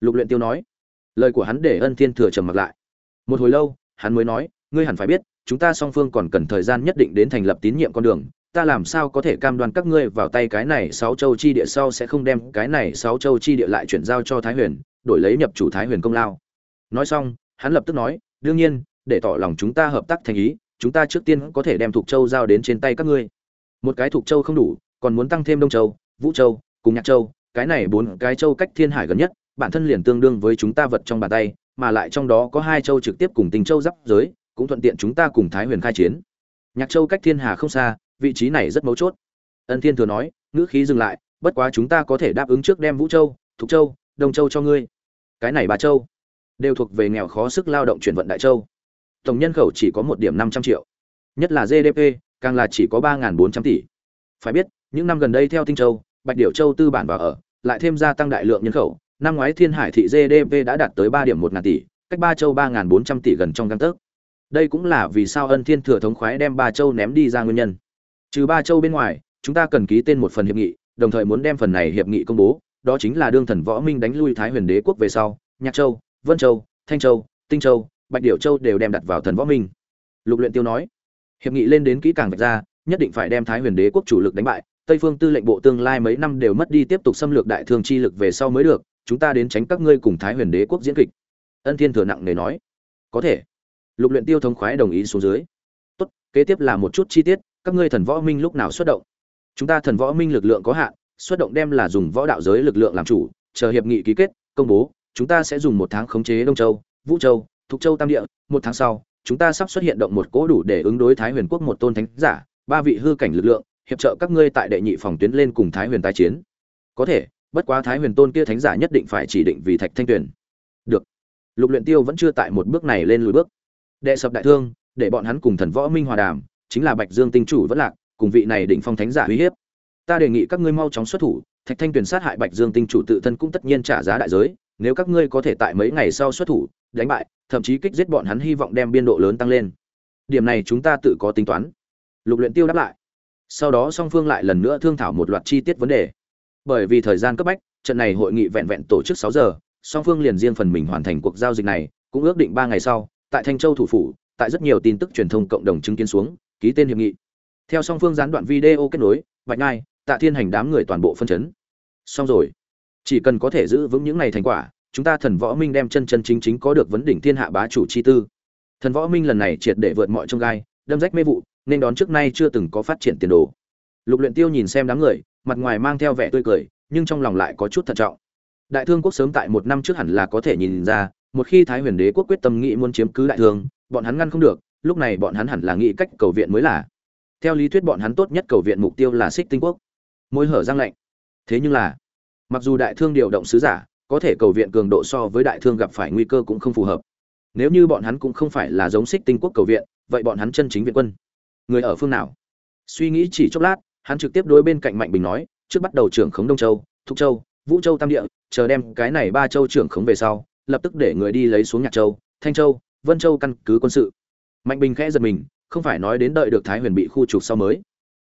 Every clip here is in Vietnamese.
lục luyện tiêu nói. Lời của hắn để ân thiên thừa trầm mặc lại. Một hồi lâu, hắn mới nói, ngươi hẳn phải biết, chúng ta song phương còn cần thời gian nhất định đến thành lập tín nhiệm con đường. Ta làm sao có thể cam đoan các ngươi vào tay cái này sáu châu chi địa sau sẽ không đem cái này sáu châu chi địa lại chuyển giao cho thái huyền, đổi lấy nhập chủ thái huyền công lao? Nói xong, hắn lập tức nói, đương nhiên, để tỏ lòng chúng ta hợp tác thành ý, chúng ta trước tiên có thể đem thuộc châu giao đến trên tay các ngươi. Một cái thuộc châu không đủ, còn muốn tăng thêm đông châu, vũ châu, cùng nhạc châu, cái này bốn cái châu cách thiên hải gần nhất bản thân liền tương đương với chúng ta vật trong bàn tay, mà lại trong đó có hai châu trực tiếp cùng tình châu giáp giới, cũng thuận tiện chúng ta cùng thái huyền khai chiến. Nhạc châu cách thiên hà không xa, vị trí này rất mấu chốt. Ân thiên thừa nói, ngữ khí dừng lại, bất quá chúng ta có thể đáp ứng trước đem vũ châu, thục châu, đông châu cho ngươi. Cái này ba châu đều thuộc về nghèo khó sức lao động chuyển vận đại châu. Tổng nhân khẩu chỉ có một điểm năm trăm triệu. Nhất là gdp càng là chỉ có ba bốn trăm tỷ. Phải biết, những năm gần đây theo tinh châu, bạch điểu châu tư bản vào ở, lại thêm gia tăng đại lượng nhân khẩu năm ngoái thiên hải thị gdp đã đạt tới ba điểm một ngàn tỷ, cách ba châu ba bốn trăm tỷ gần trong găng tấc. Đây cũng là vì sao ân thiên thừa thống khoái đem ba châu ném đi ra nguyên nhân. Trừ ba châu bên ngoài, chúng ta cần ký tên một phần hiệp nghị, đồng thời muốn đem phần này hiệp nghị công bố, đó chính là đương thần võ minh đánh lui thái huyền đế quốc về sau, nhạc châu, vân châu, thanh châu, tinh châu, bạch điệu châu đều đem đặt vào thần võ minh. Lục luyện tiêu nói, hiệp nghị lên đến kỹ càng vạch ra, nhất định phải đem thái huyền đế quốc chủ lực đánh bại, tây phương tư lệnh bộ tương lai mấy năm đều mất đi tiếp tục xâm lược đại thương chi lực về sau mới được chúng ta đến tránh các ngươi cùng thái huyền đế quốc diễn kịch. Ân thiên thừa nặng nề nói. Có thể. Lục luyện tiêu thống khoái đồng ý xuống dưới. Tốt, kế tiếp là một chút chi tiết, các ngươi thần võ minh lúc nào xuất động? Chúng ta thần võ minh lực lượng có hạn, xuất động đem là dùng võ đạo giới lực lượng làm chủ, chờ hiệp nghị ký kết, công bố, chúng ta sẽ dùng một tháng khống chế đông châu, vũ châu, thục châu tam địa, một tháng sau, chúng ta sắp xuất hiện động một cỗ đủ để ứng đối thái huyền quốc một tôn thánh giả, ba vị hư cảnh lực lượng, hiệp trợ các ngươi tại đệ nhị phòng tuyến lên cùng thái huyền tái chiến. Có thể bất quá thái huyền tôn kia thánh giả nhất định phải chỉ định vì thạch thanh tuyền. Được. Lục luyện tiêu vẫn chưa tại một bước này lên lùi bước. Đệ sập đại thương, để bọn hắn cùng thần võ minh hòa đàm, chính là bạch dương tinh chủ vẫn lạc, cùng vị này định phong thánh giả uy hiếp. Ta đề nghị các ngươi mau chóng xuất thủ, thạch thanh tuyền sát hại bạch dương tinh chủ tự thân cũng tất nhiên trả giá đại giới, nếu các ngươi có thể tại mấy ngày sau xuất thủ, đánh bại, thậm chí kích giết bọn hắn hy vọng đem biên độ lớn tăng lên. Điểm này chúng ta tự có tính toán. Lục luyện tiêu đáp lại. Sau đó song phương lại lần nữa thương thảo một loạt chi tiết vấn đề bởi vì thời gian cấp bách, trận này hội nghị vẹn vẹn tổ chức sáu giờ, song phương liền riêng phần mình hoàn thành cuộc giao dịch này, cũng ước định ba ngày sau, tại thanh châu thủ phủ, tại rất nhiều tin tức truyền thông cộng đồng chứng kiến xuống, ký tên hiệp nghị. Theo song phương gián đoạn video kết nối, bạch ngai tạ thiên hành đám người toàn bộ phân chấn. Xong rồi. Chỉ cần có thể giữ vững những này thành quả, chúng ta thần võ minh đem chân chân chính chính có được vấn đỉnh thiên hạ bá chủ chi tư. Thần võ minh lần này triệt để vượt mọi trông gai, đâm rách mê vụ, nên đón trước nay chưa từng có phát triển tiền đồ. Lục luyện tiêu nhìn xem đám người mặt ngoài mang theo vẻ tươi cười, nhưng trong lòng lại có chút thận trọng. Đại thương quốc sớm tại một năm trước hẳn là có thể nhìn ra, một khi thái huyền đế quốc quyết tâm nghĩ muốn chiếm cứ đại thương, bọn hắn ngăn không được, lúc này bọn hắn hẳn là nghĩ cách cầu viện mới là. Theo lý thuyết bọn hắn tốt nhất cầu viện mục tiêu là xích tinh quốc. Môi hở răng lạnh. Thế nhưng là, mặc dù đại thương điều động sứ giả, có thể cầu viện cường độ so với đại thương gặp phải nguy cơ cũng không phù hợp. Nếu như bọn hắn cũng không phải là giống xích tinh quốc cầu viện, vậy bọn hắn chân chính viện quân. Người ở phương nào? Suy nghĩ chỉ chốc lát hắn trực tiếp đối bên cạnh mạnh bình nói, trước bắt đầu trưởng khống đông châu, thục châu, vũ châu tam địa, chờ đem cái này ba châu trưởng khống về sau, lập tức để người đi lấy xuống nhạc châu, thanh châu, vân châu căn cứ quân sự. Mạnh bình khẽ giật mình, không phải nói đến đợi được thái huyền bị khu trục sau mới.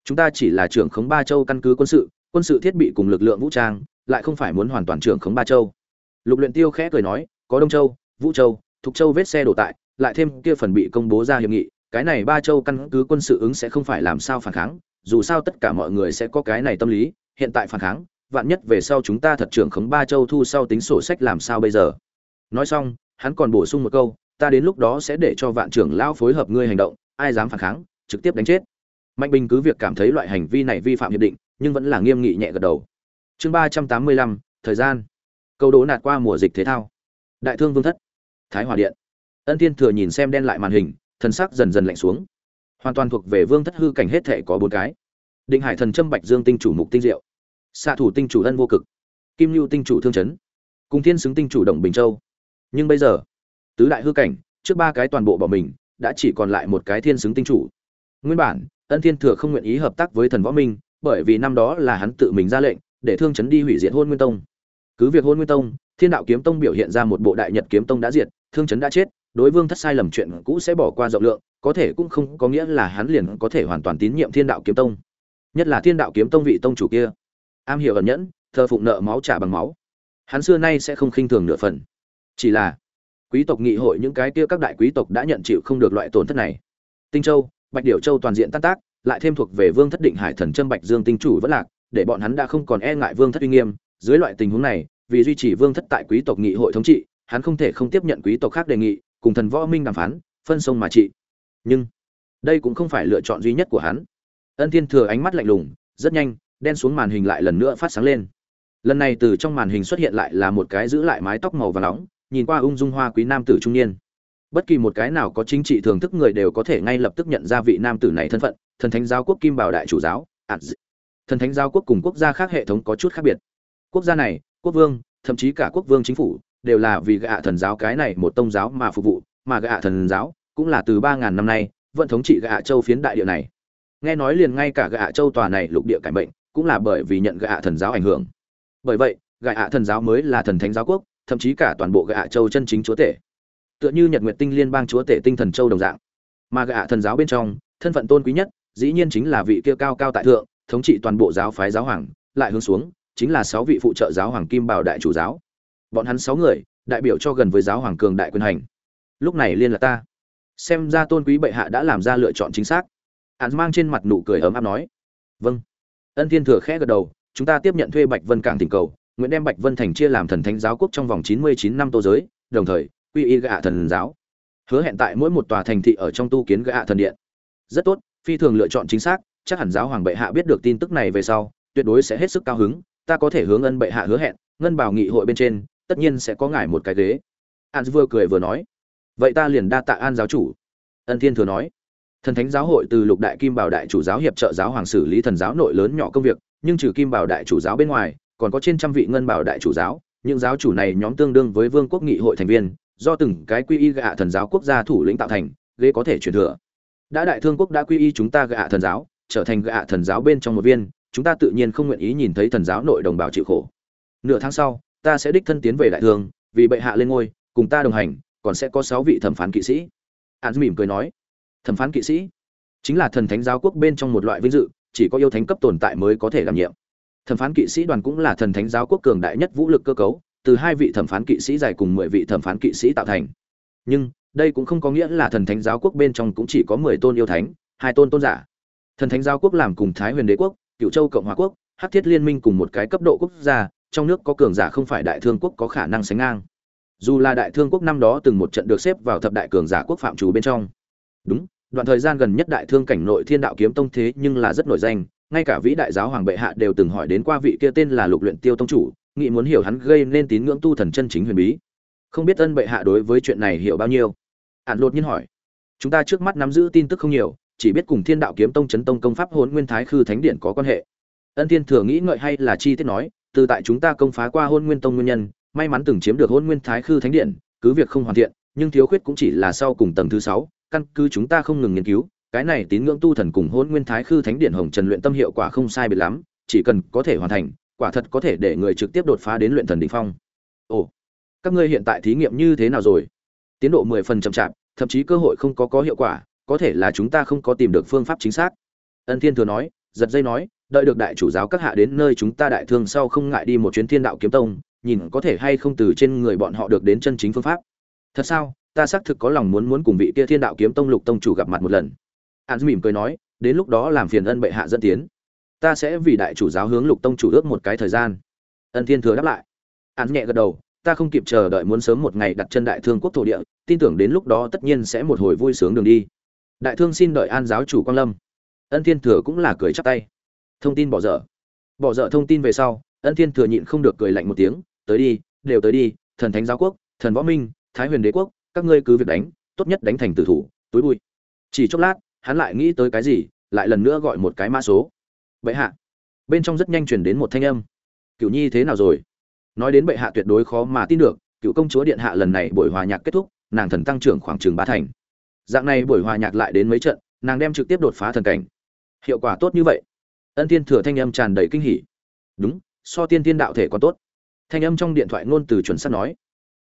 Chúng ta chỉ là trưởng khống ba châu căn cứ quân sự quân sự thiết bị cùng lực lượng vũ trang, lại không phải muốn hoàn toàn trưởng khống ba châu. Lục luyện tiêu khẽ cười nói, có đông châu, vũ châu, thục châu vết xe đổ tại, lại thêm kia phần bị công bố ra hiệp nghị, cái này ba châu căn cứ quân sự ứng sẽ không phải làm sao phản kháng dù sao tất cả mọi người sẽ có cái này tâm lý, hiện tại phản kháng, vạn nhất về sau chúng ta thật trưởng khống ba châu thu sau tính sổ sách làm sao bây giờ? Nói xong, hắn còn bổ sung một câu, ta đến lúc đó sẽ để cho vạn trưởng lão phối hợp ngươi hành động, ai dám phản kháng, trực tiếp đánh chết. Mạnh bình cứ việc cảm thấy loại hành vi này vi phạm hiệp định, nhưng vẫn là nghiêm nghị nhẹ gật đầu. Chương ba trăm tám mươi lăm, thời gian. Câu đố nạt qua mùa dịch thể thao. Đại thương vương thất. Thái hòa điện. Ân thiên thừa nhìn xem đen lại màn hình, thần sắc dần dần lạnh xuống hoàn toàn thuộc về vương thất hư cảnh hết thể có bốn cái. Định hải thần châm, bạch dương tinh chủ, mục tinh diệu. Xạ thủ tinh chủ, ân vô cực. Kim lưu tinh chủ, thương chấn. Cùng thiên xứng tinh chủ, động bình châu. Nhưng bây giờ, tứ đại hư cảnh, trước ba cái toàn bộ bỏ mình, đã chỉ còn lại một cái thiên xứng tinh chủ. Nguyên bản, ân thiên thừa không nguyện ý hợp tác với thần võ minh, bởi vì năm đó là hắn tự mình ra lệnh, để thương chấn đi hủy diệt hôn nguyên tông. Cứ việc hôn nguyên tông, thiên đạo kiếm tông biểu hiện ra một bộ đại nhật kiếm tông đã diệt, thương chấn đã chết đối vương thất sai lầm chuyện cũ sẽ bỏ qua rộng lượng, có thể cũng không có nghĩa là hắn liền có thể hoàn toàn tín nhiệm thiên đạo kiếm tông. Nhất là thiên đạo kiếm tông vị tông chủ kia. Am hiểu ẩn nhẫn, thờ phụng nợ máu trả bằng máu. Hắn xưa nay sẽ không khinh thường nửa phần. Chỉ là, quý tộc nghị hội những cái kia các đại quý tộc đã nhận chịu không được loại tổn thất này. Tinh châu, bạch điểu châu toàn diện tan tác, lại thêm thuộc về vương thất định hải thần trâm bạch dương tinh chủ vẫn lạc, để bọn hắn đã không còn e ngại vương thất uy nghiêm. Dưới loại tình huống này, vì duy trì vương thất tại quý tộc nghị hội thống trị, hắn không thể không tiếp nhận quý tộc khác đề nghị cùng thần võ minh đàm phán, phân sông mà trị. Nhưng, đây cũng không phải lựa chọn duy nhất của hắn. Ân thiên thừa ánh mắt lạnh lùng, rất nhanh, đen xuống màn hình lại lần nữa phát sáng lên. Lần này từ trong màn hình xuất hiện lại là một cái giữ lại mái tóc màu và nóng, nhìn qua ung dung hoa quý nam tử trung niên. Bất kỳ một cái nào có chính trị thưởng thức người đều có thể ngay lập tức nhận ra vị nam tử này thân phận, thần thánh giáo quốc kim bảo đại chủ giáo thần thánh giáo quốc cùng quốc gia khác hệ thống có chút khác biệt. Quốc gia này, quốc vương, thậm chí cả quốc vương chính phủ đều là vì gạ thần giáo cái này một tông giáo mà phục vụ, mà gạ thần giáo cũng là từ ba ngàn năm nay vận thống trị gạ châu phiến đại địa này. Nghe nói liền ngay cả gạ châu tòa này lục địa cải bệnh cũng là bởi vì nhận gạ thần giáo ảnh hưởng. Bởi vậy, gạ thần giáo mới là thần thánh giáo quốc, thậm chí cả toàn bộ gạ châu chân chính chúa tể. Tựa như nhật nguyệt tinh liên bang chúa tể tinh thần châu đồng dạng. Mà gạ thần giáo bên trong, thân phận tôn quý nhất, dĩ nhiên chính là vị kia cao cao tại thượng, thống trị toàn bộ giáo phái giáo hoàng, lại hướng xuống, chính là sáu vị phụ trợ giáo hoàng kim bảo đại chủ giáo bọn hắn sáu người, đại biểu cho gần với giáo hoàng cường đại quyền hành. Lúc này liên là ta. Xem ra tôn quý bệ hạ đã làm ra lựa chọn chính xác. Hắn mang trên mặt nụ cười ấm áp nói. Vâng. Ân thiên thừa khẽ gật đầu, chúng ta tiếp nhận thuê bạch vân cảng tình cầu nguyễn đem bạch vân thành chia làm thần thánh giáo quốc trong vòng chín mươi chín năm tô giới, đồng thời, quy y gạ thần giáo. Hứa hẹn tại mỗi một tòa thành thị ở trong tu kiến gạ thần điện. Rất tốt, phi thường lựa chọn chính xác, chắc hẳn giáo hoàng bệ hạ biết được tin tức này về sau, tuyệt đối sẽ hết sức cao hứng, ta có thể hướng ân bệ hạ hứa hẹn, ngân bảo nghị hội bên trên tất nhiên sẽ có ngài một cái ghế. An vừa cười vừa nói, vậy ta liền đa tạ an giáo chủ. Ân thiên thừa nói, thần thánh giáo hội từ lục đại kim bảo đại chủ giáo hiệp trợ giáo hoàng xử lý thần giáo nội lớn nhỏ công việc, nhưng trừ kim bảo đại chủ giáo bên ngoài, còn có trên trăm vị ngân bảo đại chủ giáo, những giáo chủ này nhóm tương đương với vương quốc nghị hội thành viên, do từng cái quy y gạ thần giáo quốc gia thủ lĩnh tạo thành, ghế có thể truyền thừa. Đã đại thương quốc đã quy y chúng ta gạ thần giáo, trở thành gạ thần giáo bên trong một viên, chúng ta tự nhiên không nguyện ý nhìn thấy thần giáo nội đồng bào chịu khổ. Nửa tháng sau ta sẽ đích thân tiến về đại thương vì bệ hạ lên ngôi, cùng ta đồng hành, còn sẽ có sáu vị thẩm phán kỵ sĩ. Hắn mỉm cười nói. Thẩm phán kỵ sĩ? Chính là thần thánh giáo quốc bên trong một loại vinh dự, chỉ có yêu thánh cấp tồn tại mới có thể đảm nhiệm. Thẩm phán kỵ sĩ đoàn cũng là thần thánh giáo quốc cường đại nhất vũ lực cơ cấu, từ hai vị thẩm phán kỵ sĩ dài cùng mười vị thẩm phán kỵ sĩ tạo thành. Nhưng, đây cũng không có nghĩa là thần thánh giáo quốc bên trong cũng chỉ có mười tôn yêu thánh, hai tôn tôn giả. Thần thánh giáo quốc làm cùng thái huyền đế quốc cựu châu cộng hòa quốc hát thiết liên minh cùng một cái cấp độ quốc gia trong nước có cường giả không phải đại thương quốc có khả năng sánh ngang. Dù là đại thương quốc năm đó từng một trận được xếp vào thập đại cường giả quốc phạm trù bên trong. Đúng, đoạn thời gian gần nhất đại thương cảnh nội thiên đạo kiếm tông thế nhưng là rất nổi danh, ngay cả vĩ đại giáo hoàng bệ hạ đều từng hỏi đến qua vị kia tên là lục luyện tiêu tông chủ, nghĩ muốn hiểu hắn gây nên tín ngưỡng tu thần chân chính huyền bí. Không biết ân bệ hạ đối với chuyện này hiểu bao nhiêu? Ạn lột nhiên hỏi. Chúng ta trước mắt nắm giữ tin tức không nhiều, chỉ biết cùng thiên đạo kiếm tông chấn tông công pháp hồn nguyên thái khư thánh điện có quan hệ. Ân thiên thừa nghĩ ngợi hay là chi tiết nói từ tại chúng ta công phá qua hôn nguyên tông nguyên nhân, may mắn từng chiếm được hôn nguyên thái khư thánh điện, cứ việc không hoàn thiện, nhưng thiếu khuyết cũng chỉ là sau cùng tầng thứ sáu, căn cứ chúng ta không ngừng nghiên cứu, cái này tín ngưỡng tu thần cùng hôn nguyên thái khư thánh điện hồng trần luyện tâm hiệu quả không sai biệt lắm, chỉ cần có thể hoàn thành, quả thật có thể để người trực tiếp đột phá đến luyện thần đỉnh phong. Ồ, các ngươi hiện tại thí nghiệm như thế nào rồi? Tiến độ mười phần chậm chạp, thậm chí cơ hội không có có hiệu quả, có thể là chúng ta không có tìm được phương pháp chính xác. Ân thiên thừa nói, giật dây nói đợi được đại chủ giáo các hạ đến nơi chúng ta đại thương sau không ngại đi một chuyến thiên đạo kiếm tông, nhìn có thể hay không từ trên người bọn họ được đến chân chính phương pháp. Thật sao? Ta xác thực có lòng muốn muốn cùng vị kia thiên đạo kiếm tông lục tông chủ gặp mặt một lần. Hắn mỉm cười nói, đến lúc đó làm phiền ân bệ hạ dẫn tiến. Ta sẽ vì đại chủ giáo hướng lục tông chủ ước một cái thời gian. Ân thiên thừa đáp lại. Hắn nhẹ gật đầu, ta không kịp chờ đợi muốn sớm một ngày đặt chân đại thương quốc thổ địa, tin tưởng đến lúc đó tất nhiên sẽ một hồi vui sướng đường đi. Đại thương xin đợi an giáo chủ quang lâm. Ân thiên thừa cũng là cười chắp tay thông tin bỏ dở. Bỏ dở thông tin về sau, ân thiên thừa nhịn không được cười lạnh một tiếng, tới đi, đều tới đi, thần thánh giáo quốc, thần võ minh, thái huyền đế quốc, các ngươi cứ việc đánh, tốt nhất đánh thành tử thủ, túi bụi. Chỉ chốc lát, hắn lại nghĩ tới cái gì, lại lần nữa gọi một cái mã số. Bệ hạ. Bên trong rất nhanh chuyển đến một thanh âm. Cựu nhi thế nào rồi? Nói đến bệ hạ tuyệt đối khó mà tin được, cựu công chúa điện hạ lần này buổi hòa nhạc kết thúc, nàng thần tăng trưởng khoảng chừng ba thành. Dạng này buổi hòa nhạc lại đến mấy trận, nàng đem trực tiếp đột phá thần cảnh. Hiệu quả tốt như vậy ân thiên thừa thanh âm tràn đầy kinh hỉ. Đúng, so tiên Thiên đạo thể còn tốt. Thanh âm trong điện thoại ngôn từ chuẩn sắp nói.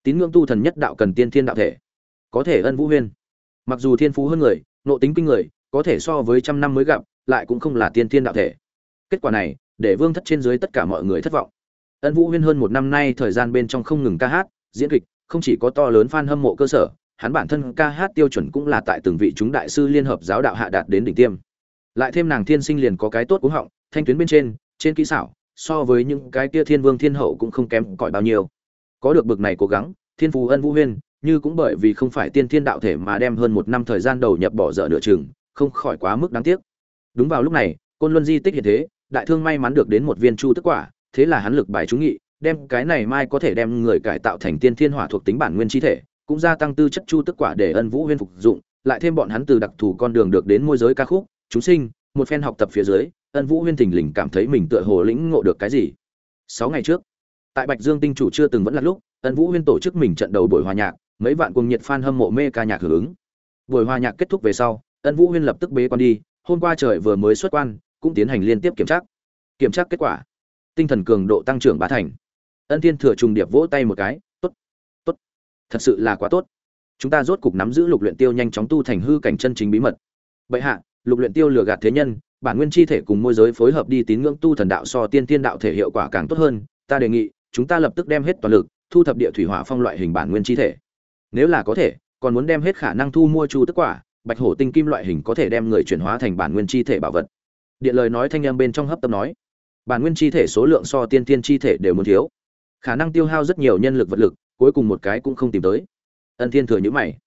Tín ngưỡng tu thần nhất đạo cần tiên thiên đạo thể. Có thể ân vũ huyên. Mặc dù thiên phú hơn người, nộ tính kinh người, có thể so với trăm năm mới gặp, lại cũng không là tiên thiên đạo thể. Kết quả này, để vương thất trên dưới tất cả mọi người thất vọng. Ân vũ huyên hơn một năm nay thời gian bên trong không ngừng ca hát, diễn kịch, không chỉ có to lớn fan hâm mộ cơ sở, hắn bản thân ca hát tiêu chuẩn cũng là tại từng vị chúng đại sư liên hợp giáo đạo hạ đạt đến đỉnh tiêm lại thêm nàng thiên sinh liền có cái tốt cúng họng, thanh tuyến bên trên trên kỹ xảo, so với những cái kia thiên vương thiên hậu cũng không kém cỏi bao nhiêu. Có được bực này cố gắng, thiên phù ân vũ huyên, như cũng bởi vì không phải tiên thiên đạo thể mà đem hơn một năm thời gian đầu nhập bỏ dở nửa chừng, không khỏi quá mức đáng tiếc. Đúng vào lúc này, côn luân di tích hiện thế, đại thương may mắn được đến một viên chu tức quả, thế là hắn lực bài trúng nghị, đem cái này mai có thể đem người cải tạo thành tiên thiên hỏa thuộc tính bản nguyên chi thể, cũng gia tăng tư chất chu tức quả để ân vũ huyên phục dụng, lại thêm bọn hắn từ đặc thù con đường được đến môi giới ca khúc chúng sinh, một phen học tập phía dưới, ân vũ huyên thình lình cảm thấy mình tựa hồ lĩnh ngộ được cái gì. Sáu ngày trước, tại bạch dương tinh chủ chưa từng vẫn là lúc, ân vũ huyên tổ chức mình trận đầu buổi hòa nhạc, mấy vạn cùng nhiệt fan hâm mộ mê ca nhạc hưởng ứng. Buổi hòa nhạc kết thúc về sau, ân vũ huyên lập tức bế quan đi, hôm qua trời vừa mới xuất quan, cũng tiến hành liên tiếp kiểm tra. Kiểm tra kết quả, tinh thần cường độ tăng trưởng bá thành. Ân thiên thừa trùng điệp vỗ tay một cái, tốt tốt, thật sự là quá tốt. Chúng ta rốt cục nắm giữ lục luyện tiêu nhanh chóng tu thành hư cảnh chân chính bí mật. Bệ hạ lục luyện tiêu lừa gạt thế nhân, bản nguyên chi thể cùng môi giới phối hợp đi tín ngưỡng tu thần đạo so tiên tiên đạo thể hiệu quả càng tốt hơn, ta đề nghị, chúng ta lập tức đem hết toàn lực, thu thập địa thủy hỏa phong loại hình bản nguyên chi thể. Nếu là có thể, còn muốn đem hết khả năng thu mua chu tức quả, bạch hổ tinh kim loại hình có thể đem người chuyển hóa thành bản nguyên chi thể bảo vật. Điện lời nói thanh âm bên trong hấp tâm nói, bản nguyên chi thể số lượng so tiên tiên chi thể đều muốn thiếu. Khả năng tiêu hao rất nhiều nhân lực vật lực, cuối cùng một cái cũng không tìm tới. Ân thiên thừa nhíu mày.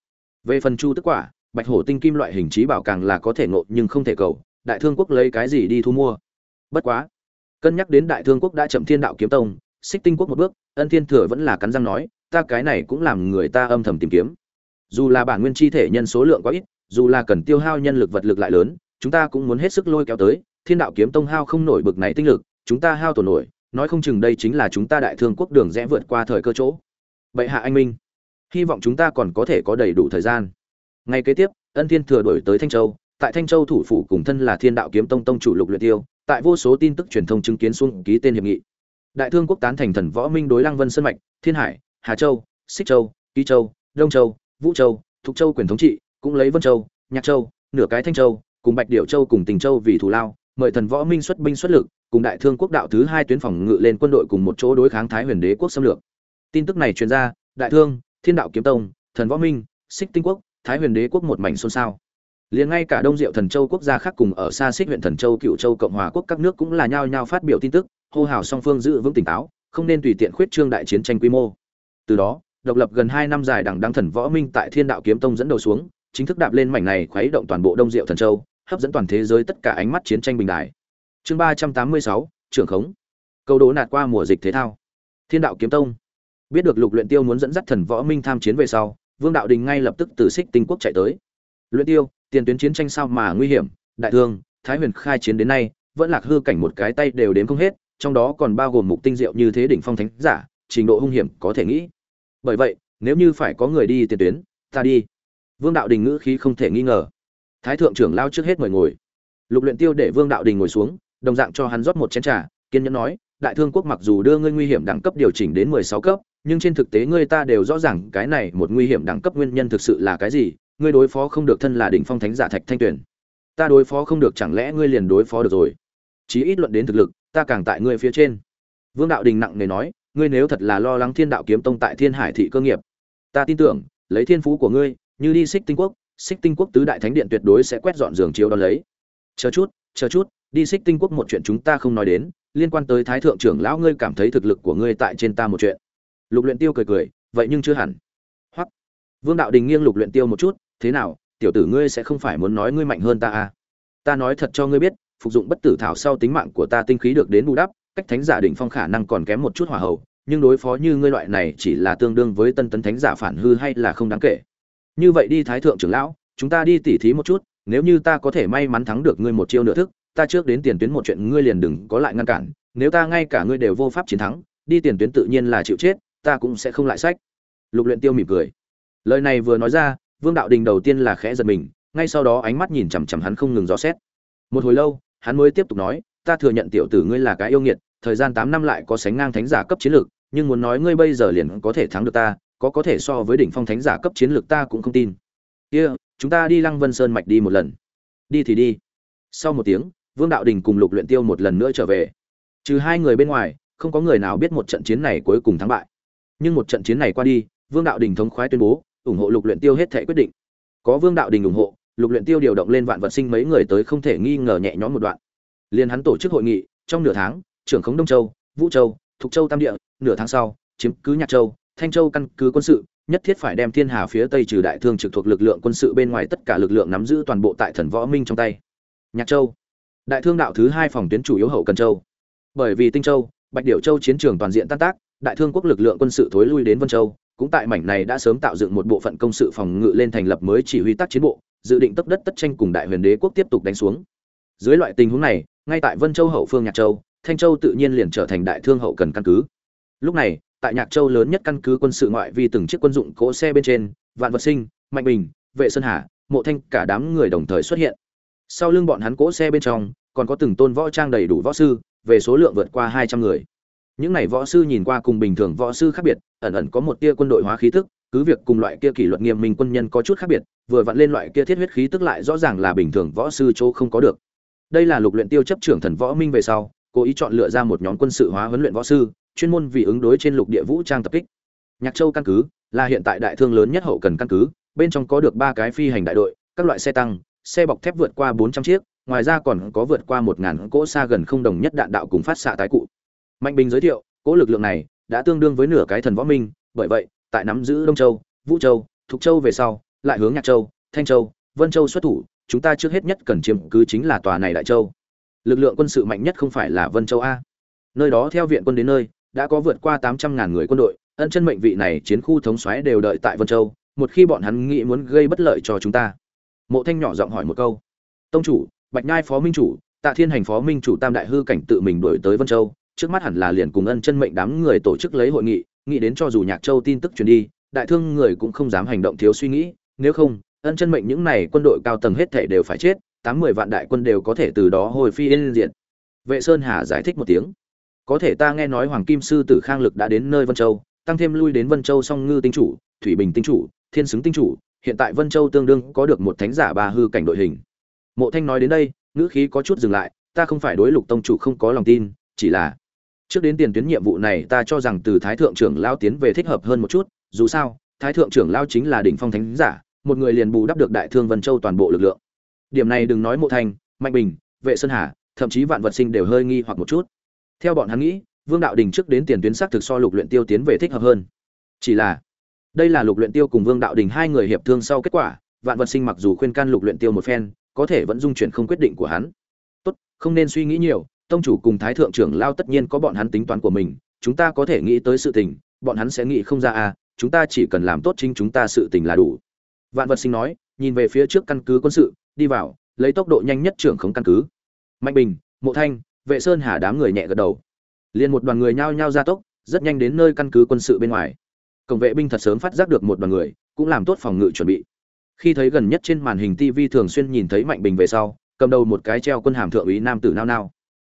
Về phần chu tức quả bạch hổ tinh kim loại hình trí bảo càng là có thể ngộ nhưng không thể cầu, đại thương quốc lấy cái gì đi thu mua? Bất quá, cân nhắc đến đại thương quốc đã chậm thiên đạo kiếm tông, xích tinh quốc một bước, ân thiên thừa vẫn là cắn răng nói, ta cái này cũng làm người ta âm thầm tìm kiếm. Dù là bản nguyên chi thể nhân số lượng quá ít, dù là cần tiêu hao nhân lực vật lực lại lớn, chúng ta cũng muốn hết sức lôi kéo tới, thiên đạo kiếm tông hao không nổi bực này tinh lực, chúng ta hao tổn nổi, nói không chừng đây chính là chúng ta đại thương quốc đường rẽ vượt qua thời cơ chỗ. Vậy hạ anh minh, hy vọng chúng ta còn có thể có đầy đủ thời gian ngay kế tiếp, ân thiên thừa đổi tới thanh châu, tại thanh châu thủ phủ cùng thân là thiên đạo kiếm tông tông chủ lục luyện tiêu, tại vô số tin tức truyền thông chứng kiến xuống ký tên hiệp nghị. Đại thương quốc tán thành thần võ minh đối lăng vân sơn mạch, thiên hải, hà châu, xích châu, ký châu, đông châu, vũ châu, thục châu quyền thống trị, cũng lấy vân châu, nhạc châu, nửa cái thanh châu, cùng bạch điểu châu cùng tình châu vì thủ lao, mời thần võ minh xuất binh xuất lực, cùng đại thương quốc đạo thứ hai tuyến phòng ngự lên quân đội cùng một chỗ đối kháng thái huyền đế quốc xâm lược. Tin tức này truyền ra, đại thương, thiên đạo kiếm tông, thần võ minh, xích tinh quốc thái huyền đế quốc một mảnh xôn xao. Liền ngay cả đông diệu thần châu quốc gia khác cùng ở xa xích huyện thần châu, cựu châu, cộng hòa quốc các nước cũng là nhao nhao phát biểu tin tức, hô hào song phương giữ vững tỉnh táo, không nên tùy tiện khuyết trương đại chiến tranh quy mô. Từ đó, độc lập gần hai năm dài đằng đăng thần võ minh tại thiên đạo kiếm tông dẫn đầu xuống, chính thức đạp lên mảnh này khuấy động toàn bộ đông diệu thần châu, hấp dẫn toàn thế giới tất cả ánh mắt chiến tranh bình đại. Chương ba trăm tám mươi sáu, trưởng khống. Câu đố nạt qua mùa dịch thế thao. Thiên đạo kiếm tông. Biết được lục luyện tiêu muốn dẫn dắt thần võ minh tham chiến về sau vương đạo đình ngay lập tức từ xích tinh quốc chạy tới. Luyện tiêu, tiền tuyến chiến tranh sao mà nguy hiểm, đại thương, thái huyền khai chiến đến nay, vẫn lạc hư cảnh một cái tay đều đến không hết, trong đó còn bao gồm mục tinh diệu như thế đỉnh phong thánh giả, trình độ hung hiểm có thể nghĩ. Bởi vậy, nếu như phải có người đi tiền tuyến, ta đi. Vương đạo đình ngữ khí không thể nghi ngờ. Thái thượng trưởng lao trước hết mời ngồi. Lục luyện tiêu để vương đạo đình ngồi xuống, đồng dạng cho hắn rót một chén trà, kiên nhẫn nói đại thương quốc mặc dù đưa ngươi nguy hiểm đẳng cấp điều chỉnh đến mười sáu cấp, nhưng trên thực tế ngươi ta đều rõ ràng cái này một nguy hiểm đẳng cấp nguyên nhân thực sự là cái gì, ngươi đối phó không được thân là đỉnh phong thánh giả thạch thanh tuyển ta đối phó không được chẳng lẽ ngươi liền đối phó được rồi? Chí ít luận đến thực lực, ta càng tại ngươi phía trên. Vương đạo đình nặng nề nói, ngươi nếu thật là lo lắng thiên đạo kiếm tông tại thiên hải thị cơ nghiệp, ta tin tưởng, lấy thiên phú của ngươi, như đi xích tinh quốc, xích tinh quốc tứ đại thánh điện tuyệt đối sẽ quét dọn giường chiếu đó lấy. Chờ chút chờ chút, đi xích tinh quốc một chuyện chúng ta không nói đến liên quan tới thái thượng trưởng lão, ngươi cảm thấy thực lực của ngươi tại trên ta một chuyện. Lục luyện tiêu cười cười, vậy nhưng chưa hẳn. Hoặc vương đạo đình nghiêng lục luyện tiêu một chút, thế nào, tiểu tử ngươi sẽ không phải muốn nói ngươi mạnh hơn ta à? Ta nói thật cho ngươi biết, phục dụng bất tử thảo sau tính mạng của ta tinh khí được đến bù đắp, cách thánh giả đỉnh phong khả năng còn kém một chút hỏa hậu nhưng đối phó như ngươi loại này chỉ là tương đương với tân tấn thánh giả phản hư hay là không đáng kể. Như vậy đi thái thượng trưởng lão, chúng ta đi tỉ thí một chút, nếu như ta có thể may mắn thắng được ngươi một chiêu nửa thức ta trước đến tiền tuyến một chuyện ngươi liền đừng có lại ngăn cản nếu ta ngay cả ngươi đều vô pháp chiến thắng đi tiền tuyến tự nhiên là chịu chết ta cũng sẽ không lại sách. Lục luyện tiêu mỉm cười. Lời này vừa nói ra vương đạo đình đầu tiên là khẽ giật mình ngay sau đó ánh mắt nhìn chằm chằm hắn không ngừng rõ xét. Một hồi lâu hắn mới tiếp tục nói ta thừa nhận tiểu tử ngươi là cái yêu nghiệt thời gian tám năm lại có sánh ngang thánh giả cấp chiến lược nhưng muốn nói ngươi bây giờ liền có thể thắng được ta có có thể so với đỉnh phong thánh giả cấp chiến lược ta cũng không tin. Kia、yeah, chúng ta đi lăng vân sơn mạch đi một lần. Đi thì đi. Sau một tiếng vương đạo đình cùng lục luyện tiêu một lần nữa trở về. Trừ hai người bên ngoài, không có người nào biết một trận chiến này cuối cùng thắng bại. Nhưng một trận chiến này qua đi, vương đạo đình thống khoái tuyên bố, ủng hộ lục luyện tiêu hết thể quyết định. Có vương đạo đình ủng hộ, lục luyện tiêu điều động lên vạn vật sinh mấy người tới không thể nghi ngờ nhẹ nhõm một đoạn. Liền hắn tổ chức hội nghị, trong nửa tháng, trưởng khống đông châu, vũ châu, thục châu tam địa, nửa tháng sau, chiếm cứ nhạc châu, thanh châu căn cứ quân sự, nhất thiết phải đem thiên hà phía tây trừ đại thương trực thuộc lực lượng quân sự bên ngoài tất cả lực lượng nắm giữ toàn bộ tại thần võ minh trong tay. Nhạc châu đại thương đạo thứ hai phòng tuyến chủ yếu hậu cần châu. Bởi vì tinh châu, bạch điểu châu chiến trường toàn diện tan tác, đại thương quốc lực lượng quân sự thối lui đến vân châu, cũng tại mảnh này đã sớm tạo dựng một bộ phận công sự phòng ngự lên thành lập mới chỉ huy tác chiến bộ, dự định tấp đất tất tranh cùng đại huyền đế quốc tiếp tục đánh xuống. Dưới loại tình huống này, ngay tại vân châu hậu phương nhạc châu, thanh châu tự nhiên liền trở thành đại thương hậu cần căn cứ. Lúc này, tại nhạc châu lớn nhất căn cứ quân sự ngoại vi từng chiếc quân dụng cỗ xe bên trên, vạn vật sinh, mạnh bình, vệ sơn hà, mộ thanh, cả đám người đồng thời xuất hiện sau lưng bọn hắn cỗ xe bên trong, còn có từng tôn võ trang đầy đủ võ sư, về số lượng vượt qua hai trăm người. Những này võ sư nhìn qua cùng bình thường võ sư khác biệt, ẩn ẩn có một tia quân đội hóa khí tức, cứ việc cùng loại kia kỷ luật nghiêm minh quân nhân có chút khác biệt, vừa vặn lên loại kia thiết huyết khí tức lại rõ ràng là bình thường võ sư chỗ không có được. Đây là lục luyện tiêu chấp trưởng thần võ minh về sau, cố ý chọn lựa ra một nhóm quân sự hóa huấn luyện võ sư, chuyên môn vì ứng đối trên lục địa vũ trang tập kích. Nhạc châu căn cứ là hiện tại đại thương lớn nhất hậu cần căn cứ, bên trong có được ba cái phi hành đại đội, các loại xe tăng xe bọc thép vượt qua bốn trăm chiếc, ngoài ra còn có vượt qua 1000 cỗ xa gần không đồng nhất đạn đạo cùng phát xạ tái cụ. Mạnh bình giới thiệu, cỗ lực lượng này đã tương đương với nửa cái thần võ minh, bởi vậy, tại nắm giữ đông châu, vũ châu, thục châu về sau, lại hướng nhạc châu, thanh châu, vân châu xuất thủ, chúng ta trước hết nhất cần chiếm cứ chính là tòa này đại châu. Lực lượng quân sự mạnh nhất không phải là vân châu a. Nơi đó theo viện quân đến nơi, đã có vượt qua 800.000 người quân đội, ân chân mệnh vị này chiến khu thống xoáy đều đợi tại vân châu, một khi bọn hắn nghĩ muốn gây bất lợi cho chúng ta mộ thanh nhỏ giọng hỏi một câu. Tông chủ, bạch nhai phó minh chủ, tạ thiên hành phó minh chủ tam đại hư cảnh tự mình đổi tới vân châu, trước mắt hẳn là liền cùng ân chân mệnh đám người tổ chức lấy hội nghị, nghĩ đến cho dù nhạc châu tin tức truyền đi, đại thương người cũng không dám hành động thiếu suy nghĩ, nếu không, ân chân mệnh những này quân đội cao tầng hết thể đều phải chết, tám mươi vạn đại quân đều có thể từ đó hồi phi yên diện vệ sơn hà giải thích một tiếng. Có thể ta nghe nói hoàng kim sư tử khang lực đã đến nơi vân châu, tăng thêm lui đến vân châu song ngư tinh chủ, thủy bình tinh chủ, thiên xứng tinh chủ hiện tại vân châu tương đương có được một thánh giả ba hư cảnh đội hình. Mộ thanh nói đến đây, ngữ khí có chút dừng lại, ta không phải đối lục tông chủ không có lòng tin, chỉ là trước đến tiền tuyến nhiệm vụ này ta cho rằng từ thái thượng trưởng lao tiến về thích hợp hơn một chút, dù sao, thái thượng trưởng lao chính là đỉnh phong thánh giả, một người liền bù đắp được đại thương vân châu toàn bộ lực lượng. Điểm này đừng nói mộ thanh, mạnh bình, vệ sơn hà, thậm chí vạn vật sinh đều hơi nghi hoặc một chút. Theo bọn hắn nghĩ, vương đạo đình trước đến tiền tuyến xác thực so lục luyện tiêu tiến về thích hợp hơn. Chỉ là đây là lục luyện tiêu cùng vương đạo đình hai người hiệp thương sau kết quả, vạn vật sinh mặc dù khuyên can lục luyện tiêu một phen, có thể vẫn dung chuyển không quyết định của hắn. Tốt, không nên suy nghĩ nhiều, tông chủ cùng thái thượng trưởng lao tất nhiên có bọn hắn tính toán của mình, chúng ta có thể nghĩ tới sự tình, bọn hắn sẽ nghĩ không ra à chúng ta chỉ cần làm tốt chính chúng ta sự tình là đủ. Vạn vật sinh nói, nhìn về phía trước căn cứ quân sự, đi vào, lấy tốc độ nhanh nhất trưởng khống căn cứ. Mạnh bình, mộ thanh, vệ sơn hà đám người nhẹ gật đầu. Liền một đoàn người nhao nhao ra tốc, rất nhanh đến nơi căn cứ quân sự bên ngoài cổng vệ binh thật sớm phát giác được một đoàn người, cũng làm tốt phòng ngự chuẩn bị. Khi thấy gần nhất trên màn hình tv thường xuyên nhìn thấy mạnh bình về sau, cầm đầu một cái treo quân hàm thượng úy nam tử nao nao.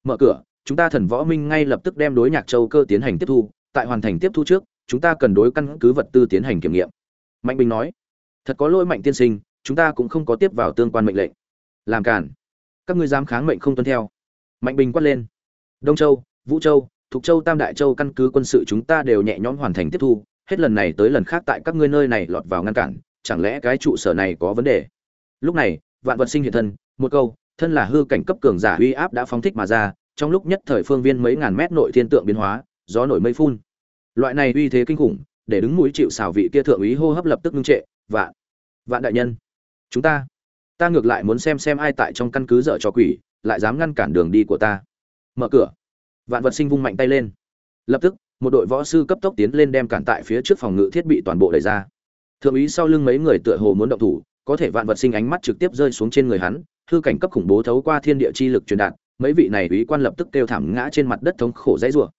Mở cửa, chúng ta thần võ minh ngay lập tức đem đối nhạc châu cơ tiến hành tiếp thu, tại hoàn thành tiếp thu trước, chúng ta cần đối căn cứ vật tư tiến hành kiểm nghiệm. Mạnh bình nói. Thật có lỗi mạnh tiên sinh, chúng ta cũng không có tiếp vào tương quan mệnh lệnh. Làm cản. Các ngươi dám kháng mệnh không tuân theo. Mạnh bình quát lên. Đông châu, vũ châu, thục châu, tam đại châu căn cứ quân sự chúng ta đều nhẹ nhõm hoàn thành tiếp thu hết lần này tới lần khác tại các ngươi nơi này lọt vào ngăn cản, chẳng lẽ cái trụ sở này có vấn đề? Lúc này, vạn vật sinh hiện thân, một câu, thân là hư cảnh cấp cường giả uy áp đã phóng thích mà ra, trong lúc nhất thời phương viên mấy ngàn mét nội thiên tượng biến hóa, gió nổi mây phun. Loại này uy thế kinh khủng, để đứng mũi chịu xào vị kia thượng úy hô hấp lập tức ngưng trệ, vạn vạn đại nhân, chúng ta ta ngược lại muốn xem xem ai tại trong căn cứ dở cho quỷ, lại dám ngăn cản đường đi của ta. Mở cửa. Vạn vật sinh vung mạnh tay lên. Lập tức một đội võ sư cấp tốc tiến lên đem cản tại phía trước phòng ngự thiết bị toàn bộ đẩy ra. Thượng úy sau lưng mấy người tựa hồ muốn động thủ, có thể vạn vật sinh ánh mắt trực tiếp rơi xuống trên người hắn, hư cảnh cấp khủng bố thấu qua thiên địa chi lực truyền đạt, mấy vị này úy quan lập tức kêu thảm ngã trên mặt đất thống khổ dãy rủa.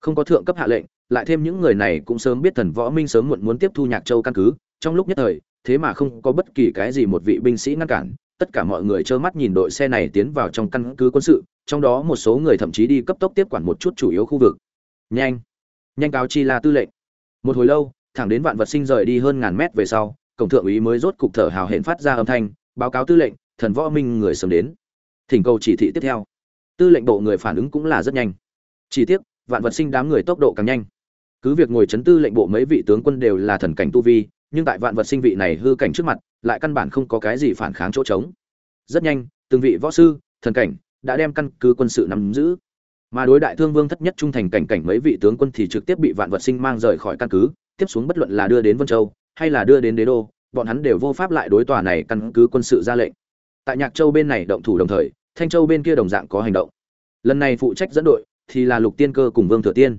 Không có thượng cấp hạ lệnh, lại thêm những người này cũng sớm biết thần võ minh sớm muộn muốn tiếp thu nhạc châu căn cứ, trong lúc nhất thời, thế mà không có bất kỳ cái gì một vị binh sĩ ngăn cản, tất cả mọi người trơ mắt nhìn đội xe này tiến vào trong căn cứ quân sự, trong đó một số người thậm chí đi cấp tốc tiếp quản một chút chủ yếu khu vực. Nhanh! Nhanh cáo chi la tư lệnh. Một hồi lâu, thẳng đến vạn vật sinh rời đi hơn ngàn mét về sau, cổng thượng úy mới rốt cục thở hào hển phát ra âm thanh, báo cáo tư lệnh, thần võ minh người sớm đến. Thỉnh cầu chỉ thị tiếp theo. Tư lệnh bộ người phản ứng cũng là rất nhanh. Chỉ tiếc, vạn vật sinh đám người tốc độ càng nhanh. Cứ việc ngồi chấn tư lệnh bộ mấy vị tướng quân đều là thần cảnh tu vi, nhưng tại vạn vật sinh vị này hư cảnh trước mặt, lại căn bản không có cái gì phản kháng chỗ trống. Rất nhanh, từng vị võ sư, thần cảnh, đã đem căn cứ quân sự nắm giữ mà đối đại thương vương thất nhất trung thành cảnh cảnh mấy vị tướng quân thì trực tiếp bị vạn vật sinh mang rời khỏi căn cứ, tiếp xuống bất luận là đưa đến vân châu hay là đưa đến đế đô, bọn hắn đều vô pháp lại đối tòa này căn cứ quân sự ra lệnh. Tại nhạc châu bên này động thủ đồng thời, thanh châu bên kia đồng dạng có hành động. Lần này phụ trách dẫn đội thì là lục tiên cơ cùng vương thừa tiên.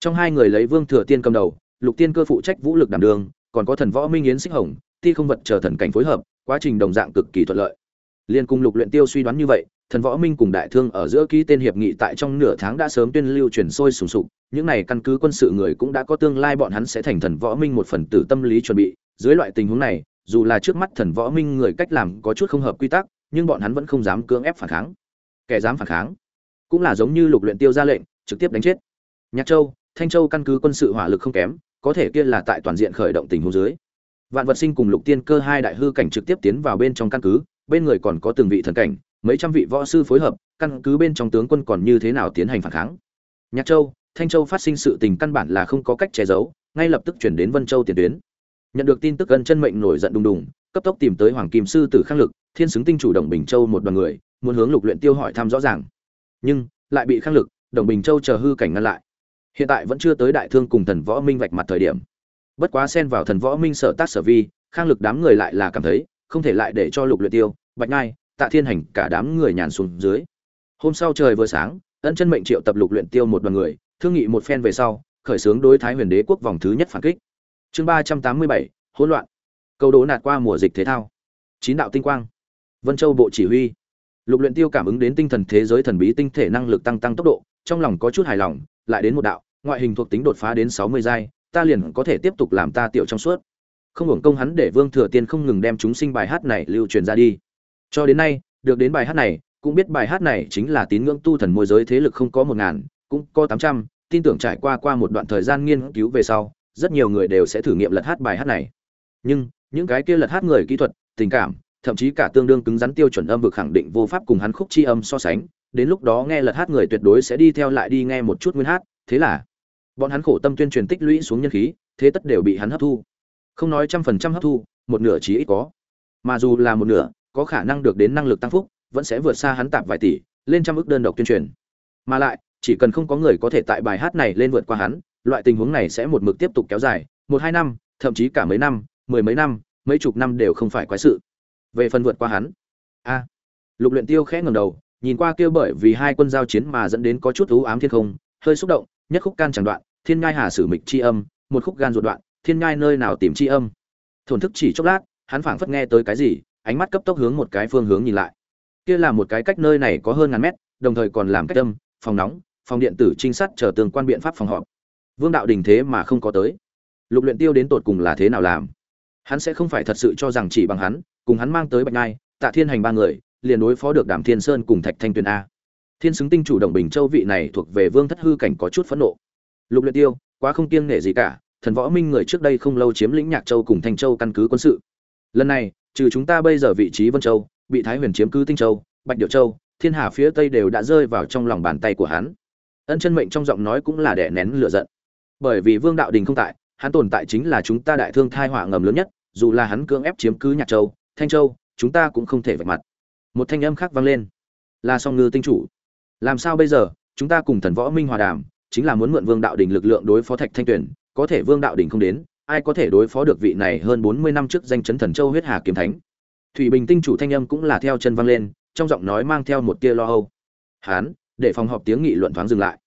Trong hai người lấy vương thừa tiên cầm đầu, lục tiên cơ phụ trách vũ lực đảm đường, còn có thần võ minh yến xích hồng, ti không vật chờ thần cảnh phối hợp, quá trình đồng dạng cực kỳ thuận lợi. Liên cùng lục luyện tiêu suy đoán như vậy thần võ minh cùng đại thương ở giữa ký tên hiệp nghị tại trong nửa tháng đã sớm tuyên lưu truyền sôi sùng sục, những này căn cứ quân sự người cũng đã có tương lai, bọn hắn sẽ thành thần võ minh một phần tử tâm lý chuẩn bị. Dưới loại tình huống này, dù là trước mắt thần võ minh người cách làm có chút không hợp quy tắc, nhưng bọn hắn vẫn không dám cưỡng ép phản kháng. Kẻ dám phản kháng cũng là giống như lục luyện tiêu ra lệnh, trực tiếp đánh chết. Nhạc châu, thanh châu căn cứ quân sự hỏa lực không kém, có thể kia là tại toàn diện khởi động tình huống dưới. Vạn vật sinh cùng lục tiên cơ hai đại hư cảnh trực tiếp tiến vào bên trong căn cứ, bên người còn có từng vị thần cảnh mấy trăm vị võ sư phối hợp, căn cứ bên trong tướng quân còn như thế nào tiến hành phản kháng. Nhạc châu, thanh châu phát sinh sự tình căn bản là không có cách che giấu, ngay lập tức chuyển đến vân châu tiền tuyến. Nhận được tin tức gần chân mệnh nổi giận đùng đùng, cấp tốc tìm tới hoàng kim sư tử khang lực, thiên xứng tinh chủ đồng bình châu một đoàn người, muốn hướng lục luyện tiêu hỏi thăm rõ ràng. Nhưng, lại bị khang lực, đồng bình châu chờ hư cảnh ngăn lại. Hiện tại vẫn chưa tới đại thương cùng thần võ minh vạch mặt thời điểm. Bất quá xen vào thần võ minh sở tác sở vi, khang lực đám người lại là cảm thấy, không thể lại để cho lục luyện tiêu, bạch ngai tạ thiên hành cả đám người nhàn xuống dưới. Hôm sau trời vừa sáng, ân chân mệnh triệu tập lục luyện tiêu một đoàn người, thương nghị một phen về sau, khởi xướng đối thái huyền đế quốc vòng thứ nhất phản kích. Chương ba trăm tám mươi bảy, hỗn loạn. Câu đố nạt qua mùa dịch thể thao. Chín đạo tinh quang. Vân châu bộ chỉ huy. Lục luyện tiêu cảm ứng đến tinh thần thế giới thần bí tinh thể năng lực tăng tăng tốc độ, trong lòng có chút hài lòng, lại đến một đạo, ngoại hình thuộc tính đột phá đến sáu mươi giai, ta liền có thể tiếp tục làm ta tiểu trong suốt. Không hưởng công hắn để vương thừa tiên không ngừng đem chúng sinh bài hát này lưu truyền ra đi cho đến nay, được đến bài hát này, cũng biết bài hát này chính là tín ngưỡng tu thần môi giới thế lực không có một ngàn, cũng có tám trăm, tin tưởng trải qua qua một đoạn thời gian nghiên cứu về sau, rất nhiều người đều sẽ thử nghiệm lật hát bài hát này. Nhưng, những cái kia lật hát người kỹ thuật, tình cảm, thậm chí cả tương đương cứng rắn tiêu chuẩn âm vực khẳng định vô pháp cùng hắn khúc chi âm so sánh, đến lúc đó nghe lật hát người tuyệt đối sẽ đi theo lại đi nghe một chút nguyên hát, thế là, bọn hắn khổ tâm tuyên truyền tích lũy xuống nhân khí, thế tất đều bị hắn hấp thu. Không nói trăm phần trăm hấp thu, một nửa chí ít có. Mà dù là một nửa có khả năng được đến năng lực tăng phúc, vẫn sẽ vượt xa hắn tạp vài tỷ, lên trăm ước đơn độc tuyên truyền. Mà lại, chỉ cần không có người có thể tại bài hát này lên vượt qua hắn, loại tình huống này sẽ một mực tiếp tục kéo dài, một hai năm, thậm chí cả mấy năm, mười mấy năm, mấy chục năm đều không phải quái sự. Về phần vượt qua hắn, a, lục luyện tiêu khẽ ngẩng đầu, nhìn qua kia bởi vì hai quân giao chiến mà dẫn đến có chút u ám thiên không, hơi xúc động, nhất khúc can chẳng đoạn, thiên ngai hà sử mịch chi âm, một khúc gan ruột đoạn, thiên ngai nơi nào tìm chi âm. Thổn thức chỉ chốc lát, hắn phảng phất nghe tới cái gì ánh mắt cấp tốc hướng một cái phương hướng nhìn lại. Kia là một cái cách nơi này có hơn ngàn mét, đồng thời còn làm cách âm, phòng nóng, phòng điện tử trinh sát chờ tương quan biện pháp phòng họp. Vương đạo đình thế mà không có tới. Lục luyện tiêu đến tột cùng là thế nào làm? Hắn sẽ không phải thật sự cho rằng chỉ bằng hắn, cùng hắn mang tới bạch ngai tạ thiên hành ba người, liền đối phó được đàm thiên sơn cùng thạch thanh tuyền a. Thiên xứng tinh chủ động bình châu vị này thuộc về vương thất hư cảnh có chút phẫn nộ. Lục luyện tiêu, quá không kiêng nể gì cả, thần võ minh người trước đây không lâu chiếm lĩnh nhạc châu cùng thanh châu căn cứ quân sự. Lần này trừ chúng ta bây giờ vị trí vân châu, bị thái huyền chiếm cứ tinh châu, bạch Điểu châu, thiên hà phía tây đều đã rơi vào trong lòng bàn tay của hắn. Ân chân mệnh trong giọng nói cũng là đè nén lửa giận. Bởi vì vương đạo đình không tại, hắn tồn tại chính là chúng ta đại thương thai họa ngầm lớn nhất, dù là hắn cưỡng ép chiếm cứ nhạc châu, thanh châu, chúng ta cũng không thể vạch mặt. Một thanh âm khác vang lên. Là song ngư tinh chủ, làm sao bây giờ? Chúng ta cùng thần võ minh hòa đàm, chính là muốn mượn vương đạo đình lực lượng đối phó thạch thanh tuyển có thể vương đạo đình không đến ai có thể đối phó được vị này hơn bốn mươi năm trước danh chấn thần châu huyết hà kiếm thánh? Thủy bình tinh chủ thanh âm cũng là theo chân vang lên, trong giọng nói mang theo một tia lo âu. Hán, để phòng họp tiếng nghị luận thoáng dừng lại.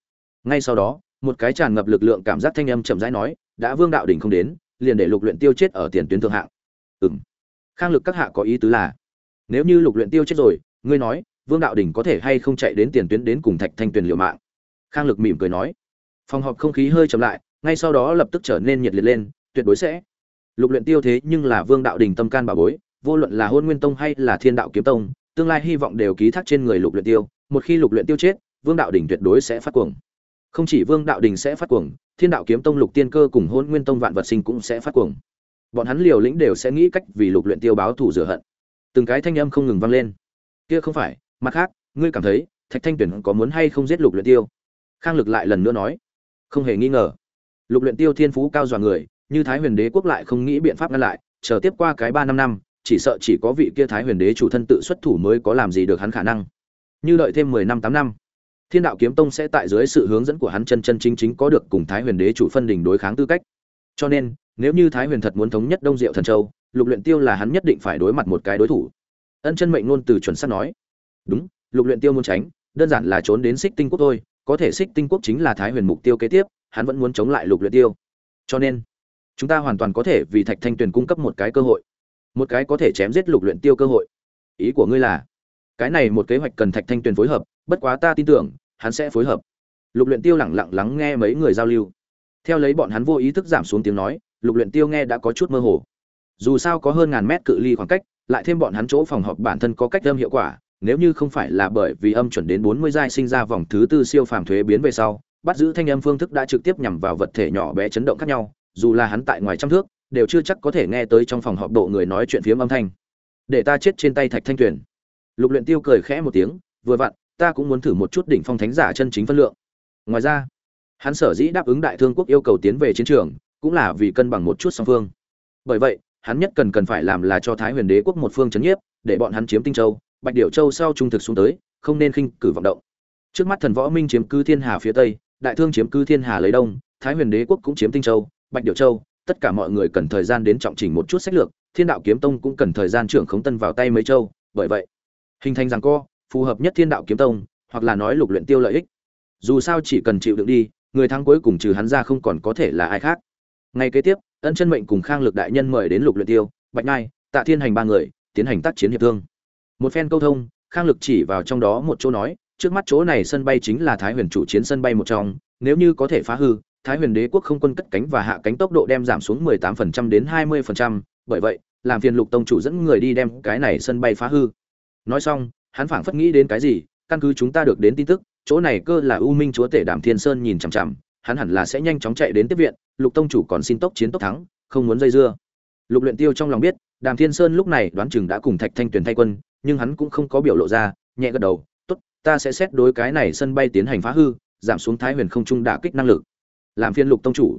Ngay sau đó, một cái tràn ngập lực lượng cảm giác thanh âm chậm rãi nói, đã vương đạo Đỉnh không đến, liền để lục luyện tiêu chết ở tiền tuyến thượng hạng. Ừm. Khang lực các hạ có ý tứ là, nếu như lục luyện tiêu chết rồi, ngươi nói, vương đạo Đỉnh có thể hay không chạy đến tiền tuyến đến cùng thạch thanh tuyền liều mạng? Khang lực mỉm cười nói. Phòng họp không khí hơi chậm lại, ngay sau đó lập tức trở nên nhiệt liệt lên tuyệt đối sẽ. Lục luyện tiêu thế nhưng là vương đạo đình tâm can bảo bối, vô luận là hôn nguyên tông hay là thiên đạo kiếm tông, tương lai hy vọng đều ký thác trên người lục luyện tiêu, một khi lục luyện tiêu chết, vương đạo đình tuyệt đối sẽ phát cuồng. Không chỉ vương đạo đình sẽ phát cuồng, thiên đạo kiếm tông lục tiên cơ cùng hôn nguyên tông vạn vật sinh cũng sẽ phát cuồng. Bọn hắn liều lĩnh đều sẽ nghĩ cách vì lục luyện tiêu báo thù rửa hận. Từng cái thanh âm không ngừng vang lên. Kia không phải, mặt khác, ngươi cảm thấy, thạch thanh tuyển có muốn hay không giết lục luyện tiêu? Khang lực lại lần nữa nói. Không hề nghi ngờ. Lục luyện tiêu thiên phú cao dọa người như thái huyền đế quốc lại không nghĩ biện pháp ngăn lại, chờ tiếp qua cái ba năm năm, chỉ sợ chỉ có vị kia thái huyền đế chủ thân tự xuất thủ mới có làm gì được hắn khả năng. Như đợi thêm mười năm tám năm, thiên đạo kiếm tông sẽ tại dưới sự hướng dẫn của hắn chân chân chính chính có được cùng thái huyền đế chủ phân đỉnh đối kháng tư cách. Cho nên, nếu như thái huyền thật muốn thống nhất đông diệu thần châu, lục luyện tiêu là hắn nhất định phải đối mặt một cái đối thủ. Ân chân mệnh luôn từ chuẩn xác nói, đúng, lục luyện tiêu muốn tránh, đơn giản là trốn đến xích tinh quốc thôi, có thể xích tinh quốc chính là thái huyền mục tiêu kế tiếp, hắn vẫn muốn chống lại lục luyện tiêu. Cho nên chúng ta hoàn toàn có thể vì thạch thanh tuyền cung cấp một cái cơ hội. Một cái có thể chém giết lục luyện tiêu cơ hội. Ý của ngươi là, cái này một kế hoạch cần thạch thanh tuyền phối hợp, bất quá ta tin tưởng, hắn sẽ phối hợp. Lục luyện tiêu lặng lặng lắng nghe mấy người giao lưu. Theo lấy bọn hắn vô ý thức giảm xuống tiếng nói, lục luyện tiêu nghe đã có chút mơ hồ. Dù sao có hơn ngàn mét cự ly khoảng cách, lại thêm bọn hắn chỗ phòng họp bản thân có cách âm hiệu quả, nếu như không phải là bởi vì âm chuẩn đến 40 giai sinh ra vòng thứ tư siêu phàm thuế biến về sau, bắt giữ thanh âm phương thức đã trực tiếp nhằm vào vật thể nhỏ bé chấn động khác nhau dù là hắn tại ngoài trăm thước, đều chưa chắc có thể nghe tới trong phòng họp độ người nói chuyện phiếm âm thanh. Để ta chết trên tay thạch thanh tuyền. Lục luyện tiêu cười khẽ một tiếng, vừa vặn, ta cũng muốn thử một chút đỉnh phong thánh giả chân chính phân lượng. Ngoài ra, hắn sở dĩ đáp ứng đại thương quốc yêu cầu tiến về chiến trường, cũng là vì cân bằng một chút song phương. Bởi vậy, hắn nhất cần cần phải làm là cho thái huyền đế quốc một phương chấn nhiếp, để bọn hắn chiếm tinh châu, bạch điểu châu sau trung thực xuống tới, không nên khinh cử vọng động. Trước mắt thần võ minh chiếm cư thiên hà phía tây, đại thương chiếm cư thiên hà lấy đông, thái huyền đế quốc cũng chiếm tinh châu bạch điểu châu, tất cả mọi người cần thời gian đến trọng chỉnh một chút sách lược, thiên đạo kiếm tông cũng cần thời gian trưởng khống tân vào tay mấy châu, bởi vậy, hình thành rằng co, phù hợp nhất thiên đạo kiếm tông, hoặc là nói lục luyện tiêu lợi ích. Dù sao chỉ cần chịu đựng đi, người thắng cuối cùng trừ hắn ra không còn có thể là ai khác. Ngay kế tiếp, ân chân mệnh cùng khang lực đại nhân mời đến lục luyện tiêu, bạch ngai tạ thiên hành ba người, tiến hành tác chiến hiệp thương. Một phen câu thông, khang lực chỉ vào trong đó một chỗ nói, trước mắt chỗ này sân bay chính là thái huyền chủ chiến sân bay một trong, nếu như có thể phá hư thái huyền đế quốc không quân cất cánh và hạ cánh tốc độ đem giảm xuống 18% đến 20%, bởi vậy làm phiền lục tông chủ dẫn người đi đem cái này sân bay phá hư. Nói xong hắn phảng phất nghĩ đến cái gì căn cứ chúng ta được đến tin tức chỗ này cơ là u minh chúa tể đàm thiên sơn nhìn chằm chằm hắn hẳn là sẽ nhanh chóng chạy đến tiếp viện lục tông chủ còn xin tốc chiến tốc thắng không muốn dây dưa. Lục luyện tiêu trong lòng biết đàm thiên sơn lúc này đoán chừng đã cùng thạch thanh tuyền thay quân nhưng hắn cũng không có biểu lộ ra nhẹ gật đầu tốt ta sẽ xét đối cái này sân bay tiến hành phá hư giảm xuống thái huyền không trung đả kích năng lực làm phiên lục tông chủ.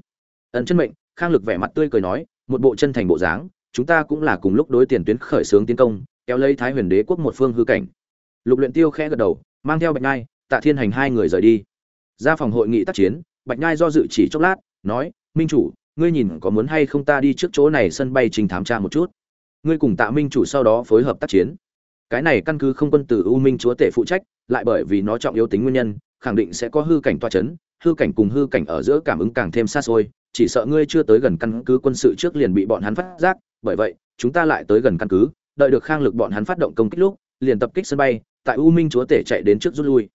Ẩn chân mệnh, khang lực vẻ mặt tươi cười nói, một bộ chân thành bộ dáng, chúng ta cũng là cùng lúc đối tiền tuyến khởi xướng tiến công, kéo lấy thái huyền đế quốc một phương hư cảnh. Lục luyện tiêu khẽ gật đầu, mang theo bạch ngai tạ thiên hành hai người rời đi. Ra phòng hội nghị tác chiến, bạch ngai do dự chỉ chốc lát, nói, minh chủ, ngươi nhìn có muốn hay không ta đi trước chỗ này sân bay trình thám tra một chút. Ngươi cùng tạ minh chủ sau đó phối hợp tác chiến. Cái này căn cứ không quân tử u minh chúa tể phụ trách, lại bởi vì nó trọng yếu tính nguyên nhân, khẳng định sẽ có hư cảnh toa chấn hư cảnh cùng hư cảnh ở giữa cảm ứng càng thêm xa xôi, chỉ sợ ngươi chưa tới gần căn cứ quân sự trước liền bị bọn hắn phát giác, bởi vậy, chúng ta lại tới gần căn cứ, đợi được khang lực bọn hắn phát động công kích lúc, liền tập kích sân bay, tại u minh chúa tể chạy đến trước rút lui.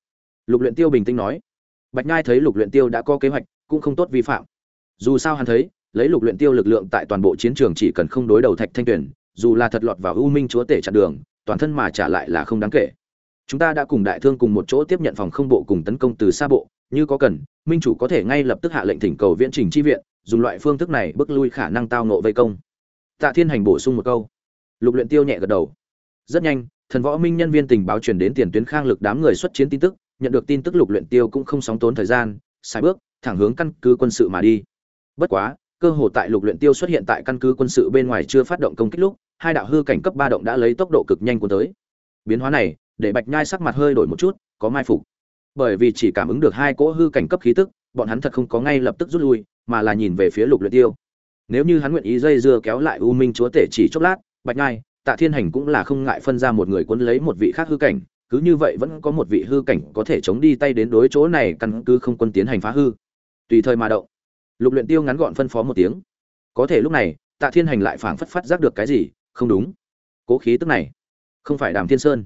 Lục luyện tiêu bình tĩnh nói. Bạch nhai thấy lục luyện tiêu đã có kế hoạch, cũng không tốt vi phạm. Dù sao hắn thấy, lấy lục luyện tiêu lực lượng tại toàn bộ chiến trường chỉ cần không đối đầu thạch thanh tuyển dù là thật lọt vào u minh chúa tể chặn đường, toàn thân mà trả lại là không đáng kể. Chúng ta đã cùng đại thương cùng một chỗ tiếp nhận phòng không bộ cùng tấn công từ xa bộ như có cần, minh chủ có thể ngay lập tức hạ lệnh thỉnh cầu viễn trình chi viện, dùng loại phương thức này bước lui khả năng tao nộ vây công. Tạ thiên hành bổ sung một câu. Lục luyện tiêu nhẹ gật đầu. Rất nhanh, thần võ minh nhân viên tình báo truyền đến tiền tuyến khang lực đám người xuất chiến tin tức, nhận được tin tức lục luyện tiêu cũng không sóng tốn thời gian sai bước, thẳng hướng căn cứ quân sự mà đi. Bất quá, cơ hồ tại lục luyện tiêu xuất hiện tại căn cứ quân sự bên ngoài chưa phát động công kích lúc, hai đạo hư cảnh cấp ba động đã lấy tốc độ cực nhanh cuốn tới. Biến hóa này, để bạch nhai sắc mặt hơi đổi một chút, có mai phục bởi vì chỉ cảm ứng được hai cỗ hư cảnh cấp khí tức, bọn hắn thật không có ngay lập tức rút lui, mà là nhìn về phía lục luyện tiêu. Nếu như hắn nguyện ý dây dưa kéo lại u minh chúa tể chỉ chốc lát, bạch ngai, tạ thiên hành cũng là không ngại phân ra một người quân lấy một vị khác hư cảnh, cứ như vậy vẫn có một vị hư cảnh có thể chống đi tay đến đối chỗ này căn cứ không quân tiến hành phá hư. Tùy thời mà động. Lục luyện tiêu ngắn gọn phân phó một tiếng. Có thể lúc này, tạ thiên hành lại phảng phất phát giác được cái gì, không đúng. Cố khí tức này, không phải đàm thiên sơn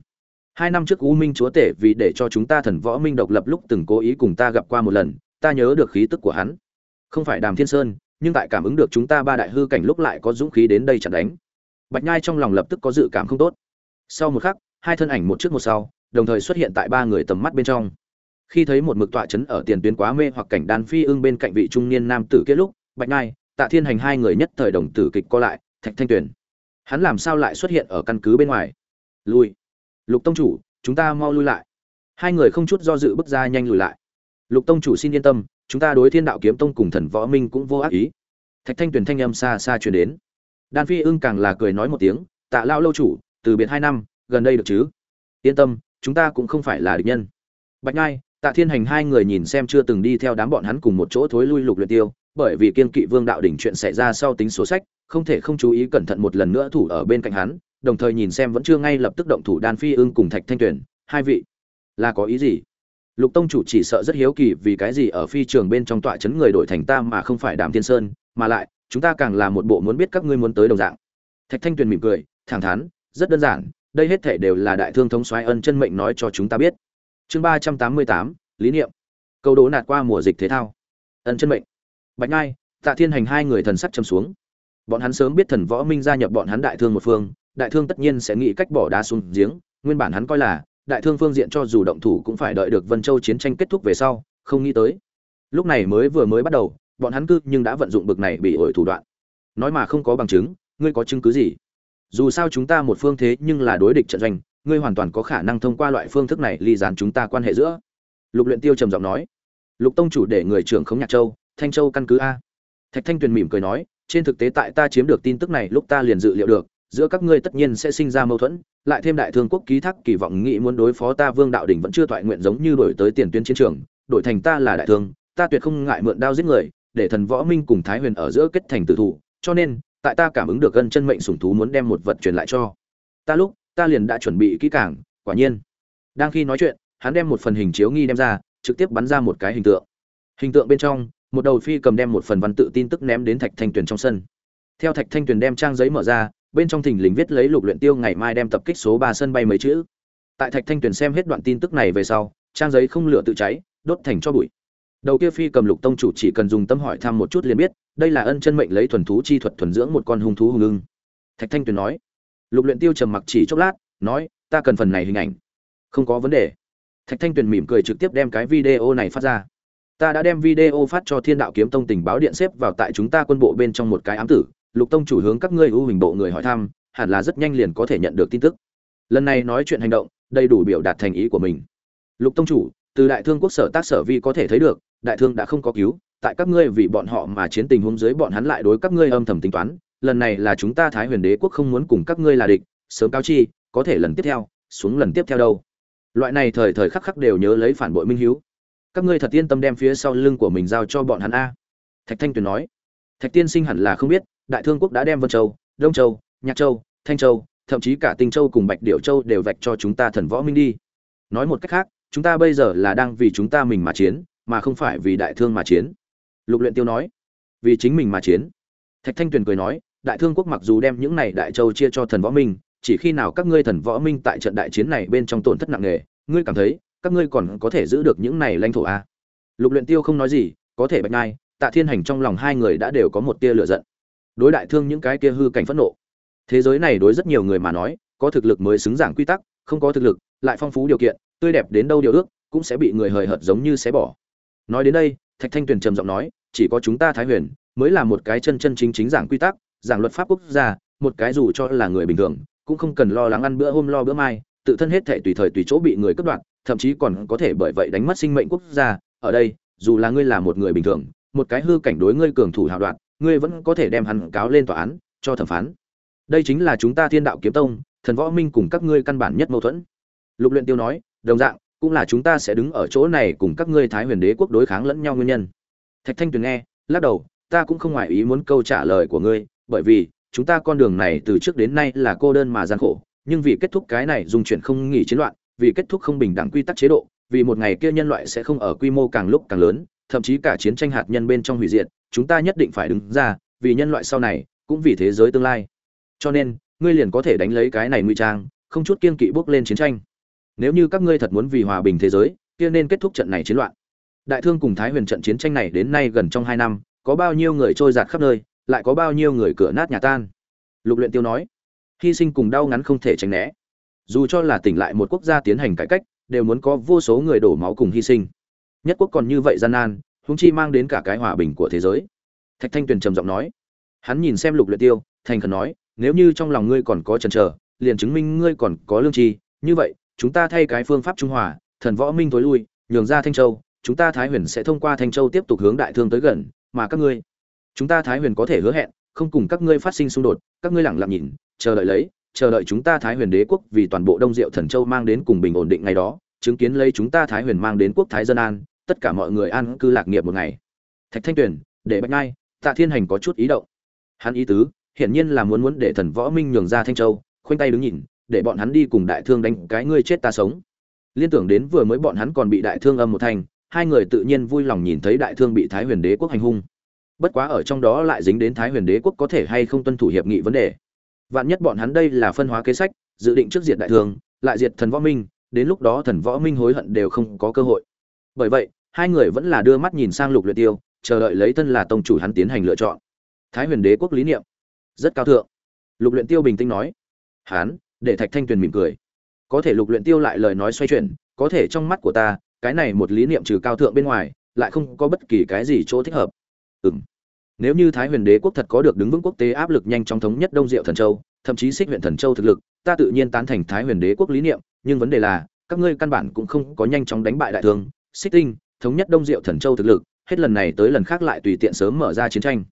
hai năm trước u minh chúa tể vì để cho chúng ta thần võ minh độc lập lúc từng cố ý cùng ta gặp qua một lần, ta nhớ được khí tức của hắn. Không phải đàm thiên sơn, nhưng tại cảm ứng được chúng ta ba đại hư cảnh lúc lại có dũng khí đến đây chặn đánh. Bạch nhai trong lòng lập tức có dự cảm không tốt. Sau một khắc, hai thân ảnh một trước một sau, đồng thời xuất hiện tại ba người tầm mắt bên trong. Khi thấy một mực tọa chấn ở tiền tuyến quá mê hoặc cảnh đan phi ưng bên cạnh vị trung niên nam tử kia lúc, bạch nhai, tạ thiên hành hai người nhất thời đồng tử kịch co lại, thạch thanh tuyền. Hắn làm sao lại xuất hiện ở căn cứ bên ngoài? Lui lục tông chủ, chúng ta mau lui lại. Hai người không chút do dự bước ra nhanh lùi lại. Lục tông chủ xin yên tâm, chúng ta đối thiên đạo kiếm tông cùng thần võ minh cũng vô ác ý. Thạch thanh tuyền thanh âm xa xa truyền đến. Đan phi ưng càng là cười nói một tiếng, tạ lao lâu chủ, từ biệt hai năm, gần đây được chứ? Yên tâm, chúng ta cũng không phải là địch nhân. Bạch ngai tạ thiên hành hai người nhìn xem chưa từng đi theo đám bọn hắn cùng một chỗ thối lui lục luyện tiêu, bởi vì kiên kỵ vương đạo đỉnh chuyện xảy ra sau tính số sách, không thể không chú ý cẩn thận một lần nữa thủ ở bên cạnh hắn đồng thời nhìn xem vẫn chưa ngay lập tức động thủ đan phi ưng cùng thạch thanh tuyển hai vị, là có ý gì? Lục tông chủ chỉ sợ rất hiếu kỳ vì cái gì ở phi trường bên trong tọa chấn người đổi thành ta mà không phải đàm thiên sơn, mà lại, chúng ta càng là một bộ muốn biết các ngươi muốn tới đồng dạng. Thạch thanh tuyền mỉm cười, thẳng thắn, rất đơn giản, đây hết thể đều là đại thương thống soái ân chân mệnh nói cho chúng ta biết. Chương ba trăm tám mươi tám, lý niệm. Câu đố nạt qua mùa dịch thế thao. Ân chân mệnh. Bạch ngai, tạ thiên hành hai người thần sắc châm xuống. Bọn hắn sớm biết thần võ minh gia nhập bọn hắn đại thương một phương đại thương tất nhiên sẽ nghĩ cách bỏ đá xuống giếng, nguyên bản hắn coi là, đại thương phương diện cho dù động thủ cũng phải đợi được vân châu chiến tranh kết thúc về sau, không nghĩ tới. Lúc này mới vừa mới bắt đầu, bọn hắn cư nhưng đã vận dụng bực này bị ổi thủ đoạn. Nói mà không có bằng chứng, ngươi có chứng cứ gì? Dù sao chúng ta một phương thế nhưng là đối địch trận doanh, ngươi hoàn toàn có khả năng thông qua loại phương thức này ly dán chúng ta quan hệ giữa. Lục luyện tiêu trầm giọng nói. Lục tông chủ để người trưởng khống nhạc châu, thanh châu căn cứ a. Thạch thanh tuyền mỉm cười nói, trên thực tế tại ta chiếm được tin tức này lúc ta liền dự liệu được giữa các ngươi tất nhiên sẽ sinh ra mâu thuẫn, lại thêm đại thương quốc ký thác kỳ vọng nghĩ muốn đối phó ta vương đạo đỉnh vẫn chưa thoại nguyện giống như đổi tới tiền tuyến chiến trường, đổi thành ta là đại thương, ta tuyệt không ngại mượn đao giết người, để thần võ minh cùng thái huyền ở giữa kết thành tử thủ, cho nên, tại ta cảm ứng được gân chân mệnh sủng thú muốn đem một vật truyền lại cho ta lúc, ta liền đã chuẩn bị kỹ càng, quả nhiên. Đang khi nói chuyện, hắn đem một phần hình chiếu nghi đem ra, trực tiếp bắn ra một cái hình tượng. Hình tượng bên trong, một đầu phi cầm đem một phần văn tự tin tức ném đến thạch thanh tuyền trong sân. Theo thạch thanh tuyền đem trang giấy mở ra bên trong thình lình viết lấy lục luyện tiêu ngày mai đem tập kích số ba sân bay mấy chữ. Tại thạch thanh tuyền xem hết đoạn tin tức này về sau, trang giấy không lửa tự cháy, đốt thành cho bụi. Đầu kia phi cầm lục tông chủ chỉ cần dùng tâm hỏi thăm một chút liền biết, đây là ân chân mệnh lấy thuần thú chi thuật thuần dưỡng một con hung thú hung ưng. Thạch thanh tuyền nói. Lục luyện tiêu trầm mặc chỉ chốc lát, nói, ta cần phần này hình ảnh. Không có vấn đề. Thạch thanh tuyền mỉm cười trực tiếp đem cái video này phát ra. Ta đã đem video phát cho thiên đạo kiếm tông tình báo điện xếp vào tại chúng ta quân bộ bên trong một cái ám tử lục tông chủ hướng các ngươi ưu hình bộ người hỏi thăm, hẳn là rất nhanh liền có thể nhận được tin tức. Lần này nói chuyện hành động, đầy đủ biểu đạt thành ý của mình. Lục tông chủ, từ đại thương quốc sở tác sở vi có thể thấy được, đại thương đã không có cứu, tại các ngươi vì bọn họ mà chiến tình huống dưới bọn hắn lại đối các ngươi âm thầm tính toán, lần này là chúng ta thái huyền đế quốc không muốn cùng các ngươi là địch, sớm cao chi, có thể lần tiếp theo, xuống lần tiếp theo đâu. Loại này thời thời khắc khắc đều nhớ lấy phản bội minh hiếu. Các ngươi thật yên tâm đem phía sau lưng của mình giao cho bọn hắn a. Thạch thanh tuyền nói. Thạch tiên sinh hẳn là không biết đại thương quốc đã đem vân châu, đông châu, nhạc châu, thanh châu, thậm chí cả tinh châu cùng bạch điệu châu đều vạch cho chúng ta thần võ minh đi. Nói một cách khác, chúng ta bây giờ là đang vì chúng ta mình mà chiến, mà không phải vì đại thương mà chiến. Lục luyện tiêu nói. Vì chính mình mà chiến. Thạch thanh tuyền cười nói, đại thương quốc mặc dù đem những này đại châu chia cho thần võ minh, chỉ khi nào các ngươi thần võ minh tại trận đại chiến này bên trong tổn thất nặng nề, ngươi cảm thấy, các ngươi còn có thể giữ được những này lãnh thổ à? lục luyện tiêu không nói gì, có thể bạch ngai, tạ thiên hành trong lòng hai người đã đều có một tia lửa giận đối đại thương những cái kia hư cảnh phẫn nộ. Thế giới này đối rất nhiều người mà nói, có thực lực mới xứng giảng quy tắc, không có thực lực, lại phong phú điều kiện, tươi đẹp đến đâu điều ước, cũng sẽ bị người hời hợt giống như xé bỏ. Nói đến đây, thạch thanh tuyền trầm giọng nói, chỉ có chúng ta thái huyền mới là một cái chân chân chính chính giảng quy tắc, giảng luật pháp quốc gia, một cái dù cho là người bình thường, cũng không cần lo lắng ăn bữa hôm lo bữa mai, tự thân hết thể tùy thời tùy chỗ bị người cướp đoạt, thậm chí còn có thể bởi vậy đánh mất sinh mệnh quốc gia. Ở đây, dù là ngươi là một người bình thường, một cái hư cảnh đối ngươi cường thủ hào đoạn ngươi vẫn có thể đem hắn cáo lên tòa án, cho thẩm phán. Đây chính là chúng ta thiên đạo kiếm tông, thần võ minh cùng các ngươi căn bản nhất mâu thuẫn. Lục luyện tiêu nói, đồng dạng, cũng là chúng ta sẽ đứng ở chỗ này cùng các ngươi thái huyền đế quốc đối kháng lẫn nhau nguyên nhân. Thạch thanh tuyền nghe, lắc đầu, ta cũng không ngoại ý muốn câu trả lời của ngươi, bởi vì, chúng ta con đường này từ trước đến nay là cô đơn mà gian khổ, nhưng vì kết thúc cái này dùng chuyển không nghỉ chiến loạn, vì kết thúc không bình đẳng quy tắc chế độ, vì một ngày kia nhân loại sẽ không ở quy mô càng lúc càng lớn thậm chí cả chiến tranh hạt nhân bên trong hủy diệt, chúng ta nhất định phải đứng ra, vì nhân loại sau này, cũng vì thế giới tương lai. Cho nên, ngươi liền có thể đánh lấy cái này nguy trang, không chút kiên kỵ bước lên chiến tranh. Nếu như các ngươi thật muốn vì hòa bình thế giới, kia nên kết thúc trận này chiến loạn. Đại thương cùng thái huyền trận chiến tranh này đến nay gần trong hai năm, có bao nhiêu người trôi giạt khắp nơi, lại có bao nhiêu người cửa nát nhà tan? Lục luyện tiêu nói, hy sinh cùng đau ngắn không thể tránh né. Dù cho là tỉnh lại một quốc gia tiến hành cải cách, đều muốn có vô số người đổ máu cùng hy sinh nhất quốc còn như vậy gian nan húng chi mang đến cả cái hòa bình của thế giới. Thạch thanh tuyền trầm giọng nói. Hắn nhìn xem lục luyện tiêu, thành khẩn nói, nếu như trong lòng ngươi còn có chần chờ, liền chứng minh ngươi còn có lương tri, như vậy, chúng ta thay cái phương pháp trung hòa, thần võ minh tối lui, nhường ra thanh châu, chúng ta thái huyền sẽ thông qua thanh châu tiếp tục hướng đại thương tới gần, mà các ngươi, chúng ta thái huyền có thể hứa hẹn, không cùng các ngươi phát sinh xung đột, các ngươi lẳng lặng nhìn, chờ đợi lấy, chờ đợi chúng ta thái huyền đế quốc vì toàn bộ đông diệu thần châu mang đến cùng bình ổn định ngày đó, chứng kiến lấy chúng ta thái huyền mang đến quốc thái dân an tất cả mọi người an cư lạc nghiệp một ngày. Thạch thanh tuyền, để bạch ngai tạ thiên hành có chút ý động. Hắn ý tứ, hiển nhiên là muốn muốn để thần võ minh nhường ra thanh châu, khoanh tay đứng nhìn, để bọn hắn đi cùng đại thương đánh cái ngươi chết ta sống. Liên tưởng đến vừa mới bọn hắn còn bị đại thương âm một thành, hai người tự nhiên vui lòng nhìn thấy đại thương bị thái huyền đế quốc hành hung. Bất quá ở trong đó lại dính đến thái huyền đế quốc có thể hay không tuân thủ hiệp nghị vấn đề. Vạn nhất bọn hắn đây là phân hóa kế sách, dự định trước diệt đại thương, lại diệt thần võ minh, đến lúc đó thần võ minh hối hận đều không có cơ hội. Bởi vậy hai người vẫn là đưa mắt nhìn sang lục luyện tiêu, chờ đợi lấy thân là tông chủ hắn tiến hành lựa chọn. Thái huyền đế quốc lý niệm. Rất cao thượng. Lục luyện tiêu bình tĩnh nói. Hắn để thạch thanh tuyền mỉm cười. Có thể lục luyện tiêu lại lời nói xoay chuyển, có thể trong mắt của ta, cái này một lý niệm trừ cao thượng bên ngoài, lại không có bất kỳ cái gì chỗ thích hợp. Ừm. Nếu như thái huyền đế quốc thật có được đứng vững quốc tế áp lực nhanh chóng thống nhất đông diệu thần châu, thậm chí xích huyện thần châu thực lực, ta tự nhiên tán thành thái huyền đế quốc lý niệm, nhưng vấn đề là, các ngươi căn bản cũng không có nhanh chóng đánh bại đại thương, xích tinh thống nhất đông diệu thần châu thực lực, hết lần này tới lần khác lại tùy tiện sớm mở ra chiến tranh.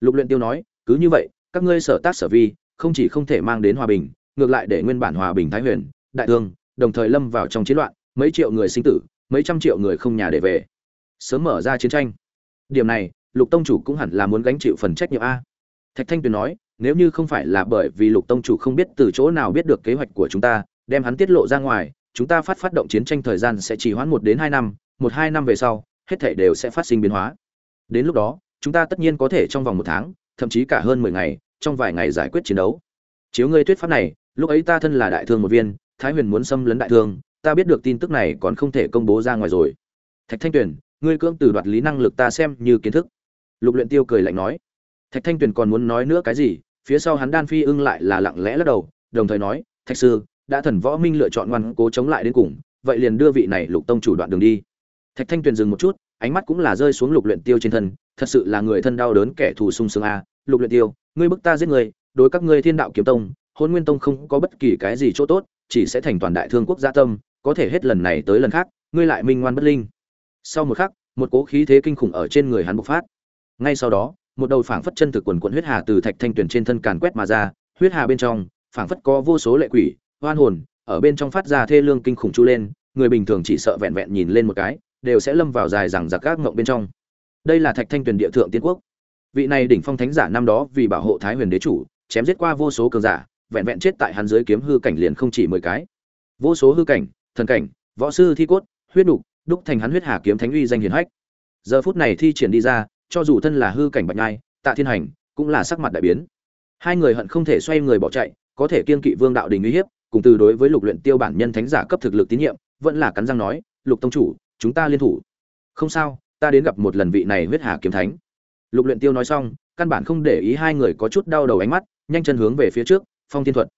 Lục luyện tiêu nói, cứ như vậy, các ngươi sở tác sở vi, không chỉ không thể mang đến hòa bình, ngược lại để nguyên bản hòa bình thái huyền, đại thương, đồng thời lâm vào trong chiến loạn, mấy triệu người sinh tử, mấy trăm triệu người không nhà để về. Sớm mở ra chiến tranh. Điểm này, lục tông chủ cũng hẳn là muốn gánh chịu phần trách nhiệm a. Thạch thanh tuyền nói, nếu như không phải là bởi vì lục tông chủ không biết từ chỗ nào biết được kế hoạch của chúng ta, đem hắn tiết lộ ra ngoài, chúng ta phát phát động chiến tranh thời gian sẽ chỉ hoãn một đến hai năm một hai năm về sau, hết thảy đều sẽ phát sinh biến hóa. Đến lúc đó, chúng ta tất nhiên có thể trong vòng một tháng, thậm chí cả hơn mười ngày, trong vài ngày giải quyết chiến đấu. Chiếu ngươi thuyết pháp này, lúc ấy ta thân là đại thương một viên, thái huyền muốn xâm lấn đại thương, ta biết được tin tức này còn không thể công bố ra ngoài rồi. Thạch thanh tuyền, ngươi cưỡng từ đoạt lý năng lực ta xem như kiến thức. Lục luyện tiêu cười lạnh nói. Thạch thanh tuyền còn muốn nói nữa cái gì, phía sau hắn đan phi ưng lại là lặng lẽ lắc đầu, đồng thời nói, thạch sư, đã thần võ minh lựa chọn ngoan cố chống lại đến cùng, vậy liền đưa vị này lục tông chủ đoạn đường đi thạch thanh tuyền dừng một chút, ánh mắt cũng là rơi xuống lục luyện tiêu trên thân, thật sự là người thân đau đớn kẻ thù sung sướng a. Lục luyện tiêu, ngươi bức ta giết người đối các ngươi thiên đạo kiếm tông, hôn nguyên tông không có bất kỳ cái gì chỗ tốt, chỉ sẽ thành toàn đại thương quốc gia tâm, có thể hết lần này tới lần khác, ngươi lại minh ngoan bất linh. Sau một khắc, một cố khí thế kinh khủng ở trên người hắn bộc phát. Ngay sau đó, một đầu phảng phất chân thực quần cuộn huyết hà từ thạch thanh Tuyền trên thân càn quét mà ra, huyết hà bên trong, phảng phất có vô số lệ quỷ hoan hồn, ở bên trong phát ra thê lương kinh khủng chu lên, người bình thường chỉ sợ vẹn vẹn nhìn lên một cái đều sẽ lâm vào dài rằng giặc các ngộng bên trong. Đây là thạch thanh tuyền địa thượng tiên quốc. Vị này đỉnh phong thánh giả năm đó vì bảo hộ thái huyền đế chủ, chém giết qua vô số cường giả, vẹn vẹn chết tại hắn dưới kiếm hư cảnh liền không chỉ mười cái. Vô số hư cảnh, thần cảnh, võ sư thi cốt, huyết đục đúc thành hắn huyết hà kiếm thánh uy danh hiển hách. Giờ phút này thi triển đi ra, cho dù thân là hư cảnh bạch nhai, tạ thiên hành cũng là sắc mặt đại biến. Hai người hận không thể xoay người bỏ chạy, có thể kiên kỵ vương đạo đình uy hiếp, cùng từ đối với lục luyện tiêu bản nhân thánh giả cấp thực lực tín nhiệm, vẫn là cắn răng nói, lục tông chủ chúng ta liên thủ. Không sao, ta đến gặp một lần vị này huyết hà kiếm thánh. Lục luyện tiêu nói xong, căn bản không để ý hai người có chút đau đầu ánh mắt, nhanh chân hướng về phía trước, phong thiên thuật.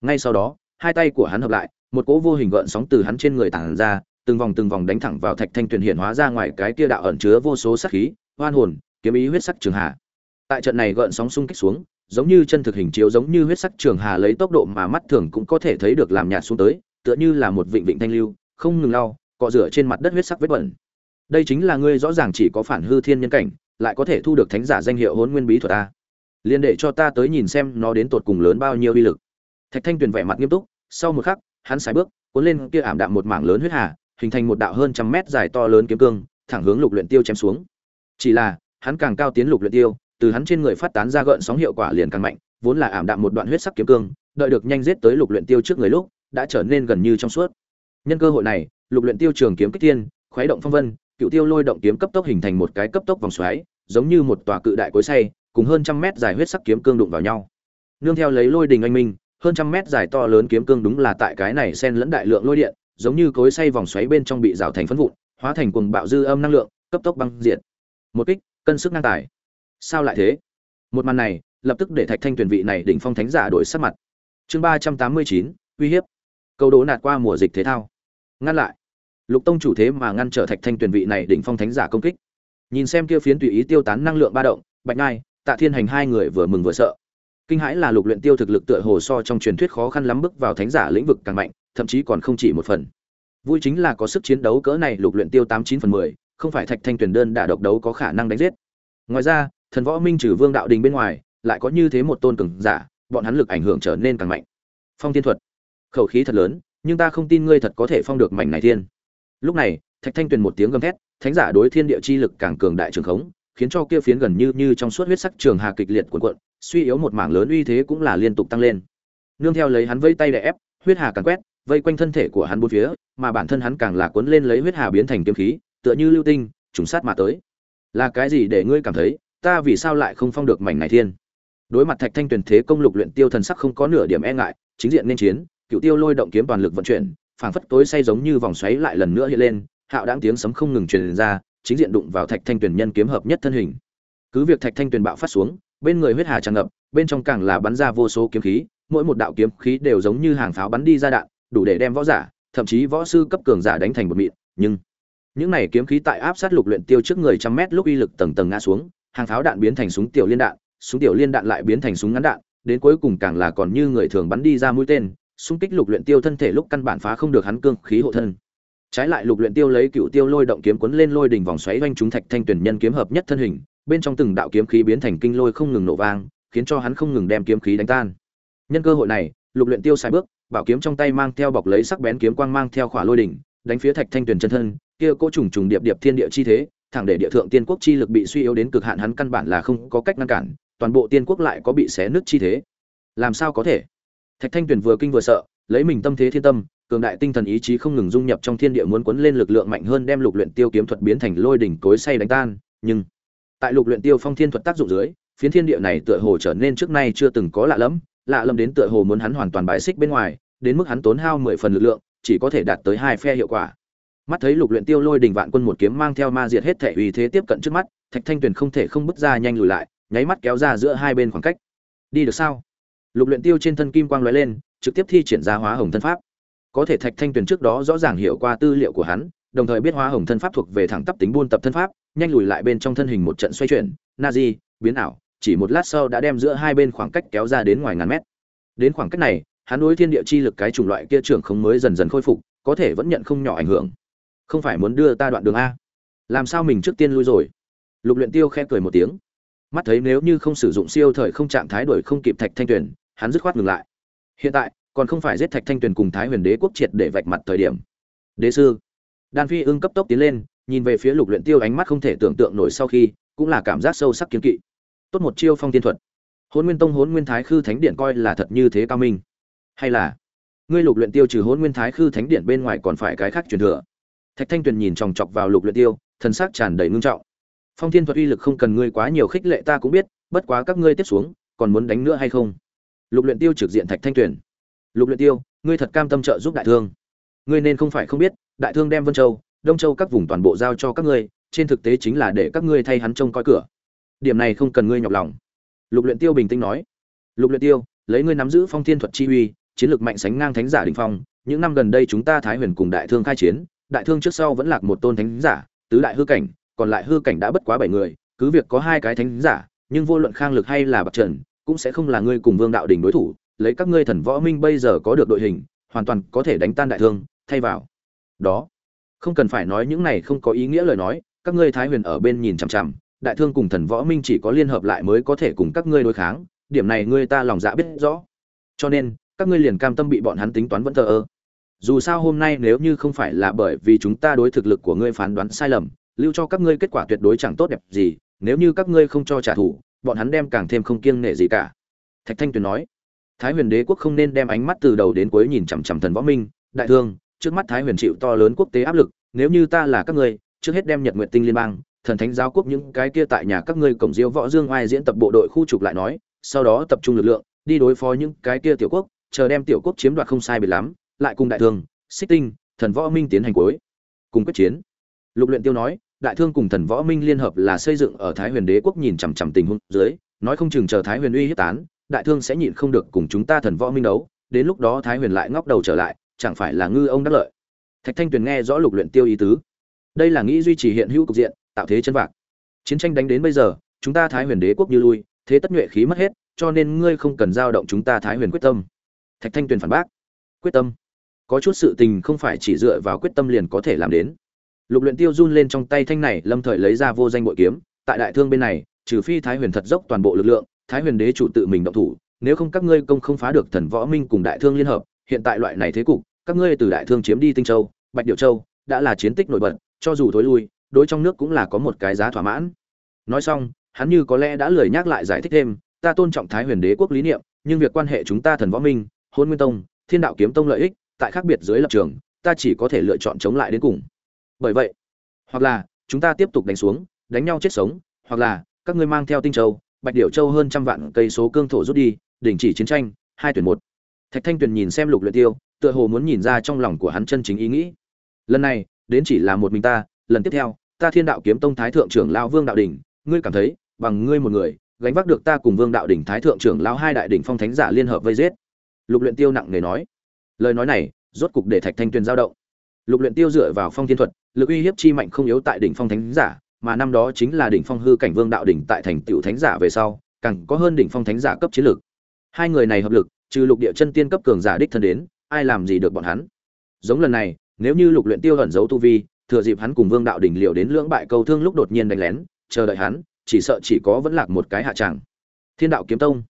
Ngay sau đó, hai tay của hắn hợp lại, một cỗ vô hình gợn sóng từ hắn trên người tản ra, từng vòng từng vòng đánh thẳng vào thạch thanh tuyền hiện hóa ra ngoài cái kia đạo ẩn chứa vô số sát khí hoan hồn, kiếm ý huyết sắc trường hà tại trận này gợn sóng xung kích xuống, giống như chân thực hình chiếu giống như huyết sắc trường hà lấy tốc độ mà mắt thường cũng có thể thấy được làm nhạt xuống tới, tựa như là một vịnh vịnh thanh lưu, không ngừng lau cọ rửa trên mặt đất huyết sắc vết bẩn. Đây chính là ngươi rõ ràng chỉ có phản hư thiên nhân cảnh, lại có thể thu được thánh giả danh hiệu hôn nguyên bí thuật ta liên để cho ta tới nhìn xem nó đến tột cùng lớn bao nhiêu uy lực. Thạch thanh tuyền vẻ mặt nghiêm túc, sau một khắc, hắn sải bước, cuốn lên kia ảm đạm một mảng lớn huyết hà, hình thành một đạo hơn trăm mét dài to lớn kiếm cương, thẳng hướng lục luyện tiêu chém xuống. Chỉ là, hắn càng cao tiến lục luyện tiêu, từ hắn trên người phát tán ra gợn sóng hiệu quả liền càng mạnh, vốn là ảm đạm một đoạn huyết sắc kiếm cương, đợi được nhanh giết tới lục luyện tiêu trước người lúc, đã trở nên gần như trong suốt. Nhân cơ hội này lục luyện tiêu trường kiếm kích thiên, khuấy động phong vân, cựu tiêu lôi động kiếm cấp tốc hình thành một cái cấp tốc vòng xoáy, giống như một tòa cự đại cối xay, cùng hơn trăm mét dài huyết sắc kiếm cương đụng vào nhau. Nương theo lấy lôi đình anh minh, hơn trăm mét dài to lớn kiếm cương đúng là tại cái này xen lẫn đại lượng lôi điện, giống như cối xay vòng xoáy bên trong bị rào thành phấn vụn, hóa thành cuồng bạo dư âm năng lượng, cấp tốc băng diệt. Một kích, cân sức ngang tài. Sao lại thế? Một màn này, lập tức để thạch thanh tuyển vị này đỉnh phong thánh giả đổi sắc mặt. Chương ba trăm tám mươi chín, uy hiếp. Câu đố nạt qua mùa dịch thể thao ngăn lại. Lục tông chủ thế mà ngăn trở thạch thanh tuyển vị này đỉnh phong thánh giả công kích. Nhìn xem kia phiến tùy ý tiêu tán năng lượng ba động, bạch ngai, tạ thiên hành hai người vừa mừng vừa sợ. Kinh hãi là lục luyện tiêu thực lực tựa hồ so trong truyền thuyết khó khăn lắm bước vào thánh giả lĩnh vực càng mạnh, thậm chí còn không chỉ một phần. Vui chính là có sức chiến đấu cỡ này lục luyện tiêu tám chín phần mười, không phải thạch thanh tuyền đơn đả độc đấu có khả năng đánh giết. Ngoài ra, thần võ minh trừ vương đạo đình bên ngoài, lại có như thế một tôn cường giả, bọn hắn lực ảnh hưởng trở nên càng mạnh. Phong thiên thuật, khẩu khí thật lớn nhưng ta không tin ngươi thật có thể phong được mảnh này thiên. Lúc này, thạch thanh tuyền một tiếng gầm thét, thánh giả đối thiên địa chi lực càng cường đại trường khống, khiến cho kia phiến gần như như trong suốt huyết sắc trường hà kịch liệt cuộn cuộn, suy yếu một mảng lớn uy thế cũng là liên tục tăng lên. Nương theo lấy hắn vây tay đè ép, huyết hà càng quét, vây quanh thân thể của hắn bốn phía, mà bản thân hắn càng là cuốn lên lấy huyết hà biến thành kiếm khí, tựa như lưu tinh, trùng sát mà tới. Là cái gì để ngươi cảm thấy, ta vì sao lại không phong được mảnh này thiên? Đối mặt thạch thanh tuyền thế công lục luyện tiêu thần sắc không có nửa điểm e ngại, chính diện nên chiến cựu tiêu lôi động kiếm toàn lực vận chuyển, phảng phất tối say giống như vòng xoáy lại lần nữa hiện lên, hạo đáng tiếng sấm không ngừng truyền ra, chính diện đụng vào thạch thanh tuyển nhân kiếm hợp nhất thân hình. Cứ việc thạch thanh tuyển bạo phát xuống, bên người huyết hà tràn ngập, bên trong càng là bắn ra vô số kiếm khí, mỗi một đạo kiếm khí đều giống như hàng pháo bắn đi ra đạn, đủ để đem võ giả, thậm chí võ sư cấp cường giả đánh thành một mịn, nhưng những này kiếm khí tại áp sát lục luyện tiêu trước người trăm mét lúc uy lực tầng tầng ngã xuống, hàng pháo đạn biến thành súng tiểu liên đạn, súng tiểu liên đạn lại biến thành súng ngắn đạn, đến cuối cùng càng là còn như người thường bắn đi ra mũi tên xung kích lục luyện tiêu thân thể lúc căn bản phá không được hắn cương khí hộ thân. Trái lại lục luyện tiêu lấy cựu tiêu lôi động kiếm cuốn lên lôi đỉnh vòng xoáy doanh chúng thạch thanh tuyển nhân kiếm hợp nhất thân hình, bên trong từng đạo kiếm khí biến thành kinh lôi không ngừng nổ vang, khiến cho hắn không ngừng đem kiếm khí đánh tan. Nhân cơ hội này, lục luyện tiêu sai bước, bảo kiếm trong tay mang theo bọc lấy sắc bén kiếm quang mang theo khỏa lôi đỉnh, đánh phía thạch thanh tuyển chân thân, kia cỗ trùng trùng điệp điệp thiên địa chi thế, thẳng để địa thượng tiên quốc chi lực bị suy yếu đến cực hạn hắn căn bản là không có cách ngăn cản, toàn bộ tiên quốc lại có bị xé nứt chi thế. Làm sao có thể? Thạch thanh Tuyền vừa kinh vừa sợ, lấy mình tâm thế thiên tâm, cường đại tinh thần ý chí không ngừng dung nhập trong thiên địa muốn cuốn lên lực lượng mạnh hơn đem lục luyện tiêu kiếm thuật biến thành lôi đỉnh cối xay đánh tan, nhưng tại lục luyện tiêu phong thiên thuật tác dụng dưới, phiến thiên địa này tựa hồ trở nên trước nay chưa từng có lạ lẫm lạ lẫm đến tựa hồ muốn hắn hoàn toàn bài xích bên ngoài, đến mức hắn tốn hao mười phần lực lượng, chỉ có thể đạt tới hai phe hiệu quả. Mắt thấy lục luyện tiêu lôi đỉnh vạn quân một kiếm mang theo ma diệt hết thể uy thế tiếp cận trước mắt, thạch thanh tuyền không thể không bứt ra nhanh lùi lại, nháy mắt kéo ra giữa hai bên khoảng cách. Đi được sao? Lục luyện tiêu trên thân kim quang lóe lên, trực tiếp thi triển ra hóa hồng thân pháp. Có thể thạch thanh tuyền trước đó rõ ràng hiểu qua tư liệu của hắn, đồng thời biết hóa hồng thân pháp thuộc về thẳng tắp tính buôn tập thân pháp, nhanh lùi lại bên trong thân hình một trận xoay chuyển, na di, biến ảo, chỉ một lát sau đã đem giữa hai bên khoảng cách kéo ra đến ngoài ngàn mét. Đến khoảng cách này, hắn đối thiên địa chi lực cái chủng loại kia trưởng không mới dần dần khôi phục, có thể vẫn nhận không nhỏ ảnh hưởng. Không phải muốn đưa ta đoạn đường a? Làm sao mình trước tiên lui rồi? Lục luyện tiêu khẽ cười một tiếng. Mắt thấy nếu như không sử dụng siêu thời không trạng thái đuổi không kịp thạch thanh tuyền hắn dứt khoát ngừng lại. Hiện tại, còn không phải giết thạch thanh tuyền cùng thái huyền đế quốc triệt để vạch mặt thời điểm. Đế sư. Đan phi ưng cấp tốc tiến lên, nhìn về phía lục luyện tiêu ánh mắt không thể tưởng tượng nổi sau khi, cũng là cảm giác sâu sắc kiến kỵ. Tốt một chiêu phong thiên thuật. Hôn nguyên tông hôn nguyên thái khư thánh điện coi là thật như thế cao minh. Hay là, ngươi lục luyện tiêu trừ hôn nguyên thái khư thánh điện bên ngoài còn phải cái khác truyền thừa. Thạch thanh tuyền nhìn chòng chọc vào lục luyện tiêu, thần sắc tràn đầy ngưng trọng. Phong thiên thuật uy lực không cần ngươi quá nhiều khích lệ ta cũng biết, bất quá các ngươi tiếp xuống, còn muốn đánh nữa hay không? Lục luyện tiêu trực diện thạch thanh tuyền. Lục luyện tiêu, ngươi thật cam tâm trợ giúp đại thương. Ngươi nên không phải không biết, đại thương đem vân châu, đông châu các vùng toàn bộ giao cho các ngươi, trên thực tế chính là để các ngươi thay hắn trông coi cửa. Điểm này không cần ngươi nhọc lòng. Lục luyện tiêu bình tĩnh nói. Lục luyện tiêu, lấy ngươi nắm giữ phong thiên thuật chi uy, chiến lược mạnh sánh ngang thánh giả đỉnh phong, những năm gần đây chúng ta thái huyền cùng đại thương khai chiến, đại thương trước sau vẫn lạc một tôn thánh giả, tứ đại hư cảnh, còn lại hư cảnh đã bất quá bảy người, cứ việc có hai cái thánh giả, nhưng vô luận khang lực hay là bạc trần cũng sẽ không là ngươi cùng vương đạo đỉnh đối thủ, lấy các ngươi thần võ minh bây giờ có được đội hình, hoàn toàn có thể đánh tan đại thương, thay vào đó, không cần phải nói những này không có ý nghĩa lời nói, các ngươi thái huyền ở bên nhìn chằm chằm, đại thương cùng thần võ minh chỉ có liên hợp lại mới có thể cùng các ngươi đối kháng, điểm này ngươi ta lòng dạ biết rõ. Cho nên, các ngươi liền cam tâm bị bọn hắn tính toán vẫn thờ ơ. Dù sao hôm nay nếu như không phải là bởi vì chúng ta đối thực lực của ngươi phán đoán sai lầm, lưu cho các ngươi kết quả tuyệt đối chẳng tốt đẹp gì, nếu như các ngươi không cho trả thù bọn hắn đem càng thêm không kiêng nể gì cả. Thạch thanh tuyền nói, thái huyền đế quốc không nên đem ánh mắt từ đầu đến cuối nhìn chằm chằm thần võ minh. Đại thương, trước mắt thái huyền chịu to lớn quốc tế áp lực, nếu như ta là các ngươi, trước hết đem nhật nguyện tinh liên bang, thần thánh giáo quốc những cái kia tại nhà các ngươi cổng diêu võ dương oai diễn tập bộ đội khu trục lại nói, sau đó tập trung lực lượng, đi đối phó những cái kia tiểu quốc, chờ đem tiểu quốc chiếm đoạt không sai biệt lắm, lại cùng đại thương, xích tinh, thần võ minh tiến hành cuối, cùng quyết chiến. Lục luyện tiêu nói đại thương cùng thần võ minh liên hợp là xây dựng ở thái huyền đế quốc nhìn chằm chằm tình huống dưới, nói không chừng chờ thái huyền uy hiếp tán, đại thương sẽ nhịn không được cùng chúng ta thần võ minh đấu, đến lúc đó thái huyền lại ngóc đầu trở lại, chẳng phải là ngư ông đắc lợi. Thạch thanh tuyền nghe rõ lục luyện tiêu ý tứ. Đây là nghĩ duy trì hiện hữu cục diện, tạo thế chân vạc. Chiến tranh đánh đến bây giờ, chúng ta thái huyền đế quốc như lui, thế tất nhuệ khí mất hết, cho nên ngươi không cần giao động chúng ta thái huyền quyết tâm. Thạch thanh tuyền phản bác. Quyết tâm. Có chút sự tình không phải chỉ dựa vào quyết tâm liền có thể làm đến lục luyện tiêu run lên trong tay thanh này, lâm thời lấy ra vô danh bội kiếm. Tại đại thương bên này, trừ phi thái huyền thật dốc toàn bộ lực lượng, thái huyền đế chủ tự mình động thủ. Nếu không các ngươi công không phá được thần võ minh cùng đại thương liên hợp, hiện tại loại này thế cục, các ngươi từ đại thương chiếm đi tinh châu, bạch điệu châu, đã là chiến tích nổi bật, cho dù thối lui, đối trong nước cũng là có một cái giá thỏa mãn. Nói xong, hắn như có lẽ đã lười nhắc lại giải thích thêm, ta tôn trọng thái huyền đế quốc lý niệm, nhưng việc quan hệ chúng ta thần võ minh, hôn nguyên tông, thiên đạo kiếm tông lợi ích, tại khác biệt dưới lập trường, ta chỉ có thể lựa chọn chống lại đến cùng bởi vậy, hoặc là chúng ta tiếp tục đánh xuống, đánh nhau chết sống, hoặc là các ngươi mang theo tinh châu, bạch điểu châu hơn trăm vạn cây số cương thổ rút đi, đình chỉ chiến tranh, hai tuyển một. Thạch thanh tuyền nhìn xem lục luyện tiêu, tựa hồ muốn nhìn ra trong lòng của hắn chân chính ý nghĩ. Lần này, đến chỉ là một mình ta, lần tiếp theo, ta thiên đạo kiếm tông thái thượng trưởng lao vương đạo đỉnh, ngươi cảm thấy, bằng ngươi một người, gánh vác được ta cùng vương đạo đỉnh thái thượng trưởng lao hai đại đỉnh phong thánh giả liên hợp vây giết. Lục luyện tiêu nặng nề nói. Lời nói này, rốt cục để thạch thanh tuyền giao động lục luyện tiêu dựa vào phong thiên thuật, lực uy hiếp chi mạnh không yếu tại đỉnh phong thánh giả, mà năm đó chính là đỉnh phong hư cảnh vương đạo đỉnh tại thành tiểu thánh giả về sau, càng có hơn đỉnh phong thánh giả cấp chiến lược hai người này hợp lực, trừ lục địa chân tiên cấp cường giả đích thân đến, ai làm gì được bọn hắn? Giống lần này, nếu như lục luyện tiêu ẩn giấu tu vi, thừa dịp hắn cùng vương đạo đỉnh liều đến lưỡng bại câu thương lúc đột nhiên đánh lén, chờ đợi hắn, chỉ sợ chỉ có vẫn lạc một cái hạ trạng. thiên đạo kiếm tông.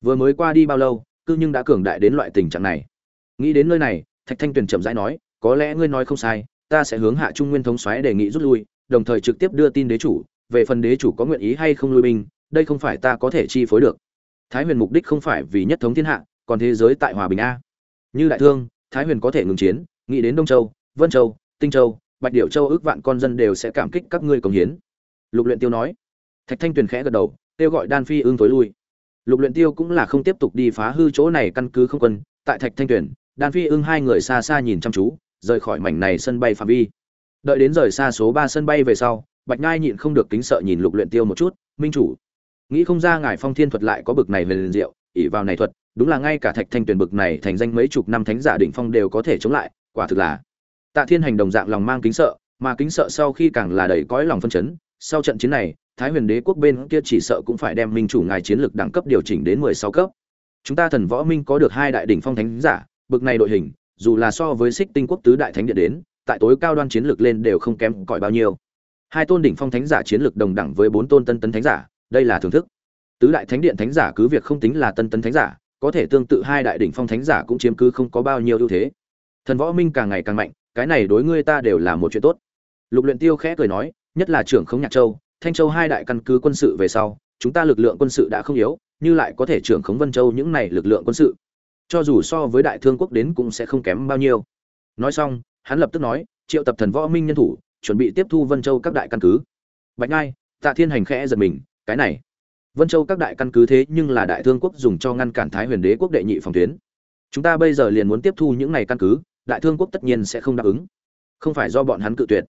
Vừa mới qua đi bao lâu, cư nhưng đã cường đại đến loại tình trạng này. Nghĩ đến nơi này, thạch thanh tuyền chậm rãi nói có lẽ ngươi nói không sai, ta sẽ hướng hạ trung nguyên thống soái đề nghị rút lui, đồng thời trực tiếp đưa tin đế chủ, về phần đế chủ có nguyện ý hay không lui binh, đây không phải ta có thể chi phối được. Thái huyền mục đích không phải vì nhất thống thiên hạ, còn thế giới tại hòa bình a. Như đại thương, thái huyền có thể ngừng chiến, nghĩ đến đông châu, vân châu, tinh châu, bạch điệu châu ước vạn con dân đều sẽ cảm kích các ngươi công hiến. Lục luyện tiêu nói. Thạch thanh tuyền khẽ gật đầu, kêu gọi đan phi ương tối lui. Lục luyện tiêu cũng là không tiếp tục đi phá hư chỗ này căn cứ không quân, tại thạch thanh tuyền, đan phi ương hai người xa xa nhìn chăm chú rời khỏi mảnh này sân bay phạm vi. Đợi đến rời xa số ba sân bay về sau, bạch ngai nhịn không được kính sợ nhìn lục luyện tiêu một chút, minh chủ, nghĩ không ra ngài phong thiên thuật lại có bực này về liền diệu, ỷ vào này thuật, đúng là ngay cả thạch thanh tuyền bực này thành danh mấy chục năm thánh giả đỉnh phong đều có thể chống lại, quả thực là. Tạ thiên hành đồng dạng lòng mang kính sợ, mà kính sợ sau khi càng là đầy cõi lòng phân chấn, sau trận chiến này, thái huyền đế quốc bên kia chỉ sợ cũng phải đem minh chủ ngài chiến lược đẳng cấp điều chỉnh đến mười sáu cấp. Chúng ta thần võ minh có được hai đại đỉnh phong thánh giả, bực này đội hình dù là so với xích tinh quốc tứ đại thánh điện đến, tại tối cao đoan chiến lược lên đều không kém cỏi bao nhiêu. Hai tôn đỉnh phong thánh giả chiến lược đồng đẳng với bốn tôn tân tấn thánh giả, đây là thưởng thức. Tứ đại thánh điện thánh giả cứ việc không tính là tân tấn thánh giả, có thể tương tự hai đại đỉnh phong thánh giả cũng chiếm cứ không có bao nhiêu ưu thế. Thần võ minh càng ngày càng mạnh, cái này đối ngươi ta đều là một chuyện tốt. Lục luyện tiêu khẽ cười nói, nhất là trưởng khống nhạc châu, thanh châu hai đại căn cứ quân sự về sau, chúng ta lực lượng quân sự đã không yếu, như lại có thể trưởng khống vân châu những này lực lượng quân sự cho dù so với đại thương quốc đến cũng sẽ không kém bao nhiêu. Nói xong, hắn lập tức nói, triệu tập thần võ minh nhân thủ, chuẩn bị tiếp thu vân châu các đại căn cứ. Bạch ngai tạ thiên hành khẽ giật mình, cái này. Vân châu các đại căn cứ thế nhưng là đại thương quốc dùng cho ngăn cản thái huyền đế quốc đệ nhị phòng tuyến. Chúng ta bây giờ liền muốn tiếp thu những này căn cứ, đại thương quốc tất nhiên sẽ không đáp ứng. Không phải do bọn hắn cự tuyệt.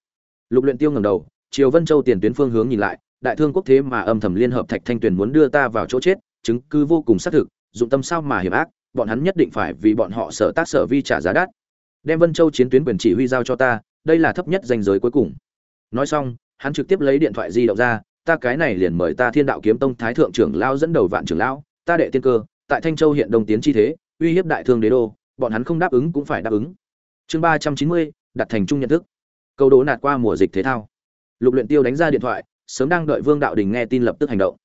Lục luyện tiêu ngẩng đầu, chiều vân châu tiền tuyến phương hướng nhìn lại, đại thương quốc thế mà âm thầm liên hợp thạch thanh tuyền muốn đưa ta vào chỗ chết, chứng cứ vô cùng xác thực, dụng tâm sao mà hiểm ác bọn hắn nhất định phải vì bọn họ sở tác sở vi trả giá đắt. Đem vân châu chiến tuyến quyền chỉ huy giao cho ta, đây là thấp nhất danh giới cuối cùng. Nói xong, hắn trực tiếp lấy điện thoại di động ra, ta cái này liền mời ta thiên đạo kiếm tông thái thượng trưởng lao dẫn đầu vạn trưởng lão, ta đệ tiên cơ, tại thanh châu hiện đông tiến chi thế, uy hiếp đại thương đế đô, bọn hắn không đáp ứng cũng phải đáp ứng. Chương ba trăm chín mươi, đặt thành chung nhận thức. Câu đố nạt qua mùa dịch thế thao. Lục luyện tiêu đánh ra điện thoại, sớm đang đợi vương đạo đình nghe tin lập tức hành động.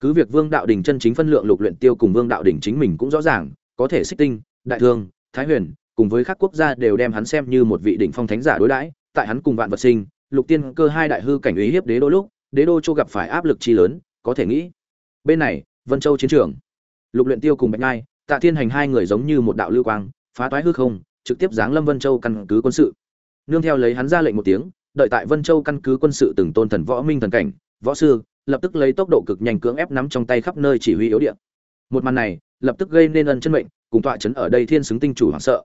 Cứ việc vương đạo đình chân chính phân lượng lục luyện tiêu cùng vương đạo đình chính mình cũng rõ ràng có thể xích tinh, đại thương, thái huyền, cùng với các quốc gia đều đem hắn xem như một vị đỉnh phong thánh giả đối đãi, tại hắn cùng vạn vật sinh, lục tiên cơ hai đại hư cảnh uy hiếp đế đô lúc, đế đô châu gặp phải áp lực chi lớn, có thể nghĩ. Bên này, vân châu chiến trường. Lục luyện tiêu cùng bạch ngai tạ thiên hành hai người giống như một đạo lưu quang, phá toái hư không, trực tiếp giáng lâm vân châu căn cứ quân sự. Nương theo lấy hắn ra lệnh một tiếng, đợi tại vân châu căn cứ quân sự từng tôn thần võ minh thần cảnh, võ sư, lập tức lấy tốc độ cực nhanh cưỡng ép nắm trong tay khắp nơi chỉ huy yếu điện một màn này lập tức gây nên ân chân mệnh, cùng tọa chấn ở đây thiên xứng tinh chủ hoảng sợ.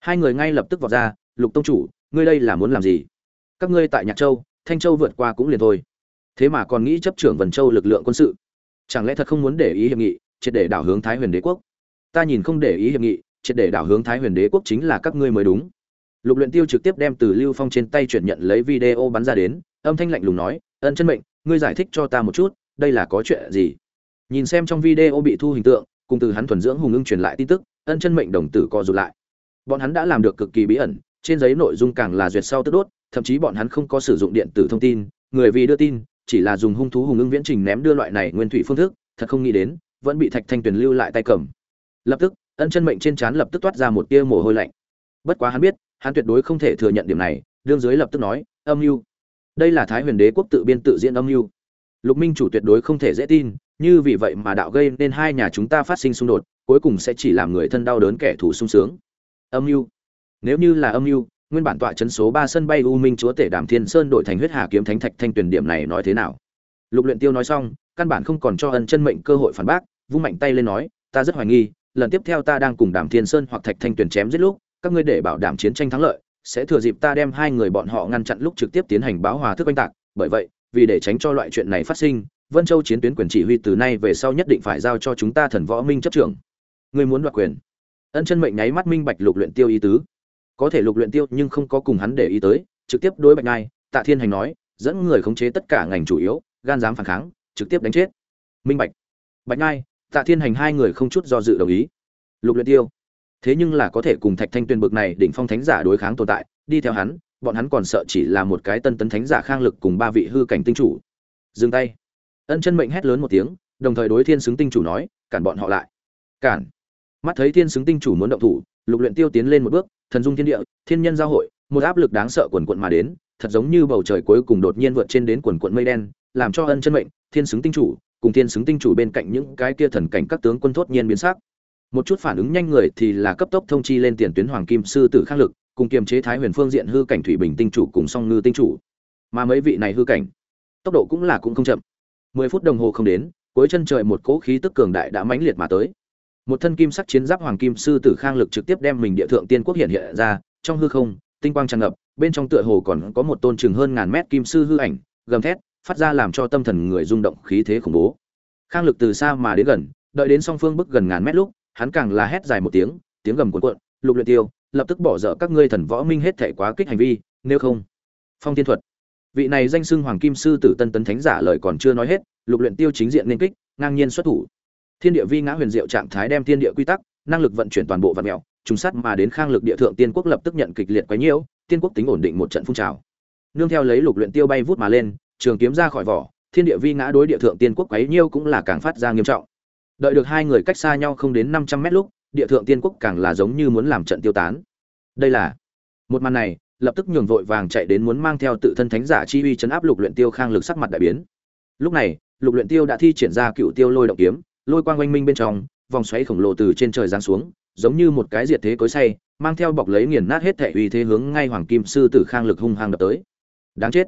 Hai người ngay lập tức vọt ra, lục tông chủ, ngươi đây là muốn làm gì? Các ngươi tại nhạc châu, thanh châu vượt qua cũng liền thôi. Thế mà còn nghĩ chấp trưởng vần châu lực lượng quân sự. Chẳng lẽ thật không muốn để ý hiệp nghị, triệt để đảo hướng thái huyền đế quốc? Ta nhìn không để ý hiệp nghị, triệt để đảo hướng thái huyền đế quốc chính là các ngươi mới đúng. Lục luyện tiêu trực tiếp đem từ lưu phong trên tay chuyển nhận lấy video bắn ra đến, âm thanh lạnh lùng nói, ân chân mệnh, ngươi giải thích cho ta một chút, đây là có chuyện gì? Nhìn xem trong video bị thu hình tượng cùng từ hắn thuần dưỡng hùng ưng truyền lại tin tức, ân chân mệnh đồng tử co rụt lại. Bọn hắn đã làm được cực kỳ bí ẩn, trên giấy nội dung càng là duyệt sau tức đốt, thậm chí bọn hắn không có sử dụng điện tử thông tin, người vì đưa tin, chỉ là dùng hung thú hùng ưng viễn trình ném đưa loại này nguyên thủy phương thức, thật không nghĩ đến, vẫn bị thạch thanh tuyền lưu lại tay cầm. Lập tức, ân chân mệnh trên trán lập tức toát ra một tia mồ hôi lạnh. Bất quá hắn biết, hắn tuyệt đối không thể thừa nhận điểm này, đương dưới lập tức nói, âm mưu đây là thái huyền đế quốc tự biên tự diễn âm mưu lục minh chủ tuyệt đối không thể dễ tin như vì vậy mà đạo gây nên hai nhà chúng ta phát sinh xung đột, cuối cùng sẽ chỉ làm người thân đau đớn kẻ thù sung sướng. Âm mưu. Nếu như là âm mưu, nguyên bản tọa chấn số ba sân bay u minh chúa tể đàm thiên sơn đổi thành huyết hà kiếm thánh thạch thanh tuyển điểm này nói thế nào? Lục luyện tiêu nói xong, căn bản không còn cho ân chân mệnh cơ hội phản bác, vung mạnh tay lên nói, ta rất hoài nghi, lần tiếp theo ta đang cùng đàm thiên sơn hoặc thạch thanh tuyển chém giết lúc, các ngươi để bảo đảm chiến tranh thắng lợi, sẽ thừa dịp ta đem hai người bọn họ ngăn chặn lúc trực tiếp tiến hành báo hòa thức oanh tạc. Bởi vậy, vì để tránh cho loại chuyện này phát sinh vân châu chiến tuyến quyền chỉ huy từ nay về sau nhất định phải giao cho chúng ta thần võ minh chấp trưởng. Ngươi muốn đoạt quyền. Ân chân mệnh nháy mắt minh bạch lục luyện tiêu ý tứ. Có thể lục luyện tiêu nhưng không có cùng hắn để ý tới, trực tiếp đối bạch ngai tạ thiên hành nói, dẫn người khống chế tất cả ngành chủ yếu, gan dám phản kháng, trực tiếp đánh chết. Minh bạch. Bạch ngai tạ thiên hành hai người không chút do dự đồng ý. Lục luyện tiêu. Thế nhưng là có thể cùng thạch thanh tuyên bực này đỉnh phong thánh giả đối kháng tồn tại, đi theo hắn, bọn hắn còn sợ chỉ là một cái tân tấn thánh giả khang lực cùng ba vị hư cảnh tinh chủ. Dừng tay ân chân mệnh hét lớn một tiếng, đồng thời đối thiên xứng tinh chủ nói, cản bọn họ lại. Cản. Mắt thấy thiên xứng tinh chủ muốn động thủ, lục luyện tiêu tiến lên một bước, thần dung thiên địa, thiên nhân giao hội, một áp lực đáng sợ quần quận mà đến, thật giống như bầu trời cuối cùng đột nhiên vượt trên đến quần quận mây đen, làm cho ân chân mệnh, thiên xứng tinh chủ, cùng thiên xứng tinh chủ bên cạnh những cái kia thần cảnh các tướng quân thốt nhiên biến sắc. Một chút phản ứng nhanh người thì là cấp tốc thông chi lên tiền tuyến hoàng kim sư tử khang lực, cùng kiềm chế thái huyền phương diện hư cảnh thủy bình tinh chủ cùng song ngư tinh chủ. Mà mấy vị này hư cảnh, tốc độ cũng là cũng không chậm mười phút đồng hồ không đến, cuối chân trời một cỗ khí tức cường đại đã mãnh liệt mà tới. Một thân kim sắc chiến giáp hoàng kim sư tử khang lực trực tiếp đem mình địa thượng tiên quốc hiện hiện ra, trong hư không, tinh quang tràn ngập, bên trong tựa hồ còn có một tôn chừng hơn ngàn mét kim sư hư ảnh, gầm thét, phát ra làm cho tâm thần người rung động, khí thế khủng bố. Khang lực từ xa mà đến gần, đợi đến song phương bức gần ngàn mét lúc, hắn càng là hét dài một tiếng tiếng gầm cuộn cuộn, lục luyện tiêu, lập tức bỏ dở các ngươi thần võ minh hết thảy quá kích hành vi, nếu không, phong thiên thuật vị này danh xưng hoàng kim sư tử tân tấn thánh giả lời còn chưa nói hết, lục luyện tiêu chính diện nên kích, ngang nhiên xuất thủ. Thiên địa vi ngã huyền diệu trạng thái đem thiên địa quy tắc, năng lực vận chuyển toàn bộ vật mèo trùng sát mà đến khang lực địa thượng tiên quốc lập tức nhận kịch liệt quấy nhiễu, tiên quốc tính ổn định một trận phun trào. Nương theo lấy lục luyện tiêu bay vút mà lên, trường kiếm ra khỏi vỏ, thiên địa vi ngã đối địa thượng tiên quốc quấy nhiễu cũng là càng phát ra nghiêm trọng. Đợi được hai người cách xa nhau không đến 500 mét lúc, địa thượng tiên quốc càng là giống như muốn làm trận tiêu tán. Đây là một màn này lập tức nhường vội vàng chạy đến muốn mang theo tự thân thánh giả chi uy chấn áp lục luyện tiêu khang lực sắc mặt đại biến. Lúc này, lục luyện tiêu đã thi triển ra cựu tiêu lôi động kiếm, lôi quang oanh minh bên trong, vòng xoáy khổng lồ từ trên trời giáng xuống, giống như một cái diệt thế cối xay mang theo bọc lấy nghiền nát hết thể uy thế hướng ngay hoàng kim sư tử khang lực hung hăng đập tới. Đáng chết.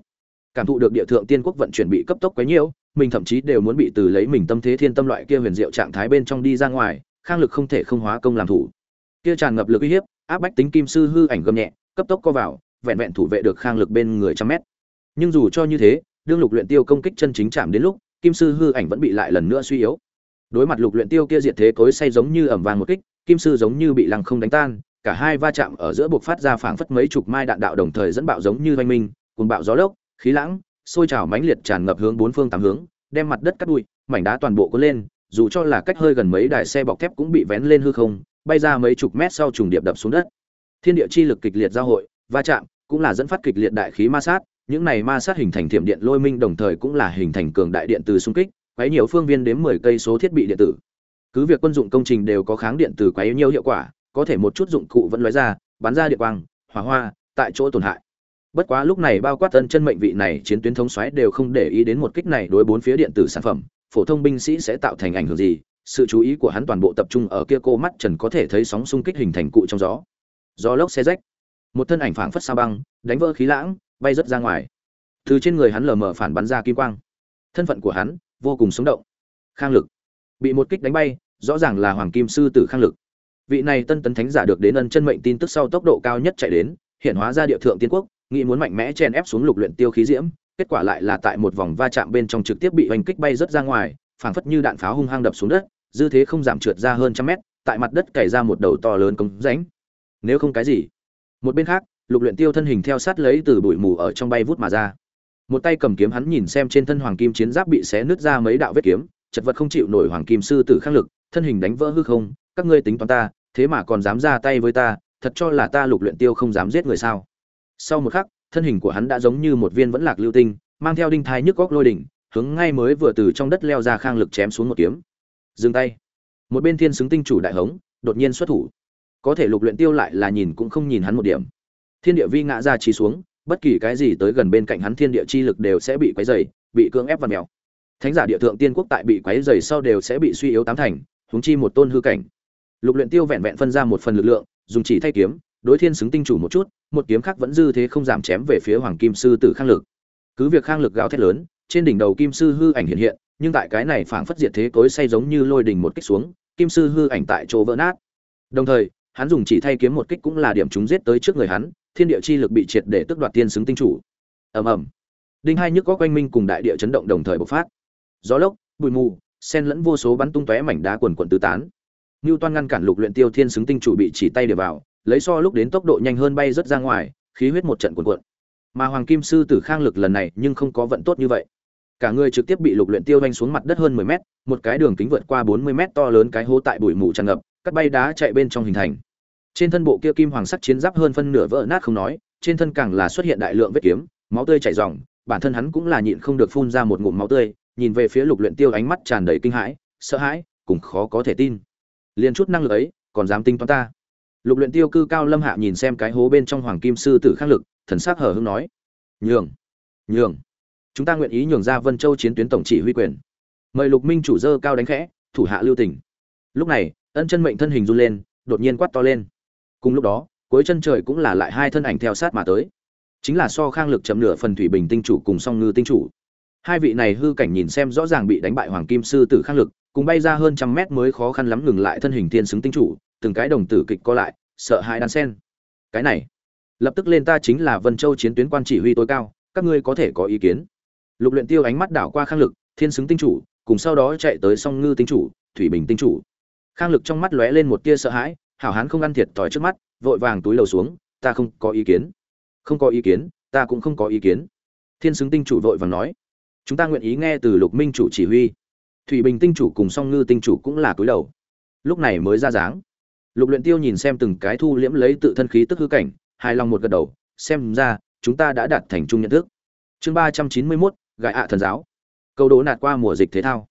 Cảm thụ được địa thượng tiên quốc vận chuyển bị cấp tốc quá nhiều mình thậm chí đều muốn bị từ lấy mình tâm thế thiên tâm loại kia huyền diệu trạng thái bên trong đi ra ngoài, khang lực không thể không hóa công làm thủ. Kia tràn ngập lực uy hiếp, áp bách tính kim sư hư ảnh gầm nhẹ cấp tốc co vào, vẹn vẹn thủ vệ được khang lực bên người trăm mét. Nhưng dù cho như thế, đương lục luyện tiêu công kích chân chính chạm đến lúc, kim sư hư ảnh vẫn bị lại lần nữa suy yếu. Đối mặt lục luyện tiêu kia diệt thế cối say giống như ẩm vàng một kích, kim sư giống như bị lăng không đánh tan, cả hai va chạm ở giữa buộc phát ra phảng phất mấy chục mai đạn đạo đồng thời dẫn bạo giống như vang minh cùng bạo gió lốc, khí lãng, sôi trào mãnh liệt tràn ngập hướng bốn phương tám hướng, đem mặt đất cắt bụi, mảnh đá toàn bộ cuốn lên, dù cho là cách hơi gần mấy đài xe bọc thép cũng bị vén lên hư không, bay ra mấy chục mét sau trùng điệp đập xuống đất thiên địa chi lực kịch liệt giao hội va chạm cũng là dẫn phát kịch liệt đại khí ma sát những này ma sát hình thành thiểm điện lôi minh đồng thời cũng là hình thành cường đại điện từ xung kích quấy nhiều phương viên đến 10 cây số thiết bị điện tử. Cứ việc quân dụng công trình đều có kháng điện từ quấy nhiều hiệu quả, có thể một chút dụng cụ vẫn lóe ra, bắn ra điện quang, hỏa hoa, tại chỗ tổn hại. Bất quá lúc này bao quát tân chân mệnh vị này chiến tuyến thống xoáy đều không để ý đến một kích này đối bốn phía điện tử sản phẩm, phổ thông binh sĩ sẽ tạo thành ảnh hưởng gì, sự chú ý của hắn toàn bộ tập trung ở kia cô mắt trần có thể thấy sóng xung kích hình thành cụ trong gió. Gió lốc xé rách. Một thân ảnh phảng phất sa băng, đánh vỡ khí lãng, bay rất ra ngoài. Từ trên người hắn lờ mờ phản bắn ra kim quang. Thân phận của hắn, vô cùng sống động khang lực bị một kích đánh bay rõ ràng là hoàng kim sư tử khang lực vị này tân tấn thánh giả được đến ân chân mệnh tin tức sau tốc độ cao nhất chạy đến hiện hóa ra địa thượng tiên quốc nghĩ muốn mạnh mẽ chen ép xuống lục luyện tiêu khí diễm kết quả lại là tại một vòng va chạm bên trong trực tiếp bị hoành kích bay rất ra ngoài phảng phất như đạn pháo hung hăng đập xuống đất dư thế không giảm trượt ra hơn trăm mét tại mặt đất cày ra một đầu to lớn cống rãnh nếu không cái gì. Một bên khác, lục luyện tiêu thân hình theo sát lấy từ bụi mù ở trong bay vút mà ra. Một tay cầm kiếm hắn nhìn xem trên thân hoàng kim chiến giáp bị xé nứt ra mấy đạo vết kiếm, chật vật không chịu nổi hoàng kim sư tử khắc lực, thân hình đánh vỡ hư không, các ngươi tính toán ta, thế mà còn dám ra tay với ta, thật cho là ta lục luyện tiêu không dám giết người sao. Sau một khắc, thân hình của hắn đã giống như một viên vẫn lạc lưu tinh, mang theo đinh thai nhức góc lôi đỉnh, hướng ngay mới vừa từ trong đất leo ra khang lực chém xuống một kiếm. Dừng tay. Một bên thiên xứng tinh chủ đại hống, đột nhiên xuất thủ có thể lục luyện tiêu lại là nhìn cũng không nhìn hắn một điểm. Thiên địa vi ngã ra chi xuống, bất kỳ cái gì tới gần bên cạnh hắn thiên địa chi lực đều sẽ bị quấy rầy, bị cưỡng ép vặn mèo. Thánh giả địa thượng tiên quốc tại bị quấy rầy sau đều sẽ bị suy yếu tám thành, huống chi một tôn hư cảnh. Lục luyện tiêu vẹn vẹn phân ra một phần lực lượng, dùng chỉ thay kiếm, đối thiên xứng tinh chủ một chút, một kiếm khác vẫn dư thế không giảm chém về phía hoàng kim sư tử khang lực. Cứ việc khang lực gào thét lớn, trên đỉnh đầu kim sư hư ảnh hiện hiện, nhưng tại cái này phảng phất diệt thế cối say giống như lôi đỉnh một kích xuống, kim sư hư ảnh tại chỗ vỡ nát. Đồng thời hắn dùng chỉ thay kiếm một kích cũng là điểm chúng giết tới trước người hắn thiên địa chi lực bị triệt để tước đoạt tiên xứng tinh chủ ầm ầm đinh hai nhức có quanh minh cùng đại địa chấn động đồng thời bộc phát gió lốc bụi mù sen lẫn vô số bắn tung tóe mảnh đá quần quần tứ tán Nưu Toan ngăn cản Lục Luyện Tiêu Thiên xứng tinh chủ bị chỉ tay để vào, lấy so lúc đến tốc độ nhanh hơn bay rất ra ngoài, khí huyết một trận cuộn cuộn. Mà Hoàng Kim sư tử Khang lực lần này nhưng không có vận tốt như vậy. Cả người trực tiếp bị Lục Luyện Tiêu đánh xuống mặt đất hơn 10 mét, một cái đường kính vượt qua 40 mét to lớn cái hố tại bụi mù tràn ngập, cắt bay đá chạy bên trong hình thành. Trên thân bộ kia kim hoàng sắc chiến giáp hơn phân nửa vỡ nát không nói, trên thân càng là xuất hiện đại lượng vết kiếm, máu tươi chảy ròng, bản thân hắn cũng là nhịn không được phun ra một ngụm máu tươi, nhìn về phía Lục Luyện Tiêu ánh mắt tràn đầy kinh hãi, sợ hãi, cùng khó có thể tin. Liền chút năng lực ấy còn dám tính toán ta. Lục luyện tiêu cư cao lâm hạ nhìn xem cái hố bên trong hoàng kim sư tử khắc lực thần sắc hở hững nói. Nhường nhường. Chúng ta nguyện ý nhường ra vân châu chiến tuyến tổng chỉ huy quyền. Mời lục minh chủ dơ cao đánh khẽ thủ hạ lưu tình. Lúc này ân chân mệnh thân hình run lên, đột nhiên quát to lên. Cùng lúc đó, cuối chân trời cũng là lại hai thân ảnh theo sát mà tới. Chính là so khang lực chậm nửa phần thủy bình tinh chủ cùng song ngư tinh chủ. Hai vị này hư cảnh nhìn xem rõ ràng bị đánh bại hoàng kim sư tử khang lực, cùng bay ra hơn trăm mét mới khó khăn lắm ngừng lại thân hình thiên xứng tinh chủ, từng cái đồng tử kịch co lại, sợ hãi đan sen. Cái này, lập tức lên ta chính là vân châu chiến tuyến quan chỉ huy tối cao, các ngươi có thể có ý kiến. Lục luyện tiêu ánh mắt đảo qua khang lực, thiên xứng tinh chủ, cùng sau đó chạy tới song ngư tinh chủ, thủy bình tinh chủ khang lực trong mắt lóe lên một tia sợ hãi hảo hán không ăn thiệt tỏi trước mắt vội vàng túi lầu xuống ta không có ý kiến. Không có ý kiến ta cũng không có ý kiến. Thiên xứng tinh chủ vội vàng nói chúng ta nguyện ý nghe từ lục minh chủ chỉ huy. Thủy bình tinh chủ cùng song ngư tinh chủ cũng là túi đầu. Lúc này mới ra dáng. Lục luyện tiêu nhìn xem từng cái thu liễm lấy tự thân khí tức hư cảnh hài lòng một gật đầu xem ra chúng ta đã đạt thành chung nhận thức. Chương ba trăm chín mươi 391, gại ạ thần giáo. Câu đố nạt qua mùa dịch thể thao.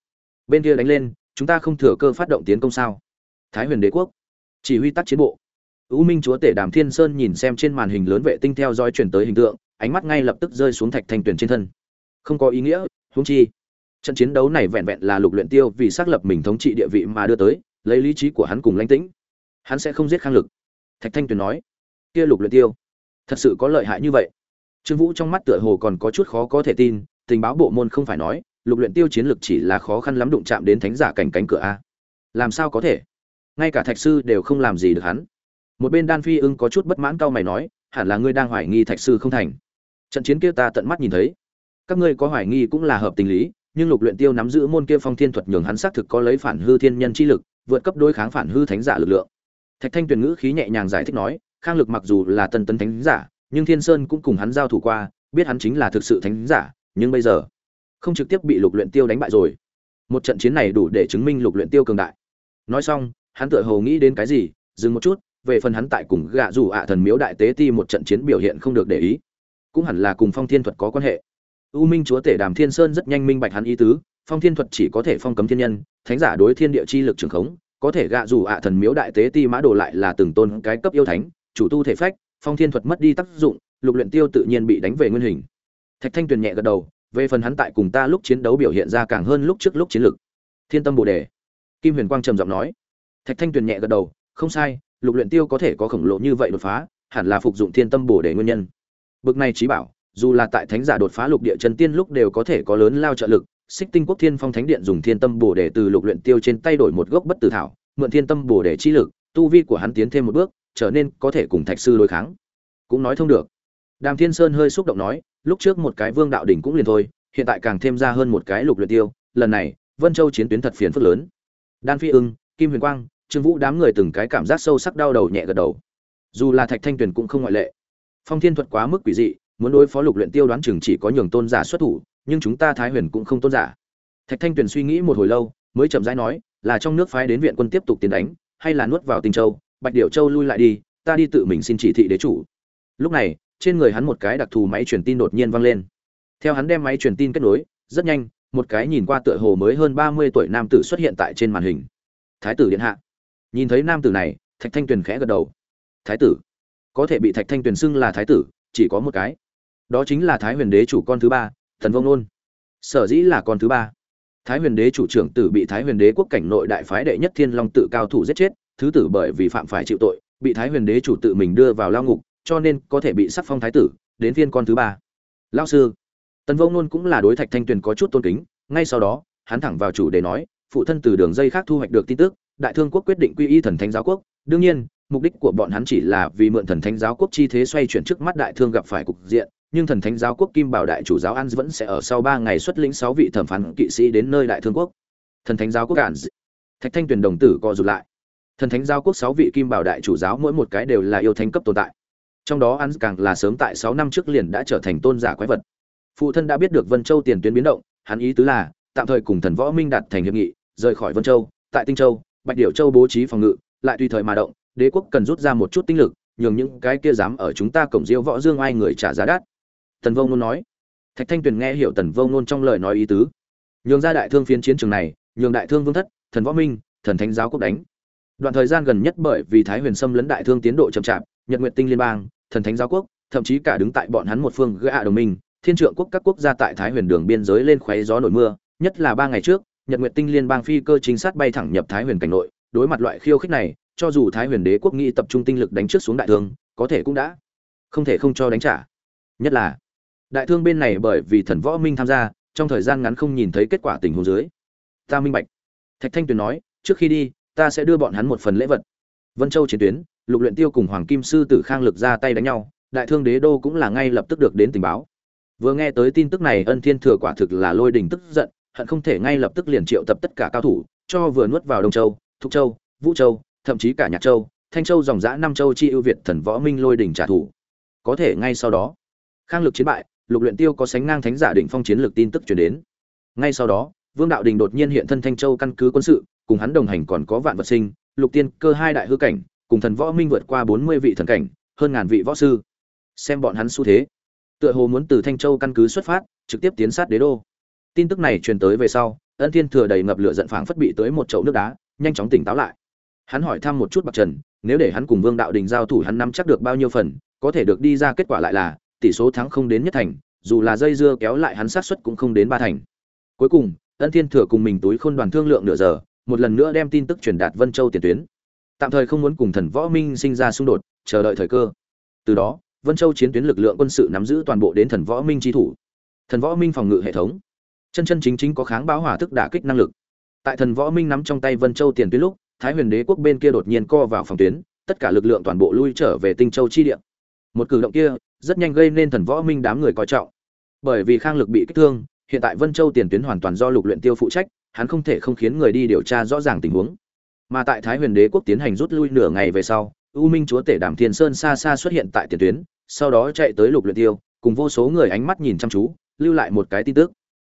Bên kia đánh lên chúng ta không thừa cơ phát động tiến công sao? Thái huyền đế quốc chỉ huy tác chiến bộ. U Minh chúa tể Đàm Thiên Sơn nhìn xem trên màn hình lớn vệ tinh theo dõi chuyển tới hình tượng, ánh mắt ngay lập tức rơi xuống Thạch Thanh Tuyền trên thân. Không có ý nghĩa, huống chi, trận chiến đấu này vẹn vẹn là lục luyện tiêu vì xác lập mình thống trị địa vị mà đưa tới lấy lý trí của hắn cùng lãnh tĩnh hắn sẽ không giết khang lực. Thạch thanh tuyền nói kia lục luyện tiêu thật sự có lợi hại như vậy? Trương vũ trong mắt tựa hồ còn có chút khó có thể tin tình báo bộ môn không phải nói lục luyện tiêu chiến lực chỉ là khó khăn lắm đụng chạm đến thánh giả cảnh cánh cửa a. Làm sao có thể? Ngay cả thạch sư đều không làm gì được hắn. Một bên đan phi ưng có chút bất mãn cao mày nói, hẳn là ngươi đang hoài nghi thạch sư không thành. Trận chiến kia ta tận mắt nhìn thấy. Các ngươi có hoài nghi cũng là hợp tình lý, nhưng lục luyện tiêu nắm giữ môn kia phong thiên thuật nhường hắn xác thực có lấy phản hư thiên nhân chi lực, vượt cấp đối kháng phản hư thánh giả lực lượng. Thạch thanh tuyền ngữ khí nhẹ nhàng giải thích nói, khang lực mặc dù là tân tấn thánh giả, nhưng thiên sơn cũng cùng hắn giao thủ qua, biết hắn chính là thực sự thánh giả, nhưng bây giờ không trực tiếp bị lục luyện tiêu đánh bại rồi. Một trận chiến này đủ để chứng minh lục luyện tiêu cường đại. Nói xong hắn tựa hồ nghĩ đến cái gì dừng một chút về phần hắn tại cùng gạ rủ ạ thần miếu đại tế ti một trận chiến biểu hiện không được để ý. Cũng hẳn là cùng phong thiên thuật có quan hệ. U Minh chúa tể Đàm Thiên Sơn rất nhanh minh bạch hắn ý tứ, phong thiên thuật chỉ có thể phong cấm thiên nhân, thánh giả đối thiên địa chi lực trường khống, có thể gạ rủ ạ thần miếu đại tế ti mã đồ lại là từng tôn cái cấp yêu thánh, chủ tu thể phách, phong thiên thuật mất đi tác dụng, lục luyện tiêu tự nhiên bị đánh về nguyên hình. Thạch Thanh Tuyền nhẹ gật đầu, về phần hắn tại cùng ta lúc chiến đấu biểu hiện ra càng hơn lúc trước lúc chiến lực. Thiên tâm bồ đề. Kim Huyền Quang trầm giọng nói. Thạch Thanh Tuyền nhẹ gật đầu, không sai, lục luyện tiêu có thể có khổng lồ như vậy đột phá, hẳn là phục dụng thiên tâm bồ đề nguyên nhân. Bực này trí bảo, dù là tại thánh giả đột phá lục địa chân tiên lúc đều có thể có lớn lao trợ lực xích tinh quốc thiên phong thánh điện dùng thiên tâm bổ Đề từ lục luyện tiêu trên tay đổi một gốc bất tử thảo mượn thiên tâm bổ Đề chi lực tu vi của hắn tiến thêm một bước trở nên có thể cùng thạch sư đối kháng cũng nói thông được đàm thiên sơn hơi xúc động nói lúc trước một cái vương đạo đỉnh cũng liền thôi, hiện tại càng thêm ra hơn một cái lục luyện tiêu, lần này, vân châu chiến tuyến thật phiền phức lớn. Đan phi ưng, kim huyền quang, trương vũ đám người từng cái cảm giác sâu sắc đau đầu nhẹ gật đầu. Dù là thạch thanh tuyền cũng không ngoại lệ. Phong thiên thuật quá mức quỷ dị, muốn đối phó lục luyện tiêu đoán chừng chỉ có nhường tôn giả xuất thủ, nhưng chúng ta thái huyền cũng không tôn giả. Thạch thanh tuyền suy nghĩ một hồi lâu, mới chậm rãi nói, là trong nước phái đến viện quân tiếp tục tiến đánh, hay là nuốt vào tinh châu, bạch điểu châu lui lại đi, ta đi tự mình xin chỉ thị đế chủ. Lúc này trên người hắn một cái đặc thù máy truyền tin đột nhiên vang lên. Theo hắn đem máy truyền tin kết nối, rất nhanh, một cái nhìn qua tựa hồ mới hơn ba mươi tuổi nam tử xuất hiện tại trên màn hình. Thái tử điện hạ. Nhìn thấy nam tử này, thạch thanh tuyền khẽ gật đầu. Thái tử. Có thể bị thạch thanh tuyền xưng là thái tử, chỉ có một cái. Đó chính là thái huyền đế chủ con thứ ba, thần Vong nôn. Sở dĩ là con thứ ba. Thái huyền đế chủ trưởng tử bị thái huyền đế quốc cảnh nội đại phái đệ nhất thiên long tự cao thủ giết chết, thứ tử bởi vì phạm phải chịu tội, bị thái huyền đế chủ tự mình đưa vào lao ngục cho nên có thể bị sắc phong thái tử, đến phiên con thứ ba. Lao sư, tần vông nôn cũng là đối thạch thanh tuyền có chút tôn kính, ngay sau đó, hắn thẳng vào chủ đề nói, phụ thân từ đường dây khác thu hoạch được tin tức, đại thương quốc quyết định quy y thần thánh giáo quốc. Đương nhiên, mục đích của bọn hắn chỉ là vì mượn thần thánh giáo quốc chi thế xoay chuyển trước mắt đại thương gặp phải cục diện, nhưng thần thánh giáo quốc kim bảo đại chủ giáo an vẫn sẽ ở sau ba ngày xuất lĩnh sáu vị thẩm phán kỵ sĩ đến nơi đại thương quốc. Thần thánh giáo quốc cản thạch thanh tuyền đồng tử co rụt lại. Thần thánh giáo quốc sáu vị kim bảo đại chủ giáo mỗi một cái đều là yêu thánh cấp tồn tại trong đó an càng là sớm tại sáu năm trước liền đã trở thành tôn giả quái vật. Phụ thân đã biết được vân châu tiền tuyến biến động, hắn ý tứ là, tạm thời cùng thần võ minh đạt thành hiệp nghị, rời khỏi vân châu, tại tinh châu, bạch điểu châu bố trí phòng ngự, lại tùy thời mà động, đế quốc cần rút ra một chút tinh lực, nhường những cái kia dám ở chúng ta cổng diêu võ dương ai người trả giá đắt. Tần vô ngôn nói. Thạch thanh tuyền nghe hiểu tần vô ngôn trong lời nói ý tứ. Nhường ra đại thương phiến chiến trường này, nhường đại thương vương thất, thần võ minh, thần thánh giáo quốc đánh. Đoạn thời gian gần nhất bởi vì thái huyền sâm lấn đại thương tiến độ chậm chạp, nhật nguyện tinh liên bang thần thánh giáo quốc, thậm chí cả đứng tại bọn hắn một phương gã đồng minh, thiên trượng quốc các quốc gia tại thái huyền đường biên giới lên khoáy gió nổi mưa, nhất là ba ngày trước, nhật nguyệt tinh liên bang phi cơ chính sát bay thẳng nhập thái huyền cảnh nội, đối mặt loại khiêu khích này, cho dù thái huyền đế quốc nghĩ tập trung tinh lực đánh trước xuống đại thương, có thể cũng đã không thể không cho đánh trả. Nhất là, đại thương bên này bởi vì thần võ minh tham gia, trong thời gian ngắn không nhìn thấy kết quả tình huống dưới. Ta minh bạch. Thạch thanh tuyền nói, trước khi đi, ta sẽ đưa bọn hắn một phần lễ vật. Vân châu chiến tuyến lục luyện tiêu cùng hoàng kim sư tử khang lực ra tay đánh nhau, đại thương đế đô cũng là ngay lập tức được đến tình báo. Vừa nghe tới tin tức này, ân thiên thừa quả thực là lôi đình tức giận, hận không thể ngay lập tức liền triệu tập tất cả cao thủ, cho vừa nuốt vào đông châu, thục châu, vũ châu, thậm chí cả nhạc châu, thanh châu dòng dã năm châu chi ưu việt thần võ minh lôi đình trả thù. Có thể ngay sau đó, khang lực chiến bại, lục luyện tiêu có sánh ngang thánh giả định phong chiến lược tin tức truyền đến. Ngay sau đó, vương đạo đình đột nhiên hiện thân thanh châu căn cứ quân sự, cùng hắn đồng hành còn có vạn vật sinh, lục tiên cơ hai đại hư cảnh cùng thần võ minh vượt qua bốn mươi vị thần cảnh, hơn ngàn vị võ sư. Xem bọn hắn xu thế. Tựa hồ muốn từ thanh châu căn cứ xuất phát, trực tiếp tiến sát đế đô. Tin tức này truyền tới về sau, ân thiên thừa đầy ngập lửa giận phảng phất bị tới một chậu nước đá, nhanh chóng tỉnh táo lại. Hắn hỏi thăm một chút bạc trần, nếu để hắn cùng vương đạo đình giao thủ hắn nắm chắc được bao nhiêu phần, có thể được đi ra kết quả lại là, tỷ số thắng không đến nhất thành, dù là dây dưa kéo lại hắn sát suất cũng không đến ba thành. Cuối cùng, ân thiên thừa cùng mình túi khôn đoàn thương lượng nửa giờ, một lần nữa đem tin tức truyền đạt vân châu tiền tuyến tạm thời không muốn cùng thần võ minh sinh ra xung đột, chờ đợi thời cơ. Từ đó, vân châu chiến tuyến lực lượng quân sự nắm giữ toàn bộ đến thần võ minh chi thủ. Thần võ minh phòng ngự hệ thống. Chân chân chính chính có kháng báo hỏa thức đả kích năng lực. Tại thần võ minh nắm trong tay vân châu tiền tuyến lúc, thái huyền đế quốc bên kia đột nhiên co vào phòng tuyến, tất cả lực lượng toàn bộ lui trở về tinh châu chi địa. Một cử động kia, rất nhanh gây nên thần võ minh đám người coi trọng. Bởi vì khang lực bị kích thương, hiện tại vân châu tiền tuyến hoàn toàn do lục luyện tiêu phụ trách, hắn không thể không khiến người đi điều tra rõ ràng tình huống mà tại thái huyền đế quốc tiến hành rút lui nửa ngày về sau, u minh chúa tể đàm thiên sơn xa xa xuất hiện tại tiền tuyến, sau đó chạy tới lục luyện tiêu, cùng vô số người ánh mắt nhìn chăm chú, lưu lại một cái tin tức.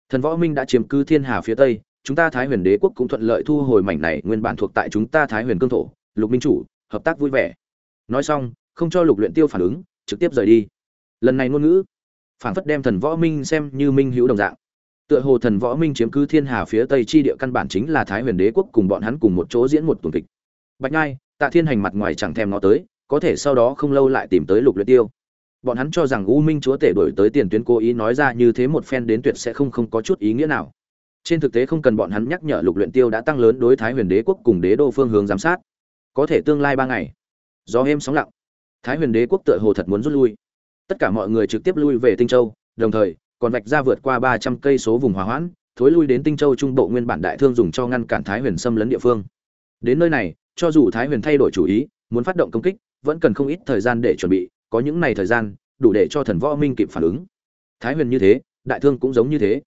Thần võ minh đã chiếm cứ thiên hà phía tây, chúng ta thái huyền đế quốc cũng thuận lợi thu hồi mảnh này nguyên bản thuộc tại chúng ta thái huyền cương thổ, lục minh chủ, hợp tác vui vẻ. Nói xong, không cho lục luyện tiêu phản ứng, trực tiếp rời đi. Lần này ngôn ngữ, phản phất đem thần võ minh xem như minh hữu đồng dạng tựa hồ thần võ minh chiếm cứ thiên hà phía tây chi địa căn bản chính là thái huyền đế quốc cùng bọn hắn cùng một chỗ diễn một tuần kịch. Bạch nhai, tạ thiên hành mặt ngoài chẳng thèm nó tới, có thể sau đó không lâu lại tìm tới lục luyện tiêu. Bọn hắn cho rằng u minh chúa tể đổi tới tiền tuyến cố ý nói ra như thế một phen đến tuyệt sẽ không không có chút ý nghĩa nào. Trên thực tế không cần bọn hắn nhắc nhở lục luyện tiêu đã tăng lớn đối thái huyền đế quốc cùng đế đô phương hướng giám sát. Có thể tương lai ba ngày do êm sóng lặng, thái huyền đế quốc tựa hồ thật muốn rút lui. Tất cả mọi người trực tiếp lui về tinh châu, đồng thời còn vạch ra vượt qua ba trăm cây số vùng hòa hoãn, thối lui đến tinh châu trung bộ nguyên bản đại thương dùng cho ngăn cản thái huyền xâm lấn địa phương. Đến nơi này, cho dù thái huyền thay đổi chủ ý, muốn phát động công kích, vẫn cần không ít thời gian để chuẩn bị, có những này thời gian, đủ để cho thần võ minh kịp phản ứng. Thái huyền như thế, đại thương cũng giống như thế.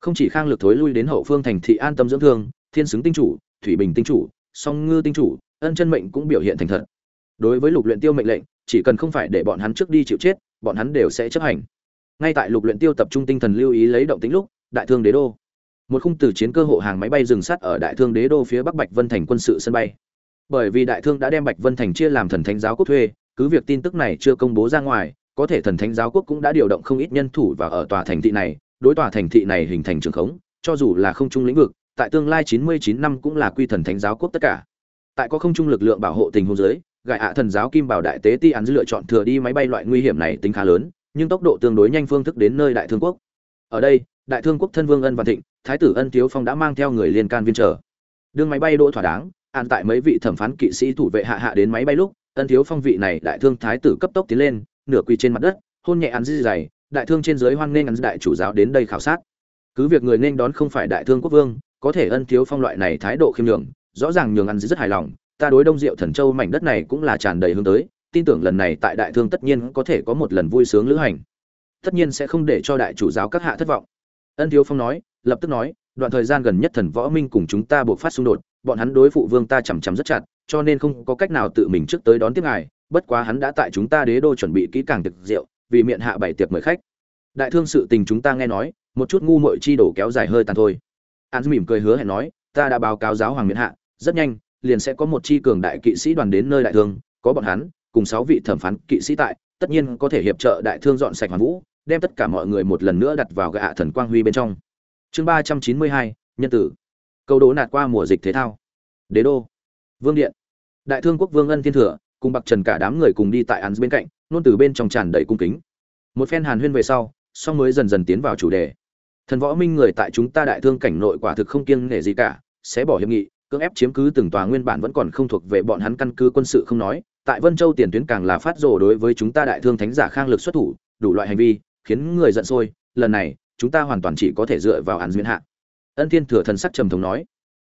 Không chỉ khang lực thối lui đến hậu phương thành thị an tâm dưỡng thương, thiên xứng tinh chủ, thủy bình tinh chủ, song ngư tinh chủ, ân chân mệnh cũng biểu hiện thành thật. Đối với lục luyện tiêu mệnh lệnh, chỉ cần không phải để bọn hắn trước đi chịu chết, bọn hắn đều sẽ chấp hành ngay tại lục luyện tiêu tập trung tinh thần lưu ý lấy động tĩnh lúc, đại thương đế đô. Một khung từ chiến cơ hộ hàng máy bay dừng sát ở đại thương đế đô phía bắc bạch vân thành quân sự sân bay. Bởi vì đại thương đã đem bạch vân thành chia làm thần thánh giáo quốc thuê, cứ việc tin tức này chưa công bố ra ngoài, có thể thần thánh giáo quốc cũng đã điều động không ít nhân thủ và ở tòa thành thị này, đối tòa thành thị này hình thành trường khống, cho dù là không trung lĩnh vực, tại tương lai 99 năm cũng là quy thần thánh giáo quốc tất cả. Tại có không trung lực lượng bảo hộ tình huống dưới gại ạ thần giáo kim bảo đại tế ti án lựa chọn thừa đi máy bay loại nguy hiểm này tính khá lớn nhưng tốc độ tương đối nhanh phương thức đến nơi đại thương quốc. Ở đây, đại thương quốc thân vương ân văn thịnh, thái tử ân thiếu phong đã mang theo người liên can viên trở đương máy bay đỗ thỏa đáng an tại mấy vị thẩm phán kỵ sĩ thủ vệ hạ hạ đến máy bay lúc, ân thiếu phong vị này đại thương thái tử cấp tốc tiến lên, nửa quỳ trên mặt đất, hôn nhẹ ăn dư dày đại thương trên dưới hoan nghênh ăn đại chủ giáo đến đây khảo sát. Cứ việc người nên đón không phải đại thương quốc vương, có thể ân thiếu phong loại này thái độ khiêm nhường, rõ ràng nhường ăn rất hài lòng, ta đối đông diệu thần châu mảnh đất này cũng là tràn đầy hướng tới tin tưởng lần này tại đại thương tất nhiên có thể có một lần vui sướng lữ hành. Tất nhiên sẽ không để cho đại chủ giáo các hạ thất vọng. Ân thiếu phong nói, lập tức nói, đoạn thời gian gần nhất thần võ minh cùng chúng ta buộc phát xung đột, bọn hắn đối phụ vương ta chằm chằm rất chặt, cho nên không có cách nào tự mình trước tới đón tiếp ngài, bất quá hắn đã tại chúng ta đế đô chuẩn bị kỹ càng thực rượu vì miệng hạ bảy tiệc mời khách. Đại thương sự tình chúng ta nghe nói, một chút ngu muội chi đổ kéo dài hơi tàn thôi. An mỉm cười hứa hẹn nói, ta đã báo cáo giáo hoàng miệng hạ, rất nhanh, liền sẽ có một chi cường đại kỵ sĩ đoàn đến nơi đại thương, có bọn hắn cùng sáu vị thẩm phán kỵ sĩ tại, tất nhiên có thể hiệp trợ đại thương dọn sạch hoàn vũ, đem tất cả mọi người một lần nữa đặt vào gạ thần quang huy bên trong. Chương ba trăm chín mươi hai, nhân tử. Câu đố nạt qua mùa dịch thế thao. Đế đô. Vương điện. Đại thương quốc vương ân thiên thừa, cùng bạc trần cả đám người cùng đi tại án bên cạnh, nôn từ bên trong tràn đầy cung kính. Một phen hàn huyên về sau song mới dần dần tiến vào chủ đề. Thần võ minh người tại chúng ta đại thương cảnh nội quả thực không kiêng nể gì cả sẽ bỏ hiệp nghị, cưỡng ép chiếm cứ từng tòa nguyên bản vẫn còn không thuộc về bọn hắn căn cứ quân sự không nói tại vân châu tiền tuyến càng là phát rồ đối với chúng ta đại thương thánh giả khang lực xuất thủ, đủ loại hành vi, khiến người giận sôi, lần này, chúng ta hoàn toàn chỉ có thể dựa vào án duyên hạ. Ân thiên thừa thần sắc trầm thống nói,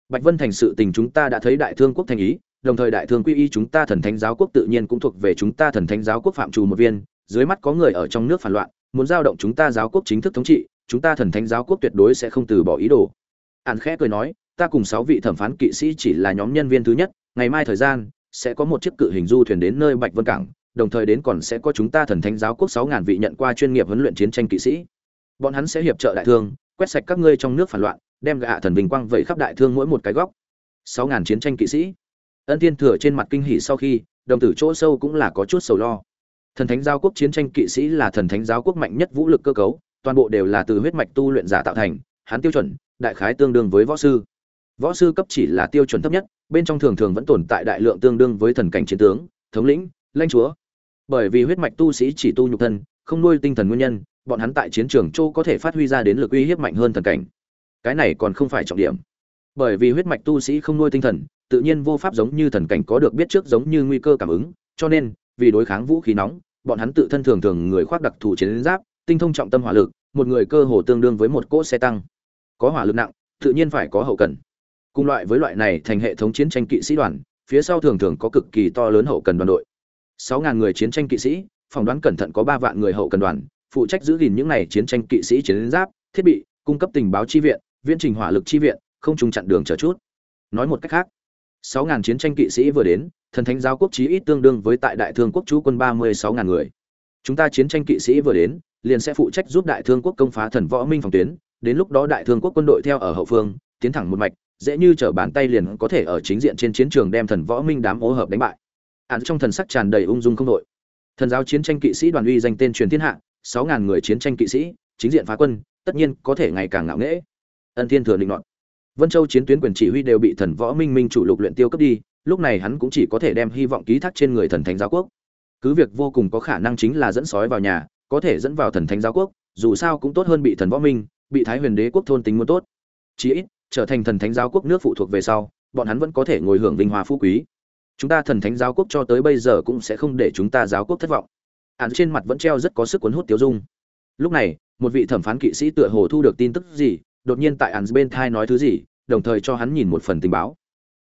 bạch vân thành sự tình chúng ta đã thấy đại thương quốc thành ý, đồng thời đại thương quy y chúng ta thần thánh giáo quốc tự nhiên cũng thuộc về chúng ta thần thánh giáo quốc phạm trù một viên, dưới mắt có người ở trong nước phản loạn, muốn giao động chúng ta giáo quốc chính thức thống trị, chúng ta thần thánh giáo quốc tuyệt đối sẽ không từ bỏ ý đồ. Hàn khẽ cười nói, ta cùng sáu vị thẩm phán kỵ sĩ chỉ là nhóm nhân viên thứ nhất, ngày mai thời gian sẽ có một chiếc cự hình du thuyền đến nơi bạch vân cảng, đồng thời đến còn sẽ có chúng ta thần thánh giáo quốc sáu ngàn vị nhận qua chuyên nghiệp huấn luyện chiến tranh kỵ sĩ. Bọn hắn sẽ hiệp trợ đại thương, quét sạch các ngươi trong nước phản loạn, đem gã thần vinh quang vẩy khắp đại thương mỗi một cái góc. Sáu ngàn chiến tranh kỵ sĩ. Ân tiên thừa trên mặt kinh hỉ sau khi, đồng tử chỗ sâu cũng là có chút sầu lo. Thần thánh giáo quốc chiến tranh kỵ sĩ là thần thánh giáo quốc mạnh nhất vũ lực cơ cấu, toàn bộ đều là từ huyết mạch tu luyện giả tạo thành, hắn tiêu chuẩn, đại khái tương đương với võ sư võ sư cấp chỉ là tiêu chuẩn thấp nhất, bên trong thường thường vẫn tồn tại đại lượng tương đương với thần cảnh chiến tướng, thống lĩnh, lãnh chúa. Bởi vì huyết mạch tu sĩ chỉ tu nhục thân, không nuôi tinh thần nguyên nhân, bọn hắn tại chiến trường châu có thể phát huy ra đến lực uy hiếp mạnh hơn thần cảnh. Cái này còn không phải trọng điểm. Bởi vì huyết mạch tu sĩ không nuôi tinh thần, tự nhiên vô pháp giống như thần cảnh có được biết trước giống như nguy cơ cảm ứng, cho nên, vì đối kháng vũ khí nóng, bọn hắn tự thân thường thường người khoác đặc thù chiến giáp, tinh thông trọng tâm hỏa lực, một người cơ hồ tương đương với một cỗ xe tăng. Có hỏa lực nặng, tự nhiên phải có hậu cần cùng loại với loại này thành hệ thống chiến tranh kỵ sĩ đoàn, phía sau thường thường có cực kỳ to lớn hậu cần đoàn đội. Sáu ngàn người chiến tranh kỵ sĩ, phỏng đoán cẩn thận có ba vạn người hậu cần đoàn, phụ trách giữ gìn những này chiến tranh kỵ sĩ chiến giáp, thiết bị, cung cấp tình báo chi viện viễn trình hỏa lực chi viện, không trùng chặn đường chờ chút. Nói một cách khác, sáu ngàn chiến tranh kỵ sĩ vừa đến, thần thánh giáo quốc chí ít tương đương với tại đại thương quốc chú quân ba mươi sáu ngàn người. Chúng ta chiến tranh kỵ sĩ vừa đến, liền sẽ phụ trách giúp đại thương quốc công phá thần võ minh phòng tuyến, đến lúc đó đại thương quốc quân đội theo ở hậu phương, tiến thẳng một mạch dễ như trở bàn tay liền có thể ở chính diện trên chiến trường đem thần võ minh đám ô hợp đánh bại. Hắn trong thần sắc tràn đầy ung dung không đội. Thần giáo chiến tranh kỵ sĩ đoàn uy danh tên truyền thiên hạ, sáu ngàn người chiến tranh kỵ sĩ, chính diện phá quân, tất nhiên có thể ngày càng ngạo nghễ. Ân thiên thừa định luận vân châu chiến tuyến quyền chỉ huy đều bị thần võ minh minh chủ lục luyện tiêu cấp đi, lúc này hắn cũng chỉ có thể đem hy vọng ký thác trên người thần thánh giáo quốc. Cứ việc vô cùng có khả năng chính là dẫn sói vào nhà, có thể dẫn vào thần thánh giáo quốc, dù sao cũng tốt hơn bị thần võ minh, bị thái huyền đế quốc thôn tính muốn tốt. Chí ít trở thành thần thánh giáo quốc nước phụ thuộc về sau, bọn hắn vẫn có thể ngồi hưởng vinh hoa phú quý. Chúng ta thần thánh giáo quốc cho tới bây giờ cũng sẽ không để chúng ta giáo quốc thất vọng. Hắn trên mặt vẫn treo rất có sức cuốn hút tiêu dung. Lúc này, một vị thẩm phán kỵ sĩ tựa hồ thu được tin tức gì, đột nhiên tại hắn bên thai nói thứ gì, đồng thời cho hắn nhìn một phần tình báo.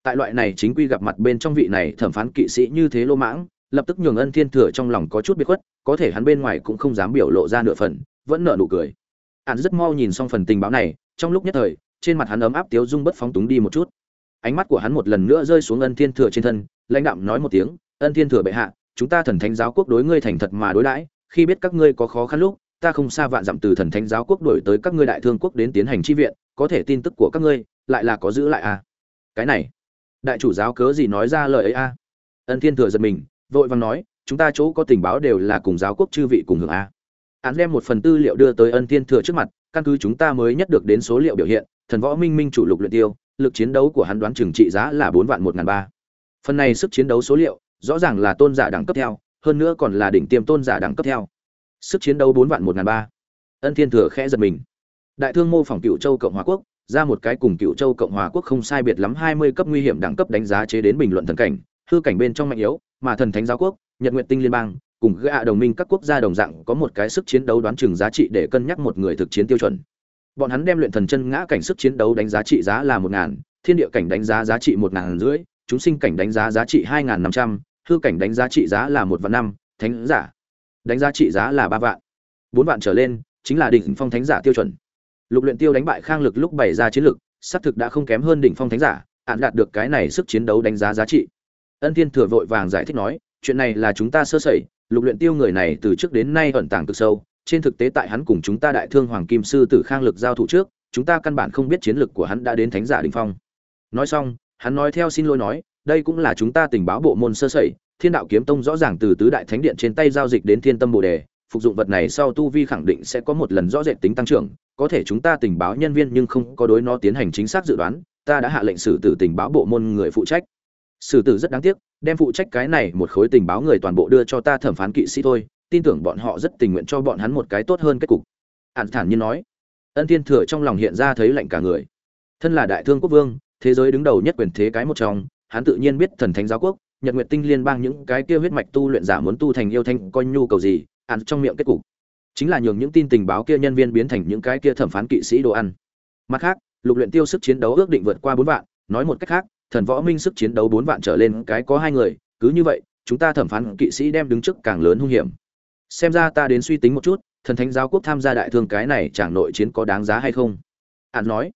Tại loại này chính quy gặp mặt bên trong vị này thẩm phán kỵ sĩ như thế lô mãng, lập tức nhường ân thiên thừa trong lòng có chút biệt khuất, có thể hắn bên ngoài cũng không dám biểu lộ ra nửa phần, vẫn nở nụ cười. Hắn rất mau nhìn xong phần tình báo này, trong lúc nhất thời trên mặt hắn ấm áp tiếu dung bất phóng túng đi một chút. Ánh mắt của hắn một lần nữa rơi xuống ân thiên thừa trên thân, lãnh đạm nói một tiếng, ân thiên thừa bệ hạ, chúng ta thần thánh giáo quốc đối ngươi thành thật mà đối đãi, khi biết các ngươi có khó khăn lúc, ta không xa vạn dặm từ thần thánh giáo quốc đổi tới các ngươi đại thương quốc đến tiến hành chi viện, có thể tin tức của các ngươi, lại là có giữ lại à? Cái này, đại chủ giáo cớ gì nói ra lời ấy a ân thiên thừa giật mình, vội vàng nói, chúng ta chỗ có tình báo đều là cùng giáo quốc chư vị cùng hưởng a hắn đem một phần tư liệu đưa tới ân thiên thừa trước mặt, căn cứ chúng ta mới nhất được đến số liệu biểu hiện thần võ minh minh chủ lục luyện tiêu, lực chiến đấu của hắn đoán chừng trị giá là bốn vạn một ngàn ba. Phần này sức chiến đấu số liệu, rõ ràng là tôn giả đẳng cấp theo, hơn nữa còn là đỉnh tiêm tôn giả đẳng cấp theo. Sức chiến đấu bốn vạn một ngàn ba. Ân thiên thừa khẽ giật mình. Đại thương mô phỏng cựu châu cộng hòa quốc, ra một cái cùng cựu châu cộng hòa quốc không sai biệt lắm hai mươi cấp nguy hiểm đẳng cấp đánh giá chế đến bình luận thần cảnh, hư cảnh bên trong mạnh yếu, mà thần thánh giáo quốc, nhật nguyện tinh liên bang, cùng gã đồng minh các quốc gia đồng dạng có một cái sức chiến đấu đoán chừng giá trị để cân nhắc một người thực chiến tiêu chuẩn bọn hắn đem luyện thần chân ngã cảnh sức chiến đấu đánh giá trị giá là một ngàn, thiên địa cảnh đánh giá giá trị một ngàn rưỡi, chúng sinh cảnh đánh giá giá trị hai ngàn năm trăm, hư cảnh đánh giá trị giá là một vạn năm, thánh giả đánh giá trị giá là ba vạn. Bốn vạn trở lên, chính là đỉnh phong thánh giả tiêu chuẩn. Lục luyện tiêu đánh bại khang lực lúc bày ra chiến lực, xác thực đã không kém hơn đỉnh phong thánh giả, hạn đạt được cái này sức chiến đấu đánh giá giá trị. Ân thiên thừa vội vàng giải thích nói, chuyện này là chúng ta sơ sẩy, lục luyện tiêu người này từ trước đến nay ẩn tàng cực sâu trên thực tế tại hắn cùng chúng ta đại thương hoàng kim sư tử khang lực giao thủ trước, chúng ta căn bản không biết chiến lực của hắn đã đến thánh giả đỉnh phong. Nói xong, hắn nói theo xin lỗi nói, đây cũng là chúng ta tình báo bộ môn sơ sẩy, thiên đạo kiếm tông rõ ràng từ tứ đại thánh điện trên tay giao dịch đến thiên tâm bồ đề, phục dụng vật này sau tu vi khẳng định sẽ có một lần rõ rệt tính tăng trưởng, có thể chúng ta tình báo nhân viên nhưng không có đối nó tiến hành chính xác dự đoán, ta đã hạ lệnh xử tử tình báo bộ môn người phụ trách. Xử tử rất đáng tiếc, đem phụ trách cái này một khối tình báo người toàn bộ đưa cho ta thẩm phán kỵ sĩ thôi tin tưởng bọn họ rất tình nguyện cho bọn hắn một cái tốt hơn kết cục. Ạn thản nhiên nói. Ân thiên thừa trong lòng hiện ra thấy lạnh cả người. Thân là đại thương quốc vương, thế giới đứng đầu nhất quyền thế cái một trong, hắn tự nhiên biết thần thánh giáo quốc, nhật nguyệt tinh liên bang những cái kia huyết mạch tu luyện giả muốn tu thành yêu thanh coi nhu cầu gì ăn trong miệng kết cục. Chính là nhường những tin tình báo kia nhân viên biến thành những cái kia thẩm phán kỵ sĩ đồ ăn. Mặt khác, lục luyện tiêu sức chiến đấu ước định vượt qua bốn vạn, nói một cách khác, thần võ minh sức chiến đấu bốn vạn trở lên cái có hai người, cứ như vậy, chúng ta thẩm phán kỵ sĩ đem đứng trước càng lớn hung hiểm xem ra ta đến suy tính một chút, thần thánh giáo quốc tham gia đại thương cái này chẳng nội chiến có đáng giá hay không? Hắn nói.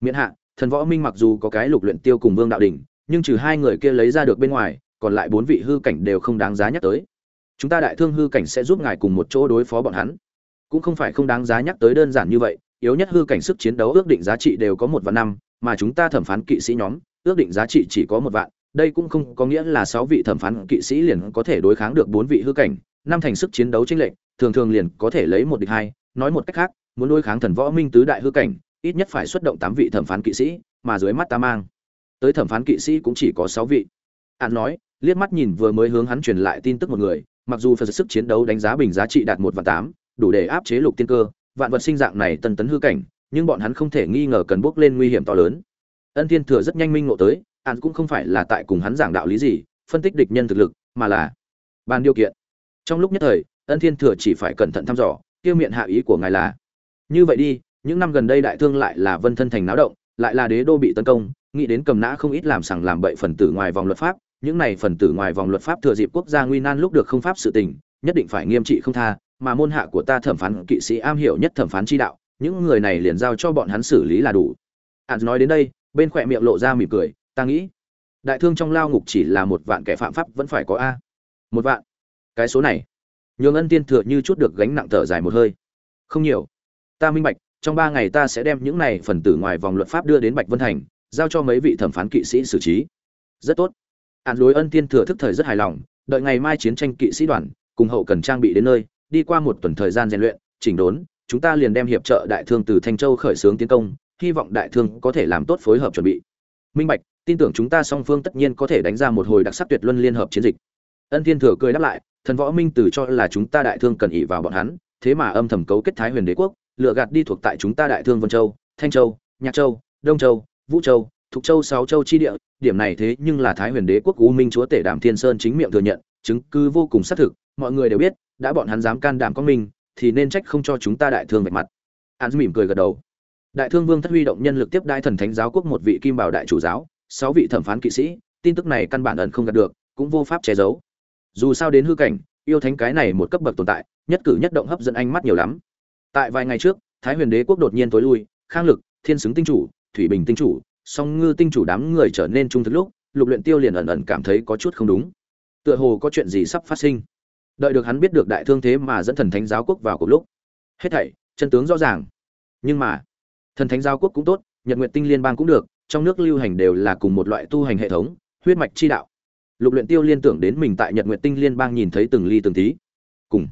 Miễn hạ, thần võ minh mặc dù có cái lục luyện tiêu cùng vương đạo đỉnh, nhưng trừ hai người kia lấy ra được bên ngoài, còn lại bốn vị hư cảnh đều không đáng giá nhắc tới. Chúng ta đại thương hư cảnh sẽ giúp ngài cùng một chỗ đối phó bọn hắn. Cũng không phải không đáng giá nhắc tới đơn giản như vậy, yếu nhất hư cảnh sức chiến đấu ước định giá trị đều có một vạn năm, mà chúng ta thẩm phán kỵ sĩ nhóm, ước định giá trị chỉ có một vạn, đây cũng không có nghĩa là sáu vị thẩm phán kỵ sĩ liền có thể đối kháng được bốn vị hư cảnh năm thành sức chiến đấu chênh lệch, thường thường liền có thể lấy một địch hai, nói một cách khác, muốn đối kháng thần võ minh tứ đại hư cảnh, ít nhất phải xuất động tám vị thẩm phán kỵ sĩ, mà dưới mắt ta mang tới thẩm phán kỵ sĩ cũng chỉ có sáu vị. Hắn nói, liếc mắt nhìn vừa mới hướng hắn truyền lại tin tức một người, mặc dù phần sức chiến đấu đánh giá bình giá trị đạt một và tám, đủ để áp chế lục tiên cơ, vạn vật sinh dạng này tân tấn hư cảnh, nhưng bọn hắn không thể nghi ngờ cần bước lên nguy hiểm to lớn. Ân thiên thừa rất nhanh minh ngộ tới hắn cũng không phải là tại cùng hắn giảng đạo lý gì, phân tích địch nhân thực lực, mà là bàn điều kiện trong lúc nhất thời, ân thiên thừa chỉ phải cẩn thận thăm dò tiêu miệng hạ ý của ngài là, như vậy đi, những năm gần đây đại thương lại là vân thân thành náo động, lại là đế đô bị tấn công, nghĩ đến cầm nã không ít làm sằng làm bậy phần tử ngoài vòng luật pháp, những này phần tử ngoài vòng luật pháp thừa dịp quốc gia nguy nan lúc được không pháp sự tình, nhất định phải nghiêm trị không tha, mà môn hạ của ta thẩm phán kỵ sĩ am hiểu nhất thẩm phán chi đạo, những người này liền giao cho bọn hắn xử lý là đủ. Ạn nói đến đây, bên khỏe miệng lộ ra mỉm cười, ta nghĩ, đại thương trong lao ngục chỉ là một vạn kẻ phạm pháp vẫn phải có a. Một vạn? Cái số này. Nhường ân tiên thừa như chút được gánh nặng thở dài một hơi. Không nhiều. Ta minh bạch, trong ba ngày ta sẽ đem những này phần tử ngoài vòng luật pháp đưa đến bạch vân thành, giao cho mấy vị thẩm phán kỵ sĩ xử trí. Rất tốt. Ạn lối ân tiên thừa thức thời rất hài lòng, đợi ngày mai chiến tranh kỵ sĩ đoàn cùng hậu cần trang bị đến nơi, đi qua một tuần thời gian rèn luyện, chỉnh đốn, chúng ta liền đem hiệp trợ đại thương từ thanh châu khởi xướng tiến công, hy vọng đại thương có thể làm tốt phối hợp chuẩn bị. Minh bạch, tin tưởng chúng ta song phương tất nhiên có thể đánh ra một hồi đặc sắc tuyệt luân liên hợp chiến dịch. Ân thiên thừa cười đáp lại thần võ minh Tử cho là chúng ta đại thương cần ỷ vào bọn hắn, thế mà âm thầm cấu kết thái huyền đế quốc, lựa gạt đi thuộc tại chúng ta đại thương vân châu, thanh châu, nhạc châu, đông châu, vũ châu, thục châu, sáu châu chi địa. Điểm này thế nhưng là thái huyền đế quốc u minh chúa tể đàm thiên sơn chính miệng thừa nhận, chứng cứ vô cùng xác thực, mọi người đều biết, đã bọn hắn dám can đảm có mình, thì nên trách không cho chúng ta đại thương vạch mặt. Hắn mỉm cười gật đầu. Đại thương vương thất huy động nhân lực tiếp đai thần thánh giáo quốc một vị kim bảo đại chủ giáo, sáu vị thẩm phán kỵ sĩ, tin tức này căn bản ẩn không gạt được, cũng vô pháp che giấu dù sao đến hư cảnh, yêu thánh cái này một cấp bậc tồn tại, nhất cử nhất động hấp dẫn ánh mắt nhiều lắm. Tại vài ngày trước, thái huyền đế quốc đột nhiên tối lui, khang lực, thiên xứng tinh chủ, thủy bình tinh chủ, song ngư tinh chủ đám người trở nên trung thực lúc, lục luyện tiêu liền ẩn ẩn cảm thấy có chút không đúng. Tựa hồ có chuyện gì sắp phát sinh. Đợi được hắn biết được đại thương thế mà dẫn thần thánh giáo quốc vào cùng lúc. Hết thảy, chân tướng rõ ràng. Nhưng mà, thần thánh giáo quốc cũng tốt, nhật nguyện tinh liên bang cũng được, trong nước lưu hành đều là cùng một loại tu hành hệ thống, huyết mạch chi đạo lục luyện tiêu liên tưởng đến mình tại nhật nguyệt tinh liên bang nhìn thấy từng ly từng tí. Cùng.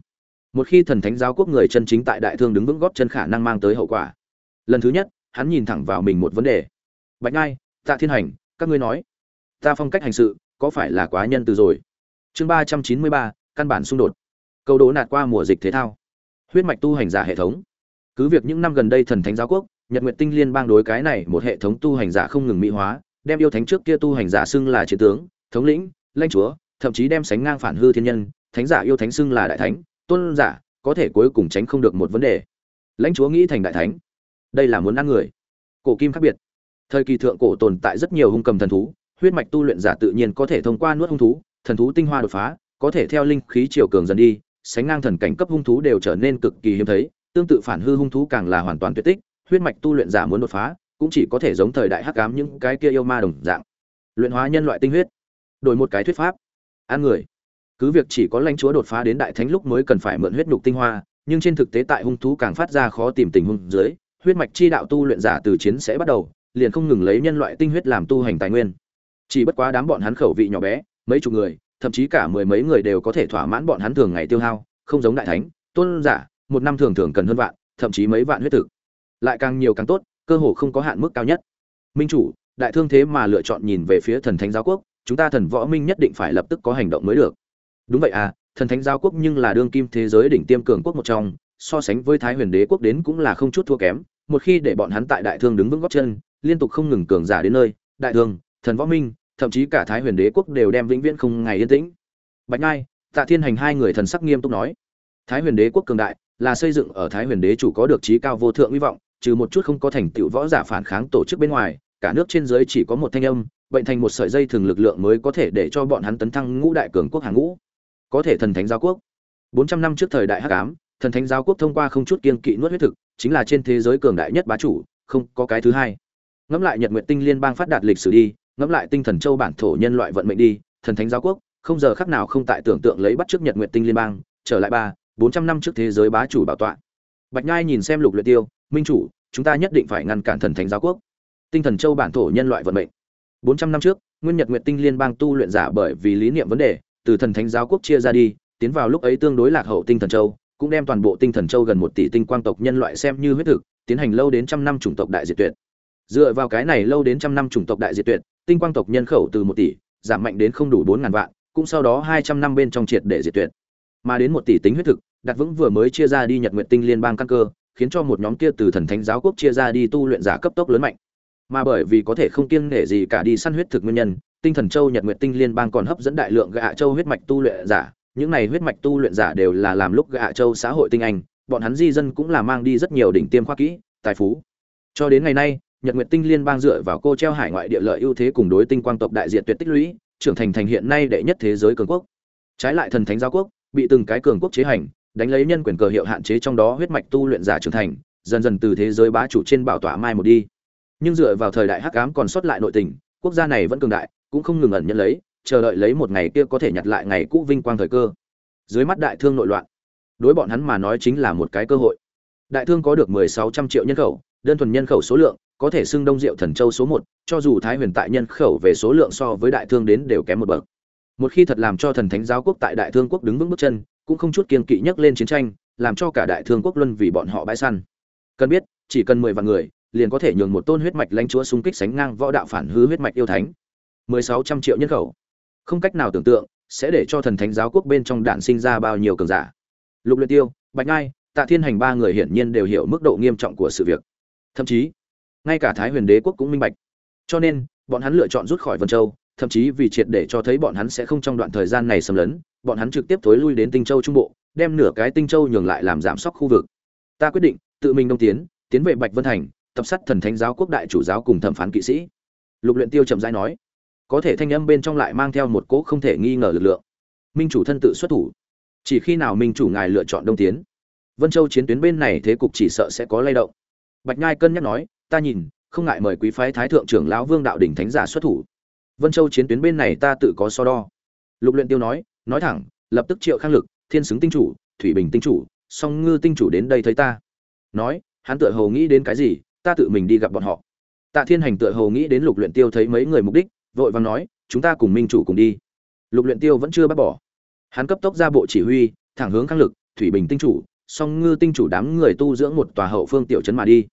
Một khi thần thánh giáo quốc người chân chính tại đại thương đứng vững góp chân khả năng mang tới hậu quả. Lần thứ nhất, hắn nhìn thẳng vào mình một vấn đề. Bạch ngai, tạ thiên hành, các ngươi nói. Ta phong cách hành sự, có phải là quá nhân từ rồi? Chương ba trăm chín mươi ba, căn bản xung đột. Câu đố nạt qua mùa dịch thể thao. Huyết mạch tu hành giả hệ thống. Cứ việc những năm gần đây thần thánh giáo quốc, nhật nguyệt tinh liên bang đối cái này một hệ thống tu hành giả không ngừng mỹ hóa, đem yêu thánh trước kia tu hành giả xưng là chiến tướng, thống lĩnh lãnh chúa, thậm chí đem sánh ngang phản hư thiên nhân, thánh giả yêu thánh xưng là đại thánh, tôn giả, có thể cuối cùng tránh không được một vấn đề. Lãnh chúa nghĩ thành đại thánh. Đây là muốn ăn người. Cổ kim khác biệt. Thời kỳ thượng cổ tồn tại rất nhiều hung cầm thần thú, huyết mạch tu luyện giả tự nhiên có thể thông qua nuốt hung thú, thần thú tinh hoa đột phá, có thể theo linh khí chiều cường dần đi, sánh ngang thần cảnh cấp hung thú đều trở nên cực kỳ hiếm thấy, tương tự phản hư hung thú càng là hoàn toàn tuyệt tích, huyết mạch tu luyện giả muốn đột phá, cũng chỉ có thể giống thời đại hắc ám những cái kia yêu ma đồng dạng. Luyện hóa nhân loại tinh huyết đổi một cái thuyết pháp. Ăn người. Cứ việc chỉ có lãnh chúa đột phá đến đại thánh lúc mới cần phải mượn huyết nhục tinh hoa, nhưng trên thực tế tại hung thú càng phát ra khó tìm tình hung dưới, huyết mạch chi đạo tu luyện giả từ chiến sẽ bắt đầu, liền không ngừng lấy nhân loại tinh huyết làm tu hành tài nguyên. Chỉ bất quá đám bọn hắn khẩu vị nhỏ bé, mấy chục người, thậm chí cả mười mấy người đều có thể thỏa mãn bọn hắn thường ngày tiêu hao, không giống đại thánh, tôn giả, một năm thường thường cần hơn vạn, thậm chí mấy vạn huyết thực. Lại càng nhiều càng tốt, cơ hồ không có hạn mức cao nhất. Minh chủ, đại thương thế mà lựa chọn nhìn về phía thần thánh giáo quốc chúng ta thần võ minh nhất định phải lập tức có hành động mới được. Đúng vậy à thần thánh giáo quốc nhưng là đương kim thế giới đỉnh tiêm cường quốc một trong, so sánh với thái huyền đế quốc đến cũng là không chút thua kém. Một khi để bọn hắn tại đại thương đứng vững góc chân, liên tục không ngừng cường giả đến nơi, đại thương, thần võ minh, thậm chí cả thái huyền đế quốc đều đem vĩnh viễn không ngày yên tĩnh. Bạch ngai, tạ thiên hành hai người thần sắc nghiêm túc nói. Thái huyền đế quốc cường đại, là xây dựng ở thái huyền đế chủ có được trí cao vô thượng hy vọng, trừ một chút không có thành tựu võ giả phản kháng tổ chức bên ngoài, cả nước trên dưới chỉ có một thanh âm bệnh thành một sợi dây thường lực lượng mới có thể để cho bọn hắn tấn thăng ngũ đại cường quốc hàng ngũ. Có thể thần thánh giáo quốc. Bốn trăm năm trước thời đại hắc ám, thần thánh giáo quốc thông qua không chút kiên kỵ nuốt huyết thực, chính là trên thế giới cường đại nhất bá chủ, không có cái thứ hai. Ngẫm lại nhật nguyện tinh liên bang phát đạt lịch sử đi, ngẫm lại tinh thần châu bản thổ nhân loại vận mệnh đi, thần thánh giáo quốc, không giờ khác nào không tại tưởng tượng lấy bắt trước nhật nguyện tinh liên bang, trở lại ba, bốn trăm năm trước thế giới bá chủ bảo tọa. Bạch nhai nhìn xem lục luyện tiêu, minh chủ, chúng ta nhất định phải ngăn cản thần thánh giáo quốc. Tinh thần châu bản thổ nhân loại vận mệnh bốn trăm năm trước, nguyên nhật Nguyệt tinh liên bang tu luyện giả bởi vì lý niệm vấn đề, từ thần thánh giáo quốc chia ra đi, tiến vào lúc ấy tương đối lạc hậu tinh thần châu, cũng đem toàn bộ tinh thần châu gần một tỷ tinh quang tộc nhân loại xem như huyết thực, tiến hành lâu đến trăm năm chủng tộc đại diệt tuyệt. Dựa vào cái này lâu đến trăm năm chủng tộc đại diệt tuyệt, tinh quang tộc nhân khẩu từ một tỷ, giảm mạnh đến không đủ bốn ngàn vạn, cũng sau đó hai trăm năm bên trong triệt để diệt tuyệt. Mà đến một tỷ tính huyết thực, đặt vững vừa mới chia ra đi nhật Nguyệt tinh liên bang căn cơ, khiến cho một nhóm kia từ thần thánh giáo quốc chia ra đi tu luyện giả cấp tốc lớn mạnh mà bởi vì có thể không kiêng nể gì cả đi săn huyết thực nguyên nhân, tinh thần châu nhật nguyệt tinh liên bang còn hấp dẫn đại lượng gạ châu huyết mạch tu luyện giả. Những này huyết mạch tu luyện giả đều là làm lúc gạ châu xã hội tinh anh, bọn hắn di dân cũng là mang đi rất nhiều đỉnh tiêm khoa kỹ, tài phú. Cho đến ngày nay, nhật nguyệt tinh liên bang dựa vào cô treo hải ngoại địa lợi ưu thế cùng đối tinh quang tộc đại diện tuyệt tích lũy, trưởng thành thành hiện nay đệ nhất thế giới cường quốc. Trái lại thần thánh giáo quốc, bị từng cái cường quốc chế hành, đánh lấy nhân quyền cờ hiệu hạn chế trong đó huyết mạch tu luyện giả trưởng thành, dần dần từ thế giới bá chủ trên bảo tọa mai một đi nhưng dựa vào thời đại hắc ám còn sót lại nội tình, quốc gia này vẫn cường đại, cũng không ngừng ẩn nhận lấy, chờ đợi lấy một ngày kia có thể nhặt lại ngày cũ vinh quang thời cơ. Dưới mắt đại thương nội loạn. Đối bọn hắn mà nói chính là một cái cơ hội. Đại thương có được mười sáu trăm triệu nhân khẩu, đơn thuần nhân khẩu số lượng, có thể xưng đông diệu thần châu số một, cho dù thái huyền tại nhân khẩu về số lượng so với đại thương đến đều kém một bậc. Một khi thật làm cho thần thánh giáo quốc tại đại thương quốc đứng vững bước chân, cũng không chút kiên kỵ nhắc lên chiến tranh, làm cho cả đại thương quốc luân vì bọn họ bãi săn. Cần biết, chỉ cần mười vạn người liền có thể nhường một tôn huyết mạch lãnh chúa xung kích sánh ngang võ đạo phản hư huyết mạch yêu thánh. Mười sáu trăm triệu nhân khẩu. Không cách nào tưởng tượng sẽ để cho thần thánh giáo quốc bên trong đạn sinh ra bao nhiêu cường giả. Lục luyện tiêu, bạch ngai, tạ thiên hành ba người hiển nhiên đều hiểu mức độ nghiêm trọng của sự việc. Thậm chí, ngay cả thái huyền đế quốc cũng minh bạch. Cho nên, bọn hắn lựa chọn rút khỏi vân châu, thậm chí vì triệt để cho thấy bọn hắn sẽ không trong đoạn thời gian này xâm lấn, bọn hắn trực tiếp thối lui đến tinh châu trung bộ, đem nửa cái tinh châu nhường lại làm giảm sóc khu vực. Ta quyết định, tự mình đông tiến tiến về bạch vân thành tập sát thần thánh giáo quốc đại chủ giáo cùng thẩm phán kỵ sĩ. Lục luyện tiêu chậm rãi nói, có thể thanh âm bên trong lại mang theo một cỗ không thể nghi ngờ lực lượng. Minh chủ thân tự xuất thủ. Chỉ khi nào minh chủ ngài lựa chọn đông tiến, vân châu chiến tuyến bên này thế cục chỉ sợ sẽ có lay động. Bạch nhai cân nhắc nói, ta nhìn, không ngại mời quý phái thái thượng trưởng lão vương đạo đỉnh thánh giả xuất thủ. Vân châu chiến tuyến bên này ta tự có so đo. Lục luyện tiêu nói nói thẳng, lập tức triệu khang lực, thiên xứng tinh chủ, thủy bình tinh chủ, song ngư tinh chủ đến đây thấy ta. Nói, hắn tựa hồ nghĩ đến cái gì ta tự mình đi gặp bọn họ. Tạ thiên hành tựa hồ nghĩ đến lục luyện tiêu thấy mấy người mục đích, vội vàng nói, chúng ta cùng minh chủ cùng đi. Lục luyện tiêu vẫn chưa bắt bỏ. Hắn cấp tốc ra bộ chỉ huy, thẳng hướng khang lực, thủy bình tinh chủ, song ngư tinh chủ đám người tu dưỡng một tòa hậu phương tiểu trấn mà đi.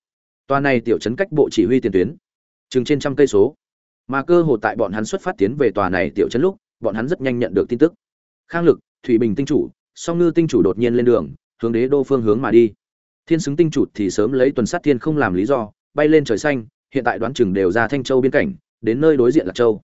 Tòa này tiểu trấn cách bộ chỉ huy tiền tuyến, chừng trên trăm cây số. Mà cơ hồ tại bọn hắn xuất phát tiến về tòa này tiểu trấn lúc, bọn hắn rất nhanh nhận được tin tức. Khang lực, thủy bình tinh chủ, song ngư tinh chủ đột nhiên lên đường, hướng đế đô phương hướng mà đi thiên xứng tinh chủ thì sớm lấy tuần sát thiên không làm lý do, bay lên trời xanh, hiện tại đoán chừng đều ra thanh châu biên cảnh, đến nơi đối diện là châu.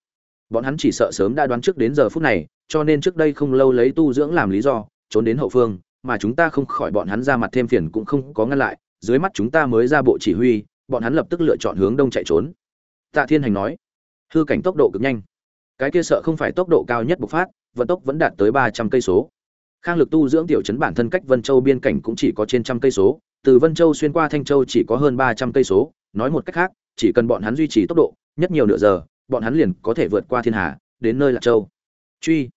Bọn hắn chỉ sợ sớm đã đoán trước đến giờ phút này, cho nên trước đây không lâu lấy tu dưỡng làm lý do, trốn đến hậu phương, mà chúng ta không khỏi bọn hắn ra mặt thêm phiền cũng không có ngăn lại, dưới mắt chúng ta mới ra bộ chỉ huy, bọn hắn lập tức lựa chọn hướng đông chạy trốn. Tạ thiên hành nói. Hư cảnh tốc độ cực nhanh. Cái kia sợ không phải tốc độ cao nhất bộc phát, vận tốc vẫn đạt tới ba trăm cây số. Khang lực tu dưỡng tiểu chấn bản thân cách vân châu biên cảnh cũng chỉ có trên trăm cây số từ vân châu xuyên qua thanh châu chỉ có hơn ba trăm cây số, nói một cách khác, chỉ cần bọn hắn duy trì tốc độ, nhất nhiều nửa giờ, bọn hắn liền có thể vượt qua thiên hà, đến nơi lạc châu. Truy.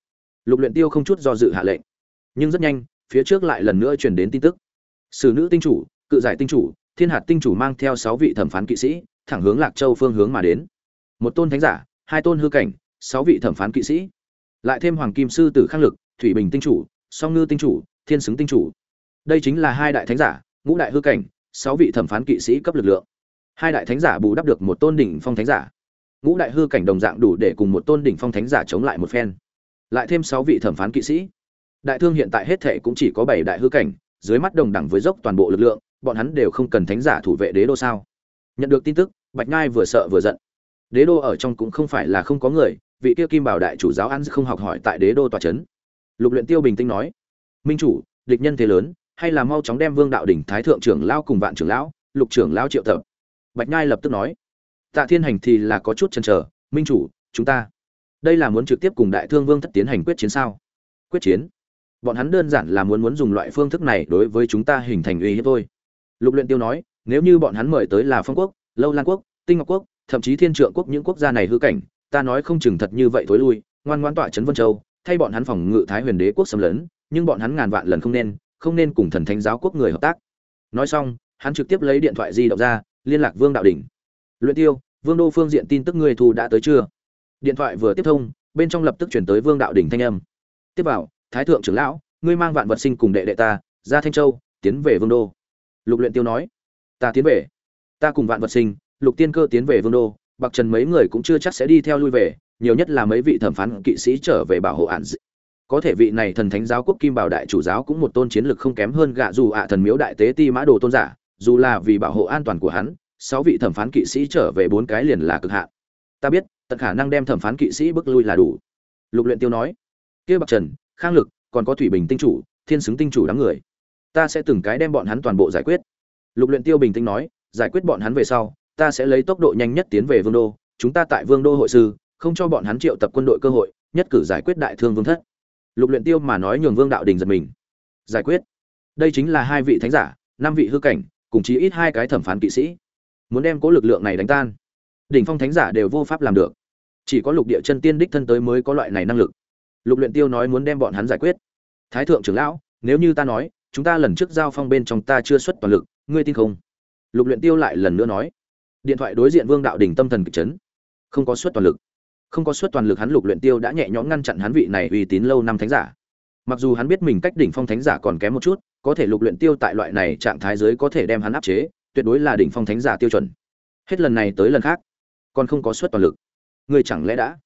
Lục luyện tiêu không chút do dự hạ lệnh. Nhưng rất nhanh, phía trước lại lần nữa truyền đến tin tức. Sử nữ tinh chủ, cự giải tinh chủ, thiên hạt tinh chủ mang theo sáu vị thẩm phán kỵ sĩ, thẳng hướng lạc châu phương hướng mà đến. Một tôn thánh giả, hai tôn hư cảnh, sáu vị thẩm phán kỵ sĩ. Lại thêm hoàng kim sư tử khang lực, thủy bình tinh chủ, song ngư tinh chủ, thiên xứng tinh chủ. Đây chính là hai đại thánh giả ngũ đại hư cảnh, sáu vị thẩm phán kỵ sĩ cấp lực lượng. Hai đại thánh giả bù đắp được một tôn đỉnh phong thánh giả. Ngũ đại hư cảnh đồng dạng đủ để cùng một tôn đỉnh phong thánh giả chống lại một phen. Lại thêm sáu vị thẩm phán kỵ sĩ. Đại thương hiện tại hết thệ cũng chỉ có bảy đại hư cảnh, dưới mắt đồng đẳng với dốc toàn bộ lực lượng, bọn hắn đều không cần thánh giả thủ vệ đế đô sao? Nhận được tin tức, bạch ngai vừa sợ vừa giận. Đế đô ở trong cũng không phải là không có người, vị kia kim bảo đại chủ giáo ăn không học hỏi tại đế đô tòa trấn lục luyện tiêu bình tĩnh nói, minh chủ, địch nhân thế lớn hay là mau chóng đem vương đạo đỉnh thái thượng trưởng lao cùng vạn trưởng lão, lục trưởng lão triệu tập? Bạch nhai lập tức nói. Tạ thiên hành thì là có chút chần chờ. Minh chủ, chúng ta. Đây là muốn trực tiếp cùng đại thương vương thất tiến hành quyết chiến sao? Quyết chiến? Bọn hắn đơn giản là muốn muốn dùng loại phương thức này đối với chúng ta hình thành uy hiếp thôi. Lục luyện tiêu nói, nếu như bọn hắn mời tới là phong quốc, lâu lan quốc, tinh ngọc quốc, thậm chí thiên trượng quốc những quốc gia này hư cảnh, ta nói không chừng thật như vậy thối lui, ngoan ngoãn tọa trấn vân châu, thay bọn hắn phòng ngự thái huyền đế quốc xâm lấn, nhưng bọn hắn ngàn vạn lần không nên không nên cùng thần thánh giáo quốc người hợp tác. Nói xong, hắn trực tiếp lấy điện thoại di động ra, liên lạc vương đạo đỉnh. Luyện tiêu, vương đô phương diện tin tức người thu đã tới chưa? Điện thoại vừa tiếp thông, bên trong lập tức chuyển tới vương đạo đỉnh thanh âm. Tiếp vào, thái thượng trưởng lão, ngươi mang vạn vật sinh cùng đệ đệ ta, ra thanh châu, tiến về vương đô. Lục luyện tiêu nói. Ta tiến về. Ta cùng vạn vật sinh, lục tiên cơ tiến về vương đô, bạc trần mấy người cũng chưa chắc sẽ đi theo lui về, nhiều nhất là mấy vị thẩm phán kỵ sĩ trở về bảo hộ ản dị có thể vị này thần thánh giáo quốc kim bảo đại chủ giáo cũng một tôn chiến lực không kém hơn gạ dù ạ thần miếu đại tế ti mã đồ tôn giả, dù là vì bảo hộ an toàn của hắn, sáu vị thẩm phán kỵ sĩ trở về bốn cái liền là cực hạn. Ta biết, tận khả năng đem thẩm phán kỵ sĩ bước lui là đủ. Lục luyện tiêu nói, kia bạc trần, khang lực, còn có thủy bình tinh chủ, thiên xứng tinh chủ đám người, ta sẽ từng cái đem bọn hắn toàn bộ giải quyết. Lục luyện tiêu bình tĩnh nói, giải quyết bọn hắn về sau, ta sẽ lấy tốc độ nhanh nhất tiến về vương đô, chúng ta tại vương đô hội sư, không cho bọn hắn triệu tập quân đội cơ hội, nhất cử giải quyết đại thương vương thất lục luyện tiêu mà nói nhường vương đạo đình giật mình. Giải quyết. Đây chính là hai vị thánh giả, năm vị hư cảnh, cùng chí ít hai cái thẩm phán kỵ sĩ. Muốn đem cố lực lượng này đánh tan. Đỉnh phong thánh giả đều vô pháp làm được. Chỉ có lục địa chân tiên đích thân tới mới có loại này năng lực. Lục luyện tiêu nói muốn đem bọn hắn giải quyết. Thái thượng trưởng lão, nếu như ta nói, chúng ta lần trước giao phong bên trong ta chưa xuất toàn lực, ngươi tin không? Lục luyện tiêu lại lần nữa nói. Điện thoại đối diện vương đạo đỉnh tâm thần kịch chấn. Không có xuất toàn lực không có suất toàn lực hắn lục luyện tiêu đã nhẹ nhõm ngăn chặn hắn vị này uy tín lâu năm thánh giả. Mặc dù hắn biết mình cách đỉnh phong thánh giả còn kém một chút, có thể lục luyện tiêu tại loại này trạng thái dưới có thể đem hắn áp chế, tuyệt đối là đỉnh phong thánh giả tiêu chuẩn. Hết lần này tới lần khác, còn không có suất toàn lực. Người chẳng lẽ đã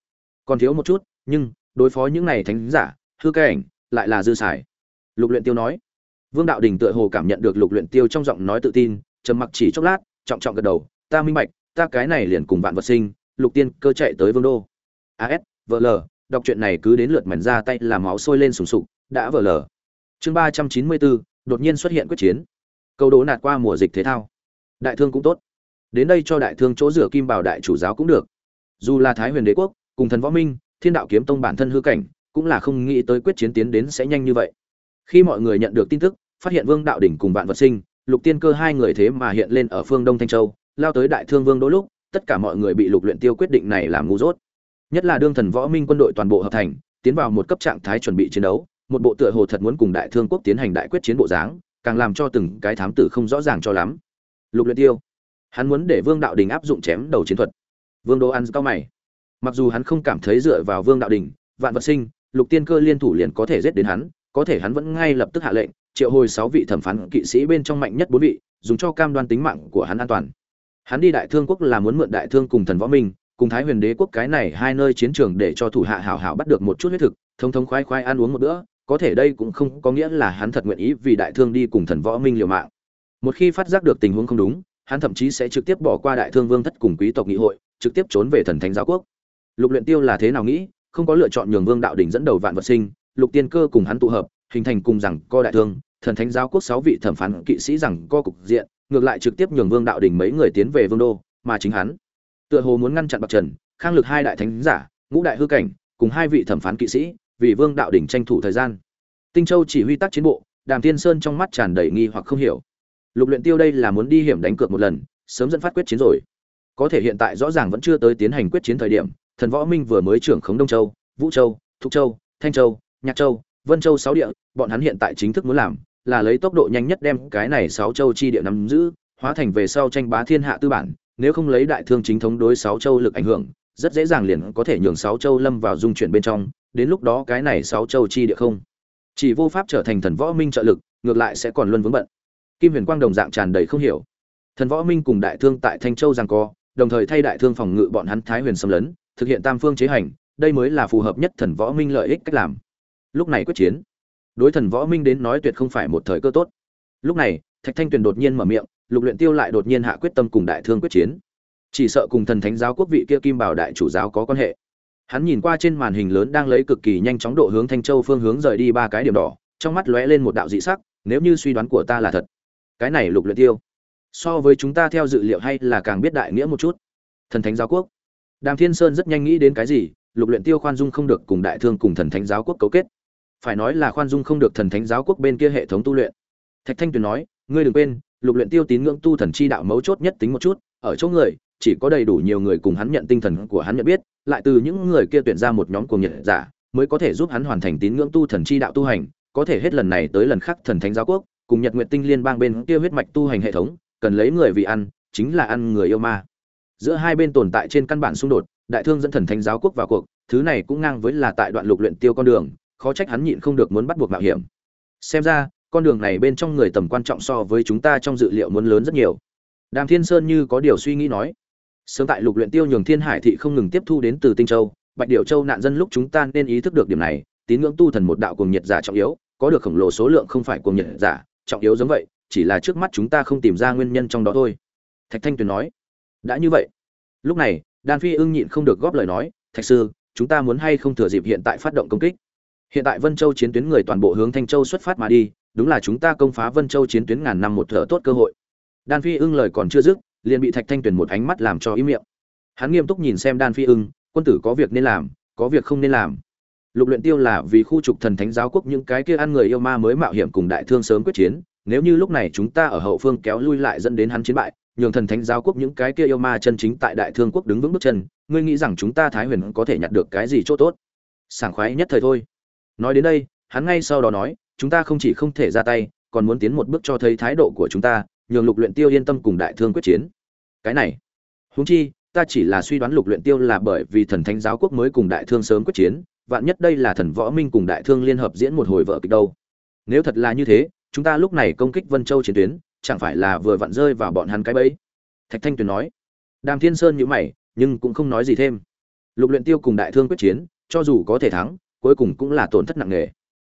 còn thiếu một chút, nhưng đối phó những này thánh giả, hư cảnh lại là dư xài. Lục luyện tiêu nói. Vương đạo đỉnh tựa hồ cảm nhận được lục luyện tiêu trong giọng nói tự tin, trầm mặc chỉ chốc lát, trọng trọng gật đầu. Ta minh bạch, ta cái này liền cùng vạn vật sinh, lục tiên cơ chạy tới vương đô as vl đọc truyện này cứ đến lượt mảnh ra tay là máu sôi lên sùng sục, đã vl chương ba trăm chín mươi bốn, đột nhiên xuất hiện quyết chiến. Câu đố nạt qua mùa dịch thể thao. Đại thương cũng tốt. Đến đây cho đại thương chỗ rửa kim bảo đại chủ giáo cũng được. Dù là thái huyền đế quốc, cùng thần võ minh, thiên đạo kiếm tông bản thân hư cảnh, cũng là không nghĩ tới quyết chiến tiến đến sẽ nhanh như vậy. Khi mọi người nhận được tin tức, phát hiện vương đạo đỉnh cùng vạn vật sinh, lục tiên cơ hai người thế mà hiện lên ở phương đông thanh châu, lao tới đại thương vương đôi lúc, tất cả mọi người bị lục luyện tiêu quyết định này làm ngu dốt nhất là đương thần võ minh quân đội toàn bộ hợp thành, tiến vào một cấp trạng thái chuẩn bị chiến đấu, một bộ tựa hồ thật muốn cùng đại thương quốc tiến hành đại quyết chiến bộ dáng, càng làm cho từng cái thám tử không rõ ràng cho lắm. Lục luyện tiêu, hắn muốn để vương đạo đình áp dụng chém đầu chiến thuật. Vương đô ăn cao mày. Mặc dù hắn không cảm thấy dựa vào vương đạo đình, vạn vật sinh, lục tiên cơ liên thủ liền có thể giết đến hắn, có thể hắn vẫn ngay lập tức hạ lệnh, triệu hồi sáu vị thẩm phán kỵ sĩ bên trong mạnh nhất bốn vị, dùng cho cam đoan tính mạng của hắn an toàn. Hắn đi đại thương quốc là muốn mượn đại thương cùng thần võ minh cùng thái huyền đế quốc cái này hai nơi chiến trường để cho thủ hạ hảo hảo bắt được một chút huyết thực, thông thống khoái khoái ăn uống một bữa, có thể đây cũng không có nghĩa là hắn thật nguyện ý vì đại thương đi cùng thần võ minh liều mạng. Một khi phát giác được tình huống không đúng, hắn thậm chí sẽ trực tiếp bỏ qua đại thương vương thất cùng quý tộc nghị hội, trực tiếp trốn về thần thánh giáo quốc. Lục luyện tiêu là thế nào nghĩ, không có lựa chọn nhường vương đạo đỉnh dẫn đầu vạn vật sinh, lục tiên cơ cùng hắn tụ hợp, hình thành cùng rằng co đại thương, thần thánh giáo quốc sáu vị thẩm phán kỵ sĩ rằng co cục diện, ngược lại trực tiếp nhường vương đạo đỉnh mấy người tiến về vương đô, mà chính hắn tựa hồ muốn ngăn chặn bạc trần, khang lực hai đại thánh giả, ngũ đại hư cảnh, cùng hai vị thẩm phán kỵ sĩ, vì vương đạo đỉnh tranh thủ thời gian. Tinh châu chỉ huy tác chiến bộ, đàm tiên sơn trong mắt tràn đầy nghi hoặc không hiểu. Lục luyện tiêu đây là muốn đi hiểm đánh cược một lần, sớm dẫn phát quyết chiến rồi. Có thể hiện tại rõ ràng vẫn chưa tới tiến hành quyết chiến thời điểm, thần võ minh vừa mới trưởng khống đông châu, vũ châu, thục châu, thanh châu, nhạc châu, vân châu sáu địa, bọn hắn hiện tại chính thức muốn làm là lấy tốc độ nhanh nhất đem cái này sáu châu chi địa nắm giữ, hóa thành về sau tranh bá thiên hạ tư bản nếu không lấy đại thương chính thống đối sáu châu lực ảnh hưởng, rất dễ dàng liền có thể nhường sáu châu lâm vào dung chuyển bên trong, đến lúc đó cái này sáu châu chi địa không. Chỉ vô pháp trở thành thần võ minh trợ lực, ngược lại sẽ còn luôn vướng bận. Kim huyền quang đồng dạng tràn đầy không hiểu. Thần võ minh cùng đại thương tại thanh châu giằng co, đồng thời thay đại thương phòng ngự bọn hắn thái huyền xâm lấn, thực hiện tam phương chế hành, đây mới là phù hợp nhất thần võ minh lợi ích cách làm. Lúc này quyết chiến. Đối thần võ minh đến nói tuyệt không phải một thời cơ tốt. Lúc này, thạch thanh tuyền đột nhiên mở miệng lục luyện tiêu lại đột nhiên hạ quyết tâm cùng đại thương quyết chiến. Chỉ sợ cùng thần thánh giáo quốc vị kia kim bảo đại chủ giáo có quan hệ. Hắn nhìn qua trên màn hình lớn đang lấy cực kỳ nhanh chóng độ hướng thanh châu phương hướng rời đi ba cái điểm đỏ, trong mắt lóe lên một đạo dị sắc, nếu như suy đoán của ta là thật, cái này lục luyện tiêu, so với chúng ta theo dự liệu hay là càng biết đại nghĩa một chút. Thần thánh giáo quốc. Đàm thiên sơn rất nhanh nghĩ đến cái gì, lục luyện tiêu khoan dung không được cùng đại thương cùng thần thánh giáo quốc cấu kết. Phải nói là khoan dung không được thần thánh giáo quốc bên kia hệ thống tu luyện. Thạch thanh tuyền nói, ngươi đừng quên lục luyện tiêu tín ngưỡng tu thần chi đạo mấu chốt nhất tính một chút, ở chỗ người, chỉ có đầy đủ nhiều người cùng hắn nhận tinh thần của hắn nhận biết, lại từ những người kia tuyển ra một nhóm cuồng nhiệt giả, mới có thể giúp hắn hoàn thành tín ngưỡng tu thần chi đạo tu hành, có thể hết lần này tới lần khác thần thánh giáo quốc, cùng nhật nguyệt tinh liên bang bên kia huyết mạch tu hành hệ thống, cần lấy người vì ăn, chính là ăn người yêu ma. Giữa hai bên tồn tại trên căn bản xung đột, đại thương dẫn thần thánh giáo quốc vào cuộc, thứ này cũng ngang với là tại đoạn lục luyện tiêu con đường, khó trách hắn nhịn không được muốn bắt buộc mạo hiểm. Xem ra con đường này bên trong người tầm quan trọng so với chúng ta trong dự liệu muốn lớn rất nhiều. Đàm thiên sơn như có điều suy nghĩ nói. Sớm tại lục luyện tiêu nhường thiên hải thị không ngừng tiếp thu đến từ tinh châu, bạch điểu châu nạn dân lúc chúng ta nên ý thức được điểm này, tín ngưỡng tu thần một đạo cuồng nhiệt giả trọng yếu, có được khổng lồ số lượng không phải cuồng nhiệt giả, trọng yếu giống vậy, chỉ là trước mắt chúng ta không tìm ra nguyên nhân trong đó thôi. Thạch thanh tuyền nói. Đã như vậy. Lúc này, đan phi ưng nhịn không được góp lời nói, thạch sư, chúng ta muốn hay không thừa dịp hiện tại phát động công kích? Hiện tại vân châu chiến tuyến người toàn bộ hướng thanh châu xuất phát mà đi đúng là chúng ta công phá vân châu chiến tuyến ngàn năm một thở tốt cơ hội. Đan phi ưng lời còn chưa dứt, liền bị thạch thanh tuyền một ánh mắt làm cho ý miệng. Hắn nghiêm túc nhìn xem đan phi ưng, quân tử có việc nên làm, có việc không nên làm. Lục luyện tiêu là vì khu trục thần thánh giáo quốc những cái kia ăn người yêu ma mới mạo hiểm cùng đại thương sớm quyết chiến, nếu như lúc này chúng ta ở hậu phương kéo lui lại dẫn đến hắn chiến bại, nhường thần thánh giáo quốc những cái kia yêu ma chân chính tại đại thương quốc đứng vững bước chân, ngươi nghĩ rằng chúng ta thái huyền có thể nhặt được cái gì chỗ tốt? Sảng khoái nhất thời thôi. Nói đến đây, hắn ngay sau đó nói chúng ta không chỉ không thể ra tay, còn muốn tiến một bước cho thấy thái độ của chúng ta, nhường lục luyện tiêu yên tâm cùng đại thương quyết chiến. Cái này, huống chi, ta chỉ là suy đoán lục luyện tiêu là bởi vì thần thánh giáo quốc mới cùng đại thương sớm quyết chiến, vạn nhất đây là thần võ minh cùng đại thương liên hợp diễn một hồi vợ kịch đâu. Nếu thật là như thế, chúng ta lúc này công kích vân châu chiến tuyến, chẳng phải là vừa vặn rơi vào bọn hắn cái bẫy? Thạch thanh tuyền nói. Đàm thiên sơn nhíu mày, nhưng cũng không nói gì thêm. Lục luyện tiêu cùng đại thương quyết chiến, cho dù có thể thắng, cuối cùng cũng là tổn thất nặng nề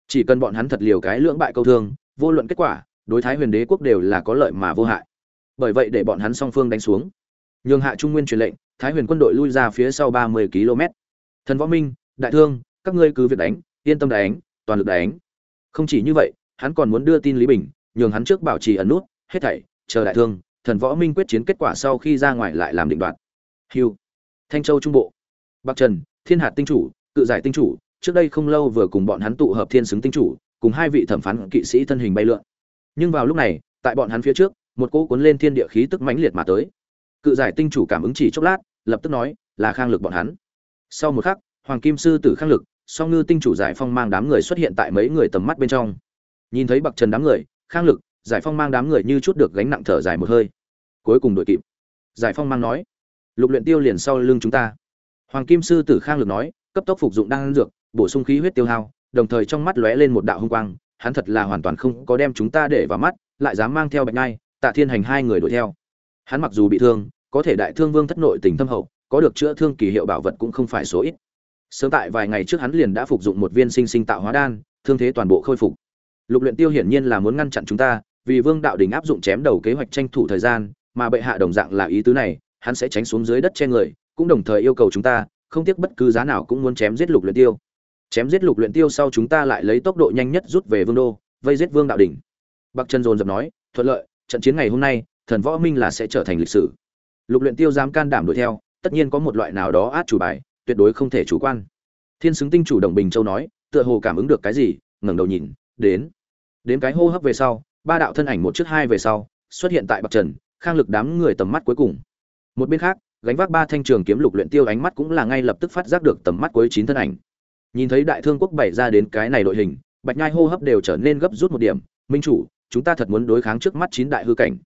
chỉ cần bọn hắn thật liều cái lưỡng bại câu thương, vô luận kết quả, đối thái huyền đế quốc đều là có lợi mà vô hại. Bởi vậy để bọn hắn song phương đánh xuống. Nhường hạ trung nguyên truyền lệnh, thái huyền quân đội lui ra phía sau ba mươi km. Thần võ minh, đại thương, các ngươi cứ việc đánh, yên tâm đánh, toàn lực đánh. Không chỉ như vậy, hắn còn muốn đưa tin lý bình, nhường hắn trước bảo trì ẩn nút, hết thảy, chờ đại thương, thần võ minh quyết chiến kết quả sau khi ra ngoài lại làm định đoạt. Hiu thanh châu trung bộ. Bắc trần, thiên hạt tinh chủ, cự giải tinh chủ trước đây không lâu vừa cùng bọn hắn tụ hợp thiên xứng tinh chủ, cùng hai vị thẩm phán kỵ sĩ thân hình bay lượn. Nhưng vào lúc này, tại bọn hắn phía trước, một cỗ cuốn lên thiên địa khí tức mãnh liệt mà tới. Cự giải tinh chủ cảm ứng chỉ chốc lát, lập tức nói, là khang lực bọn hắn. Sau một khắc, hoàng kim sư tử khang lực, song ngư tinh chủ giải phong mang đám người xuất hiện tại mấy người tầm mắt bên trong. Nhìn thấy bậc trần đám người, khang lực, giải phong mang đám người như chút được gánh nặng thở dài một hơi. Cuối cùng đội kịp. Giải phong mang nói, lục luyện tiêu liền sau lưng chúng ta. Hoàng kim sư tử khang lực nói, cấp tốc phục dụng đang dược bổ sung khí huyết tiêu hao, đồng thời trong mắt lóe lên một đạo hung quang, hắn thật là hoàn toàn không có đem chúng ta để vào mắt, lại dám mang theo bạch nhai, tạ thiên hành hai người đuổi theo. Hắn mặc dù bị thương, có thể đại thương vương thất nội tình thâm hậu, có được chữa thương kỳ hiệu bảo vật cũng không phải số ít. Sớm tại vài ngày trước hắn liền đã phục dụng một viên sinh sinh tạo hóa đan, thương thế toàn bộ khôi phục. Lục luyện tiêu hiển nhiên là muốn ngăn chặn chúng ta, vì vương đạo đình áp dụng chém đầu kế hoạch tranh thủ thời gian, mà bệ hạ đồng dạng là ý tứ này, hắn sẽ tránh xuống dưới đất che người, cũng đồng thời yêu cầu chúng ta, không tiếc bất cứ giá nào cũng muốn chém giết lục luyện tiêu chém giết lục luyện tiêu sau chúng ta lại lấy tốc độ nhanh nhất rút về vương đô, vây giết vương đạo đỉnh. Bắc chân dồn dập nói, thuận lợi, trận chiến ngày hôm nay, thần võ minh là sẽ trở thành lịch sử. Lục luyện tiêu dám can đảm đuổi theo, tất nhiên có một loại nào đó át chủ bài, tuyệt đối không thể chủ quan. Thiên xứng tinh chủ động bình châu nói, tựa hồ cảm ứng được cái gì? Ngẩng đầu nhìn, đến. Đến cái hô hấp về sau, ba đạo thân ảnh một trước hai về sau, xuất hiện tại bậc trần, khang lực đám người tầm mắt cuối cùng. Một bên khác, gánh vác ba thanh trường kiếm lục luyện tiêu ánh mắt cũng là ngay lập tức phát giác được tầm mắt cuối chín thân ảnh nhìn thấy đại thương quốc bày ra đến cái này đội hình, bạch nhai hô hấp đều trở nên gấp rút một điểm. Minh chủ, chúng ta thật muốn đối kháng trước mắt chín đại hư cảnh.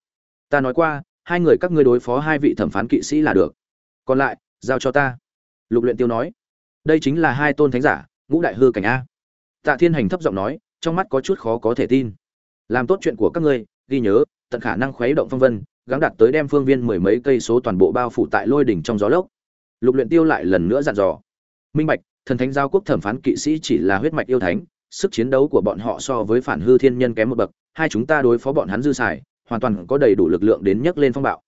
Ta nói qua, hai người các ngươi đối phó hai vị thẩm phán kỵ sĩ là được. Còn lại, giao cho ta. Lục luyện tiêu nói. Đây chính là hai tôn thánh giả, ngũ đại hư cảnh a. Tạ thiên hành thấp giọng nói, trong mắt có chút khó có thể tin. Làm tốt chuyện của các ngươi, ghi nhớ, tận khả năng khuấy động phong vân, gắng đạt tới đem phương viên mười mấy cây số toàn bộ bao phủ tại lôi đỉnh trong gió lốc. Lục luyện tiêu lại lần nữa dặn dò. Minh bạch thần thánh giao quốc thẩm phán kỵ sĩ chỉ là huyết mạch yêu thánh, sức chiến đấu của bọn họ so với phản hư thiên nhân kém một bậc, hai chúng ta đối phó bọn hắn dư xài, hoàn toàn có đầy đủ lực lượng đến nhấc lên phong bạo.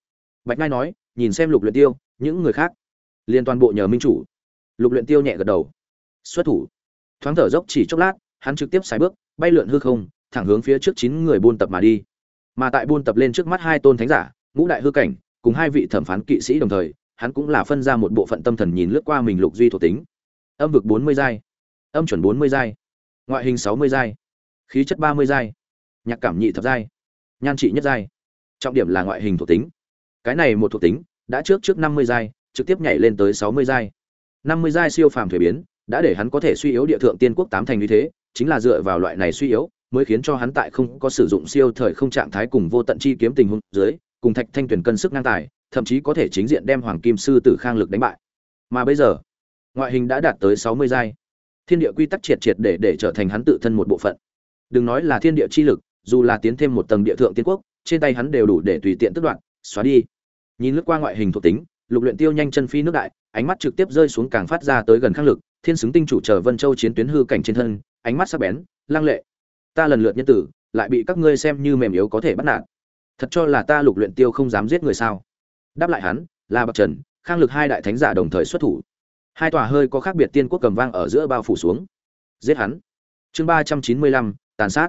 Bạch ngai nói, nhìn xem lục luyện tiêu, những người khác. Liên toàn bộ nhờ minh chủ. Lục luyện tiêu nhẹ gật đầu. Xuất thủ. Thoáng thở dốc chỉ chốc lát, hắn trực tiếp xài bước, bay lượn hư không, thẳng hướng phía trước chín người buôn tập mà đi. Mà tại buôn tập lên trước mắt hai tôn thánh giả, ngũ đại hư cảnh, cùng hai vị thẩm phán kỵ sĩ đồng thời, hắn cũng là phân ra một bộ phận tâm thần nhìn lướt qua mình lục duy thuộc tính âm vực bốn mươi giai, âm chuẩn bốn mươi giai, ngoại hình sáu mươi giai, khí chất ba mươi giai, nhạc cảm nhị thập giai, nhan trị nhất giai. Trọng điểm là ngoại hình thuộc tính. Cái này một thuộc tính đã trước trước năm mươi giai, trực tiếp nhảy lên tới sáu mươi giai. năm mươi giai siêu phàm thuế biến đã để hắn có thể suy yếu địa thượng tiên quốc tám thành như thế, chính là dựa vào loại này suy yếu mới khiến cho hắn tại không có sử dụng siêu thời không trạng thái cùng vô tận chi kiếm tình huống dưới, cùng thạch thanh tuyển cân sức ngang tài, thậm chí có thể chính diện đem hoàng kim sư tử khang lực đánh bại. Mà bây giờ ngoại hình đã đạt tới sáu mươi giai. Thiên địa quy tắc triệt triệt để để trở thành hắn tự thân một bộ phận. Đừng nói là thiên địa chi lực, dù là tiến thêm một tầng địa thượng tiên quốc, trên tay hắn đều đủ để tùy tiện tức đoạn xóa đi. Nhìn lướt qua ngoại hình thuộc tính, lục luyện tiêu nhanh chân phi nước đại, ánh mắt trực tiếp rơi xuống càng phát ra tới gần khang lực, thiên xứng tinh chủ chờ vân châu chiến tuyến hư cảnh trên thân, ánh mắt sắc bén lang lệ. Ta lần lượt nhân tử, lại bị các ngươi xem như mềm yếu có thể bắt nạt. Thật cho là ta lục luyện tiêu không dám giết người sao? Đáp lại hắn, là bậc trần, khang lực hai đại thánh giả đồng thời xuất thủ hai tòa hơi có khác biệt tiên quốc cầm vang ở giữa bao phủ xuống. Giết hắn. Chương ba trăm chín mươi lăm, tàn sát.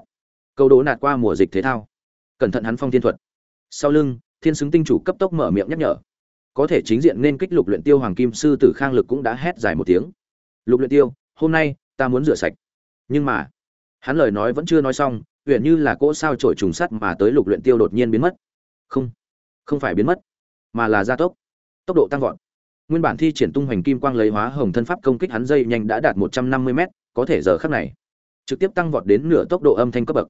Câu đố nạt qua mùa dịch thế thao. Cẩn thận hắn phong thiên thuật. Sau lưng, thiên xứng tinh chủ cấp tốc mở miệng nhắc nhở. Có thể chính diện nên kích lục luyện tiêu hoàng kim sư tử khang lực cũng đã hét dài một tiếng. Lục luyện tiêu, hôm nay, ta muốn rửa sạch. Nhưng mà, hắn lời nói vẫn chưa nói xong huyện như là cỗ sao trổi trùng sắt mà tới lục luyện tiêu đột nhiên biến mất. Không không phải biến mất, mà là gia tốc. Tốc độ tăng vọt nguyên bản thi triển tung hoành kim quang lấy hóa hồng thân pháp công kích hắn dây nhanh đã đạt một trăm năm mươi m có thể giờ khắc này, trực tiếp tăng vọt đến nửa tốc độ âm thanh cấp bậc.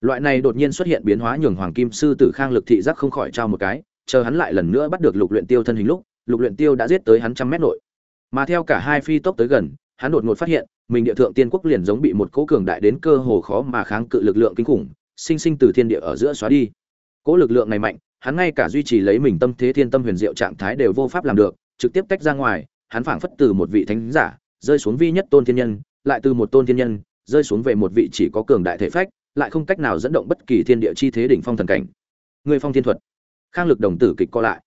Loại này đột nhiên xuất hiện biến hóa nhường hoàng kim sư tử khang lực thị giác không khỏi trao một cái, chờ hắn lại lần nữa bắt được lục luyện tiêu thân hình lúc, lục luyện tiêu đã giết tới hắn trăm mét nội. Mà theo cả hai phi tốc tới gần, hắn đột ngột phát hiện, mình địa thượng tiên quốc liền giống bị một cỗ cường đại đến cơ hồ khó mà kháng cự lực lượng kinh khủng, sinh sinh từ thiên địa ở giữa xóa đi. Cỗ lực lượng này mạnh, hắn ngay cả duy trì lấy mình tâm thế thiên tâm huyền diệu trạng thái đều vô pháp làm được trực tiếp tách ra ngoài, hắn phảng phất từ một vị thánh giả, rơi xuống vi nhất tôn thiên nhân, lại từ một tôn thiên nhân, rơi xuống về một vị chỉ có cường đại thể phách, lại không cách nào dẫn động bất kỳ thiên địa chi thế đỉnh phong thần cảnh. Người phong thiên thuật. Khang lực đồng tử kịch co lại.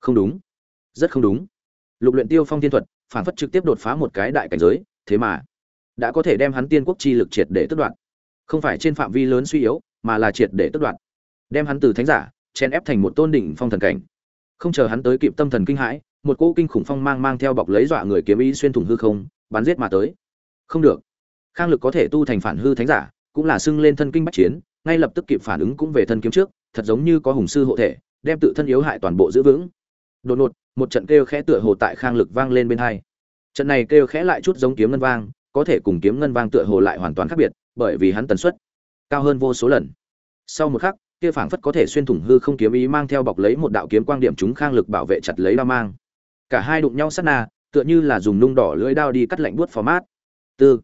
Không đúng. Rất không đúng. Lục luyện tiêu phong thiên thuật, phảng phất trực tiếp đột phá một cái đại cảnh giới, thế mà đã có thể đem hắn tiên quốc chi lực triệt để tức đoạn không phải trên phạm vi lớn suy yếu, mà là triệt để tức đoạn đem hắn từ thánh giả chen ép thành một tôn đỉnh phong thần cảnh. Không chờ hắn tới kịp tâm thần kinh hãi một cỗ kinh khủng phong mang mang theo bọc lấy dọa người kiếm ý xuyên thủng hư không, bắn giết mà tới. Không được. Khang lực có thể tu thành phản hư thánh giả, cũng là xưng lên thân kinh bắc chiến, ngay lập tức kịp phản ứng cũng về thân kiếm trước, thật giống như có hùng sư hộ thể, đem tự thân yếu hại toàn bộ giữ vững. Đột ngột, một trận kêu khẽ tựa hồ tại khang lực vang lên bên hai. Trận này kêu khẽ lại chút giống kiếm ngân vang, có thể cùng kiếm ngân vang tựa hồ lại hoàn toàn khác biệt, bởi vì hắn tần suất cao hơn vô số lần. Sau một khắc, kia phảng phất có thể xuyên thủng hư không kiếm ý mang theo bọc lấy một đạo kiếm quang điểm chúng khang lực bảo vệ chặt lấy la mang cả hai đụng nhau sát na, tựa như là dùng nung đỏ lưỡi đao đi cắt lạnh buốt phó mát tư.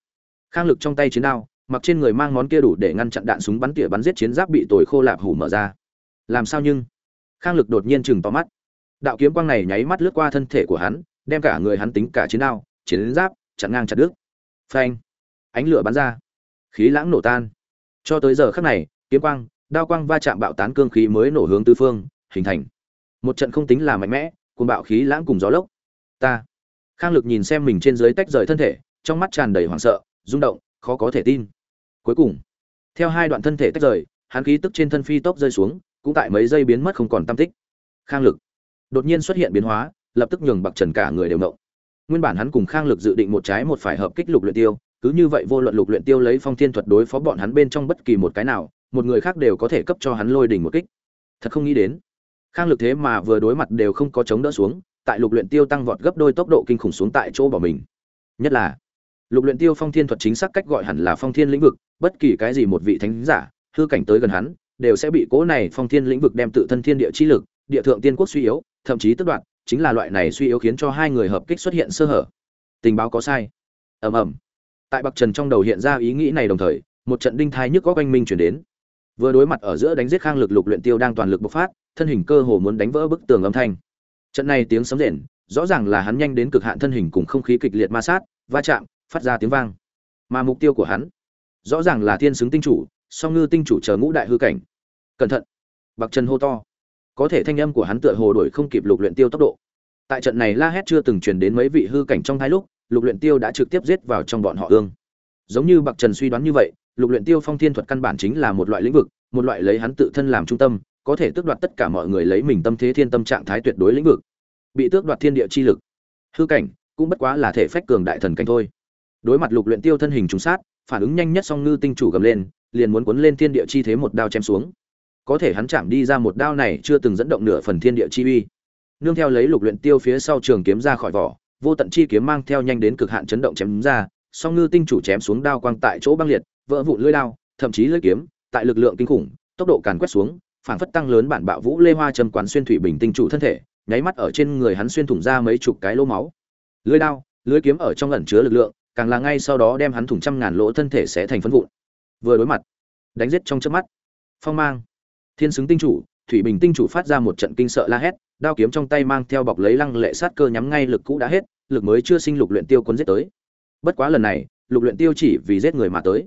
Khang lực trong tay chiến đao, mặc trên người mang món kia đủ để ngăn chặn đạn súng bắn tỉa bắn giết chiến giáp bị tồi khô lạp hủ mở ra. Làm sao nhưng? Khang lực đột nhiên chừng to mắt. Đạo kiếm quang này nháy mắt lướt qua thân thể của hắn, đem cả người hắn tính cả chiến đao, chiến giáp, chặn ngang chặt đứt. Phanh. Ánh lửa bắn ra. Khí lãng nổ tan. Cho tới giờ khắc này, kiếm quang, đao quang va chạm bạo tán cương khí mới nổ hướng tứ phương, hình thành. Một trận không tính là mạnh mẽ cùng bạo khí lãng cùng gió lốc. Ta. Khang lực nhìn xem mình trên dưới tách rời thân thể, trong mắt tràn đầy hoảng sợ, rung động, khó có thể tin. Cuối cùng, theo hai đoạn thân thể tách rời, hắn khí tức trên thân phi tốc rơi xuống, cũng tại mấy giây biến mất không còn tam tích. Khang lực đột nhiên xuất hiện biến hóa, lập tức nhường bạc trần cả người đều động. Nguyên bản hắn cùng khang lực dự định một trái một phải hợp kích lục luyện tiêu, cứ như vậy vô luận lục luyện tiêu lấy phong thiên thuật đối phó bọn hắn bên trong bất kỳ một cái nào, một người khác đều có thể cấp cho hắn lôi đỉnh một kích. Thật không nghĩ đến khang lực thế mà vừa đối mặt đều không có chống đỡ xuống, tại lục luyện tiêu tăng vọt gấp đôi tốc độ kinh khủng xuống tại chỗ bỏ mình. Nhất là, lục luyện tiêu phong thiên thuật chính xác cách gọi hẳn là phong thiên lĩnh vực, bất kỳ cái gì một vị thánh giả, hư cảnh tới gần hắn, đều sẽ bị cố này phong thiên lĩnh vực đem tự thân thiên địa chi lực, địa thượng tiên quốc suy yếu, thậm chí tức đoạn chính là loại này suy yếu khiến cho hai người hợp kích xuất hiện sơ hở. Tình báo có sai. Ầm ầm. Tại bậc trần trong đầu hiện ra ý nghĩ này đồng thời, một trận đinh thai nhức có quanh minh chuyển đến vừa đối mặt ở giữa đánh giết khang lực lục luyện tiêu đang toàn lực bộc phát, thân hình cơ hồ muốn đánh vỡ bức tường âm thanh. Trận này tiếng sấm rền, rõ ràng là hắn nhanh đến cực hạn thân hình cùng không khí kịch liệt ma sát, va chạm, phát ra tiếng vang. Mà mục tiêu của hắn, rõ ràng là thiên xứng tinh chủ, song ngư tinh chủ chờ ngũ đại hư cảnh. Cẩn thận! Bậc trần hô to. Có thể thanh âm của hắn tựa hồ đổi không kịp lục luyện tiêu tốc độ. Tại trận này la hét chưa từng truyền đến mấy vị hư cảnh trong hai lúc, lục luyện tiêu đã trực tiếp giết vào trong bọn họ ương. Giống như bậc trần suy đoán như vậy lục luyện tiêu phong thiên thuật căn bản chính là một loại lĩnh vực, một loại lấy hắn tự thân làm trung tâm, có thể tước đoạt tất cả mọi người lấy mình tâm thế thiên tâm trạng thái tuyệt đối lĩnh vực. Bị tước đoạt thiên địa chi lực. Hư cảnh, cũng bất quá là thể phách cường đại thần cảnh thôi. Đối mặt lục luyện tiêu thân hình trùng sát, phản ứng nhanh nhất song ngư tinh chủ gầm lên, liền muốn cuốn lên thiên địa chi thế một đao chém xuống. Có thể hắn chạm đi ra một đao này chưa từng dẫn động nửa phần thiên địa chi uy. Nương theo lấy lục luyện tiêu phía sau trường kiếm ra khỏi vỏ, vô tận chi kiếm mang theo nhanh đến cực hạn chấn động chém ra, song ngư tinh chủ chém xuống đao quang tại chỗ băng liệt vỡ vụn lưỡi đao, thậm chí lưỡi kiếm, tại lực lượng kinh khủng, tốc độ càn quét xuống phản phất tăng lớn bản bạo vũ lê hoa châm quán xuyên thủy bình tinh chủ thân thể, nháy mắt ở trên người hắn xuyên thủng ra mấy chục cái lỗ máu. Lưỡi đao, lưỡi kiếm ở trong ẩn chứa lực lượng, càng là ngay sau đó đem hắn thủng trăm ngàn lỗ thân thể sẽ thành phân vụn. Vừa đối mặt, đánh giết trong chớp mắt. Phong mang. Thiên xứng tinh chủ, thủy bình tinh chủ phát ra một trận kinh sợ la hét, đao kiếm trong tay mang theo bọc lấy lăng lệ sát cơ nhắm ngay lực cũ đã hết, lực mới chưa sinh lục luyện tiêu cuốn giết tới. Bất quá lần này, lục luyện tiêu chỉ vì giết người mà tới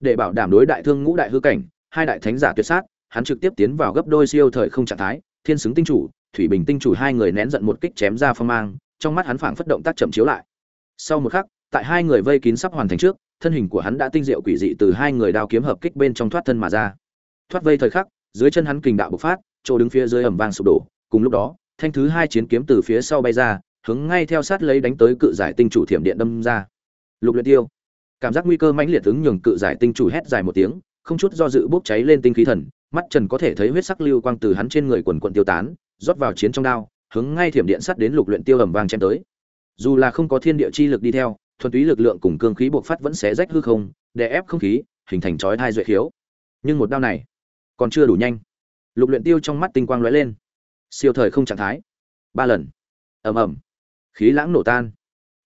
để bảo đảm đối đại thương ngũ đại hư cảnh, hai đại thánh giả tuyệt sát, hắn trực tiếp tiến vào gấp đôi siêu thời không trạng thái, thiên xứng tinh chủ, thủy bình tinh chủ hai người nén giận một kích chém ra phong mang, trong mắt hắn phảng phất động tác chậm chiếu lại. Sau một khắc, tại hai người vây kín sắp hoàn thành trước, thân hình của hắn đã tinh diệu quỷ dị từ hai người đao kiếm hợp kích bên trong thoát thân mà ra. Thoát vây thời khắc, dưới chân hắn kình đạo bộc phát, chỗ đứng phía dưới ầm vang sụp đổ, cùng lúc đó, thanh thứ hai chiến kiếm từ phía sau bay ra, hướng ngay theo sát lấy đánh tới cự giải tinh chủ thiểm điện đâm ra. Lục luyện tiêu cảm giác nguy cơ mãnh liệt ứng nhường cự giải tinh chủ hét dài một tiếng, không chút do dự bốc cháy lên tinh khí thần, mắt trần có thể thấy huyết sắc lưu quang từ hắn trên người quần quận tiêu tán, rót vào chiến trong đao, hướng ngay thiểm điện sắt đến lục luyện tiêu ầm vang chém tới. Dù là không có thiên địa chi lực đi theo, thuần túy lực lượng cùng cương khí buộc phát vẫn sẽ rách hư không, đè ép không khí, hình thành chói thai duệ khiếu. Nhưng một đao này còn chưa đủ nhanh. Lục luyện tiêu trong mắt tinh quang lóe lên. Siêu thời không trạng thái. Ba lần. Ầm ầm. Khí lãng nổ tan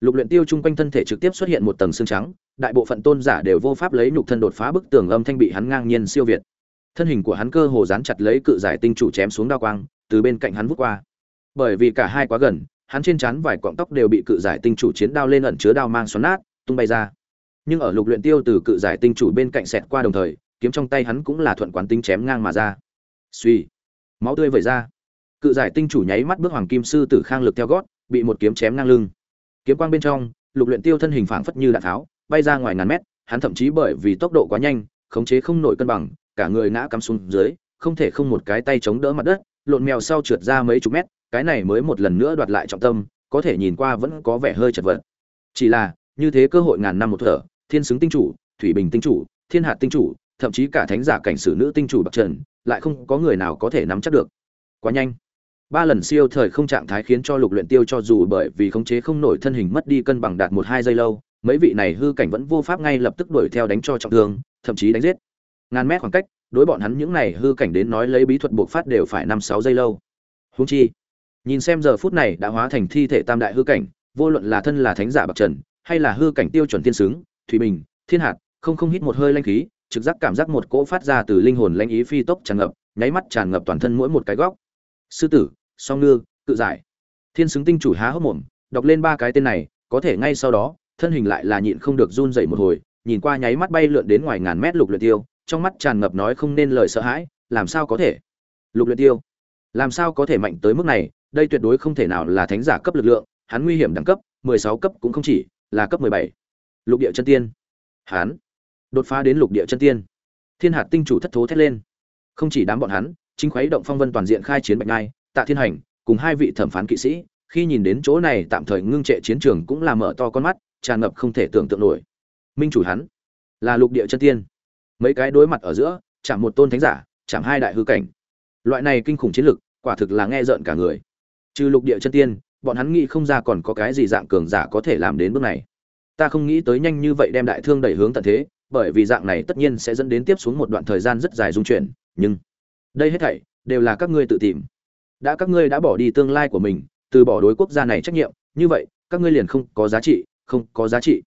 lục luyện tiêu trung quanh thân thể trực tiếp xuất hiện một tầng xương trắng, đại bộ phận tôn giả đều vô pháp lấy nhục thân đột phá bức tường âm thanh bị hắn ngang nhiên siêu việt. Thân hình của hắn cơ hồ dán chặt lấy cự giải tinh chủ chém xuống đao quang, từ bên cạnh hắn vút qua. Bởi vì cả hai quá gần, hắn trên trán vài cọng tóc đều bị cự giải tinh chủ chiến đao lên ẩn chứa đao mang xoắn nát, tung bay ra. Nhưng ở lục luyện tiêu từ cự giải tinh chủ bên cạnh xẹt qua đồng thời, kiếm trong tay hắn cũng là thuận quán tính chém ngang mà ra. Suy máu tươi vẩy ra. Cự giải tinh chủ nháy mắt bước hoàng kim sư tử khang lực theo gót, bị một kiếm chém ngang lưng kiếm quang bên trong, lục luyện tiêu thân hình phảng phất như đạn tháo, bay ra ngoài ngàn mét, hắn thậm chí bởi vì tốc độ quá nhanh, khống chế không nổi cân bằng, cả người ngã cắm xuống dưới, không thể không một cái tay chống đỡ mặt đất, lộn mèo sau trượt ra mấy chục mét, cái này mới một lần nữa đoạt lại trọng tâm, có thể nhìn qua vẫn có vẻ hơi chật vật. Chỉ là, như thế cơ hội ngàn năm một thở, thiên xứng tinh chủ, thủy bình tinh chủ, thiên hạt tinh chủ, thậm chí cả thánh giả cảnh sử nữ tinh chủ bậc trần, lại không có người nào có thể nắm chắc được. Quá nhanh ba lần siêu thời không trạng thái khiến cho lục luyện tiêu cho dù bởi vì khống chế không nổi thân hình mất đi cân bằng đạt một hai giây lâu, mấy vị này hư cảnh vẫn vô pháp ngay lập tức đuổi theo đánh cho trọng thương, thậm chí đánh giết. Ngàn mét khoảng cách, đối bọn hắn những này hư cảnh đến nói lấy bí thuật buộc phát đều phải năm sáu giây lâu. Huống chi, nhìn xem giờ phút này đã hóa thành thi thể tam đại hư cảnh, vô luận là thân là thánh giả bậc trần, hay là hư cảnh tiêu chuẩn thiên sướng thủy bình, thiên hạt, không không hít một hơi lanh khí, trực giác cảm giác một cỗ phát ra từ linh hồn lanh ý phi tốc tràn ngập, nháy mắt tràn ngập toàn thân mỗi một cái góc. Sư tử song ngư, cự giải. Thiên xứng tinh chủ há hốc mồm, đọc lên ba cái tên này, có thể ngay sau đó, thân hình lại là nhịn không được run dậy một hồi, nhìn qua nháy mắt bay lượn đến ngoài ngàn mét lục luyện tiêu, trong mắt tràn ngập nói không nên lời sợ hãi, làm sao có thể? Lục luyện tiêu, làm sao có thể mạnh tới mức này, đây tuyệt đối không thể nào là thánh giả cấp lực lượng, hắn nguy hiểm đẳng cấp 16 cấp cũng không chỉ, là cấp 17. lục địa chân tiên, hắn, đột phá đến lục địa chân tiên. Thiên hạt tinh chủ thất thố thét lên. Không chỉ đám bọn hắn, chính khuấy động phong vân toàn diện khai chiến bạch ngai tạ thiên hành, cùng hai vị thẩm phán kỵ sĩ, khi nhìn đến chỗ này tạm thời ngưng trệ chiến trường cũng là mở to con mắt, tràn ngập không thể tưởng tượng nổi. Minh chủ hắn, là lục địa chân tiên. Mấy cái đối mặt ở giữa, chạm một tôn thánh giả, chạm hai đại hư cảnh. Loại này kinh khủng chiến lực, quả thực là nghe rợn cả người. Trừ lục địa chân tiên, bọn hắn nghĩ không ra còn có cái gì dạng cường giả có thể làm đến bước này. Ta không nghĩ tới nhanh như vậy đem đại thương đẩy hướng tận thế, bởi vì dạng này tất nhiên sẽ dẫn đến tiếp xuống một đoạn thời gian rất dài dung chuyển, nhưng đây hết thảy đều là các ngươi tự tìm đã các ngươi đã bỏ đi tương lai của mình, từ bỏ đối quốc gia này trách nhiệm, như vậy, các ngươi liền không có giá trị, không có giá trị.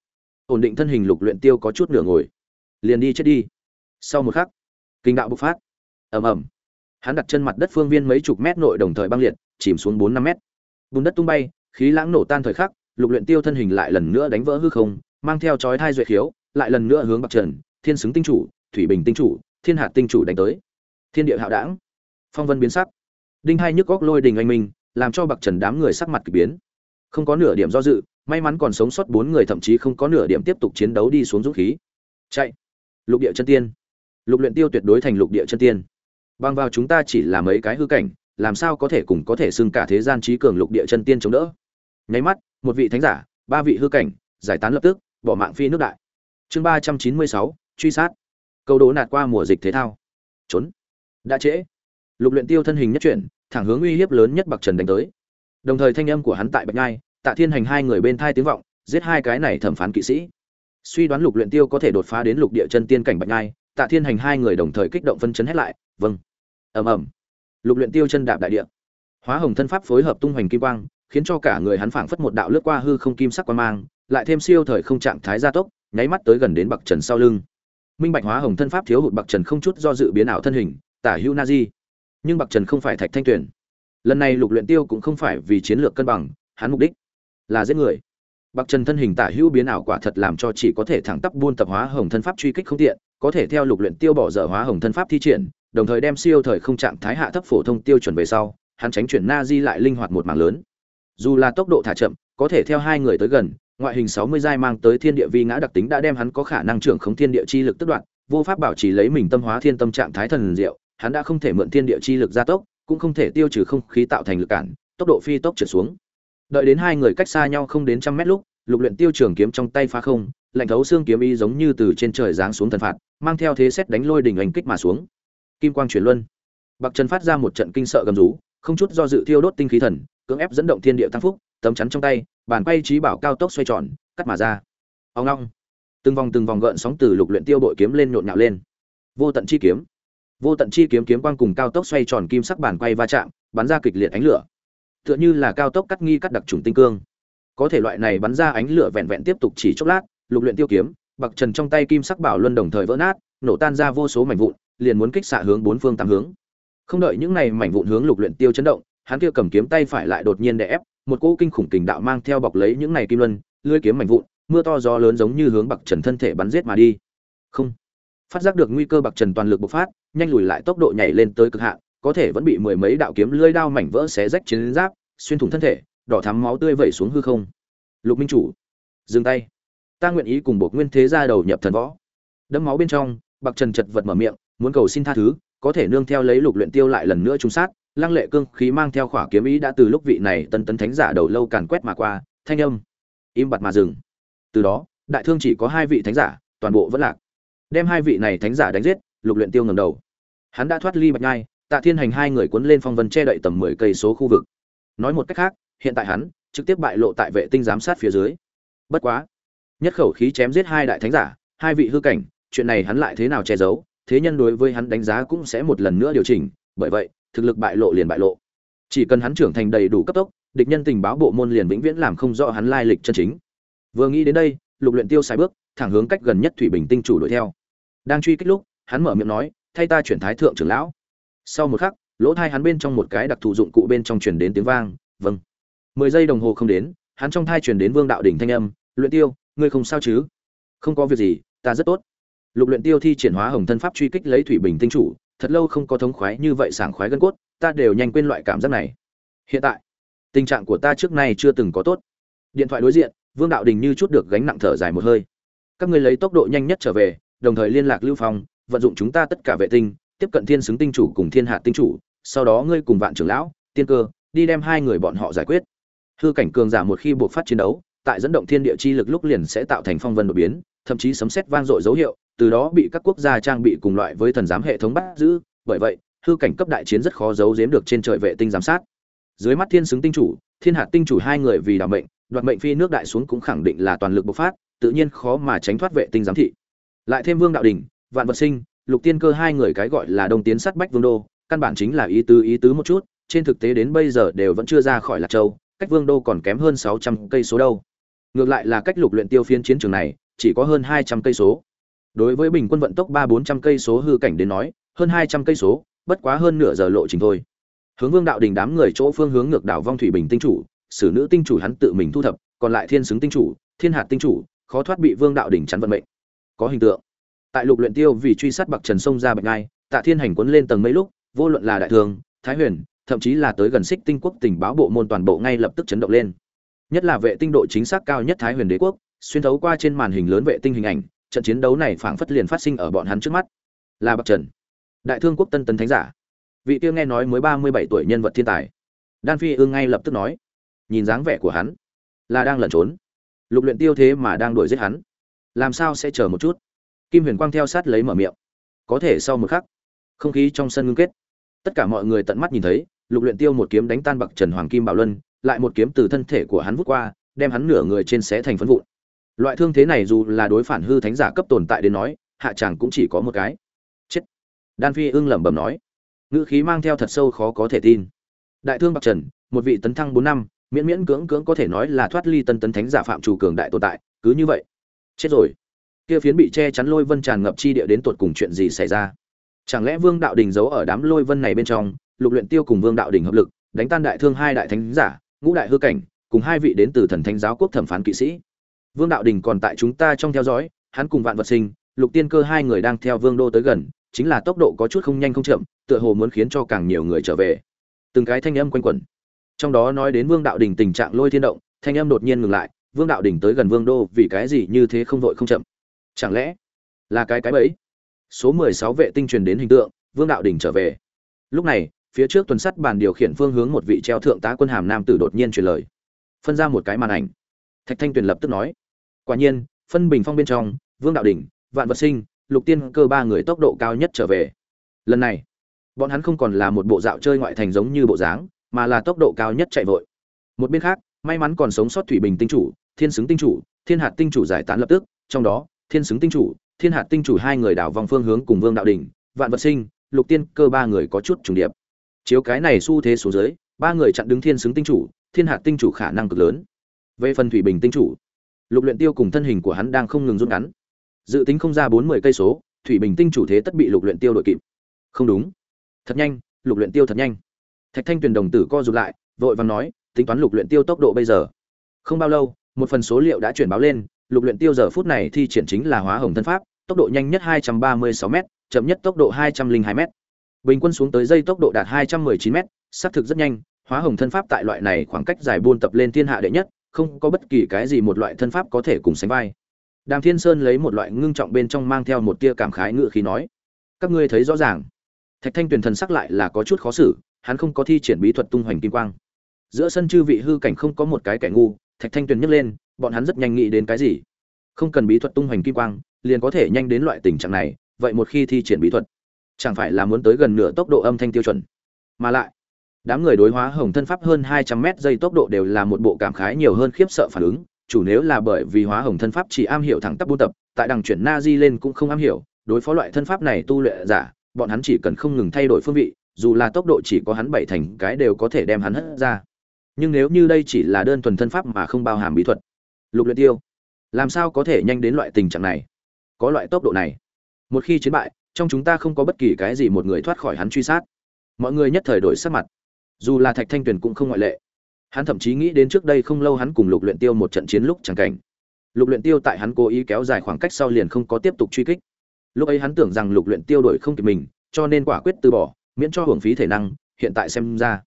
Ổn định thân hình lục luyện tiêu có chút nửa ngồi. Liền đi chết đi. Sau một khắc, kinh đạo bộc phát. Ầm ầm. Hắn đặt chân mặt đất phương viên mấy chục mét nội đồng thời băng liệt, chìm xuống bốn năm mét. Bùn đất tung bay, khí lãng nổ tan thời khắc, lục luyện tiêu thân hình lại lần nữa đánh vỡ hư không, mang theo chói thai duệ khiếu, lại lần nữa hướng bạc trần, thiên xứng tinh chủ, thủy bình tinh chủ, thiên hạt tinh chủ đánh tới. Thiên địa hạo đảng. Phong vân biến sắc đinh hai nhức góc lôi đình anh minh, làm cho bạc trần đám người sắc mặt kỳ biến. Không có nửa điểm do dự, may mắn còn sống sót bốn người thậm chí không có nửa điểm tiếp tục chiến đấu đi xuống dũng khí. Chạy! Lục địa chân tiên. Lục luyện tiêu tuyệt đối thành lục địa chân tiên. Bằng vào chúng ta chỉ là mấy cái hư cảnh, làm sao có thể cùng có thể xưng cả thế gian trí cường lục địa chân tiên chống đỡ? Nháy mắt, một vị thánh giả, ba vị hư cảnh, giải tán lập tức, bỏ mạng phi nước đại. Chương ba trăm chín mươi sáu, truy sát. Câu đố nạt qua mùa dịch thế thao. Trốn. Đã trễ lục luyện tiêu thân hình nhất chuyển, thẳng hướng uy hiếp lớn nhất bậc trần đánh tới. Đồng thời thanh âm của hắn tại bạch nhai, tạ thiên hành hai người bên thai tiếng vọng, giết hai cái này thẩm phán kỵ sĩ. Suy đoán lục luyện tiêu có thể đột phá đến lục địa chân tiên cảnh bạch nhai, tạ thiên hành hai người đồng thời kích động phân chấn hết lại vâng. Ầm ầm. Lục luyện tiêu chân đạp đại địa. Hóa hồng thân pháp phối hợp tung hoành kim quang, khiến cho cả người hắn phảng phất một đạo lướt qua hư không kim sắc quang mang, lại thêm siêu thời không trạng thái gia tốc, nháy mắt tới gần đến bậc trần sau lưng. Minh bạch hóa hồng thân pháp thiếu hụt bậc trần không chút do dự biến ảo thân hình, tả hữu na di nhưng bậc trần không phải thạch thanh tuyển lần này lục luyện tiêu cũng không phải vì chiến lược cân bằng hắn mục đích là giết người. Bậc trần thân hình tả hữu biến ảo quả thật làm cho chỉ có thể thẳng tắp buôn tập hóa hồng thân pháp truy kích không tiện có thể theo lục luyện tiêu bỏ dở hóa hồng thân pháp thi triển đồng thời đem siêu thời không trạng thái hạ thấp phổ thông tiêu chuẩn về sau hắn tránh chuyển na di lại linh hoạt một mảng lớn. Dù là tốc độ thả chậm có thể theo hai người tới gần ngoại hình 60 giai mang tới thiên địa vi ngã đặc tính đã đem hắn có khả năng trưởng khống thiên địa chi lực tức đoạn, vô pháp bảo trì lấy mình tâm hóa thiên tâm trạng thái thần diệu, hắn đã không thể mượn thiên địa chi lực gia tốc, cũng không thể tiêu trừ không khí tạo thành lực cản, tốc độ phi tốc trượt xuống. Đợi đến hai người cách xa nhau không đến trăm mét lúc, Lục Luyện Tiêu trường kiếm trong tay phá không, lạnh thấu xương kiếm y giống như từ trên trời giáng xuống thần phạt, mang theo thế xét đánh lôi đỉnh ảnh kích mà xuống. Kim quang chuyển luân. Bạc Trần phát ra một trận kinh sợ gầm rú, không chút do dự thiêu đốt tinh khí thần, cưỡng ép dẫn động thiên địa tăng phúc, tấm chắn trong tay, bàn quay trí bảo cao tốc xoay tròn, cắt mà ra ông long từng vòng từng vòng gợn sóng từ lục luyện tiêu bội kiếm lên nhộn nhạo lên vô tận chi kiếm vô tận chi kiếm kiếm quang cùng cao tốc xoay tròn kim sắc bản quay va chạm bắn ra kịch liệt ánh lửa tựa như là cao tốc cắt nghi cắt đặc trùng tinh cương có thể loại này bắn ra ánh lửa vẹn vẹn tiếp tục chỉ chốc lát lục luyện tiêu kiếm bậc trần trong tay kim sắc bảo luân đồng thời vỡ nát nổ tan ra vô số mảnh vụn liền muốn kích xạ hướng bốn phương tám hướng không đợi những này mảnh vụn hướng lục luyện tiêu chấn động hắn kia cầm kiếm tay phải lại đột nhiên đè ép một cỗ kinh khủng kình đạo mang theo bọc lấy những này kim luân lưỡi kiếm mảnh vụn, mưa to gió lớn giống như hướng Bạc Trần thân thể bắn giết mà đi. Không. Phát giác được nguy cơ Bạc Trần toàn lực bộc phát, nhanh lùi lại tốc độ nhảy lên tới cực hạn, có thể vẫn bị mười mấy đạo kiếm lưỡi đao mảnh vỡ xé rách chiến giáp, xuyên thủng thân thể, đỏ thắm máu tươi vẩy xuống hư không. Lục Minh chủ, dừng tay. Ta nguyện ý cùng bột Nguyên Thế ra đầu nhập thần võ. Đẫm máu bên trong, Bạc Trần chật vật mở miệng, muốn cầu xin tha thứ, có thể nương theo lấy Lục Luyện Tiêu lại lần nữa trúng sát, lăng lệ cương khí mang theo khỏa kiếm ý đã từ lúc vị này tân tấn thánh giả đầu lâu càn quét mà qua, thanh âm im bặt mà dừng từ đó đại thương chỉ có hai vị thánh giả toàn bộ vẫn lạc đem hai vị này thánh giả đánh giết, lục luyện tiêu ngẩng đầu. Hắn đã thoát ly bạch nhai, tạ thiên hành hai người cuốn lên phong vân che đậy tầm mười cây số khu vực. Nói một cách khác, hiện tại hắn trực tiếp bại lộ tại vệ tinh giám sát phía dưới. Bất quá, nhất khẩu khí chém giết hai đại thánh giả, hai vị hư cảnh, chuyện này hắn lại thế nào che giấu, thế nhân đối với hắn đánh giá cũng sẽ một lần nữa điều chỉnh, bởi vậy, thực lực bại lộ liền bại lộ. Chỉ cần hắn trưởng thành đầy đủ cấp tốc, địch nhân tình báo bộ môn liền vĩnh viễn làm không rõ hắn lai lịch chân chính. Vừa nghĩ đến đây, lục luyện tiêu sai bước, thẳng hướng cách gần nhất thủy bình tinh chủ đuổi theo đang truy kích lúc, hắn mở miệng nói, thay ta chuyển thái thượng trưởng lão. Sau một khắc, lỗ thai hắn bên trong một cái đặc thù dụng cụ bên trong truyền đến tiếng vang vâng. Mười giây đồng hồ không đến, hắn trong thai truyền đến vương đạo đỉnh thanh âm, luyện tiêu, ngươi không sao chứ? Không có việc gì, ta rất tốt. Lục luyện tiêu thi triển hóa hồng thân pháp truy kích lấy thủy bình tinh chủ, thật lâu không có thống khoái như vậy sảng khoái gân cốt, ta đều nhanh quên loại cảm giác này. Hiện tại, tình trạng của ta trước nay chưa từng có tốt. Điện thoại đối diện, vương đạo đình như chút được gánh nặng thở dài một hơi. Các ngươi lấy tốc độ nhanh nhất trở về đồng thời liên lạc lưu phong, vận dụng chúng ta tất cả vệ tinh, tiếp cận thiên xứng tinh chủ cùng thiên hạ tinh chủ, sau đó ngươi cùng vạn trưởng lão, tiên cơ, đi đem hai người bọn họ giải quyết. Hư cảnh cường giả một khi buộc phát chiến đấu, tại dẫn động thiên địa chi lực lúc liền sẽ tạo thành phong vân đột biến, thậm chí sấm sét vang dội dấu hiệu, từ đó bị các quốc gia trang bị cùng loại với thần giám hệ thống bắt giữ. Bởi vậy, hư cảnh cấp đại chiến rất khó giấu giếm được trên trời vệ tinh giám sát. Dưới mắt thiên xứng tinh chủ, thiên hạt tinh chủ hai người vì đảm mệnh, đoạt mệnh phi nước đại xuống cũng khẳng định là toàn lực bộc phát, tự nhiên khó mà tránh thoát vệ tinh giám thị lại thêm vương đạo đình, vạn vật sinh, lục tiên cơ hai người cái gọi là đồng tiến sát bách vương đô, căn bản chính là ý tứ ý tứ một chút, trên thực tế đến bây giờ đều vẫn chưa ra khỏi lạc châu, cách vương đô còn kém hơn sáu trăm cây số đâu. Ngược lại là cách lục luyện tiêu phiên chiến trường này, chỉ có hơn hai trăm cây số. Đối với bình quân vận tốc ba bốn trăm cây số hư cảnh đến nói, hơn hai trăm cây số, bất quá hơn nửa giờ lộ trình thôi. Hướng vương đạo đình đám người chỗ phương hướng ngược đảo vong thủy bình tinh chủ sử nữ tinh chủ hắn tự mình thu thập, còn lại thiên xứng tinh chủ, thiên hạt tinh chủ, khó thoát bị vương đạo đình chắn vận mệnh có hình tượng. Tại lục luyện tiêu vì truy sát bạc trần sông ra bạch ngai, tạ thiên hành cuốn lên tầng mấy lúc, vô luận là đại thường, thái huyền, thậm chí là tới gần xích tinh quốc tình báo bộ môn toàn bộ ngay lập tức chấn động lên. Nhất là vệ tinh độ chính xác cao nhất thái huyền đế quốc, xuyên thấu qua trên màn hình lớn vệ tinh hình ảnh, trận chiến đấu này phảng phất liền phát sinh ở bọn hắn trước mắt. Là bạc trần. Đại thương quốc tân tấn thánh giả. Vị kia nghe nói mới ba mươi bảy tuổi nhân vật thiên tài. Đan phi ương ngay lập tức nói. Nhìn dáng vẻ của hắn, là đang lẩn trốn. Lục luyện tiêu thế mà đang đuổi giết hắn làm sao sẽ chờ một chút? Kim huyền quang theo sát lấy mở miệng. Có thể sau một khắc, không khí trong sân ngưng kết. Tất cả mọi người tận mắt nhìn thấy, lục luyện tiêu một kiếm đánh tan bậc trần hoàng kim bảo luân, lại một kiếm từ thân thể của hắn vút qua, đem hắn nửa người trên xé thành phấn vụn. Loại thương thế này dù là đối phản hư thánh giả cấp tồn tại đến nói, hạ chàng cũng chỉ có một cái. Chết. Đan phi ưng lẩm bẩm nói. Ngữ khí mang theo thật sâu khó có thể tin. Đại thương bậc trần, một vị tấn thăng bốn năm, miễn miễn cưỡng cưỡng có thể nói là thoát ly tân tấn thánh giả phạm chủ cường đại tồn tại, cứ như vậy chết rồi. Kia phiến bị che chắn lôi vân tràn ngập chi địa đến tột cùng chuyện gì xảy ra? Chẳng lẽ vương đạo đình giấu ở đám lôi vân này bên trong, lục luyện tiêu cùng vương đạo đình hợp lực, đánh tan đại thương hai đại thánh giả, ngũ đại hư cảnh, cùng hai vị đến từ thần thánh giáo quốc thẩm phán kỵ sĩ? Vương đạo đình còn tại chúng ta trong theo dõi, hắn cùng vạn vật sinh, lục tiên cơ hai người đang theo vương đô tới gần, chính là tốc độ có chút không nhanh không chậm, tựa hồ muốn khiến cho càng nhiều người trở về. Từng cái thanh âm quanh quẩn. Trong đó nói đến vương đạo đình tình trạng lôi thiên động, thanh âm đột nhiên ngừng lại vương đạo đỉnh tới gần vương đô vì cái gì như thế không vội không chậm? Chẳng lẽ là cái cái bẫy? Số mười sáu vệ tinh truyền đến hình tượng vương đạo đỉnh trở về. Lúc này phía trước tuần sắt bàn điều khiển phương hướng một vị treo thượng tá quân hàm nam tử đột nhiên truyền lời. Phân ra một cái màn ảnh. Thạch thanh tuyền lập tức nói quả nhiên phân bình phong bên trong vương đạo đỉnh, vạn vật sinh lục tiên cơ ba người tốc độ cao nhất trở về. Lần này bọn hắn không còn là một bộ dạo chơi ngoại thành giống như bộ dáng mà là tốc độ cao nhất chạy vội. Một bên khác may mắn còn sống sót thủy bình tinh chủ thiên xứng tinh chủ, thiên hạt tinh chủ giải tán lập tức, trong đó, thiên xứng tinh chủ, thiên hạt tinh chủ hai người đảo vòng phương hướng cùng vương đạo đình vạn vật sinh, lục tiên cơ ba người có chút trùng điệp. Chiếu cái này xu thế số dưới, ba người chặn đứng thiên xứng tinh chủ, thiên hạt tinh chủ khả năng cực lớn. Về phần thủy bình tinh chủ, lục luyện tiêu cùng thân hình của hắn đang không ngừng rút ngắn. Dự tính không ra bốn mươi cây số, thủy bình tinh chủ thế tất bị lục luyện tiêu đội kịp. Không đúng. Thật nhanh, lục luyện tiêu thật nhanh. Thạch thanh tuyền đồng tử co rụt lại, vội vàng nói, tính toán lục luyện tiêu tốc độ bây giờ. Không bao lâu một phần số liệu đã chuyển báo lên, lục luyện tiêu giờ phút này thi triển chính là hóa hồng thân pháp, tốc độ nhanh nhất 236 m chậm nhất tốc độ 202 m bình quân xuống tới dây tốc độ đạt 219 m xác thực rất nhanh, hóa hồng thân pháp tại loại này khoảng cách dài buôn tập lên thiên hạ đệ nhất, không có bất kỳ cái gì một loại thân pháp có thể cùng sánh vai. Đàm thiên sơn lấy một loại ngưng trọng bên trong mang theo một tia cảm khái ngựa khí nói, các ngươi thấy rõ ràng. Thạch thanh tuyền thần sắc lại là có chút khó xử, hắn không có thi triển bí thuật tung hoành kim quang. Giữa sân chư vị hư cảnh không có một cái kẻ ngu thạch thanh tuyền nhấc lên, bọn hắn rất nhanh nghĩ đến cái gì? Không cần bí thuật tung hoành kim quang, liền có thể nhanh đến loại tình trạng này, vậy một khi thi triển bí thuật, chẳng phải là muốn tới gần nửa tốc độ âm thanh tiêu chuẩn? Mà lại, đám người đối hóa hồng thân pháp hơn hai trăm mét giây tốc độ đều là một bộ cảm khái nhiều hơn khiếp sợ phản ứng, chủ nếu là bởi vì hóa hồng thân pháp chỉ am hiểu thẳng tắp buôn tập, tại đằng chuyển na di lên cũng không am hiểu, đối phó loại thân pháp này tu luyện giả, bọn hắn chỉ cần không ngừng thay đổi phương vị, dù là tốc độ chỉ có hắn bảy thành cái đều có thể đem hắn hất ra nhưng nếu như đây chỉ là đơn thuần thân pháp mà không bao hàm bí thuật, lục luyện tiêu, làm sao có thể nhanh đến loại tình trạng này? Có loại tốc độ này. Một khi chiến bại, trong chúng ta không có bất kỳ cái gì một người thoát khỏi hắn truy sát. Mọi người nhất thời đổi sắc mặt. Dù là thạch thanh tuyền cũng không ngoại lệ. Hắn thậm chí nghĩ đến trước đây không lâu hắn cùng lục luyện tiêu một trận chiến lúc chẳng cảnh. Lục luyện tiêu tại hắn cố ý kéo dài khoảng cách sau liền không có tiếp tục truy kích. Lúc ấy hắn tưởng rằng lục luyện tiêu đổi không kịp mình, cho nên quả quyết từ bỏ, miễn cho hưởng phí thể năng, hiện tại xem ra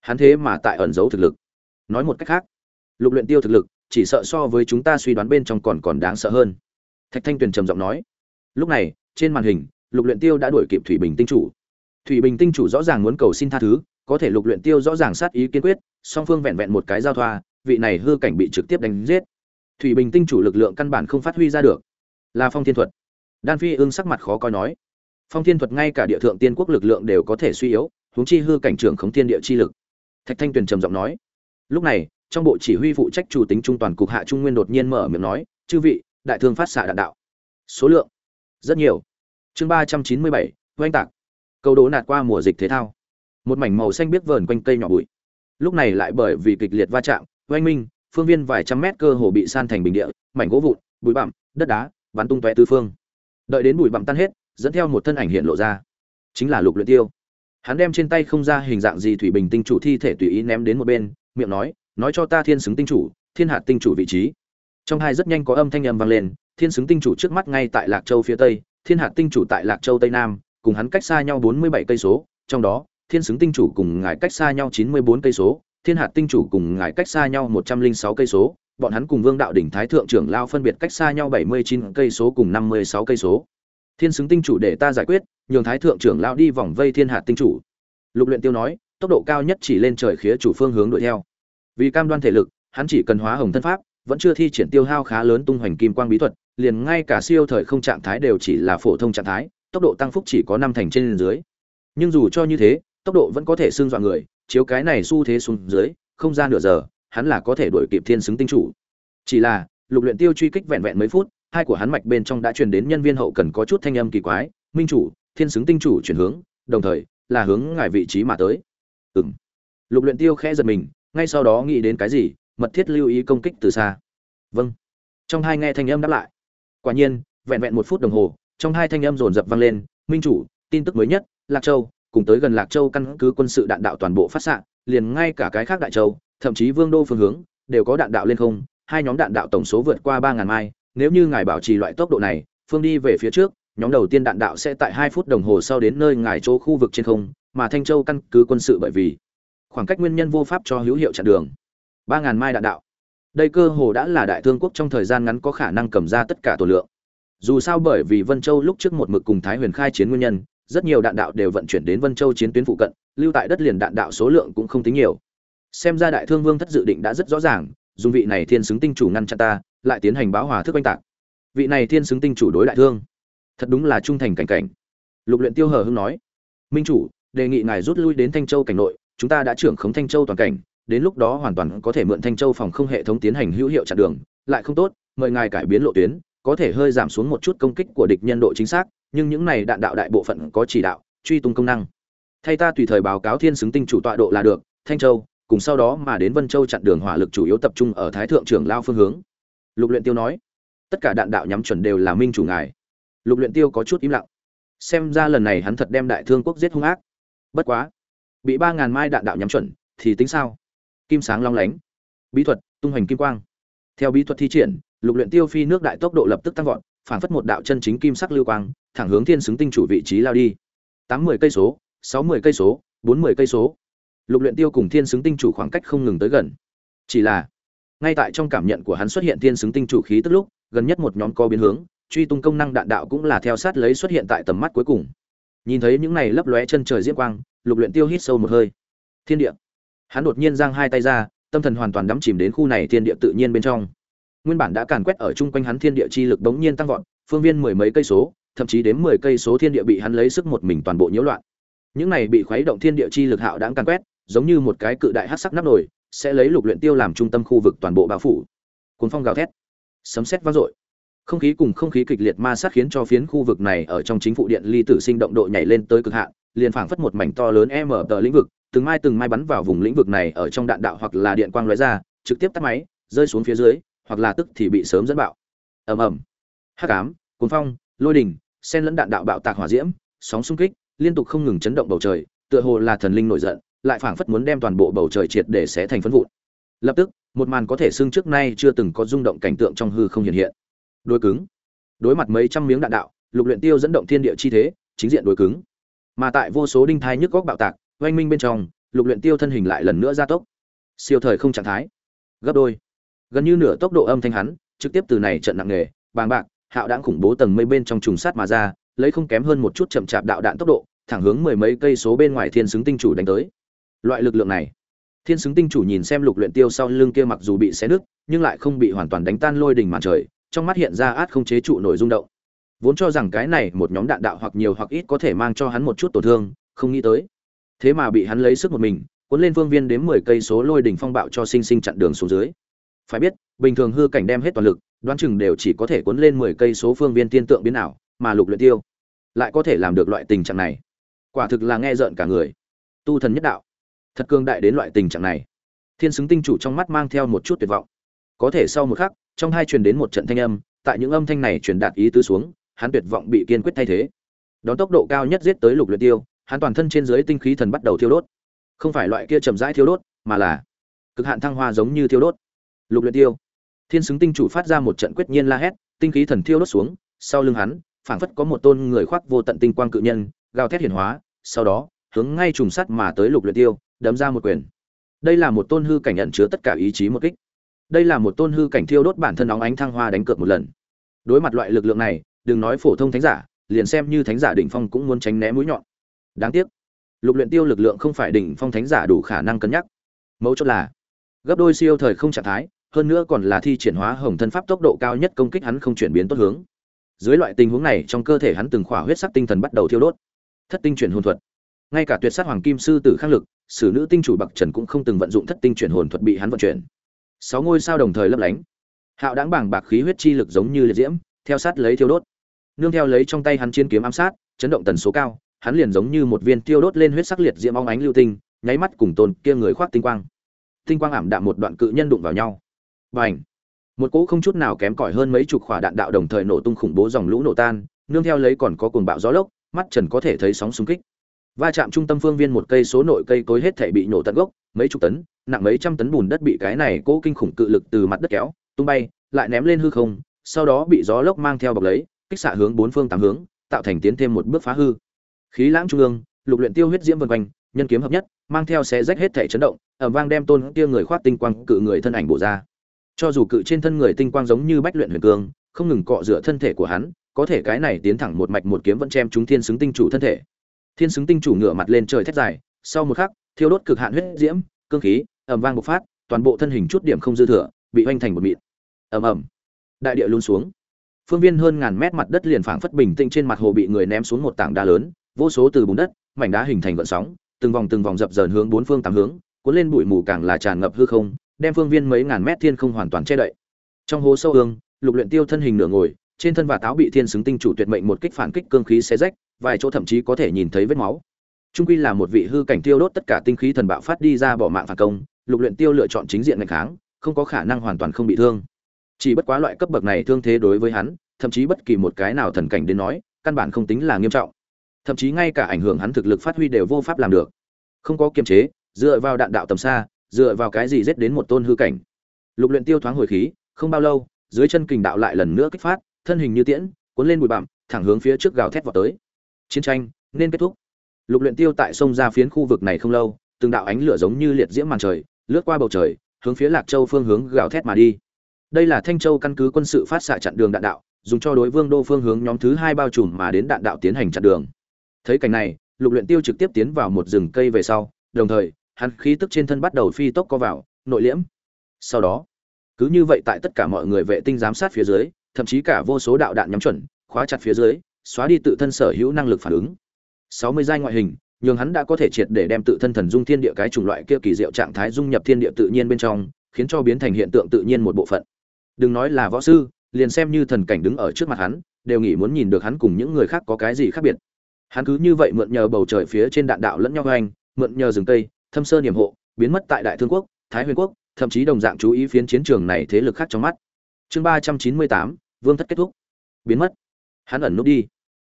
hắn thế mà tại ẩn giấu thực lực. Nói một cách khác, lục luyện tiêu thực lực, chỉ sợ so với chúng ta suy đoán bên trong còn còn đáng sợ hơn. Thạch thanh tuyền trầm giọng nói. Lúc này, trên màn hình, lục luyện tiêu đã đuổi kịp thủy bình tinh chủ. Thủy bình tinh chủ rõ ràng muốn cầu xin tha thứ, có thể lục luyện tiêu rõ ràng sát ý kiên quyết, song phương vẹn vẹn một cái giao thoa, vị này hư cảnh bị trực tiếp đánh giết. Thủy bình tinh chủ lực lượng căn bản không phát huy ra được. Là phong thiên thuật. Đan phi ương sắc mặt khó coi nói. Phong thiên thuật ngay cả địa thượng tiên quốc lực lượng đều có thể suy yếu, huống chi hư cảnh trưởng khống thiên địa chi lực thạch thanh tuyền trầm giọng nói. Lúc này, trong bộ chỉ huy phụ trách chủ tính trung toàn cục hạ trung nguyên đột nhiên mở miệng nói, chư vị, đại thương phát xạ đạn đạo. Số lượng, rất nhiều. Chương ba trăm chín mươi bảy, oanh tạc. Câu đố nạt qua mùa dịch thế thao. Một mảnh màu xanh biếc vờn quanh cây nhỏ bụi. Lúc này lại bởi vì kịch liệt va chạm, oanh minh, phương viên vài trăm mét cơ hồ bị san thành bình địa, mảnh gỗ vụn, bụi bặm, đất đá, bắn tung tóe tứ phương. Đợi đến bụi bặm tan hết, dẫn theo một thân ảnh hiện lộ ra. Chính là lục luyện tiêu hắn đem trên tay không ra hình dạng gì thủy bình tinh chủ thi thể tùy ý ném đến một bên, miệng nói nói cho ta thiên xứng tinh chủ, thiên hạt tinh chủ vị trí. Trong hai rất nhanh có âm thanh âm vang lên, thiên xứng tinh chủ trước mắt ngay tại lạc châu phía tây, thiên hạt tinh chủ tại lạc châu tây nam, cùng hắn cách xa nhau bốn mươi bảy cây số, trong đó, thiên xứng tinh chủ cùng ngài cách xa nhau chín mươi bốn cây số, thiên hạt tinh chủ cùng ngài cách xa nhau một trăm linh sáu cây số, bọn hắn cùng vương đạo đỉnh thái thượng trưởng lao phân biệt cách xa nhau bảy mươi chín cây số cùng năm mươi sáu cây số thiên xứng tinh chủ để ta giải quyết, nhường thái thượng trưởng lao đi vòng vây thiên hạt tinh chủ. Lục luyện tiêu nói, tốc độ cao nhất chỉ lên trời khía chủ phương hướng đuổi theo. Vì cam đoan thể lực, hắn chỉ cần hóa hồng thân pháp, vẫn chưa thi triển tiêu hao khá lớn tung hoành kim quang bí thuật, liền ngay cả siêu thời không trạng thái đều chỉ là phổ thông trạng thái, tốc độ tăng phúc chỉ có năm thành trên dưới. Nhưng dù cho như thế, tốc độ vẫn có thể xương dọa người, chiếu cái này xu thế xuống dưới, không ra nửa giờ, hắn là có thể đuổi kịp thiên xứng tinh chủ. Chỉ là, lục luyện tiêu truy kích vẹn vẹn mấy phút hai của hắn mạch bên trong đã truyền đến nhân viên hậu cần có chút thanh âm kỳ quái, minh chủ, thiên xứng tinh chủ chuyển hướng, đồng thời là hướng ngài vị trí mà tới. Ừm. Lục luyện tiêu khẽ giật mình, ngay sau đó nghĩ đến cái gì, mật thiết lưu ý công kích từ xa. Vâng. Trong hai nghe thanh âm đáp lại. Quả nhiên, vẹn vẹn một phút đồng hồ, trong hai thanh âm rồn rập vang lên, minh chủ, tin tức mới nhất, lạc châu, cùng tới gần lạc châu căn cứ quân sự đạn đạo toàn bộ phát xạ, liền ngay cả cái khác đại châu, thậm chí vương đô phương hướng, đều có đạn đạo lên không, hai nhóm đạn đạo tổng số vượt qua ba ngàn mai nếu như ngài bảo trì loại tốc độ này, phương đi về phía trước, nhóm đầu tiên đạn đạo sẽ tại hai phút đồng hồ sau đến nơi ngài chỗ khu vực trên không, mà thanh châu căn cứ quân sự bởi vì khoảng cách nguyên nhân vô pháp cho hữu hiệu chặn đường. Ba ngàn mai đạn đạo. Đây cơ hồ đã là đại thương quốc trong thời gian ngắn có khả năng cầm ra tất cả tổ lượng. Dù sao bởi vì vân châu lúc trước một mực cùng thái huyền khai chiến nguyên nhân, rất nhiều đạn đạo đều vận chuyển đến vân châu chiến tuyến phụ cận, lưu tại đất liền đạn đạo số lượng cũng không tính nhiều. Xem ra đại thương vương thất dự định đã rất rõ ràng, dùng vị này thiên xứng tinh chủ ngăn chặn ta lại tiến hành báo hòa thức oanh tạc. Vị này thiên xứng tinh chủ đối đại thương. Thật đúng là trung thành cảnh cảnh. Lục luyện tiêu hờ hưng nói, minh chủ, đề nghị ngài rút lui đến thanh châu cảnh nội, chúng ta đã trưởng khống thanh châu toàn cảnh, đến lúc đó hoàn toàn có thể mượn thanh châu phòng không hệ thống tiến hành hữu hiệu chặn đường, lại không tốt, mời ngài cải biến lộ tuyến, có thể hơi giảm xuống một chút công kích của địch nhân độ chính xác, nhưng những này đạn đạo đại bộ phận có chỉ đạo, truy tung công năng. Thay ta tùy thời báo cáo thiên xứng tinh chủ tọa độ là được, thanh châu, cùng sau đó mà đến vân châu chặn đường hỏa lực chủ yếu tập trung ở thái thượng trưởng lao phương hướng lục luyện tiêu nói, tất cả đạn đạo nhắm chuẩn đều là minh chủ ngài. Lục luyện tiêu có chút im lặng. Xem ra lần này hắn thật đem đại thương quốc giết hung ác. Bất quá, bị ba ngàn mai đạn đạo nhắm chuẩn, thì tính sao? Kim sáng long lánh, bí thuật, tung hoành kim quang. Theo bí thuật thi triển, lục luyện tiêu phi nước đại tốc độ lập tức tăng vọt, phản phất một đạo chân chính kim sắc lưu quang, thẳng hướng thiên xứng tinh chủ vị trí lao đi. Tám mươi cây số, sáu mươi cây số, bốn mươi cây số. Lục luyện tiêu cùng thiên xứng tinh chủ khoảng cách không ngừng tới gần. Chỉ là ngay tại trong cảm nhận của hắn xuất hiện thiên xứng tinh chủ khí tức lúc, gần nhất một nhóm co biến hướng, truy tung công năng đạn đạo cũng là theo sát lấy xuất hiện tại tầm mắt cuối cùng. Nhìn thấy những này lấp lóe chân trời diễm quang, lục luyện tiêu hít sâu một hơi. Thiên địa. Hắn đột nhiên giang hai tay ra, tâm thần hoàn toàn đắm chìm đến khu này thiên địa tự nhiên bên trong. Nguyên bản đã càn quét ở chung quanh hắn thiên địa chi lực bỗng nhiên tăng vọt, phương viên mười mấy cây số, thậm chí đến mười cây số thiên địa bị hắn lấy sức một mình toàn bộ nhiễu loạn. Những này bị khuấy động thiên địa chi lực hạo đã càn quét, giống như một cái cự đại hắc sắc nắp nổi sẽ lấy lục luyện tiêu làm trung tâm khu vực toàn bộ bao phủ. Cuốn phong gào thét, sấm sét vang dội. Không khí cùng không khí kịch liệt ma sát khiến cho phiến khu vực này ở trong chính phủ điện ly tử sinh động độ nhảy lên tới cực hạn, liền phảng phất một mảnh to lớn e m tờ lĩnh vực, từng mai từng mai bắn vào vùng lĩnh vực này ở trong đạn đạo hoặc là điện quang lóe ra, trực tiếp tắt máy, rơi xuống phía dưới, hoặc là tức thì bị sớm dẫn bạo. Ầm ầm. Hắc ám cuốn phong, lôi đình sen lẫn đạn đạo bạo tạc hỏa diễm, sóng xung kích, liên tục không ngừng chấn động bầu trời, tựa hồ là thần linh nổi giận lại phảng phất muốn đem toàn bộ bầu trời triệt để xé thành phấn vụn. Lập tức, một màn có thể xưng trước nay chưa từng có rung động cảnh tượng trong hư không hiện hiện. Đối cứng. Đối mặt mấy trăm miếng đạn đạo, lục luyện tiêu dẫn động thiên địa chi thế, chính diện đối cứng. Mà tại vô số đinh thai nhức góc bạo tạc, oanh minh bên trong, lục luyện tiêu thân hình lại lần nữa gia tốc. Siêu thời không trạng thái. Gấp đôi. Gần như nửa tốc độ âm thanh hắn, trực tiếp từ này trận nặng nề, bàng bạc, hạo đãng khủng bố tầng mây bên trong trùng sát mà ra, lấy không kém hơn một chút chậm chạp đạo đạn tốc độ, thẳng hướng mười mấy cây số bên ngoài thiên xứng tinh chủ đánh tới loại lực lượng này. Thiên xứng tinh chủ nhìn xem lục luyện tiêu sau lưng kia mặc dù bị xé nứt, nhưng lại không bị hoàn toàn đánh tan lôi đỉnh màn trời, trong mắt hiện ra át không chế trụ nổi rung động. Vốn cho rằng cái này một nhóm đạn đạo hoặc nhiều hoặc ít có thể mang cho hắn một chút tổn thương, không nghĩ tới. Thế mà bị hắn lấy sức một mình, cuốn lên phương viên đến mười cây số lôi đỉnh phong bạo cho sinh sinh chặn đường xuống dưới. Phải biết, bình thường hư cảnh đem hết toàn lực, đoán chừng đều chỉ có thể cuốn lên mười cây số phương viên tiên tượng biến ảo, mà lục luyện tiêu lại có thể làm được loại tình trạng này. Quả thực là nghe rợn cả người. Tu thần nhất đạo thật cương đại đến loại tình trạng này. Thiên xứng tinh chủ trong mắt mang theo một chút tuyệt vọng. Có thể sau một khắc, trong hai truyền đến một trận thanh âm, tại những âm thanh này truyền đạt ý tứ xuống, hắn tuyệt vọng bị kiên quyết thay thế. Đón tốc độ cao nhất giết tới lục luyện tiêu, hắn toàn thân trên dưới tinh khí thần bắt đầu thiêu đốt. Không phải loại kia chậm rãi thiêu đốt, mà là cực hạn thăng hoa giống như thiêu đốt. Lục luyện tiêu. Thiên xứng tinh chủ phát ra một trận quyết nhiên la hét, tinh khí thần thiêu đốt xuống, sau lưng hắn, phảng phất có một tôn người khoác vô tận tinh quang cự nhân, gào thét hiển hóa, sau đó hướng ngay trùng sắt mà tới lục luyện tiêu, đấm ra một quyền. Đây là một tôn hư cảnh nhận chứa tất cả ý chí một kích. Đây là một tôn hư cảnh thiêu đốt bản thân óng ánh thăng hoa đánh cược một lần. Đối mặt loại lực lượng này, đừng nói phổ thông thánh giả, liền xem như thánh giả đỉnh phong cũng muốn tránh né mũi nhọn. Đáng tiếc, lục luyện tiêu lực lượng không phải đỉnh phong thánh giả đủ khả năng cân nhắc. Mấu chốt là, gấp đôi siêu thời không trạng thái, hơn nữa còn là thi triển hóa hồng thân pháp tốc độ cao nhất công kích hắn không chuyển biến tốt hướng. Dưới loại tình huống này, trong cơ thể hắn từng khỏa huyết sắc tinh thần bắt đầu thiêu đốt. Thất tinh chuyển hồn thuật ngay cả tuyệt sát hoàng kim sư tử khang lực, sử nữ tinh chủ bậc trần cũng không từng vận dụng thất tinh chuyển hồn thuật bị hắn vận chuyển. Sáu ngôi sao đồng thời lấp lánh. Hạo đáng bảng bạc khí huyết chi lực giống như liệt diễm, theo sát lấy thiêu đốt. Nương theo lấy trong tay hắn chiến kiếm ám sát, chấn động tần số cao, hắn liền giống như một viên tiêu đốt lên huyết sắc liệt diễm óng ánh lưu tinh, nháy mắt cùng tôn kia người khoác tinh quang. Tinh quang ảm đạm một đoạn cự nhân đụng vào nhau. Và một cỗ không chút nào kém cỏi hơn mấy chục quả đạn đạo đồng thời nổ tung khủng bố dòng lũ nổ tan, nương theo lấy còn có cuồng bạo gió lốc, mắt trần có thể thấy sóng xung kích va chạm trung tâm phương viên một cây số nội cây cối hết thể bị nổ tận gốc, mấy chục tấn, nặng mấy trăm tấn bùn đất bị cái này cỗ kinh khủng cự lực từ mặt đất kéo, tung bay, lại ném lên hư không, sau đó bị gió lốc mang theo bọc lấy, kích xạ hướng bốn phương tám hướng, tạo thành tiến thêm một bước phá hư. Khí lãng trung ương, lục luyện tiêu huyết diễm vần quanh, nhân kiếm hợp nhất, mang theo xé rách hết thể chấn động, ầm vang đem tôn kia người khoát tinh quang cự người thân ảnh bổ ra. Cho dù cự trên thân người tinh quang giống như bách luyện huyền cương, không ngừng cọ rửa thân thể của hắn, có thể cái này tiến thẳng một mạch một kiếm vẫn chém chúng thiên xứng tinh chủ thân thể thiên xứng tinh chủ ngửa mặt lên trời thét dài, sau một khắc, thiêu đốt cực hạn huyết diễm, cương khí, ầm vang bộc phát, toàn bộ thân hình chút điểm không dư thừa, bị hoành thành một mịn. Ầm ầm. Đại địa luôn xuống. Phương viên hơn ngàn mét mặt đất liền phảng phất bình tĩnh trên mặt hồ bị người ném xuống một tảng đá lớn, vô số từ bùn đất, mảnh đá hình thành gợn sóng, từng vòng từng vòng dập dờn hướng bốn phương tám hướng, cuốn lên bụi mù càng là tràn ngập hư không, đem phương viên mấy ngàn mét thiên không hoàn toàn che đậy. Trong hố sâu ương lục luyện tiêu thân hình nửa ngồi, trên thân và táo bị thiên xứng tinh chủ tuyệt mệnh một kích phản kích cương khí xé rách vài chỗ thậm chí có thể nhìn thấy vết máu. Trung quy là một vị hư cảnh tiêu đốt tất cả tinh khí thần bạo phát đi ra bỏ mạng phản công, lục luyện tiêu lựa chọn chính diện ngành kháng, không có khả năng hoàn toàn không bị thương. Chỉ bất quá loại cấp bậc này thương thế đối với hắn, thậm chí bất kỳ một cái nào thần cảnh đến nói, căn bản không tính là nghiêm trọng. Thậm chí ngay cả ảnh hưởng hắn thực lực phát huy đều vô pháp làm được. Không có kiềm chế, dựa vào đạn đạo tầm xa, dựa vào cái gì giết đến một tôn hư cảnh. Lục luyện tiêu thoáng hồi khí, không bao lâu, dưới chân kình đạo lại lần nữa kích phát, thân hình như tiễn, cuốn lên bụi bặm, thẳng hướng phía trước gào thét vọt tới chiến tranh, nên kết thúc. Lục luyện tiêu tại sông ra phiến khu vực này không lâu, từng đạo ánh lửa giống như liệt diễm màn trời, lướt qua bầu trời, hướng phía lạc châu phương hướng gào thét mà đi. Đây là thanh châu căn cứ quân sự phát xạ chặn đường đạn đạo, dùng cho đối vương đô phương hướng nhóm thứ hai bao trùm mà đến đạn đạo tiến hành chặn đường. Thấy cảnh này, lục luyện tiêu trực tiếp tiến vào một rừng cây về sau, đồng thời, hắn khí tức trên thân bắt đầu phi tốc co vào, nội liễm. Sau đó, cứ như vậy tại tất cả mọi người vệ tinh giám sát phía dưới, thậm chí cả vô số đạo đạn nhắm chuẩn, khóa chặt phía dưới xóa đi tự thân sở hữu năng lực phản ứng. 60 giai ngoại hình nhưng hắn đã có thể triệt để đem tự thân thần dung thiên địa cái chủng loại kia kỳ diệu trạng thái dung nhập thiên địa tự nhiên bên trong, khiến cho biến thành hiện tượng tự nhiên một bộ phận. Đừng nói là võ sư, liền xem như thần cảnh đứng ở trước mặt hắn, đều nghĩ muốn nhìn được hắn cùng những người khác có cái gì khác biệt. Hắn cứ như vậy mượn nhờ bầu trời phía trên đạn đạo lẫn nhau hoành, mượn nhờ rừng tây thâm sơn niệm hộ, biến mất tại đại thương quốc, thái huyền quốc, thậm chí đồng dạng chú ý phiến chiến trường này thế lực khác trong mắt. Chương ba trăm chín mươi tám, vương thất kết thúc. Biến mất. Hắn ẩn nút đi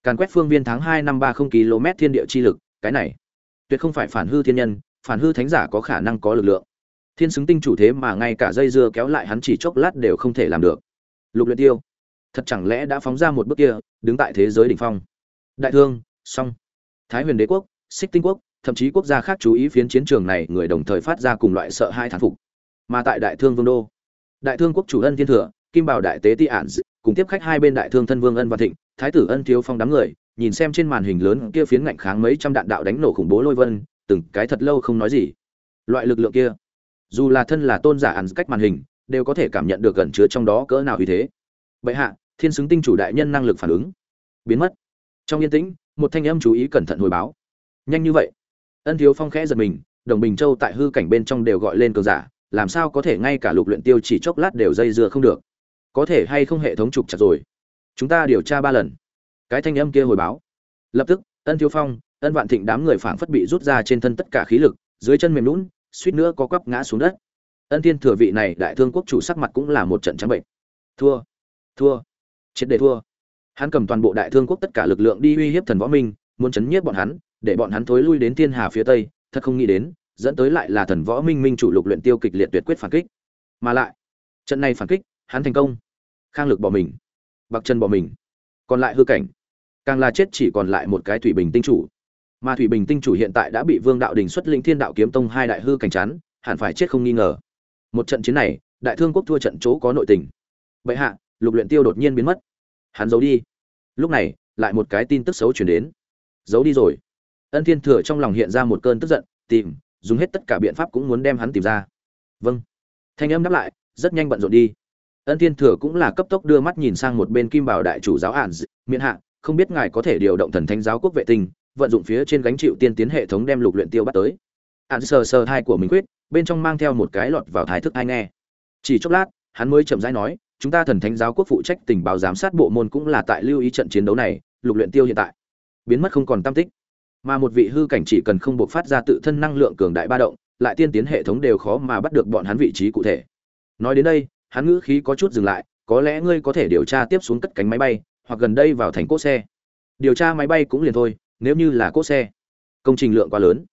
càn quét phương viên tháng hai năm ba không km thiên địa chi lực, cái này, tuyệt không phải phản hư thiên nhân, phản hư thánh giả có khả năng có lực lượng. Thiên xứng tinh chủ thế mà ngay cả dây dưa kéo lại hắn chỉ chốc lát đều không thể làm được. Lục luyện tiêu, thật chẳng lẽ đã phóng ra một bước kia, đứng tại thế giới đỉnh phong. Đại thương song thái huyền đế quốc, xích tinh quốc, thậm chí quốc gia khác chú ý phiến chiến trường này, người đồng thời phát ra cùng loại sợ hai thán phục. Mà tại đại thương vương đô, đại thương quốc chủ ân thiên thừa, kim bảo đại tế ti ản cùng tiếp khách hai bên đại thương thân vương ân văn thịnh, thái tử ân thiếu phong đám người, nhìn xem trên màn hình lớn kia phiến ngạnh kháng mấy trăm đạn đạo đánh nổ khủng bố lôi vân, từng cái thật lâu không nói gì. Loại lực lượng kia, dù là thân là tôn giả ăn cách màn hình, đều có thể cảm nhận được gần chứa trong đó cỡ nào uy thế. Vậy hạ, thiên xứng tinh chủ đại nhân năng lực phản ứng, biến mất. Trong yên tĩnh, một thanh âm chú ý cẩn thận hồi báo. Nhanh như vậy. Ân thiếu phong khẽ giật mình, đồng bình châu tại hư cảnh bên trong đều gọi lên cường giả, làm sao có thể ngay cả lục luyện tiêu chỉ chốc lát đều dây dưa không được có thể hay không hệ thống trục chặt rồi? Chúng ta điều tra ba lần. Cái thanh âm kia hồi báo. Lập tức, ân thiếu phong, ân vạn thịnh đám người phảng phất bị rút ra trên thân tất cả khí lực, dưới chân mềm lún, suýt nữa có quắp ngã xuống đất. Ân thiên thừa vị này đại thương quốc chủ sắc mặt cũng là một trận trắng bệnh. Thua thua triệt để thua. Hắn cầm toàn bộ đại thương quốc tất cả lực lượng đi uy hiếp thần võ minh, muốn chấn nhiếp bọn hắn, để bọn hắn thối lui đến thiên hà phía tây, thật không nghĩ đến, dẫn tới lại là thần võ minh minh chủ lục luyện tiêu kịch liệt tuyệt quyết phản kích. Mà lại, trận này phản kích hắn thành công. Khang lực bỏ mình, bạc chân bỏ mình. Còn lại hư cảnh, càng là chết chỉ còn lại một cái thủy bình tinh chủ. Mà thủy bình tinh chủ hiện tại đã bị vương đạo đình xuất linh thiên đạo kiếm tông hai đại hư cảnh chắn, hẳn phải chết không nghi ngờ. Một trận chiến này, đại thương quốc thua trận chỗ có nội tình. Vậy hạ, lục luyện tiêu đột nhiên biến mất. Hắn giấu đi. Lúc này, lại một cái tin tức xấu truyền đến. Giấu đi rồi. Ân thiên thừa trong lòng hiện ra một cơn tức giận, tìm, dùng hết tất cả biện pháp cũng muốn đem hắn tìm ra. Vâng. Thanh âm đáp lại, rất nhanh bận rộn đi ân thiên thừa cũng là cấp tốc đưa mắt nhìn sang một bên kim bảo đại chủ giáo ản miễn hạ, không biết ngài có thể điều động thần thánh giáo quốc vệ tinh, vận dụng phía trên gánh chịu tiên tiến hệ thống đem lục luyện tiêu bắt tới. Ản sờ sờ thai của mình quyết, bên trong mang theo một cái lọt vào thái thức ai nghe. Chỉ chốc lát, hắn mới chậm rãi nói, chúng ta thần thánh giáo quốc phụ trách tình báo giám sát bộ môn cũng là tại lưu ý trận chiến đấu này, lục luyện tiêu hiện tại. Biến mất không còn tam tích. Mà một vị hư cảnh chỉ cần không buộc phát ra tự thân năng lượng cường đại ba động, lại tiên tiến hệ thống đều khó mà bắt được bọn hắn vị trí cụ thể. Nói đến đây hắn ngữ khí có chút dừng lại, có lẽ ngươi có thể điều tra tiếp xuống cất cánh máy bay, hoặc gần đây vào thành cốt xe. Điều tra máy bay cũng liền thôi, nếu như là cốt xe. Công trình lượng quá lớn.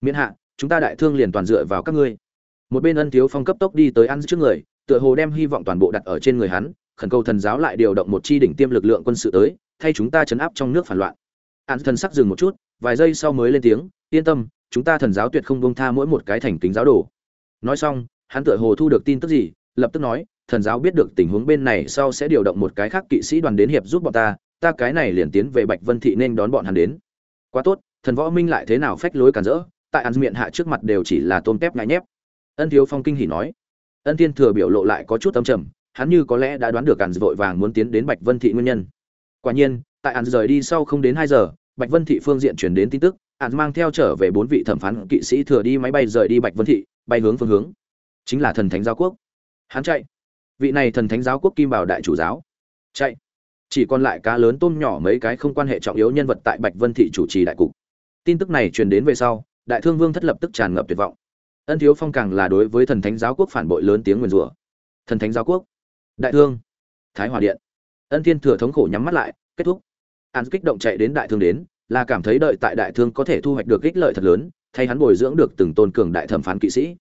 Miễn hạ, chúng ta đại thương liền toàn dựa vào các ngươi. Một bên ân thiếu phong cấp tốc đi tới ăn trước người, tựa hồ đem hy vọng toàn bộ đặt ở trên người hắn, khẩn cầu thần giáo lại điều động một chi đỉnh tiêm lực lượng quân sự tới, thay chúng ta chấn áp trong nước phản loạn. An thần sắc dừng một chút, vài giây sau mới lên tiếng, yên tâm, chúng ta thần giáo tuyệt không bông tha mỗi một cái thành kính giáo đồ. Nói xong, hắn tựa hồ thu được tin tức gì lập tức nói, thần giáo biết được tình huống bên này, sau sẽ điều động một cái khác kỵ sĩ đoàn đến hiệp giúp bọn ta ta cái này liền tiến về bạch vân thị nên đón bọn hắn đến. Quá tốt, thần võ minh lại thế nào phách lối cản rỡ, tại ăn miệng hạ trước mặt đều chỉ là tôm tép ngại nhép. Ân thiếu phong kinh hỉ nói. Ân thiên thừa biểu lộ lại có chút âm trầm, hắn như có lẽ đã đoán được cản vội vàng muốn tiến đến bạch vân thị nguyên nhân. Quả nhiên, tại ăn rời đi sau không đến hai giờ, bạch vân thị phương diện chuyển đến tin tức ăn mang theo trở về bốn vị thẩm phán kỵ sĩ thừa đi máy bay rời đi bạch vân thị, bay hướng phương hướng. Chính là thần thánh giáo quốc hắn chạy. Vị này thần thánh giáo quốc kim bảo đại chủ giáo. Chạy. Chỉ còn lại cá lớn tôm nhỏ mấy cái không quan hệ trọng yếu nhân vật tại bạch vân thị chủ trì đại cục. Tin tức này truyền đến về sau, đại thương vương thất lập tức tràn ngập tuyệt vọng. Ân thiếu phong càng là đối với thần thánh giáo quốc phản bội lớn tiếng nguyền rủa. Thần thánh giáo quốc. Đại thương. Thái hòa điện. Ân thiên thừa thống khổ nhắm mắt lại, kết thúc. An kích động chạy đến đại thương đến, là cảm thấy đợi tại đại thương có thể thu hoạch được ích lợi thật lớn, thay hắn bồi dưỡng được từng tôn cường đại thẩm phán kỵ sĩ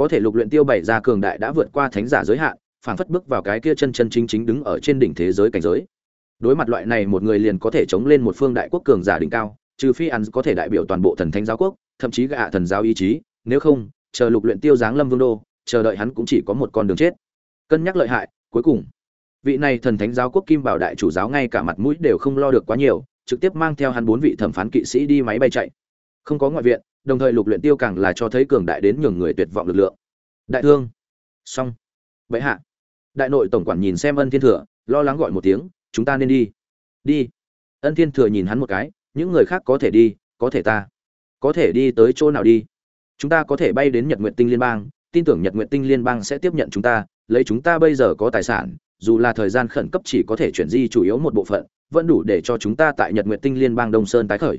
có thể lục luyện tiêu bày ra cường đại đã vượt qua thánh giả giới hạn phản phất bước vào cái kia chân chân chính chính đứng ở trên đỉnh thế giới cảnh giới. Đối mặt loại này một người liền có thể chống lên một phương đại quốc cường giả đỉnh cao, trừ phi ăn có thể đại biểu toàn bộ thần thánh giáo quốc, thậm chí gạ thần giáo ý chí, nếu không, chờ lục luyện tiêu giáng lâm vương đô, chờ đợi hắn cũng chỉ có một con đường chết. Cân nhắc lợi hại, cuối cùng, vị này thần thánh giáo quốc kim bảo đại chủ giáo ngay cả mặt mũi đều không lo được quá nhiều, trực tiếp mang theo hắn bốn vị thẩm phán kỵ sĩ đi máy bay chạy. Không có ngoại viện đồng thời lục luyện tiêu càng là cho thấy cường đại đến nhường người tuyệt vọng lực lượng. Đại thương. Xong. Bệ hạ. Đại nội tổng quản nhìn xem ân thiên thừa, lo lắng gọi một tiếng, chúng ta nên đi. Đi. Ân thiên thừa nhìn hắn một cái, những người khác có thể đi, có thể ta. Có thể đi tới chỗ nào đi? Chúng ta có thể bay đến nhật nguyện tinh liên bang, tin tưởng nhật nguyện tinh liên bang sẽ tiếp nhận chúng ta, lấy chúng ta bây giờ có tài sản, dù là thời gian khẩn cấp chỉ có thể chuyển di chủ yếu một bộ phận, vẫn đủ để cho chúng ta tại nhật nguyện tinh liên bang đông sơn tái khởi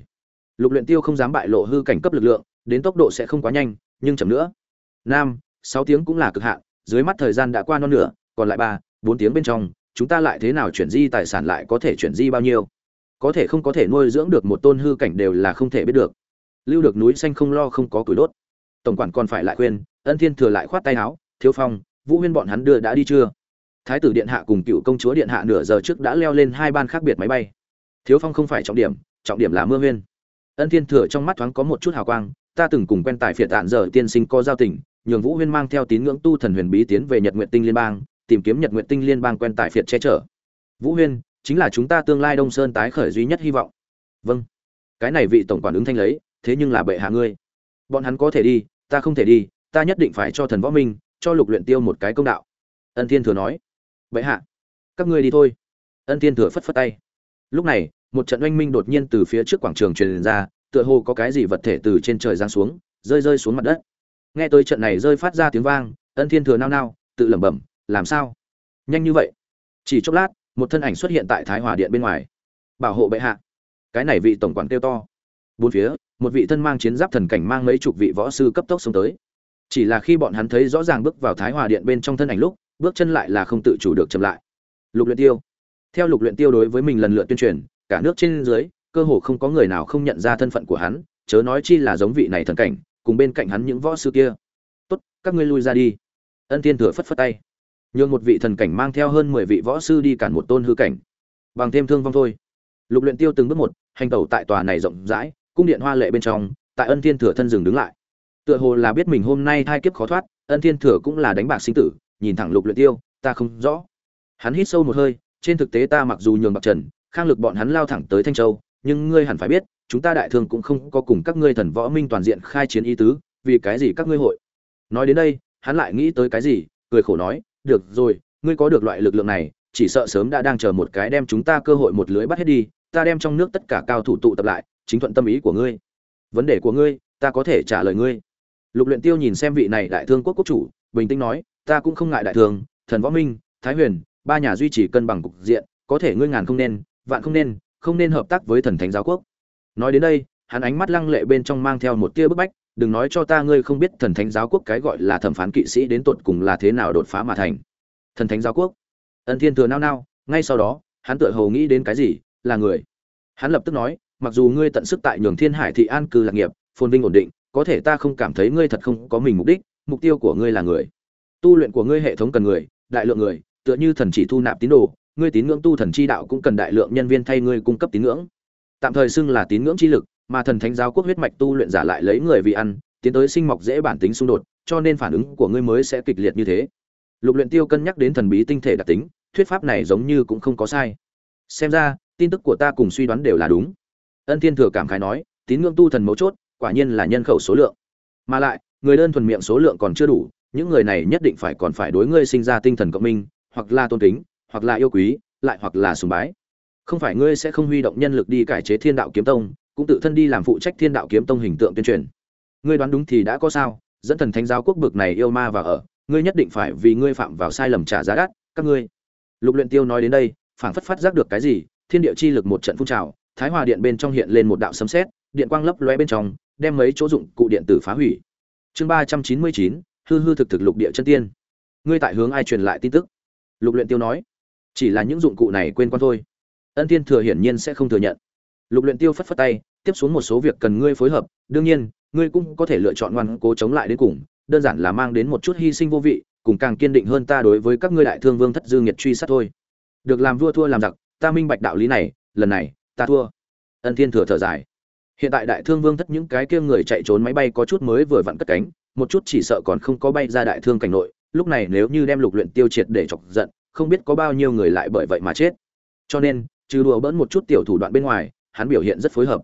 lục luyện tiêu không dám bại lộ hư cảnh cấp lực lượng, đến tốc độ sẽ không quá nhanh, nhưng chậm nữa. Nam, sáu tiếng cũng là cực hạn, dưới mắt thời gian đã qua non nửa, còn lại ba, bốn tiếng bên trong, chúng ta lại thế nào chuyển di tài sản lại có thể chuyển di bao nhiêu? Có thể không có thể nuôi dưỡng được một tôn hư cảnh đều là không thể biết được. Lưu được núi xanh không lo không có củi đốt. Tổng quản còn phải lại khuyên, ân thiên thừa lại khoát tay áo, thiếu phong, vũ huyên bọn hắn đưa đã đi chưa? Thái tử điện hạ cùng cựu công chúa điện hạ nửa giờ trước đã leo lên hai ban khác biệt máy bay. Thiếu phong không phải trọng điểm trọng điểm là mưa huyên ân thiên thừa trong mắt thoáng có một chút hào quang, ta từng cùng quen tài phiệt tạn giờ tiên sinh có giao tình, nhường vũ huyên mang theo tín ngưỡng tu thần huyền bí tiến về nhật nguyện tinh liên bang, tìm kiếm nhật nguyện tinh liên bang quen tài phiệt che chở. Vũ huyên, chính là chúng ta tương lai đông sơn tái khởi duy nhất hy vọng. Vâng. Cái này vị tổng quản ứng thanh lấy, thế nhưng là bệ hạ ngươi. Bọn hắn có thể đi, ta không thể đi, ta nhất định phải cho thần võ minh, cho lục luyện tiêu một cái công đạo. Ân thiên thừa nói. Bệ hạ, các ngươi đi thôi. Ân thiên thừa phất phất tay. Lúc này một trận oanh minh đột nhiên từ phía trước quảng trường truyền ra, tựa hồ có cái gì vật thể từ trên trời giáng xuống, rơi rơi xuống mặt đất. Nghe tới trận này rơi phát ra tiếng vang, ân thiên thừa nao nao, tự lẩm bẩm, làm sao? Nhanh như vậy. Chỉ chốc lát, một thân ảnh xuất hiện tại thái hòa điện bên ngoài. Bảo hộ bệ hạ. Cái này vị tổng quản kêu to. Bốn phía, một vị thân mang chiến giáp thần cảnh mang mấy chục vị võ sư cấp tốc xông tới. Chỉ là khi bọn hắn thấy rõ ràng bước vào thái hòa điện bên trong thân ảnh lúc, bước chân lại là không tự chủ được chậm lại. Lục luyện tiêu. Theo lục luyện tiêu đối với mình lần lượt tuyên truyền cả nước trên dưới, cơ hồ không có người nào không nhận ra thân phận của hắn, chớ nói chi là giống vị này thần cảnh, cùng bên cạnh hắn những võ sư kia. Tốt, các ngươi lui ra đi. Ân thiên thừa phất phất tay. Nhường một vị thần cảnh mang theo hơn mười vị võ sư đi cản một tôn hư cảnh. Bằng thêm thương vong thôi. Lục luyện tiêu từng bước một, hành tẩu tại tòa này rộng rãi, cung điện hoa lệ bên trong, tại ân thiên thừa thân dừng đứng lại. Tựa hồ là biết mình hôm nay thai kiếp khó thoát, ân thiên thừa cũng là đánh bạc sinh tử, nhìn thẳng lục luyện tiêu, ta không rõ. Hắn hít sâu một hơi, trên thực tế ta mặc dù nhường bạc trần khang lực bọn hắn lao thẳng tới thanh châu, nhưng ngươi hẳn phải biết, chúng ta đại thương cũng không có cùng các ngươi thần võ minh toàn diện khai chiến ý tứ, vì cái gì các ngươi hội? Nói đến đây, hắn lại nghĩ tới cái gì, cười khổ nói, được rồi, ngươi có được loại lực lượng này, chỉ sợ sớm đã đang chờ một cái đem chúng ta cơ hội một lưới bắt hết đi, ta đem trong nước tất cả cao thủ tụ tập lại, chính thuận tâm ý của ngươi. Vấn đề của ngươi, ta có thể trả lời ngươi. Lục luyện tiêu nhìn xem vị này đại thương quốc quốc chủ, bình tĩnh nói, ta cũng không ngại đại thương, thần võ minh, thái huyền, ba nhà duy trì cân bằng cục diện, có thể ngươi ngàn không nên vạn không nên không nên hợp tác với thần thánh giáo quốc. Nói đến đây, hắn ánh mắt lăng lệ bên trong mang theo một tia bức bách, đừng nói cho ta ngươi không biết thần thánh giáo quốc cái gọi là thẩm phán kỵ sĩ đến tột cùng là thế nào đột phá mà thành. Thần thánh giáo quốc. Ân thiên thừa nao nao, ngay sau đó, hắn tựa hồ nghĩ đến cái gì, là người. Hắn lập tức nói, mặc dù ngươi tận sức tại nhường thiên hải thị an cư lạc nghiệp, phồn vinh ổn định, có thể ta không cảm thấy ngươi thật không có mình mục đích, mục tiêu của ngươi là người. Tu luyện của ngươi hệ thống cần người, đại lượng người, tựa như thần chỉ thu nạp tín đồ ngươi tín ngưỡng tu thần chi đạo cũng cần đại lượng nhân viên thay ngươi cung cấp tín ngưỡng. Tạm thời xưng là tín ngưỡng chi lực, mà thần thánh giáo quốc huyết mạch tu luyện giả lại lấy người vì ăn, tiến tới sinh mọc dễ bản tính xung đột, cho nên phản ứng của ngươi mới sẽ kịch liệt như thế. Lục luyện tiêu cân nhắc đến thần bí tinh thể đặc tính, thuyết pháp này giống như cũng không có sai. Xem ra, tin tức của ta cùng suy đoán đều là đúng. Ân thiên thừa cảm khái nói, tín ngưỡng tu thần mấu chốt, quả nhiên là nhân khẩu số lượng. Mà lại, người đơn thuần miệng số lượng còn chưa đủ, những người này nhất định phải còn phải đối ngươi sinh ra tinh thần cộng minh, hoặc là tôn kính hoặc là yêu quý, lại hoặc là sùng bái. Không phải ngươi sẽ không huy động nhân lực đi cải chế thiên đạo kiếm tông, cũng tự thân đi làm phụ trách thiên đạo kiếm tông hình tượng tuyên truyền. Ngươi đoán đúng thì đã có sao, dẫn thần thánh giáo quốc bực này yêu ma vào ở, ngươi nhất định phải vì ngươi phạm vào sai lầm trả giá đắt, các ngươi. Lục luyện tiêu nói đến đây, phảng phất phát giác được cái gì, thiên địa chi lực một trận phun trào, thái hòa điện bên trong hiện lên một đạo sấm sét, điện quang lấp lóe bên trong, đem mấy chỗ dụng cụ điện tử phá hủy. Chương ba trăm chín mươi chín, hư hư thực thực lục địa chân tiên. Ngươi tại hướng ai truyền lại tin tức? Lục luyện tiêu nói chỉ là những dụng cụ này quên con thôi. Ân Thiên thừa hiển nhiên sẽ không thừa nhận. Lục luyện tiêu phất phất tay, tiếp xuống một số việc cần ngươi phối hợp, đương nhiên, ngươi cũng có thể lựa chọn ngoan cố chống lại đến cùng, đơn giản là mang đến một chút hy sinh vô vị, cùng càng kiên định hơn ta đối với các ngươi đại thương vương thất dư nghiệt truy sát thôi. Được làm vua thua làm giặc, ta minh bạch đạo lý này, lần này, ta thua. Ân thiên thừa thở dài. Hiện tại đại thương vương thất những cái kia người chạy trốn máy bay có chút mới vừa vặn cất cánh, một chút chỉ sợ còn không có bay ra đại thương cảnh nội, lúc này nếu như đem lục luyện tiêu triệt để chọc giận không biết có bao nhiêu người lại bởi vậy mà chết. Cho nên, trừ đùa bỡn một chút tiểu thủ đoạn bên ngoài, hắn biểu hiện rất phối hợp.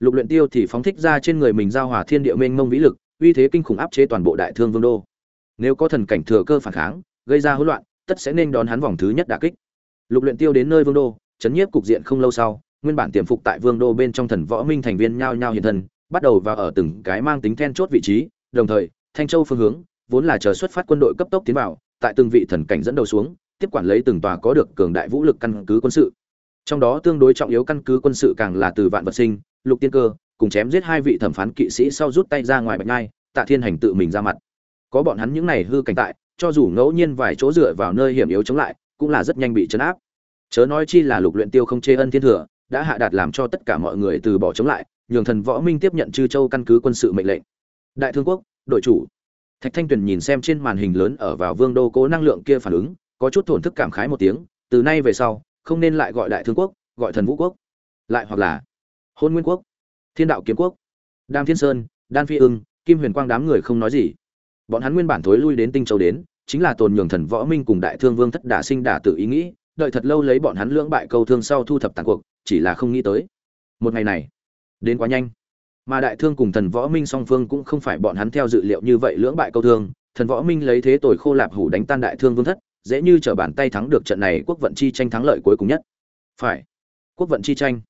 Lục luyện tiêu thì phóng thích ra trên người mình giao hòa thiên địa mênh mông vĩ lực, uy thế kinh khủng áp chế toàn bộ đại thương vương đô. Nếu có thần cảnh thừa cơ phản kháng, gây ra hỗn loạn, tất sẽ nên đón hắn vòng thứ nhất đả kích. Lục luyện tiêu đến nơi vương đô, chấn nhiếp cục diện không lâu sau, nguyên bản tiềm phục tại vương đô bên trong thần võ minh thành viên nhao nhao hiện thân, bắt đầu vào ở từng cái mang tính then chốt vị trí, đồng thời, thanh châu phương hướng, vốn là chờ xuất phát quân đội cấp tốc tiến vào, tại từng vị thần cảnh dẫn đầu xuống tiếp quản lấy từng tòa có được cường đại vũ lực căn cứ quân sự. Trong đó tương đối trọng yếu căn cứ quân sự càng là từ vạn vật sinh, lục tiên cơ, cùng chém giết hai vị thẩm phán kỵ sĩ sau rút tay ra ngoài bạch nhai, tạ thiên hành tự mình ra mặt. Có bọn hắn những này hư cảnh tại, cho dù ngẫu nhiên vài chỗ dựa vào nơi hiểm yếu chống lại, cũng là rất nhanh bị chấn áp. Chớ nói chi là lục luyện tiêu không chê ân thiên thừa, đã hạ đạt làm cho tất cả mọi người từ bỏ chống lại, nhường thần võ minh tiếp nhận chư châu căn cứ quân sự mệnh lệnh. Đại thương quốc, đội chủ. Thạch thanh tuyền nhìn xem trên màn hình lớn ở vào vương đô cố năng lượng kia phản ứng có chút thổn thức cảm khái một tiếng, từ nay về sau, không nên lại gọi đại thương quốc, gọi thần vũ quốc. Lại hoặc là hôn nguyên quốc, thiên đạo kiếm quốc, đam thiên sơn, đan phi ưng, kim huyền quang đám người không nói gì. Bọn hắn nguyên bản thối lui đến tinh châu đến, chính là tồn nhường thần võ minh cùng đại thương vương thất đả sinh đả tự ý nghĩ, đợi thật lâu lấy bọn hắn lưỡng bại câu thương sau thu thập tàn cuộc, chỉ là không nghĩ tới. Một ngày này, đến quá nhanh. Mà đại thương cùng thần võ minh song phương cũng không phải bọn hắn theo dự liệu như vậy lưỡng bại câu thương, thần võ minh lấy thế tội khô lạp hủ đánh tan đại thương vương thất dễ như trở bàn tay thắng được trận này quốc vận chi tranh thắng lợi cuối cùng nhất. Phải, quốc vận chi tranh.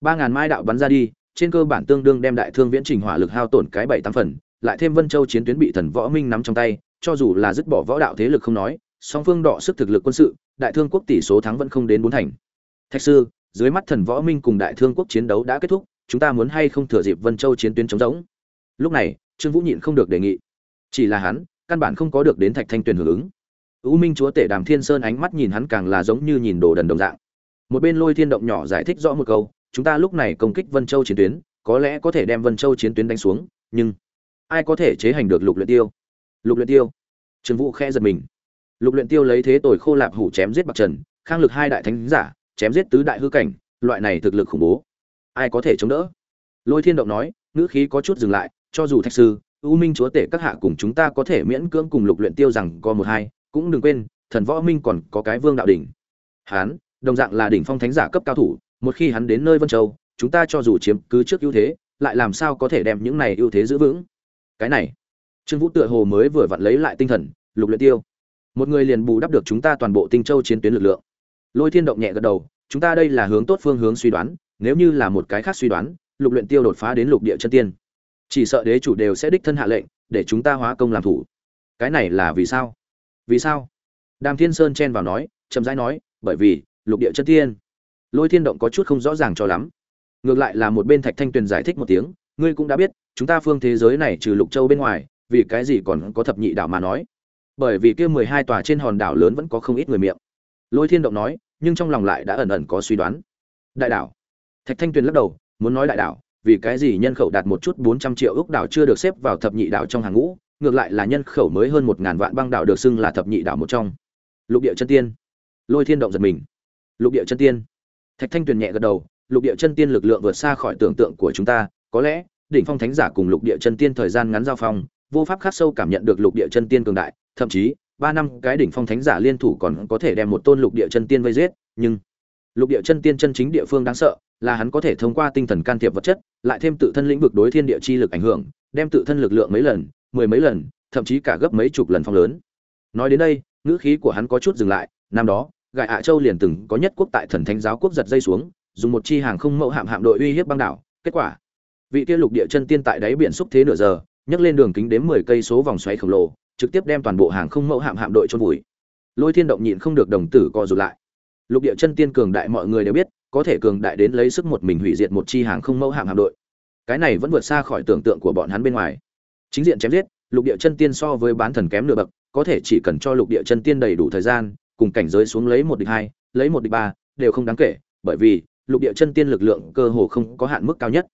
Ba ngàn mai đạo bắn ra đi, trên cơ bản tương đương đem đại thương viễn trình hỏa lực hao tổn cái bảy tám phần, lại thêm vân châu chiến tuyến bị thần võ minh nắm trong tay, cho dù là dứt bỏ võ đạo thế lực không nói, song phương đọ sức thực lực quân sự, đại thương quốc tỷ số thắng vẫn không đến bốn thành. Thạch sư, dưới mắt thần võ minh cùng đại thương quốc chiến đấu đã kết thúc, chúng ta muốn hay không thừa dịp vân châu chiến tuyến chống rỗng? Lúc này, trương vũ nhịn không được đề nghị. Chỉ là hắn, căn bản không có được đến thạch thanh tuyền hưởng ứng. U Minh chúa tể Đàm Thiên Sơn ánh mắt nhìn hắn càng là giống như nhìn đồ đần đồng dạng. Một bên Lôi Thiên động nhỏ giải thích rõ một câu, chúng ta lúc này công kích Vân Châu chiến tuyến, có lẽ có thể đem Vân Châu chiến tuyến đánh xuống, nhưng ai có thể chế hành được Lục Luyện Tiêu? Lục Luyện Tiêu? Trương Vũ khẽ giật mình. Lục Luyện Tiêu lấy thế tồi khô lạp hủ chém giết Bạc Trần, khang lực hai đại thánh giả, chém giết tứ đại hư cảnh, loại này thực lực khủng bố, ai có thể chống đỡ? Lôi Thiên động nói, ngữ khí có chút dừng lại, cho dù thạch sư, U Minh chúa tể các hạ cùng chúng ta có thể miễn cưỡng cùng Lục Luyện Tiêu rằng có một hai, cũng đừng quên, thần võ minh còn có cái vương đạo đỉnh. Hán, đồng dạng là đỉnh phong thánh giả cấp cao thủ, một khi hắn đến nơi vân châu, chúng ta cho dù chiếm cứ trước ưu thế, lại làm sao có thể đem những này ưu thế giữ vững? Cái này, trương vũ tựa hồ mới vừa vặn lấy lại tinh thần, lục luyện tiêu. Một người liền bù đắp được chúng ta toàn bộ tinh châu chiến tuyến lực lượng. Lôi thiên động nhẹ gật đầu, chúng ta đây là hướng tốt phương hướng suy đoán, nếu như là một cái khác suy đoán, lục luyện tiêu đột phá đến lục địa chân tiên. Chỉ sợ đế chủ đều sẽ đích thân hạ lệnh, để chúng ta hóa công làm thủ. Cái này là vì sao? Vì sao? Đàm thiên sơn chen vào nói, chậm rãi nói, bởi vì, lục địa chân tiên. Lôi thiên động có chút không rõ ràng cho lắm. Ngược lại là một bên thạch thanh tuyền giải thích một tiếng, ngươi cũng đã biết, chúng ta phương thế giới này trừ lục châu bên ngoài, vì cái gì còn có thập nhị đảo mà nói? Bởi vì kia mười hai tòa trên hòn đảo lớn vẫn có không ít người miệng. Lôi thiên động nói, nhưng trong lòng lại đã ẩn ẩn có suy đoán. Đại đảo. Thạch thanh tuyền lắc đầu, muốn nói đại đảo, vì cái gì nhân khẩu đạt một chút bốn trăm triệu ước đảo chưa được xếp vào thập nhị đảo trong hàng ngũ ngược lại là nhân khẩu mới hơn một ngàn vạn băng đảo được xưng là thập nhị đảo một trong. Lục địa chân tiên. Lôi thiên động giật mình. Lục địa chân tiên. Thạch thanh tuyền nhẹ gật đầu, lục địa chân tiên lực lượng vượt xa khỏi tưởng tượng của chúng ta, có lẽ, đỉnh phong thánh giả cùng lục địa chân tiên thời gian ngắn giao phong, vô pháp khắc sâu cảm nhận được lục địa chân tiên cường đại, thậm chí, ba năm cái đỉnh phong thánh giả liên thủ còn có thể đem một tôn lục địa chân tiên vây giết, nhưng lục địa chân tiên chân chính địa phương đáng sợ là hắn có thể thông qua tinh thần can thiệp vật chất, lại thêm tự thân lĩnh vực đối thiên địa chi lực ảnh hưởng, đem tự thân lực lượng mấy lần mười mấy lần, thậm chí cả gấp mấy chục lần phong lớn. Nói đến đây, ngữ khí của hắn có chút dừng lại, năm đó gại ạ châu liền từng có nhất quốc tại thần thánh giáo quốc giật dây xuống, dùng một chi hàng không mẫu hạm hạm đội uy hiếp băng đảo, kết quả, vị kia lục địa chân tiên tại đáy biển xúc thế nửa giờ, nhấc lên đường kính đến mười cây số vòng xoáy khổng lồ, trực tiếp đem toàn bộ hàng không mẫu hạm hạm đội chôn vùi. Lôi thiên động nhịn không được đồng tử co rụt lại. Lục địa chân tiên cường đại mọi người đều biết, có thể cường đại đến lấy sức một mình hủy diệt một chi hàng không mẫu hạm hạm đội. Cái này vẫn vượt xa khỏi tưởng tượng của bọn hắn bên ngoài chính diện chém giết, lục địa chân tiên so với bán thần kém nửa bậc, có thể chỉ cần cho lục địa chân tiên đầy đủ thời gian, cùng cảnh giới xuống lấy một địch hai, lấy một địch ba, đều không đáng kể, bởi vì, lục địa chân tiên lực lượng cơ hồ không có hạn mức cao nhất.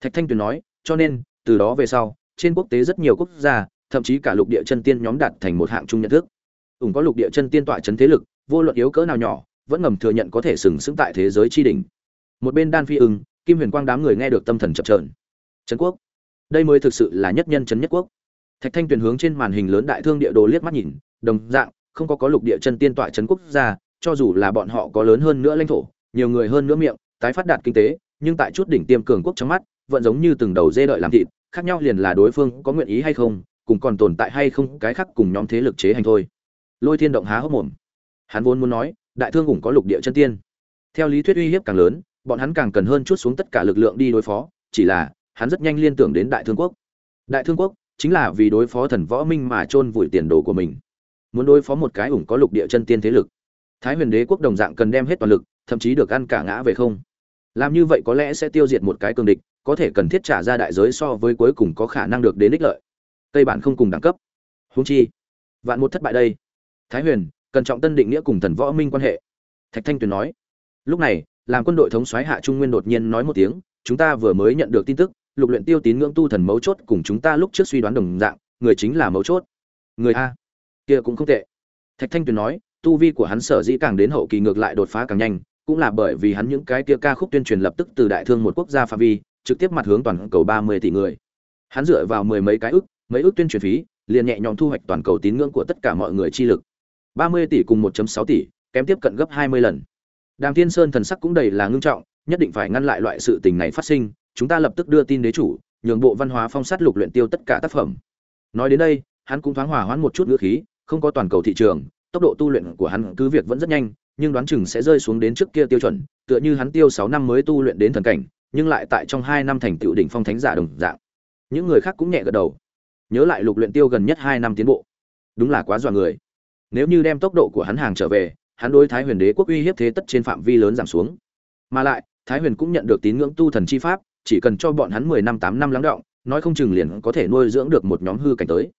Thạch thanh tuyền nói, cho nên, từ đó về sau, trên quốc tế rất nhiều quốc gia, thậm chí cả lục địa chân tiên nhóm đạt thành một hạng chung nhận thức. Ủng có lục địa chân tiên tọa chấn thế lực, vô luận yếu cỡ nào nhỏ, vẫn ngầm thừa nhận có thể sừng sững tại thế giới tri đỉnh. Một bên đan phi ưng, kim huyền quang đám người nghe được tâm thần chập trờn trấn quốc đây mới thực sự là nhất nhân chấn nhất quốc. Thạch thanh tuyền hướng trên màn hình lớn đại thương địa đồ liếc mắt nhìn, đồng dạng, không có có lục địa chân tiên tọa chấn quốc gia, cho dù là bọn họ có lớn hơn nữa lãnh thổ, nhiều người hơn nữa miệng, tái phát đạt kinh tế, nhưng tại chút đỉnh tiêm cường quốc trong mắt, vẫn giống như từng đầu dê đợi làm thịt, khác nhau liền là đối phương có nguyện ý hay không, cùng còn tồn tại hay không, cái khác cùng nhóm thế lực chế hành thôi. Lôi thiên động há hốc mồm. Hắn vốn muốn nói, đại thương cũng có lục địa chân tiên. Theo lý thuyết uy hiếp càng lớn, bọn hắn càng cần hơn chút xuống tất cả lực lượng đi đối phó, chỉ là hắn rất nhanh liên tưởng đến đại thương quốc. Đại thương quốc chính là vì đối phó thần võ minh mà chôn vùi tiền đồ của mình. Muốn đối phó một cái ủng có lục địa chân tiên thế lực, thái huyền đế quốc đồng dạng cần đem hết toàn lực, thậm chí được ăn cả ngã về không. Làm như vậy có lẽ sẽ tiêu diệt một cái cường địch, có thể cần thiết trả ra đại giới so với cuối cùng có khả năng được đến ích lợi. Tây bản không cùng đẳng cấp. Húng chi, vạn một thất bại đây. Thái huyền, cần trọng tân định nghĩa cùng thần võ minh quan hệ. Thạch thanh tuyền nói. Lúc này, làm quân đội thống soái hạ trung nguyên đột nhiên nói một tiếng, chúng ta vừa mới nhận được tin tức lục luyện tiêu tín ngưỡng tu thần mấu chốt cùng chúng ta lúc trước suy đoán đồng dạng, người chính là mấu chốt. Người a. Kia cũng không tệ. Thạch thanh tuyền nói, tu vi của hắn sở dĩ càng đến hậu kỳ ngược lại đột phá càng nhanh, cũng là bởi vì hắn những cái kia ca khúc tuyên truyền lập tức từ đại thương một quốc gia phạm vi, trực tiếp mặt hướng toàn cầu ba mươi tỷ người. Hắn dựa vào mười mấy cái ức mấy ức tuyên truyền phí, liền nhẹ nhõm thu hoạch toàn cầu tín ngưỡng của tất cả mọi người chi lực. Ba mươi tỷ cùng 1 sáu tỷ, kém tiếp cận gấp hai mươi lần. Đàm thiên sơn thần sắc cũng đầy là ngưng trọng, nhất định phải ngăn lại loại sự tình này phát sinh chúng ta lập tức đưa tin đế chủ, nhường bộ văn hóa phong sát lục luyện tiêu tất cả tác phẩm. Nói đến đây, hắn cũng thoáng hòa hoãn một chút ngữ khí, không có toàn cầu thị trường, tốc độ tu luyện của hắn cứ việc vẫn rất nhanh, nhưng đoán chừng sẽ rơi xuống đến trước kia tiêu chuẩn, tựa như hắn tiêu sáu năm mới tu luyện đến thần cảnh, nhưng lại tại trong hai năm thành tựu đỉnh phong thánh giả đồng dạng. Những người khác cũng nhẹ gật đầu. Nhớ lại lục luyện tiêu gần nhất hai năm tiến bộ. Đúng là quá dọa người. Nếu như đem tốc độ của hắn hàng trở về, hắn đối thái huyền đế quốc uy hiếp thế tất trên phạm vi lớn giảm xuống. Mà lại, thái huyền cũng nhận được tín ngưỡng tu thần chi pháp chỉ cần cho bọn hắn mười năm, tám năm lắng động, nói không chừng liền có thể nuôi dưỡng được một nhóm hư cảnh tới.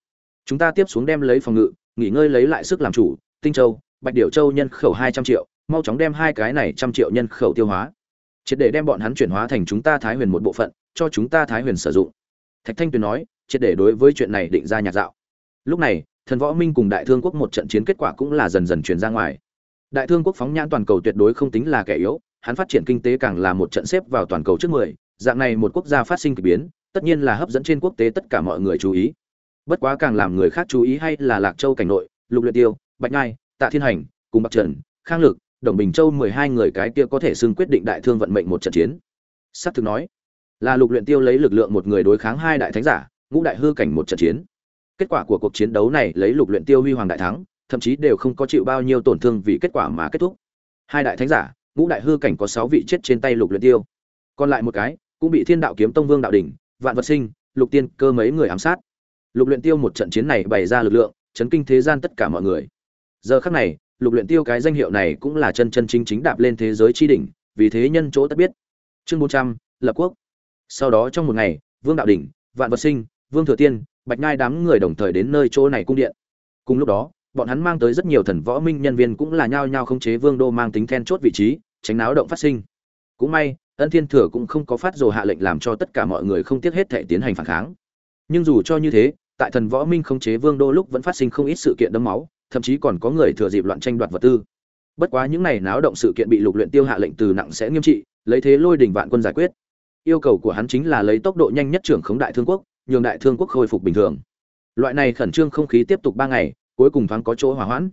Chúng ta tiếp xuống đem lấy phòng ngự, nghỉ ngơi lấy lại sức làm chủ, tinh châu, bạch điểu châu nhân khẩu hai trăm triệu, mau chóng đem hai cái này trăm triệu nhân khẩu tiêu hóa. Triệt để đem bọn hắn chuyển hóa thành chúng ta thái huyền một bộ phận, cho chúng ta thái huyền sử dụng. Thạch thanh tuyền nói, triệt để đối với chuyện này định ra nhạc dạo. Lúc này, thần võ minh cùng đại thương quốc một trận chiến kết quả cũng là dần dần truyền ra ngoài. Đại thương quốc phóng nhãn toàn cầu tuyệt đối không tính là kẻ yếu, hắn phát triển kinh tế càng là một trận xếp vào toàn cầu trước mười dạng này một quốc gia phát sinh kỳ biến, tất nhiên là hấp dẫn trên quốc tế tất cả mọi người chú ý. Bất quá càng làm người khác chú ý hay là lạc châu cảnh nội, lục luyện tiêu, bạch ngai tạ thiên hành, cùng bạc trần, khang lực, đồng bình châu mười hai người cái kia có thể xưng quyết định đại thương vận mệnh một trận chiến. Sát thực nói, là lục luyện tiêu lấy lực lượng một người đối kháng hai đại thánh giả, ngũ đại hư cảnh một trận chiến. Kết quả của cuộc chiến đấu này lấy lục luyện tiêu huy hoàng đại thắng, thậm chí đều không có chịu bao nhiêu tổn thương vì kết quả mà kết thúc. Hai đại thánh giả, ngũ đại hư cảnh có sáu vị chết trên tay lục luyện tiêu. Còn lại một cái cũng bị thiên đạo kiếm tông vương đạo đỉnh vạn vật sinh lục tiên cơ mấy người ám sát. Lục luyện tiêu một trận chiến này bày ra lực lượng chấn kinh thế gian tất cả mọi người. Giờ khắc này lục luyện tiêu cái danh hiệu này cũng là chân chân chính chính đạp lên thế giới chi đỉnh vì thế nhân chỗ tất biết. Chương 400, lập quốc. Sau đó trong một ngày vương đạo đỉnh vạn vật sinh vương thừa tiên bạch ngai đám người đồng thời đến nơi chỗ này cung điện. Cùng lúc đó bọn hắn mang tới rất nhiều thần võ minh nhân viên cũng là nhao nhao khống chế vương đô mang tính then chốt vị trí tránh náo động phát sinh. Cũng may ân thiên thừa cũng không có phát rồ hạ lệnh làm cho tất cả mọi người không tiếc hết thể tiến hành phản kháng. Nhưng dù cho như thế, tại thần võ minh khống chế vương đô lúc vẫn phát sinh không ít sự kiện đẫm máu, thậm chí còn có người thừa dịp loạn tranh đoạt vật tư. Bất quá những này náo động sự kiện bị lục luyện tiêu hạ lệnh từ nặng sẽ nghiêm trị, lấy thế lôi đỉnh vạn quân giải quyết. Yêu cầu của hắn chính là lấy tốc độ nhanh nhất trưởng khống đại thương quốc, nhường đại thương quốc khôi phục bình thường. Loại này khẩn trương không khí tiếp tục ba ngày, cuối cùng thoáng có chỗ hòa hoãn.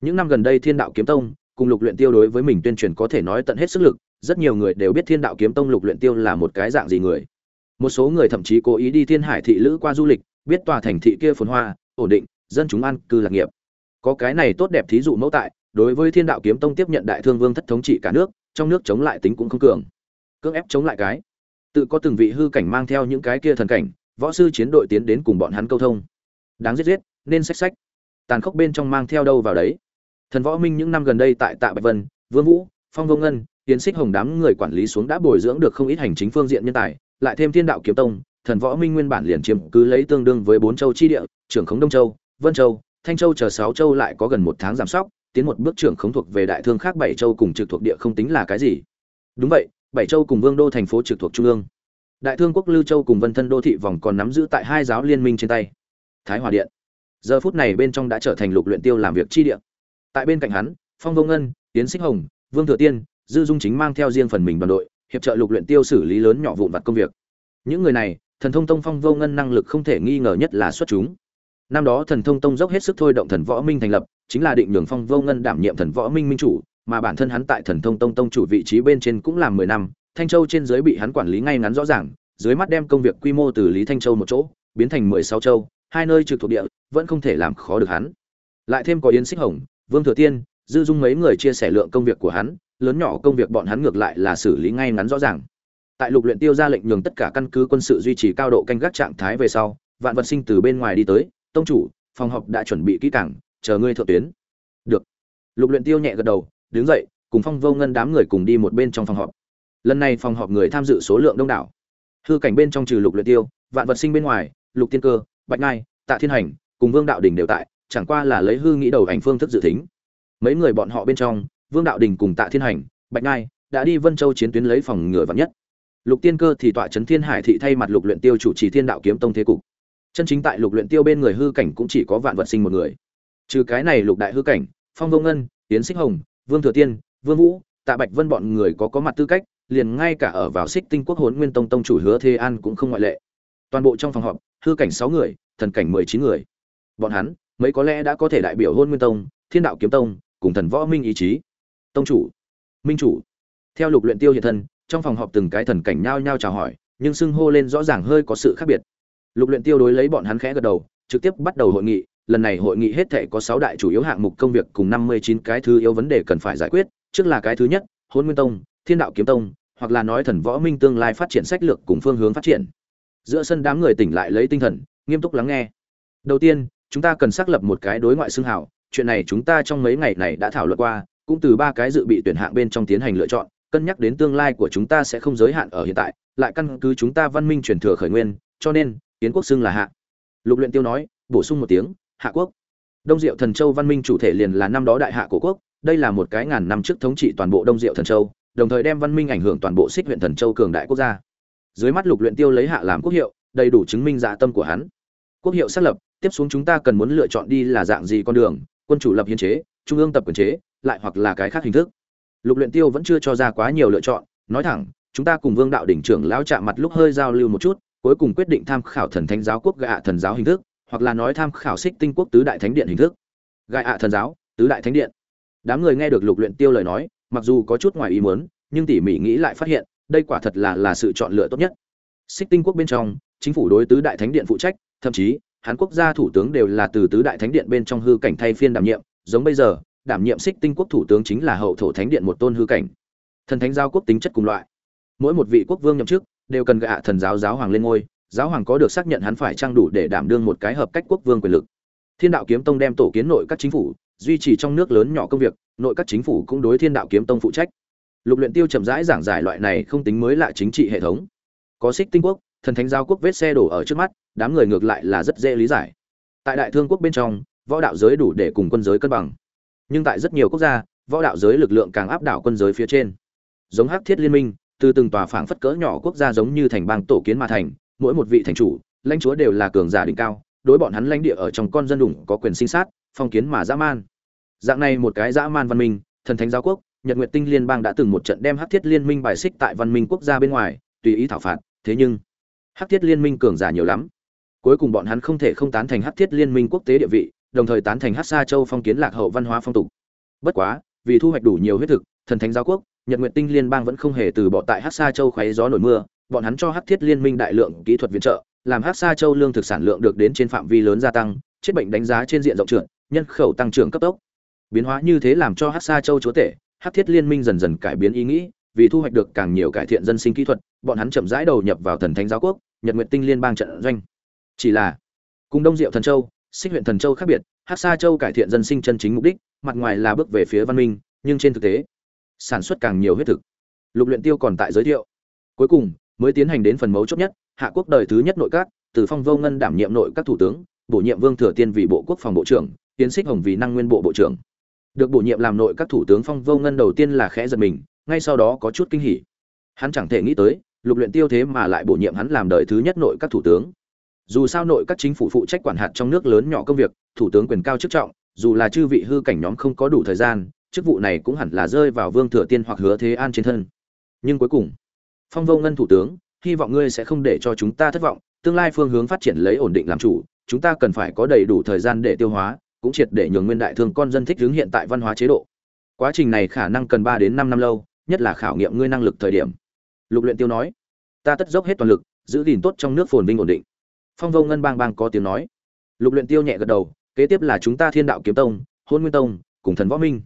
Những năm gần đây thiên đạo kiếm tông, cùng lục luyện tiêu đối với mình tuyên truyền có thể nói tận hết sức lực rất nhiều người đều biết thiên đạo kiếm tông lục luyện tiêu là một cái dạng gì người. Một số người thậm chí cố ý đi thiên hải thị lữ qua du lịch, biết tòa thành thị kia phồn hoa, ổn định, dân chúng ăn cư lạc nghiệp. Có cái này tốt đẹp thí dụ mẫu tại, đối với thiên đạo kiếm tông tiếp nhận đại thương vương thất thống trị cả nước, trong nước chống lại tính cũng không cường. Cưỡng ép chống lại cái. Tự có từng vị hư cảnh mang theo những cái kia thần cảnh, võ sư chiến đội tiến đến cùng bọn hắn câu thông. Đáng giết giết, nên sách sách tàn khốc bên trong mang theo đâu vào đấy. Thần võ minh những năm gần đây tại tạ bạch vân, vương vũ, phong vô ngân tiến xích hồng đám người quản lý xuống đã bồi dưỡng được không ít hành chính phương diện nhân tài, lại thêm thiên đạo kiếm tông, thần võ minh nguyên bản liền chiếm cứ lấy tương đương với bốn châu chi địa, trưởng khống đông châu, vân châu, thanh châu chờ sáu châu lại có gần một tháng giảm sóc, tiến một bước trưởng khống thuộc về đại thương khác bảy châu cùng trực thuộc địa không tính là cái gì. Đúng vậy, bảy châu cùng vương đô thành phố trực thuộc trung ương. Đại thương quốc lưu châu cùng vân thân đô thị vòng còn nắm giữ tại hai giáo liên minh trên tay. Thái hòa điện. Giờ phút này bên trong đã trở thành lục luyện tiêu làm việc chi địa. Tại bên cạnh hắn, phong vô ngân, tiến xích hồng, vương thừa tiên dư dung chính mang theo riêng phần mình đoàn đội, hiệp trợ lục luyện tiêu xử lý lớn nhỏ vụn vặt công việc. Những người này, thần thông tông phong vô ngân năng lực không thể nghi ngờ nhất là xuất chúng. Năm đó thần thông tông dốc hết sức thôi động thần võ minh thành lập, chính là định nhường phong vô ngân đảm nhiệm thần võ minh minh chủ, mà bản thân hắn tại thần thông tông tông chủ vị trí bên trên cũng làm mười năm, thanh châu trên dưới bị hắn quản lý ngay ngắn rõ ràng, dưới mắt đem công việc quy mô từ lý thanh châu một chỗ, biến thành mười sáu châu, hai nơi trực thuộc địa, vẫn không thể làm khó được hắn. Lại thêm có yến xích hồng, vương thừa tiên, dư dung mấy người chia sẻ lượng công việc của hắn lớn nhỏ công việc bọn hắn ngược lại là xử lý ngay ngắn rõ ràng. Tại lục luyện tiêu ra lệnh nhường tất cả căn cứ quân sự duy trì cao độ canh gác trạng thái về sau, vạn vật sinh từ bên ngoài đi tới, tông chủ, phòng họp đã chuẩn bị kỹ càng, chờ ngươi thượng tuyến. Được. Lục luyện tiêu nhẹ gật đầu, đứng dậy, cùng phong vô ngân đám người cùng đi một bên trong phòng họp. Lần này phòng họp người tham dự số lượng đông đảo. Hư cảnh bên trong trừ lục luyện tiêu, vạn vật sinh bên ngoài, lục tiên cơ, bạch ngai, tạ thiên hành, cùng vương đạo đình đều tại, chẳng qua là lấy hư nghĩ đầu ảnh phương thức dự tính. Mấy người bọn họ bên trong vương đạo đình cùng tạ thiên hành, bạch ngai đã đi vân châu chiến tuyến lấy phòng ngừa vạn nhất. Lục tiên cơ thì tọa trấn thiên hải thị thay mặt lục luyện tiêu chủ trì thiên đạo kiếm tông thế cục. Chân chính tại lục luyện tiêu bên người hư cảnh cũng chỉ có vạn vật sinh một người. Trừ cái này lục đại hư cảnh, phong vô ngân tiến xích hồng, vương thừa tiên, vương vũ, tạ bạch vân bọn người có có mặt tư cách, liền ngay cả ở vào xích tinh quốc hồn nguyên tông tông chủ hứa thế an cũng không ngoại lệ. Toàn bộ trong phòng họp, hư cảnh sáu người, thần cảnh mười chín người. Bọn hắn, mấy có lẽ đã có thể đại biểu hôn nguyên tông, thiên đạo kiếm tông, cùng thần võ minh ý chí tông chủ, minh chủ. Theo lục luyện tiêu hiện thân, trong phòng họp từng cái thần cảnh nhao nhao chào hỏi, nhưng xưng hô lên rõ ràng hơi có sự khác biệt. Lục luyện tiêu đối lấy bọn hắn khẽ gật đầu, trực tiếp bắt đầu hội nghị. Lần này hội nghị hết thảy có 6 đại chủ yếu hạng mục công việc cùng 59 cái thứ yếu vấn đề cần phải giải quyết. Trước là cái thứ nhất, hôn nguyên tông, thiên đạo kiếm tông, hoặc là nói thần võ minh tương lai phát triển sách lược cùng phương hướng phát triển. Giữa sân đám người tỉnh lại lấy tinh thần, nghiêm túc lắng nghe. Đầu tiên, chúng ta cần xác lập một cái đối ngoại xưng hào. Chuyện này chúng ta trong mấy ngày này đã thảo luận qua cũng từ ba cái dự bị tuyển hạng bên trong tiến hành lựa chọn, cân nhắc đến tương lai của chúng ta sẽ không giới hạn ở hiện tại, lại căn cứ chúng ta văn minh truyền thừa khởi nguyên, cho nên kiến quốc xưng là hạ. Lục luyện tiêu nói, bổ sung một tiếng, hạ quốc. Đông diệu thần châu văn minh chủ thể liền là năm đó đại hạ cổ quốc, đây là một cái ngàn năm trước thống trị toàn bộ đông diệu thần châu, đồng thời đem văn minh ảnh hưởng toàn bộ xích huyện thần châu cường đại quốc gia. Dưới mắt lục luyện tiêu lấy hạ làm quốc hiệu, đầy đủ chứng minh dạ tâm của hắn. Quốc hiệu xác lập, tiếp xuống chúng ta cần muốn lựa chọn đi là dạng gì con đường, quân chủ lập hiến chế, trung ương tập quyền chế lại hoặc là cái khác hình thức. Lục luyện tiêu vẫn chưa cho ra quá nhiều lựa chọn, nói thẳng, chúng ta cùng vương đạo đỉnh trưởng lão chạm mặt lúc hơi giao lưu một chút, cuối cùng quyết định tham khảo thần thánh giáo quốc gạ thần giáo hình thức, hoặc là nói tham khảo xích tinh quốc tứ đại thánh điện hình thức. Gạ thần giáo, tứ đại thánh điện. Đám người nghe được lục luyện tiêu lời nói, mặc dù có chút ngoài ý muốn, nhưng tỉ mỉ nghĩ lại phát hiện, đây quả thật là là sự chọn lựa tốt nhất. Xích tinh quốc bên trong, chính phủ đối tứ đại thánh điện phụ trách, thậm chí, hán quốc gia thủ tướng đều là từ tứ đại thánh điện bên trong hư cảnh thay phiên đảm nhiệm, giống bây giờ đảm nhiệm xích tinh quốc thủ tướng chính là hậu thổ thánh điện một tôn hư cảnh. Thần thánh giao quốc tính chất cùng loại. Mỗi một vị quốc vương nhậm chức đều cần gạ thần giáo giáo hoàng lên ngôi, giáo hoàng có được xác nhận hắn phải trang đủ để đảm đương một cái hợp cách quốc vương quyền lực. Thiên đạo kiếm tông đem tổ kiến nội các chính phủ, duy trì trong nước lớn nhỏ công việc, nội các chính phủ cũng đối thiên đạo kiếm tông phụ trách. Lục luyện tiêu chậm rãi giảng giải loại này không tính mới lạ chính trị hệ thống. Có xích tinh quốc, thần thánh giao quốc vết xe đổ ở trước mắt, đám người ngược lại là rất dễ lý giải. Tại đại thương quốc bên trong, võ đạo giới đủ để cùng quân giới cân bằng nhưng tại rất nhiều quốc gia, võ đạo giới lực lượng càng áp đảo quân giới phía trên. Giống hắc thiết liên minh, từ từng tòa phảng phất cỡ nhỏ quốc gia giống như thành bang tổ kiến mà thành, mỗi một vị thành chủ, lãnh chúa đều là cường giả đỉnh cao, đối bọn hắn lãnh địa ở trong con dân đủng có quyền sinh sát, phong kiến mà dã man. Dạng này một cái dã man văn minh, thần thánh giáo quốc, nhật nguyệt tinh liên bang đã từng một trận đem hắc thiết liên minh bài xích tại văn minh quốc gia bên ngoài, tùy ý thảo phạt, thế nhưng, hắc thiết liên minh cường giả nhiều lắm. Cuối cùng bọn hắn không thể không tán thành hắc thiết liên minh quốc tế địa vị đồng thời tán thành hắc sa châu phong kiến lạc hậu văn hóa phong tục. Bất quá, vì thu hoạch đủ nhiều huyết thực, thần thánh giáo quốc, nhật nguyện tinh liên bang vẫn không hề từ bỏ tại hắc sa châu khoáy gió nổi mưa, bọn hắn cho hắc thiết liên minh đại lượng kỹ thuật viện trợ, làm hắc sa châu lương thực sản lượng được đến trên phạm vi lớn gia tăng, chết bệnh đánh giá trên diện rộng trưởng nhân khẩu tăng trưởng cấp tốc. Biến hóa như thế làm cho hắc sa châu chúa tể hắc thiết liên minh dần dần cải biến ý nghĩ, vì thu hoạch được càng nhiều cải thiện dân sinh kỹ thuật, bọn hắn chậm rãi đầu nhập vào thần thánh giáo quốc, nhật nguyện tinh liên bang trận doanh. Chỉ là, cùng đông diệu thần châu xích huyện thần châu khác biệt hát xa châu cải thiện dân sinh chân chính mục đích, mặt ngoài là bước về phía văn minh, nhưng trên thực tế, sản xuất càng nhiều huyết thực. Lục luyện tiêu còn tại giới thiệu. Cuối cùng, mới tiến hành đến phần mấu chốt nhất, hạ quốc đời thứ nhất nội các, từ phong vô ngân đảm nhiệm nội các thủ tướng, bổ nhiệm vương thừa tiên vì bộ quốc phòng bộ trưởng, tiến xích hồng vì năng nguyên bộ bộ trưởng. Được bổ nhiệm làm nội các thủ tướng phong vô ngân đầu tiên là khẽ giật mình, ngay sau đó có chút kinh hỉ. Hắn chẳng thể nghĩ tới, lục luyện tiêu thế mà lại bổ nhiệm hắn làm đời thứ nhất nội các thủ tướng dù sao nội các chính phủ phụ trách quản hạt trong nước lớn nhỏ công việc, thủ tướng quyền cao chức trọng, dù là chư vị hư cảnh nhóm không có đủ thời gian, chức vụ này cũng hẳn là rơi vào vương thừa tiên hoặc hứa thế an trên thân. Nhưng cuối cùng, phong vô ngân thủ tướng, hy vọng ngươi sẽ không để cho chúng ta thất vọng, tương lai phương hướng phát triển lấy ổn định làm chủ, chúng ta cần phải có đầy đủ thời gian để tiêu hóa, cũng triệt để nhường nguyên đại thương con dân thích hướng hiện tại văn hóa chế độ. Quá trình này khả năng cần ba đến năm năm lâu, nhất là khảo nghiệm ngươi năng lực thời điểm. Lục luyện tiêu nói, ta tất dốc hết toàn lực, giữ gìn tốt trong nước phồn vinh ổn định phong vô ngân bang bang có tiếng nói. Lục luyện tiêu nhẹ gật đầu, kế tiếp là chúng ta thiên đạo kiếm tông, hôn nguyên tông, cùng thần võ minh.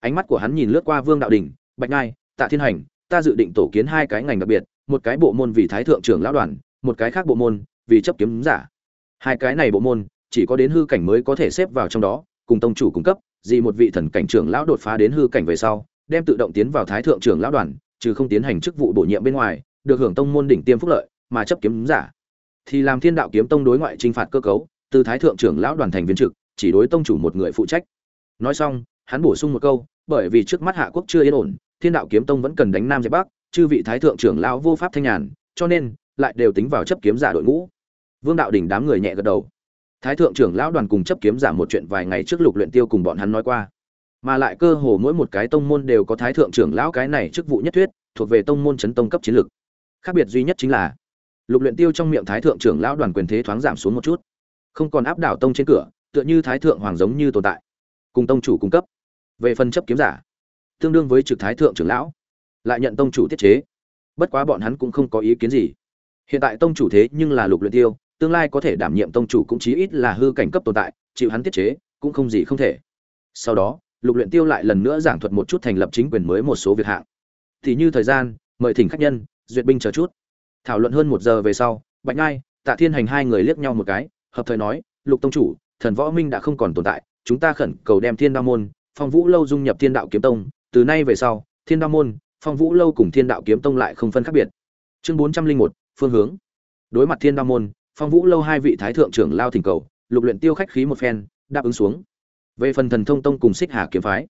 Ánh mắt của hắn nhìn lướt qua vương đạo đỉnh, bạch ngai, tạ thiên hành, ta dự định tổ kiến hai cái ngành đặc biệt, một cái bộ môn vì thái thượng trưởng lão đoàn, một cái khác bộ môn vì chấp kiếm giả. Hai cái này bộ môn, chỉ có đến hư cảnh mới có thể xếp vào trong đó, cùng tông chủ cung cấp, gì một vị thần cảnh trưởng lão đột phá đến hư cảnh về sau, đem tự động tiến vào thái thượng trưởng lão đoàn, trừ không tiến hành chức vụ bổ nhiệm bên ngoài, được hưởng tông môn đỉnh tiêm phúc lợi, mà chấp kiếm giả thì làm thiên đạo kiếm tông đối ngoại trinh phạt cơ cấu, từ thái thượng trưởng lão đoàn thành viên trực, chỉ đối tông chủ một người phụ trách. Nói xong, hắn bổ sung một câu, bởi vì trước mắt hạ quốc chưa yên ổn, thiên đạo kiếm tông vẫn cần đánh nam dẹp bắc, chư vị thái thượng trưởng lão vô pháp thanh nhàn, cho nên lại đều tính vào chấp kiếm giả đội ngũ. Vương đạo đỉnh đám người nhẹ gật đầu. Thái thượng trưởng lão đoàn cùng chấp kiếm giả một chuyện vài ngày trước lục luyện tiêu cùng bọn hắn nói qua. Mà lại cơ hồ mỗi một cái tông môn đều có thái thượng trưởng lão cái này chức vụ nhất thuyết, thuộc về tông môn chấn tông cấp chiến lược. Khác biệt duy nhất chính là lục luyện tiêu trong miệng thái thượng trưởng lão đoàn quyền thế thoáng giảm xuống một chút. Không còn áp đảo tông trên cửa, tựa như thái thượng hoàng giống như tồn tại. Cùng tông chủ cung cấp. Về phần chấp kiếm giả, tương đương với trực thái thượng trưởng lão. Lại nhận tông chủ tiết chế. Bất quá bọn hắn cũng không có ý kiến gì. Hiện tại tông chủ thế nhưng là lục luyện tiêu, tương lai có thể đảm nhiệm tông chủ cũng chí ít là hư cảnh cấp tồn tại, chịu hắn tiết chế, cũng không gì không thể. Sau đó, lục luyện tiêu lại lần nữa giảng thuật một chút thành lập chính quyền mới một số việc hạng. Thì như thời gian, mời thỉnh khách nhân, duyệt binh chờ chút thảo luận hơn một giờ về sau, bạch ngai tạ thiên hành hai người liếc nhau một cái, hợp thời nói, lục tông chủ, thần võ minh đã không còn tồn tại, chúng ta khẩn cầu đem thiên đao môn, phong vũ lâu dung nhập thiên đạo kiếm tông. Từ nay về sau, thiên đao môn, phong vũ lâu cùng thiên đạo kiếm tông lại không phân khác biệt. Chương bốn trăm linh một, phương hướng. Đối mặt thiên đao môn, phong vũ lâu hai vị thái thượng trưởng lao thỉnh cầu, lục luyện tiêu khách khí một phen, đáp ứng xuống. Về phần thần thông tông cùng xích hà kiếm phái,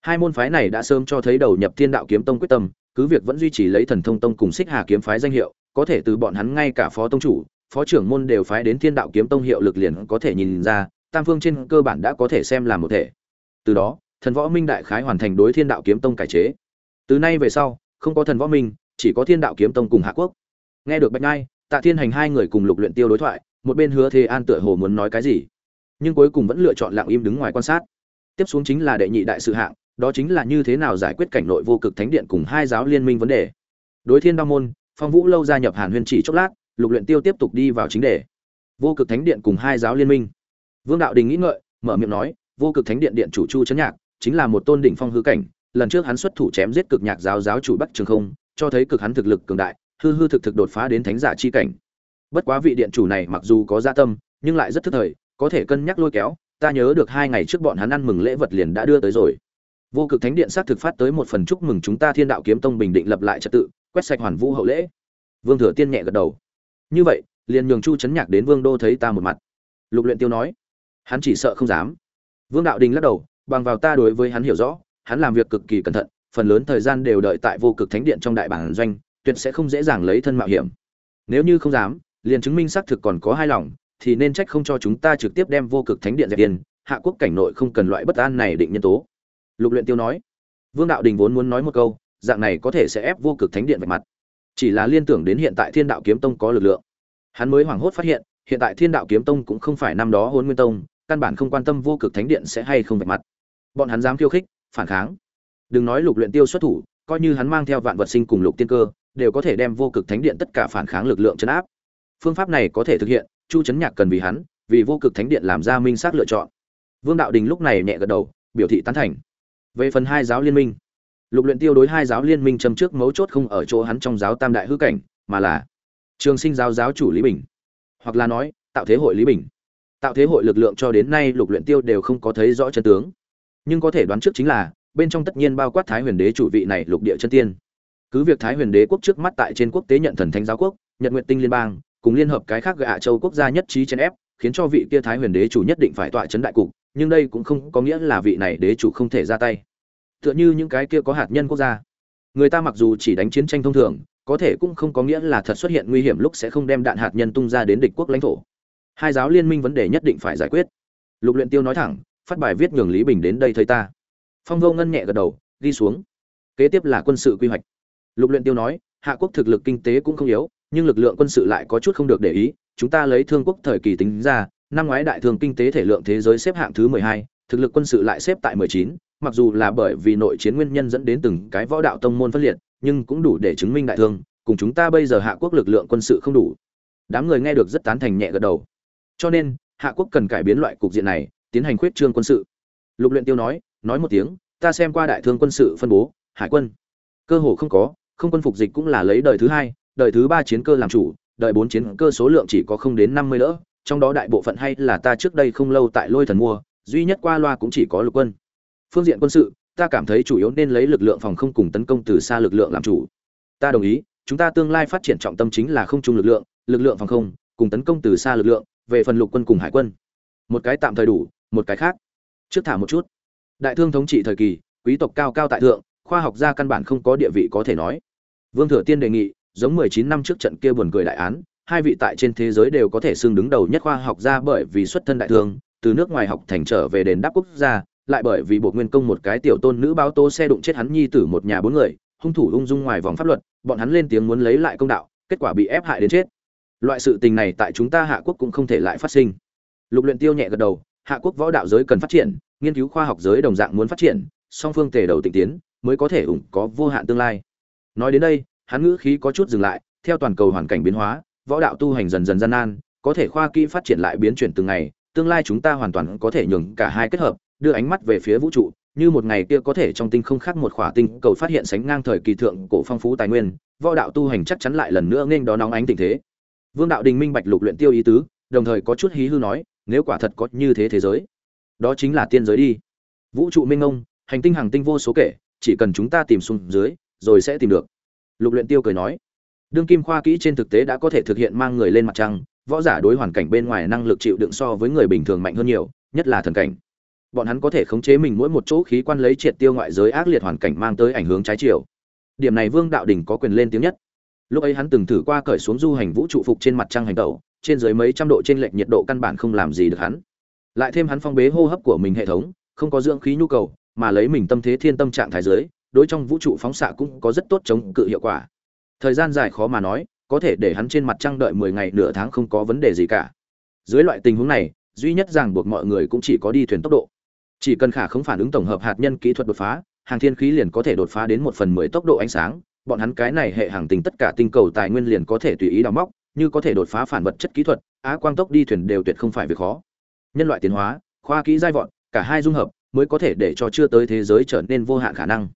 hai môn phái này đã sớm cho thấy đầu nhập thiên đạo kiếm tông quyết tâm, cứ việc vẫn duy trì lấy thần thông tông cùng xích hà kiếm phái danh hiệu có thể từ bọn hắn ngay cả phó tông chủ, phó trưởng môn đều phái đến thiên đạo kiếm tông hiệu lực liền có thể nhìn ra, tam phương trên cơ bản đã có thể xem là một thể. Từ đó, thần võ minh đại khái hoàn thành đối thiên đạo kiếm tông cải chế. Từ nay về sau, không có thần võ minh, chỉ có thiên đạo kiếm tông cùng hạ quốc. Nghe được bạch ngai, tạ thiên hành hai người cùng lục luyện tiêu đối thoại, một bên hứa thế an tựa hồ muốn nói cái gì, nhưng cuối cùng vẫn lựa chọn lặng im đứng ngoài quan sát. Tiếp xuống chính là đệ nhị đại sự hạng, đó chính là như thế nào giải quyết cảnh nội vô cực thánh điện cùng hai giáo liên minh vấn đề. Đối thiên đao môn phong vũ lâu gia nhập hàn huyên chỉ chốc lát, lục luyện tiêu tiếp tục đi vào chính đề. Vô cực thánh điện cùng hai giáo liên minh. Vương đạo đình nghĩ ngợi, mở miệng nói, vô cực thánh điện điện chủ chu chấn nhạc, chính là một tôn đỉnh phong hư cảnh, lần trước hắn xuất thủ chém giết cực nhạc giáo giáo chủ bắc trường không, cho thấy cực hắn thực lực cường đại, hư hư thực thực đột phá đến thánh giả chi cảnh. Bất quá vị điện chủ này mặc dù có gia tâm, nhưng lại rất thức thời, có thể cân nhắc lôi kéo, ta nhớ được hai ngày trước bọn hắn ăn mừng lễ vật liền đã đưa tới rồi. Vô cực thánh điện xác thực phát tới một phần chúc mừng chúng ta thiên đạo kiếm tông bình định lập lại trật tự quét sạch hoàn vũ hậu lễ. Vương thừa tiên nhẹ gật đầu. Như vậy, liền nhường chu chấn nhạc đến vương đô thấy ta một mặt. Lục luyện tiêu nói, hắn chỉ sợ không dám. Vương đạo đình lắc đầu, bằng vào ta đối với hắn hiểu rõ, hắn làm việc cực kỳ cẩn thận, phần lớn thời gian đều đợi tại vô cực thánh điện trong đại bản doanh, tuyệt sẽ không dễ dàng lấy thân mạo hiểm. Nếu như không dám, liền chứng minh xác thực còn có hai lòng, thì nên trách không cho chúng ta trực tiếp đem vô cực thánh điện dẹp tiền hạ quốc cảnh nội không cần loại bất an này định nhân tố. Lục luyện tiêu nói, vương đạo đình vốn muốn nói một câu dạng này có thể sẽ ép vô cực thánh điện vạch mặt. Chỉ là liên tưởng đến hiện tại thiên đạo kiếm tông có lực lượng. Hắn mới hoảng hốt phát hiện hiện tại thiên đạo kiếm tông cũng không phải năm đó hôn nguyên tông, căn bản không quan tâm vô cực thánh điện sẽ hay không vạch mặt. Bọn hắn dám khiêu khích, phản kháng. Đừng nói lục luyện tiêu xuất thủ, coi như hắn mang theo vạn vật sinh cùng lục tiên cơ, đều có thể đem vô cực thánh điện tất cả phản kháng lực lượng chấn áp. Phương pháp này có thể thực hiện, chu chấn nhạc cần vì hắn, vì vô cực thánh điện làm ra minh xác lựa chọn. Vương đạo đình lúc này nhẹ gật đầu, biểu thị tán thành. Về phần hai giáo liên minh lục luyện tiêu đối hai giáo liên minh châm trước mấu chốt không ở chỗ hắn trong giáo tam đại hư cảnh, mà là trường sinh giáo giáo chủ lý bình. Hoặc là nói, tạo thế hội lý bình. Tạo thế hội lực lượng cho đến nay lục luyện tiêu đều không có thấy rõ chân tướng. Nhưng có thể đoán trước chính là, bên trong tất nhiên bao quát thái huyền đế chủ vị này lục địa chân tiên. Cứ việc thái huyền đế quốc trước mắt tại trên quốc tế nhận thần thánh giáo quốc nhận nguyện tinh liên bang, cùng liên hợp cái khác gạ châu quốc gia nhất trí chèn ép, khiến cho vị kia thái huyền đế chủ nhất định phải tọa chấn đại cục, nhưng đây cũng không có nghĩa là vị này đế chủ không thể ra tay tựa như những cái kia có hạt nhân quốc gia. Người ta mặc dù chỉ đánh chiến tranh thông thường có thể cũng không có nghĩa là thật xuất hiện nguy hiểm lúc sẽ không đem đạn hạt nhân tung ra đến địch quốc lãnh thổ. Hai giáo liên minh vấn đề nhất định phải giải quyết. Lục luyện tiêu nói thẳng phát bài viết nhường lý bình đến đây thấy ta. Phong vô ngân nhẹ gật đầu đi xuống. Kế tiếp là quân sự quy hoạch. Lục luyện tiêu nói hạ quốc thực lực kinh tế cũng không yếu nhưng lực lượng quân sự lại có chút không được để ý. Chúng ta lấy thương quốc thời kỳ tính ra năm ngoái đại thương kinh tế thể lượng thế giới xếp hạng thứ 12, thực lực quân sự lại xếp tại 19, mặc dù là bởi vì nội chiến nguyên nhân dẫn đến từng cái võ đạo tông môn phân liệt, nhưng cũng đủ để chứng minh đại thương, cùng chúng ta bây giờ hạ quốc lực lượng quân sự không đủ. Đám người nghe được rất tán thành nhẹ gật đầu. Cho nên, hạ quốc cần cải biến loại cục diện này, tiến hành khuyết trương quân sự. Lục Luyện Tiêu nói, nói một tiếng, ta xem qua đại thương quân sự phân bố, hải quân cơ hồ không có, không quân phục dịch cũng là lấy đời thứ hai, đời thứ ba chiến cơ làm chủ, đời bốn chiến cơ số lượng chỉ có không đến 50 đỡ, trong đó đại bộ phận hay là ta trước đây không lâu tại Lôi Thần mua, duy nhất qua loa cũng chỉ có lục quân. Phương diện quân sự, ta cảm thấy chủ yếu nên lấy lực lượng phòng không cùng tấn công từ xa lực lượng làm chủ. Ta đồng ý, chúng ta tương lai phát triển trọng tâm chính là không trung lực lượng, lực lượng phòng không, cùng tấn công từ xa lực lượng, về phần lục quân cùng hải quân. Một cái tạm thời đủ, một cái khác. Trước thả một chút. đại thương thống trị thời kỳ quý tộc cao cao tại thượng khoa học gia căn bản không có địa vị có thể nói vương thừa tiên đề nghị giống 19 năm trước trận kia buồn cười đại án hai vị tại trên thế giới đều có thể xưng đứng đầu nhất khoa học gia bởi vì xuất thân đại thương từ nước ngoài học thành trở về đền đáp quốc gia lại bởi vì bộ nguyên công một cái tiểu tôn nữ báo tố xe đụng chết hắn nhi tử một nhà bốn người, hung thủ ung dung ngoài vòng pháp luật, bọn hắn lên tiếng muốn lấy lại công đạo, kết quả bị ép hại đến chết. Loại sự tình này tại chúng ta hạ quốc cũng không thể lại phát sinh. Lục luyện tiêu nhẹ gật đầu, hạ quốc võ đạo giới cần phát triển, nghiên cứu khoa học giới đồng dạng muốn phát triển, song phương tề đầu tịnh tiến, mới có thể ủng có vô hạn tương lai. Nói đến đây, hắn ngữ khí có chút dừng lại, theo toàn cầu hoàn cảnh biến hóa, võ đạo tu hành dần dần gian nan, có thể khoa kỹ phát triển lại biến chuyển từng ngày, tương lai chúng ta hoàn toàn có thể nhường cả hai kết hợp đưa ánh mắt về phía vũ trụ, như một ngày kia có thể trong tinh không khác một khỏa tinh cầu phát hiện sánh ngang thời kỳ thượng cổ phong phú tài nguyên, võ đạo tu hành chắc chắn lại lần nữa nghênh đó nóng ánh tình thế. Vương đạo đình minh bạch lục luyện tiêu ý tứ, đồng thời có chút hí hư nói, nếu quả thật có như thế thế giới, đó chính là tiên giới đi. Vũ trụ minh ngông hành tinh hàng tinh vô số kể, chỉ cần chúng ta tìm xuống dưới, rồi sẽ tìm được. Lục luyện tiêu cười nói, đương kim khoa kỹ trên thực tế đã có thể thực hiện mang người lên mặt trăng, võ giả đối hoàn cảnh bên ngoài năng lực chịu đựng so với người bình thường mạnh hơn nhiều, nhất là thần cảnh bọn hắn có thể khống chế mình mỗi một chỗ khí quan lấy triệt tiêu ngoại giới ác liệt hoàn cảnh mang tới ảnh hưởng trái chiều. Điểm này vương đạo đình có quyền lên tiếng nhất. Lúc ấy hắn từng thử qua cởi xuống du hành vũ trụ phục trên mặt trăng hành tẩu, trên dưới mấy trăm độ trên lệch nhiệt độ căn bản không làm gì được hắn. Lại thêm hắn phong bế hô hấp của mình hệ thống, không có dưỡng khí nhu cầu, mà lấy mình tâm thế thiên tâm trạng thái giới đối trong vũ trụ phóng xạ cũng có rất tốt chống cự hiệu quả. Thời gian dài khó mà nói, có thể để hắn trên mặt trăng đợi mười ngày nửa tháng không có vấn đề gì cả. Dưới loại tình huống này, duy nhất ràng buộc mọi người cũng chỉ có đi thuyền tốc độ chỉ cần khả không phản ứng tổng hợp hạt nhân kỹ thuật đột phá, hàng thiên khí liền có thể đột phá đến một phần mười tốc độ ánh sáng. Bọn hắn cái này hệ hàng tinh tất cả tinh cầu tài nguyên liền có thể tùy ý đào móc, như có thể đột phá phản vật chất kỹ thuật, á quang tốc đi thuyền đều tuyệt không phải việc khó. Nhân loại tiến hóa, khoa kỹ giai vọt, cả hai dung hợp, mới có thể để cho chưa tới thế giới trở nên vô hạn khả năng.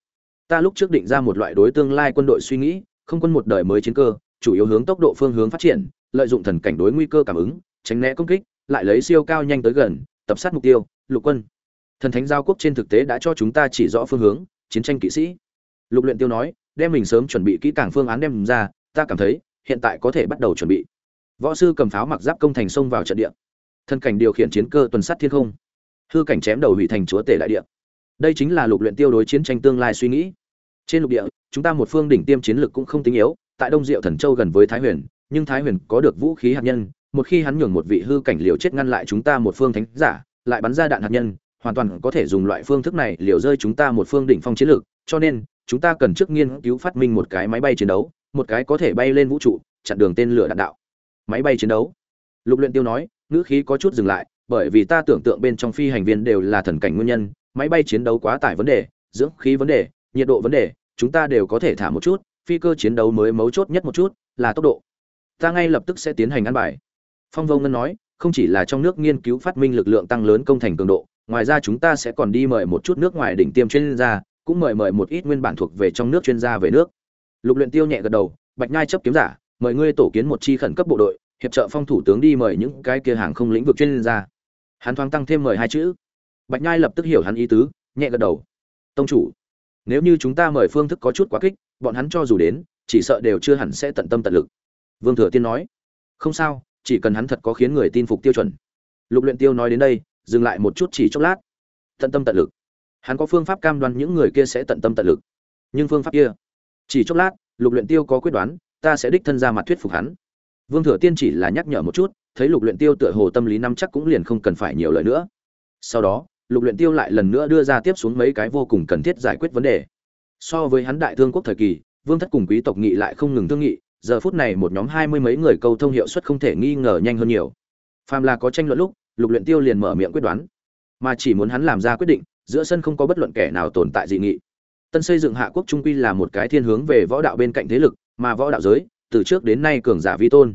Ta lúc trước định ra một loại đối tương lai quân đội suy nghĩ, không quân một đời mới chiến cơ, chủ yếu hướng tốc độ phương hướng phát triển, lợi dụng thần cảnh đối nguy cơ cảm ứng, tránh né công kích, lại lấy siêu cao nhanh tới gần, tập sát mục tiêu, lục quân thần thánh giao quốc trên thực tế đã cho chúng ta chỉ rõ phương hướng, chiến tranh kỵ sĩ. Lục luyện tiêu nói, đem mình sớm chuẩn bị kỹ càng phương án đem ra, ta cảm thấy, hiện tại có thể bắt đầu chuẩn bị. Võ sư cầm pháo mặc giáp công thành xông vào trận địa. Thân cảnh điều khiển chiến cơ tuần sát thiên không. Hư cảnh chém đầu hủy thành chúa tể đại địa. Đây chính là lục luyện tiêu đối chiến tranh tương lai suy nghĩ. Trên lục địa, chúng ta một phương đỉnh tiêm chiến lực cũng không tính yếu, tại đông diệu thần châu gần với thái huyền, nhưng thái huyền có được vũ khí hạt nhân, một khi hắn nhường một vị hư cảnh liều chết ngăn lại chúng ta một phương thánh giả, lại bắn ra đạn hạt nhân hoàn toàn có thể dùng loại phương thức này liều rơi chúng ta một phương đỉnh phong chiến lược, cho nên, chúng ta cần trước nghiên cứu phát minh một cái máy bay chiến đấu, một cái có thể bay lên vũ trụ, chặn đường tên lửa đạn đạo. Máy bay chiến đấu. Lục luyện tiêu nói, ngữ khí có chút dừng lại, bởi vì ta tưởng tượng bên trong phi hành viên đều là thần cảnh nguyên nhân, máy bay chiến đấu quá tải vấn đề, dưỡng khí vấn đề, nhiệt độ vấn đề, chúng ta đều có thể thả một chút, phi cơ chiến đấu mới mấu chốt nhất một chút, là tốc độ. Ta ngay lập tức sẽ tiến hành ăn bài. Phong vô ngân nói, không chỉ là trong nước nghiên cứu phát minh lực lượng tăng lớn công thành cường độ ngoài ra chúng ta sẽ còn đi mời một chút nước ngoài đỉnh tiêm chuyên gia, cũng mời mời một ít nguyên bản thuộc về trong nước chuyên gia về nước. Lục luyện tiêu nhẹ gật đầu, bạch nhai chấp kiếm giả, mời ngươi tổ kiến một chi khẩn cấp bộ đội, hiệp trợ phong thủ tướng đi mời những cái kia hàng không lĩnh vực chuyên gia. Hắn thoáng tăng thêm mời hai chữ. Bạch nhai lập tức hiểu hắn ý tứ, nhẹ gật đầu. Tông chủ, nếu như chúng ta mời phương thức có chút quá kích, bọn hắn cho dù đến, chỉ sợ đều chưa hẳn sẽ tận tâm tận lực. Vương thừa tiên nói. Không sao, chỉ cần hắn thật có khiến người tin phục tiêu chuẩn. Lục luyện tiêu nói đến đây dừng lại một chút chỉ chốc lát. Tận tâm tận lực. Hắn có phương pháp cam đoan những người kia sẽ tận tâm tận lực. Nhưng phương pháp kia, chỉ chốc lát, lục luyện tiêu có quyết đoán, ta sẽ đích thân ra mặt thuyết phục hắn. Vương thừa tiên chỉ là nhắc nhở một chút, thấy lục luyện tiêu tựa hồ tâm lý năm chắc cũng liền không cần phải nhiều lời nữa. Sau đó, lục luyện tiêu lại lần nữa đưa ra tiếp xuống mấy cái vô cùng cần thiết giải quyết vấn đề. So với hắn đại thương quốc thời kỳ, vương thất cùng quý tộc nghị lại không ngừng thương nghị, giờ phút này một nhóm hai mươi mấy người câu thông hiệu suất không thể nghi ngờ nhanh hơn nhiều. Phàm là có tranh luận lúc lục luyện tiêu liền mở miệng quyết đoán. Mà chỉ muốn hắn làm ra quyết định, giữa sân không có bất luận kẻ nào tồn tại dị nghị. Tân xây dựng hạ quốc trung quy là một cái thiên hướng về võ đạo bên cạnh thế lực, mà võ đạo giới, từ trước đến nay cường giả vi tôn.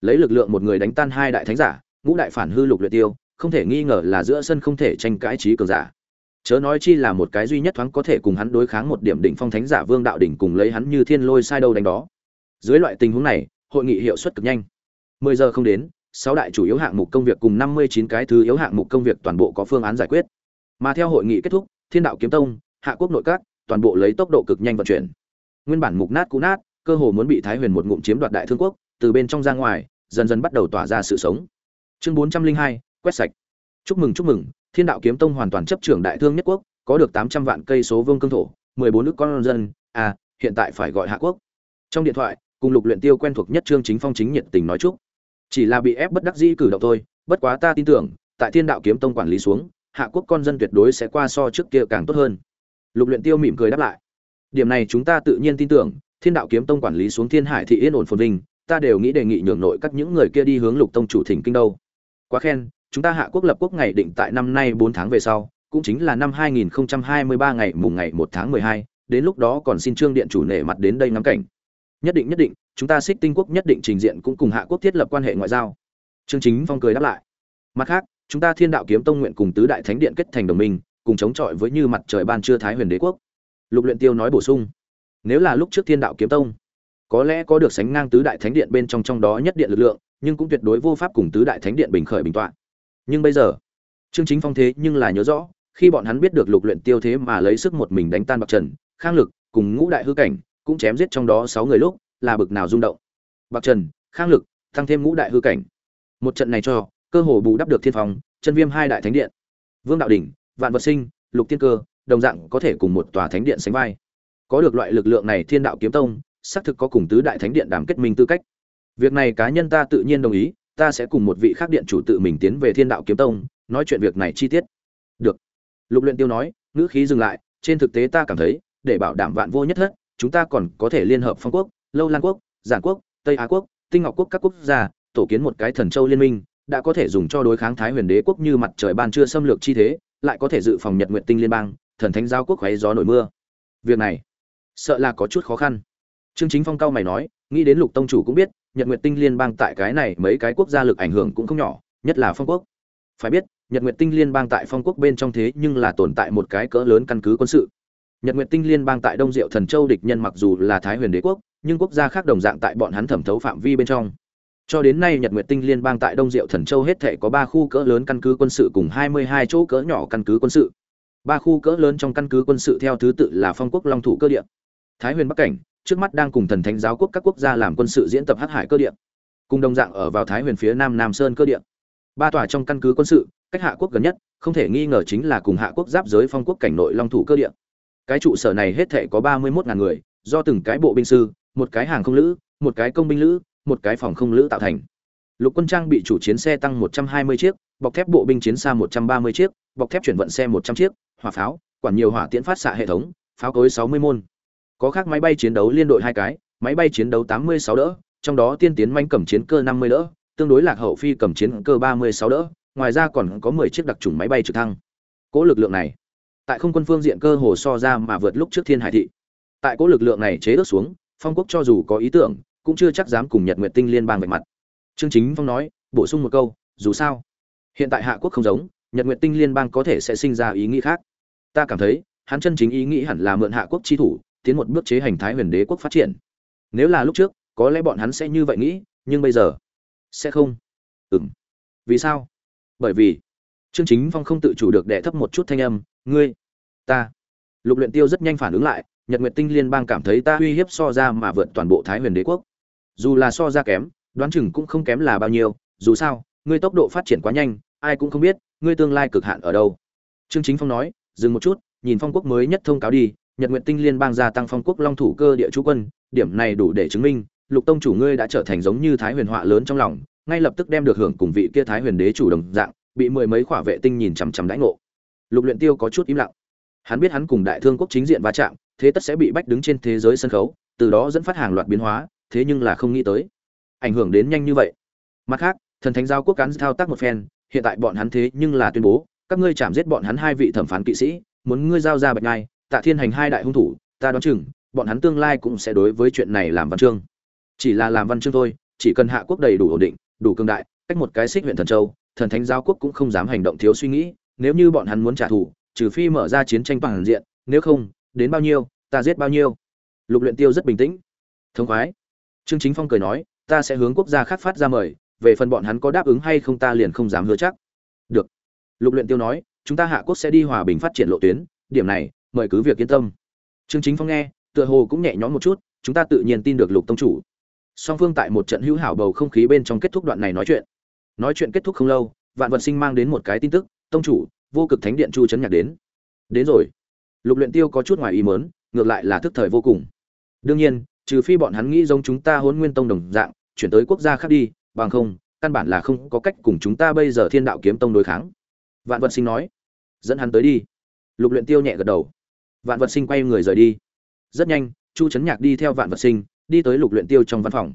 Lấy lực lượng một người đánh tan hai đại thánh giả, ngũ đại phản hư lục luyện tiêu, không thể nghi ngờ là giữa sân không thể tranh cãi trí cường giả. Chớ nói chi là một cái duy nhất thoáng có thể cùng hắn đối kháng một điểm đỉnh phong thánh giả vương đạo đỉnh cùng lấy hắn như thiên lôi sai đâu đánh đó. Dưới loại tình huống này, hội nghị hiệu suất cực nhanh. Mười giờ không đến sáu đại chủ yếu hạng mục công việc cùng năm mươi chín cái thứ yếu hạng mục công việc toàn bộ có phương án giải quyết. Mà theo hội nghị kết thúc, thiên đạo kiếm tông, hạ quốc nội các, toàn bộ lấy tốc độ cực nhanh vận chuyển. Nguyên bản mục nát cũ nát, cơ hồ muốn bị thái huyền một ngụm chiếm đoạt đại thương quốc, từ bên trong ra ngoài, dần dần bắt đầu tỏa ra sự sống. Chương bốn trăm linh hai, quét sạch. Chúc mừng chúc mừng, thiên đạo kiếm tông hoàn toàn chấp trưởng đại thương nhất quốc, có được tám trăm vạn cây số vương cương thổ, mười bốn nước con dân à hiện tại phải gọi hạ quốc. Trong điện thoại, cùng lục luyện tiêu quen thuộc nhất trương chính phong chính nhiệt tình nói chúc chỉ là bị ép bất đắc dĩ cử động thôi bất quá ta tin tưởng tại thiên đạo kiếm tông quản lý xuống hạ quốc con dân tuyệt đối sẽ qua so trước kia càng tốt hơn. Lục luyện tiêu mỉm cười đáp lại. Điểm này chúng ta tự nhiên tin tưởng thiên đạo kiếm tông quản lý xuống thiên hải thị yên ổn phồn vinh ta đều nghĩ đề nghị nhường nội các những người kia đi hướng lục tông chủ thỉnh kinh đâu. Quá khen chúng ta hạ quốc lập quốc ngày định tại năm nay bốn tháng về sau cũng chính là năm 2023 ngày mùng ngày 1 tháng 12, đến lúc đó còn xin trương điện chủ nể mặt đến đây ngắm cảnh nhất định nhất định, chúng ta xích tinh quốc nhất định trình diện cũng cùng hạ quốc thiết lập quan hệ ngoại giao. Trương chính phong cười đáp lại. Mặt khác, chúng ta thiên đạo kiếm tông nguyện cùng tứ đại thánh điện kết thành đồng minh, cùng chống chọi với như mặt trời ban trưa thái huyền đế quốc. Lục luyện tiêu nói bổ sung. Nếu là lúc trước thiên đạo kiếm tông, có lẽ có được sánh ngang tứ đại thánh điện bên trong trong đó nhất điện lực lượng, nhưng cũng tuyệt đối vô pháp cùng tứ đại thánh điện bình khởi bình toạn nhưng bây giờ, trương chính phong thế nhưng là nhớ rõ, khi bọn hắn biết được lục luyện tiêu thế mà lấy sức một mình đánh tan bạc trần, khang lực cùng ngũ đại hư cảnh cũng chém giết trong đó sáu người lúc, là bực nào rung động. Bạc trần, khang lực, tăng thêm ngũ đại hư cảnh. Một trận này cho, cơ hồ bù đắp được thiên phòng chân viêm hai đại thánh điện. Vương đạo đỉnh, vạn vật sinh, lục tiên cơ, đồng dạng có thể cùng một tòa thánh điện sánh vai. Có được loại lực lượng này thiên đạo kiếm tông, xác thực có cùng tứ đại thánh điện đàm kết minh tư cách. Việc này cá nhân ta tự nhiên đồng ý, ta sẽ cùng một vị khác điện chủ tự mình tiến về thiên đạo kiếm tông, nói chuyện việc này chi tiết. Được. Lục luyện tiêu nói, ngữ khí dừng lại, trên thực tế ta cảm thấy, để bảo đảm vạn vô nhất thất chúng ta còn có thể liên hợp phong quốc, lâu lan quốc, giản quốc, tây á quốc, tinh ngọc quốc các quốc gia, tổ kiến một cái thần châu liên minh, đã có thể dùng cho đối kháng thái huyền đế quốc như mặt trời ban chưa xâm lược chi thế, lại có thể dự phòng nhật nguyện tinh liên bang, thần thánh giao quốc khoáy gió nổi mưa. Việc này, sợ là có chút khó khăn. Trương chính phong cao mày nói, nghĩ đến lục tông chủ cũng biết, nhật nguyện tinh liên bang tại cái này mấy cái quốc gia lực ảnh hưởng cũng không nhỏ, nhất là phong quốc. Phải biết, nhật nguyện tinh liên bang tại phong quốc bên trong thế nhưng là tồn tại một cái cỡ lớn căn cứ quân sự nhật Nguyệt tinh liên bang tại đông diệu thần châu địch nhân mặc dù là thái huyền đế quốc, nhưng quốc gia khác đồng dạng tại bọn hắn thẩm thấu phạm vi bên trong. Cho đến nay nhật nguyệt tinh liên bang tại đông diệu thần châu hết thảy có ba khu cỡ lớn căn cứ quân sự cùng hai mươi hai chỗ cỡ nhỏ căn cứ quân sự. Ba khu cỡ lớn trong căn cứ quân sự theo thứ tự là phong quốc long thủ cơ địa. Thái huyền bắc cảnh, trước mắt đang cùng thần thánh giáo quốc các quốc gia làm quân sự diễn tập hắc hải cơ địa. Cùng đồng dạng ở vào thái huyền phía nam nam sơn cơ địa. Ba tòa trong căn cứ quân sự, cách hạ quốc gần nhất, không thể nghi ngờ chính là cùng hạ quốc giáp giới phong quốc cảnh nội long thủ cơ địa cái trụ sở này hết thể có ba mươi một ngàn người, do từng cái bộ binh sư, một cái hàng không lữ, một cái công binh lữ, một cái phòng không lữ tạo thành. Lục quân trang bị chủ chiến xe tăng 120 chiếc, bọc thép bộ binh chiến xa 130 chiếc, bọc thép chuyển vận xe 100 chiếc, hỏa pháo, quản nhiều hỏa tiễn phát xạ hệ thống, pháo cối 60 môn. Có khác máy bay chiến đấu liên đội hai cái, máy bay chiến đấu 86 đỡ, trong đó tiên tiến manh cầm chiến cơ 50 đỡ, tương đối lạc hậu phi cầm chiến cơ 36 đỡ, ngoài ra còn có 10 chiếc đặc trùng máy bay trực thăng. Cố lực lượng này tại không quân phương diện cơ hồ so ra mà vượt lúc trước thiên hải thị. Tại cố lực lượng này chế ước xuống, phong quốc cho dù có ý tưởng, cũng chưa chắc dám cùng nhật nguyệt tinh liên bang vạch mặt. Trương chính phong nói, bổ sung một câu, dù sao, hiện tại hạ quốc không giống, nhật nguyệt tinh liên bang có thể sẽ sinh ra ý nghĩ khác. Ta cảm thấy, hắn chân chính ý nghĩ hẳn là mượn hạ quốc chi thủ, tiến một bước chế hành thái huyền đế quốc phát triển. Nếu là lúc trước, có lẽ bọn hắn sẽ như vậy nghĩ, nhưng bây giờ, sẽ không. Ừm. Vì sao? Bởi vì, trương chính phong không tự chủ được đệ thấp một chút thanh âm ngươi, ta. Lục luyện tiêu rất nhanh phản ứng lại, nhật nguyệt tinh liên bang cảm thấy ta uy hiếp so ra mà vượt toàn bộ thái huyền đế quốc. Dù là so ra kém, đoán chừng cũng không kém là bao nhiêu, dù sao, ngươi tốc độ phát triển quá nhanh, ai cũng không biết, ngươi tương lai cực hạn ở đâu. Trương chính phong nói, dừng một chút, nhìn phong quốc mới nhất thông cáo đi, nhật nguyệt tinh liên bang gia tăng phong quốc long thủ cơ địa chú quân, điểm này đủ để chứng minh, lục tông chủ ngươi đã trở thành giống như thái huyền họa lớn trong lòng, ngay lập tức đem được hưởng cùng vị kia thái huyền đế chủ đồng dạng, bị mười mấy khỏa vệ tinh nhìn chằm chằm đãi ngộ lục luyện tiêu có chút im lặng. Hắn biết hắn cùng đại thương quốc chính diện va chạm, thế tất sẽ bị bách đứng trên thế giới sân khấu, từ đó dẫn phát hàng loạt biến hóa, thế nhưng là không nghĩ tới. Ảnh hưởng đến nhanh như vậy. Mặt khác, thần thánh giao quốc cán thao tác một phen, hiện tại bọn hắn thế nhưng là tuyên bố, các ngươi chạm giết bọn hắn hai vị thẩm phán kỵ sĩ, muốn ngươi giao ra bạch ngai tạ thiên hành hai đại hung thủ, ta đoán chừng, bọn hắn tương lai cũng sẽ đối với chuyện này làm văn chương. Chỉ là làm văn chương thôi, chỉ cần hạ quốc đầy đủ ổn định, đủ cương đại, cách một cái xích huyện thần châu, thần thánh giao quốc cũng không dám hành động thiếu suy nghĩ nếu như bọn hắn muốn trả thù, trừ phi mở ra chiến tranh toàn diện, nếu không, đến bao nhiêu, ta giết bao nhiêu. Lục luyện tiêu rất bình tĩnh. Thông khoái. Trương chính phong cười nói, ta sẽ hướng quốc gia khác phát ra mời, về phần bọn hắn có đáp ứng hay không ta liền không dám hứa chắc. Được. Lục luyện tiêu nói, chúng ta hạ quốc sẽ đi hòa bình phát triển lộ tuyến, điểm này, mời cứ việc yên tâm. Trương chính phong nghe, tựa hồ cũng nhẹ nhõm một chút, chúng ta tự nhiên tin được lục tông chủ. Song phương tại một trận hữu hảo bầu không khí bên trong kết thúc đoạn này nói chuyện. Nói chuyện kết thúc không lâu, vạn vật sinh mang đến một cái tin tức tông chủ, vô cực thánh điện chu chấn nhạc đến. Đến rồi. Lục luyện tiêu có chút ngoài ý muốn, ngược lại là thức thời vô cùng. Đương nhiên, trừ phi bọn hắn nghĩ giống chúng ta huấn nguyên tông đồng dạng, chuyển tới quốc gia khác đi, bằng không, căn bản là không có cách cùng chúng ta bây giờ thiên đạo kiếm tông đối kháng. Vạn vật sinh nói, dẫn hắn tới đi. Lục luyện tiêu nhẹ gật đầu. Vạn vật sinh quay người rời đi. Rất nhanh, chu chấn nhạc đi theo vạn vật sinh, đi tới lục luyện tiêu trong văn phòng.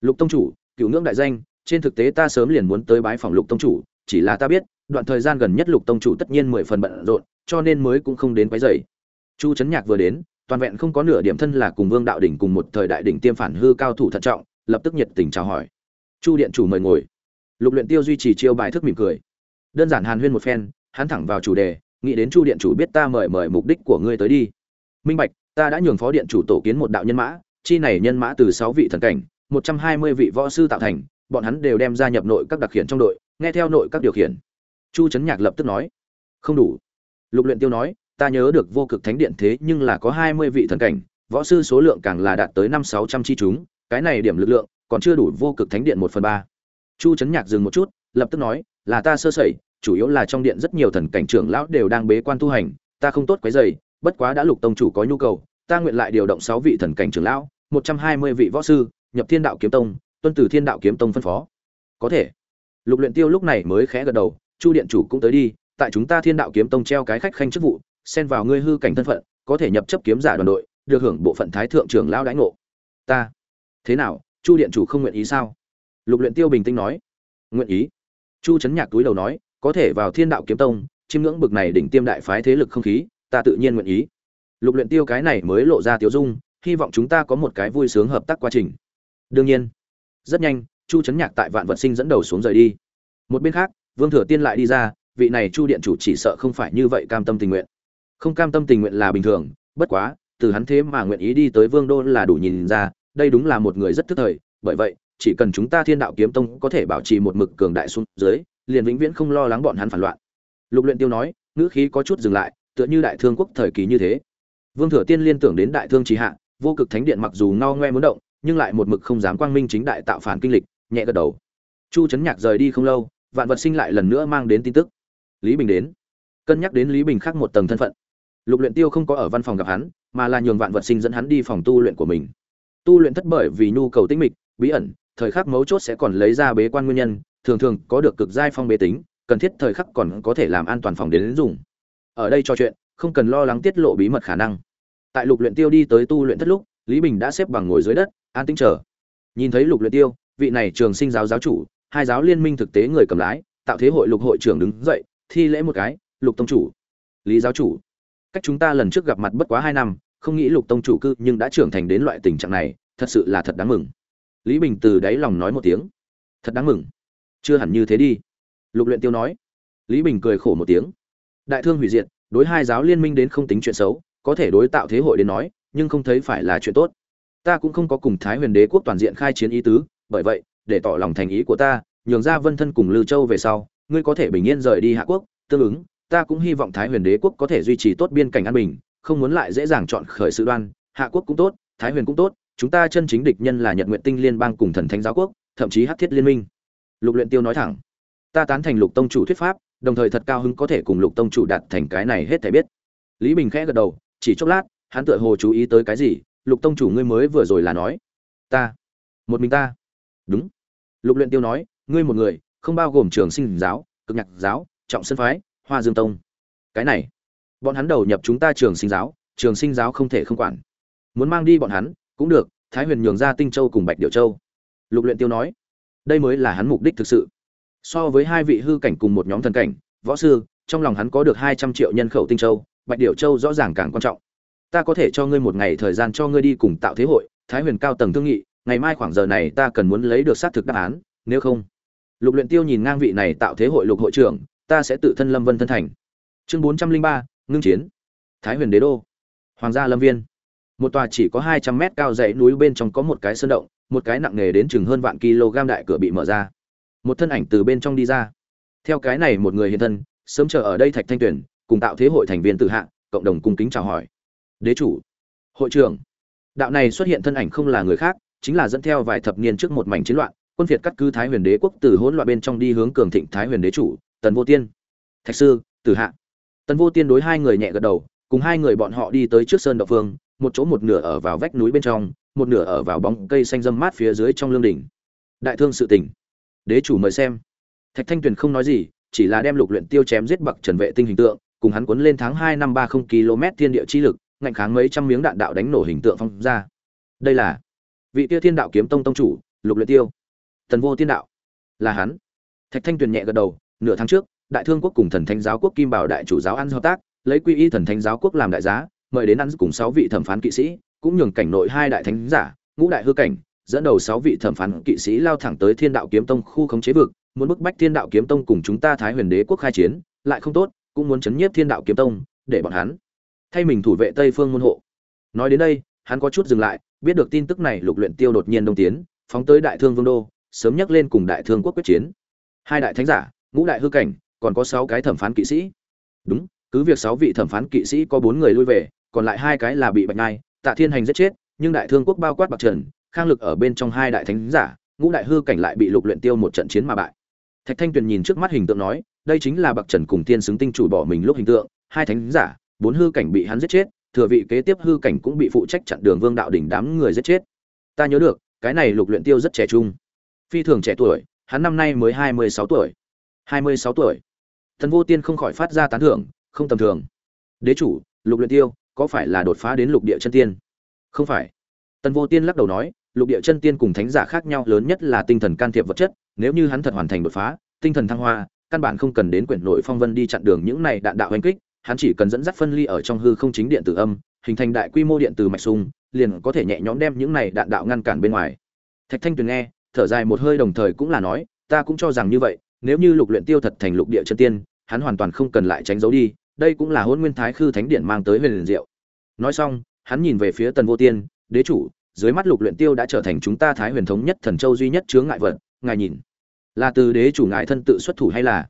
Lục tông chủ, cựu ngưỡng đại danh, trên thực tế ta sớm liền muốn tới bái phòng lục tông chủ, chỉ là ta biết đoạn thời gian gần nhất lục tông chủ tất nhiên mười phần bận rộn, cho nên mới cũng không đến quấy rầy. Chu chấn nhạc vừa đến, toàn vẹn không có nửa điểm thân là cùng vương đạo đỉnh cùng một thời đại đỉnh tiêm phản hư cao thủ thận trọng, lập tức nhiệt tình chào hỏi. Chu điện chủ mời ngồi. Lục luyện tiêu duy trì chiêu bài thức mỉm cười. Đơn giản hàn huyên một phen, hắn thẳng vào chủ đề, nghĩ đến chu điện chủ biết ta mời mời mục đích của ngươi tới đi. Minh bạch, ta đã nhường phó điện chủ tổ kiến một đạo nhân mã, chi này nhân mã từ sáu vị thần cảnh, một trăm hai mươi vị võ sư tạo thành, bọn hắn đều đem gia nhập nội các đặc khiển trong đội, nghe theo nội các điều khiển chu trấn nhạc lập tức nói, không đủ. Lục luyện tiêu nói, ta nhớ được vô cực thánh điện thế nhưng là có hai mươi vị thần cảnh, võ sư số lượng càng là đạt tới năm sáu trăm chi chúng, cái này điểm lực lượng còn chưa đủ vô cực thánh điện một phần ba. Chu trấn nhạc dừng một chút, lập tức nói, là ta sơ sẩy, chủ yếu là trong điện rất nhiều thần cảnh trưởng lão đều đang bế quan tu hành, ta không tốt quấy rầy, bất quá đã lục tông chủ có nhu cầu, ta nguyện lại điều động sáu vị thần cảnh trưởng lão, một trăm hai mươi vị võ sư, nhập thiên đạo kiếm tông, tuân từ thiên đạo kiếm tông phân phó. Có thể. Lục luyện tiêu lúc này mới khẽ gật đầu chu điện chủ cũng tới đi, tại chúng ta thiên đạo kiếm tông treo cái khách khanh chức vụ, xen vào ngươi hư cảnh thân phận, có thể nhập chấp kiếm giả đoàn đội, được hưởng bộ phận thái thượng trưởng lao đãi ngộ. Ta. Thế nào, chu điện chủ không nguyện ý sao? Lục luyện tiêu bình tĩnh nói. Nguyện ý. Chu chấn nhạc túi đầu nói, có thể vào thiên đạo kiếm tông, chiêm ngưỡng bực này đỉnh tiêm đại phái thế lực không khí, ta tự nhiên nguyện ý. Lục luyện tiêu cái này mới lộ ra tiểu dung, hy vọng chúng ta có một cái vui sướng hợp tác quá trình. Đương nhiên. Rất nhanh, chu chấn nhạc tại vạn vật sinh dẫn đầu xuống rời đi. Một bên khác vương thừa tiên lại đi ra, vị này chu điện chủ chỉ sợ không phải như vậy cam tâm tình nguyện. Không cam tâm tình nguyện là bình thường, bất quá, từ hắn thế mà nguyện ý đi tới vương đô là đủ nhìn ra, đây đúng là một người rất thức thời, bởi vậy, chỉ cần chúng ta thiên đạo kiếm tông có thể bảo trì một mực cường đại xuống dưới, liền vĩnh viễn không lo lắng bọn hắn phản loạn. Lục luyện tiêu nói, ngữ khí có chút dừng lại, tựa như đại thương quốc thời kỳ như thế. Vương thừa tiên liên tưởng đến đại thương trì hạ, vô cực thánh điện mặc dù ngao ngoe muốn động, nhưng lại một mực không dám quang minh chính đại tạo phản kinh lịch, nhẹ gật đầu. Chu chấn nhạc rời đi không lâu vạn vật sinh lại lần nữa mang đến tin tức. Lý bình đến. Cân nhắc đến lý bình khác một tầng thân phận. Lục luyện tiêu không có ở văn phòng gặp hắn mà là nhường vạn vật sinh dẫn hắn đi phòng tu luyện của mình. Tu luyện thất bởi vì nhu cầu tinh mịch bí ẩn thời khắc mấu chốt sẽ còn lấy ra bế quan nguyên nhân thường thường có được cực giai phong bế tính cần thiết thời khắc còn có thể làm an toàn phòng đến, đến dùng. Ở đây trò chuyện không cần lo lắng tiết lộ bí mật khả năng. Tại lục luyện tiêu đi tới tu luyện thất lúc lý bình đã xếp bằng ngồi dưới đất an tĩnh chờ. Nhìn thấy lục luyện tiêu vị này trường sinh giáo giáo chủ hai giáo liên minh thực tế người cầm lái, tạo thế hội lục hội trưởng đứng dậy, thi lễ một cái, lục tông chủ, lý giáo chủ, cách chúng ta lần trước gặp mặt bất quá hai năm, không nghĩ lục tông chủ cư nhưng đã trưởng thành đến loại tình trạng này, thật sự là thật đáng mừng. Lý bình từ đáy lòng nói một tiếng, thật đáng mừng, chưa hẳn như thế đi. Lục luyện tiêu nói. Lý bình cười khổ một tiếng, đại thương hủy diệt, đối hai giáo liên minh đến không tính chuyện xấu, có thể đối tạo thế hội đến nói, nhưng không thấy phải là chuyện tốt. Ta cũng không có cùng thái huyền đế quốc toàn diện khai chiến ý tứ, bởi vậy để tỏ lòng thành ý của ta, nhường ra vân thân cùng lưu châu về sau, ngươi có thể bình yên rời đi hạ quốc, tương ứng, ta cũng hy vọng thái huyền đế quốc có thể duy trì tốt biên cảnh an bình, không muốn lại dễ dàng chọn khởi sự đoan, hạ quốc cũng tốt, thái huyền cũng tốt, chúng ta chân chính địch nhân là nhật nguyện tinh liên bang cùng thần thánh giáo quốc, thậm chí hát thiết liên minh. Lục luyện tiêu nói thẳng. Ta tán thành lục tông chủ thuyết pháp, đồng thời thật cao hứng có thể cùng lục tông chủ đạt thành cái này hết thể biết. Lý bình khẽ gật đầu, chỉ chốc lát, hắn tựa hồ chú ý tới cái gì, lục tông chủ ngươi mới vừa rồi là nói, ta, một mình ta. Đúng lục luyện tiêu nói, ngươi một người, không bao gồm trường sinh giáo, cực nhạc giáo, trọng sân phái, hoa dương tông. Cái này, bọn hắn đầu nhập chúng ta trường sinh giáo, trường sinh giáo không thể không quản. Muốn mang đi bọn hắn, cũng được, thái huyền nhường ra tinh châu cùng bạch điệu châu. Lục luyện tiêu nói, đây mới là hắn mục đích thực sự. So với hai vị hư cảnh cùng một nhóm thần cảnh, võ sư, trong lòng hắn có được hai trăm triệu nhân khẩu tinh châu, bạch điệu châu rõ ràng càng quan trọng. Ta có thể cho ngươi một ngày thời gian cho ngươi đi cùng tạo thế hội, thái huyền cao tầng thương nghị ngày mai khoảng giờ này ta cần muốn lấy được xác thực đáp án, nếu không. Lục luyện tiêu nhìn ngang vị này tạo thế hội lục hội trưởng, ta sẽ tự thân lâm vân thân thành. Chương bốn trăm linh ba, ngưng chiến. Thái huyền đế đô. Hoàng gia lâm viên. Một tòa chỉ có hai trăm mét cao dãy núi bên trong có một cái sơn động, một cái nặng nghề đến chừng hơn vạn kg đại cửa bị mở ra. Một thân ảnh từ bên trong đi ra. Theo cái này một người hiện thân, sớm chờ ở đây thạch thanh tuyển cùng tạo thế hội thành viên tự hạ, cộng đồng cung kính chào hỏi. Đế chủ, hội trưởng. Đạo này xuất hiện thân ảnh không là người khác chính là dẫn theo vài thập niên trước một mảnh chiến loạn, quân phiệt cắt cứ thái huyền đế quốc từ hỗn loạn bên trong đi hướng cường thịnh thái huyền đế chủ, tần vô tiên. Thạch sư, tử hạ. Tần vô tiên đối hai người nhẹ gật đầu, cùng hai người bọn họ đi tới trước sơn động phương, một chỗ một nửa ở vào vách núi bên trong, một nửa ở vào bóng cây xanh râm mát phía dưới trong lương đỉnh. Đại thương sự tỉnh đế chủ mời xem. Thạch thanh tuyền không nói gì, chỉ là đem lục luyện tiêu chém giết bậc trần vệ tinh hình tượng, cùng hắn cuốn lên tháng hai năm ba không km thiên địa chi lực, ngạnh kháng mấy trăm miếng đạn đạo đánh nổ hình tượng phong ra. Đây là vị kia thiên đạo kiếm tông tông chủ, lục luyện tiêu. Thần vô tiên đạo. Là hắn. Thạch thanh tuyền nhẹ gật đầu, nửa tháng trước, đại thương quốc cùng thần thánh giáo quốc kim bảo đại chủ giáo ăn hợp tác, lấy quy y thần thánh giáo quốc làm đại giá, mời đến ăn cùng sáu vị thẩm phán kỵ sĩ, cũng nhường cảnh nội hai đại thánh giả, ngũ đại hư cảnh, dẫn đầu sáu vị thẩm phán kỵ sĩ lao thẳng tới thiên đạo kiếm tông khu khống chế vực, muốn bức bách thiên đạo kiếm tông cùng chúng ta thái huyền đế quốc khai chiến, lại không tốt, cũng muốn chấn nhiếp thiên đạo kiếm tông, để bọn hắn thay mình thủ vệ tây phương môn hộ. Nói đến đây, hắn có chút dừng lại biết được tin tức này lục luyện tiêu đột nhiên đông tiến phóng tới đại thương vương đô sớm nhắc lên cùng đại thương quốc quyết chiến. Hai đại thánh giả ngũ đại hư cảnh còn có sáu cái thẩm phán kỵ sĩ. Đúng cứ việc sáu vị thẩm phán kỵ sĩ có bốn người lui về còn lại hai cái là bị bạch Nhai, tạ thiên hành giết chết nhưng đại thương quốc bao quát bạc trần khang lực ở bên trong hai đại thánh giả ngũ đại hư cảnh lại bị lục luyện tiêu một trận chiến mà bại. Thạch thanh tuyền nhìn trước mắt hình tượng nói đây chính là bạc trần cùng tiên xứng tinh chủ bỏ mình lúc hình tượng hai thánh giả bốn hư cảnh bị hắn giết chết thừa vị kế tiếp hư cảnh cũng bị phụ trách chặn đường vương đạo đỉnh đám người giết chết. Ta nhớ được, cái này lục luyện tiêu rất trẻ trung. Phi thường trẻ tuổi, hắn năm nay mới hai mươi sáu tuổi. hai mươi sáu tuổi. Thần vô tiên không khỏi phát ra tán thưởng, không tầm thường. Đế chủ, lục luyện tiêu, có phải là đột phá đến lục địa chân tiên? Không phải. Tần vô tiên lắc đầu nói, lục địa chân tiên cùng thánh giả khác nhau lớn nhất là tinh thần can thiệp vật chất, nếu như hắn thật hoàn thành đột phá, tinh thần thăng hoa, căn bản không cần đến quyển nội phong vân đi chặn đường những này đạn đạo hành kích hắn chỉ cần dẫn dắt phân ly ở trong hư không chính điện tử âm, hình thành đại quy mô điện từ mạch sung liền có thể nhẹ nhõm đem những này đạn đạo ngăn cản bên ngoài. Thạch thanh tuyền nghe, thở dài một hơi đồng thời cũng là nói, ta cũng cho rằng như vậy, nếu như lục luyện tiêu thật thành lục địa chân tiên, hắn hoàn toàn không cần lại tránh giấu đi, đây cũng là huân nguyên thái khư thánh điện mang tới huyền liền diệu. Nói xong, hắn nhìn về phía tần vô tiên, đế chủ, dưới mắt lục luyện tiêu đã trở thành chúng ta thái huyền thống nhất thần châu duy nhất chướng ngại vật, ngài nhìn, là từ đế chủ ngài thân tự xuất thủ hay là?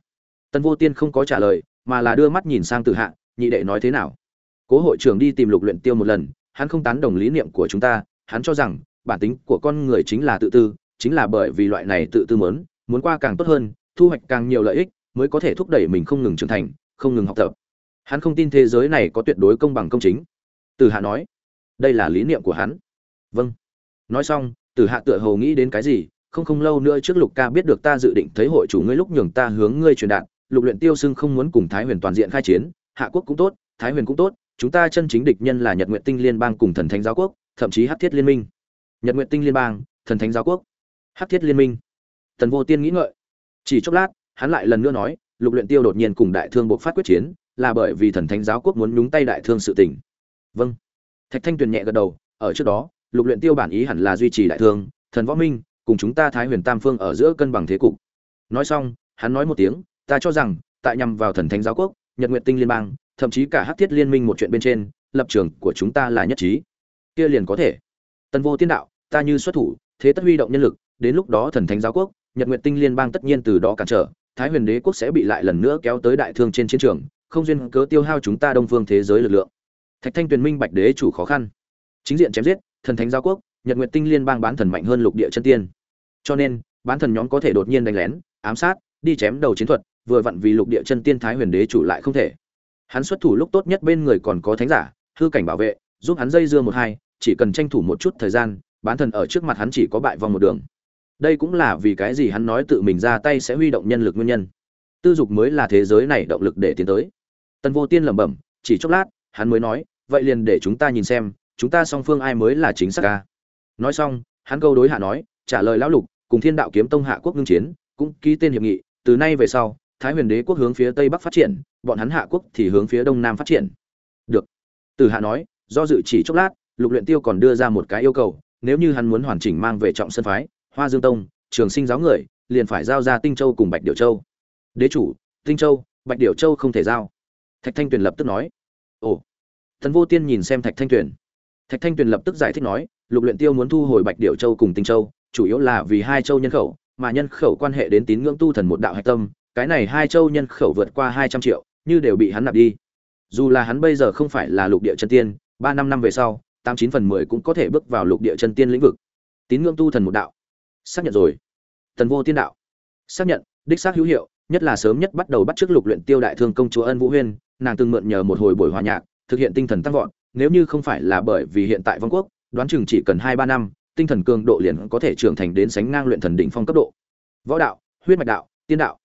Tần vô tiên không có trả lời mà là đưa mắt nhìn sang tử hạ, nhị đệ nói thế nào? Cố hội trưởng đi tìm lục luyện tiêu một lần, hắn không tán đồng lý niệm của chúng ta, hắn cho rằng, bản tính của con người chính là tự tư, chính là bởi vì loại này tự tư muốn muốn qua càng tốt hơn, thu hoạch càng nhiều lợi ích, mới có thể thúc đẩy mình không ngừng trưởng thành, không ngừng học tập. Hắn không tin thế giới này có tuyệt đối công bằng công chính. Từ hạ nói, đây là lý niệm của hắn. Vâng. Nói xong từ hạ tựa hồ nghĩ đến cái gì, không không lâu nữa trước lục ca biết được ta dự định thấy hội chủ ngươi lúc nhường ta hướng ngươi truyền đạt lục luyện tiêu xưng không muốn cùng thái huyền toàn diện khai chiến, hạ quốc cũng tốt, thái huyền cũng tốt, chúng ta chân chính địch nhân là nhật nguyện tinh liên bang cùng thần thánh giáo quốc, thậm chí hắc thiết liên minh. Nhật nguyện tinh liên bang, thần thánh giáo quốc, hắc thiết liên minh. Tần vô tiên nghĩ ngợi. Chỉ chốc lát, hắn lại lần nữa nói, lục luyện tiêu đột nhiên cùng đại thương buộc phát quyết chiến, là bởi vì thần thánh giáo quốc muốn nhúng tay đại thương sự tình. Vâng. Thạch thanh tuyền nhẹ gật đầu, ở trước đó, lục luyện tiêu bản ý hẳn là duy trì đại thương, thần võ minh, cùng chúng ta thái huyền tam phương ở giữa cân bằng thế cục. Nói xong, hắn nói một tiếng ta cho rằng, tại nhằm vào thần thánh giáo quốc, nhật nguyện tinh liên bang, thậm chí cả hắc thiết liên minh một chuyện bên trên, lập trường của chúng ta là nhất trí. Kia liền có thể. Tần vô tiên đạo, ta như xuất thủ, thế tất huy động nhân lực, đến lúc đó thần thánh giáo quốc, nhật nguyện tinh liên bang tất nhiên từ đó cản trở, thái huyền đế quốc sẽ bị lại lần nữa kéo tới đại thương trên chiến trường, không duyên cớ tiêu hao chúng ta đông phương thế giới lực lượng. Thạch thanh tuyền minh bạch đế chủ khó khăn. Chính diện chém giết, thần thánh giáo quốc, nhật nguyện tinh liên bang bán thần mạnh hơn lục địa chân tiên. Cho nên, bán thần nhóm có thể đột nhiên đánh lén, ám sát, đi chém đầu chiến thuật vừa vặn vì lục địa chân tiên thái huyền đế chủ lại không thể. Hắn xuất thủ lúc tốt nhất bên người còn có thánh giả, hư cảnh bảo vệ, giúp hắn dây dưa một hai, chỉ cần tranh thủ một chút thời gian, bán thần ở trước mặt hắn chỉ có bại vòng một đường. Đây cũng là vì cái gì hắn nói tự mình ra tay sẽ huy động nhân lực nguyên nhân. Tư dục mới là thế giới này động lực để tiến tới. Tần vô tiên lẩm bẩm, chỉ chốc lát, hắn mới nói, vậy liền để chúng ta nhìn xem, chúng ta song phương ai mới là chính xác ca nói xong, hắn câu đối hạ nói, trả lời lão lục, cùng thiên đạo kiếm tông hạ quốc ngưng chiến, cũng ký tên hiệp nghị, từ nay về sau thái huyền đế quốc hướng phía tây bắc phát triển, bọn hắn hạ quốc thì hướng phía đông nam phát triển. Được. Từ hạ nói, do dự chỉ chốc lát, lục luyện tiêu còn đưa ra một cái yêu cầu, nếu như hắn muốn hoàn chỉnh mang về trọng sân phái, hoa dương tông, trường sinh giáo người, liền phải giao ra tinh châu cùng bạch điểu châu. Đế chủ, tinh châu, bạch điểu châu không thể giao. Thạch thanh tuyền lập tức nói. Ồ. Thần vô tiên nhìn xem thạch thanh tuyền. Thạch thanh tuyền lập tức giải thích nói, lục luyện tiêu muốn thu hồi bạch điểu châu cùng tinh châu, chủ yếu là vì hai châu nhân khẩu, mà nhân khẩu quan hệ đến tín ngưỡng tu thần một đạo hạch tâm cái này hai châu nhân khẩu vượt qua hai trăm triệu, như đều bị hắn nạp đi. Dù là hắn bây giờ không phải là lục địa chân tiên, ba năm năm về sau, tám chín phần mười cũng có thể bước vào lục địa chân tiên lĩnh vực. Tín ngưỡng tu thần một đạo. Xác nhận rồi. Tần vô tiên đạo. Xác nhận, đích xác hữu hiệu, nhất là sớm nhất bắt đầu bắt trước lục luyện tiêu đại thương công chúa ân vũ huyên, nàng từng mượn nhờ một hồi buổi hòa nhạc, thực hiện tinh thần tăng vọt, nếu như không phải là bởi vì hiện tại vong quốc, đoán chừng chỉ cần hai ba năm, tinh thần cường độ liền có thể trưởng thành đến sánh ngang luyện thần đỉnh phong cấp độ. Võ đạo, huyết mạch đạo, tiên đạo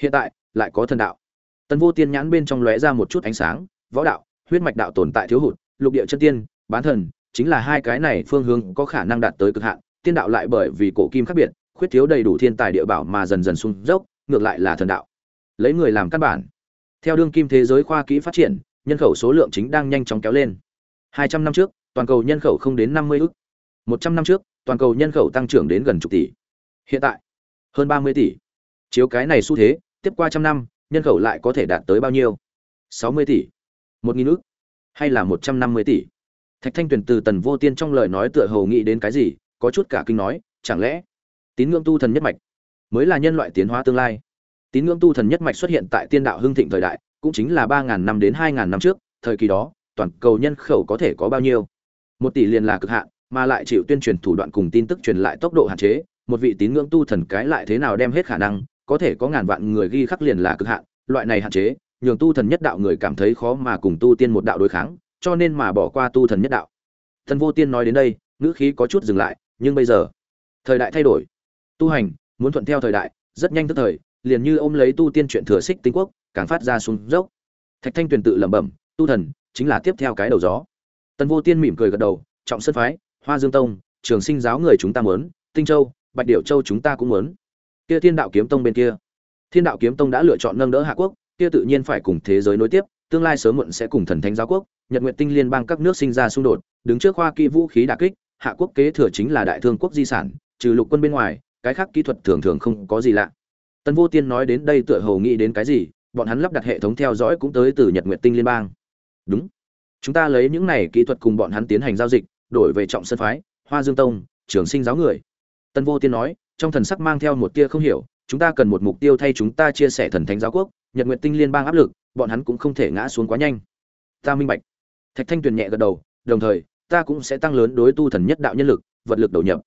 hiện tại, lại có thần đạo. Tần vô tiên nhãn bên trong lóe ra một chút ánh sáng, võ đạo, huyết mạch đạo tồn tại thiếu hụt, lục địa chân tiên, bán thần, chính là hai cái này phương hướng có khả năng đạt tới cực hạn, tiên đạo lại bởi vì cổ kim khác biệt, khuyết thiếu đầy đủ thiên tài địa bảo mà dần dần sung dốc, ngược lại là thần đạo. Lấy người làm căn bản. Theo đương kim thế giới khoa kỹ phát triển, nhân khẩu số lượng chính đang nhanh chóng kéo lên. 200 năm trước, toàn cầu nhân khẩu không đến 50 ức. 100 năm trước, toàn cầu nhân khẩu tăng trưởng đến gần chục tỷ. Hiện tại, hơn 30 tỷ. Chiếu cái này xu thế tiếp qua trăm năm, nhân khẩu lại có thể đạt tới bao nhiêu? 60 tỷ. Một nghìn ước hay là 150 tỷ? Thạch thanh tuyền từ tần vô tiên trong lời nói tựa hồ nghĩ đến cái gì, có chút cả kinh nói, chẳng lẽ tín ngưỡng tu thần nhất mạch mới là nhân loại tiến hóa tương lai? Tín ngưỡng tu thần nhất mạch xuất hiện tại tiên đạo hưng thịnh thời đại, cũng chính là ba ngàn năm đến hai ngàn năm trước, thời kỳ đó, toàn cầu nhân khẩu có thể có bao nhiêu? Một tỷ liền là cực hạn, mà lại chịu tuyên truyền thủ đoạn cùng tin tức truyền lại tốc độ hạn chế, một vị tín ngưỡng tu thần cái lại thế nào đem hết khả năng có thể có ngàn vạn người ghi khắc liền là cực hạn, loại này hạn chế, nhường tu thần nhất đạo người cảm thấy khó mà cùng tu tiên một đạo đối kháng, cho nên mà bỏ qua tu thần nhất đạo. Thần vô tiên nói đến đây, ngữ khí có chút dừng lại, nhưng bây giờ, thời đại thay đổi. Tu hành, muốn thuận theo thời đại, rất nhanh tức thời, liền như ôm lấy tu tiên chuyện thừa xích tinh quốc, càng phát ra xuống dốc. Thạch thanh tuyền tự lẩm bẩm, tu thần chính là tiếp theo cái đầu gió. Tần vô tiên mỉm cười gật đầu, trọng sơn phái, hoa dương tông, trường sinh giáo người chúng ta muốn, tinh châu, bạch điểu châu chúng ta cũng muốn kia thiên đạo kiếm tông bên kia. Thiên đạo kiếm tông đã lựa chọn nâng đỡ hạ quốc, kia tự nhiên phải cùng thế giới nối tiếp, tương lai sớm muộn sẽ cùng thần thánh giáo quốc, nhật nguyện tinh liên bang các nước sinh ra xung đột, đứng trước khoa kỹ vũ khí đà kích, hạ quốc kế thừa chính là đại thương quốc di sản, trừ lục quân bên ngoài, cái khác kỹ thuật thường thường không có gì lạ. Tân vô tiên nói đến đây tựa hồ nghĩ đến cái gì, bọn hắn lắp đặt hệ thống theo dõi cũng tới từ nhật nguyện tinh liên bang. Đúng. Chúng ta lấy những này kỹ thuật cùng bọn hắn tiến hành giao dịch, đổi về trọng sân phái, hoa dương tông, trường sinh giáo người. Tân vô tiên nói trong thần sắc mang theo một tia không hiểu, chúng ta cần một mục tiêu thay chúng ta chia sẻ thần thánh giáo quốc, nhật nguyện tinh liên bang áp lực, bọn hắn cũng không thể ngã xuống quá nhanh. Ta minh bạch. Thạch thanh tuyền nhẹ gật đầu, đồng thời, ta cũng sẽ tăng lớn đối tu thần nhất đạo nhân lực, vật lực đầu nhập.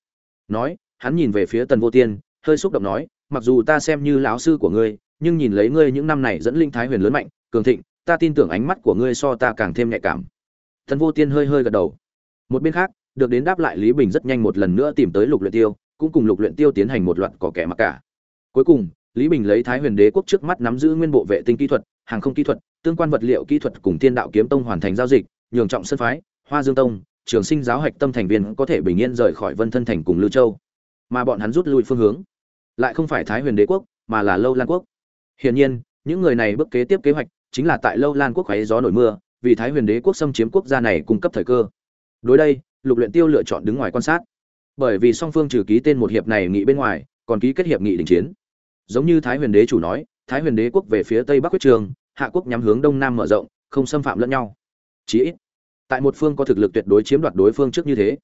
Nói, hắn nhìn về phía tần vô tiên, hơi xúc động nói, mặc dù ta xem như lão sư của ngươi, nhưng nhìn lấy ngươi những năm này dẫn linh thái huyền lớn mạnh, cường thịnh, ta tin tưởng ánh mắt của ngươi so ta càng thêm nhạy cảm. Tần vô tiên hơi hơi gật đầu. Một bên khác, được đến đáp lại lý bình rất nhanh một lần nữa tìm tới lục luyện tiêu cũng cùng lục luyện tiêu tiến hành một loạt cỏ kẻ mặc cả. Cuối cùng, lý bình lấy thái huyền đế quốc trước mắt nắm giữ nguyên bộ vệ tinh kỹ thuật, hàng không kỹ thuật, tương quan vật liệu kỹ thuật cùng thiên đạo kiếm tông hoàn thành giao dịch, nhường trọng sân phái, hoa dương tông, trường sinh giáo hạch tâm thành viên có thể bình yên rời khỏi vân thân thành cùng lưu châu. Mà bọn hắn rút lui phương hướng. Lại không phải thái huyền đế quốc, mà là lâu lan quốc. Hiển nhiên, những người này bước kế tiếp kế hoạch chính là tại lâu lan quốc khoé gió nổi mưa, vì thái huyền đế quốc xâm chiếm quốc gia này cung cấp thời cơ. Đối đây, lục luyện tiêu lựa chọn đứng ngoài quan sát bởi vì song phương trừ ký tên một hiệp này nghị bên ngoài, còn ký kết hiệp nghị đình chiến. Giống như thái huyền đế chủ nói, thái huyền đế quốc về phía tây bắc quyết trường, hạ quốc nhắm hướng đông nam mở rộng, không xâm phạm lẫn nhau. Chí ít, tại một phương có thực lực tuyệt đối chiếm đoạt đối phương trước như thế.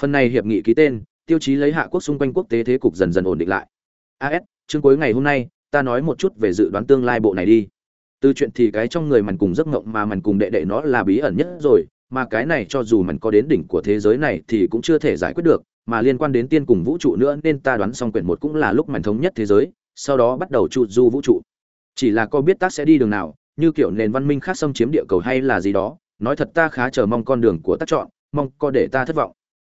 Phần này hiệp nghị ký tên, tiêu chí lấy hạ quốc xung quanh quốc tế thế cục dần dần ổn định lại. As chương cuối ngày hôm nay, ta nói một chút về dự đoán tương lai bộ này đi. Từ chuyện thì cái trong người mằn cùng giấc ngộng mà mằn cùng đệ đệ nó là bí ẩn nhất rồi, mà cái này cho dù mằn có đến đỉnh của thế giới này thì cũng chưa thể giải quyết được mà liên quan đến tiên cùng vũ trụ nữa nên ta đoán xong quyển một cũng là lúc mảnh thống nhất thế giới, sau đó bắt đầu trụ du vũ trụ. Chỉ là có biết tác sẽ đi đường nào, như kiểu nền văn minh khác xâm chiếm địa cầu hay là gì đó, nói thật ta khá chờ mong con đường của tác chọn, mong có để ta thất vọng.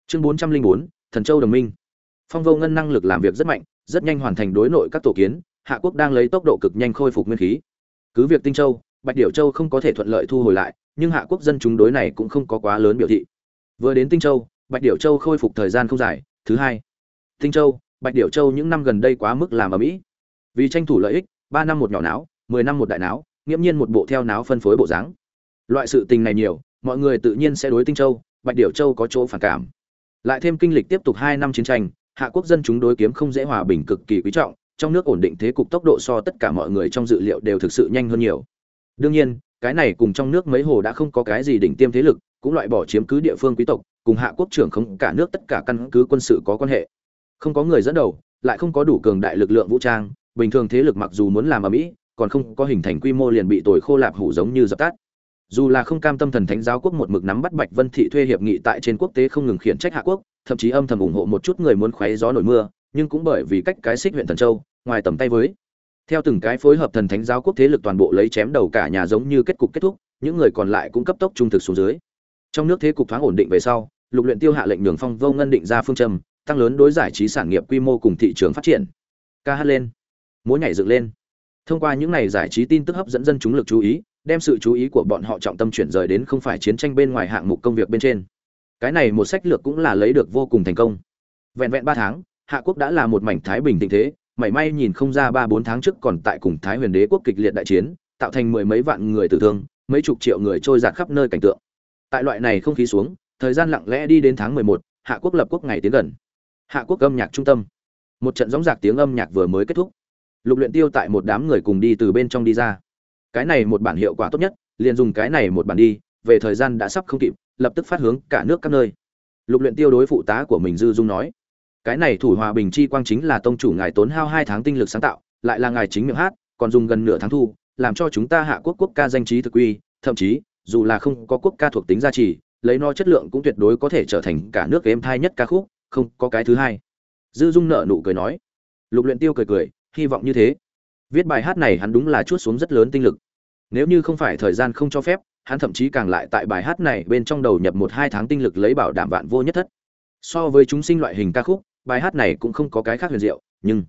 Chương bốn trăm linh bốn, thần châu đồng minh. Phong vô ngân năng lực làm việc rất mạnh, rất nhanh hoàn thành đối nội các tổ kiến, hạ quốc đang lấy tốc độ cực nhanh khôi phục nguyên khí. Cứ việc tinh châu, bạch điểu châu không có thể thuận lợi thu hồi lại, nhưng hạ quốc dân chúng đối này cũng không có quá lớn biểu thị. Vừa đến tinh châu bạch điểu châu khôi phục thời gian không dài, thứ hai. Tinh châu, bạch điểu châu những năm gần đây quá mức làm ở mỹ vì tranh thủ lợi ích, ba năm một nhỏ não mười năm một đại não nghiễm nhiên một bộ theo não phân phối bộ dáng. Loại sự tình này nhiều, mọi người tự nhiên sẽ đối tinh châu, bạch điểu châu có chỗ phản cảm. Lại thêm kinh lịch tiếp tục hai năm chiến tranh, hạ quốc dân chúng đối kiếm không dễ hòa bình cực kỳ quý trọng, trong nước ổn định thế cục tốc độ so tất cả mọi người trong dự liệu đều thực sự nhanh hơn nhiều. Đương nhiên, cái này cùng trong nước mấy hồ đã không có cái gì đỉnh tiêm thế lực, cũng loại bỏ chiếm cứ địa phương quý tộc cùng hạ quốc trưởng không, cả nước tất cả căn cứ quân sự có quan hệ. Không có người dẫn đầu, lại không có đủ cường đại lực lượng vũ trang, bình thường thế lực mặc dù muốn làm ở mỹ, còn không có hình thành quy mô liền bị tồi khô lạp hủ giống như dập tắt. Dù là không cam tâm thần thánh giáo quốc một mực nắm bắt bạch vân thị thuê hiệp nghị tại trên quốc tế không ngừng khiển trách hạ quốc, thậm chí âm thầm ủng hộ một chút người muốn khoáy gió nổi mưa, nhưng cũng bởi vì cách cái xích huyện thần châu, ngoài tầm tay với. Theo từng cái phối hợp thần thánh giáo quốc thế lực toàn bộ lấy chém đầu cả nhà giống như kết cục kết thúc, những người còn lại cũng cấp tốc trung thực xuống dưới. Trong nước thế cục thoáng ổn định về sau lục luyện tiêu hạ lệnh nhường phong vô ngân định ra phương châm, tăng lớn đối giải trí sản nghiệp quy mô cùng thị trường phát triển. Ca hát lên. Múa nhảy dựng lên. Thông qua những này giải trí tin tức hấp dẫn dân chúng lực chú ý, đem sự chú ý của bọn họ trọng tâm chuyển rời đến không phải chiến tranh bên ngoài hạng mục công việc bên trên. Cái này một sách lược cũng là lấy được vô cùng thành công. Vẹn vẹn ba tháng, hạ quốc đã là một mảnh thái bình tình thế, mảy may nhìn không ra ba bốn tháng trước còn tại cùng thái huyền đế quốc kịch liệt đại chiến, tạo thành mười mấy vạn người tử thương, mấy chục triệu người trôi giạt khắp nơi cảnh tượng. Tại loại này không khí xuống thời gian lặng lẽ đi đến tháng mười một, hạ quốc lập quốc ngày tiến gần. Hạ quốc âm nhạc trung tâm. Một trận gióng giạc tiếng âm nhạc vừa mới kết thúc. Lục luyện tiêu tại một đám người cùng đi từ bên trong đi ra. Cái này một bản hiệu quả tốt nhất, liền dùng cái này một bản đi, về thời gian đã sắp không kịp, lập tức phát hướng cả nước các nơi. Lục luyện tiêu đối phụ tá của mình dư dung nói, cái này thủ hòa bình chi quang chính là tông chủ ngài tốn hao hai tháng tinh lực sáng tạo, lại là ngài chính miệng hát, còn dùng gần nửa tháng thu, làm cho chúng ta hạ quốc quốc ca danh trí thực uy, thậm chí, dù là không có quốc ca thuộc tính gia trì lấy no chất lượng cũng tuyệt đối có thể trở thành cả nước game thai nhất ca khúc, không có cái thứ hai. Dư dung nợ nụ cười nói. Lục luyện tiêu cười cười, hy vọng như thế. Viết bài hát này hắn đúng là chuốt xuống rất lớn tinh lực. Nếu như không phải thời gian không cho phép, hắn thậm chí càng lại tại bài hát này bên trong đầu nhập một hai tháng tinh lực lấy bảo đảm vạn vô nhất thất. So với chúng sinh loại hình ca khúc, bài hát này cũng không có cái khác huyền diệu, nhưng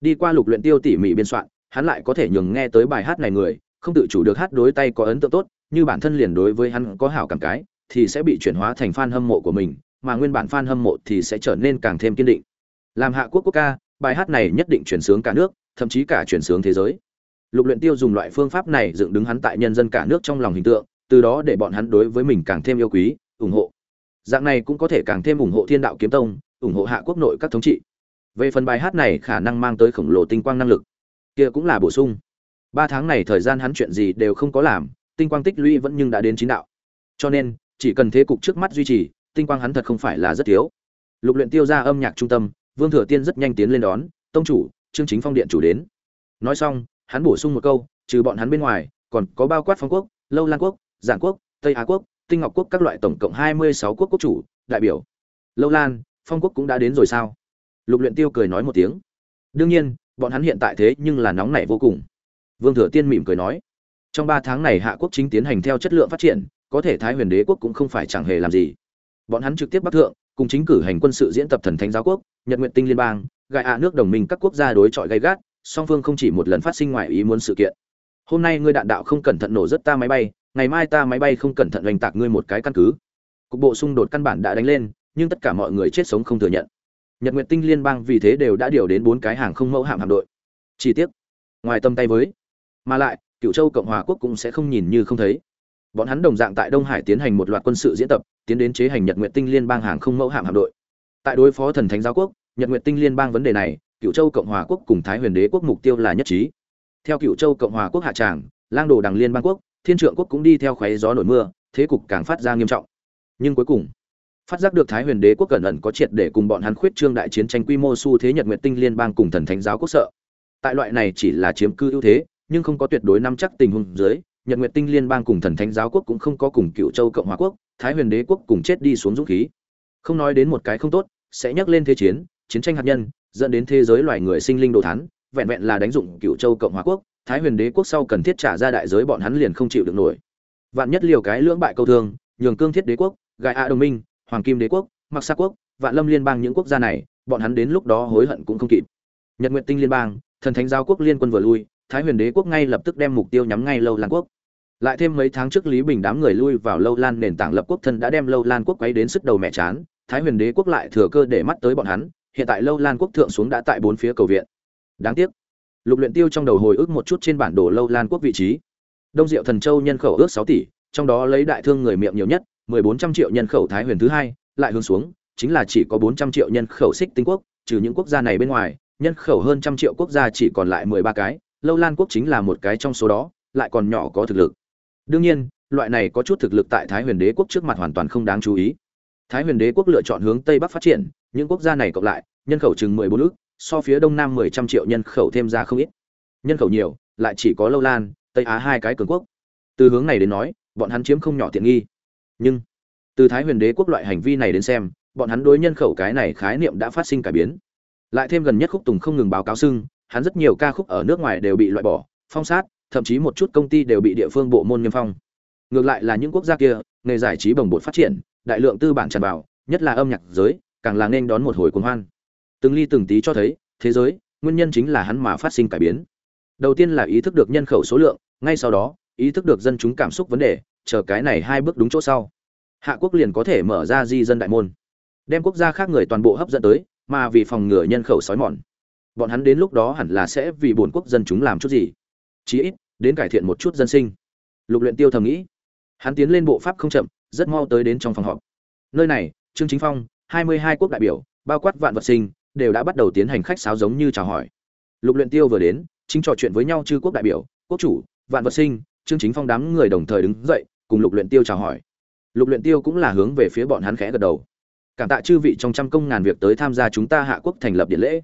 đi qua lục luyện tiêu tỉ mỉ biên soạn, hắn lại có thể nhường nghe tới bài hát này người, không tự chủ được hát đối tay có ấn tượng tốt, như bản thân liền đối với hắn có hảo cảm cái thì sẽ bị chuyển hóa thành fan hâm mộ của mình, mà nguyên bản fan hâm mộ thì sẽ trở nên càng thêm kiên định. Làm hạ quốc quốc ca, bài hát này nhất định chuyển sướng cả nước, thậm chí cả chuyển sướng thế giới. Lục luyện tiêu dùng loại phương pháp này dựng đứng hắn tại nhân dân cả nước trong lòng hình tượng, từ đó để bọn hắn đối với mình càng thêm yêu quý, ủng hộ. Dạng này cũng có thể càng thêm ủng hộ thiên đạo kiếm tông, ủng hộ hạ quốc nội các thống trị. Về phần bài hát này khả năng mang tới khổng lồ tinh quang năng lực. Kia cũng là bổ sung. Ba tháng này thời gian hắn chuyện gì đều không có làm, tinh quang tích lũy vẫn nhưng đã đến chín đạo. Cho nên chỉ cần thế cục trước mắt duy trì, tinh quang hắn thật không phải là rất thiếu. Lục luyện tiêu ra âm nhạc trung tâm, vương thừa tiên rất nhanh tiến lên đón, tông chủ, trương chính phong điện chủ đến. Nói xong, hắn bổ sung một câu, trừ bọn hắn bên ngoài, còn có bao quát phong quốc, lâu lan quốc, giản quốc, tây á quốc, tinh ngọc quốc các loại tổng cộng hai mươi sáu quốc quốc chủ, đại biểu. Lâu lan, phong quốc cũng đã đến rồi sao? Lục luyện tiêu cười nói một tiếng. Đương nhiên, bọn hắn hiện tại thế nhưng là nóng nảy vô cùng. Vương thừa tiên mỉm cười nói. Trong ba tháng này hạ quốc chính tiến hành theo chất lượng phát triển có thể thái huyền đế quốc cũng không phải chẳng hề làm gì. Bọn hắn trực tiếp bắc thượng, cùng chính cử hành quân sự diễn tập thần thánh giáo quốc, nhật nguyện tinh liên bang, gài ạ nước đồng minh các quốc gia đối chọi gay gắt, song phương không chỉ một lần phát sinh ngoài ý muốn sự kiện. Hôm nay ngươi đạn đạo không cẩn thận nổ rất ta máy bay, ngày mai ta máy bay không cẩn thận oanh tạc ngươi một cái căn cứ. Cục bộ xung đột căn bản đã đánh lên, nhưng tất cả mọi người chết sống không thừa nhận. Nhật nguyện tinh liên bang vì thế đều đã điều đến bốn cái hàng không mẫu hạm hạm đội. Chi tiết ngoài tâm tay với, mà lại cựu châu cộng hòa quốc cũng sẽ không nhìn như không thấy bọn hắn đồng dạng tại đông hải tiến hành một loạt quân sự diễn tập, tiến đến chế hành nhật nguyện tinh liên bang hàng không mẫu hạm hạm đội. Tại đối phó thần thánh giáo quốc, nhật nguyện tinh liên bang vấn đề này cựu châu cộng hòa quốc cùng thái huyền đế quốc mục tiêu là nhất trí. Theo cựu châu cộng hòa quốc hạ tràng, lang đồ đằng liên bang quốc, thiên trượng quốc cũng đi theo khoáy gió nổi mưa, thế cục càng phát ra nghiêm trọng. Nhưng cuối cùng, phát giác được thái huyền đế quốc cẩn ẩn có triệt để cùng bọn hắn khuyết trương đại chiến tranh quy mô xu thế nhật nguyện tinh liên bang cùng thần thánh giáo quốc sợ. Tại loại này chỉ là chiếm cư ưu thế, nhưng không có tuyệt đối nắm chắc tình huống dưới nhật Nguyệt tinh liên bang cùng thần thánh giáo quốc cũng không có cùng cựu châu cộng hòa quốc, thái huyền đế quốc cùng chết đi xuống dũng khí. Không nói đến một cái không tốt, sẽ nhắc lên thế chiến chiến tranh hạt nhân, dẫn đến thế giới loài người sinh linh đồ thán, vẹn vẹn là đánh dụng cựu châu cộng hòa quốc, thái huyền đế quốc sau cần thiết trả ra đại giới bọn hắn liền không chịu được nổi. Vạn nhất liều cái lưỡng bại câu thương, nhường cương thiết đế quốc, gai a đồng minh, hoàng kim đế quốc, mặc sa quốc, vạn lâm liên bang những quốc gia này, bọn hắn đến lúc đó hối hận cũng không kịp. Nhật Nguyệt tinh liên bang, thần thánh giao quốc liên quân vừa lui, thái huyền đế quốc ngay lập tức đem mục tiêu nhắm ngay lâu lan quốc lại thêm mấy tháng trước lý bình đám người lui vào lâu lan nền tảng lập quốc thân đã đem lâu lan quốc quấy đến sức đầu mẹ chán, thái huyền đế quốc lại thừa cơ để mắt tới bọn hắn, hiện tại lâu lan quốc thượng xuống đã tại bốn phía cầu viện. Đáng tiếc, lục luyện tiêu trong đầu hồi ức một chút trên bản đồ lâu lan quốc vị trí. Đông diệu thần châu nhân khẩu ước sáu tỷ, trong đó lấy đại thương người miệng nhiều nhất, mười bốn trăm triệu nhân khẩu thái huyền thứ hai, lại hướng xuống, chính là chỉ có bốn trăm triệu nhân khẩu xích tinh quốc, trừ những quốc gia này bên ngoài, nhân khẩu hơn trăm triệu quốc gia chỉ còn lại mười ba cái, lâu lan quốc chính là một cái trong số đó, lại còn nhỏ có thực lực đương nhiên, loại này có chút thực lực tại thái huyền đế quốc trước mặt hoàn toàn không đáng chú ý. Thái huyền đế quốc lựa chọn hướng tây bắc phát triển, những quốc gia này cộng lại, nhân khẩu chừng mười bốn ước, so phía đông nam mười trăm triệu nhân khẩu thêm ra không ít. Nhân khẩu nhiều, lại chỉ có lâu lan, tây á hai cái cường quốc. Từ hướng này đến nói, bọn hắn chiếm không nhỏ tiện nghi. Nhưng, từ thái huyền đế quốc loại hành vi này đến xem, bọn hắn đối nhân khẩu cái này khái niệm đã phát sinh cải biến. Lại thêm gần nhất khúc tùng không ngừng báo cáo xưng, hắn rất nhiều ca khúc ở nước ngoài đều bị loại bỏ, phong sát thậm chí một chút công ty đều bị địa phương bộ môn niêm phong. Ngược lại là những quốc gia kia, nghề giải trí bồng bột phát triển, đại lượng tư bản tràn vào, nhất là âm nhạc giới, càng là nên đón một hồi cuồng hoan. Từng ly từng tí cho thấy, thế giới, nguyên nhân chính là hắn mà phát sinh cải biến. Đầu tiên là ý thức được nhân khẩu số lượng, ngay sau đó, ý thức được dân chúng cảm xúc vấn đề, chờ cái này hai bước đúng chỗ sau. Hạ quốc liền có thể mở ra di dân đại môn, đem quốc gia khác người toàn bộ hấp dẫn tới, mà vì phòng ngừa nhân khẩu sói mòn. Bọn hắn đến lúc đó hẳn là sẽ vì bổn quốc dân chúng làm chút gì. Chí ít đến cải thiện một chút dân sinh. Lục luyện tiêu thầm nghĩ. Hắn tiến lên bộ pháp không chậm, rất mau tới đến trong phòng họp. Nơi này, trương chính phong, hai mươi hai quốc đại biểu, bao quát vạn vật sinh, đều đã bắt đầu tiến hành khách sáo giống như chào hỏi. Lục luyện tiêu vừa đến, chính trò chuyện với nhau chư quốc đại biểu, quốc chủ, vạn vật sinh, trương chính phong đám người đồng thời đứng dậy, cùng lục luyện tiêu chào hỏi. Lục luyện tiêu cũng là hướng về phía bọn hắn khẽ gật đầu. Cảm tạ chư vị trong trăm công ngàn việc tới tham gia chúng ta hạ quốc thành lập điện lễ.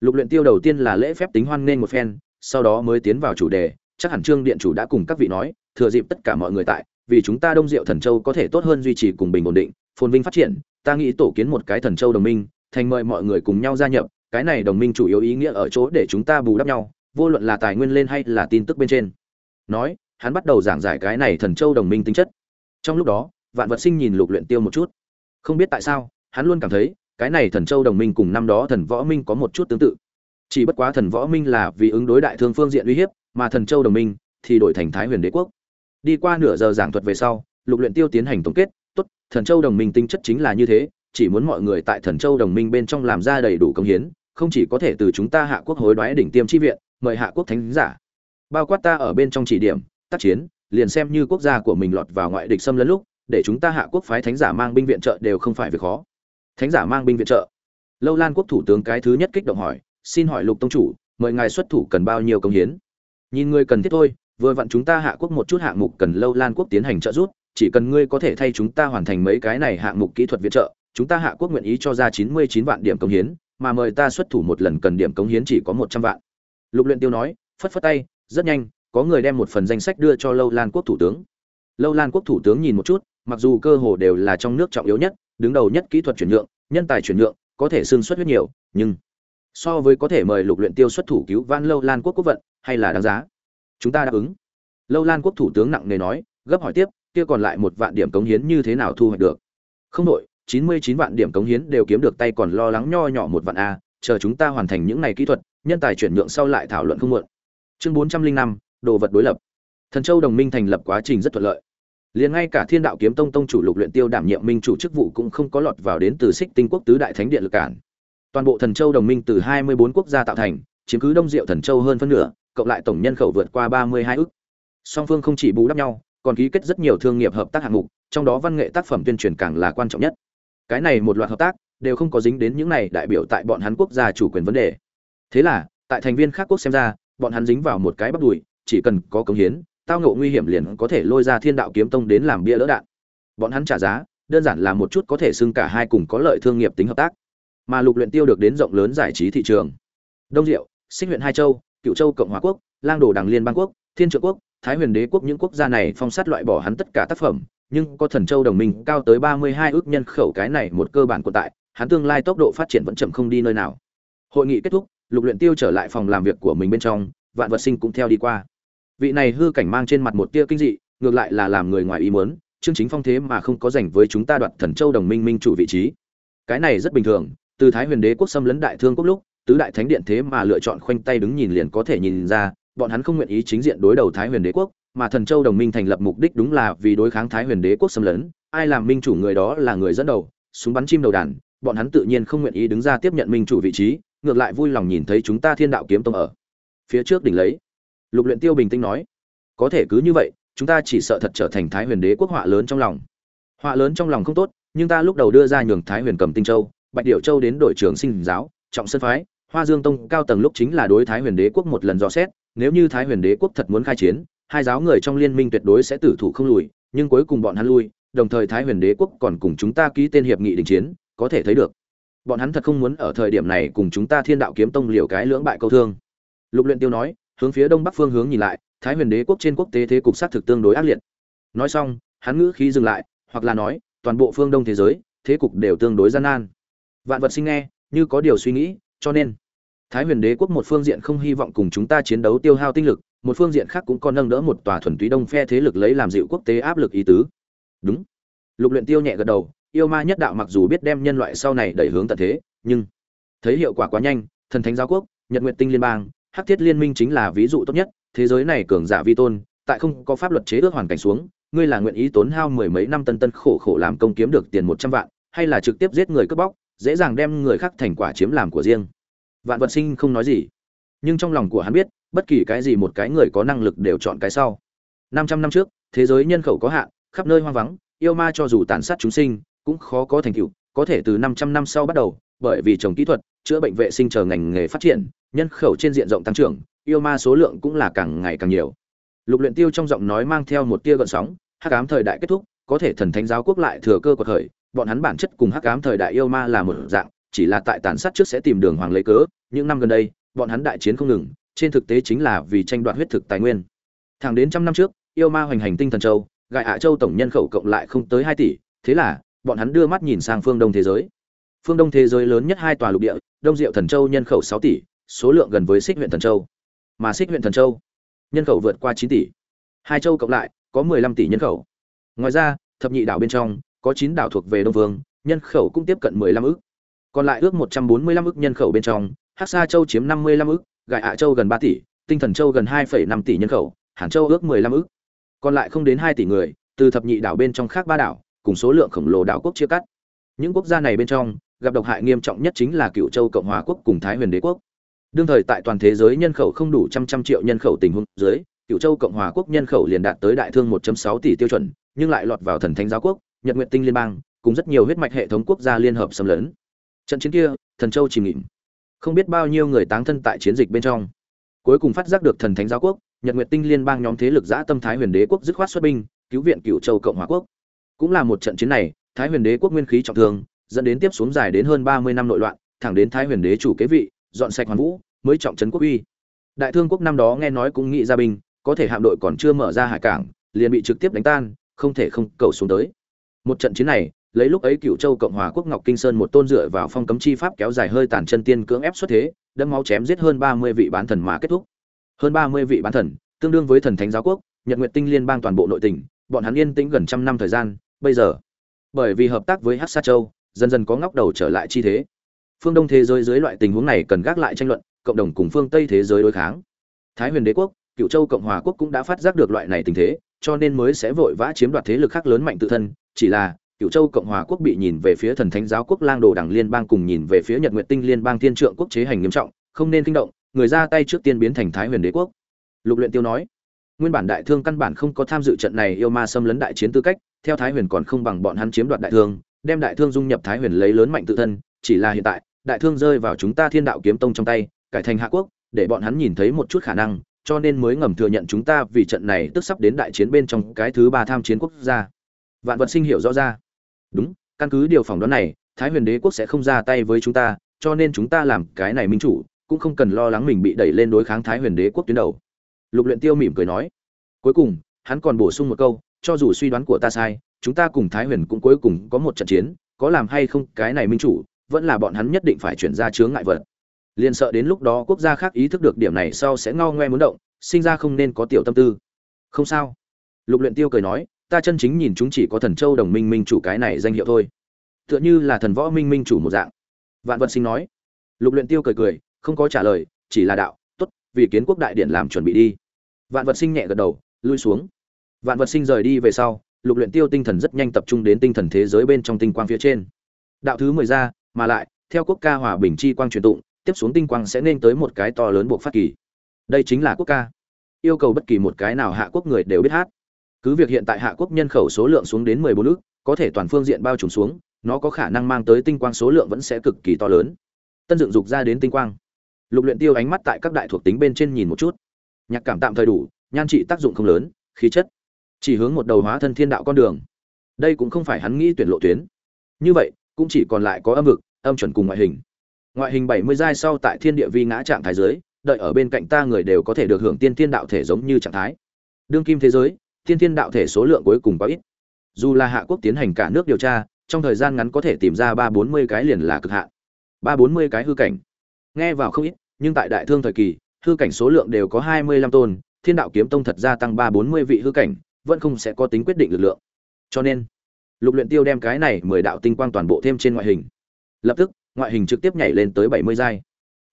Lục luyện tiêu đầu tiên là lễ phép tính hoan nên một phen, sau đó mới tiến vào chủ đề chắc hẳn trương điện chủ đã cùng các vị nói, thừa dịp tất cả mọi người tại, vì chúng ta đông diệu thần châu có thể tốt hơn duy trì cùng bình ổn định, phồn vinh phát triển, ta nghĩ tổ kiến một cái thần châu đồng minh, thành mời mọi người cùng nhau gia nhập, cái này đồng minh chủ yếu ý nghĩa ở chỗ để chúng ta bù đắp nhau, vô luận là tài nguyên lên hay là tin tức bên trên. Nói, hắn bắt đầu giảng giải cái này thần châu đồng minh tính chất. Trong lúc đó, vạn vật sinh nhìn lục luyện tiêu một chút. Không biết tại sao, hắn luôn cảm thấy, cái này thần châu đồng minh cùng năm đó thần võ minh có một chút tương tự. Chỉ bất quá thần võ minh là vì ứng đối đại thương phương diện uy hiếp mà thần châu đồng minh thì đổi thành thái huyền đế quốc. Đi qua nửa giờ giảng thuật về sau, lục luyện tiêu tiến hành tổng kết, tốt, thần châu đồng minh tinh chất chính là như thế, chỉ muốn mọi người tại thần châu đồng minh bên trong làm ra đầy đủ công hiến, không chỉ có thể từ chúng ta hạ quốc hối đoái đỉnh tiêm chi viện, mời hạ quốc thánh giả. Bao quát ta ở bên trong chỉ điểm, tác chiến, liền xem như quốc gia của mình lọt vào ngoại địch xâm lấn lúc, để chúng ta hạ quốc phái thánh giả mang binh viện trợ đều không phải việc khó. Thánh giả mang binh viện trợ. Lâu lan quốc thủ tướng cái thứ nhất kích động hỏi, xin hỏi lục tông chủ, mời ngài xuất thủ cần bao nhiêu công hiến? Nhìn ngươi cần thiết thôi, vừa vặn chúng ta hạ quốc một chút hạng mục cần lâu lan quốc tiến hành trợ giúp, chỉ cần ngươi có thể thay chúng ta hoàn thành mấy cái này hạng mục kỹ thuật viện trợ, chúng ta hạ quốc nguyện ý cho ra chín mươi chín vạn điểm công hiến, mà mời ta xuất thủ một lần cần điểm công hiến chỉ có một trăm vạn. Lục luyện tiêu nói, phất phất tay, rất nhanh, có người đem một phần danh sách đưa cho lâu lan quốc thủ tướng. Lâu lan quốc thủ tướng nhìn một chút, mặc dù cơ hồ đều là trong nước trọng yếu nhất, đứng đầu nhất kỹ thuật chuyển nhượng, nhân tài chuyển nhượng, có thể xương xuất huyết nhiều, nhưng so với có thể mời lục luyện tiêu xuất thủ cứu van lâu lan quốc quốc vận, hay là đáng giá? Chúng ta đáp ứng. Lâu lan quốc thủ tướng nặng nề nói, gấp hỏi tiếp, kia còn lại một vạn điểm cống hiến như thế nào thu hoạch được? Không đội, chín mươi chín vạn điểm cống hiến đều kiếm được tay còn lo lắng nho nhỏ một vạn a, chờ chúng ta hoàn thành những này kỹ thuật, nhân tài chuyển nhượng sau lại thảo luận không muộn. Chương bốn trăm linh năm, đồ vật đối lập. Thần châu đồng minh thành lập quá trình rất thuận lợi. Liền ngay cả thiên đạo kiếm tông tông chủ lục luyện tiêu đảm nhiệm minh chủ chức vụ cũng không có lọt vào đến từ xích tinh quốc tứ đại thánh điện lực cản toàn bộ thần châu đồng minh từ hai mươi bốn quốc gia tạo thành, chiếm cứ đông diệu thần châu hơn phân nửa, cộng lại tổng nhân khẩu vượt qua ba mươi hai ước song phương không chỉ bù đắp nhau, còn ký kết rất nhiều thương nghiệp hợp tác hạng mục, trong đó văn nghệ tác phẩm tuyên truyền càng là quan trọng nhất. Cái này một loạt hợp tác, đều không có dính đến những này đại biểu tại bọn hắn quốc gia chủ quyền vấn đề. Thế là, tại thành viên khác quốc xem ra, bọn hắn dính vào một cái bắt đùi, chỉ cần có công hiến, tao ngộ nguy hiểm liền có thể lôi ra thiên đạo kiếm tông đến làm bia lỡ đạn. Bọn hắn trả giá, đơn giản là một chút có thể xưng cả hai cùng có lợi thương nghiệp tính hợp tác mà lục luyện tiêu được đến rộng lớn giải trí thị trường. Đông diệu, xích huyện hai châu cựu châu, cộng hòa quốc, lang đồ đảng liên bang quốc, thiên trượng quốc, thái huyền đế quốc những quốc gia này phong sát loại bỏ hắn tất cả tác phẩm, nhưng có thần châu đồng minh cao tới ba mươi hai ước nhân khẩu cái này một cơ bản của tại, hắn tương lai tốc độ phát triển vẫn chậm không đi nơi nào. Hội nghị kết thúc, lục luyện tiêu trở lại phòng làm việc của mình bên trong, vạn vật sinh cũng theo đi qua. Vị này hư cảnh mang trên mặt một tia kinh dị, ngược lại là làm người ngoài ý muốn, chương chính phong thế mà không có dành với chúng ta đoạt thần châu đồng minh minh chủ vị trí. Cái này rất bình thường từ thái huyền đế quốc xâm lấn đại thương quốc lúc, tứ đại thánh điện thế mà lựa chọn khoanh tay đứng nhìn liền có thể nhìn ra, bọn hắn không nguyện ý chính diện đối đầu thái huyền đế quốc, mà thần châu đồng minh thành lập mục đích đúng là vì đối kháng thái huyền đế quốc xâm lấn. Ai làm minh chủ người đó là người dẫn đầu, súng bắn chim đầu đàn, bọn hắn tự nhiên không nguyện ý đứng ra tiếp nhận minh chủ vị trí, ngược lại vui lòng nhìn thấy chúng ta thiên đạo kiếm tông ở phía trước đỉnh lấy. Lục luyện tiêu bình tĩnh nói, có thể cứ như vậy, chúng ta chỉ sợ thật trở thành thái huyền đế quốc họa lớn trong lòng. Họa lớn trong lòng không tốt, nhưng ta lúc đầu đưa ra nhường thái huyền cầm tinh châu bạch điểu châu đến đội trưởng sinh giáo, trọng sơn phái, hoa dương tông cao tầng lúc chính là đối thái huyền đế quốc một lần dò xét, nếu như thái huyền đế quốc thật muốn khai chiến, hai giáo người trong liên minh tuyệt đối sẽ tử thủ không lùi, nhưng cuối cùng bọn hắn lui, đồng thời thái huyền đế quốc còn cùng chúng ta ký tên hiệp nghị đình chiến, có thể thấy được. Bọn hắn thật không muốn ở thời điểm này cùng chúng ta thiên đạo kiếm tông liều cái lưỡng bại câu thương. Lục luyện tiêu nói, hướng phía đông bắc phương hướng nhìn lại, thái huyền đế quốc trên quốc tế thế cục sát thực tương đối ác liệt. Nói xong, hắn ngữ khí dừng lại, hoặc là nói, toàn bộ phương đông thế giới, thế cục đều tương đối gian nan vạn vật sinh nghe, như có điều suy nghĩ, cho nên thái huyền đế quốc một phương diện không hy vọng cùng chúng ta chiến đấu tiêu hao tinh lực, một phương diện khác cũng còn nâng đỡ một tòa thuần túy đông phe thế lực lấy làm dịu quốc tế áp lực ý tứ. Đúng. Lục luyện tiêu nhẹ gật đầu, yêu ma nhất đạo mặc dù biết đem nhân loại sau này đẩy hướng tận thế, nhưng thấy hiệu quả quá nhanh, thần thánh giáo quốc, nhật nguyện tinh liên bang, hắc thiết liên minh chính là ví dụ tốt nhất, thế giới này cường giả vi tôn, tại không có pháp luật chế ước hoàn cảnh xuống, ngươi là nguyện ý tốn hao mười mấy năm tân tân khổ khổ làm công kiếm được tiền một trăm vạn, hay là trực tiếp giết người cướp bóc dễ dàng đem người khác thành quả chiếm làm của riêng. Vạn vật sinh không nói gì. Nhưng trong lòng của hắn biết, bất kỳ cái gì một cái người có năng lực đều chọn cái sau. Năm trăm năm trước, thế giới nhân khẩu có hạn, khắp nơi hoang vắng, yêu ma cho dù tàn sát chúng sinh, cũng khó có thành tựu, có thể từ năm trăm năm sau bắt đầu, bởi vì trồng kỹ thuật, chữa bệnh vệ sinh chờ ngành nghề phát triển, nhân khẩu trên diện rộng tăng trưởng, yêu ma số lượng cũng là càng ngày càng nhiều. Lục luyện tiêu trong giọng nói mang theo một tia gợn sóng, hắc ám thời đại kết thúc, có thể thần thánh giáo quốc lại thừa cơ của thời bọn hắn bản chất cùng hắc ám thời đại yêu ma là một dạng, chỉ là tại tàn sát trước sẽ tìm đường hoàng lấy cớ, những năm gần đây, bọn hắn đại chiến không ngừng, trên thực tế chính là vì tranh đoạt huyết thực tài nguyên. Thẳng đến trăm năm trước, yêu ma hoành hành tinh thần châu gại hạ châu tổng nhân khẩu cộng lại không tới hai tỷ, thế là, bọn hắn đưa mắt nhìn sang phương đông thế giới. Phương đông thế giới lớn nhất hai tòa lục địa, đông diệu thần châu nhân khẩu sáu tỷ, số lượng gần với xích huyện thần châu. Mà xích huyện thần châu, nhân khẩu vượt qua chín tỷ. Hai châu cộng lại, có mười lăm tỷ nhân khẩu. Ngoài ra, thập nhị đảo bên trong có chín đảo thuộc về đông vương, nhân khẩu cũng tiếp cận mười lăm ước còn lại ước một trăm bốn mươi lăm ước nhân khẩu bên trong, hắc sa châu chiếm năm mươi lăm ước gại hạ châu gần ba tỷ, tinh thần châu gần hai phẩy năm tỷ nhân khẩu, hàn châu ước mười lăm ước còn lại không đến hai tỷ người, từ thập nhị đảo bên trong khác ba đảo, cùng số lượng khổng lồ đảo quốc chia cắt. Những quốc gia này bên trong, gặp độc hại nghiêm trọng nhất chính là cựu châu cộng hòa quốc cùng thái huyền đế quốc. Đương thời tại toàn thế giới nhân khẩu không đủ trăm trăm triệu nhân khẩu tình huống dưới cựu châu cộng hòa quốc nhân khẩu liền đạt tới đại thương 1.6 tỷ tiêu chuẩn, nhưng lại lọt vào thần thánh giáo quốc nhật nguyện tinh liên bang, cùng rất nhiều huyết mạch hệ thống quốc gia liên hợp xâm lấn. Trận chiến kia, thần châu chìm nghỉm. Không biết bao nhiêu người táng thân tại chiến dịch bên trong. Cuối cùng phát giác được thần thánh giáo quốc, nhật nguyện tinh liên bang nhóm thế lực giã tâm thái huyền đế quốc dứt khoát xuất binh, cứu viện cựu châu cộng hòa quốc. Cũng là một trận chiến này, thái huyền đế quốc nguyên khí trọng thương, dẫn đến tiếp xuống dài đến hơn ba mươi năm nội loạn, thẳng đến thái huyền đế chủ kế vị, dọn sạch hoàn vũ, mới trọng trấn quốc uy. Đại thương quốc năm đó nghe nói cũng nghĩ ra binh, có thể hạm đội còn chưa mở ra hải cảng, liền bị trực tiếp đánh tan, không thể không cầu xuống tới một trận chiến này, lấy lúc ấy cựu châu cộng hòa quốc ngọc kinh sơn một tôn dựa vào phong cấm chi pháp kéo dài hơi tàn chân tiên cưỡng ép xuất thế đâm máu chém giết hơn ba mươi vị bán thần mà kết thúc. Hơn ba mươi vị bán thần, tương đương với thần thánh giáo quốc, nhật nguyện tinh liên bang toàn bộ nội tỉnh, bọn hắn yên tĩnh gần trăm năm thời gian, bây giờ, bởi vì hợp tác với hát sa châu, dần dần có ngóc đầu trở lại chi thế. Phương đông thế giới dưới loại tình huống này cần gác lại tranh luận, cộng đồng cùng phương tây thế giới đối kháng. Thái huyền đế quốc, cựu châu cộng hòa quốc cũng đã phát giác được loại này tình thế, cho nên mới sẽ vội vã chiếm đoạt thế lực khác lớn mạnh tự thân chỉ là cựu châu cộng hòa quốc bị nhìn về phía thần thánh giáo quốc lang đồ đảng liên bang cùng nhìn về phía nhật nguyệt tinh liên bang thiên trượng quốc chế hành nghiêm trọng, không nên kinh động, người ra tay trước tiên biến thành thái huyền đế quốc. Lục luyện tiêu nói, nguyên bản đại thương căn bản không có tham dự trận này yêu ma xâm lấn đại chiến tư cách, theo thái huyền còn không bằng bọn hắn chiếm đoạt đại thương, đem đại thương dung nhập thái huyền lấy lớn mạnh tự thân, chỉ là hiện tại, đại thương rơi vào chúng ta thiên đạo kiếm tông trong tay, cải thành hạ quốc, để bọn hắn nhìn thấy một chút khả năng, cho nên mới ngầm thừa nhận chúng ta vì trận này tức sắp đến đại chiến bên trong cái thứ ba tham chiến quốc gia vạn vật sinh hiểu rõ ra. Đúng, căn cứ điều phỏng đoán này, thái huyền đế quốc sẽ không ra tay với chúng ta, cho nên chúng ta làm cái này minh chủ, cũng không cần lo lắng mình bị đẩy lên đối kháng thái huyền đế quốc tuyến đầu. Lục luyện tiêu mỉm cười nói. Cuối cùng, hắn còn bổ sung một câu, cho dù suy đoán của ta sai, chúng ta cùng thái huyền cũng cuối cùng có một trận chiến, có làm hay không cái này minh chủ, vẫn là bọn hắn nhất định phải chuyển ra chướng ngại vật. Liền sợ đến lúc đó quốc gia khác ý thức được điểm này sau sẽ ngao ngoe muốn động, sinh ra không nên có tiểu tâm tư. Không sao. Lục luyện tiêu cười nói ta chân chính nhìn chúng chỉ có thần châu đồng minh minh chủ cái này danh hiệu thôi. Tựa như là thần võ minh minh chủ một dạng. Vạn vật sinh nói. Lục luyện tiêu cười cười, không có trả lời, chỉ là đạo, tốt, vì kiến quốc đại điện làm chuẩn bị đi. Vạn vật sinh nhẹ gật đầu, lui xuống. Vạn vật sinh rời đi về sau, lục luyện tiêu tinh thần rất nhanh tập trung đến tinh thần thế giới bên trong tinh quang phía trên. Đạo thứ mười ra, mà lại, theo quốc ca hòa bình chi quang truyền tụng, tiếp xuống tinh quang sẽ nên tới một cái to lớn buộc phát kỳ. Đây chính là quốc ca. Yêu cầu bất kỳ một cái nào hạ quốc người đều biết hát cứ việc hiện tại hạ quốc nhân khẩu số lượng xuống đến mười bốn nước có thể toàn phương diện bao trùm xuống, nó có khả năng mang tới tinh quang số lượng vẫn sẽ cực kỳ to lớn. Tân dựng dục ra đến tinh quang. Lục luyện tiêu ánh mắt tại các đại thuộc tính bên trên nhìn một chút. Nhạc cảm tạm thời đủ, nhan trị tác dụng không lớn, khí chất. Chỉ hướng một đầu hóa thân thiên đạo con đường. Đây cũng không phải hắn nghĩ tuyển lộ tuyến. Như vậy, cũng chỉ còn lại có âm vực, âm chuẩn cùng ngoại hình. Ngoại hình bảy mươi giai sau tại thiên địa vi ngã trạng thái dưới đợi ở bên cạnh ta người đều có thể được hưởng tiên thiên đạo thể giống như trạng thái. Đương kim thế giới tiên thiên đạo thể số lượng cuối cùng quá ít. Dù là hạ quốc tiến hành cả nước điều tra, trong thời gian ngắn có thể tìm ra ba bốn mươi cái liền là cực hạn. Ba bốn mươi cái hư cảnh. Nghe vào không ít, nhưng tại đại thương thời kỳ, hư cảnh số lượng đều có hai mươi lăm tôn, thiên đạo kiếm tông thật ra tăng ba bốn mươi vị hư cảnh, vẫn không sẽ có tính quyết định lực lượng. Cho nên, lục luyện tiêu đem cái này mười đạo tinh quang toàn bộ thêm trên ngoại hình. Lập tức, ngoại hình trực tiếp nhảy lên tới bảy mươi giai.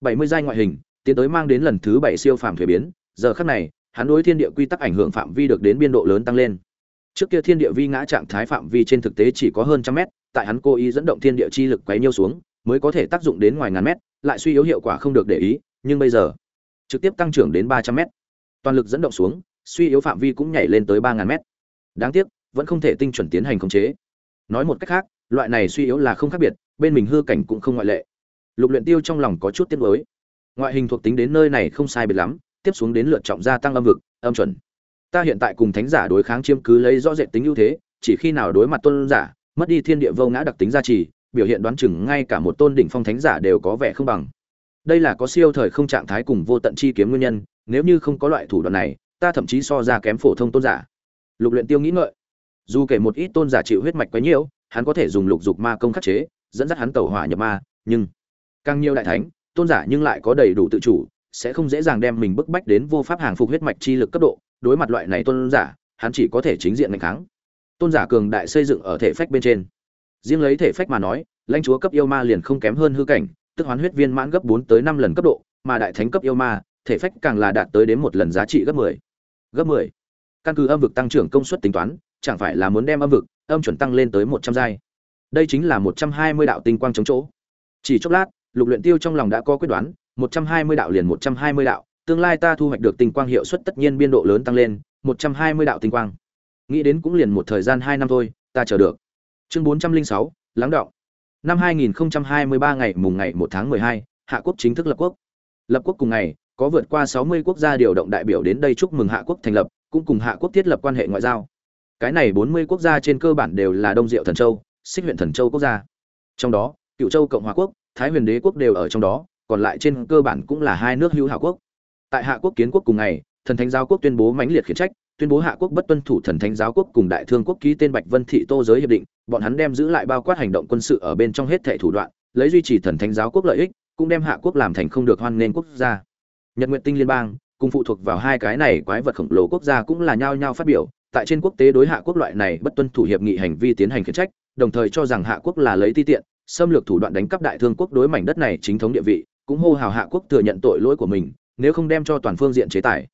bảy mươi giai ngoại hình, tiến tới mang đến lần thứ bảy siêu phàm thuế biến. Giờ khắc này hắn đối thiên địa quy tắc ảnh hưởng phạm vi được đến biên độ lớn tăng lên. Trước kia thiên địa vi ngã trạng thái phạm vi trên thực tế chỉ có hơn trăm mét, tại hắn cố ý dẫn động thiên địa chi lực quấy nhiêu xuống, mới có thể tác dụng đến ngoài ngàn mét, lại suy yếu hiệu quả không được để ý, nhưng bây giờ, trực tiếp tăng trưởng đến ba trăm mét. Toàn lực dẫn động xuống, suy yếu phạm vi cũng nhảy lên tới ba ngàn mét. Đáng tiếc, vẫn không thể tinh chuẩn tiến hành khống chế. Nói một cách khác, loại này suy yếu là không khác biệt, bên mình hư cảnh cũng không ngoại lệ. Lục luyện tiêu trong lòng có chút tiếc nuối. Ngoại hình thuộc tính đến nơi này không sai biệt lắm tiếp xuống đến lượt trọng gia tăng âm vực, âm chuẩn. Ta hiện tại cùng thánh giả đối kháng chiếm cứ lấy rõ rệt tính ưu thế, chỉ khi nào đối mặt tôn giả, mất đi thiên địa vô ngã đặc tính gia trì, biểu hiện đoán chừng ngay cả một tôn đỉnh phong thánh giả đều có vẻ không bằng. Đây là có siêu thời không trạng thái cùng vô tận chi kiếm nguyên nhân, nếu như không có loại thủ đoạn này, ta thậm chí so ra kém phổ thông tôn giả. Lục luyện tiêu nghĩ ngợi. Dù kể một ít tôn giả chịu huyết mạch quá nhiều, hắn có thể dùng lục dục ma công khắc chế, dẫn dắt hắn tẩu hỏa nhập ma, nhưng càng nhiều đại thánh, tôn giả nhưng lại có đầy đủ tự chủ sẽ không dễ dàng đem mình bức bách đến vô pháp hàng phục huyết mạch chi lực cấp độ, đối mặt loại này tôn giả, hắn chỉ có thể chính diện đánh kháng tôn giả cường đại xây dựng ở thể phách bên trên. Riêng lấy thể phách mà nói, lãnh chúa cấp yêu ma liền không kém hơn hư cảnh, tức hoán huyết viên mãn gấp bốn tới năm lần cấp độ, mà đại thánh cấp yêu ma, thể phách càng là đạt tới đến một lần giá trị gấp mười. Gấp mười. Căn cứ âm vực tăng trưởng công suất tính toán, chẳng phải là muốn đem âm vực, âm chuẩn tăng lên tới một trăm giai. Đây chính là một trăm hai mươi đạo tinh quang chống chỗ. Chỉ chốc lát, lục luyện tiêu trong lòng đã có quyết đoán một trăm hai mươi đạo liền một trăm hai mươi đạo, tương lai ta thu hoạch được tinh quang hiệu suất tất nhiên biên độ lớn tăng lên, một trăm hai mươi đạo tinh quang. Nghĩ đến cũng liền một thời gian hai năm thôi, ta chờ được. Chương bốn trăm linh sáu, lắng đọng năm hai nghìn hai mươi ba ngày mùng ngày một tháng mười hai, hạ quốc chính thức lập quốc. Lập quốc cùng ngày, có vượt qua sáu mươi quốc gia điều động đại biểu đến đây chúc mừng hạ quốc thành lập, cũng cùng hạ quốc thiết lập quan hệ ngoại giao. Cái này bốn mươi quốc gia trên cơ bản đều là đông diệu thần châu, xích huyện thần châu quốc gia. Trong đó, cựu châu cộng hòa quốc, thái huyền đế quốc đều ở trong đó còn lại trên cơ bản cũng là hai nước hữu hảo quốc. Tại hạ quốc kiến quốc cùng ngày, thần thánh giáo quốc tuyên bố mãnh liệt khiển trách, tuyên bố hạ quốc bất tuân thủ thần thánh giáo quốc cùng đại thương quốc ký tên bạch vân thị tô giới hiệp định, bọn hắn đem giữ lại bao quát hành động quân sự ở bên trong hết thảy thủ đoạn, lấy duy trì thần thánh giáo quốc lợi ích, cũng đem hạ quốc làm thành không được hoan nghênh quốc gia. Nhật nguyện tinh liên bang, cùng phụ thuộc vào hai cái này quái vật khổng lồ quốc gia cũng là nhao nhao phát biểu, tại trên quốc tế đối hạ quốc loại này bất tuân thủ hiệp nghị hành vi tiến hành khiển trách, đồng thời cho rằng hạ quốc là lấy ti tiện, xâm lược thủ đoạn đánh cắp đại thương quốc đối mảnh đất này chính thống địa vị cũng hô hào hạ quốc thừa nhận tội lỗi của mình, nếu không đem cho toàn phương diện chế tài.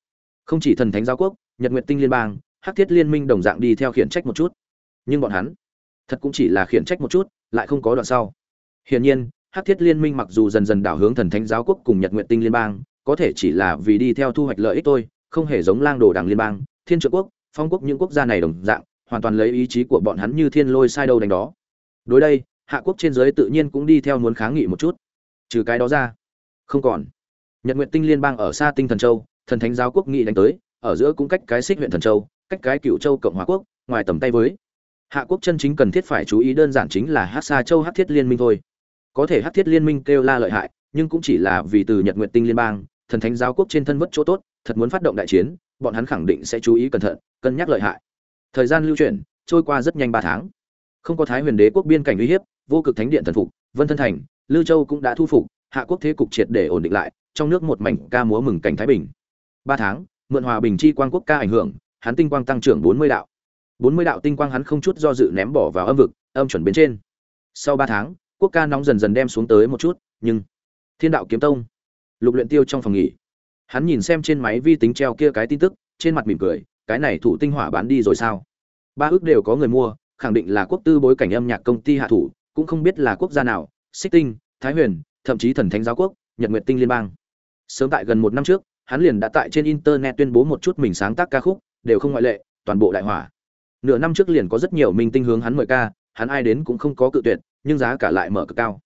Không chỉ thần thánh giáo quốc, nhật nguyệt tinh liên bang, hắc thiết liên minh đồng dạng đi theo khiển trách một chút. Nhưng bọn hắn, thật cũng chỉ là khiển trách một chút, lại không có đoạn sau. Hiển nhiên, hắc thiết liên minh mặc dù dần dần đảo hướng thần thánh giáo quốc cùng nhật nguyệt tinh liên bang, có thể chỉ là vì đi theo thu hoạch lợi ích thôi, không hề giống lang đồ đảng liên bang, thiên trợ quốc, phong quốc những quốc gia này đồng dạng, hoàn toàn lấy ý chí của bọn hắn như thiên lôi sai đâu đánh đó. Đối đây, hạ quốc trên giới tự nhiên cũng đi theo muốn kháng nghị một chút. Trừ cái đó ra không còn. Nhật nguyện tinh liên bang ở xa tinh thần châu, thần thánh giáo quốc nghị đánh tới, ở giữa cũng cách cái xích huyện thần châu, cách cái cựu châu cộng hòa quốc, ngoài tầm tay với. Hạ quốc chân chính cần thiết phải chú ý đơn giản chính là hát xa châu hát thiết liên minh thôi. Có thể hát thiết liên minh kêu la lợi hại, nhưng cũng chỉ là vì từ nhật nguyện tinh liên bang, thần thánh giáo quốc trên thân vất chỗ tốt, thật muốn phát động đại chiến, bọn hắn khẳng định sẽ chú ý cẩn thận, cân nhắc lợi hại. Thời gian lưu chuyển, trôi qua rất nhanh ba tháng. Không có thái huyền đế quốc biên cảnh uy hiếp, vô cực thánh điện thần phục, vân thân thành lưu châu cũng đã thu phục hạ quốc thế cục triệt để ổn định lại, trong nước một mảnh ca múa mừng cảnh thái bình. Ba tháng, mượn hòa bình chi quang quốc ca ảnh hưởng, hắn tinh quang tăng trưởng bốn mươi đạo. bốn mươi đạo tinh quang hắn không chút do dự ném bỏ vào âm vực, âm chuẩn bên trên. Sau ba tháng, quốc ca nóng dần dần đem xuống tới một chút, nhưng thiên đạo kiếm tông, lục luyện tiêu trong phòng nghỉ. Hắn nhìn xem trên máy vi tính treo kia cái tin tức, trên mặt mỉm cười, cái này thủ tinh hỏa bán đi rồi sao? Ba ước đều có người mua, khẳng định là quốc tư bối cảnh âm nhạc công ty hạ thủ, cũng không biết là quốc gia nào xích tinh, thái huyền thậm chí thần thánh giáo quốc, nhật nguyện tinh liên bang. Sớm tại gần một năm trước, hắn liền đã tại trên internet tuyên bố một chút mình sáng tác ca khúc, đều không ngoại lệ, toàn bộ đại hỏa. Nửa năm trước liền có rất nhiều minh tinh hướng hắn mời ca, hắn ai đến cũng không có cự tuyệt, nhưng giá cả lại mở cực cao.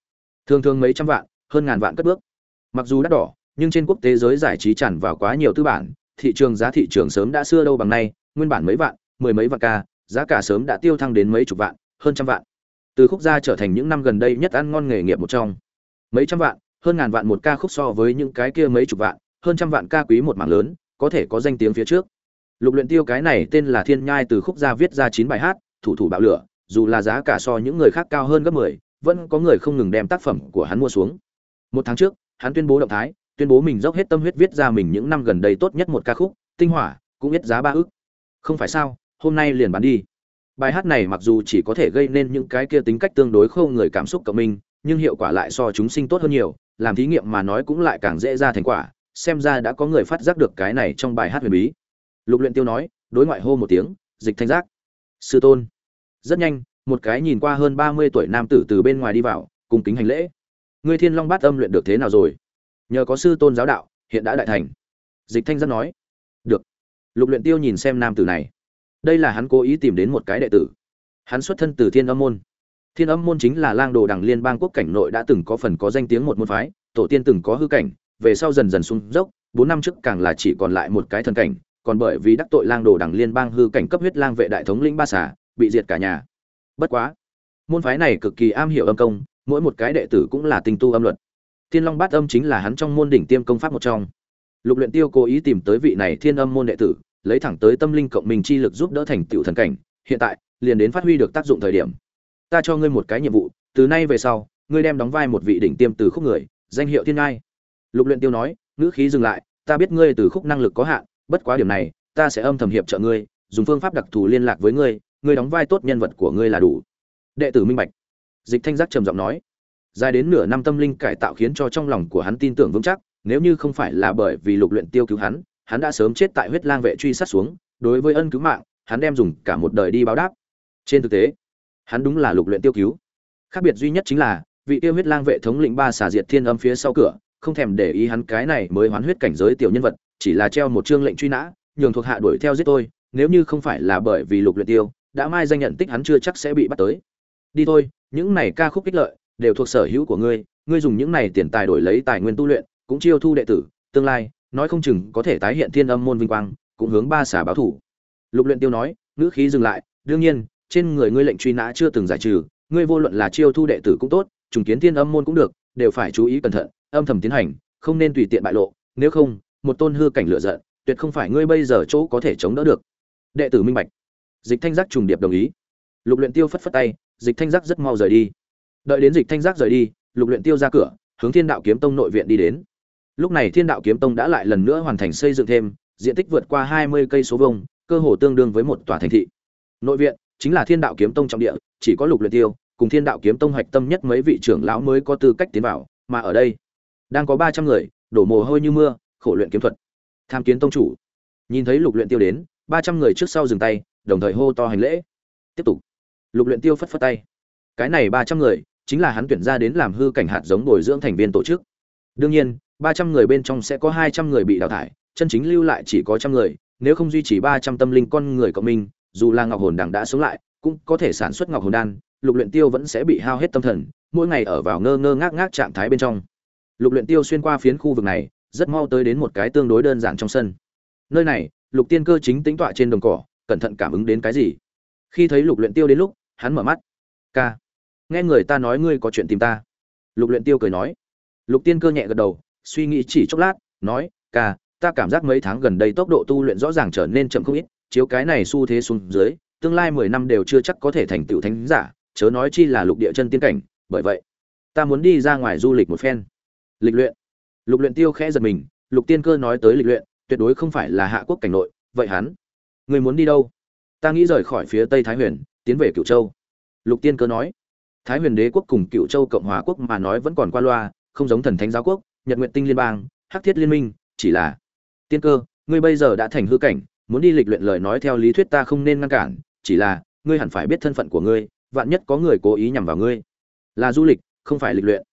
Thường thường mấy trăm vạn, hơn ngàn vạn cất bước. Mặc dù đắt đỏ, nhưng trên quốc tế giới giải trí tràn vào quá nhiều tư bản, thị trường giá thị trường sớm đã xưa đâu bằng nay, nguyên bản mấy vạn, mười mấy vạn ca, giá cả sớm đã tiêu thăng đến mấy chục vạn, hơn trăm vạn. Từ khúc gia trở thành những năm gần đây nhất ăn ngon nghề nghiệp một trong mấy trăm vạn hơn ngàn vạn một ca khúc so với những cái kia mấy chục vạn hơn trăm vạn ca quý một mảng lớn có thể có danh tiếng phía trước. Lục luyện tiêu cái này tên là thiên nhai từ khúc gia viết ra chín bài hát thủ thủ bạo lửa dù là giá cả so những người khác cao hơn gấp mười, vẫn có người không ngừng đem tác phẩm của hắn mua xuống. Một tháng trước hắn tuyên bố động thái tuyên bố mình dốc hết tâm huyết viết ra mình những năm gần đây tốt nhất một ca khúc tinh hỏa cũng biết giá ba ức. Không phải sao hôm nay liền bán đi. Bài hát này mặc dù chỉ có thể gây nên những cái kia tính cách tương đối khô người cảm xúc cộng minh nhưng hiệu quả lại so chúng sinh tốt hơn nhiều, làm thí nghiệm mà nói cũng lại càng dễ ra thành quả, xem ra đã có người phát giác được cái này trong bài hát huyền bí. Lục luyện tiêu nói, đối ngoại hô một tiếng, dịch thanh giác. Sư tôn. Rất nhanh, một cái nhìn qua hơn ba mươi tuổi nam tử từ bên ngoài đi vào, cùng kính hành lễ. Ngươi thiên long bát âm luyện được thế nào rồi? Nhờ có sư tôn giáo đạo, hiện đã đại thành. Dịch thanh giác nói. Được. Lục luyện tiêu nhìn xem nam tử này. Đây là hắn cố ý tìm đến một cái đệ tử. Hắn xuất thân từ thiên âm môn thiên âm môn chính là lang đồ đằng liên bang quốc cảnh nội đã từng có phần có danh tiếng một môn phái, tổ tiên từng có hư cảnh, về sau dần dần xuống dốc, bốn năm trước càng là chỉ còn lại một cái thần cảnh, còn bởi vì đắc tội lang đồ đằng liên bang hư cảnh cấp huyết lang vệ đại thống lĩnh ba xà, bị diệt cả nhà. Bất quá, môn phái này cực kỳ am hiểu âm công, mỗi một cái đệ tử cũng là tinh tu âm luật. Thiên long bát âm chính là hắn trong môn đỉnh tiêm công pháp một trong. Lục luyện tiêu cố ý tìm tới vị này thiên âm môn đệ tử, lấy thẳng tới tâm linh cộng minh chi lực giúp đỡ thành tiểu thần cảnh, hiện tại, liền đến phát huy được tác dụng thời điểm ta cho ngươi một cái nhiệm vụ, từ nay về sau, ngươi đem đóng vai một vị đỉnh tiêm từ khúc người, danh hiệu thiên ngai. Lục luyện tiêu nói, ngữ khí dừng lại, ta biết ngươi từ khúc năng lực có hạn, bất quá điểm này, ta sẽ âm thầm hiệp trợ ngươi, dùng phương pháp đặc thù liên lạc với ngươi ngươi đóng vai tốt nhân vật của ngươi là đủ. Đệ tử minh bạch. Dịch thanh giác trầm giọng nói, dài đến nửa năm tâm linh cải tạo khiến cho trong lòng của hắn tin tưởng vững chắc, nếu như không phải là bởi vì lục luyện tiêu cứu hắn hắn đã sớm chết tại huyết lang vệ truy sát xuống, đối với ân cứu mạng, hắn đem dùng cả một đời đi báo đáp. Trên thực tế hắn đúng là lục luyện tiêu cứu. Khác biệt duy nhất chính là, vị tiêu huyết lang vệ thống lĩnh ba xà diệt thiên âm phía sau cửa, không thèm để ý hắn cái này mới hoán huyết cảnh giới tiểu nhân vật, chỉ là treo một chương lệnh truy nã, nhường thuộc hạ đuổi theo giết tôi, nếu như không phải là bởi vì lục luyện tiêu, đã mai danh nhận tích hắn chưa chắc sẽ bị bắt tới. Đi thôi, những này ca khúc kích lợi, đều thuộc sở hữu của ngươi ngươi dùng những này tiền tài đổi lấy tài nguyên tu luyện, cũng chiêu thu đệ tử, tương lai, nói không chừng có thể tái hiện thiên âm môn vinh quang, cũng hướng ba xả báo thủ. Lục luyện tiêu nói nữ khí dừng lại, đương nhiên trên người ngươi lệnh truy nã chưa từng giải trừ ngươi vô luận là chiêu thu đệ tử cũng tốt trùng kiến thiên âm môn cũng được đều phải chú ý cẩn thận âm thầm tiến hành không nên tùy tiện bại lộ nếu không một tôn hư cảnh lựa giận tuyệt không phải ngươi bây giờ chỗ có thể chống đỡ được. Đệ tử minh bạch. Dịch thanh giác trùng điệp đồng ý. Lục luyện tiêu phất phất tay dịch thanh giác rất mau rời đi. Đợi đến dịch thanh giác rời đi lục luyện tiêu ra cửa hướng thiên đạo kiếm tông nội viện đi đến. Lúc này thiên đạo kiếm tông đã lại lần nữa hoàn thành xây dựng thêm diện tích vượt qua hai mươi cây số vuông, cơ hồ tương đương với một tòa thành thị. Nội viện chính là thiên đạo kiếm tông trọng địa, chỉ có lục luyện tiêu cùng thiên đạo kiếm tông hoạch tâm nhất mấy vị trưởng lão mới có tư cách tiến vào, mà ở đây, đang có ba trăm người, đổ mồ hôi như mưa, khổ luyện kiếm thuật. Tham kiến tông chủ. Nhìn thấy lục luyện tiêu đến, ba trăm người trước sau dừng tay, đồng thời hô to hành lễ. Tiếp tục. Lục luyện tiêu phất phất tay. Cái này ba trăm người, chính là hắn tuyển ra đến làm hư cảnh hạt giống bồi dưỡng thành viên tổ chức. Đương nhiên, ba trăm người bên trong sẽ có hai trăm người bị đào thải, chân chính lưu lại chỉ có trăm người, nếu không duy trì ba trăm tâm linh con người cộng minh dù là ngọc hồn đằng đã sống lại, cũng có thể sản xuất ngọc hồn đan, lục luyện tiêu vẫn sẽ bị hao hết tâm thần, mỗi ngày ở vào ngơ ngơ ngác ngác trạng thái bên trong. Lục luyện tiêu xuyên qua phiến khu vực này, rất mau tới đến một cái tương đối đơn giản trong sân. Nơi này, lục tiên cơ chính tính tọa trên đồng cỏ, cẩn thận cảm ứng đến cái gì? Khi thấy lục luyện tiêu đến lúc, hắn mở mắt. Ca, nghe người ta nói ngươi có chuyện tìm ta. Lục luyện tiêu cười nói. Lục tiên cơ nhẹ gật đầu, suy nghĩ chỉ chốc lát, nói, ca, ta cảm giác mấy tháng gần đây tốc độ tu luyện rõ ràng trở nên chậm không ít chiếu cái này xu thế xuống dưới, tương lai mười năm đều chưa chắc có thể thành tựu thánh giả, chớ nói chi là lục địa chân tiên cảnh, bởi vậy, ta muốn đi ra ngoài du lịch một phen. Lịch luyện. Lục luyện tiêu khẽ giật mình, lục tiên cơ nói tới lịch luyện, tuyệt đối không phải là hạ quốc cảnh nội, vậy hắn, người muốn đi đâu? Ta nghĩ rời khỏi phía tây thái huyền, tiến về cựu châu. Lục tiên cơ nói. Thái huyền đế quốc cùng cựu châu cộng hòa quốc mà nói vẫn còn qua loa, không giống thần thánh giáo quốc, nhật nguyện tinh liên bang, hắc thiết liên minh, chỉ là, tiên cơ, ngươi bây giờ đã thành hư cảnh muốn đi lịch luyện lời nói theo lý thuyết ta không nên ngăn cản, chỉ là, ngươi hẳn phải biết thân phận của ngươi, vạn nhất có người cố ý nhằm vào ngươi. Là du lịch, không phải lịch luyện.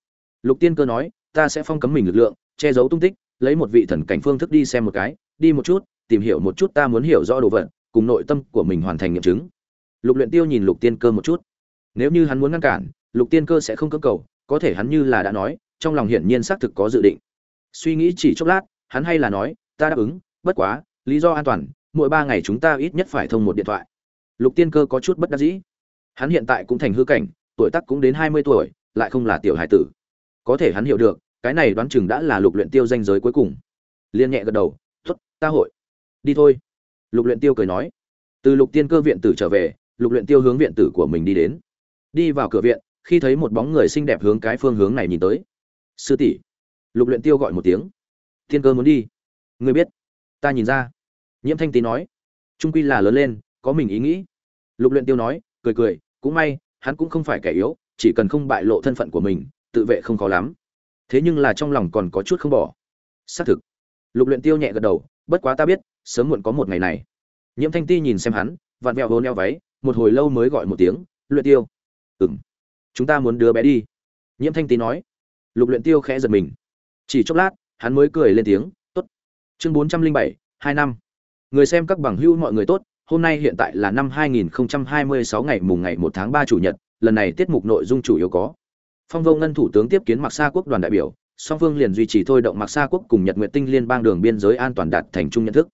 Lục tiên cơ nói, ta sẽ phong cấm mình lực lượng, che giấu tung tích, lấy một vị thần cảnh phương thức đi xem một cái, đi một chút, tìm hiểu một chút ta muốn hiểu rõ đồ vật, cùng nội tâm của mình hoàn thành nghiệm chứng. Lục luyện tiêu nhìn lục tiên cơ một chút. Nếu như hắn muốn ngăn cản, lục tiên cơ sẽ không cưỡng cầu, có thể hắn như là đã nói, trong lòng hiển nhiên xác thực có dự định. Suy nghĩ chỉ chốc lát, hắn hay là nói, ta đáp ứng, bất quá, lý do an toàn mỗi ba ngày chúng ta ít nhất phải thông một điện thoại. Lục tiên cơ có chút bất đắc dĩ. Hắn hiện tại cũng thành hư cảnh, tuổi tác cũng đến hai mươi tuổi, lại không là tiểu hải tử. Có thể hắn hiểu được, cái này đoán chừng đã là lục luyện tiêu danh giới cuối cùng. Liên nhẹ gật đầu, tốt, ta hội. Đi thôi. Lục luyện tiêu cười nói. Từ lục tiên cơ viện tử trở về, lục luyện tiêu hướng viện tử của mình đi đến. Đi vào cửa viện, khi thấy một bóng người xinh đẹp hướng cái phương hướng này nhìn tới. Sư tỷ. Lục luyện tiêu gọi một tiếng. Tiên cơ muốn đi. Ngươi biết. Ta nhìn ra nhiễm thanh tý nói, trung quy là lớn lên, có mình ý nghĩ. Lục luyện tiêu nói, cười cười, cũng may, hắn cũng không phải kẻ yếu, chỉ cần không bại lộ thân phận của mình, tự vệ không khó lắm. Thế nhưng là trong lòng còn có chút không bỏ. Xác thực. Lục luyện tiêu nhẹ gật đầu, bất quá ta biết, sớm muộn có một ngày này. Nhiễm thanh ti nhìn xem hắn, vặn vẹo hôn neo váy, một hồi lâu mới gọi một tiếng, luyện tiêu. Ừm, chúng ta muốn đưa bé đi. Nhiễm thanh ti nói. Lục luyện tiêu khẽ giật mình. Chỉ chốc lát, hắn mới cười lên tiếng, tốt. Chương bốn trăm linh bảy, hai năm người xem các bằng hữu mọi người tốt hôm nay hiện tại là năm 2026 ngày mùng ngày 1 tháng 3 chủ nhật lần này tiết mục nội dung chủ yếu có. Phong vô ngân thủ tướng tiếp kiến mặc sa quốc đoàn đại biểu song phương liền duy trì thôi động mặc sa quốc cùng nhật nguyện tinh liên bang đường biên giới an toàn đạt thành chung nhận thức.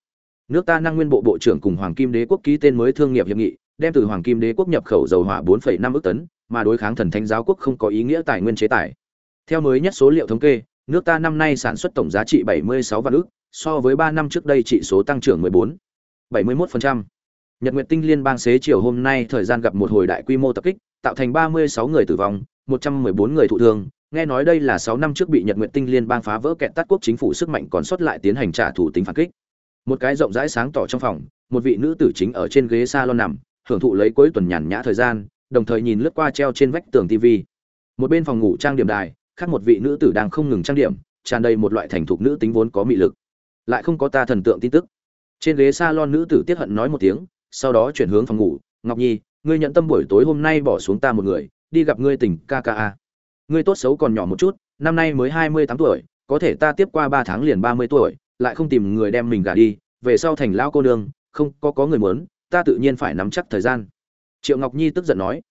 Nước ta năng nguyên bộ bộ trưởng cùng hoàng kim đế quốc ký tên mới thương nghiệp hiệp nghị đem từ hoàng kim đế quốc nhập khẩu dầu hỏa 4,5 ức tấn mà đối kháng thần thánh giáo quốc không có ý nghĩa tài nguyên chế tài. Theo mới nhất số liệu thống kê nước ta năm nay sản xuất tổng giá trị 76 vạn ức so với 3 năm trước đây chỉ số tăng trưởng 14 71%. Nhật Nguyệt Tinh Liên bang xế chiều hôm nay thời gian gặp một hồi đại quy mô tập kích, tạo thành 36 người tử vong, 114 người thụ thương, nghe nói đây là 6 năm trước bị Nhật Nguyệt Tinh Liên bang phá vỡ kẹt tắt quốc chính phủ sức mạnh còn sót lại tiến hành trả thù tính phản kích. Một cái rộng rãi sáng tỏ trong phòng, một vị nữ tử chính ở trên ghế salon nằm, hưởng thụ lấy cuối tuần nhàn nhã thời gian, đồng thời nhìn lướt qua treo trên vách tường TV. Một bên phòng ngủ trang điểm đài, khác một vị nữ tử đang không ngừng trang điểm, tràn đầy một loại thành thục nữ tính vốn có mị lực. Lại không có ta thần tượng tin tức. Trên ghế salon nữ tử tiết hận nói một tiếng, sau đó chuyển hướng phòng ngủ, "Ngọc Nhi, ngươi nhận tâm buổi tối hôm nay bỏ xuống ta một người, đi gặp ngươi tỉnh KKA. Ngươi tốt xấu còn nhỏ một chút, năm nay mới hai mươi tám tuổi, có thể ta tiếp qua ba tháng liền ba mươi tuổi, lại không tìm người đem mình gả đi, về sau thành lão cô nương, không có có người muốn, ta tự nhiên phải nắm chắc thời gian." Triệu Ngọc Nhi tức giận nói,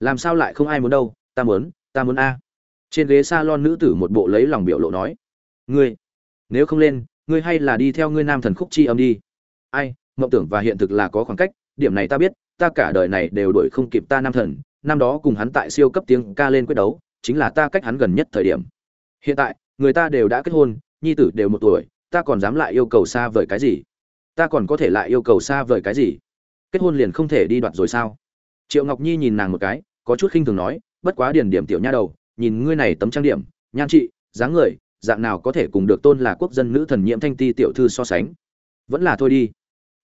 "Làm sao lại không ai muốn đâu, ta muốn, ta muốn a." Trên ghế salon nữ tử một bộ lấy lòng biểu lộ nói, "Ngươi, nếu không lên, ngươi hay là đi theo ngươi nam thần khúc chi âm đi." Ai, mộng tưởng và hiện thực là có khoảng cách, điểm này ta biết, ta cả đời này đều đuổi không kịp ta nam thần, năm đó cùng hắn tại siêu cấp tiếng ca lên quyết đấu, chính là ta cách hắn gần nhất thời điểm. Hiện tại, người ta đều đã kết hôn, nhi tử đều một tuổi, ta còn dám lại yêu cầu xa vời cái gì? Ta còn có thể lại yêu cầu xa vời cái gì? Kết hôn liền không thể đi đoạt rồi sao? Triệu Ngọc Nhi nhìn nàng một cái, có chút khinh thường nói, bất quá điển điểm tiểu nha đầu, nhìn ngươi này tấm trang điểm, nhan trị, dáng người, dạng nào có thể cùng được tôn là quốc dân nữ thần nhiễm thanh ti tiểu thư so sánh? Vẫn là thôi đi.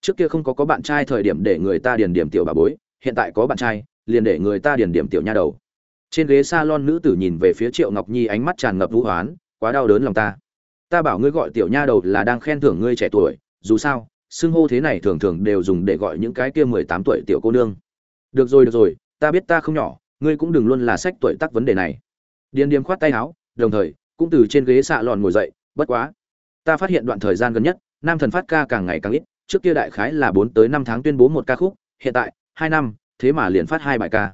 Trước kia không có có bạn trai thời điểm để người ta điền điểm tiểu bà bối, hiện tại có bạn trai, liền để người ta điền điểm tiểu nha đầu. Trên ghế salon nữ tử nhìn về phía triệu ngọc nhi ánh mắt tràn ngập vũ hoán quá đau đớn lòng ta. Ta bảo ngươi gọi tiểu nha đầu là đang khen thưởng ngươi trẻ tuổi, dù sao, xưng hô thế này thường thường đều dùng để gọi những cái kia mười tám tuổi tiểu cô nương. Được rồi được rồi, ta biết ta không nhỏ, ngươi cũng đừng luôn là sách tuổi tắc vấn đề này. Điền điềm khoát tay áo, đồng thời cũng từ trên ghế xạ lòn ngồi dậy bất quá ta phát hiện đoạn thời gian gần nhất nam thần phát ca càng ngày càng ít trước kia đại khái là bốn tới năm tháng tuyên bố một ca khúc, hiện tại, hai năm, thế mà liền phát hai bài ca.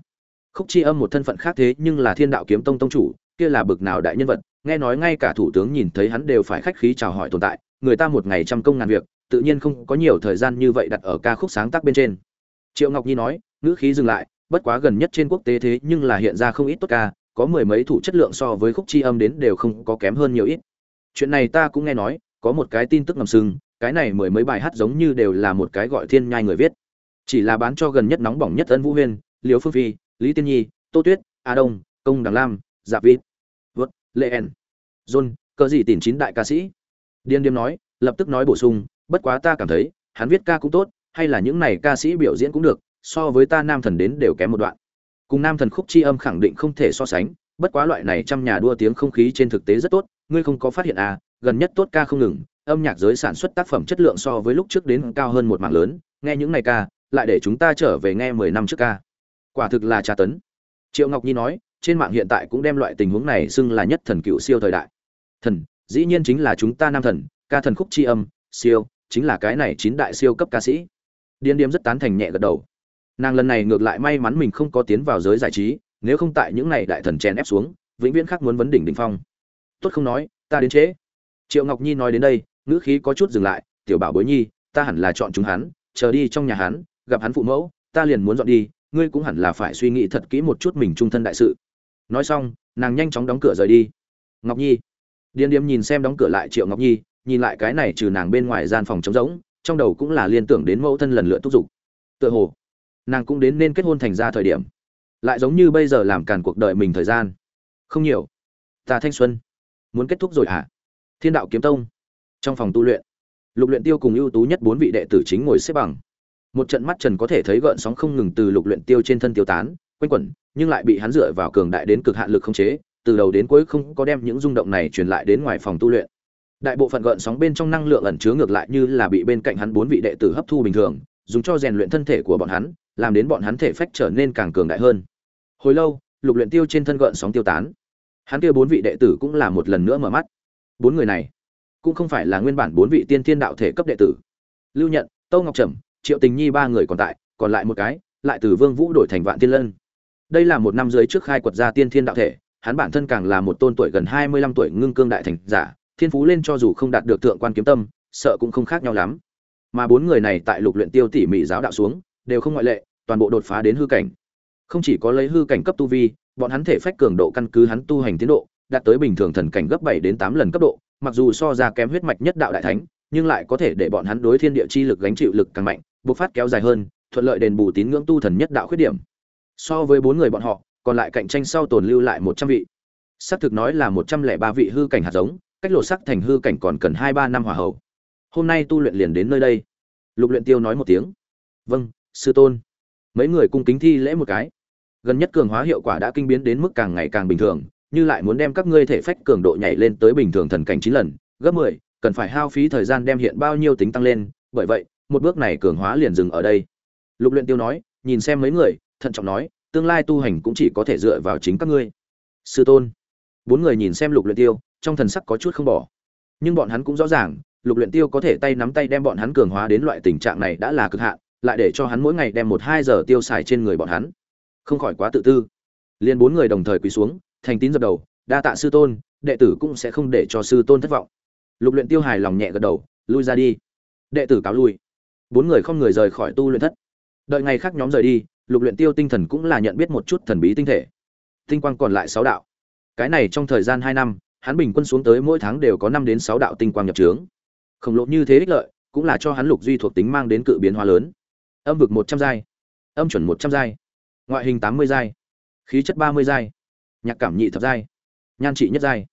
Khúc chi âm một thân phận khác thế nhưng là Thiên Đạo Kiếm Tông tông chủ, kia là bực nào đại nhân vật, nghe nói ngay cả thủ tướng nhìn thấy hắn đều phải khách khí chào hỏi tồn tại, người ta một ngày trăm công ngàn việc, tự nhiên không có nhiều thời gian như vậy đặt ở ca khúc sáng tác bên trên. Triệu Ngọc Nhi nói, ngữ khí dừng lại, bất quá gần nhất trên quốc tế thế nhưng là hiện ra không ít tốt ca, có mười mấy thủ chất lượng so với khúc chi âm đến đều không có kém hơn nhiều ít. Chuyện này ta cũng nghe nói, có một cái tin tức ngầm sừng, cái này mười mấy bài hát giống như đều là một cái gọi thiên nhai người viết. Chỉ là bán cho gần nhất nóng bỏng nhất ân vũ huyên liều phương phi lý tiên nhi tô tuyết a đông công đằng lam dạ vít vớt lê en john cờ gì tìm chín đại ca sĩ. Điên điếm nói lập tức nói bổ sung bất quá ta cảm thấy hắn viết ca cũng tốt hay là những này ca sĩ biểu diễn cũng được so với ta nam thần đến đều kém một đoạn cùng nam thần khúc chi âm khẳng định không thể so sánh, bất quá loại này trăm nhà đua tiếng không khí trên thực tế rất tốt, ngươi không có phát hiện à gần nhất tốt ca không ngừng, âm nhạc giới sản xuất tác phẩm chất lượng so với lúc trước đến cao hơn một mảng lớn, nghe những này ca, lại để chúng ta trở về nghe mười năm trước ca. Quả thực là tra tấn. Triệu ngọc nhi nói, trên mạng hiện tại cũng đem loại tình huống này xưng là nhất thần cựu siêu thời đại. Thần, dĩ nhiên chính là chúng ta nam thần, ca thần khúc c âm, siêu, chính là cái này chín đại siêu cấp ca sĩ. Điên điếm rất tán thành nhẹ gật đầu nàng lần này ngược lại may mắn mình không có tiến vào giới giải trí, nếu không tại những ngày đại thần chèn ép xuống, vĩnh viễn khác muốn vấn đỉnh đỉnh phong. Tốt không nói, ta đến trễ. Triệu ngọc nhi nói đến đây, ngữ khí có chút dừng lại, tiểu bảo bối nhi, ta hẳn là chọn chúng hắn, chờ đi trong nhà hắn, gặp hắn phụ mẫu, ta liền muốn dọn đi, ngươi cũng hẳn là phải suy nghĩ thật kỹ một chút mình trung thân đại sự. Nói xong, nàng nhanh chóng đóng cửa rời đi. Ngọc nhi. Điền điếm nhìn xem đóng cửa lại triệu ngọc nhi, nhìn lại cái này trừ nàng bên ngoài gian phòng trống rỗng, trong đầu cũng là liên tưởng đến mẫu thân lần lượt thúc giục. Tựa hồ nàng cũng đến nên kết hôn thành ra thời điểm. Lại giống như bây giờ làm càn cuộc đời mình thời gian. Không nhiều. Ta thanh xuân. Muốn kết thúc rồi hả? Thiên đạo kiếm tông. Trong phòng tu luyện. Lục luyện tiêu cùng ưu tú nhất bốn vị đệ tử chính ngồi xếp bằng. Một trận mắt trần có thể thấy gợn sóng không ngừng từ lục luyện tiêu trên thân tiêu tán, quanh quẩn, nhưng lại bị hắn dựa vào cường đại đến cực hạn lực không chế, từ đầu đến cuối không có đem những rung động này truyền lại đến ngoài phòng tu luyện. Đại bộ phận gợn sóng bên trong năng lượng ẩn chứa ngược lại như là bị bên cạnh hắn bốn vị đệ tử hấp thu bình thường dùng cho rèn luyện thân thể của bọn hắn, làm đến bọn hắn thể phách trở nên càng cường đại hơn. Hồi lâu, lục luyện tiêu trên thân gợn sóng tiêu tán. Hắn kia bốn vị đệ tử cũng là một lần nữa mở mắt. Bốn người này, cũng không phải là nguyên bản bốn vị tiên thiên đạo thể cấp đệ tử. Lưu nhận Tô ngọc trầm, triệu tình nhi ba người còn tại, còn lại một cái, lại từ vương vũ đổi thành vạn tiên lân. Đây là một năm dưới trước khai quật ra tiên thiên đạo thể, hắn bản thân càng là một tôn tuổi gần hai mươi lăm tuổi ngưng cương đại thành giả, thiên phú lên cho dù không đạt được thượng quan kiếm tâm, sợ cũng không khác nhau lắm mà bốn người này tại lục luyện tiêu tỉ mỉ giáo đạo xuống, đều không ngoại lệ, toàn bộ đột phá đến hư cảnh. Không chỉ có lấy hư cảnh cấp tu vi, bọn hắn thể phách cường độ căn cứ hắn tu hành tiến độ, đạt tới bình thường thần cảnh gấp bảy đến tám lần cấp độ, mặc dù so ra kém huyết mạch nhất đạo đại thánh, nhưng lại có thể để bọn hắn đối thiên địa chi lực gánh chịu lực càng mạnh, bộc phát kéo dài hơn, thuận lợi đền bù tín ngưỡng tu thần nhất đạo khuyết điểm. So với bốn người bọn họ, còn lại cạnh tranh sau tồn lưu lại một trăm vị. Xác thực nói là một trăm lẻ ba vị hư cảnh hạt giống, cách lộ sắc thành hư cảnh còn cần hai ba năm hỏa hậu hôm nay tu luyện liền đến nơi đây. Lục luyện tiêu nói một tiếng. Vâng sư tôn. Mấy người cung kính thi lễ một cái. Gần nhất cường hóa hiệu quả đã kinh biến đến mức càng ngày càng bình thường, như lại muốn đem các ngươi thể phách cường độ nhảy lên tới bình thường thần cảnh chín lần, gấp mười, cần phải hao phí thời gian đem hiện bao nhiêu tính tăng lên. Bởi vậy, một bước này cường hóa liền dừng ở đây. Lục luyện tiêu nói, nhìn xem mấy người, thận trọng nói, tương lai tu hành cũng chỉ có thể dựa vào chính các ngươi. Sư tôn. Bốn người nhìn xem lục luyện tiêu, trong thần sắc có chút không bỏ. Nhưng bọn hắn cũng rõ ràng lục luyện tiêu có thể tay nắm tay đem bọn hắn cường hóa đến loại tình trạng này đã là cực hạn, lại để cho hắn mỗi ngày đem một hai giờ tiêu xài trên người bọn hắn. Không khỏi quá tự tư. Liên bốn người đồng thời quỳ xuống, thành tín dập đầu, đa tạ sư tôn, đệ tử cũng sẽ không để cho sư tôn thất vọng. Lục luyện tiêu hài lòng nhẹ gật đầu, lui ra đi. Đệ tử cáo lui. Bốn người không người rời khỏi tu luyện thất. Đợi ngày khác nhóm rời đi, lục luyện tiêu tinh thần cũng là nhận biết một chút thần bí tinh thể. Tinh quang còn lại sáu đạo. Cái này trong thời gian hai năm, hắn bình quân xuống tới mỗi tháng đều có năm đến sáu đạo tinh quang nhập trướng khổng lồ như thế ích lợi, cũng là cho hắn lục duy thuộc tính mang đến cự biến hóa lớn. Âm vực một trăm giai, âm chuẩn một trăm giai, ngoại hình tám mươi giai, khí chất ba mươi giai, nhạc cảm nhị thập giai, nhan trị nhất giai.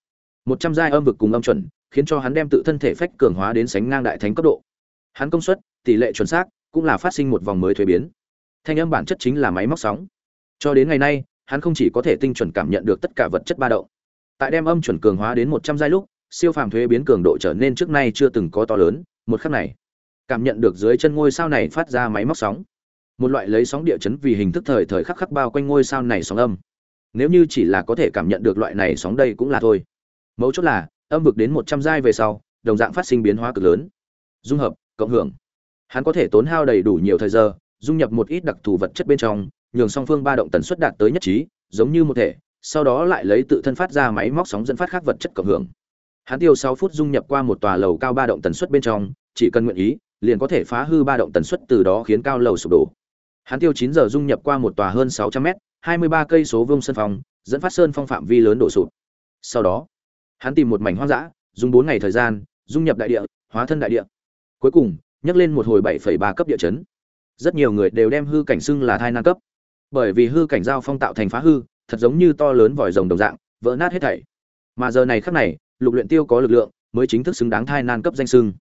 Một trăm giai âm vực cùng âm chuẩn, khiến cho hắn đem tự thân thể phách cường hóa đến sánh ngang đại thánh cấp độ. Hắn công suất, tỷ lệ chuẩn xác, cũng là phát sinh một vòng mới thuế biến. Thanh âm bản chất chính là máy móc sóng. Cho đến ngày nay, hắn không chỉ có thể tinh chuẩn cảm nhận được tất cả vật chất ba động. Tại đem âm chuẩn cường hóa đến một trăm giai lúc siêu phàm thuế biến cường độ trở nên trước nay chưa từng có to lớn, một khắc này, cảm nhận được dưới chân ngôi sao này phát ra máy móc sóng. Một loại lấy sóng địa chấn vì hình thức thời thời khắc khắc bao quanh ngôi sao này sóng âm. Nếu như chỉ là có thể cảm nhận được loại này sóng đây cũng là thôi. Mấu chốt là, âm vực đến một trăm giai về sau, đồng dạng phát sinh biến hóa cực lớn. Dung hợp, cộng hưởng. Hắn có thể tốn hao đầy đủ nhiều thời giờ, dung nhập một ít đặc thù vật chất bên trong, nhường song phương ba động tần suất đạt tới nhất trí, giống như một thể, sau đó lại lấy tự thân phát ra máy móc sóng dẫn phát khác vật chất cộng hưởng hắn tiêu sáu phút dung nhập qua một tòa lầu cao ba động tần suất bên trong chỉ cần nguyện ý liền có thể phá hư ba động tần suất từ đó khiến cao lầu sụp đổ. Hắn tiêu chín giờ dung nhập qua một tòa hơn sáu trăm m hai mươi ba cây số vuông sân phòng, dẫn phát sơn phong phạm vi lớn đổ sụp. Sau đó hắn tìm một mảnh hoang dã dùng bốn ngày thời gian dung nhập đại địa hóa thân đại địa. Cuối cùng nhấc lên một hồi bảy ba cấp địa chấn. Rất nhiều người đều đem hư cảnh xưng là thai nan cấp. Bởi vì hư cảnh giao phong tạo thành phá hư thật giống như to lớn vòi rồng đồng dạng vỡ nát hết thảy. Mà giờ này khắc này lục luyện tiêu có lực lượng, mới chính thức xứng đáng thai nan cấp danh sưng.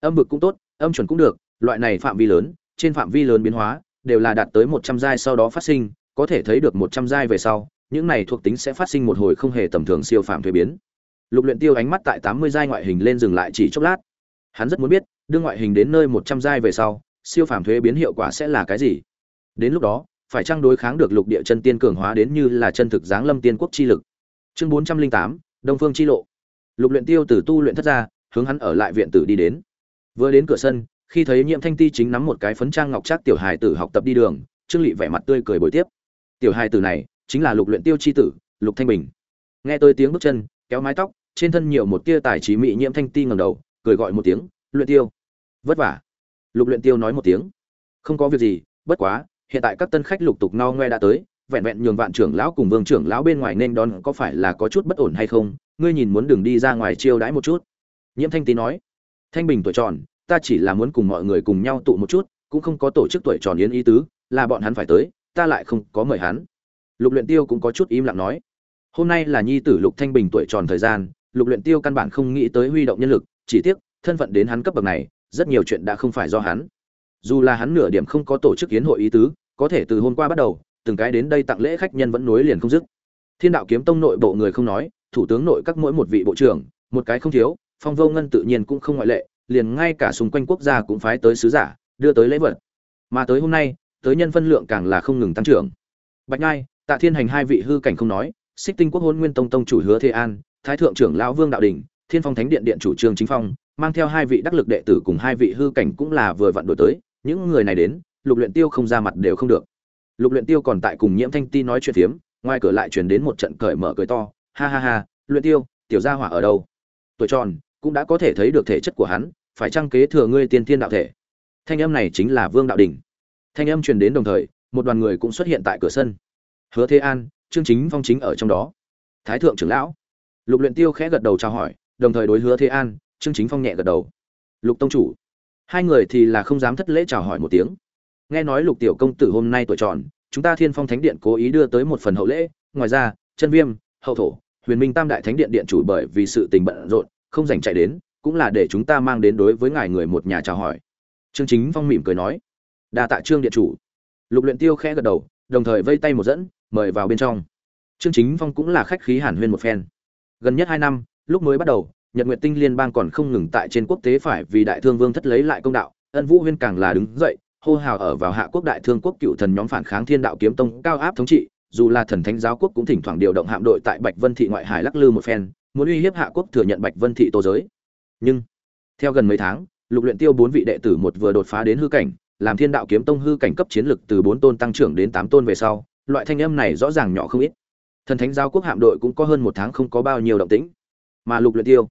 Âm vực cũng tốt, âm chuẩn cũng được, loại này phạm vi lớn, trên phạm vi lớn biến hóa, đều là đạt tới một trăm giai sau đó phát sinh, có thể thấy được một trăm giai về sau, những này thuộc tính sẽ phát sinh một hồi không hề tầm thường siêu phạm thuế biến. Lục luyện tiêu ánh mắt tại tám mươi giai ngoại hình lên dừng lại chỉ chốc lát. Hắn rất muốn biết, đưa ngoại hình đến nơi một trăm giai về sau, siêu phàm thuế biến hiệu quả sẽ là cái gì? Đến lúc đó, phải trang đối kháng được lục địa chân tiên cường hóa đến như là chân thực giáng lâm tiên quốc chi lực? Chương bốn trăm linh tám, đông phương chi lộ lục luyện tiêu từ tu luyện thất ra, hướng hắn ở lại viện tử đi đến. Vừa đến cửa sân, khi thấy Nhiệm thanh ti chính nắm một cái phấn trang ngọc trác tiểu hài tử học tập đi đường, trương lị vẻ mặt tươi cười bồi tiếp. Tiểu hài tử này, chính là lục luyện tiêu chi tử, lục thanh bình. Nghe tôi tiếng bước chân, kéo mái tóc, trên thân nhiều một tia tài trí mỹ nhiễm thanh ti ngẩng đầu, cười gọi một tiếng, luyện tiêu. Vất vả. Lục luyện tiêu nói một tiếng. Không có việc gì, bất quá, hiện tại các tân khách lục tục no ngoe đã tới, vẹn vẹn nhường vạn trưởng lão cùng vương trưởng lão bên ngoài nên đón có phải là có chút bất ổn hay không? Ngươi nhìn muốn đường đi ra ngoài chiêu đãi một chút. Nhiễm thanh tý nói, thanh bình tuổi tròn, ta chỉ là muốn cùng mọi người cùng nhau tụ một chút, cũng không có tổ chức tuổi tròn yến ý tứ, là bọn hắn phải tới, ta lại không có mời hắn. Lục luyện tiêu cũng có chút im lặng nói, hôm nay là nhi tử lục thanh bình tuổi tròn thời gian, lục luyện tiêu căn bản không nghĩ tới huy động nhân lực, chỉ tiếc, thân phận đến hắn cấp bậc này, rất nhiều chuyện đã không phải do hắn. Dù là hắn nửa điểm không có tổ chức kiến hội ý tứ, có thể từ hôm qua bắt đầu, từng cái đến đây tặng lễ khách nhân vẫn nối liền không dứt. Thiên đạo kiếm tông nội bộ người không nói thủ tướng nội các mỗi một vị bộ trưởng một cái không thiếu phong vô ngân tự nhiên cũng không ngoại lệ liền ngay cả xung quanh quốc gia cũng phái tới sứ giả đưa tới lễ vật. Mà tới hôm nay tới nhân phân lượng càng là không ngừng tăng trưởng. Bạch Nhai, tạ thiên hành hai vị hư cảnh không nói xích tinh quốc hôn nguyên tông tông chủ hứa thế an thái thượng trưởng lão vương đạo đình thiên phong thánh điện điện chủ trương chính phong mang theo hai vị đắc lực đệ tử cùng hai vị hư cảnh cũng là vừa vặn đổi tới những người này đến lục luyện tiêu không ra mặt đều không được. Lục luyện tiêu còn tại cùng nhiễm thanh ti nói chuyện phiếm ngoài cửa lại truyền đến một trận cởi mở cười to ha ha ha, luyện tiêu, tiểu gia hỏa ở đâu? Tuổi tròn, cũng đã có thể thấy được thể chất của hắn, phải trang kế thừa ngươi tiên thiên đạo thể? Thanh âm này chính là vương đạo đỉnh. thanh âm truyền đến đồng thời, một đoàn người cũng xuất hiện tại cửa sân. Hứa thế an, trương chính phong chính ở trong đó. Thái thượng trưởng lão. Lục luyện tiêu khẽ gật đầu chào hỏi, đồng thời đối hứa thế an, trương chính phong nhẹ gật đầu. Lục tông chủ. Hai người thì là không dám thất lễ chào hỏi một tiếng. Nghe nói lục tiểu công tử hôm nay tuổi tròn, chúng ta thiên phong thánh điện cố ý đưa tới một phần hậu lễ, ngoài ra, chân viêm, hậu thổ huyền minh tam đại thánh điện điện chủ bởi vì sự tình bận rộn, không dành chạy đến, cũng là để chúng ta mang đến đối với ngài người một nhà chào hỏi. Trương chính phong mỉm cười nói, đa tạ trương điện chủ. Lục luyện tiêu khẽ gật đầu, đồng thời vây tay một dẫn, mời vào bên trong. Trương chính phong cũng là khách khí hàn huyên một phen. Gần nhất hai năm, lúc mới bắt đầu, nhật nguyệt tinh liên bang còn không ngừng tại trên quốc tế phải vì đại thương vương thất lấy lại công đạo, ân vũ huyên càng là đứng dậy, hô hào ở vào hạ quốc đại thương quốc cựu thần nhóm phản kháng thiên đạo kiếm tông cao áp thống trị dù là thần thánh giáo quốc cũng thỉnh thoảng điều động hạm đội tại bạch vân thị ngoại hải lắc lư một phen, muốn uy hiếp hạ quốc thừa nhận bạch vân thị tô giới. Nhưng, theo gần mấy tháng, lục luyện tiêu bốn vị đệ tử một vừa đột phá đến hư cảnh, làm thiên đạo kiếm tông hư cảnh cấp chiến lực từ bốn tôn tăng trưởng đến tám tôn về sau, loại thanh âm này rõ ràng nhỏ không ít. Thần thánh giáo quốc hạm đội cũng có hơn một tháng không có bao nhiêu động tĩnh. Mà lục luyện tiêu,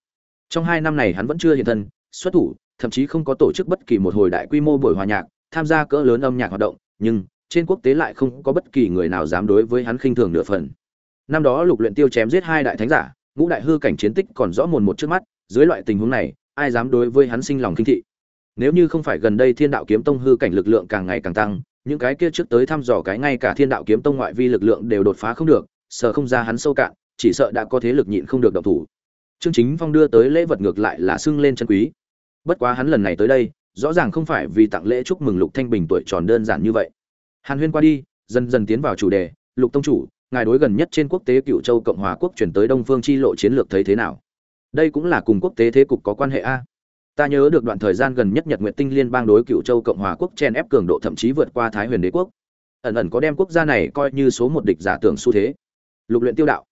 trong hai năm này hắn vẫn chưa hiện thân, xuất thủ, thậm chí không có tổ chức bất kỳ một hồi đại quy mô buổi hòa nhạc, tham gia cỡ lớn âm nhạc hoạt động, nhưng trên quốc tế lại không có bất kỳ người nào dám đối với hắn khinh thường nửa phần năm đó lục luyện tiêu chém giết hai đại thánh giả ngũ đại hư cảnh chiến tích còn rõ mồn một trước mắt dưới loại tình huống này ai dám đối với hắn sinh lòng kinh thị nếu như không phải gần đây thiên đạo kiếm tông hư cảnh lực lượng càng ngày càng tăng những cái kia trước tới thăm dò cái ngay cả thiên đạo kiếm tông ngoại vi lực lượng đều đột phá không được sợ không ra hắn sâu cạn chỉ sợ đã có thế lực nhịn không được động thủ Trương Chính Phong đưa tới lễ vật ngược lại là xưng lên chân quý. Bất quá hắn lần này tới đây, rõ ràng không phải vì tặng lễ chúc mừng Lục Thanh Bình tuổi tròn đơn giản như vậy. Hàn Huyên qua đi, dần dần tiến vào chủ đề, Lục tông chủ, ngài đối gần nhất trên quốc tế Cựu Châu Cộng hòa quốc chuyển tới Đông Phương chi lộ chiến lược thấy thế nào? Đây cũng là cùng quốc tế thế cục có quan hệ a. Ta nhớ được đoạn thời gian gần nhất Nhật Nguyệt Tinh Liên bang đối Cựu Châu Cộng hòa quốc chen ép cường độ thậm chí vượt qua Thái Huyền Đế quốc. Ẩn ẩn có đem quốc gia này coi như số một địch giả tưởng xu thế. Lục luyện tiêu đạo.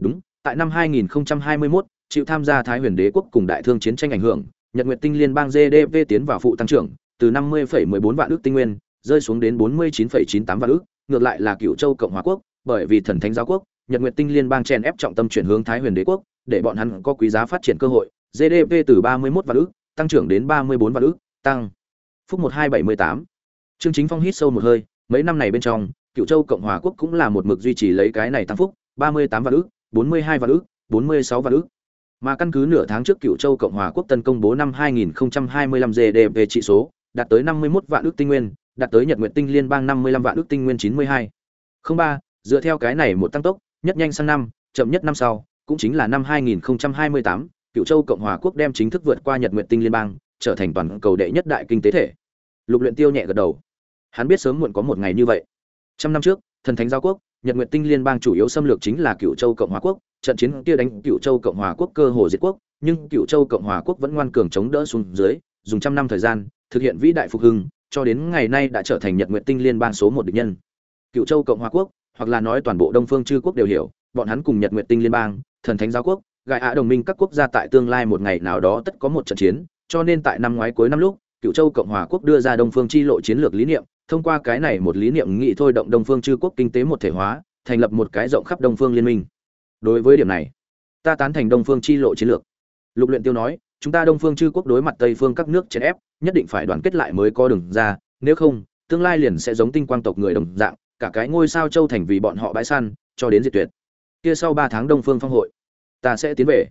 Đúng, tại năm 2021, chịu tham gia Thái Huyền Đế quốc cùng đại thương chiến tranh ảnh hưởng, Nhật Nguyệt Tinh Liên bang GDP tiến vào phụ tăng trưởng, từ 50,14 vạn ước tinh nguyên, rơi xuống đến 49,98 vạn ức, ngược lại là Cựu Châu Cộng hòa quốc, bởi vì thần thánh giáo quốc, Nhật Nguyệt Tinh Liên bang chen ép trọng tâm chuyển hướng Thái Huyền Đế quốc, để bọn hắn có quý giá phát triển cơ hội, GDP từ 31 vạn ức, tăng trưởng đến 34 vạn ức, tăng. Phúc 1278. Trương Chính Phong hít sâu một hơi, mấy năm này bên trong, Cựu Châu Cộng hòa quốc cũng là một mực duy trì lấy cái này tăng phúc, 38 vạn ức, 42 vạn ức, 46 vạn ức. Mà căn cứ nửa tháng trước Cựu Châu Cộng hòa quốc tân công bố năm 2025 GDP trị số, đạt tới 51 vạn ước tinh nguyên, đạt tới Nhật Nguyệt Tinh Liên bang 55 vạn ước tinh nguyên 92. 03, dựa theo cái này một tăng tốc, nhất nhanh sang năm, chậm nhất năm sau, cũng chính là năm 2028, Cựu Châu Cộng hòa quốc đem chính thức vượt qua Nhật Nguyệt Tinh Liên bang, trở thành toàn cầu đệ nhất đại kinh tế thể. Lục Luyện Tiêu nhẹ gật đầu. Hắn biết sớm muộn có một ngày như vậy. Trăm năm trước, thần thánh giáo quốc, Nhật Nguyệt Tinh Liên bang chủ yếu xâm lược chính là Cựu Châu Cộng hòa quốc, trận chiến kia đánh Cựu Châu Cộng hòa quốc cơ hồ diệt quốc, nhưng Cựu Châu Cộng hòa quốc vẫn ngoan cường chống đỡ xuống dưới, dùng trăm năm thời gian, thực hiện vĩ đại phục hưng, cho đến ngày nay đã trở thành Nhật Nguyệt Tinh Liên bang số một địch nhân. Cựu Châu Cộng hòa quốc, hoặc là nói toàn bộ Đông Phương Chư quốc đều hiểu, bọn hắn cùng Nhật Nguyệt Tinh Liên bang, Thần Thánh giáo quốc, gài ạ đồng minh các quốc gia tại tương lai một ngày nào đó tất có một trận chiến, cho nên tại năm ngoái cuối năm lúc, Cựu Châu Cộng hòa quốc đưa ra Đông Phương chi lộ chiến lược lý niệm, thông qua cái này một lý niệm nghị thôi động Đông Phương Chư quốc kinh tế một thể hóa, thành lập một cái rộng khắp Đông Phương liên minh. Đối với điểm này, ta tán thành Đông Phương chi lộ chiến lược. Lục Luyện Tiêu nói, chúng ta Đông Phương chư quốc đối mặt Tây phương các nước chèn ép, nhất định phải đoàn kết lại mới có đường ra, nếu không, tương lai liền sẽ giống tinh quang tộc người đồng dạng, cả cái ngôi sao châu thành vì bọn họ bãi săn, cho đến diệt tuyệt. Kia sau ba tháng Đông Phương phong hội, ta sẽ tiến về.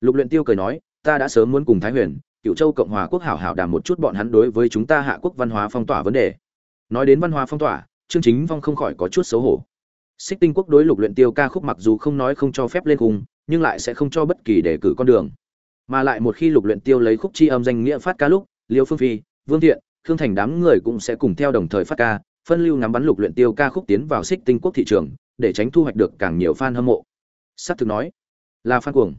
Lục Luyện Tiêu cười nói, ta đã sớm muốn cùng Thái Huyền, Cựu Châu Cộng hòa quốc hảo hảo đàm một chút bọn hắn đối với chúng ta hạ quốc văn hóa phong tỏa vấn đề. Nói đến văn hóa phong tỏa, Trương Chính Phong không khỏi có chút xấu hổ. Xích Tinh quốc đối Lục Luyện Tiêu ca khúc mặc dù không nói không cho phép lên cùng, nhưng lại sẽ không cho bất kỳ đề cử con đường. Mà lại một khi Lục Luyện Tiêu lấy khúc chi âm danh nghĩa phát ca lúc, liêu phương phi vương thiện khương thành đám người cũng sẽ cùng theo đồng thời phát ca phân lưu ngắm bắn lục luyện tiêu ca khúc tiến vào xích tinh quốc thị trường để tránh thu hoạch được càng nhiều fan hâm mộ. Sắp thực nói là fan cuồng.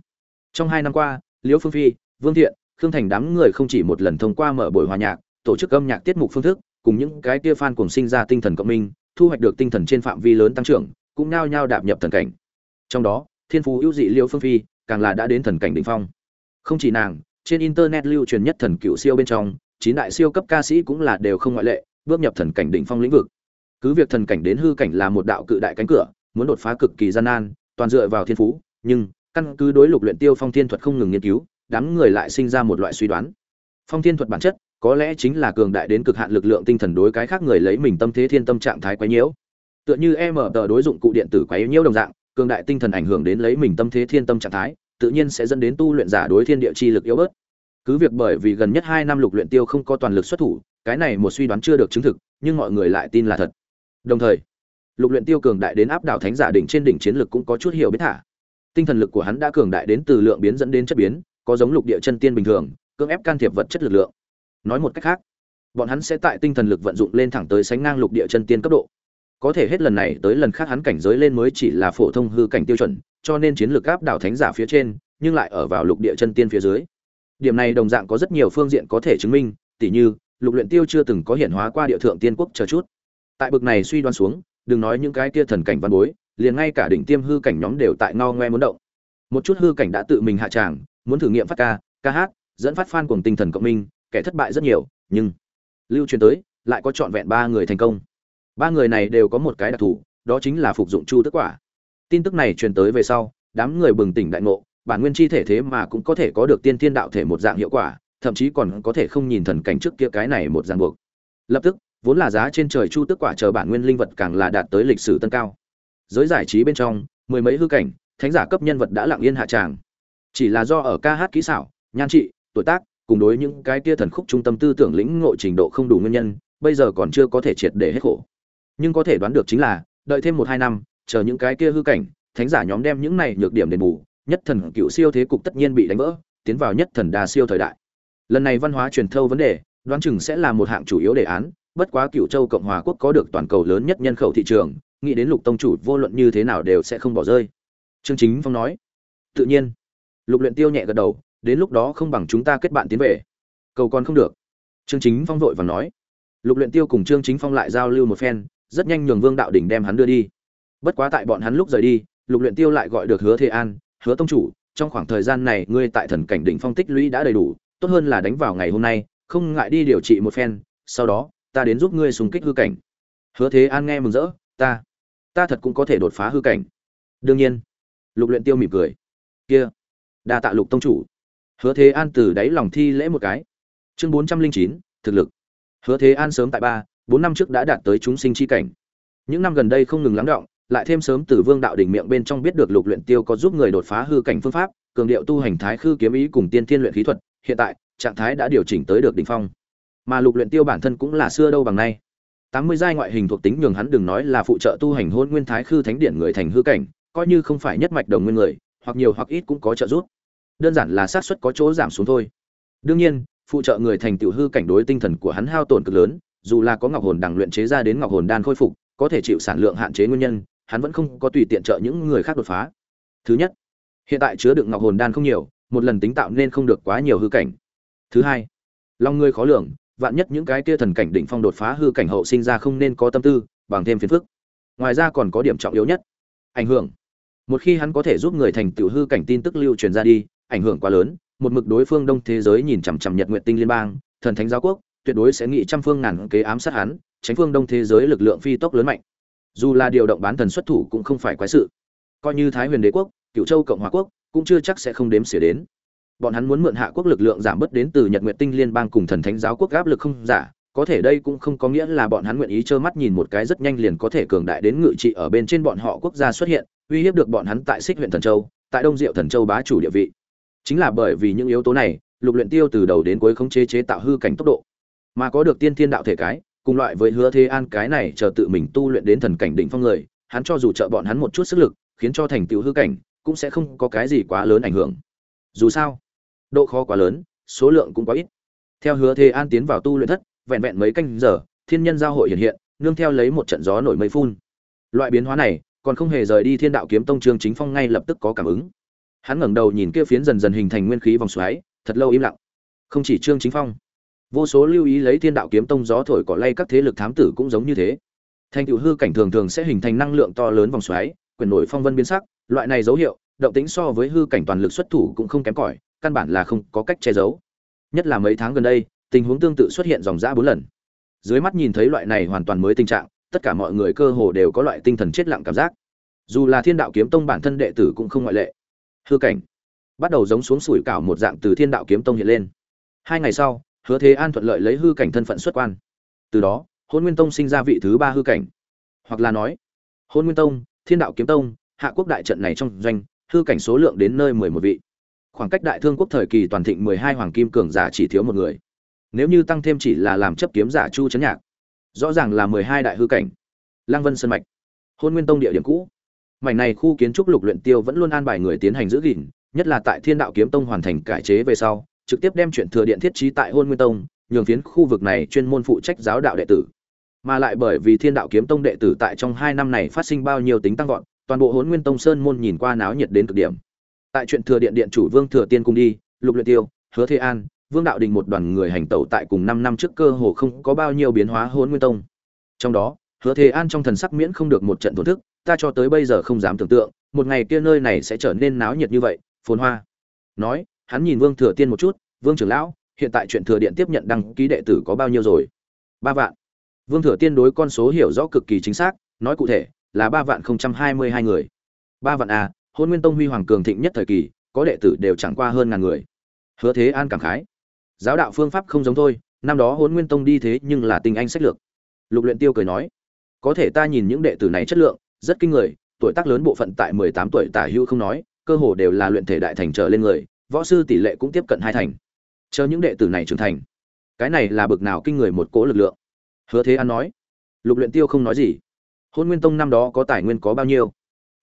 Trong hai năm qua liêu phương phi vương thiện khương thành đám người không chỉ một lần thông qua mở buổi hòa nhạc tổ chức âm nhạc tiết mục phương thức cùng những cái kia fan cuồng sinh ra tinh thần cộng minh thu hoạch được tinh thần trên phạm vi lớn tăng trưởng cũng nao nhao đạp nhập thần cảnh. Trong đó thiên phú ưu dị liêu phương phi càng là đã đến thần cảnh đỉnh phong không chỉ nàng, trên internet lưu truyền nhất thần cựu siêu bên trong, chín đại siêu cấp ca sĩ cũng là đều không ngoại lệ, bước nhập thần cảnh đỉnh phong lĩnh vực. Cứ việc thần cảnh đến hư cảnh là một đạo cự đại cánh cửa, muốn đột phá cực kỳ gian nan, toàn dựa vào thiên phú, nhưng, căn cứ đối lục luyện tiêu phong thiên thuật không ngừng nghiên cứu, đám người lại sinh ra một loại suy đoán. Phong thiên thuật bản chất, có lẽ chính là cường đại đến cực hạn lực lượng tinh thần đối cái khác người lấy mình tâm thế thiên tâm trạng thái quấy nhiễu. Tựa như em ở tờ đối dụng cụ điện tử quấy nhiễu đồng dạng, cường đại tinh thần ảnh hưởng đến lấy mình tâm thế thiên tâm trạng thái tự nhiên sẽ dẫn đến tu luyện giả đối thiên địa chi lực yếu bớt. Cứ việc bởi vì gần nhất hai năm lục luyện tiêu không có toàn lực xuất thủ, cái này một suy đoán chưa được chứng thực, nhưng mọi người lại tin là thật. Đồng thời, lục luyện tiêu cường đại đến áp đảo thánh giả đỉnh trên đỉnh chiến lực cũng có chút hiểu biết thả. Tinh thần lực của hắn đã cường đại đến từ lượng biến dẫn đến chất biến, có giống lục địa chân tiên bình thường, cưỡng ép can thiệp vật chất lực lượng. Nói một cách khác, bọn hắn sẽ tại tinh thần lực vận dụng lên thẳng tới sánh ngang lục địa chân tiên cấp độ. Có thể hết lần này tới lần khác hắn cảnh giới lên mới chỉ là phổ thông hư cảnh tiêu chuẩn cho nên chiến lược áp đảo thánh giả phía trên, nhưng lại ở vào lục địa chân tiên phía dưới. Điểm này đồng dạng có rất nhiều phương diện có thể chứng minh, tỉ như, lục luyện tiêu chưa từng có hiện hóa qua địa thượng tiên quốc chờ chút. Tại bực này suy đoán xuống, đừng nói những cái kia thần cảnh văn bối, liền ngay cả đỉnh tiêm hư cảnh nhóm đều tại ngao ngoe muốn động. Một chút hư cảnh đã tự mình hạ tràng, muốn thử nghiệm phát ca ca hát, dẫn phát fan cuồng tinh thần cộng minh, kẻ thất bại rất nhiều, nhưng lưu truyền tới, lại có trọn vẹn ba người thành công. Ba người này đều có một cái đặc thù, đó chính là phục dụng chu tức quả tin tức này truyền tới về sau, đám người bừng tỉnh đại ngộ, bản nguyên chi thể thế mà cũng có thể có được tiên thiên đạo thể một dạng hiệu quả, thậm chí còn có thể không nhìn thần cảnh trước kia cái này một dạng buộc. Lập tức, vốn là giá trên trời chu tức quả chờ bản nguyên linh vật càng là đạt tới lịch sử tân cao. Giới giải trí bên trong, mười mấy hư cảnh, thánh giả cấp nhân vật đã lặng yên hạ tràng. Chỉ là do ở ca hát kỹ xảo, nhan trị, tuổi tác, cùng đối những cái kia thần khúc trung tâm tư tưởng lĩnh ngộ trình độ không đủ nguyên nhân, bây giờ còn chưa có thể triệt để hết khổ. Nhưng có thể đoán được chính là, đợi thêm một hai năm chờ những cái kia hư cảnh, thánh giả nhóm đem những này nhược điểm đền bù, nhất thần cựu siêu thế cục tất nhiên bị đánh vỡ, tiến vào nhất thần đa siêu thời đại. Lần này văn hóa truyền thâu vấn đề, đoán chừng sẽ là một hạng chủ yếu đề án, bất quá cựu châu cộng hòa quốc có được toàn cầu lớn nhất nhân khẩu thị trường, nghĩ đến lục tông chủ vô luận như thế nào đều sẽ không bỏ rơi. Trương chính phong nói, tự nhiên. Lục luyện tiêu nhẹ gật đầu, đến lúc đó không bằng chúng ta kết bạn tiến về. Cầu còn không được. Trương chính phong vội vàng nói. Lục luyện tiêu cùng trương chính phong lại giao lưu một phen, rất nhanh nhường vương đạo đỉnh đem hắn đưa đi bất quá tại bọn hắn lúc rời đi, lục luyện tiêu lại gọi được hứa thế an, hứa tông chủ, trong khoảng thời gian này ngươi tại thần cảnh đỉnh phong tích lũy đã đầy đủ, tốt hơn là đánh vào ngày hôm nay, không ngại đi điều trị một phen, sau đó, ta đến giúp ngươi xung kích hư cảnh. Hứa thế an nghe mừng rỡ, ta ta thật cũng có thể đột phá hư cảnh. Đương nhiên, lục luyện tiêu mỉm cười, kia, đa tạ lục tông chủ. Hứa thế an từ đáy lòng thi lễ một cái. Chương bốn trăm linh chín, thực lực. Hứa thế an sớm tại ba, bốn năm trước đã đạt tới chúng sinh chi cảnh. Những năm gần đây không ngừng lắng động lại thêm sớm từ vương đạo đỉnh miệng bên trong biết được lục luyện tiêu có giúp người đột phá hư cảnh phương pháp, cường điệu tu hành thái khư kiếm ý cùng tiên thiên luyện khí thuật, hiện tại, trạng thái đã điều chỉnh tới được đỉnh phong. Mà lục luyện tiêu bản thân cũng là xưa đâu bằng nay. Tám mươi giai ngoại hình thuộc tính nhường hắn đừng nói là phụ trợ tu hành hôn nguyên thái khư thánh điển người thành hư cảnh, coi như không phải nhất mạch đồng nguyên người, hoặc nhiều hoặc ít cũng có trợ giúp. Đơn giản là xác suất có chỗ giảm xuống thôi. Đương nhiên, phụ trợ người thành tiểu hư cảnh đối tinh thần của hắn hao tổn cực lớn, dù là có ngọc hồn đằng luyện chế ra đến ngọc hồn đan khôi phục, có thể chịu sản lượng hạn chế nguyên nhân hắn vẫn không có tùy tiện trợ những người khác đột phá. Thứ nhất, hiện tại chứa đựng ngọc hồn đan không nhiều, một lần tính tạo nên không được quá nhiều hư cảnh. Thứ hai, lòng người khó lường, vạn nhất những cái kia thần cảnh đỉnh phong đột phá hư cảnh hậu sinh ra không nên có tâm tư, bằng thêm phiền phức. Ngoài ra còn có điểm trọng yếu nhất, ảnh hưởng. Một khi hắn có thể giúp người thành tiểu hư cảnh tin tức lưu truyền ra đi, ảnh hưởng quá lớn, một mực đối phương đông thế giới nhìn chằm chằm nhật nguyện tinh liên bang, thần thánh giáo quốc, tuyệt đối sẽ nghĩ trăm phương ngàn kế ám sát hắn, tránh phương đông thế giới lực lượng phi tốc lớn mạnh dù là điều động bán thần xuất thủ cũng không phải quái sự. Coi như thái huyền đế quốc cựu châu cộng hòa quốc, cũng chưa chắc sẽ không đếm xỉa đến. Bọn hắn muốn mượn hạ quốc lực lượng giảm bớt đến từ nhật nguyện tinh liên bang cùng thần thánh giáo quốc áp lực không giả, có thể đây cũng không có nghĩa là bọn hắn nguyện ý trơ mắt nhìn một cái rất nhanh liền có thể cường đại đến ngự trị ở bên trên bọn họ quốc gia xuất hiện, uy hiếp được bọn hắn tại xích huyện thần châu, tại đông diệu thần châu bá chủ địa vị. Chính là bởi vì những yếu tố này, lục luyện tiêu từ đầu đến cuối không chế chế tạo hư cảnh tốc độ, mà có được tiên thiên đạo thể cái cùng loại với hứa thế an, cái này chờ tự mình tu luyện đến thần cảnh đỉnh phong người, hắn cho dù trợ bọn hắn một chút sức lực, khiến cho thành tựu hư cảnh, cũng sẽ không có cái gì quá lớn ảnh hưởng. Dù sao, độ khó quá lớn, số lượng cũng quá ít. Theo hứa thế an tiến vào tu luyện thất, vẹn vẹn mấy canh giờ, thiên nhân giao hội hiện hiện, nương theo lấy một trận gió nổi mây phun. Loại biến hóa này, còn không hề rời đi thiên đạo kiếm tông trương chính phong ngay lập tức có cảm ứng. Hắn ngẩng đầu nhìn kia phiến dần dần hình thành nguyên khí vòng xoáy, thật lâu im lặng. Không chỉ trương chính phong vô số lưu ý lấy thiên đạo kiếm tông gió thổi cỏ lay các thế lực thám tử cũng giống như thế. Thành tựu hư cảnh thường thường sẽ hình thành năng lượng to lớn vòng xoáy, quyền nổi phong vân biến sắc, loại này dấu hiệu, động tính so với hư cảnh toàn lực xuất thủ cũng không kém cỏi, căn bản là không có cách che giấu. Nhất là mấy tháng gần đây, tình huống tương tự xuất hiện dòng dã bốn lần. Dưới mắt nhìn thấy loại này hoàn toàn mới tình trạng, tất cả mọi người cơ hồ đều có loại tinh thần chết lặng cảm giác. Dù là thiên đạo kiếm tông bản thân đệ tử cũng không ngoại lệ. Hư cảnh bắt đầu giống xuống sủi cảo một dạng từ thiên đạo kiếm tông hiện lên. Hai ngày sau hứa thế an thuận lợi lấy hư cảnh thân phận xuất quan. Từ đó, hôn nguyên tông sinh ra vị thứ ba hư cảnh. Hoặc là nói, hôn nguyên tông, thiên đạo kiếm tông, hạ quốc đại trận này trong doanh, hư cảnh số lượng đến nơi mười một vị. Khoảng cách đại thương quốc thời kỳ toàn thịnh mười hai hoàng kim cường giả chỉ thiếu một người. Nếu như tăng thêm chỉ là làm chấp kiếm giả chu chấn nhạc, rõ ràng là mười hai đại hư cảnh. Lang vân sân mạch, hôn nguyên tông địa điểm cũ. Mảnh này khu kiến trúc lục luyện tiêu vẫn luôn an bài người tiến hành giữ gìn, nhất là tại thiên đạo kiếm tông hoàn thành cải chế về sau trực tiếp đem chuyện thừa điện thiết trí tại hôn nguyên tông, nhường phiến khu vực này chuyên môn phụ trách giáo đạo đệ tử. Mà lại bởi vì thiên đạo kiếm tông đệ tử tại trong hai năm này phát sinh bao nhiêu tính tăng vọt, toàn bộ hôn nguyên tông sơn môn nhìn qua náo nhiệt đến cực điểm. Tại chuyện thừa điện điện chủ vương thừa tiên cùng đi, lục luyện tiêu, hứa thế an, vương đạo đình một đoàn người hành tẩu tại cùng năm năm trước cơ hồ không có bao nhiêu biến hóa hôn nguyên tông. Trong đó, hứa thế an trong thần sắc miễn không được một trận thổn thức, ta cho tới bây giờ không dám tưởng tượng, một ngày kia nơi này sẽ trở nên náo nhiệt như vậy, phồn hoa. Nói hắn nhìn vương thừa tiên một chút, vương trưởng lão, hiện tại chuyện thừa điện tiếp nhận đăng ký đệ tử có bao nhiêu rồi? Ba vạn. Vương thừa tiên đối con số hiểu rõ cực kỳ chính xác, nói cụ thể, là ba vạn không trăm hai mươi hai người. Ba vạn a hôn nguyên tông huy hoàng cường thịnh nhất thời kỳ, có đệ tử đều chẳng qua hơn ngàn người. Hứa thế an cảm khái. Giáo đạo phương pháp không giống thôi, năm đó hôn nguyên tông đi thế nhưng là tình anh sách lược. Lục luyện tiêu cười nói. Có thể ta nhìn những đệ tử này chất lượng, rất kinh người, tuổi tác lớn bộ phận tại mười tám tuổi tả hữu không nói, cơ hồ đều là luyện thể đại thành trở lên người võ sư tỷ lệ cũng tiếp cận hai thành. Chờ những đệ tử này trưởng thành, cái này là bực nào kinh người một cỗ lực lượng. Hứa thế an nói, lục luyện tiêu không nói gì. Hôn nguyên tông năm đó có tài nguyên có bao nhiêu?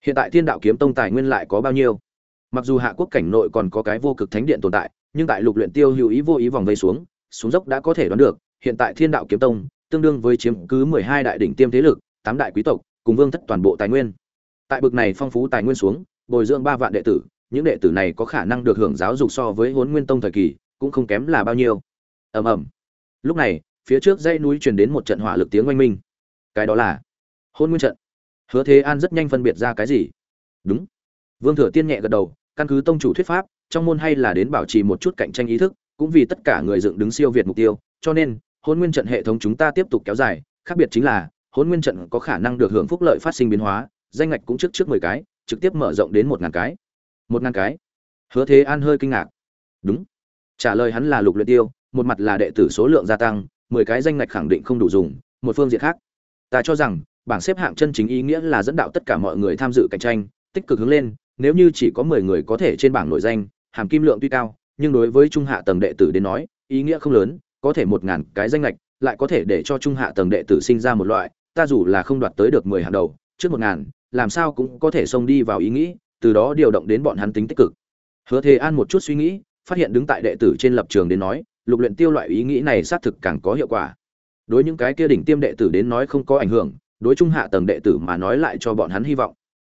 Hiện tại thiên đạo kiếm tông tài nguyên lại có bao nhiêu? Mặc dù hạ quốc cảnh nội còn có cái vô cực thánh điện tồn tại, nhưng tại lục luyện tiêu hữu ý vô ý vòng vây xuống xuống dốc đã có thể đoán được, hiện tại thiên đạo kiếm tông tương đương với chiếm cứ mười hai đại đỉnh tiêm thế lực, tám đại quý tộc, cùng vương thất toàn bộ tài nguyên. Tại bực này phong phú tài nguyên xuống, bồi dưỡng ba vạn đệ tử những đệ tử này có khả năng được hưởng giáo dục so với huấn nguyên tông thời kỳ, cũng không kém là bao nhiêu. Ầm ầm. Lúc này, phía trước dãy núi truyền đến một trận hỏa lực tiếng oanh minh. Cái đó là hôn nguyên trận. Hứa thế an rất nhanh phân biệt ra cái gì? Đúng. Vương thừa tiên nhẹ gật đầu, căn cứ tông chủ thuyết pháp, trong môn hay là đến bảo trì một chút cạnh tranh ý thức, cũng vì tất cả người dựng đứng siêu việt mục tiêu, cho nên hôn nguyên trận hệ thống chúng ta tiếp tục kéo dài, khác biệt chính là hôn nguyên trận có khả năng được hưởng phúc lợi phát sinh biến hóa, danh ngạch cũng trước trước mười cái, trực tiếp mở rộng đến một ngàn cái một ngàn cái. Hứa thế an hơi kinh ngạc. Đúng. Trả lời hắn là lục luyện tiêu, một mặt là đệ tử số lượng gia tăng, mười cái danh ngạch khẳng định không đủ dùng, một phương diện khác. Ta cho rằng, bảng xếp hạng chân chính ý nghĩa là dẫn đạo tất cả mọi người tham dự cạnh tranh, tích cực hướng lên, nếu như chỉ có mười người có thể trên bảng nội danh, hàm kim lượng tuy cao, nhưng đối với trung hạ tầng đệ tử đến nói, ý nghĩa không lớn, có thể một ngàn cái danh lệch lại có thể để cho trung hạ tầng đệ tử sinh ra một loại, ta dù là không đoạt tới được mười hàng đầu, trước một ngàn, làm sao cũng có thể xông đi vào ý nghĩ từ đó điều động đến bọn hắn tính tích cực. Hứa thế an một chút suy nghĩ, phát hiện đứng tại đệ tử trên lập trường đến nói, lục luyện tiêu loại ý nghĩ này xác thực càng có hiệu quả. Đối những cái kia đỉnh tiêm đệ tử đến nói không có ảnh hưởng, đối trung hạ tầng đệ tử mà nói lại cho bọn hắn hy vọng.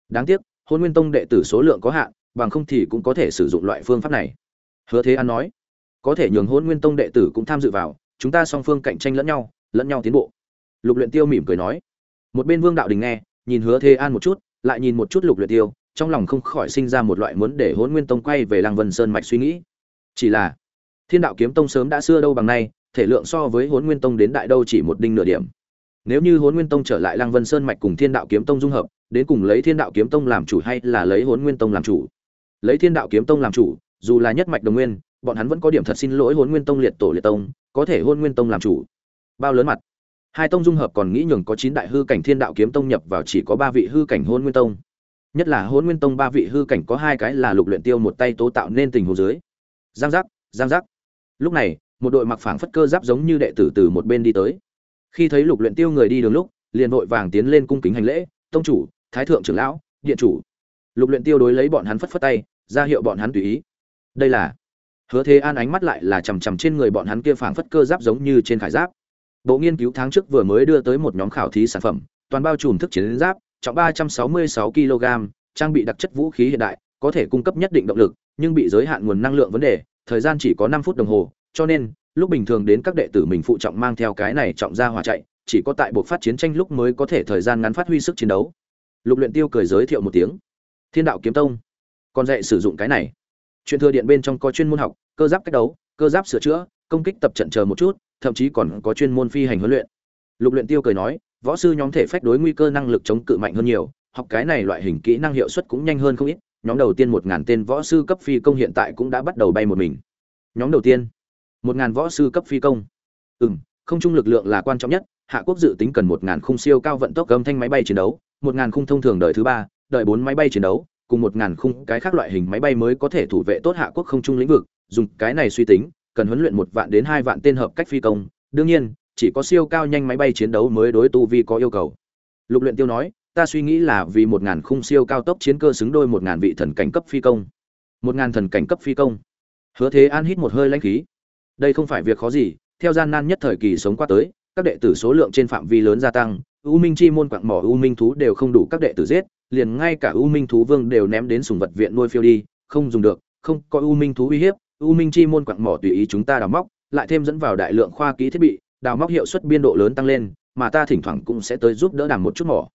Đáng tiếc, hôn nguyên tông đệ tử số lượng có hạn, bằng không thì cũng có thể sử dụng loại phương pháp này. Hứa thế an nói, có thể nhường hôn nguyên tông đệ tử cũng tham dự vào, chúng ta song phương cạnh tranh lẫn nhau lẫn nhau tiến bộ. Lục luyện tiêu mỉm cười nói. Một bên vương đạo đình nghe, nhìn hứa thế an một chút, lại nhìn một chút lục luyện tiêu trong lòng không khỏi sinh ra một loại muốn để Hỗn nguyên tông quay về lăng vân sơn mạch suy nghĩ. Chỉ là, thiên đạo kiếm tông sớm đã xưa đâu bằng nay, thể lượng so với Hỗn nguyên tông đến đại đâu chỉ một đinh nửa điểm. Nếu như Hỗn nguyên tông trở lại lăng vân sơn mạch cùng thiên đạo kiếm tông dung hợp, đến cùng lấy thiên đạo kiếm tông làm chủ hay là lấy Hỗn nguyên tông làm chủ? Lấy thiên đạo kiếm tông làm chủ, dù là nhất mạch đồng nguyên, bọn hắn vẫn có điểm thật xin lỗi Hỗn nguyên tông liệt tổ liệt tông, có thể Hỗn nguyên tông làm chủ. Bao lớn mặt. Hai tông dung hợp còn nghĩ nhường có chín đại hư cảnh thiên đạo kiếm tông nhập vào chỉ có ba vị hư cảnh Hỗn nguyên tông nhất là hôn nguyên tông ba vị hư cảnh có hai cái là lục luyện tiêu một tay tố tạo nên tình huống dưới. Giang giác giang giác. Lúc này, một đội mặc phảng phất cơ giáp giống như đệ tử từ một bên đi tới. Khi thấy lục luyện tiêu người đi đường lúc, liền vội vàng tiến lên cung kính hành lễ, tông chủ, thái thượng trưởng lão, điện chủ. Lục luyện tiêu đối lấy bọn hắn phất phất tay, ra hiệu bọn hắn tùy ý. Đây là hứa thế an ánh mắt lại là chằm chằm trên người bọn hắn kia phảng phất cơ giáp giống như trên khải giáp. Bộ nghiên cứu tháng trước vừa mới đưa tới một nhóm khảo thí sản phẩm, toàn bao trùm thức chiến giáp trọng 366 kg, trang bị đặc chất vũ khí hiện đại, có thể cung cấp nhất định động lực, nhưng bị giới hạn nguồn năng lượng vấn đề, thời gian chỉ có 5 phút đồng hồ, cho nên, lúc bình thường đến các đệ tử mình phụ trọng mang theo cái này trọng ra hỏa chạy, chỉ có tại buộc phát chiến tranh lúc mới có thể thời gian ngắn phát huy sức chiến đấu. Lục luyện tiêu cười giới thiệu một tiếng. Thiên đạo kiếm tông còn dạy sử dụng cái này. Chuyện thừa điện bên trong có chuyên môn học, cơ giáp cách đấu, cơ giáp sửa chữa, công kích tập trận chờ một chút, thậm chí còn có chuyên môn phi hành huấn luyện. Lục luyện tiêu cười nói võ sư nhóm thể phách đối nguy cơ năng lực chống cự mạnh hơn nhiều, học cái này loại hình kỹ năng hiệu suất cũng nhanh hơn không ít, nhóm đầu tiên một ngàn tên võ sư cấp phi công hiện tại cũng đã bắt đầu bay một mình. Nhóm đầu tiên, một ngàn võ sư cấp phi công. Ừm, không trung lực lượng là quan trọng nhất, hạ quốc dự tính cần một ngàn khung siêu cao vận tốc âm thanh máy bay chiến đấu, một ngàn khung thông thường đời thứ ba, đợi bốn máy bay chiến đấu, cùng một ngàn khung cái khác loại hình máy bay mới có thể thủ vệ tốt hạ quốc không trung lĩnh vực, dùng cái này suy tính, cần huấn luyện một vạn đến hai vạn tên hợp cách phi công. Đương nhiên chỉ có siêu cao nhanh máy bay chiến đấu mới đối tu vi có yêu cầu. Lục luyện tiêu nói, ta suy nghĩ là vì một ngàn khung siêu cao tốc chiến cơ xứng đôi một ngàn vị thần cảnh cấp phi công. Một ngàn thần cảnh cấp phi công. Hứa thế an hít một hơi lãnh khí. Đây không phải việc khó gì, theo gian nan nhất thời kỳ sống qua tới, các đệ tử số lượng trên phạm vi lớn gia tăng, u minh chi môn quặng mỏ, u minh thú đều không đủ các đệ tử giết, liền ngay cả u minh thú vương đều ném đến sùng vật viện nuôi phiêu đi, không dùng được, không có u minh thú uy hiếp, u minh chi môn quặng mỏ tùy ý chúng ta đào móc, lại thêm dẫn vào đại lượng khoa kỹ thiết bị đào móc hiệu suất biên độ lớn tăng lên, mà ta thỉnh thoảng cũng sẽ tới giúp đỡ đàm một chút mỏ.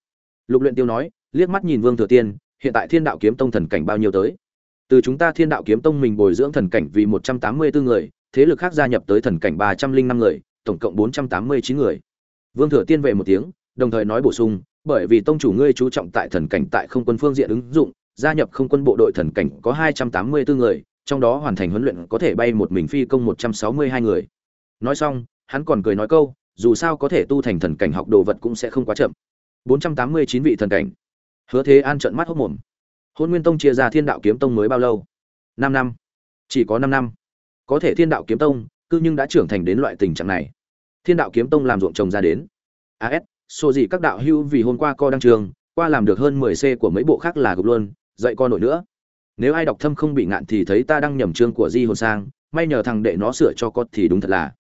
Lục luyện tiêu nói, liếc mắt nhìn vương thừa tiên, hiện tại thiên đạo kiếm tông thần cảnh bao nhiêu tới? Từ chúng ta thiên đạo kiếm tông mình bồi dưỡng thần cảnh vì một trăm tám mươi bốn người, thế lực khác gia nhập tới thần cảnh ba trăm linh năm người, tổng cộng bốn trăm tám mươi chín người. Vương thừa tiên về một tiếng, đồng thời nói bổ sung, bởi vì tông chủ ngươi chú trọng tại thần cảnh tại không quân phương diện ứng dụng, gia nhập không quân bộ đội thần cảnh có hai trăm tám mươi bốn người, trong đó hoàn thành huấn luyện có thể bay một mình phi công một trăm sáu mươi hai người. Nói xong hắn còn cười nói câu, dù sao có thể tu thành thần cảnh học đồ vật cũng sẽ không quá chậm. Bốn trăm tám mươi chín vị thần cảnh. Hứa thế an trợn mắt hốc mồm. Hôn nguyên tông chia ra thiên đạo kiếm tông mới bao lâu? Năm năm. Chỉ có năm năm. Có thể thiên đạo kiếm tông, cư nhưng đã trưởng thành đến loại tình trạng này. Thiên đạo kiếm tông làm ruộng trồng ra đến. As xô gì các đạo hưu vì hôm qua co đăng trường, qua làm được hơn mười c của mấy bộ khác là gục luôn, dạy con nổi nữa. Nếu ai đọc thâm không bị ngạn thì thấy ta đang nhầm chương của di hồn sang, may nhờ thằng đệ nó sửa cho con thì đúng thật là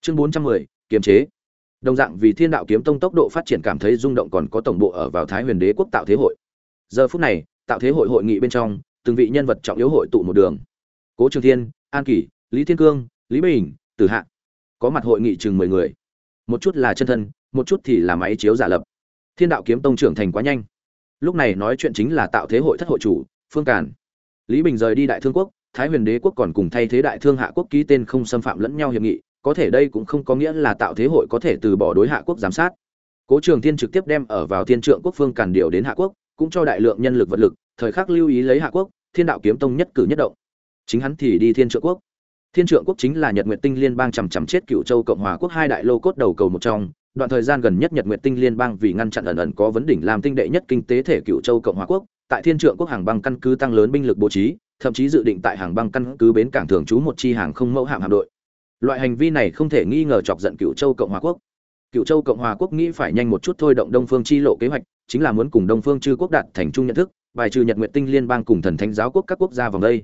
chương bốn trăm mười, kiềm chế. Đồng dạng vì thiên đạo kiếm tông tốc độ phát triển cảm thấy rung động còn có tổng bộ ở vào thái huyền đế quốc tạo thế hội. Giờ phút này, tạo thế hội hội nghị bên trong, từng vị nhân vật trọng yếu hội tụ một đường. Cố trường thiên, an kỷ, lý thiên cương, lý bình, tử hạ. Có mặt hội nghị chừng mười người. Một chút là chân thân, một chút thì là máy chiếu giả lập. Thiên đạo kiếm tông trưởng thành quá nhanh. Lúc này nói chuyện chính là tạo thế hội thất hội chủ, phương càn. Lý bình rời đi đại thương quốc, thái huyền đế quốc còn cùng thay thế đại thương hạ quốc ký tên không xâm phạm lẫn nhau hiệp nghị có thể đây cũng không có nghĩa là tạo thế hội có thể từ bỏ đối hạ quốc giám sát. Cố trường thiên trực tiếp đem ở vào thiên trượng quốc phương càn điều đến hạ quốc, cũng cho đại lượng nhân lực vật lực, thời khắc lưu ý lấy hạ quốc, thiên đạo kiếm tông nhất cử nhất động. Chính hắn thì đi thiên trượng quốc. Thiên trượng quốc chính là nhật nguyện tinh liên bang chằm chằm chết cựu châu cộng hòa quốc hai đại lô cốt đầu cầu một trong, đoạn thời gian gần nhất nhật nguyện tinh liên bang vì ngăn chặn ẩn ẩn có vấn đỉnh làm tinh đệ nhất kinh tế thể cựu châu cộng hòa quốc, tại thiên trượng quốc hàng băng căn cứ tăng lớn binh lực bố trí, thậm chí dự định tại hàng băng căn cứ bến cảng thường trú một chi hàng không mẫu hạm hạm đội loại hành vi này không thể nghi ngờ chọc giận cựu châu cộng hòa quốc. Cựu châu cộng hòa quốc nghĩ phải nhanh một chút thôi động đông phương chi lộ kế hoạch, chính là muốn cùng đông phương chư quốc đạt thành chung nhận thức, bài trừ nhật nguyệt tinh liên bang cùng thần thánh giáo quốc các quốc gia vòng đây.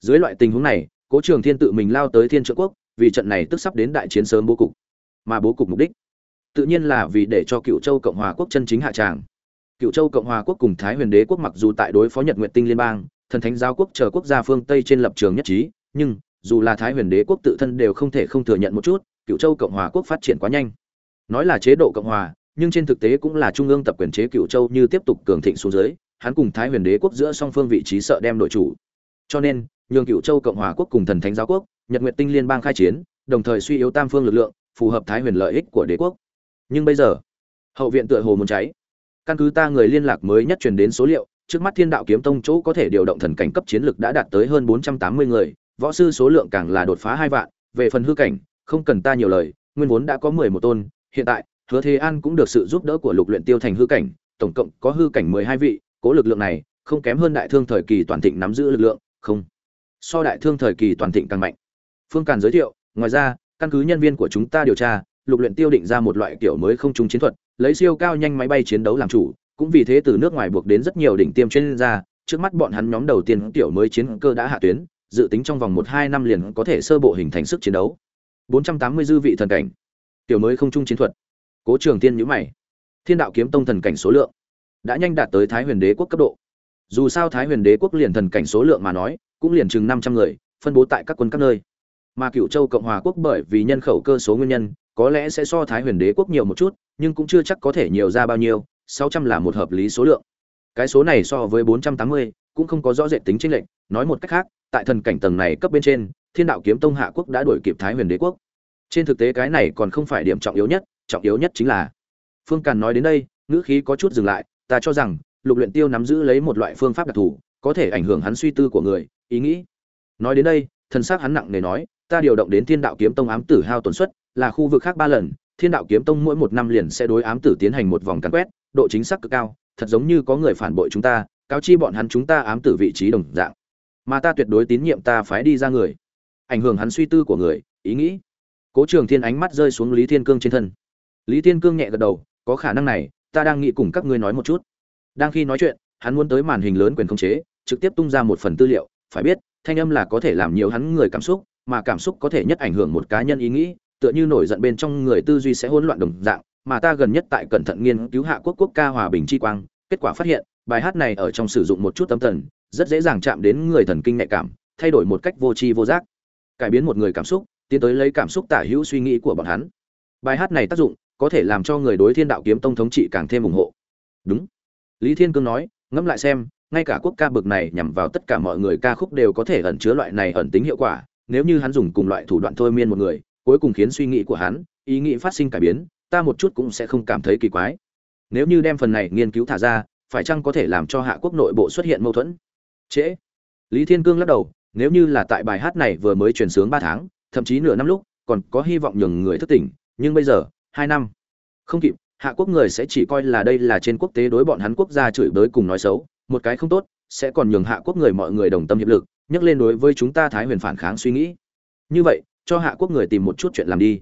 Dưới loại tình huống này, cố trường thiên tự mình lao tới thiên trợ quốc, vì trận này tức sắp đến đại chiến sớm bố cục. Mà bố cục mục đích, tự nhiên là vì để cho cựu châu cộng hòa quốc chân chính hạ tràng. Cựu châu cộng hòa quốc cùng thái huyền đế quốc mặc dù tại đối phó nhật nguyệt tinh liên bang, thần thánh giáo quốc chờ quốc gia phương tây trên lập trường nhất trí, nhưng dù là thái huyền đế quốc tự thân đều không thể không thừa nhận một chút cựu châu cộng hòa quốc phát triển quá nhanh. Nói là chế độ cộng hòa, nhưng trên thực tế cũng là trung ương tập quyền chế cựu châu như tiếp tục cường thịnh xuống dưới, hắn cùng thái huyền đế quốc giữa song phương vị trí sợ đem đội chủ. Cho nên, nhường cựu châu cộng hòa quốc cùng thần thánh giáo quốc, nhật nguyệt tinh liên bang khai chiến, đồng thời suy yếu tam phương lực lượng, phù hợp thái huyền lợi ích của đế quốc. Nhưng bây giờ, hậu viện tựa hồ muốn cháy. Căn cứ ta người liên lạc mới nhất truyền đến số liệu, trước mắt thiên đạo kiếm tông chỗ có thể điều động thần cảnh cấp chiến lực đã đạt tới hơn bốn trăm tám mươi người võ sư số lượng càng là đột phá hai vạn, về phần hư cảnh, không cần ta nhiều lời, nguyên vốn đã có mười một tôn, hiện tại, hứa thế an cũng được sự giúp đỡ của lục luyện tiêu thành hư cảnh, tổng cộng có hư cảnh mười hai vị, cố lực lượng này, không kém hơn đại thương thời kỳ toàn thịnh nắm giữ lực lượng, không. So đại thương thời kỳ toàn thịnh càng mạnh. Phương càn giới thiệu, ngoài ra, căn cứ nhân viên của chúng ta điều tra, lục luyện tiêu định ra một loại kiểu mới không trung chiến thuật, lấy siêu cao nhanh máy bay chiến đấu làm chủ, cũng vì thế từ nước ngoài buộc đến rất nhiều đỉnh tiêm chuyên gia, trước mắt bọn hắn nhóm đầu tiên tiểu mới chiến cơ đã hạ tuyến dự tính trong vòng một hai năm liền có thể sơ bộ hình thành sức chiến đấu. 480 dư vị thần cảnh. Tiểu mới không trung chiến thuật. Cố trường tiên nhíu mày. Thiên đạo kiếm tông thần cảnh số lượng đã nhanh đạt tới thái huyền đế quốc cấp độ. Dù sao thái huyền đế quốc liền thần cảnh số lượng mà nói, cũng liền chừng 500 người, phân bố tại các quân các nơi. Mà cựu châu cộng hòa quốc bởi vì nhân khẩu cơ số nguyên nhân, có lẽ sẽ so thái huyền đế quốc nhiều một chút, nhưng cũng chưa chắc có thể nhiều ra bao nhiêu 600 là một hợp lý số lượng. Cái số này so với 480 cũng không có rõ rệt tính chênh lệch nói một cách khác, tại thần cảnh tầng này cấp bên trên, thiên đạo kiếm tông hạ quốc đã đuổi kịp thái huyền đế quốc. Trên thực tế cái này còn không phải điểm trọng yếu nhất, trọng yếu nhất chính là phương càn nói đến đây, ngữ khí có chút dừng lại, ta cho rằng, lục luyện tiêu nắm giữ lấy một loại phương pháp đặc thù, có thể ảnh hưởng hắn suy tư của người, ý nghĩ. Nói đến đây, thần sắc hắn nặng nề nói, ta điều động đến thiên đạo kiếm tông ám tử hao tổn suất, là khu vực khác ba lần, thiên đạo kiếm tông mỗi một năm liền sẽ đối ám tử tiến hành một vòng cắn quét, độ chính xác cực cao, thật giống như có người phản bội chúng ta, cáo chi bọn hắn chúng ta ám tử vị trí đồng dạng mà ta tuyệt đối tín nhiệm ta phái đi ra người. Ảnh hưởng hắn suy tư của người, ý nghĩ. Cố trường thiên ánh mắt rơi xuống lý thiên cương trên thân. Lý thiên cương nhẹ gật đầu, có khả năng này, ta đang nghĩ cùng các ngươi nói một chút. Đang khi nói chuyện, hắn muốn tới màn hình lớn quyền khống chế, trực tiếp tung ra một phần tư liệu, phải biết, thanh âm là có thể làm nhiều hắn người cảm xúc, mà cảm xúc có thể nhất ảnh hưởng một cá nhân ý nghĩ, tựa như nổi giận bên trong người tư duy sẽ hỗn loạn đồng dạng, mà ta gần nhất tại cẩn thận nghiên cứu hạ quốc quốc ca hòa bình chi quang, kết quả phát hiện, bài hát này ở trong sử dụng một chút tâm thần rất dễ dàng chạm đến người thần kinh nhạy cảm, thay đổi một cách vô tri vô giác. Cải biến một người cảm xúc, tiến tới lấy cảm xúc tả hữu suy nghĩ của bọn hắn. Bài hát này tác dụng, có thể làm cho người đối thiên đạo kiếm tông thống trị càng thêm ủng hộ. Đúng. Lý thiên cương nói, ngẫm lại xem, ngay cả quốc ca bực này nhằm vào tất cả mọi người ca khúc đều có thể ẩn chứa loại này ẩn tính hiệu quả. Nếu như hắn dùng cùng loại thủ đoạn thôi miên một người, cuối cùng khiến suy nghĩ của hắn, ý nghĩ phát sinh cải biến, ta một chút cũng sẽ không cảm thấy kỳ quái. Nếu như đem phần này nghiên cứu thả ra, phải chăng có thể làm cho hạ quốc nội bộ xuất hiện mâu thuẫn? Trễ. Lý thiên cương lắc đầu, nếu như là tại bài hát này vừa mới truyền sướng ba tháng, thậm chí nửa năm lúc, còn có hy vọng nhường người thức tỉnh, nhưng bây giờ, hai năm. Không kịp, hạ quốc người sẽ chỉ coi là đây là trên quốc tế đối bọn hắn quốc gia chửi bới cùng nói xấu, một cái không tốt, sẽ còn nhường hạ quốc người mọi người đồng tâm hiệp lực, nhắc lên đối với chúng ta thái huyền phản kháng suy nghĩ. Như vậy, cho hạ quốc người tìm một chút chuyện làm đi.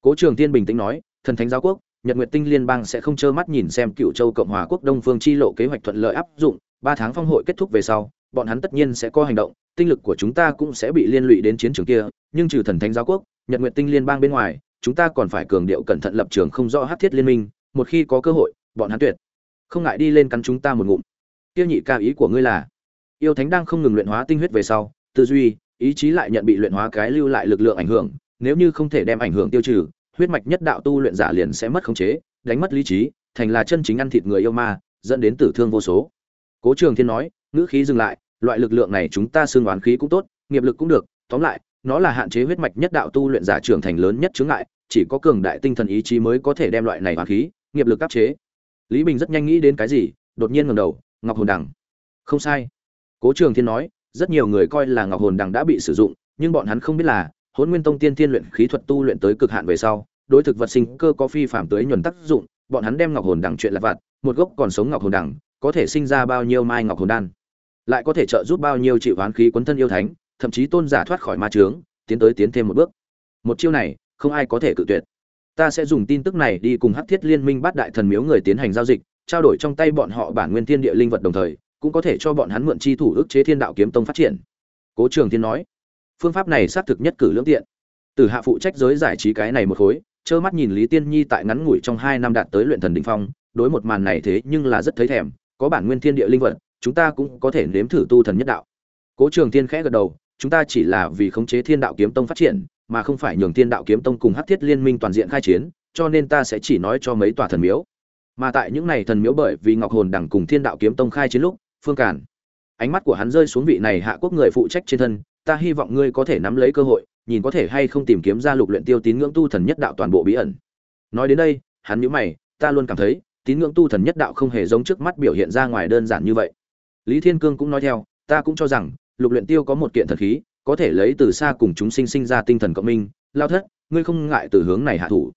Cố trường tiên bình tĩnh nói, thần thánh giáo quốc, nhật nguyệt tinh liên bang sẽ không trơ mắt nhìn xem cựu châu cộng hòa quốc đông phương chi lộ kế hoạch thuận lợi áp dụng, ba tháng phong hội kết thúc về sau bọn hắn tất nhiên sẽ có hành động, tinh lực của chúng ta cũng sẽ bị liên lụy đến chiến trường kia, nhưng trừ thần thánh giáo quốc, nhật nguyệt tinh liên bang bên ngoài, chúng ta còn phải cường điệu cẩn thận lập trường không rõ hắc thiết liên minh, một khi có cơ hội, bọn hắn tuyệt không ngại đi lên cắn chúng ta một ngụm. Tiêu nhị ca ý của ngươi là, yêu thánh đang không ngừng luyện hóa tinh huyết về sau, tư duy, ý chí lại nhận bị luyện hóa cái lưu lại lực lượng ảnh hưởng, nếu như không thể đem ảnh hưởng tiêu trừ, huyết mạch nhất đạo tu luyện giả liền sẽ mất khống chế, đánh mất lý trí, thành là chân chính ăn thịt người yêu ma, dẫn đến tử thương vô số. Cố trường thiên nói ngữ khí dừng lại, loại lực lượng này chúng ta xương oán khí cũng tốt, nghiệp lực cũng được, tóm lại, nó là hạn chế huyết mạch nhất đạo tu luyện giả trưởng thành lớn nhất chướng ngại, chỉ có cường đại tinh thần ý chí mới có thể đem loại này oán khí, nghiệp lực áp chế. Lý bình rất nhanh nghĩ đến cái gì, đột nhiên ngẩng đầu, ngọc hồn đằng. Không sai. Cố trường thiên nói, rất nhiều người coi là ngọc hồn đằng đã bị sử dụng, nhưng bọn hắn không biết là hôn nguyên tông tiên thiên luyện khí thuật tu luyện tới cực hạn về sau, đối thực vật sinh cơ có phi phạm tới nhuần tác dụng, bọn hắn đem ngọc hồn đằng chuyện là vặt, một gốc còn sống ngọc hồn đằng, có thể sinh ra bao nhiêu mai ngọc hồn đan lại có thể trợ giúp bao nhiêu chịu hoán khí quấn thân yêu thánh thậm chí tôn giả thoát khỏi ma chướng, tiến tới tiến thêm một bước. Một chiêu này không ai có thể cự tuyệt. Ta sẽ dùng tin tức này đi cùng hắc thiết liên minh bắt đại thần miếu người tiến hành giao dịch trao đổi trong tay bọn họ bản nguyên thiên địa linh vật đồng thời cũng có thể cho bọn hắn mượn chi thủ ức chế thiên đạo kiếm tông phát triển. Cố trường thiên nói phương pháp này xác thực nhất cử lưỡng tiện. Từ hạ phụ trách giới giải trí cái này một khối trơ mắt nhìn lý tiên nhi tại ngắn ngủi trong hai năm đạt tới luyện thần đỉnh phong đối một màn này thế nhưng là rất thấy thèm có bản nguyên thiên địa linh vật chúng ta cũng có thể nếm thử tu thần nhất đạo. Cố trường thiên khẽ gật đầu, chúng ta chỉ là vì khống chế thiên đạo kiếm tông phát triển, mà không phải nhường thiên đạo kiếm tông cùng hát thiết liên minh toàn diện khai chiến, cho nên ta sẽ chỉ nói cho mấy tòa thần miếu. Mà tại những này thần miếu bởi vì ngọc hồn đẳng cùng thiên đạo kiếm tông khai chiến lúc, phương cản ánh mắt của hắn rơi xuống vị này hạ quốc người phụ trách trên thân, ta hy vọng ngươi có thể nắm lấy cơ hội, nhìn có thể hay không tìm kiếm ra lục luyện tiêu tín ngưỡng tu thần nhất đạo toàn bộ bí ẩn. Nói đến đây, hắn nhíu mày, ta luôn cảm thấy, tín ngưỡng tu thần nhất đạo không hề giống trước mắt biểu hiện ra ngoài đơn giản như vậy lý thiên cương cũng nói theo, ta cũng cho rằng, lục luyện tiêu có một kiện thần khí, có thể lấy từ xa cùng chúng sinh sinh ra tinh thần cộng minh. Lao thất, ngươi không ngại từ hướng này hạ thủ.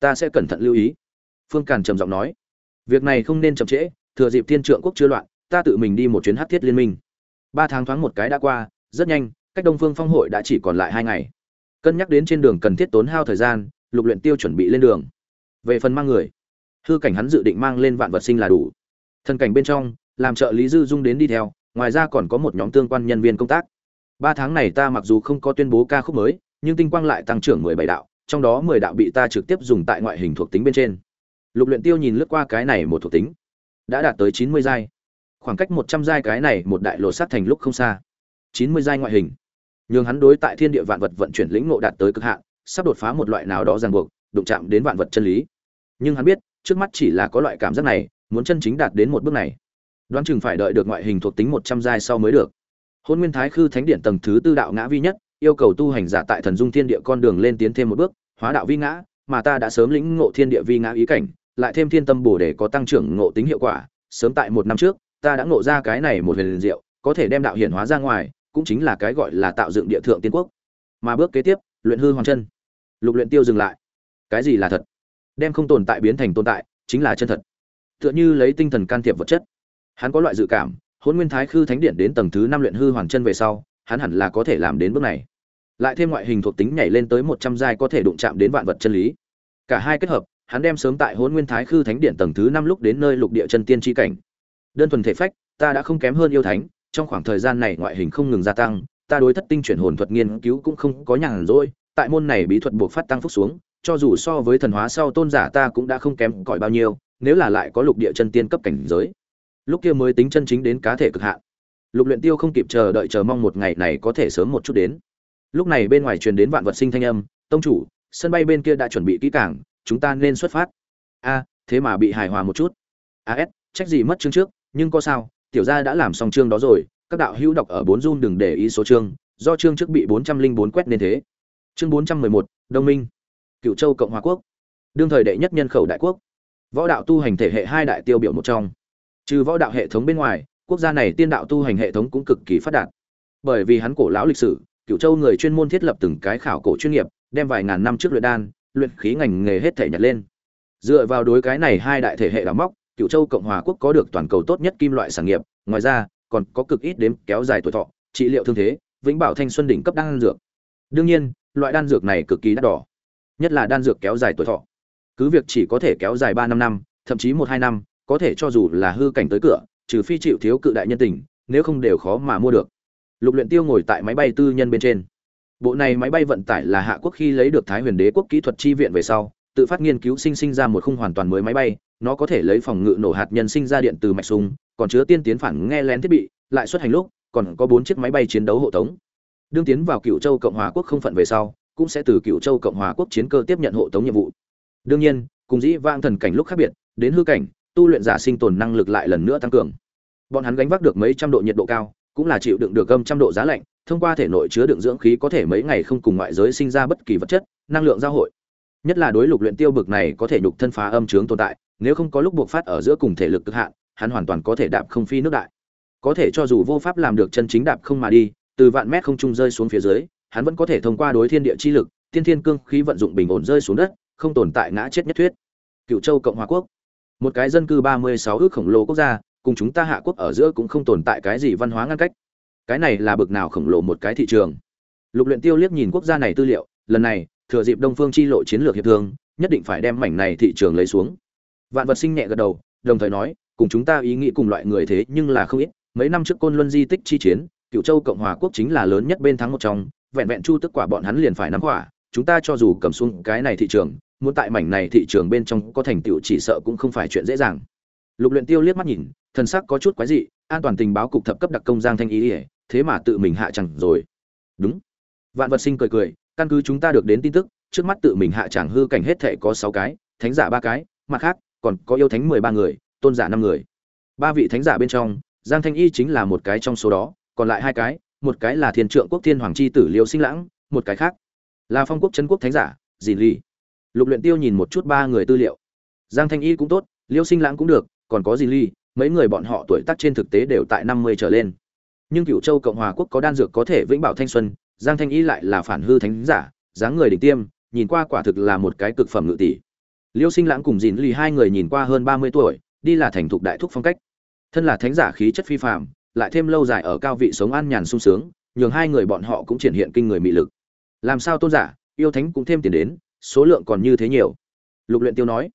Ta sẽ cẩn thận lưu ý. Phương càn trầm giọng nói. Việc này không nên chậm trễ, thừa dịp thiên trượng quốc chưa loạn, ta tự mình đi một chuyến hắc thiết liên minh. Ba tháng thoáng một cái đã qua, rất nhanh, cách đông phương phong hội đã chỉ còn lại hai ngày. Cân nhắc đến trên đường cần thiết tốn hao thời gian, lục luyện tiêu chuẩn bị lên đường. Về phần mang người, hư cảnh hắn dự định mang lên vạn vật sinh là đủ. Thần cảnh bên trong làm trợ lý dư dung đến đi theo, ngoài ra còn có một nhóm tương quan nhân viên công tác. Ba tháng này ta mặc dù không có tuyên bố ca khúc mới, nhưng tinh quang lại tăng trưởng mười bảy đạo, trong đó mười đạo bị ta trực tiếp dùng tại ngoại hình thuộc tính bên trên. Lục luyện tiêu nhìn lướt qua cái này một thuộc tính, đã đạt tới chín mươi giai. Khoảng cách một trăm giai cái này một đại lộ sát thành lúc không xa. chín mươi giai ngoại hình. Nhưng hắn đối tại thiên địa vạn vật vận chuyển lĩnh ngộ đạt tới cực hạn, sắp đột phá một loại nào đó ràng buộc, đụng chạm đến vạn vật chân lý. Nhưng hắn biết, trước mắt chỉ là có loại cảm giác này, muốn chân chính đạt đến một bước này đoán chừng phải đợi được ngoại hình thuộc tính một trăm giai sau mới được. Hôn nguyên thái khư thánh điện tầng thứ tư đạo ngã vi nhất, yêu cầu tu hành giả tại thần dung thiên địa con đường lên tiến thêm một bước, hóa đạo vi ngã, mà ta đã sớm lĩnh ngộ thiên địa vi ngã ý cảnh, lại thêm thiên tâm bổ để có tăng trưởng ngộ tính hiệu quả, sớm tại một năm trước, ta đã ngộ ra cái này một huyền diệu, có thể đem đạo hiển hóa ra ngoài, cũng chính là cái gọi là tạo dựng địa thượng tiên quốc. Mà bước kế tiếp, luyện hư hoàn chân. Lục luyện tiêu dừng lại. Cái gì là thật? Đem không tồn tại biến thành tồn tại, chính là chân thật. Tựa như lấy tinh thần can thiệp vật chất hắn có loại dự cảm, hôn nguyên thái khư thánh điện đến tầng thứ năm luyện hư hoàn chân về sau, hắn hẳn là có thể làm đến bước này. Lại thêm ngoại hình thuộc tính nhảy lên tới một trăm giai có thể đụng chạm đến vạn vật chân lý. Cả hai kết hợp, hắn đem sớm tại hôn nguyên thái khư thánh điện tầng thứ năm lúc đến nơi lục địa chân tiên tri cảnh. Đơn thuần thể phách, ta đã không kém hơn yêu thánh, trong khoảng thời gian này ngoại hình không ngừng gia tăng, ta đối thất tinh chuyển hồn thuật nghiên cứu cũng không có nhàn rỗi, tại môn này bí thuật buộc phát tăng phúc xuống, cho dù so với thần hóa sau tôn giả ta cũng đã không kém cỏi bao nhiêu, nếu là lại có lục địa chân tiên cấp cảnh giới lúc kia mới tính chân chính đến cá thể cực hạn. Lục luyện tiêu không kịp chờ đợi chờ mong một ngày này có thể sớm một chút đến. Lúc này bên ngoài truyền đến vạn vật sinh thanh âm, tông chủ, sân bay bên kia đã chuẩn bị kỹ càng, chúng ta nên xuất phát. A, thế mà bị hài hòa một chút. As trách gì mất chương trước, nhưng có sao, tiểu gia đã làm xong chương đó rồi, các đạo hữu đọc ở bốn run đừng để ý số chương, do chương trước bị bốn trăm linh bốn quét nên thế. Chương bốn trăm mười một, đông minh cựu châu cộng hòa quốc, đương thời đệ nhất nhân khẩu đại quốc. Võ đạo tu hành thể hệ hai đại tiêu biểu một trong trừ võ đạo hệ thống bên ngoài, quốc gia này tiên đạo tu hành hệ thống cũng cực kỳ phát đạt. Bởi vì hắn cổ lão lịch sử cựu châu người chuyên môn thiết lập từng cái khảo cổ chuyên nghiệp, đem vài ngàn năm trước luyện đan, luyện khí ngành nghề hết thể nhặt lên. Dựa vào đối cái này hai đại thể hệ đóng móc cựu châu cộng hòa quốc có được toàn cầu tốt nhất kim loại sản nghiệp, ngoài ra, còn có cực ít đếm kéo dài tuổi thọ, trị liệu thương thế, vĩnh bảo thanh xuân đỉnh cấp đan dược. Đương nhiên, loại đan dược này cực kỳ đắt đỏ, nhất là đan dược kéo dài tuổi thọ. Cứ việc chỉ có thể kéo dài ba năm năm, thậm chí một hai năm có thể cho dù là hư cảnh tới cửa, trừ phi chịu thiếu cự đại nhân tình, nếu không đều khó mà mua được. Lục luyện tiêu ngồi tại máy bay tư nhân bên trên. Bộ này máy bay vận tải là hạ quốc khi lấy được thái huyền đế quốc kỹ thuật chi viện về sau, tự phát nghiên cứu sinh sinh ra một khung hoàn toàn mới máy bay, nó có thể lấy phòng ngự nổ hạt nhân sinh ra điện từ mạch súng, còn chứa tiên tiến phản nghe lén thiết bị, lại xuất hành lúc, còn có bốn chiếc máy bay chiến đấu hộ tống. Đương tiến vào cựu châu cộng hòa quốc không phận về sau, cũng sẽ từ cựu châu cộng hòa quốc chiến cơ tiếp nhận hộ tống nhiệm vụ. Đương nhiên, cùng dĩ vang thần cảnh lúc khác biệt, đến hư cảnh tu luyện giả sinh tồn năng lực lại lần nữa tăng cường. Bọn hắn gánh vác được mấy trăm độ nhiệt độ cao, cũng là chịu đựng được gâm trăm độ giá lạnh, thông qua thể nội chứa đựng dưỡng khí có thể mấy ngày không cùng ngoại giới sinh ra bất kỳ vật chất, năng lượng giao hội. Nhất là đối lục luyện tiêu bực này có thể nhục thân phá âm chướng tồn tại, nếu không có lúc buộc phát ở giữa cùng thể lực cực hạn, hắn hoàn toàn có thể đạp không phi nước đại. Có thể cho dù vô pháp làm được chân chính đạp không mà đi, từ vạn mét không trung rơi xuống phía dưới, hắn vẫn có thể thông qua đối thiên địa chi lực, tiên thiên cương khí vận dụng bình ổn rơi xuống đất, không tồn tại ngã chết nhất thuyết. Cựu châu cộng hòa quốc một cái dân cư ba mươi sáu ước khổng lồ quốc gia, cùng chúng ta hạ quốc ở giữa cũng không tồn tại cái gì văn hóa ngăn cách. Cái này là bực nào khổng lồ một cái thị trường. Lục luyện tiêu liếc nhìn quốc gia này tư liệu, lần này, thừa dịp đông phương chi lộ chiến lược hiệp thương, nhất định phải đem mảnh này thị trường lấy xuống. Vạn vật sinh nhẹ gật đầu, đồng thời nói, cùng chúng ta ý nghĩ cùng loại người thế nhưng là không ít, mấy năm trước côn luân di tích chi chiến cựu châu cộng hòa quốc chính là lớn nhất bên thắng một trong, vẹn vẹn chu tức quả bọn hắn liền phải nắm quả, chúng ta cho dù cầm xuống cái này thị trường muốn tại mảnh này thị trường bên trong có thành tựu chỉ sợ cũng không phải chuyện dễ dàng. Lục luyện tiêu liếc mắt nhìn, thần sắc có chút quái dị, an toàn tình báo cục thập cấp đặc công giang thanh ý ý thế mà tự mình hạ chẳng rồi. Đúng. Vạn vật sinh cười cười, căn cứ chúng ta được đến tin tức, trước mắt tự mình hạ chẳng hư cảnh hết thảy có sáu cái, thánh giả ba cái, mặt khác, còn có yêu thánh mười ba người, tôn giả năm người. Ba vị thánh giả bên trong, giang thanh y chính là một cái trong số đó, còn lại hai cái, một cái là thiên trượng quốc thiên hoàng chi tử liêu sinh lãng, một cái khác là phong quốc trấn quốc thánh giả Dĩ ly lục luyện tiêu nhìn một chút ba người tư liệu. Giang thanh y cũng tốt, liêu sinh lãng cũng được, còn có dìn ly, mấy người bọn họ tuổi tác trên thực tế đều tại năm mươi trở lên. Nhưng cựu châu cộng hòa quốc có đan dược có thể vĩnh bảo thanh xuân, giang thanh y lại là phản hư thánh giả, dáng người đỉnh tiêm, nhìn qua quả thực là một cái cực phẩm ngự tỷ. Liêu sinh lãng cùng dìn ly hai người nhìn qua hơn ba mươi tuổi, đi là thành thục đại thúc phong cách. Thân là thánh giả khí chất phi phàm, lại thêm lâu dài ở cao vị sống an nhàn sung sướng, nhường hai người bọn họ cũng triển hiện kinh người mị lực. Làm sao tôn giả, yêu thánh cũng thêm tiền đến số lượng còn như thế nhiều. Lục luyện tiêu nói,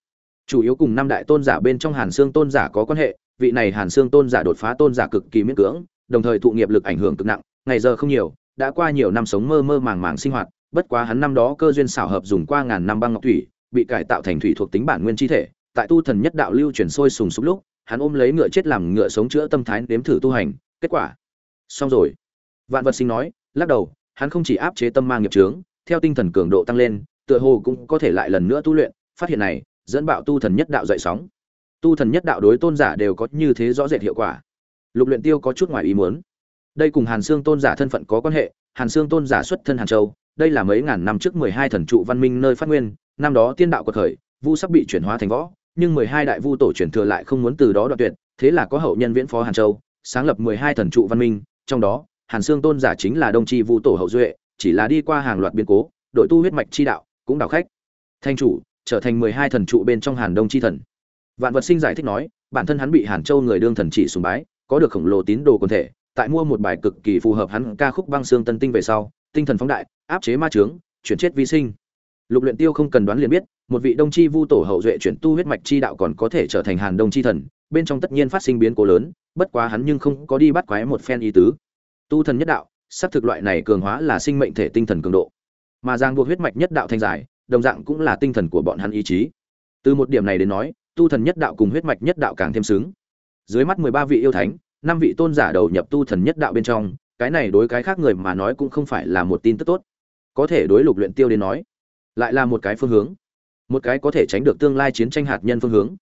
chủ yếu cùng năm đại tôn giả bên trong hàn xương tôn giả có quan hệ, vị này hàn xương tôn giả đột phá tôn giả cực kỳ miễn cưỡng, đồng thời thụ nghiệp lực ảnh hưởng cực nặng, ngày giờ không nhiều, đã qua nhiều năm sống mơ mơ màng màng sinh hoạt, bất quá hắn năm đó cơ duyên xảo hợp dùng qua ngàn năm băng ngọc thủy, bị cải tạo thành thủy thuộc tính bản nguyên chi thể, tại tu thần nhất đạo lưu chuyển sôi sùng sục lúc, hắn ôm lấy ngựa chết làm ngựa sống chữa tâm thái nếm thử tu hành, kết quả, xong rồi. Vạn vật sinh nói, lắc đầu, hắn không chỉ áp chế tâm mang nghiệp trướng theo tinh thần cường độ tăng lên tựa hồ cũng có thể lại lần nữa tu luyện, phát hiện này, dẫn bạo tu thần nhất đạo dậy sóng. Tu thần nhất đạo đối tôn giả đều có như thế rõ rệt hiệu quả. Lục luyện tiêu có chút ngoài ý muốn. Đây cùng hàn xương tôn giả thân phận có quan hệ, hàn xương tôn giả xuất thân hàn châu, đây là mấy ngàn năm trước mười hai thần trụ văn minh nơi phát nguyên, năm đó tiên đạo của thời, vu sắp bị chuyển hóa thành võ, nhưng mười hai đại vu tổ truyền thừa lại không muốn từ đó đoạn tuyệt, thế là có hậu nhân viễn phó hàn châu, sáng lập mười hai thần trụ văn minh, trong đó, hàn xương tôn giả chính là đông tri vu tổ hậu duệ, chỉ là đi qua hàng loạt biến cố, đội tu huyết mạch chi đạo cũng đảo khách. Thanh chủ, trở thành mười hai thần trụ bên trong hàn đông chi thần. Vạn vật sinh giải thích nói, bản thân hắn bị hàn châu người đương thần chỉ sùng bái, có được khổng lồ tín đồ quần thể, tại mua một bài cực kỳ phù hợp hắn ca khúc băng xương tân tinh về sau, tinh thần phóng đại, áp chế ma trướng chuyển chết vi sinh. Lục luyện tiêu không cần đoán liền biết, một vị đông chi vu tổ hậu duệ chuyển tu huyết mạch chi đạo còn có thể trở thành hàn đông chi thần, bên trong tất nhiên phát sinh biến cố lớn, bất quá hắn nhưng không có đi bắt quái một phen ý tứ. Tu thần nhất đạo, xác thực loại này cường hóa là sinh mệnh thể tinh thần cường độ mà giang buộc huyết mạch nhất đạo thành giải, đồng dạng cũng là tinh thần của bọn hắn ý chí. Từ một điểm này đến nói, tu thần nhất đạo cùng huyết mạch nhất đạo càng thêm xứng. Dưới mắt mười ba vị yêu thánh, năm vị tôn giả đầu nhập tu thần nhất đạo bên trong, cái này đối cái khác người mà nói cũng không phải là một tin tức tốt. Có thể đối lục luyện tiêu đến nói, lại là một cái phương hướng, một cái có thể tránh được tương lai chiến tranh hạt nhân phương hướng.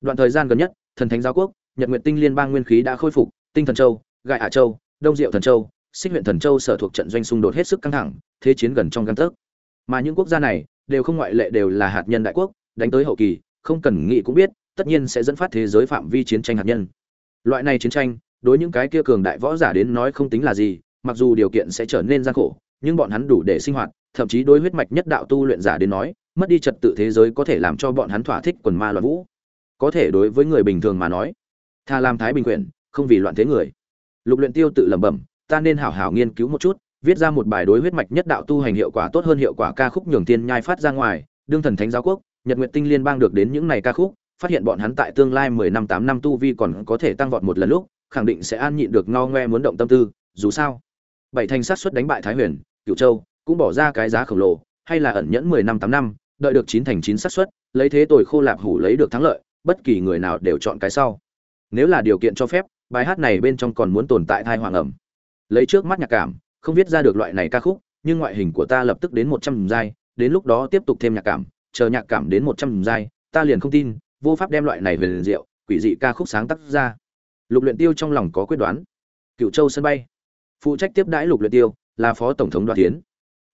Đoạn thời gian gần nhất, thần thánh giáo quốc, nhật nguyện tinh liên bang nguyên khí đã khôi phục, tinh thần châu gại hạ châu, đông diệu thần châu xích huyện thần châu sở thuộc trận doanh xung đột hết sức căng thẳng, thế chiến gần trong gan tấc. Mà những quốc gia này đều không ngoại lệ đều là hạt nhân đại quốc, đánh tới hậu kỳ, không cần nghĩ cũng biết, tất nhiên sẽ dẫn phát thế giới phạm vi chiến tranh hạt nhân. Loại này chiến tranh, đối những cái kia cường đại võ giả đến nói không tính là gì, mặc dù điều kiện sẽ trở nên gian khổ, nhưng bọn hắn đủ để sinh hoạt, thậm chí đối huyết mạch nhất đạo tu luyện giả đến nói, mất đi trật tự thế giới có thể làm cho bọn hắn thỏa thích quần ma loạn vũ. Có thể đối với người bình thường mà nói, tha làm thái bình quyền, không vì loạn thế người. Lục luyện tiêu tự lẩm bẩm ta nên hảo hảo nghiên cứu một chút, viết ra một bài đối huyết mạch nhất đạo tu hành hiệu quả tốt hơn hiệu quả ca khúc nhường tiên nhai phát ra ngoài, đương thần thánh giáo quốc, nhật nguyện tinh liên bang được đến những này ca khúc, phát hiện bọn hắn tại tương lai mười năm tám năm tu vi còn có thể tăng vọt một lần lúc, khẳng định sẽ an nhịn được ngao ngoe muốn động tâm tư, dù sao, bảy thành sát suất đánh bại thái huyền cựu châu, cũng bỏ ra cái giá khổng lồ, hay là ẩn nhẫn mười năm tám năm, đợi được chín thành chín sát suất, lấy thế tồi khô lạp hủ lấy được thắng lợi, bất kỳ người nào đều chọn cái sau. Nếu là điều kiện cho phép, bài hát này bên trong còn muốn tồn tại thai hoàng ẩm lấy trước mắt nhạc cảm, không viết ra được loại này ca khúc, nhưng ngoại hình của ta lập tức đến một trăm giai, đến lúc đó tiếp tục thêm nhạc cảm, chờ nhạc cảm đến một trăm giai, ta liền không tin, vô pháp đem loại này về liền diệu, quỷ dị ca khúc sáng tác ra. Lục luyện tiêu trong lòng có quyết đoán. Cựu châu sân bay. Phụ trách tiếp đãi lục luyện tiêu là phó tổng thống đoàn tiến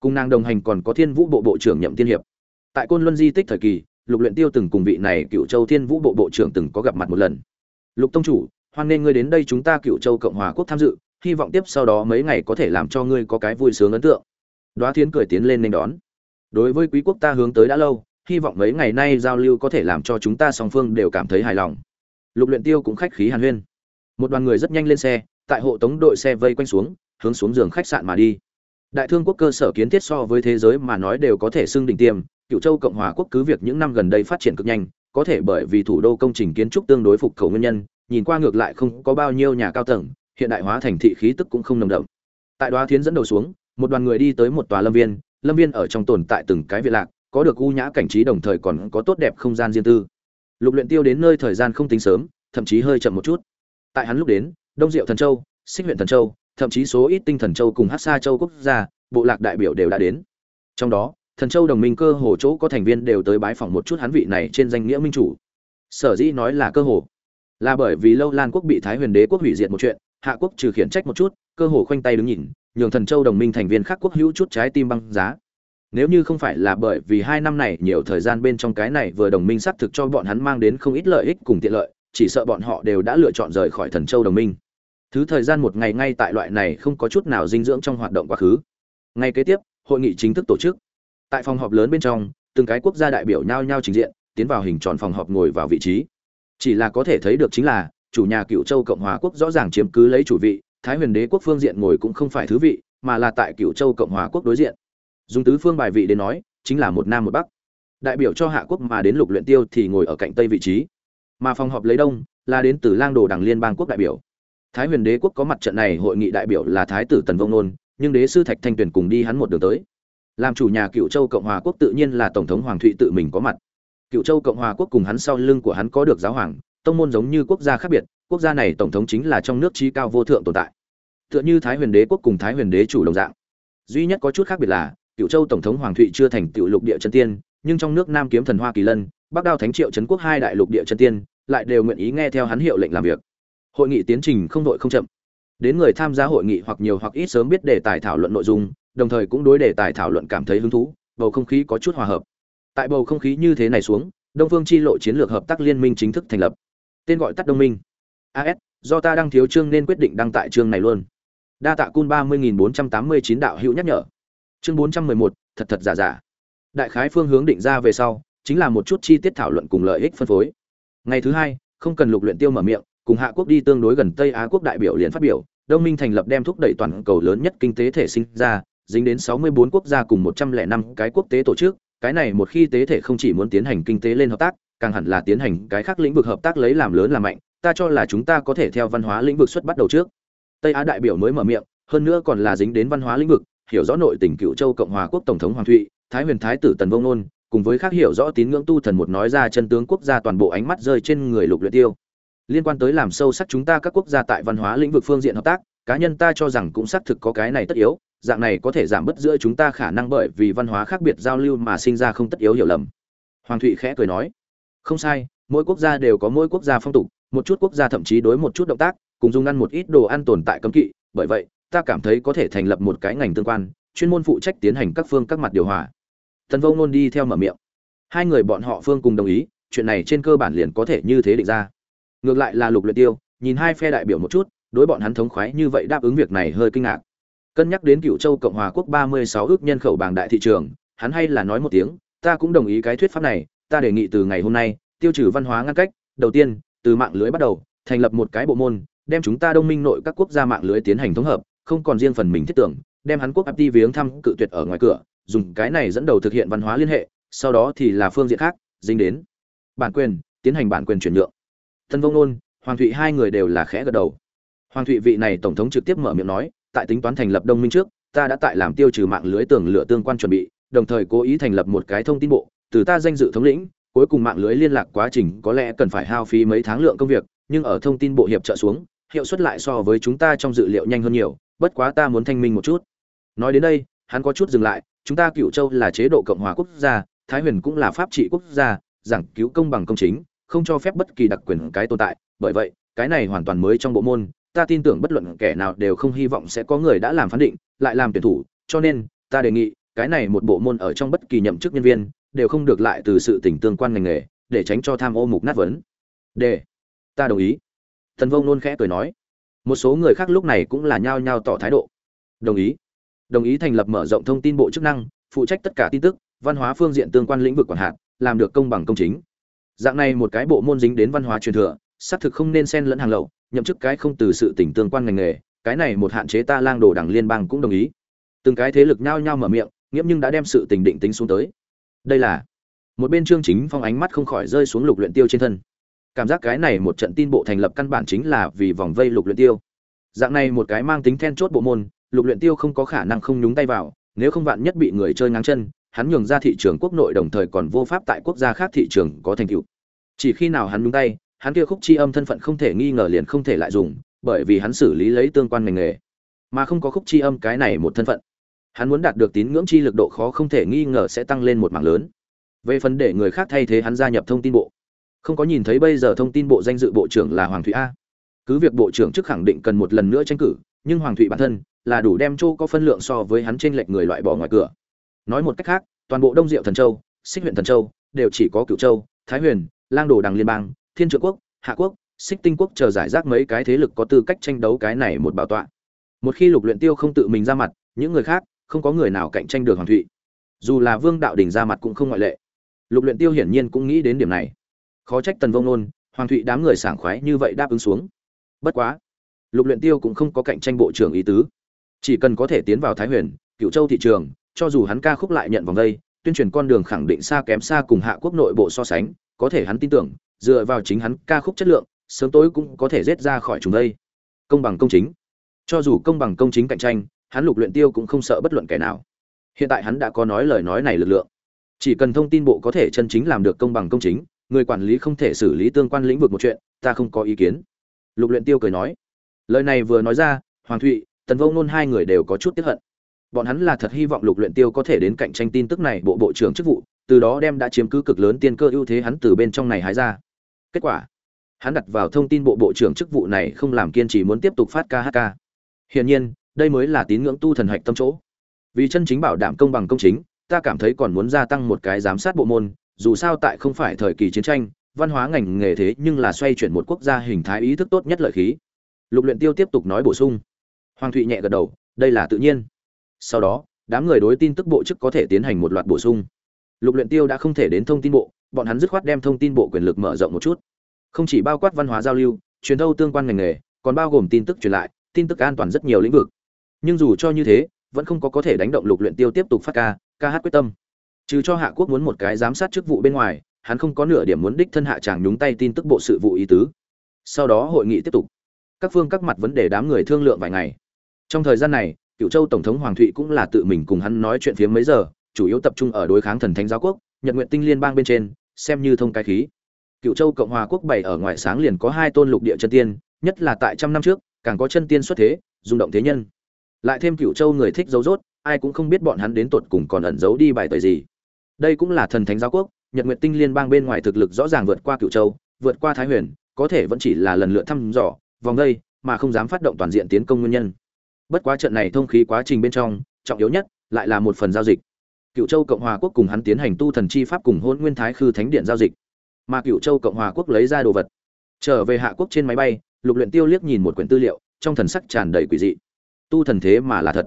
cùng nàng đồng hành còn có thiên vũ bộ bộ trưởng nhậm tiên hiệp. Tại côn luân di tích thời kỳ, lục luyện tiêu từng cùng vị này cựu châu thiên vũ bộ bộ trưởng từng có gặp mặt một lần. Lục tông chủ, hoan nên ngươi đến đây chúng ta cựu châu cộng hòa quốc tham dự hy vọng tiếp sau đó mấy ngày có thể làm cho ngươi có cái vui sướng ấn tượng. Đoá thiến cười tiến lên nên đón. Đối với quý quốc ta hướng tới đã lâu, hy vọng mấy ngày nay giao lưu có thể làm cho chúng ta song phương đều cảm thấy hài lòng. Lục luyện tiêu cũng khách khí hàn huyên. Một đoàn người rất nhanh lên xe, tại hộ tống đội xe vây quanh xuống, hướng xuống giường khách sạn mà đi. Đại thương quốc cơ sở kiến thiết so với thế giới mà nói đều có thể xưng đỉnh tiêm cựu châu cộng hòa quốc cứ việc những năm gần đây phát triển cực nhanh, có thể bởi vì thủ đô công trình kiến trúc tương đối phục khẩu nguyên nhân, nhìn qua ngược lại không có bao nhiêu nhà cao tầng hiện đại hóa thành thị khí tức cũng không nồng đậm. Tại đoá thiến dẫn đầu xuống, một đoàn người đi tới một tòa lâm viên lâm viên ở trong tồn tại từng cái viện lạc, có được u nhã cảnh trí đồng thời còn có tốt đẹp không gian riêng tư. Lục luyện tiêu đến nơi thời gian không tính sớm, thậm chí hơi chậm một chút. Tại hắn lúc đến, đông diệu thần châu, xích huyện thần châu, thậm chí số ít tinh thần châu cùng hắc sa châu quốc gia, bộ lạc đại biểu đều đã đến. Trong đó, thần châu đồng minh cơ hồ chỗ có thành viên đều tới bái phỏng một chút hắn vị này trên danh nghĩa minh chủ. Sở dĩ nói là cơ hồ, là bởi vì lâu lan quốc bị thái huyền đế quốc hủy diệt một chuyện hạ quốc trừ khiển trách một chút, cơ hồ khoanh tay đứng nhìn, nhường thần châu đồng minh thành viên khác quốc hữu chút trái tim băng giá. Nếu như không phải là bởi vì hai năm này nhiều thời gian bên trong cái này vừa đồng minh xác thực cho bọn hắn mang đến không ít lợi ích cùng tiện lợi, chỉ sợ bọn họ đều đã lựa chọn rời khỏi thần châu đồng minh. Thứ thời gian một ngày ngay tại loại này không có chút nào dinh dưỡng trong hoạt động quá khứ. Ngay kế tiếp, hội nghị chính thức tổ chức. Tại phòng họp lớn bên trong, từng cái quốc gia đại biểu nhao nhao trình diện, tiến vào hình tròn phòng họp ngồi vào vị trí. Chỉ là có thể thấy được chính là chủ nhà cựu châu cộng hòa quốc rõ ràng chiếm cứ lấy chủ vị, thái huyền đế quốc phương diện ngồi cũng không phải thứ vị, mà là tại cựu châu cộng hòa quốc đối diện. Dùng tứ phương bài vị đến nói, chính là một nam một bắc. Đại biểu cho hạ quốc mà đến lục luyện tiêu thì ngồi ở cạnh tây vị trí. Mà phòng họp lấy đông, là đến từ lang đồ đảng liên bang quốc đại biểu. Thái huyền đế quốc có mặt trận này hội nghị đại biểu là thái tử tần vông nôn, nhưng đế sư thạch thanh tuyền cùng đi hắn một đường tới. Làm chủ nhà cựu châu cộng hòa quốc tự nhiên là tổng thống hoàng thụy tự mình có mặt. Cựu châu cộng hòa quốc cùng hắn sau lưng của hắn có được giáo hoàng tông môn giống như quốc gia khác biệt, quốc gia này tổng thống chính là trong nước trí cao vô thượng tồn tại. Tựa như thái huyền đế quốc cùng thái huyền đế chủ đồng dạng. Duy nhất có chút khác biệt là cựu châu tổng thống hoàng thụy chưa thành cựu lục địa chân tiên, nhưng trong nước nam kiếm thần hoa kỳ lân, bắc đao thánh triệu trấn quốc hai đại lục địa chân tiên, lại đều nguyện ý nghe theo hắn hiệu lệnh làm việc. Hội nghị tiến trình không đội không chậm. Đến người tham gia hội nghị hoặc nhiều hoặc ít sớm biết đề tài thảo luận nội dung, đồng thời cũng đối đề tài thảo luận cảm thấy hứng thú, bầu không khí có chút hòa hợp. Tại bầu không khí như thế này xuống, đông phương chi lộ chiến lược hợp tác liên minh chính thức thành lập tên gọi tắt đông minh. As do ta đang thiếu chương nên quyết định đăng tại chương này luôn. Đa tạ cun ba mươi nghìn bốn trăm tám mươi chín đạo hữu nhắc nhở. Chương bốn trăm mười một, thật thật giả giả. Đại khái phương hướng định ra về sau, chính là một chút chi tiết thảo luận cùng lợi ích phân phối. Ngày thứ hai, không cần lục luyện tiêu mở miệng, cùng hạ quốc đi tương đối gần tây á quốc đại biểu liền phát biểu, đông minh thành lập đem thúc đẩy toàn cầu lớn nhất kinh tế thể sinh ra, dính đến 64 quốc gia cùng 105 cái quốc tế tổ chức, cái này một khi tế thể không chỉ muốn tiến hành kinh tế lên hợp tác càng hẳn là tiến hành cái khác lĩnh vực hợp tác lấy làm lớn làm mạnh, ta cho là chúng ta có thể theo văn hóa lĩnh vực xuất bắt đầu trước. Tây á đại biểu mới mở miệng, hơn nữa còn là dính đến văn hóa lĩnh vực, hiểu rõ nội tình cựu châu cộng hòa quốc tổng thống hoàng thụy, thái huyền thái tử tần vông nôn cùng với khác hiểu rõ tín ngưỡng tu thần một nói ra chân tướng quốc gia toàn bộ ánh mắt rơi trên người lục luyện tiêu. Liên quan tới làm sâu sắc chúng ta các quốc gia tại văn hóa lĩnh vực phương diện hợp tác, cá nhân ta cho rằng cũng xác thực có cái này tất yếu, dạng này có thể giảm bớt giữa chúng ta khả năng bởi vì văn hóa khác biệt giao lưu mà sinh ra không tất yếu hiểu lầm. Hoàng thụy khẽ cười nói không sai, mỗi quốc gia đều có mỗi quốc gia phong tục, một chút quốc gia thậm chí đối một chút động tác, cùng dùng ăn một ít đồ ăn tồn tại cấm kỵ. Bởi vậy, ta cảm thấy có thể thành lập một cái ngành tương quan, chuyên môn phụ trách tiến hành các phương các mặt điều hòa. Tần vô ngôn đi theo mở miệng. Hai người bọn họ phương cùng đồng ý, chuyện này trên cơ bản liền có thể như thế định ra. Ngược lại là lục luyện tiêu, nhìn hai phe đại biểu một chút, đối bọn hắn thống khoái như vậy đáp ứng việc này hơi kinh ngạc. Cân nhắc đến cựu châu cộng hòa quốc ba mươi sáu ước nhân khẩu bảng đại thị trường, hắn hay là nói một tiếng, ta cũng đồng ý cái thuyết pháp này ta đề nghị từ ngày hôm nay, tiêu trừ văn hóa ngăn cách, đầu tiên, từ mạng lưới bắt đầu, thành lập một cái bộ môn, đem chúng ta đông minh nội các quốc gia mạng lưới tiến hành thống hợp, không còn riêng phần mình thiết tưởng, đem hắn quốc áp đi viếng thăm cự tuyệt ở ngoài cửa, dùng cái này dẫn đầu thực hiện văn hóa liên hệ, sau đó thì là phương diện khác, dính đến bản quyền, tiến hành bản quyền chuyển nhượng. Thân vông nôn, hoàng thụy hai người đều là khẽ gật đầu. Hoàng thụy vị này tổng thống trực tiếp mở miệng nói, tại tính toán thành lập đông minh trước, ta đã tại làm tiêu trừ mạng lưới tường lửa tương quan chuẩn bị, đồng thời cố ý thành lập một cái thông tin bộ từ ta danh dự thống lĩnh, cuối cùng mạng lưới liên lạc quá trình có lẽ cần phải hao phí mấy tháng lượng công việc, nhưng ở thông tin bộ hiệp trợ xuống, hiệu suất lại so với chúng ta trong dự liệu nhanh hơn nhiều, bất quá ta muốn thanh minh một chút. Nói đến đây, hắn có chút dừng lại, chúng ta cựu châu là chế độ cộng hòa quốc gia, thái huyền cũng là pháp trị quốc gia, giảng cứu công bằng công chính, không cho phép bất kỳ đặc quyền cái tồn tại. Bởi vậy, cái này hoàn toàn mới trong bộ môn, ta tin tưởng bất luận kẻ nào đều không hy vọng sẽ có người đã làm phán định, lại làm tuyển thủ, cho nên, ta đề nghị, cái này một bộ môn ở trong bất kỳ nhậm chức nhân viên đều không được lại từ sự tỉnh tương quan ngành nghề, để tránh cho tham ô mục nát vấn. D. Ta đồng ý. Thần vông nôn khẽ cười nói. Một số người khác lúc này cũng là nhao nhao tỏ thái độ. Đồng ý. Đồng ý thành lập mở rộng thông tin bộ chức năng, phụ trách tất cả tin tức, văn hóa phương diện tương quan lĩnh vực quản hạt, làm được công bằng công chính. Dạng này một cái bộ môn dính đến văn hóa truyền thừa, xác thực không nên xen lẫn hàng lậu, nhậm chức cái không từ sự tỉnh tương quan ngành nghề, cái này một hạn chế ta lang đồ đảng liên bang cũng đồng ý. Từng cái thế lực nhao nhao mở miệng, nghiễm nhưng đã đem sự tình định tính xuống tới đây là một bên trương chính phong ánh mắt không khỏi rơi xuống lục luyện tiêu trên thân. Cảm giác cái này một trận tin bộ thành lập căn bản chính là vì vòng vây lục luyện tiêu. Dạng này một cái mang tính then chốt bộ môn, lục luyện tiêu không có khả năng không nhúng tay vào, nếu không vạn nhất bị người chơi ngang chân, hắn nhường ra thị trường quốc nội đồng thời còn vô pháp tại quốc gia khác thị trường có thành tựu. Chỉ khi nào hắn nhúng tay, hắn kia khúc chi âm thân phận không thể nghi ngờ liền không thể lại dùng, bởi vì hắn xử lý lấy tương quan ngành nghề. Mà không có khúc chi âm cái này một thân phận hắn muốn đạt được tín ngưỡng chi lực độ khó không thể nghi ngờ sẽ tăng lên một mảng lớn. Về phần để người khác thay thế hắn gia nhập thông tin bộ. Không có nhìn thấy bây giờ thông tin bộ danh dự bộ trưởng là hoàng thụy a. Cứ việc bộ trưởng trước khẳng định cần một lần nữa tranh cử, nhưng hoàng thụy bản thân là đủ đem châu có phân lượng so với hắn trên lệch người loại bỏ ngoài cửa. Nói một cách khác, toàn bộ đông diệu thần châu, xích huyện thần châu đều chỉ có cựu châu, thái huyền, lang đồ đằng liên bang, thiên trượng quốc, hạ quốc, xích tinh quốc chờ giải rác mấy cái thế lực có tư cách tranh đấu cái này một bảo tọa. Một khi lục luyện tiêu không tự mình ra mặt, những người khác không có người nào cạnh tranh được hoàng thụy. Dù là vương đạo đình ra mặt cũng không ngoại lệ. Lục luyện tiêu hiển nhiên cũng nghĩ đến điểm này. Khó trách tần vông nôn, hoàng thụy đám người sảng khoái như vậy đáp ứng xuống. Bất quá, lục luyện tiêu cũng không có cạnh tranh bộ trưởng ý tứ. Chỉ cần có thể tiến vào thái huyền cựu châu thị trường, cho dù hắn ca khúc lại nhận vòng đây, tuyên truyền con đường khẳng định xa kém xa cùng hạ quốc nội bộ so sánh, có thể hắn tin tưởng, dựa vào chính hắn ca khúc chất lượng, sớm tối cũng có thể rết ra khỏi chúng đây. Công bằng công chính. Cho dù công bằng công chính cạnh tranh hắn lục luyện tiêu cũng không sợ bất luận kẻ nào. Hiện tại hắn đã có nói lời nói này lực lượng. Chỉ cần thông tin bộ có thể chân chính làm được công bằng công chính, người quản lý không thể xử lý tương quan lĩnh vực một chuyện, ta không có ý kiến. Lục luyện tiêu cười nói. Lời này vừa nói ra, hoàng thụy, tần vô nôn hai người đều có chút tiếc hận. Bọn hắn là thật hy vọng lục luyện tiêu có thể đến cạnh tranh tin tức này bộ bộ trưởng chức vụ, từ đó đem đã chiếm cứ cực lớn tiên cơ ưu thế hắn từ bên trong này hái ra. Kết quả, hắn đặt vào thông tin bộ bộ trưởng chức vụ này không làm kiên trì muốn tiếp tục phát khk hiển nhiên đây mới là tín ngưỡng tu thần hạch tâm chỗ. Vì chân chính bảo đảm công bằng công chính, ta cảm thấy còn muốn gia tăng một cái giám sát bộ môn, dù sao tại không phải thời kỳ chiến tranh, văn hóa ngành nghề thế nhưng là xoay chuyển một quốc gia hình thái ý thức tốt nhất lợi khí. Lục luyện tiêu tiếp tục nói bổ sung. Hoàng thụy nhẹ gật đầu, đây là tự nhiên. Sau đó, đám người đối tin tức bộ chức có thể tiến hành một loạt bổ sung. Lục luyện tiêu đã không thể đến thông tin bộ, bọn hắn dứt khoát đem thông tin bộ quyền lực mở rộng một chút. Không chỉ bao quát văn hóa giao lưu, truyền thâu tương quan ngành nghề, còn bao gồm tin tức truyền lại, tin tức an toàn rất nhiều lĩnh vực nhưng dù cho như thế, vẫn không có có thể đánh động lục luyện tiêu tiếp tục phát ca ca hát quyết tâm. Trừ cho hạ quốc muốn một cái giám sát chức vụ bên ngoài, hắn không có nửa điểm muốn đích thân hạ chàng nhúng tay tin tức bộ sự vụ ý tứ. Sau đó hội nghị tiếp tục. Các phương các mặt vấn đề đám người thương lượng vài ngày. Trong thời gian này cựu châu tổng thống hoàng thụy cũng là tự mình cùng hắn nói chuyện phía mấy giờ, chủ yếu tập trung ở đối kháng thần thánh giáo quốc, nhật nguyện tinh liên bang bên trên, xem như thông cái khí. Cựu châu cộng hòa quốc bảy ở ngoại sáng liền có hai tôn lục địa chân tiên, nhất là tại trăm năm trước, càng có chân tiên xuất thế, rung động thế nhân lại thêm cựu châu người thích dấu rốt, ai cũng không biết bọn hắn đến tột cùng còn ẩn giấu đi bài tời gì. Đây cũng là thần thánh giáo quốc, nhật nguyện tinh liên bang bên ngoài thực lực rõ ràng vượt qua cựu châu, vượt qua thái huyền, có thể vẫn chỉ là lần lượt thăm dò, vòng đây, mà không dám phát động toàn diện tiến công nguyên nhân. Bất quá trận này thông khí quá trình bên trong, trọng yếu nhất lại là một phần giao dịch. Cựu châu cộng hòa quốc cùng hắn tiến hành tu thần chi pháp cùng hôn nguyên thái khư thánh điện giao dịch. Mà cựu châu cộng hòa quốc lấy ra đồ vật. Trở về hạ quốc trên máy bay, lục luyện tiêu liếc nhìn một quyển tư liệu, trong thần sắc tràn đầy quỷ dị tu thần thế mà là thật.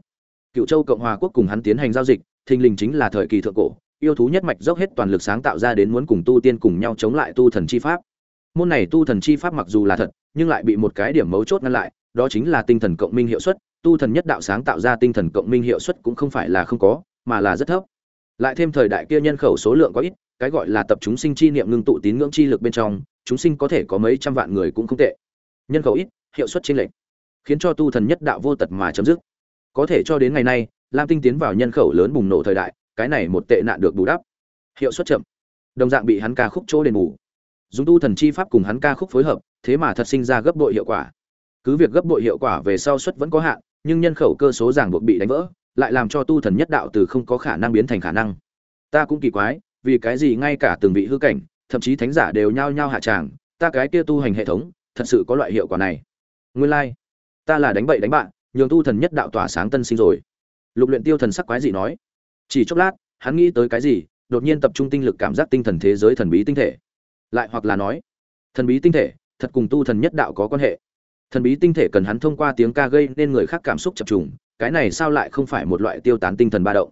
Cựu châu cộng hòa quốc cùng hắn tiến hành giao dịch, thình lình chính là thời kỳ thượng cổ, yêu thú nhất mạch dốc hết toàn lực sáng tạo ra đến muốn cùng tu tiên cùng nhau chống lại tu thần chi pháp. Môn này tu thần chi pháp mặc dù là thật, nhưng lại bị một cái điểm mấu chốt ngăn lại, đó chính là tinh thần cộng minh hiệu suất, tu thần nhất đạo sáng tạo ra tinh thần cộng minh hiệu suất cũng không phải là không có, mà là rất thấp. Lại thêm thời đại kia nhân khẩu số lượng có ít, cái gọi là tập chúng sinh chi niệm ngưng tụ tín ngưỡng chi lực bên trong, chúng sinh có thể có mấy trăm vạn người cũng không tệ. Nhân khẩu ít, hiệu suất chênh lệch khiến cho tu thần nhất đạo vô tật mà chấm dứt. Có thể cho đến ngày nay, lam tinh tiến vào nhân khẩu lớn bùng nổ thời đại, cái này một tệ nạn được bù đắp. Hiệu suất chậm. Đồng dạng bị hắn ca khúc chỗ đền bù. Dùng tu thần chi pháp cùng hắn ca khúc phối hợp, thế mà thật sinh ra gấp bội hiệu quả. Cứ việc gấp bội hiệu quả về sau suất vẫn có hạn, nhưng nhân khẩu cơ số ràng buộc bị đánh vỡ, lại làm cho tu thần nhất đạo từ không có khả năng biến thành khả năng. Ta cũng kỳ quái, vì cái gì ngay cả từng vị hư cảnh, thậm chí thánh giả đều nhao nhao hạ tràng, ta cái kia tu hành hệ thống, thật sự có loại hiệu quả này. Nguyên lai、like ta là đánh bậy đánh bạn, nhường tu thần nhất đạo tỏa sáng tân sinh rồi. Lục luyện tiêu thần sắc quái dị nói. Chỉ chốc lát, hắn nghĩ tới cái gì, đột nhiên tập trung tinh lực cảm giác tinh thần thế giới thần bí tinh thể. Lại hoặc là nói, thần bí tinh thể, thật cùng tu thần nhất đạo có quan hệ. Thần bí tinh thể cần hắn thông qua tiếng ca gây nên người khác cảm xúc chập trùng, cái này sao lại không phải một loại tiêu tán tinh thần ba động?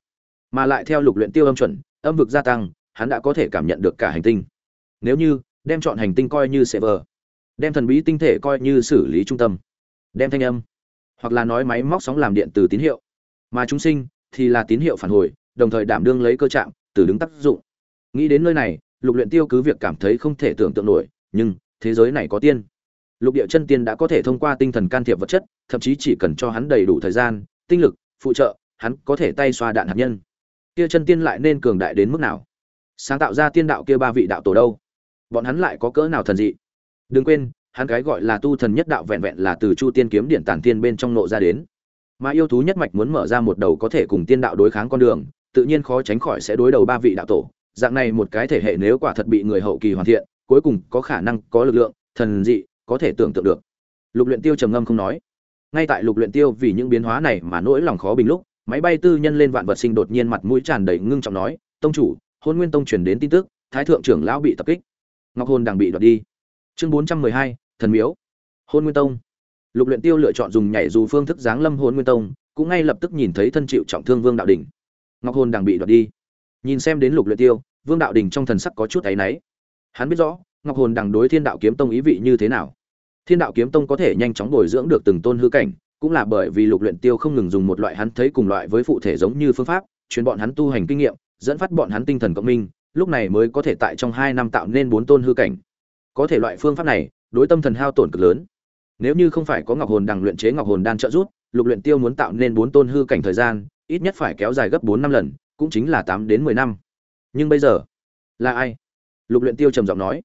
Mà lại theo lục luyện tiêu âm chuẩn, âm vực gia tăng, hắn đã có thể cảm nhận được cả hành tinh. Nếu như, đem chọn hành tinh coi như server, đem thần bí tinh thể coi như xử lý trung tâm đem thanh âm, hoặc là nói máy móc sóng làm điện từ tín hiệu. Mà chúng sinh thì là tín hiệu phản hồi, đồng thời đảm đương lấy cơ trạng, từ đứng tác dụng. Nghĩ đến nơi này, lục luyện tiêu cứ việc cảm thấy không thể tưởng tượng nổi, nhưng thế giới này có tiên. Lục địa chân tiên đã có thể thông qua tinh thần can thiệp vật chất, thậm chí chỉ cần cho hắn đầy đủ thời gian, tinh lực, phụ trợ, hắn có thể tay xoa đạn hạt nhân. Kia chân tiên lại nên cường đại đến mức nào? Sáng tạo ra tiên đạo kia ba vị đạo tổ đâu? Bọn hắn lại có cỡ nào thần dị? Đừng quên hắn cái gọi là tu thần nhất đạo vẹn vẹn là từ chu tiên kiếm điện tản tiên bên trong nộ ra đến. Mà yêu thú nhất mạch muốn mở ra một đầu có thể cùng tiên đạo đối kháng con đường tự nhiên khó tránh khỏi sẽ đối đầu ba vị đạo tổ. Dạng này một cái thể hệ nếu quả thật bị người hậu kỳ hoàn thiện cuối cùng có khả năng có lực lượng thần dị có thể tưởng tượng được. Lục luyện tiêu trầm ngâm không nói. Ngay tại lục luyện tiêu vì những biến hóa này mà nỗi lòng khó bình lúc máy bay tư nhân lên vạn vật sinh đột nhiên mặt mũi tràn đầy ngưng trọng nói tông chủ hôn nguyên tông truyền đến tin tức thái thượng trưởng lão bị tập kích. Ngọc hồn đang bị đoạt đi. Chương 412, thần miếu, hôn nguyên tông. Lục luyện tiêu lựa chọn dùng nhảy dù phương thức giáng lâm hôn nguyên tông, cũng ngay lập tức nhìn thấy thân chịu trọng thương vương đạo đỉnh ngọc hồn đang bị đoạt đi. Nhìn xem đến lục luyện tiêu, vương đạo đỉnh trong thần sắc có chút ấy nấy hắn biết rõ, ngọc hồn đằng đối thiên đạo kiếm tông ý vị như thế nào. Thiên đạo kiếm tông có thể nhanh chóng bồi dưỡng được từng tôn hư cảnh, cũng là bởi vì lục luyện tiêu không ngừng dùng một loại hắn thấy cùng loại với phụ thể giống như phương pháp, truyền bọn hắn tu hành kinh nghiệm, dẫn phát bọn hắn tinh thần cộng minh, lúc này mới có thể tại trong hai năm tạo nên bốn tôn hư cảnh. Có thể loại phương pháp này đối tâm thần hao tổn cực lớn. Nếu như không phải có ngọc hồn đằng luyện chế ngọc hồn đan trợ giúp, lục luyện tiêu muốn tạo nên bốn tôn hư cảnh thời gian, ít nhất phải kéo dài gấp bốn năm lần, cũng chính là tám đến mười năm. Nhưng bây giờ, là ai? Lục luyện tiêu trầm giọng nói.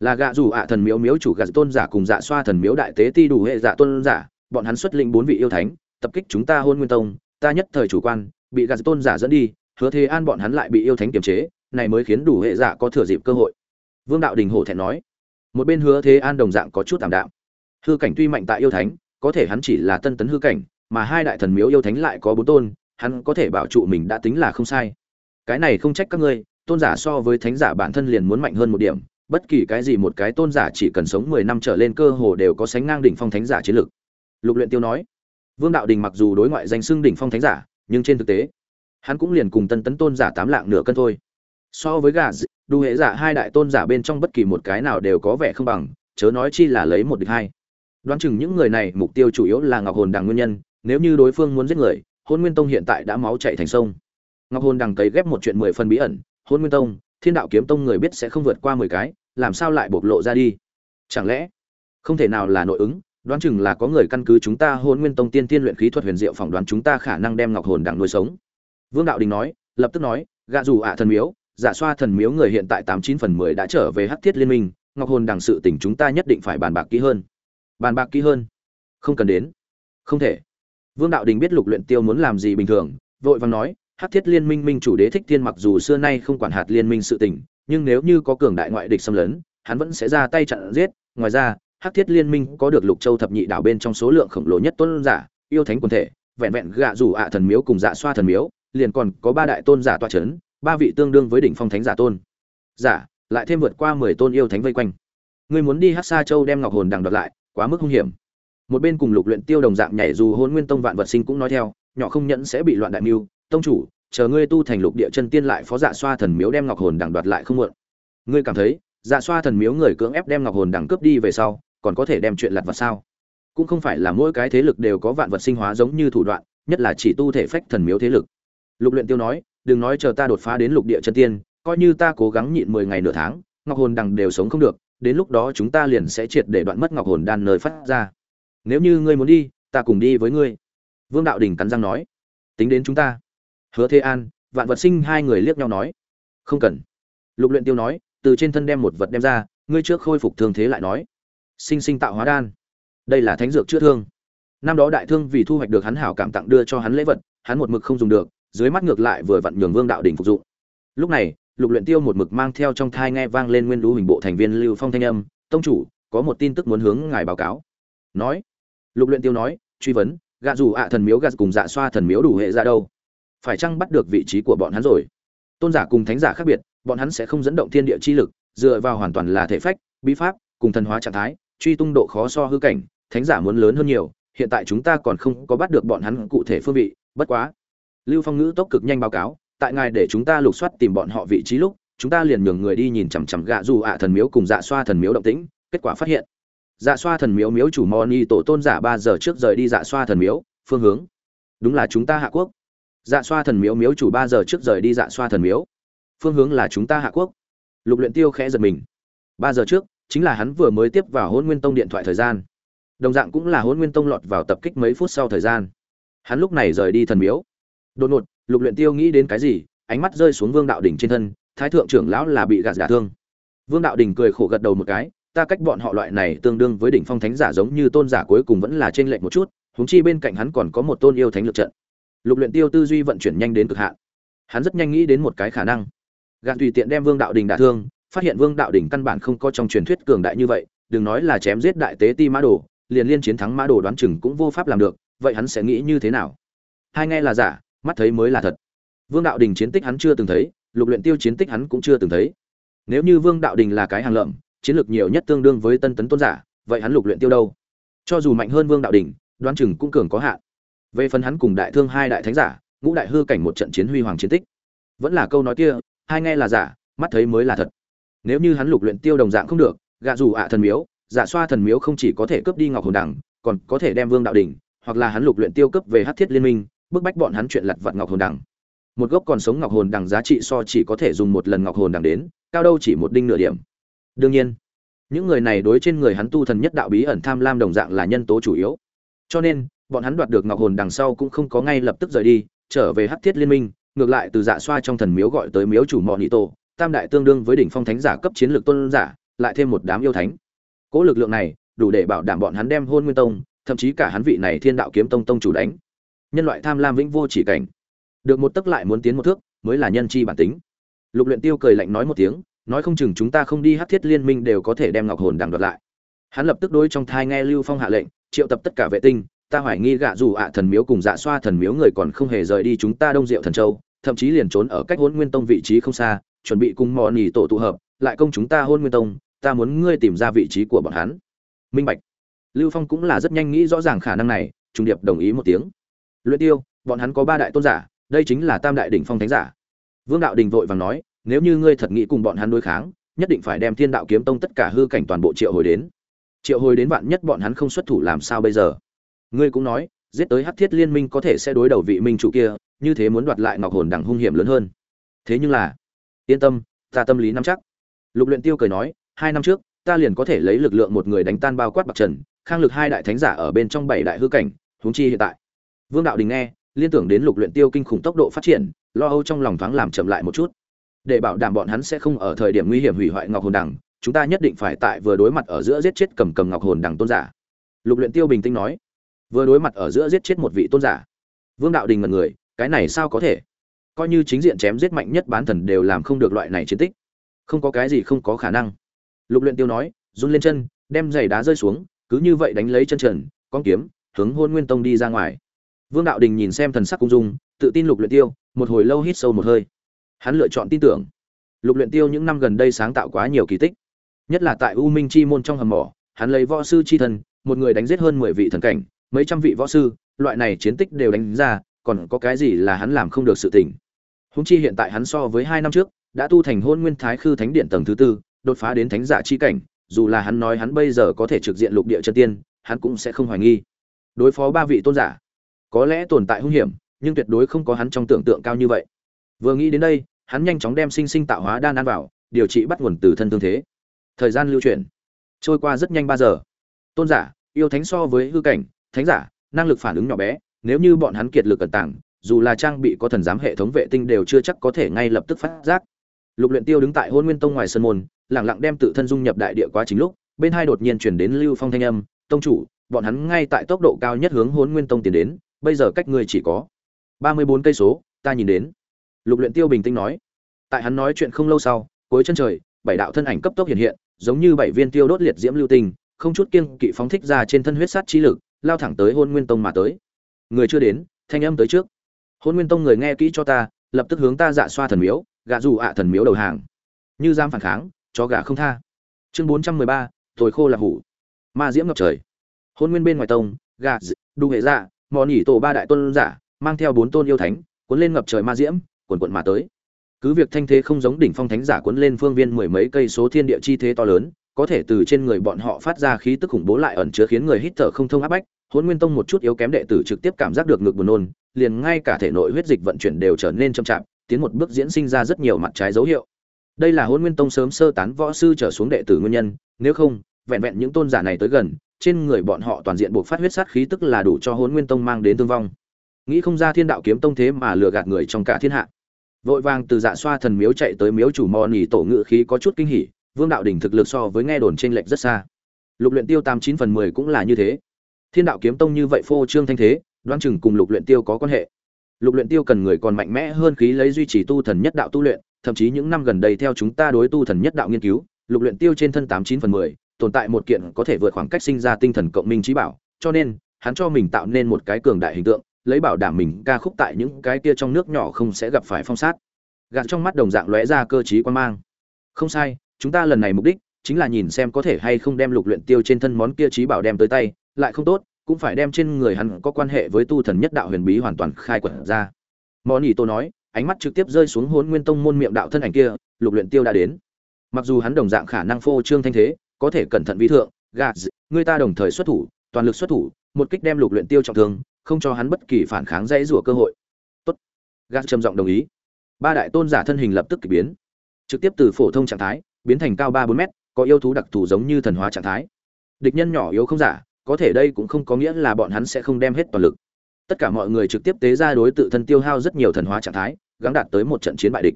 Là gạ rủ ạ thần miếu miếu chủ gạ tôn giả cùng dạ xoa thần miếu đại tế ti đủ hệ dạ tôn giả, bọn hắn xuất lĩnh bốn vị yêu thánh, tập kích chúng ta hôn nguyên tông, ta nhất thời chủ quan, bị gạ tôn giả dẫn đi, hứa thế an bọn hắn lại bị yêu thánh kiềm chế, này mới khiến đủ hệ dạ có thừa dịp cơ hội. Vương đạo đình hổ thẹn nói một bên hứa thế an đồng dạng có chút tạm đạm. Hư cảnh tuy mạnh tại yêu thánh, có thể hắn chỉ là tân tấn hư cảnh, mà hai đại thần miếu yêu thánh lại có bốn tôn, hắn có thể bảo trụ mình đã tính là không sai. Cái này không trách các ngươi, tôn giả so với thánh giả bản thân liền muốn mạnh hơn một điểm, bất kỳ cái gì một cái tôn giả chỉ cần sống mười năm trở lên cơ hồ đều có sánh ngang đỉnh phong thánh giả chiến lực. Lục luyện tiêu nói, vương đạo đình mặc dù đối ngoại danh xưng đỉnh phong thánh giả, nhưng trên thực tế, hắn cũng liền cùng tân tấn tôn giả tám lạng nửa cân thôi. So với gà đủ hệ giả hai đại tôn giả bên trong bất kỳ một cái nào đều có vẻ không bằng, chớ nói chi là lấy một địch hai. Đoán chừng những người này mục tiêu chủ yếu là ngọc hồn đằng nguyên nhân, nếu như đối phương muốn giết người, hôn nguyên tông hiện tại đã máu chạy thành sông. Ngọc hồn đằng cấy ghép một chuyện mười phần bí ẩn, hôn nguyên tông, thiên đạo kiếm tông người biết sẽ không vượt qua mười cái, làm sao lại bộc lộ ra đi? Chẳng lẽ, không thể nào là nội ứng, đoán chừng là có người căn cứ chúng ta hôn nguyên tông tiên tiên luyện khí thuật huyền diệu phỏng đoán chúng ta khả năng đem ngọc hồn đằng nuôi sống. Vương đạo đình nói, lập tức nói, gạ dù ạ thần miếu giả xoa thần miếu người hiện tại tám chín phần mười đã trở về hắc thiết liên minh, ngọc hồn đằng sự tỉnh chúng ta nhất định phải bàn bạc kỹ hơn. Bàn bạc kỹ hơn? Không cần đến. Không thể. Vương đạo đình biết lục luyện tiêu muốn làm gì bình thường, vội vàng nói, hắc thiết liên minh minh chủ đế thích thiên mặc dù xưa nay không quản hạt liên minh sự tình, nhưng nếu như có cường đại ngoại địch xâm lấn, hắn vẫn sẽ ra tay chặn giết. Ngoài ra, hắc thiết liên minh có được lục châu thập nhị đảo bên trong số lượng khổng lồ nhất tôn giả, yêu thánh quân thể, vẹn vẹn gạ rủ ạ thần miếu cùng dạ xoa thần miếu, liền còn có ba đại tôn giả tọa chấn ba vị tương đương với đỉnh phong thánh giả tôn. Giả, lại thêm vượt qua mười tôn yêu thánh vây quanh. Ngươi muốn đi hát xa châu đem ngọc hồn đằng đoạt lại, quá mức hung hiểm. Một bên cùng lục luyện tiêu đồng dạng nhảy dù hôn nguyên tông vạn vật sinh cũng nói theo, nhỏ không nhẫn sẽ bị loạn đại mưu. Tông chủ, chờ ngươi tu thành lục địa chân tiên lại phó dạ xoa thần miếu đem ngọc hồn đằng đoạt lại không muộn. Ngươi cảm thấy dạ xoa thần miếu người cưỡng ép đem ngọc hồn đằng cướp đi về sau, còn có thể đem chuyện lặt vặt sao? Cũng không phải là mỗi cái thế lực đều có vạn vật sinh hóa giống như thủ đoạn, nhất là chỉ tu thể phách thần miếu thế lực. Lục luyện tiêu nói đừng nói chờ ta đột phá đến lục địa chân tiên, coi như ta cố gắng nhịn mười ngày nửa tháng, ngọc hồn đằng đều sống không được, đến lúc đó chúng ta liền sẽ triệt để đoạn mất ngọc hồn đan nơi phát ra. Nếu như ngươi muốn đi, ta cùng đi với ngươi. Vương đạo đình cắn răng nói. Tính đến chúng ta. Hứa thế an, vạn vật sinh hai người liếc nhau nói. Không cần. Lục luyện tiêu nói, từ trên thân đem một vật đem ra, ngươi trước khôi phục thương thế lại nói. Sinh sinh tạo hóa đan. Đây là thánh dược chữa thương. Năm đó đại thương vì thu hoạch được hắn hảo cảm tặng đưa cho hắn lễ vật, hắn một mực không dùng được dưới mắt ngược lại vừa vặn nhường vương đạo đình phục dụng. Lúc này, lục luyện tiêu một mực mang theo trong thai nghe vang lên nguyên lũ hình bộ thành viên lưu phong thanh âm, tông chủ, có một tin tức muốn hướng ngài báo cáo. Nói, lục luyện tiêu nói, truy vấn, gạ dù ạ thần miếu gạt cùng dạ xoa thần miếu đủ hệ ra đâu? Phải chăng bắt được vị trí của bọn hắn rồi? Tôn giả cùng thánh giả khác biệt, bọn hắn sẽ không dẫn động thiên địa chi lực, dựa vào hoàn toàn là thể phách, bí pháp, cùng thần hóa trạng thái, truy tung độ khó so hư cảnh, thánh giả muốn lớn hơn nhiều, hiện tại chúng ta còn không có bắt được bọn hắn cụ thể phương vị, bất quá lưu phong ngữ tốc cực nhanh báo cáo, tại ngài để chúng ta lục soát tìm bọn họ vị trí lúc, chúng ta liền nhường người đi nhìn chằm chằm gạ dù ạ thần miếu cùng dạ xoa thần miếu động tĩnh. Kết quả phát hiện dạ xoa thần miếu miếu chủ moni tổ tôn giả ba giờ trước rời đi dạ xoa thần miếu, phương hướng. Đúng là chúng ta hạ quốc. Dạ xoa thần miếu miếu chủ ba giờ trước rời đi dạ xoa thần miếu, phương hướng là chúng ta hạ quốc. Lục luyện tiêu khẽ giật mình. Ba giờ trước, chính là hắn vừa mới tiếp vào hôn nguyên tông điện thoại thời gian. Đồng dạng cũng là hôn nguyên tông lọt vào tập kích mấy phút sau thời gian. Hắn lúc này rời đi thần miếu đột ngột, lục luyện tiêu nghĩ đến cái gì, ánh mắt rơi xuống vương đạo đỉnh trên thân, thái thượng trưởng lão là bị gạt giả thương. Vương đạo đỉnh cười khổ gật đầu một cái, ta cách bọn họ loại này tương đương với đỉnh phong thánh giả giống như tôn giả cuối cùng vẫn là trên lệnh một chút, huống chi bên cạnh hắn còn có một tôn yêu thánh lực trận. Lục luyện tiêu tư duy vận chuyển nhanh đến cực hạn. Hắn rất nhanh nghĩ đến một cái khả năng. Gạt tùy tiện đem vương đạo đỉnh đả thương, phát hiện vương đạo đỉnh căn bản không có trong truyền thuyết cường đại như vậy, đừng nói là chém giết đại tế ti mã đồ, liền liên chiến thắng mã đồ đoán chừng cũng vô pháp làm được, vậy hắn sẽ nghĩ như thế nào? Hai nghe là giả mắt thấy mới là thật. Vương đạo đình chiến tích hắn chưa từng thấy, lục luyện tiêu chiến tích hắn cũng chưa từng thấy. Nếu như vương đạo đình là cái hàng lợm, chiến lược nhiều nhất tương đương với tân tấn tôn giả, vậy hắn lục luyện tiêu đâu? Cho dù mạnh hơn vương đạo đình, đoán chừng cũng cường có hạn. Về phần hắn cùng đại thương hai đại thánh giả, ngũ đại hư cảnh một trận chiến huy hoàng chiến tích. Vẫn là câu nói kia, hai nghe là giả, mắt thấy mới là thật. Nếu như hắn lục luyện tiêu đồng dạng không được, gạ dù ạ thần miếu, giả xoa thần miếu không chỉ có thể cướp đi ngọc hồn đằng, còn có thể đem vương đạo đỉnh hoặc là hắn lục luyện tiêu cấp về hắc thiết liên minh bức bách bọn hắn chuyện lặt vặt ngọc hồn đằng. Một gốc còn sống ngọc hồn đằng giá trị so chỉ có thể dùng một lần ngọc hồn đằng đến, cao đâu chỉ một đinh nửa điểm. Đương nhiên, những người này đối trên người hắn tu thần nhất đạo bí ẩn tham lam đồng dạng là nhân tố chủ yếu. Cho nên, bọn hắn đoạt được ngọc hồn đằng sau cũng không có ngay lập tức rời đi, trở về hắc thiết liên minh, ngược lại từ dạ xoa trong thần miếu gọi tới miếu chủ mọ nị tổ, tam đại tương đương với đỉnh phong thánh giả cấp chiến lược tôn giả, lại thêm một đám yêu thánh. Cỗ lực lượng này đủ để bảo đảm bọn hắn đem hôn nguyên tông, thậm chí cả hắn vị này thiên đạo kiếm tông tông chủ đánh nhân loại tham lam vĩnh vô chỉ cảnh. Được một tấc lại muốn tiến một thước, mới là nhân chi bản tính. Lục luyện tiêu cười lạnh nói một tiếng, nói không chừng chúng ta không đi hắc thiết liên minh đều có thể đem ngọc hồn đằng đoạt lại. Hắn lập tức đối trong thai nghe lưu phong hạ lệnh, triệu tập tất cả vệ tinh, ta hoài nghi gạ dù ạ thần miếu cùng dạ xoa thần miếu người còn không hề rời đi chúng ta đông diệu thần châu, thậm chí liền trốn ở cách hôn nguyên tông vị trí không xa, chuẩn bị cùng mò nỉ tổ tụ hợp, lại công chúng ta hôn nguyên tông, ta muốn ngươi tìm ra vị trí của bọn hắn. Minh bạch. Lưu phong cũng là rất nhanh nghĩ rõ ràng khả năng này, trung điệp đồng ý một tiếng luyện tiêu, bọn hắn có ba đại tôn giả, đây chính là tam đại đỉnh phong thánh giả. Vương đạo đình vội vàng nói, nếu như ngươi thật nghĩ cùng bọn hắn đối kháng, nhất định phải đem thiên đạo kiếm tông tất cả hư cảnh toàn bộ triệu hồi đến. Triệu hồi đến vạn nhất bọn hắn không xuất thủ làm sao bây giờ? Ngươi cũng nói, giết tới hắc thiết liên minh có thể sẽ đối đầu vị minh chủ kia, như thế muốn đoạt lại ngọc hồn đằng hung hiểm lớn hơn. Thế nhưng là, yên tâm, ta tâm lý nắm chắc. Lục luyện tiêu cười nói, hai năm trước, ta liền có thể lấy lực lượng một người đánh tan bao quát bạc trần, khang lực hai đại thánh giả ở bên trong bảy đại hư cảnh, huống chi hiện tại vương đạo đình nghe, liên tưởng đến lục luyện tiêu kinh khủng tốc độ phát triển, lo âu trong lòng thoáng làm chậm lại một chút. Để bảo đảm bọn hắn sẽ không ở thời điểm nguy hiểm hủy hoại ngọc hồn đằng, chúng ta nhất định phải tại vừa đối mặt ở giữa giết chết cầm cầm ngọc hồn đằng tôn giả. Lục luyện tiêu bình tĩnh nói, vừa đối mặt ở giữa giết chết một vị tôn giả. Vương đạo đình ngẩn người, cái này sao có thể? Coi như chính diện chém giết mạnh nhất bán thần đều làm không được loại này chiến tích. Không có cái gì không có khả năng. Lục luyện tiêu nói, run lên chân, đem giày đá rơi xuống, cứ như vậy đánh lấy chân trần, con kiếm, hướng hôn nguyên tông đi ra ngoài vương đạo đình nhìn xem thần sắc cung dung, tự tin lục luyện tiêu, một hồi lâu hít sâu một hơi. Hắn lựa chọn tin tưởng. Lục luyện tiêu những năm gần đây sáng tạo quá nhiều kỳ tích. Nhất là tại u minh chi môn trong hầm mỏ, hắn lấy võ sư chi thần, một người đánh giết hơn mười vị thần cảnh, mấy trăm vị võ sư, loại này chiến tích đều đánh ra, còn có cái gì là hắn làm không được sự tình. Hùng chi hiện tại hắn so với hai năm trước, đã tu thành hôn nguyên thái khư thánh điện tầng thứ tư, đột phá đến thánh giả chi cảnh, dù là hắn nói hắn bây giờ có thể trực diện lục địa chân tiên, hắn cũng sẽ không hoài nghi. Đối phó ba vị tôn giả có lẽ tồn tại hung hiểm, nhưng tuyệt đối không có hắn trong tưởng tượng cao như vậy. Vừa nghĩ đến đây, hắn nhanh chóng đem sinh sinh tạo hóa đan ăn vào, điều trị bắt nguồn từ thân thương thế. Thời gian lưu chuyển. Trôi qua rất nhanh ba giờ. Tôn giả, yêu thánh so với hư cảnh, thánh giả, năng lực phản ứng nhỏ bé, nếu như bọn hắn kiệt lực ẩn tàng, dù là trang bị có thần giám hệ thống vệ tinh đều chưa chắc có thể ngay lập tức phát giác. Lục luyện tiêu đứng tại hôn nguyên tông ngoài sân môn, lặng lặng đem tự thân dung nhập đại địa quá chính lúc, bên hai đột nhiên chuyển đến lưu phong thanh âm, tông chủ, bọn hắn ngay tại tốc độ cao nhất hướng hôn nguyên tông tiến đến bây giờ cách người chỉ có ba mươi bốn cây số, ta nhìn đến. Lục luyện tiêu bình tĩnh nói. Tại hắn nói chuyện không lâu sau, cuối chân trời, bảy đạo thân ảnh cấp tốc hiện hiện, giống như bảy viên tiêu đốt liệt diễm lưu tinh, không chút kiêng kỵ phóng thích ra trên thân huyết sát chi lực, lao thẳng tới hôn nguyên tông mà tới. Người chưa đến, thanh âm tới trước. Hôn nguyên tông người nghe kỹ cho ta, lập tức hướng ta dạ xoa thần miếu, gạ dù ạ thần miếu đầu hàng. Như giam phản kháng cho gà không tha. Chương bốn trăm mười ba, tồi khô là hủ. Ma diễm ngập trời. Hôn nguyên bên ngoài tông gà đu hệ dạ mò nỉ tổ ba đại tôn giả, mang theo bốn tôn yêu thánh, cuốn lên ngập trời ma diễm, cuồn cuộn mà tới. Cứ việc thanh thế không giống đỉnh phong thánh giả cuốn lên phương viên mười mấy cây số thiên địa chi thế to lớn, có thể từ trên người bọn họ phát ra khí tức khủng bố lại ẩn chứa khiến người hít thở không thông áp bách hôn nguyên tông một chút yếu kém đệ tử trực tiếp cảm giác được ngực buồn nôn, liền ngay cả thể nội huyết dịch vận chuyển đều trở nên chậm chạp, tiến một bước diễn sinh ra rất nhiều mặt trái dấu hiệu. Đây là hôn nguyên tông sớm sơ tán võ sư trở xuống đệ tử nguyên nhân, nếu không, vẹn vẹn những tôn giả này tới gần trên người bọn họ toàn diện buộc phát huyết sát khí tức là đủ cho hôn nguyên tông mang đến thương vong. Nghĩ không ra thiên đạo kiếm tông thế mà lừa gạt người trong cả thiên hạ. Vội vàng từ dạ xoa thần miếu chạy tới miếu chủ mò nỉ tổ ngự khí có chút kinh hỉ, vương đạo đỉnh thực lực so với nghe đồn trên lệch rất xa. Lục luyện tiêu tam chín phần mười cũng là như thế. Thiên đạo kiếm tông như vậy phô trương thanh thế đoan chừng cùng lục luyện tiêu có quan hệ. Lục luyện tiêu cần người còn mạnh mẽ hơn khí lấy duy trì tu thần nhất đạo tu luyện, thậm chí những năm gần đây theo chúng ta đối tu thần nhất đạo nghiên cứu, lục luyện tiêu trên thân tám chín phần mười tồn tại một kiện có thể vượt khoảng cách sinh ra tinh thần cộng minh trí bảo, cho nên, hắn cho mình tạo nên một cái cường đại hình tượng, lấy bảo đảm mình ca khúc tại những cái kia trong nước nhỏ không sẽ gặp phải phong sát. Gạt trong mắt đồng dạng lóe ra cơ trí quan mang. Không sai, chúng ta lần này mục đích chính là nhìn xem có thể hay không đem lục luyện tiêu trên thân món kia trí bảo đem tới tay, lại không tốt, cũng phải đem trên người hắn có quan hệ với tu thần nhất đạo huyền bí hoàn toàn khai quật ra. Món ý tôi nói, ánh mắt trực tiếp rơi xuống hôn nguyên tông môn miệng đạo thân ảnh kia, lục luyện tiêu đã đến. Mặc dù hắn đồng dạng khả năng phô trương thanh thế có thể cẩn thận vi thượng gạt người ta đồng thời xuất thủ, toàn lực xuất thủ, một kích đem lục luyện tiêu trọng thương, không cho hắn bất kỳ phản kháng dãy rủa cơ hội. Tốt. Gạt trầm giọng đồng ý. Ba đại tôn giả thân hình lập tức kỳ biến. Trực tiếp từ phổ thông trạng thái, biến thành cao ba bốn mét, có yêu thú đặc thù giống như thần hóa trạng thái. Địch nhân nhỏ yếu không giả, có thể đây cũng không có nghĩa là bọn hắn sẽ không đem hết toàn lực. Tất cả mọi người trực tiếp tế ra đối tự thân tiêu hao rất nhiều thần hóa trạng thái, gắng đạt tới một trận chiến bại địch.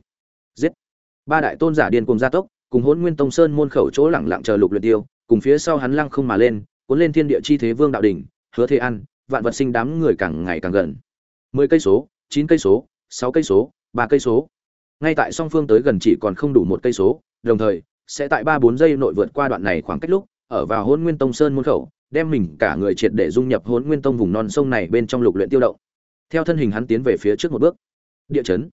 Giết. Ba đại tôn giả điên cuồng gia tốc cùng hỗn nguyên tông sơn môn khẩu chỗ lẳng lặng chờ lục luyện tiêu, cùng phía sau hắn lăng không mà lên, cuốn lên thiên địa chi thế vương đạo đỉnh, hứa thế ăn vạn vật sinh đám người càng ngày càng gần. Mười cây số, chín cây số, sáu cây số, ba cây số. Ngay tại song phương tới gần chỉ còn không đủ một cây số, đồng thời, sẽ tại ba bốn giây nội vượt qua đoạn này khoảng cách lúc, ở vào hôn nguyên tông sơn môn khẩu, đem mình cả người triệt để dung nhập hôn nguyên tông vùng non sông này bên trong lục luyện tiêu động. Theo thân hình hắn tiến về phía trước một bước. Địa chấn.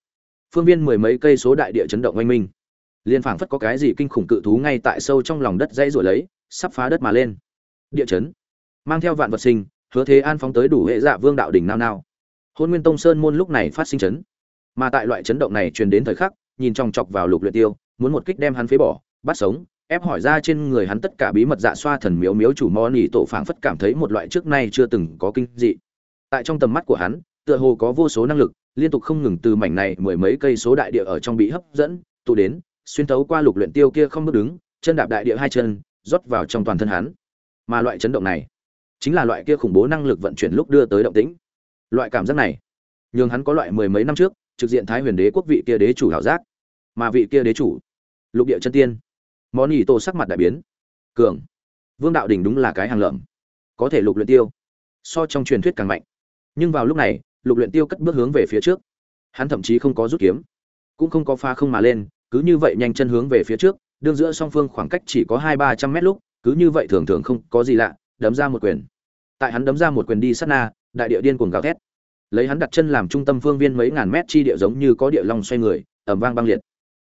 Phương viên mười mấy cây số đại địa chấn động oanh minh liên phảng phất có cái gì kinh khủng cự thú ngay tại sâu trong lòng đất dây rồi lấy, sắp phá đất mà lên. Địa chấn. Mang theo vạn vật sinh, hứa thế an phóng tới đủ hệ dạ vương đạo đỉnh nao nao. Hôn nguyên tông sơn môn lúc này phát sinh chấn. Mà tại loại chấn động này truyền đến thời khắc, nhìn trong chọc vào lục luyện tiêu, muốn một kích đem hắn phế bỏ, bắt sống, ép hỏi ra trên người hắn tất cả bí mật dạ xoa thần miếu miếu chủ mò nỉ tổ phảng phất cảm thấy một loại trước nay chưa từng có kinh dị. Tại trong tầm mắt của hắn, tựa hồ có vô số năng lực, liên tục không ngừng từ mảnh này mười mấy cây số đại địa ở trong bị hấp dẫn, tụ đến xuyên thấu qua lục luyện tiêu kia không bước đứng, chân đạp đại địa hai chân, rót vào trong toàn thân hắn. Mà loại chấn động này, chính là loại kia khủng bố năng lực vận chuyển lúc đưa tới động tĩnh. Loại cảm giác này, nhường hắn có loại mười mấy năm trước, trực diện thái huyền đế quốc vị kia đế chủ hảo giác. Mà vị kia đế chủ, lục địa chân tiên, món nhì tô sắc mặt đại biến. Cường, vương đạo đỉnh đúng là cái hàng lợm, có thể lục luyện tiêu, so trong truyền thuyết càng mạnh. Nhưng vào lúc này, lục luyện tiêu cất bước hướng về phía trước. Hắn thậm chí không có rút kiếm, cũng không có pha không mà lên cứ như vậy nhanh chân hướng về phía trước, đương giữa song phương khoảng cách chỉ có hai ba trăm mét lúc, cứ như vậy thường thường không có gì lạ, đấm ra một quyền. Tại hắn đấm ra một quyền đi sát na, đại địa điên cuồng gào thét. Lấy hắn đặt chân làm trung tâm phương viên mấy ngàn mét chi địa giống như có địa long xoay người ẩm vang băng liệt.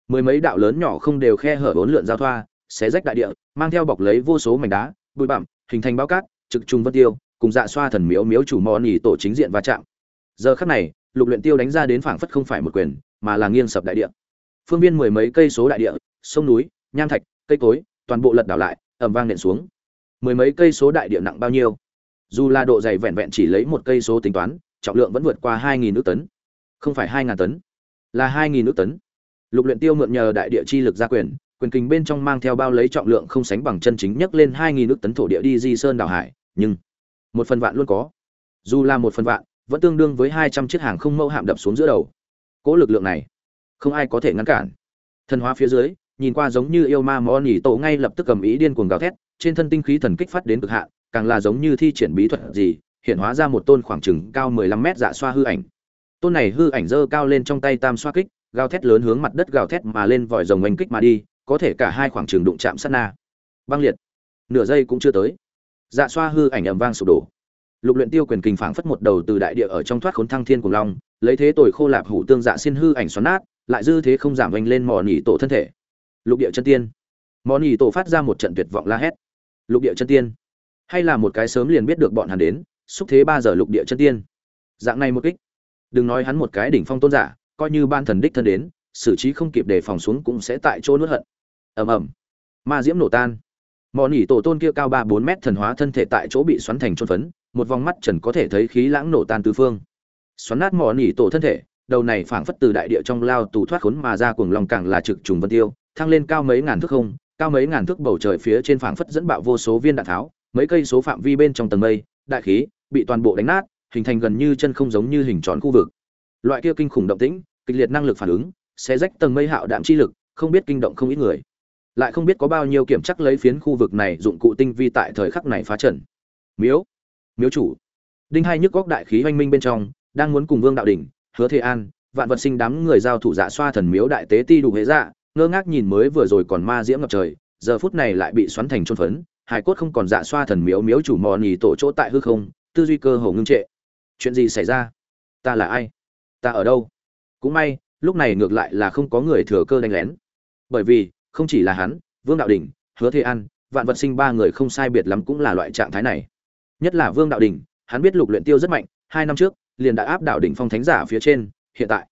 Mười mấy đạo lớn nhỏ không đều khe hở bốn lượn giao thoa, xé rách đại địa, mang theo bọc lấy vô số mảnh đá, bụi bặm, hình thành bao cát, trực trung vân tiêu, cùng dạ xoa thần miếu miếu chủ mò nỉ tổ chính diện va chạm. Giờ khắc này, lục luyện tiêu đánh ra đến phảng phất không phải một quyền, mà là nghiêng sập đại địa phương viên mười mấy cây số đại địa, sông núi, nham thạch, cây cối, toàn bộ lật đảo lại, ầm vang nện xuống. Mười mấy cây số đại địa nặng bao nhiêu? Dù là độ dày vẹn vẹn chỉ lấy một cây số tính toán, trọng lượng vẫn vượt qua hai nghìn nước tấn không phải hai ngàn tấn, là hai nghìn nước tấn lục luyện tiêu mượn nhờ đại địa chi lực gia quyền quyền kình bên trong mang theo bao lấy trọng lượng không sánh bằng chân chính nhất lên hai nghìn nước tấn thổ địa đi di sơn đảo hải, nhưng một phần vạn luôn có. Dù là một phần vạn, vẫn tương đương với hai trăm chiếc hàng không mẫu hạm đập xuống giữa đầu. Cỗ lực lượng này không ai có thể ngăn cản. Thần hóa phía dưới, nhìn qua giống như yêu ma mò nỉ tổ ngay lập tức cầm ý điên cuồng gào thét, trên thân tinh khí thần kích phát đến cực hạn, càng là giống như thi triển bí thuật gì, hiện hóa ra một tôn khoảng chừng cao mười lăm mét dạ xoa hư ảnh. Tôn này hư ảnh dơ cao lên trong tay tam xoa kích, gào thét lớn hướng mặt đất gào thét mà lên vòi rồng oanh kích mà đi, có thể cả hai khoảng chừng đụng chạm sát na. Băng liệt. Nửa giây cũng chưa tới. Dạ xoa hư ảnh ầm vang sụp đổ. Lục luyện tiêu quyền kình phảng phất một đầu từ đại địa ở trong thoát khốn thăng thiên cùng long, lấy thế tồi khô lạp hủ tương dạ xin hư ảnh xoắn nát lại dư thế không giảm vành lên mò nỉ tổ thân thể. Lục địa chân tiên. Mò nỉ tổ phát ra một trận tuyệt vọng la hét. Lục địa chân tiên. Hay là một cái sớm liền biết được bọn hắn đến, xúc thế ba giờ lục địa chân tiên. Dạng này một kích. Đừng nói hắn một cái đỉnh phong tôn giả, coi như ban thần đích thân đến, xử trí không kịp để phòng xuống cũng sẽ tại chỗ nuốt hận. Ầm ầm. Ma diễm nổ tan. Mò nỉ tổ tôn kia cao ba bốn mét thần hóa thân thể tại chỗ bị xoắn thành trôn phấn, một vòng mắt trần có thể thấy khí lãng nổ tan tứ phương. Xoắn nát mò nỉ tổ thân thể đầu này phảng phất từ đại địa trong lao tù thoát khốn mà ra cuồng long càng là trực trùng vân tiêu, thăng lên cao mấy ngàn thước không, cao mấy ngàn thước bầu trời phía trên phảng phất dẫn bạo vô số viên đạn tháo, mấy cây số phạm vi bên trong tầng mây, đại khí, bị toàn bộ đánh nát, hình thành gần như chân không giống như hình tròn khu vực. Loại kia kinh khủng động tĩnh, kịch liệt năng lực phản ứng sẽ rách tầng mây hạo đạm chi lực, không biết kinh động không ít người. Lại không biết có bao nhiêu kiểm chắc lấy phiến khu vực này dụng cụ tinh vi tại thời khắc này phá trận. Miếu. Miếu chủ. Đinh hai nhức góc đại khí oanh minh bên trong, đang muốn cùng vương đạo đỉnh hứa thế an, vạn vật sinh đám người giao thủ dạ xoa thần miếu đại tế ti đủ hệ dạ ngơ ngác nhìn mới vừa rồi còn ma diễm ngập trời, giờ phút này lại bị xoắn thành trôn phấn, hải cốt không còn dạ xoa thần miếu miếu chủ mò nhì tổ chỗ tại hư không, tư duy cơ hồ ngưng trệ. Chuyện gì xảy ra? Ta là ai? Ta ở đâu? Cũng may, lúc này ngược lại là không có người thừa cơ đánh lén. Bởi vì, không chỉ là hắn, vương đạo đình, hứa thế an, vạn vật sinh ba người không sai biệt lắm cũng là loại trạng thái này. Nhất là vương đạo đình, hắn biết lục luyện tiêu rất mạnh, hai năm trước liền đã áp đảo đỉnh phong thánh giả phía trên, hiện tại,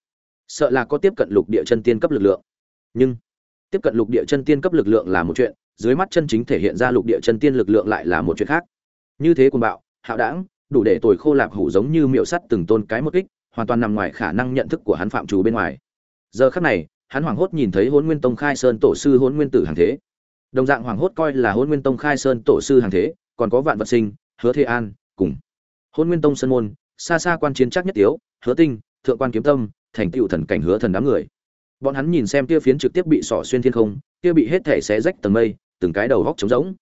sợ là có tiếp cận lục địa chân tiên cấp lực lượng. Nhưng, tiếp cận lục địa chân tiên cấp lực lượng là một chuyện, dưới mắt chân chính thể hiện ra lục địa chân tiên lực lượng lại là một chuyện khác. Như thế cuồng bạo, hạo đảng, đủ để tồi khô lạp hủ giống như miệu sắt từng tôn cái một kích, hoàn toàn nằm ngoài khả năng nhận thức của hắn phạm trù bên ngoài. Giờ khắc này, hắn hoảng hốt nhìn thấy hôn nguyên tông khai sơn tổ sư hôn nguyên tử hàng thế. Đồng dạng hoảng hốt coi là hôn nguyên tông khai sơn tổ sư hàng thế, còn có vạn vật sinh, hứa thế an, cùng hôn nguyên tông sơn môn xa xa quan chiến chắc nhất tiếu, hứa tinh, thượng quan kiếm tâm, thành tựu thần cảnh hứa thần đám người. Bọn hắn nhìn xem kia phiến trực tiếp bị sỏ xuyên thiên không, kia bị hết thể xé rách tầng mây, từng cái đầu góc trống rỗng.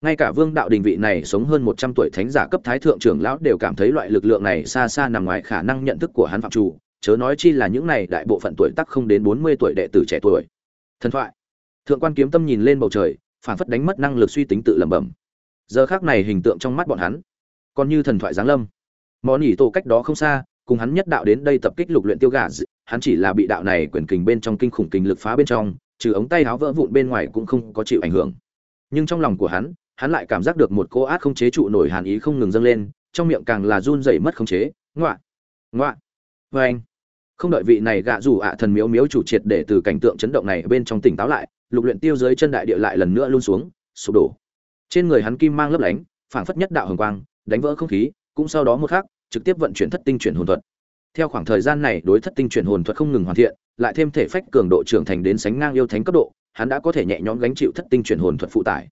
Ngay cả vương đạo đình vị này sống hơn một trăm tuổi thánh giả cấp thái thượng trưởng lão đều cảm thấy loại lực lượng này xa xa nằm ngoài khả năng nhận thức của hắn phạm chủ, chớ nói chi là những này đại bộ phận tuổi tác không đến bốn mươi tuổi đệ tử trẻ tuổi. Thần thoại. Thượng quan kiếm tâm nhìn lên bầu trời phản phất đánh mất năng lực suy tính tự lẩm bẩm. Giờ khác này hình tượng trong mắt bọn hắn, còn như thần thoại giáng lâm món ỉ tổ cách đó không xa, cùng hắn nhất đạo đến đây tập kích lục luyện tiêu gà hắn chỉ là bị đạo này quyền kình bên trong kinh khủng kình lực phá bên trong, trừ ống tay áo vỡ vụn bên ngoài cũng không có chịu ảnh hưởng. Nhưng trong lòng của hắn hắn lại cảm giác được một cô át không chế trụ nổi hàn ý không ngừng dâng lên, trong miệng càng là run rẩy mất không chế. Ngoạ ngoạ vê anh. Không đợi vị này gạ rủ ạ thần miếu miếu chủ triệt để từ cảnh tượng chấn động này bên trong tỉnh táo lại, lục luyện tiêu dưới chân đại địa lại lần nữa luôn xuống, sụp đổ. Trên người hắn kim mang lấp lánh, phảng phất nhất đạo hồng quang, đánh vỡ không khí, cũng sau đó một khắc trực tiếp vận chuyển thất tinh chuyển hồn thuật. Theo khoảng thời gian này, đối thất tinh chuyển hồn thuật không ngừng hoàn thiện, lại thêm thể phách cường độ trưởng thành đến sánh ngang yêu thánh cấp độ, hắn đã có thể nhẹ nhõm gánh chịu thất tinh chuyển hồn thuật phụ tải.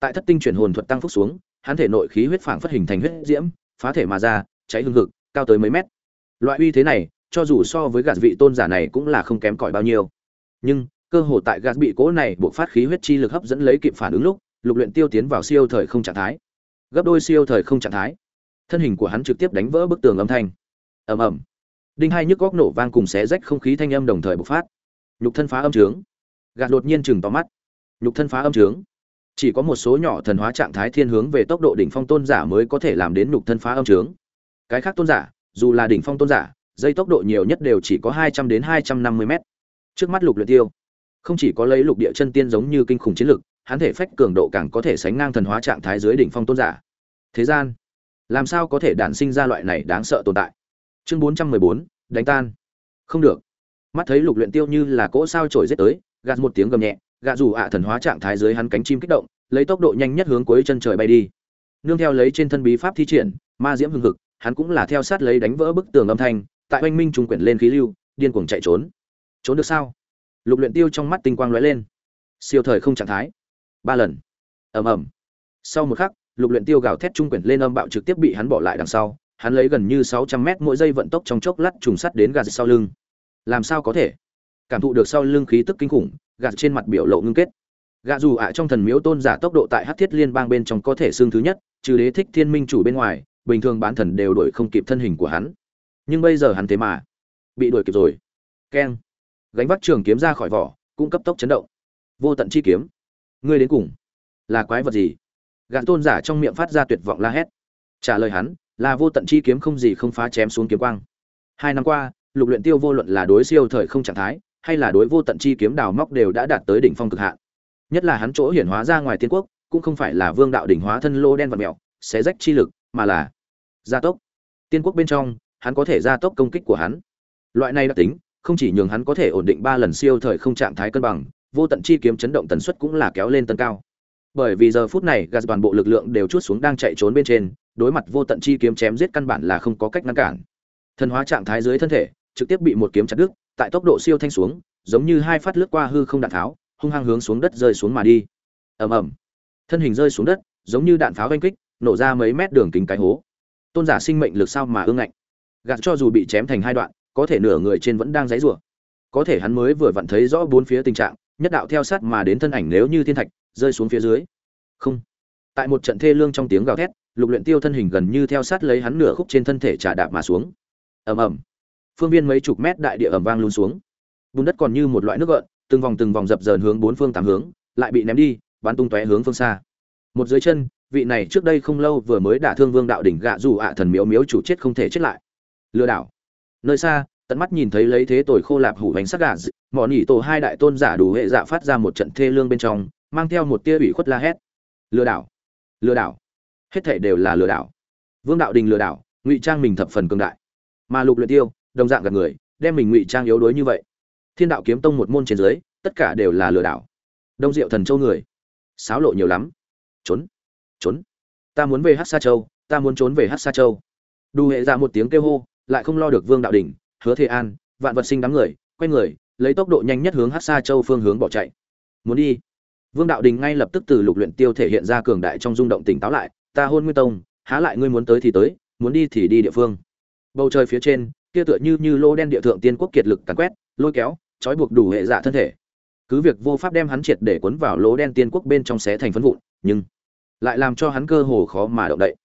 Tại thất tinh chuyển hồn thuật tăng phúc xuống, hắn thể nội khí huyết phảng phất hình thành huyết diễm, phá thể mà ra, cháy hương hực, cao tới mấy mét. Loại uy thế này, cho dù so với gạt vị tôn giả này cũng là không kém cỏi bao nhiêu. Nhưng, cơ hồ tại gạt bị cố này buộc phát khí huyết chi lực hấp dẫn lấy kịp phản ứng lúc, lục luyện tiêu tiến vào siêu thời không trạng thái. Gấp đôi siêu thời không trạng thái thân hình của hắn trực tiếp đánh vỡ bức tường âm thanh. Ầm ầm. Đinh hai nhức góc nổ vang cùng xé rách không khí thanh âm đồng thời bộc phát. Nhục thân phá âm trướng. Gạt đột nhiên chừng to mắt. Nhục thân phá âm trướng. Chỉ có một số nhỏ thần hóa trạng thái thiên hướng về tốc độ đỉnh phong tôn giả mới có thể làm đến nhục thân phá âm trướng. Cái khác tôn giả, dù là đỉnh phong tôn giả, dây tốc độ nhiều nhất đều chỉ có hai trăm đến hai trăm năm mươi mét. Trước mắt lục luyện tiêu, không chỉ có lấy lục địa chân tiên giống như kinh khủng chiến lực, hắn thể phách cường độ càng có thể sánh ngang thần hóa trạng thái dưới đỉnh phong tôn giả. Thế gian làm sao có thể đản sinh ra loại này đáng sợ tồn tại? Chương bốn trăm mười bốn, đánh tan. Không được. Mắt thấy lục luyện tiêu như là cỗ sao trổi giết tới, gạt một tiếng gầm nhẹ, gạ dù ạ thần hóa trạng thái dưới hắn cánh chim kích động, lấy tốc độ nhanh nhất hướng cuối chân trời bay đi. Nương theo lấy trên thân bí pháp thi triển, ma diễm hưng hực, hắn cũng là theo sát lấy đánh vỡ bức tường âm thanh, tại oanh minh trung quyển lên khí lưu, điên cuồng chạy trốn. Trốn được sao? Lục luyện tiêu trong mắt tinh quang lóe lên. Siêu thời không trạng thái. Ba lần. Ầm ầm. Sau một khắc lục luyện tiêu gào thét trung quyển lên âm bạo trực tiếp bị hắn bỏ lại đằng sau. Hắn lấy gần như 600 mét mỗi giây vận tốc trong chốc lát trùng sắt đến gạt sau lưng. Làm sao có thể? Cảm thụ được sau lưng khí tức kinh khủng, gạt trên mặt biểu lộ ngưng kết. Gạ dù ạ trong thần miếu tôn giả tốc độ tại hắc thiết liên bang bên trong có thể xương thứ nhất, trừ đế thích thiên minh chủ bên ngoài, bình thường bán thần đều đuổi không kịp thân hình của hắn. Nhưng bây giờ hắn thế mà bị đuổi kịp rồi. Keng. Gánh vác trường kiếm ra khỏi vỏ, cũng cấp tốc chấn động. Vô tận chi kiếm. Ngươi đến cùng là quái vật gì? Gạn tôn giả trong miệng phát ra tuyệt vọng la hét. Trả lời hắn, là vô tận chi kiếm không gì không phá chém xuống kiếm quang. Hai năm qua, lục luyện tiêu vô luận là đối siêu thời không trạng thái, hay là đối vô tận chi kiếm đào móc đều đã đạt tới đỉnh phong cực hạn. Nhất là hắn chỗ hiển hóa ra ngoài tiên quốc, cũng không phải là vương đạo đỉnh hóa thân lô đen vật mèo xé rách chi lực, mà là gia tốc. Tiên quốc bên trong, hắn có thể gia tốc công kích của hắn. Loại này đặc tính, không chỉ nhường hắn có thể ổn định ba lần siêu thời không trạng thái cân bằng, vô tận chi kiếm chấn động tần suất cũng là kéo lên tân cao bởi vì giờ phút này gạt toàn bộ lực lượng đều chút xuống đang chạy trốn bên trên, đối mặt vô tận chi kiếm chém giết căn bản là không có cách ngăn cản. Thần hóa trạng thái dưới thân thể, trực tiếp bị một kiếm chặt đứt, tại tốc độ siêu thanh xuống, giống như hai phát lướt qua hư không đạn tháo, hung hăng hướng xuống đất rơi xuống mà đi. Ầm ầm. Thân hình rơi xuống đất, giống như đạn pháo oanh kích, nổ ra mấy mét đường kính cái hố. Tôn giả sinh mệnh lực sao mà ương ngạnh. Gạt cho dù bị chém thành hai đoạn, có thể nửa người trên vẫn đang dãy rủa có thể hắn mới vừa vặn thấy rõ bốn phía tình trạng, nhất đạo theo sát mà đến thân ảnh nếu như thiên thạch, rơi xuống phía dưới không. Tại một trận thê lương trong tiếng gào thét, lục luyện tiêu thân hình gần như theo sát lấy hắn nửa khúc trên thân thể trả đạp mà xuống. Ầm ầm. Phương viên mấy chục mét đại địa ầm vang luôn xuống. Bùn đất còn như một loại nước gợn, từng vòng từng vòng dập dờn hướng bốn phương tám hướng, lại bị ném đi, bắn tung tóe hướng phương xa. Một dưới chân, vị này trước đây không lâu vừa mới đả thương vương đạo đỉnh gạ dù ạ thần miếu miếu chủ chết không thể chết lại. Lừa đảo. Nơi xa, tận mắt nhìn thấy lấy thế tuổi khô lạp hủ bánh sắc gà mỏ nỉ tổ hai đại tôn giả đủ hệ dạ phát ra một trận thê lương bên trong, mang theo một tia ủy khuất la hét lừa đảo lừa đảo. Hết thể đều là lừa đảo. Vương đạo đình lừa đảo, ngụy trang mình thập phần cường đại. Mà lục luyện tiêu, đồng dạng gạt người, đem mình ngụy trang yếu đuối như vậy. Thiên đạo kiếm tông một môn trên dưới, tất cả đều là lừa đảo. Đông diệu thần châu người sáo lộ nhiều lắm. Trốn trốn. Ta muốn về hắc sa châu, ta muốn trốn về hắc sa châu. Đủ hệ ra một tiếng kêu hô, lại không lo được vương đạo đình, hứa thế an, vạn vật sinh đám người, quay người, lấy tốc độ nhanh nhất hướng hắc sa châu phương hướng bỏ chạy. Muốn đi vương đạo đình ngay lập tức từ lục luyện tiêu thể hiện ra cường đại trong rung động tỉnh táo lại, ta hôn nguyên tông, há lại ngươi muốn tới thì tới, muốn đi thì đi địa phương. Bầu trời phía trên, kia tựa như như lô đen địa thượng tiên quốc kiệt lực càn quét, lôi kéo, trói buộc đủ hệ dạ thân thể. Cứ việc vô pháp đem hắn triệt để cuốn vào lỗ đen tiên quốc bên trong xé thành phân vụn, nhưng lại làm cho hắn cơ hồ khó mà động đậy.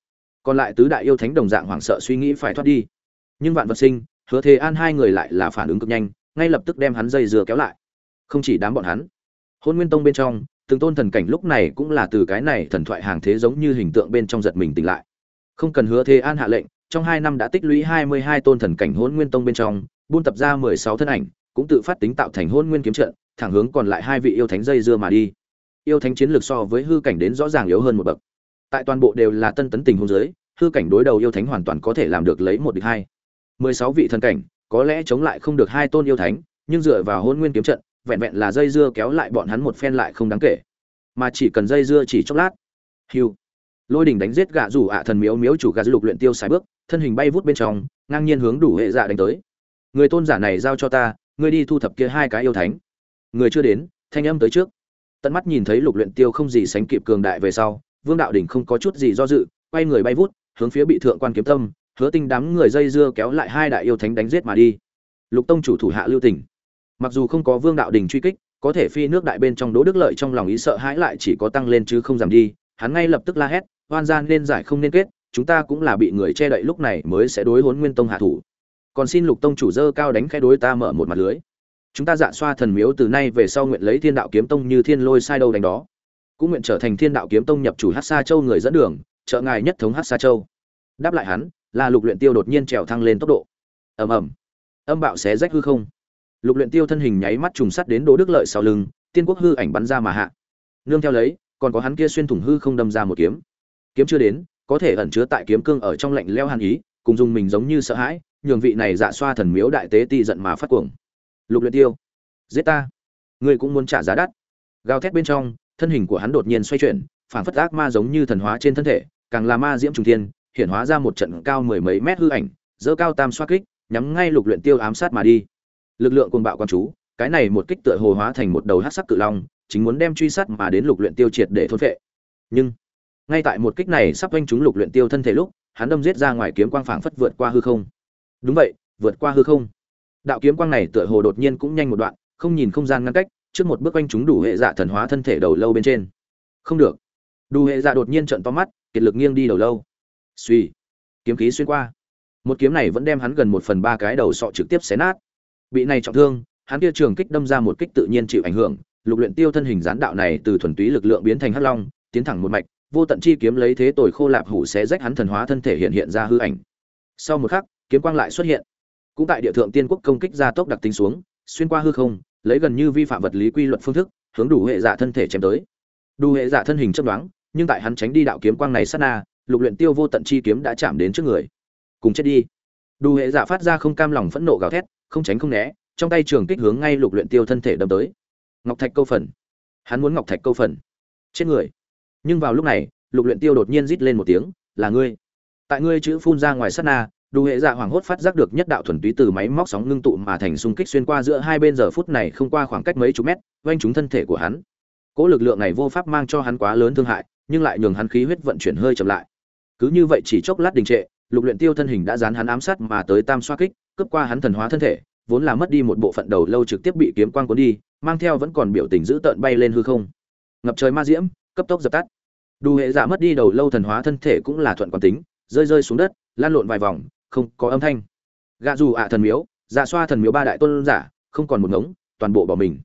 Còn lại tứ đại yêu thánh đồng dạng hoảng sợ suy nghĩ phải thoát đi. Nhưng vạn vật sinh, hứa thế an hai người lại là phản ứng cực nhanh, ngay lập tức đem hắn dây dừa kéo lại. Không chỉ đám bọn hắn, hôn nguyên tông bên trong từng tôn thần cảnh lúc này cũng là từ cái này thần thoại hàng thế giống như hình tượng bên trong giật mình tỉnh lại. Không cần hứa thế an hạ lệnh, trong hai năm đã tích lũy hai mươi hai tôn thần cảnh hôn nguyên tông bên trong, buôn tập ra mười sáu thân ảnh, cũng tự phát tính tạo thành hôn nguyên kiếm trận, thẳng hướng còn lại hai vị yêu thánh dây dưa mà đi. Yêu thánh chiến lược so với hư cảnh đến rõ ràng yếu hơn một bậc. Tại toàn bộ đều là tân tấn tình hôn giới hư cảnh đối đầu yêu thánh hoàn toàn có thể làm được lấy một địch hai. mười sáu vị thần cảnh, có lẽ chống lại không được hai tôn yêu thánh, nhưng dựa vào hôn nguyên kiếm trận vẹn vẹn là dây dưa kéo lại bọn hắn một phen lại không đáng kể. Mà chỉ cần dây dưa chỉ chốc lát. Hiu. Lôi đỉnh đánh giết gạ rủ ạ thần miếu miếu chủ gà lục luyện tiêu xài bước, thân hình bay vút bên trong, ngang nhiên hướng đủ hệ dạ đánh tới. Người tôn giả này giao cho ta, ngươi đi thu thập kia hai cái yêu thánh. Người chưa đến, thanh âm tới trước. Tận mắt nhìn thấy lục luyện tiêu không gì sánh kịp cường đại về sau, vương đạo đỉnh không có chút gì do dự, quay người bay vút, hướng phía bị thượng quan kiếm tâm, hứa tinh đám người dây dưa kéo lại hai đại yêu thánh đánh giết mà đi. Lục tông chủ thủ hạ lưu tình mặc dù không có vương đạo đình truy kích, có thể phi nước đại bên trong đỗ đức lợi trong lòng ý sợ hãi lại chỉ có tăng lên chứ không giảm đi, hắn ngay lập tức la hét, oan gian nên giải không nên kết, chúng ta cũng là bị người che đậy lúc này mới sẽ đối hốn nguyên tông hạ thủ. Còn xin lục tông chủ dơ cao đánh khai đối ta mở một mặt lưới. Chúng ta dạ xoa thần miếu từ nay về sau nguyện lấy thiên đạo kiếm tông như thiên lôi sai đâu đánh đó. Cũng nguyện trở thành thiên đạo kiếm tông nhập chủ hát xa châu người dẫn đường, trợ ngài nhất thống hát xa châu. Đáp lại hắn, là lục luyện tiêu đột nhiên trèo thăng lên tốc độ. Ầm ầm. Âm bạo xé rách hư không lục luyện tiêu thân hình nháy mắt trùng sắt đến đỗ đức lợi sau lưng, tiên quốc hư ảnh bắn ra mà hạ. Nương theo lấy, còn có hắn kia xuyên thủng hư không đâm ra một kiếm. Kiếm chưa đến, có thể ẩn chứa tại kiếm cương ở trong lạnh leo hàn ý, cùng dùng mình giống như sợ hãi, nhường vị này dạ xoa thần miếu đại tế ti giận mà phát cuồng. Lục luyện tiêu, giết ta. Ngươi cũng muốn trả giá đắt. Gào thét bên trong, thân hình của hắn đột nhiên xoay chuyển, phảng phất ác ma giống như thần hóa trên thân thể, càng là ma diễm trùng thiên, hiện hóa ra một trận cao mười mấy mét hư ảnh dỡ cao tam xoa kích, nhắm ngay lục luyện tiêu ám sát mà đi lực lượng cuồng bạo quan chú, cái này một kích tựa hồ hóa thành một đầu hắc sắc cự long, chính muốn đem truy sát mà đến lục luyện tiêu triệt để thôn phệ. Nhưng, ngay tại một kích này sắp quanh chúng lục luyện tiêu thân thể lúc, hắn đâm giết ra ngoài kiếm quang phảng phất vượt qua hư không. Đúng vậy, vượt qua hư không. Đạo kiếm quang này tựa hồ đột nhiên cũng nhanh một đoạn, không nhìn không gian ngăn cách, trước một bước quanh chúng đủ hệ dạ thần hóa thân thể đầu lâu bên trên. Không được. Đủ hệ dạ đột nhiên trợn to mắt, kiệt lực nghiêng đi đầu lâu. Suy kiếm khí xuyên qua. Một kiếm này vẫn đem hắn gần một phần ba cái đầu sọ trực tiếp xé nát bị này trọng thương, hắn kia trường kích đâm ra một kích tự nhiên chịu ảnh hưởng, lục luyện tiêu thân hình gián đạo này từ thuần túy lực lượng biến thành hắc long, tiến thẳng một mạch, vô tận chi kiếm lấy thế tồi khô lạp hủ xé rách hắn thần hóa thân thể hiện hiện ra hư ảnh. Sau một khắc, kiếm quang lại xuất hiện. Cũng tại địa thượng tiên quốc công kích ra tốc đặc tính xuống, xuyên qua hư không, lấy gần như vi phạm vật lý quy luật phương thức, hướng đủ hệ giả thân thể chém tới. Đủ hệ giả thân hình chấp đoán nhưng tại hắn tránh đi đạo kiếm quang này sát na, lục luyện tiêu vô tận chi kiếm đã chạm đến trước người. Cùng chết đi. Đủ hệ giả phát ra không cam lòng phẫn nộ gào thét không tránh không né, trong tay trường kích hướng ngay lục luyện tiêu thân thể đâm tới. Ngọc thạch câu phần. Hắn muốn ngọc thạch câu phần. Chết người. Nhưng vào lúc này, lục luyện tiêu đột nhiên rít lên một tiếng, là ngươi. Tại ngươi chữ phun ra ngoài sát na đủ hệ dạ hoàng hốt phát giác được nhất đạo thuần túy từ máy móc sóng ngưng tụ mà thành xung kích xuyên qua giữa hai bên giờ phút này không qua khoảng cách mấy chục mét quanh chúng thân thể của hắn. Cỗ lực lượng này vô pháp mang cho hắn quá lớn thương hại, nhưng lại nhường hắn khí huyết vận chuyển hơi chậm lại. Cứ như vậy chỉ chốc lát đình trệ, lục luyện tiêu thân hình đã dán hắn ám sát mà tới tam xoa kích cướp qua hắn thần hóa thân thể, vốn là mất đi một bộ phận đầu lâu trực tiếp bị kiếm quang cuốn đi, mang theo vẫn còn biểu tình giữ tợn bay lên hư không. Ngập trời ma diễm, cấp tốc dập tắt. Đủ hệ giả mất đi đầu lâu thần hóa thân thể cũng là thuận quán tính, rơi rơi xuống đất, lan lộn vài vòng, không có âm thanh. Gạ dù ạ thần miếu dạ xoa thần miếu ba đại tôn giả, không còn một ngống, toàn bộ bỏ mình.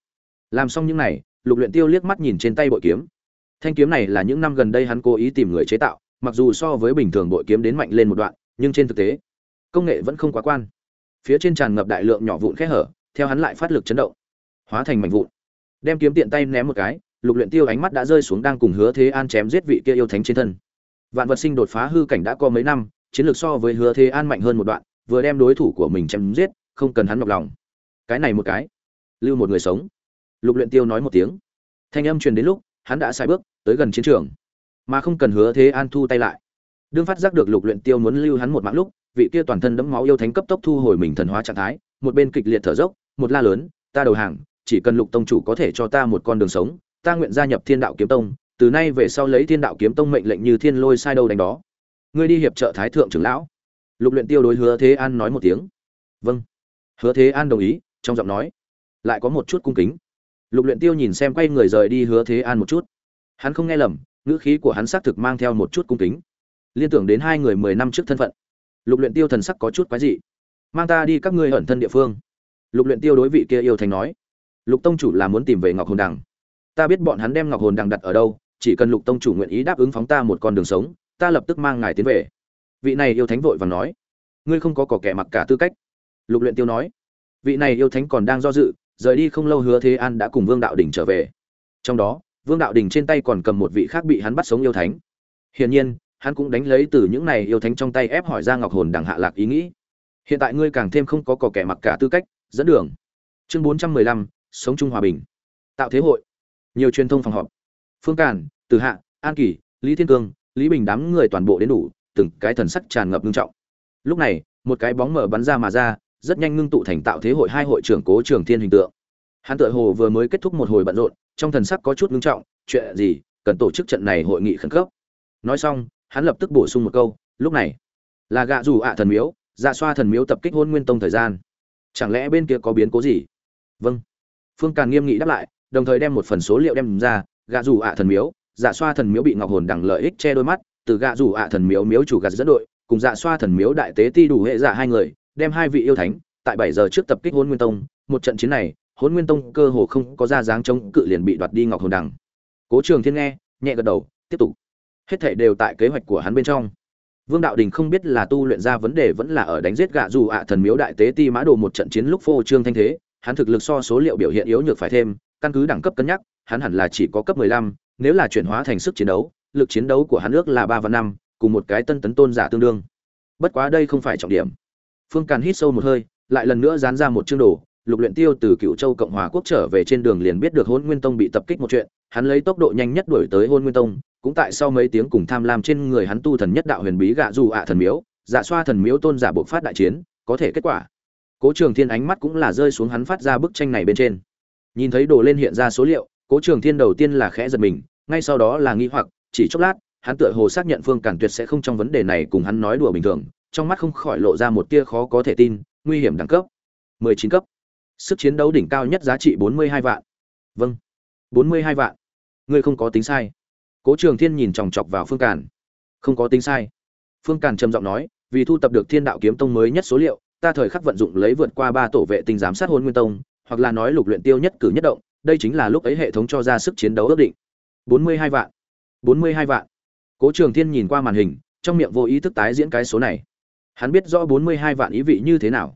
Làm xong những này, lục luyện tiêu liếc mắt nhìn trên tay bội kiếm. Thanh kiếm này là những năm gần đây hắn cố ý tìm người chế tạo, mặc dù so với bình thường bội kiếm đến mạnh lên một đoạn, nhưng trên thực tế, công nghệ vẫn không quá quan phía trên tràn ngập đại lượng nhỏ vụn khe hở, theo hắn lại phát lực chấn động, hóa thành mảnh vụn. Đem kiếm tiện tay ném một cái, lục luyện tiêu ánh mắt đã rơi xuống đang cùng hứa thế an chém giết vị kia yêu thánh trên thân. Vạn vật sinh đột phá hư cảnh đã có mấy năm, chiến lược so với hứa thế an mạnh hơn một đoạn, vừa đem đối thủ của mình chém giết, không cần hắn nhọc lòng. Cái này một cái, lưu một người sống. Lục luyện tiêu nói một tiếng. Thanh âm truyền đến lúc, hắn đã sai bước, tới gần chiến trường. Mà không cần hứa thế an thu tay lại đương phát giác được lục luyện tiêu muốn lưu hắn một mạng lúc, vị kia toàn thân đẫm máu yêu thánh cấp tốc thu hồi mình thần hóa trạng thái, một bên kịch liệt thở dốc, một la lớn, ta đầu hàng, chỉ cần lục tông chủ có thể cho ta một con đường sống, ta nguyện gia nhập thiên đạo kiếm tông, từ nay về sau lấy thiên đạo kiếm tông mệnh lệnh như thiên lôi sai đâu đánh đó. Ngươi đi hiệp trợ thái thượng trưởng lão. Lục luyện tiêu đối hứa thế an nói một tiếng. Vâng. Hứa thế an đồng ý, trong giọng nói lại có một chút cung kính. Lục luyện tiêu nhìn xem quay người rời đi hứa thế an một chút. Hắn không nghe lầm, ngữ khí của hắn xác thực mang theo một chút cung kính liên tưởng đến hai người mười năm trước thân phận. Lục luyện tiêu thần sắc có chút quái dị. Mang ta đi các ngươi ẩn thân địa phương. Lục luyện tiêu đối vị kia yêu thành nói. Lục tông chủ là muốn tìm về ngọc hồn đằng. Ta biết bọn hắn đem ngọc hồn đằng đặt ở đâu, chỉ cần lục tông chủ nguyện ý đáp ứng phóng ta một con đường sống, ta lập tức mang ngài tiến về. Vị này yêu thánh vội vàng nói. Ngươi không có cỏ kẻ mặc cả tư cách. Lục luyện tiêu nói. Vị này yêu thánh còn đang do dự, rời đi không lâu hứa thế an đã cùng vương đạo đình trở về. Trong đó, vương đạo đình trên tay còn cầm một vị khác bị hắn bắt sống yêu thánh. Hiển nhiên hắn cũng đánh lấy từ những này yêu thánh trong tay ép hỏi ra ngọc hồn đằng hạ lạc ý nghĩ. Hiện tại ngươi càng thêm không có cỏ kẻ mặc cả tư cách, dẫn đường. Chương bốn trăm mười lăm, sống chung hòa bình. Tạo thế hội. Nhiều truyền thông phòng họp. Phương càn, từ hạ, an kỳ, lý thiên cương, lý bình đám người toàn bộ đến đủ, từng cái thần sắc tràn ngập ngưng trọng. Lúc này, một cái bóng mở bắn ra mà ra, rất nhanh ngưng tụ thành tạo thế hội hai hội trưởng cố trường thiên hình tượng. Hắn tựa hồ vừa mới kết thúc một hồi bận rộn, trong thần sắc có chút ngưng trọng, chuyện gì cần tổ chức trận này hội nghị khẩn cấp. Nói xong hắn lập tức bổ sung một câu, lúc này, là gạ rủ ạ thần miếu dạ xoa thần miếu tập kích hôn nguyên tông thời gian. Chẳng lẽ bên kia có biến cố gì? Vâng. Phương càn nghiêm nghị đáp lại, đồng thời đem một phần số liệu đem ra, gạ rủ ạ thần miếu dạ xoa thần miếu bị ngọc hồn đẳng lợi ích che đôi mắt, từ gạ rủ ạ thần miếu miếu chủ gạt dẫn đội, cùng dạ xoa thần miếu đại tế ti đủ hệ dạ hai người, đem hai vị yêu thánh, tại bảy giờ trước tập kích hôn nguyên tông. Một trận chiến này, hôn nguyên tông cơ hồ không có ra dáng chống cự liền bị đoạt đi ngọc hồn đằng cố trường thiên nghe, nhẹ gật đầu, tiếp tục hết thảy đều tại kế hoạch của hắn bên trong. Vương đạo đình không biết là tu luyện ra vấn đề vẫn là ở đánh giết gạ dù ạ thần miếu đại tế ti mã đồ một trận chiến lúc phô trương thanh thế hắn thực lực so số liệu biểu hiện yếu nhược phải thêm căn cứ đẳng cấp cân nhắc hắn hẳn là chỉ có cấp 15, nếu là chuyển hóa thành sức chiến đấu lực chiến đấu của hắn ước là ba và năm cùng một cái tân tấn tôn giả tương đương. Bất quá đây không phải trọng điểm. Phương càn hít sâu một hơi lại lần nữa dán ra một chương đồ lục luyện tiêu từ cựu châu cộng hòa quốc trở về trên đường liền biết được hôn nguyên tông bị tập kích một chuyện, hắn lấy tốc độ nhanh nhất đuổi tới hôn nguyên tông, cũng tại sau mấy tiếng cùng tham lam trên người hắn tu thần nhất đạo huyền bí gạ dù ạ thần miếu dạ xoa thần miếu tôn giả buộc phát đại chiến, có thể kết quả. Cố trường thiên ánh mắt cũng là rơi xuống hắn phát ra bức tranh này bên trên. Nhìn thấy đồ lên hiện ra số liệu, cố trường thiên đầu tiên là khẽ giật mình, ngay sau đó là nghi hoặc, chỉ chốc lát, hắn tựa hồ xác nhận phương cản tuyệt sẽ không trong vấn đề này cùng hắn nói đùa bình thường, trong mắt không khỏi lộ ra một tia khó có thể tin, nguy hiểm đẳng cấp. 19 cấp sức chiến đấu đỉnh cao nhất giá trị 42 vạn. Vâng 42 vạn. Ngươi không có tính sai. Cố trường thiên nhìn chòng chọc vào phương càn. Không có tính sai. Phương càn trầm giọng nói, vì thu tập được thiên đạo kiếm tông mới nhất số liệu, ta thời khắc vận dụng lấy vượt qua ba tổ vệ tinh giám sát hôn nguyên tông, hoặc là nói lục luyện tiêu nhất cử nhất động, đây chính là lúc ấy hệ thống cho ra sức chiến đấu ước định. 42 vạn. 42 vạn. Cố trường thiên nhìn qua màn hình, trong miệng vô ý thức tái diễn cái số này. Hắn biết rõ 42 vạn ý vị như thế nào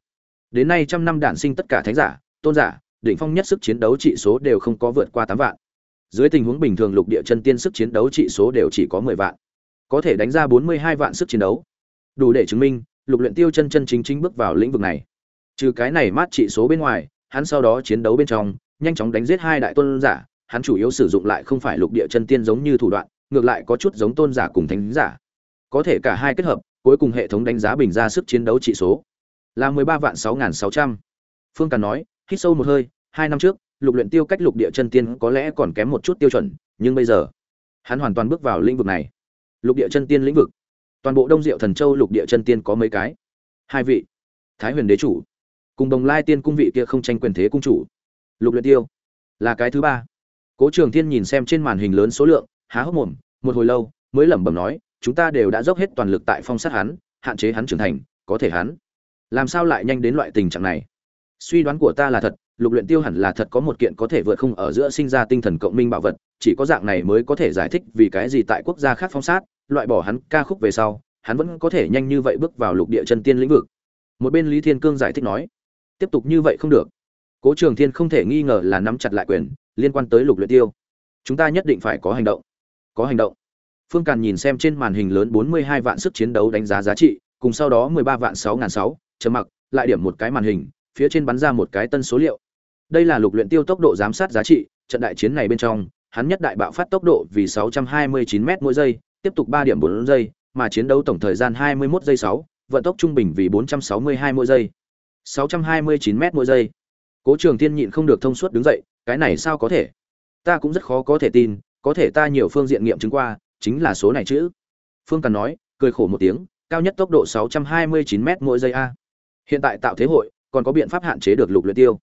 đến nay trăm năm đản sinh tất cả thánh giả, tôn giả, đỉnh phong nhất sức chiến đấu trị số đều không có vượt qua tám vạn. Dưới tình huống bình thường lục địa chân tiên sức chiến đấu trị số đều chỉ có mười vạn. Có thể đánh ra bốn mươi hai vạn sức chiến đấu. Đủ để chứng minh, lục luyện tiêu chân chân chính chính bước vào lĩnh vực này. Trừ cái này mát trị số bên ngoài, hắn sau đó chiến đấu bên trong, nhanh chóng đánh giết hai đại tôn giả, hắn chủ yếu sử dụng lại không phải lục địa chân tiên giống như thủ đoạn, ngược lại có chút giống tôn giả cùng thánh giả. Có thể cả hai kết hợp, cuối cùng hệ thống đánh giá bình ra sức chiến đấu trị số là mười ba vạn sáu nghìn sáu trăm. Phương càn nói, hít sâu một hơi, hai năm trước, lục luyện tiêu cách lục địa chân tiên có lẽ còn kém một chút tiêu chuẩn, nhưng bây giờ, hắn hoàn toàn bước vào lĩnh vực này. Lục địa chân tiên lĩnh vực. Toàn bộ đông diệu thần châu lục địa chân tiên có mấy cái? Hai vị. Thái huyền đế chủ. Cùng đồng lai tiên cung vị kia không tranh quyền thế cung chủ. Lục luyện tiêu. Là cái thứ ba. Cố trường thiên nhìn xem trên màn hình lớn số lượng, há hốc mồm, một hồi lâu, mới lẩm bẩm nói, chúng ta đều đã dốc hết toàn lực tại phong sát hắn, hạn chế hắn trưởng thành, có thể hắn làm sao lại nhanh đến loại tình trạng này? Suy đoán của ta là thật, lục luyện tiêu hẳn là thật có một kiện có thể vượt không ở giữa sinh ra tinh thần cộng minh bảo vật, chỉ có dạng này mới có thể giải thích vì cái gì tại quốc gia khác phong sát, loại bỏ hắn ca khúc về sau, hắn vẫn có thể nhanh như vậy bước vào lục địa chân tiên lĩnh vực. Một bên lý thiên cương giải thích nói, tiếp tục như vậy không được. Cố trường thiên không thể nghi ngờ là nắm chặt lại quyền liên quan tới lục luyện tiêu. Chúng ta nhất định phải có hành động. Có hành động. Phương càn nhìn xem trên màn hình lớn 42 vạn sức chiến đấu đánh giá giá trị, cùng sau đó 13 vạn 6 ngàn 6, chấm mặc lại điểm một cái màn hình phía trên bắn ra một cái tân số liệu. Đây là lục luyện tiêu tốc độ giám sát giá trị trận đại chiến này bên trong hắn nhất đại bạo phát tốc độ vì 629 m mỗi giây tiếp tục 3 điểm 4 giây mà chiến đấu tổng thời gian 21 giây 6, vận tốc trung bình vì 462 mỗi giây. 629 m mỗi giây. Cố trường thiên nhịn không được thông suốt đứng dậy cái này sao có thể? Ta cũng rất khó có thể tin có thể ta nhiều phương diện nghiệm chứng qua chính là số này chứ. Phương cần nói cười khổ một tiếng cao nhất tốc độ 629 m mỗi giây a hiện tại tạo thế hội, còn có biện pháp hạn chế được lục luyện tiêu.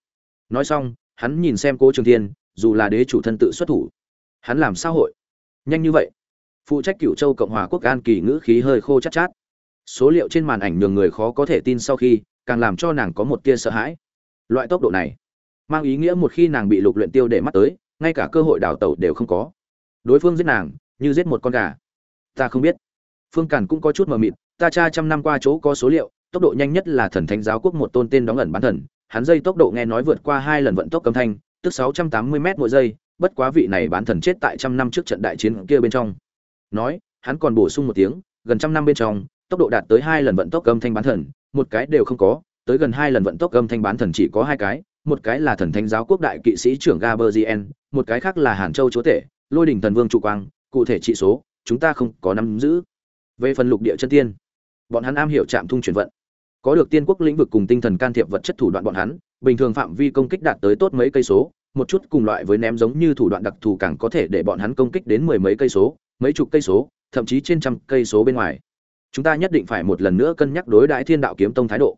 Nói xong, hắn nhìn xem cố trường thiên, dù là đế chủ thân tự xuất thủ, hắn làm sao hội? Nhanh như vậy? Phụ trách cựu châu cộng hòa quốc an kỳ ngữ khí hơi khô chát chát. Số liệu trên màn ảnh nhường người khó có thể tin sau khi, càng làm cho nàng có một tia sợ hãi. Loại tốc độ này, mang ý nghĩa một khi nàng bị lục luyện tiêu để mắt tới, ngay cả cơ hội đào tẩu đều không có. Đối phương giết nàng, như giết một con gà. Ta không biết. Phương càn cũng có chút mờ mịt, ta tra trăm năm qua chỗ có số liệu tốc độ nhanh nhất là thần thánh giáo quốc một tôn tên đóng ẩn bán thần hắn dây tốc độ nghe nói vượt qua hai lần vận tốc âm thanh tức 680 m mỗi giây bất quá vị này bán thần chết tại trăm năm trước trận đại chiến kia bên trong nói hắn còn bổ sung một tiếng gần trăm năm bên trong tốc độ đạt tới hai lần vận tốc âm thanh bán thần một cái đều không có tới gần hai lần vận tốc âm thanh bán thần chỉ có hai cái một cái là thần thánh giáo quốc đại kỵ sĩ trưởng Gaberzien, một cái khác là Hàn Châu chúa tể, Lôi đỉnh thần vương trụ quang, cụ thể trị số, chúng ta không có nắm giữ. Về phần lục địa chân tiên, bọn hắn am hiểu chạm thung chuyển vận. Có được tiên quốc lĩnh vực cùng tinh thần can thiệp vật chất thủ đoạn bọn hắn, bình thường phạm vi công kích đạt tới tốt mấy cây số, một chút cùng loại với ném giống như thủ đoạn đặc thù càng có thể để bọn hắn công kích đến mười mấy cây số, mấy chục cây số, thậm chí trên trăm cây số bên ngoài. Chúng ta nhất định phải một lần nữa cân nhắc đối đãi Thiên Đạo kiếm tông thái độ.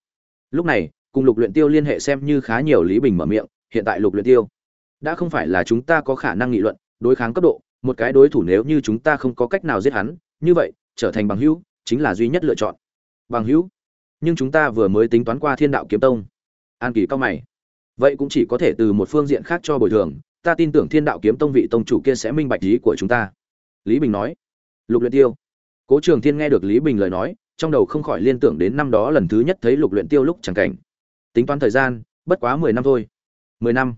Lúc này, cùng Lục Luyện Tiêu liên hệ xem như khá nhiều Lý Bình mở miệng, hiện tại Lục Luyện Tiêu đã không phải là chúng ta có khả năng nghị luận, đối kháng cấp độ, một cái đối thủ nếu như chúng ta không có cách nào giết hắn, như vậy, trở thành bằng hữu chính là duy nhất lựa chọn. Bằng hữu? Nhưng chúng ta vừa mới tính toán qua Thiên Đạo kiếm tông. An Kỳ cao mày. Vậy cũng chỉ có thể từ một phương diện khác cho bồi thường, ta tin tưởng thiên đạo kiếm tông vị tông chủ kia sẽ minh bạch ý của chúng ta. Lý bình nói. Lục luyện tiêu. Cố trường thiên nghe được lý bình lời nói, trong đầu không khỏi liên tưởng đến năm đó lần thứ nhất thấy lục luyện tiêu lúc chẳng cảnh. Tính toán thời gian, bất quá mười năm thôi. Mười năm.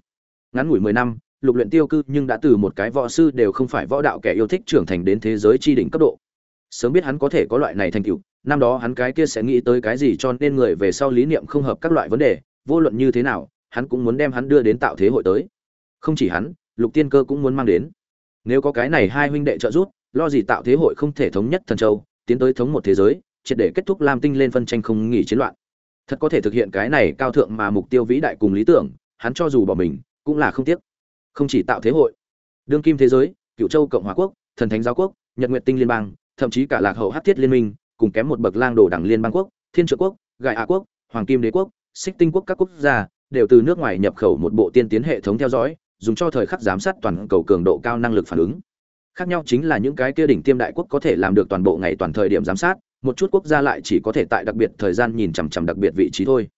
Ngắn ngủi mười năm, lục luyện tiêu cư nhưng đã từ một cái võ sư đều không phải võ đạo kẻ yêu thích trưởng thành đến thế giới chi đỉnh cấp độ. Sớm biết hắn có thể có loại này thành tựu năm đó hắn cái kia sẽ nghĩ tới cái gì cho nên người về sau lý niệm không hợp các loại vấn đề, vô luận như thế nào, hắn cũng muốn đem hắn đưa đến tạo thế hội tới. Không chỉ hắn, lục tiên cơ cũng muốn mang đến. Nếu có cái này hai huynh đệ trợ giúp, lo gì tạo thế hội không thể thống nhất thần châu, tiến tới thống một thế giới, triệt để kết thúc lam tinh lên phân tranh không nghỉ chiến loạn. Thật có thể thực hiện cái này cao thượng mà mục tiêu vĩ đại cùng lý tưởng, hắn cho dù bỏ mình, cũng là không tiếc. Không chỉ tạo thế hội, đương kim thế giới cựu châu cộng hòa quốc, thần thánh giáo quốc, nhật nguyệt tinh liên bang, thậm chí cả lạc hậu hát thiết liên minh cùng kém một bậc lang đồ đảng liên bang quốc, thiên trợ quốc gại hạ quốc, hoàng kim đế quốc, xích tinh quốc các quốc gia đều từ nước ngoài nhập khẩu một bộ tiên tiến hệ thống theo dõi, dùng cho thời khắc giám sát toàn cầu cường độ cao năng lực phản ứng. Khác nhau chính là những cái kia đỉnh tiêm đại quốc có thể làm được toàn bộ ngày toàn thời điểm giám sát, một chút quốc gia lại chỉ có thể tại đặc biệt thời gian nhìn chằm chằm đặc biệt vị trí thôi.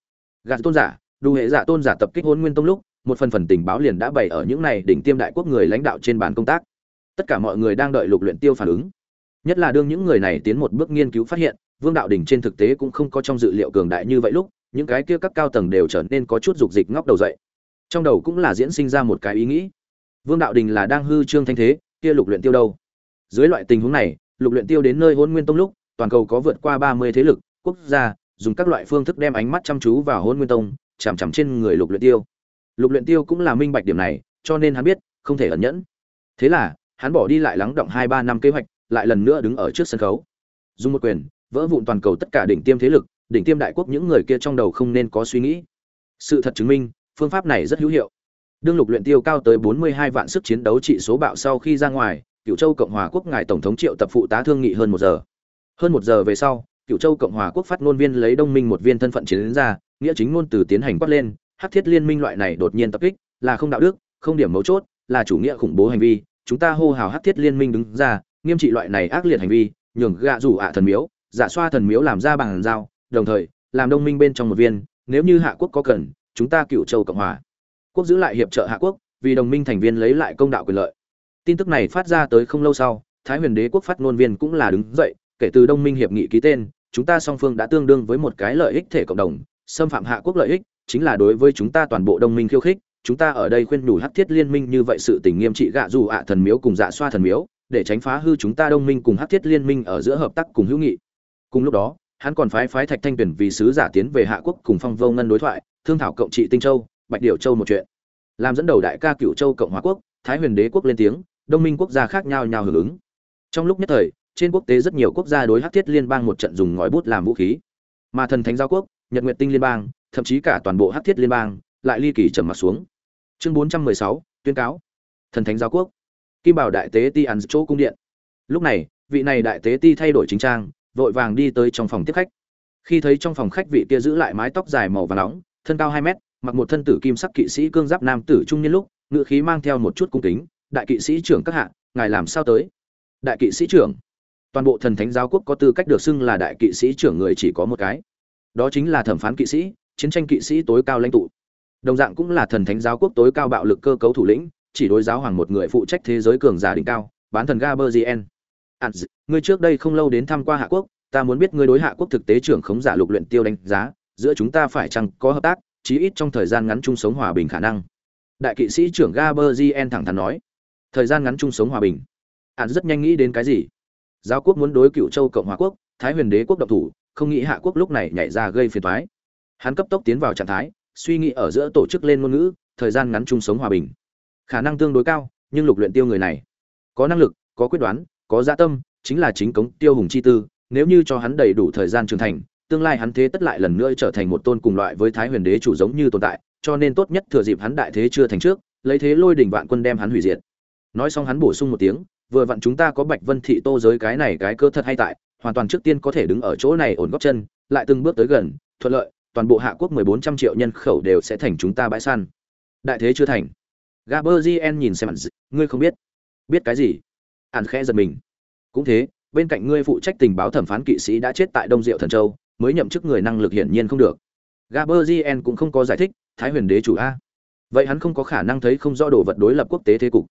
Gạt tôn giả đủ hệ giả tôn giả tập kích hôn nguyên tông lúc, một phần phần tình báo liền đã bày ở những này đỉnh tiêm đại quốc người lãnh đạo trên bàn công tác. Tất cả mọi người đang đợi lục luyện tiêu phản ứng nhất là đương những người này tiến một bước nghiên cứu phát hiện, vương đạo đình trên thực tế cũng không có trong dự liệu cường đại như vậy lúc, những cái kia các cao tầng đều trở nên có chút dục dịch ngóc đầu dậy. Trong đầu cũng là diễn sinh ra một cái ý nghĩ. Vương đạo đình là đang hư trương thanh thế, kia lục luyện tiêu đâu? Dưới loại tình huống này, lục luyện tiêu đến nơi hôn nguyên tông lúc, toàn cầu có vượt qua ba mươi thế lực, quốc gia, dùng các loại phương thức đem ánh mắt chăm chú vào hôn nguyên tông, chằm chằm trên người lục luyện tiêu. Lục luyện tiêu cũng là minh bạch điểm này, cho nên hắn biết, không thể ẩn nhẫn. Thế là, hắn bỏ đi lại lắng động hai ba năm kế hoạch lại lần nữa đứng ở trước sân khấu. Dùng một quyền, vỡ vụn toàn cầu tất cả đỉnh tiêm thế lực, đỉnh tiêm đại quốc những người kia trong đầu không nên có suy nghĩ. Sự thật chứng minh, phương pháp này rất hữu hiệu. Đương lục luyện tiêu cao tới 42 vạn sức chiến đấu trị số bạo sau khi ra ngoài cựu châu cộng hòa quốc ngài tổng thống triệu tập phụ tá thương nghị hơn một giờ. Hơn một giờ về sau cựu châu cộng hòa quốc phát ngôn viên lấy đông minh một viên thân phận chiến đến ra, nghĩa chính ngôn từ tiến hành quát lên, hắc thiết liên minh loại này đột nhiên tập kích, là không đạo đức, không điểm mấu chốt, là chủ nghĩa khủng bố hành vi, chúng ta hô hào hắc thiết liên minh đứng ra nghiêm trị loại này ác liệt hành vi, nhường gạ rủ ạ thần miếu, giả xoa thần miếu làm ra bằng dao, đồng thời, làm đồng minh bên trong một viên, nếu như hạ quốc có cần, chúng ta cựu châu cộng hòa. Quốc giữ lại hiệp trợ hạ quốc, vì đồng minh thành viên lấy lại công đạo quyền lợi. Tin tức này phát ra tới không lâu sau, thái huyền đế quốc phát ngôn viên cũng là đứng dậy, kể từ đông minh hiệp nghị ký tên, chúng ta song phương đã tương đương với một cái lợi ích thể cộng đồng, xâm phạm hạ quốc lợi ích, chính là đối với chúng ta toàn bộ đồng minh khiêu khích, chúng ta ở đây khuyên đủ hắc thiết liên minh như vậy sự tình nghiêm trị gạ dù ạ thần miếu cùng dạ xoa thần miếu để tránh phá hư chúng ta đông minh cùng hắc thiết liên minh ở giữa hợp tác cùng hữu nghị. Cùng lúc đó hắn còn phái phái thạch thanh tuyển vì sứ giả tiến về hạ quốc cùng phong vô ngân đối thoại thương thảo cộng trị tinh châu bạch điểu châu một chuyện. Làm dẫn đầu đại ca Cửu châu cộng hòa quốc thái huyền đế quốc lên tiếng đông minh quốc gia khác nhau nhau hưởng ứng. Trong lúc nhất thời trên quốc tế rất nhiều quốc gia đối hắc thiết liên bang một trận dùng ngòi bút làm vũ khí. Mà thần thánh giáo quốc nhật nguyệt tinh liên bang thậm chí cả toàn bộ hắc thiết liên bang lại ly kỳ trầm mặt xuống. Chương 416, tuyên cáo. Thần thánh giáo quốc kim bảo đại tế ti ăn chỗ cung điện. Lúc này, vị này đại tế ti thay đổi chính trang, vội vàng đi tới trong phòng tiếp khách. Khi thấy trong phòng khách vị kia giữ lại mái tóc dài màu vàng nóng, thân cao hai mét, mặc một thân tử kim sắc kỵ sĩ cương giáp nam tử trung niên lúc, ngự khí mang theo một chút cung kính, đại kỵ sĩ trưởng các hạ, ngài làm sao tới? Đại kỵ sĩ trưởng. Toàn bộ thần thánh giáo quốc có tư cách được xưng là đại kỵ sĩ trưởng người chỉ có một cái. Đó chính là thẩm phán kỵ sĩ, chiến tranh kỵ sĩ tối cao lãnh tụ. Đồng dạng cũng là thần thánh giáo quốc tối cao bạo lực cơ cấu thủ lĩnh chỉ đối giáo hoàng một người phụ trách thế giới cường giả đỉnh cao bán thần gaberzien Ants, ngươi trước đây không lâu đến thăm qua hạ quốc ta muốn biết ngươi đối hạ quốc thực tế trưởng khống giả lục luyện tiêu đánh giá giữa chúng ta phải chăng có hợp tác chí ít trong thời gian ngắn chung sống hòa bình khả năng. Đại kỵ sĩ trưởng gaberzien thẳng thắn nói. Thời gian ngắn chung sống hòa bình. Ants rất nhanh nghĩ đến cái gì? Giáo quốc muốn đối cựu châu cộng hòa quốc thái huyền đế quốc độc thủ không nghĩ hạ quốc lúc này nhảy ra gây phiền toái. Hắn cấp tốc tiến vào trạng thái suy nghĩ ở giữa tổ chức lên ngôn ngữ thời gian ngắn chung sống hòa bình khả năng tương đối cao, nhưng lục luyện tiêu người này, có năng lực, có quyết đoán, có dạ tâm, chính là chính cống tiêu hùng chi tư, nếu như cho hắn đầy đủ thời gian trưởng thành, tương lai hắn thế tất lại lần nữa trở thành một tôn cùng loại với thái huyền đế chủ giống như tồn tại, cho nên tốt nhất thừa dịp hắn đại thế chưa thành trước, lấy thế lôi đỉnh vạn quân đem hắn hủy diệt. Nói xong hắn bổ sung một tiếng, vừa vặn chúng ta có bạch vân thị tô giới cái này cái cơ thật hay tại, hoàn toàn trước tiên có thể đứng ở chỗ này ổn góc chân, lại từng bước tới gần, thuận lợi, toàn bộ hạ quốc mười bốn trăm triệu nhân khẩu đều sẽ thành chúng ta bãi săn. Đại thế chưa thành gaberzien nhìn xem ngươi không biết? Biết cái gì? Ạn khẽ giật mình. Cũng thế, bên cạnh ngươi phụ trách tình báo thẩm phán kỵ sĩ đã chết tại đông diệu thần châu, mới nhậm chức người năng lực hiển nhiên không được. Gaberzien cũng không có giải thích, thái huyền đế chủ a. Vậy hắn không có khả năng thấy không rõ đồ vật đối lập quốc tế thế cục.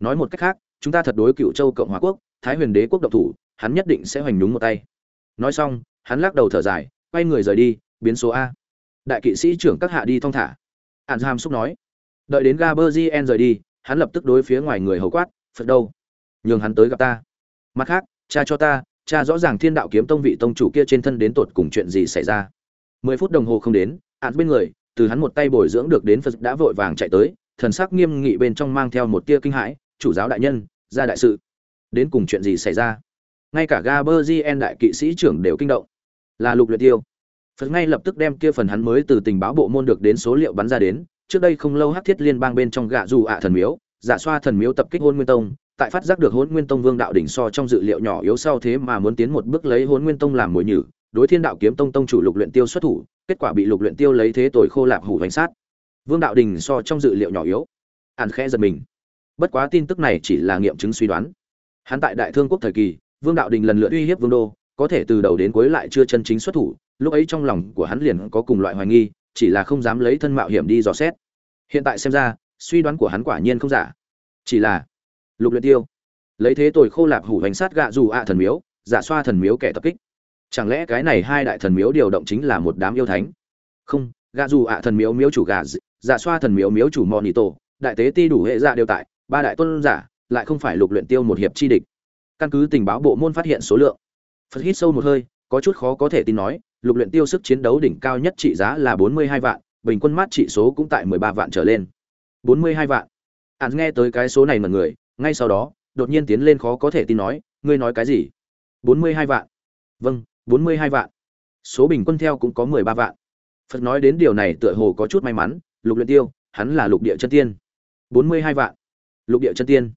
Nói một cách khác, chúng ta thật đối cựu châu cộng hòa quốc, thái huyền đế quốc độc thủ, hắn nhất định sẽ hoành đúng một tay. Nói xong, hắn lắc đầu thở dài, quay người rời đi, biến số a. Đại kỵ sĩ trưởng các hạ đi thong thả. Hàn Hàm xúc nói đợi đến gaberzien rời đi, hắn lập tức đối phía ngoài người hầu quát, phật đâu? Nhường hắn tới gặp ta. Mặt khác, cha cho ta, cha rõ ràng thiên đạo kiếm tông vị tông chủ kia trên thân đến tột cùng chuyện gì xảy ra. Mười phút đồng hồ không đến án bên người, từ hắn một tay bồi dưỡng được đến phật đã vội vàng chạy tới, thần sắc nghiêm nghị bên trong mang theo một tia kinh hãi, chủ giáo đại nhân, ra đại sự. Đến cùng chuyện gì xảy ra? Ngay cả gaberzien đại kỵ sĩ trưởng đều kinh động. Là lục luyện tiêu. Phật ngay lập tức đem kia phần hắn mới từ tình báo bộ môn được đến số liệu bắn ra đến trước đây không lâu hắc thiết liên bang bên trong gạ dù ạ thần miếu, giả xoa thần miếu tập kích hôn nguyên tông, tại phát giác được hôn nguyên tông vương đạo đỉnh so trong dự liệu nhỏ yếu sau thế mà muốn tiến một bước lấy hôn nguyên tông làm mồi nhử, đối thiên đạo kiếm tông tông chủ lục luyện tiêu xuất thủ, kết quả bị lục luyện tiêu lấy thế tội khô lạp hủ hành sát. Vương đạo đình so trong dự liệu nhỏ yếu. Ản khẽ giật mình. Bất quá tin tức này chỉ là nghiệm chứng suy đoán. Hắn tại đại thương quốc thời kỳ, vương đạo đình lần lượt uy hiếp vương đô, có thể từ đầu đến cuối lại chưa chân chính xuất thủ, lúc ấy trong lòng của hắn liền có cùng loại hoài nghi chỉ là không dám lấy thân mạo hiểm đi dò xét. Hiện tại xem ra, suy đoán của hắn quả nhiên không giả. Chỉ là, lục luyện tiêu. Lấy thế tồi khô lạp hủ hành sát gạ dù ạ thần miếu, giả xoa thần miếu kẻ tập kích. Chẳng lẽ cái này hai đại thần miếu điều động chính là một đám yêu thánh? Không, gạ dù ạ thần miếu miếu chủ gạ giả xoa thần miếu miếu chủ monito, đại tế ti đủ hệ dạ đều tại, ba đại tôn giả, lại không phải lục luyện tiêu một hiệp chi địch. Căn cứ tình báo bộ môn phát hiện số lượng. Phật hít sâu một hơi, có chút khó có thể tin nói lục luyện tiêu sức chiến đấu đỉnh cao nhất trị giá là 42 vạn, bình quân mát trị số cũng tại 13 vạn trở lên. 42 vạn. Hắn nghe tới cái số này mà người, ngay sau đó, đột nhiên tiến lên khó có thể tin nói, ngươi nói cái gì? 42 vạn. Vâng 42 vạn. Số bình quân theo cũng có 13 vạn. Phật nói đến điều này tựa hồ có chút may mắn, lục luyện tiêu, hắn là lục địa chân tiên. 42 vạn. Lục địa chân tiên.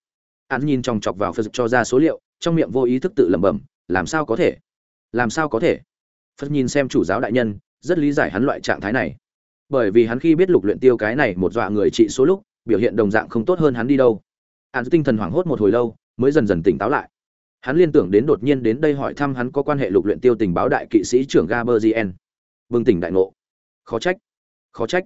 Hắn nhìn chòng chọc vào phật cho ra số liệu, trong miệng vô ý thức tự lẩm bẩm, làm sao có thể? Làm sao có thể? Phật nhìn xem chủ giáo đại nhân rất lý giải hắn loại trạng thái này bởi vì hắn khi biết lục luyện tiêu cái này một dọa người trị số lúc biểu hiện đồng dạng không tốt hơn hắn đi đâu hắn tinh thần hoảng hốt một hồi lâu mới dần dần tỉnh táo lại hắn liên tưởng đến đột nhiên đến đây hỏi thăm hắn có quan hệ lục luyện tiêu tình báo đại kỵ sĩ trưởng Gaberzien. Vương tỉnh đại ngộ. Khó trách, khó trách.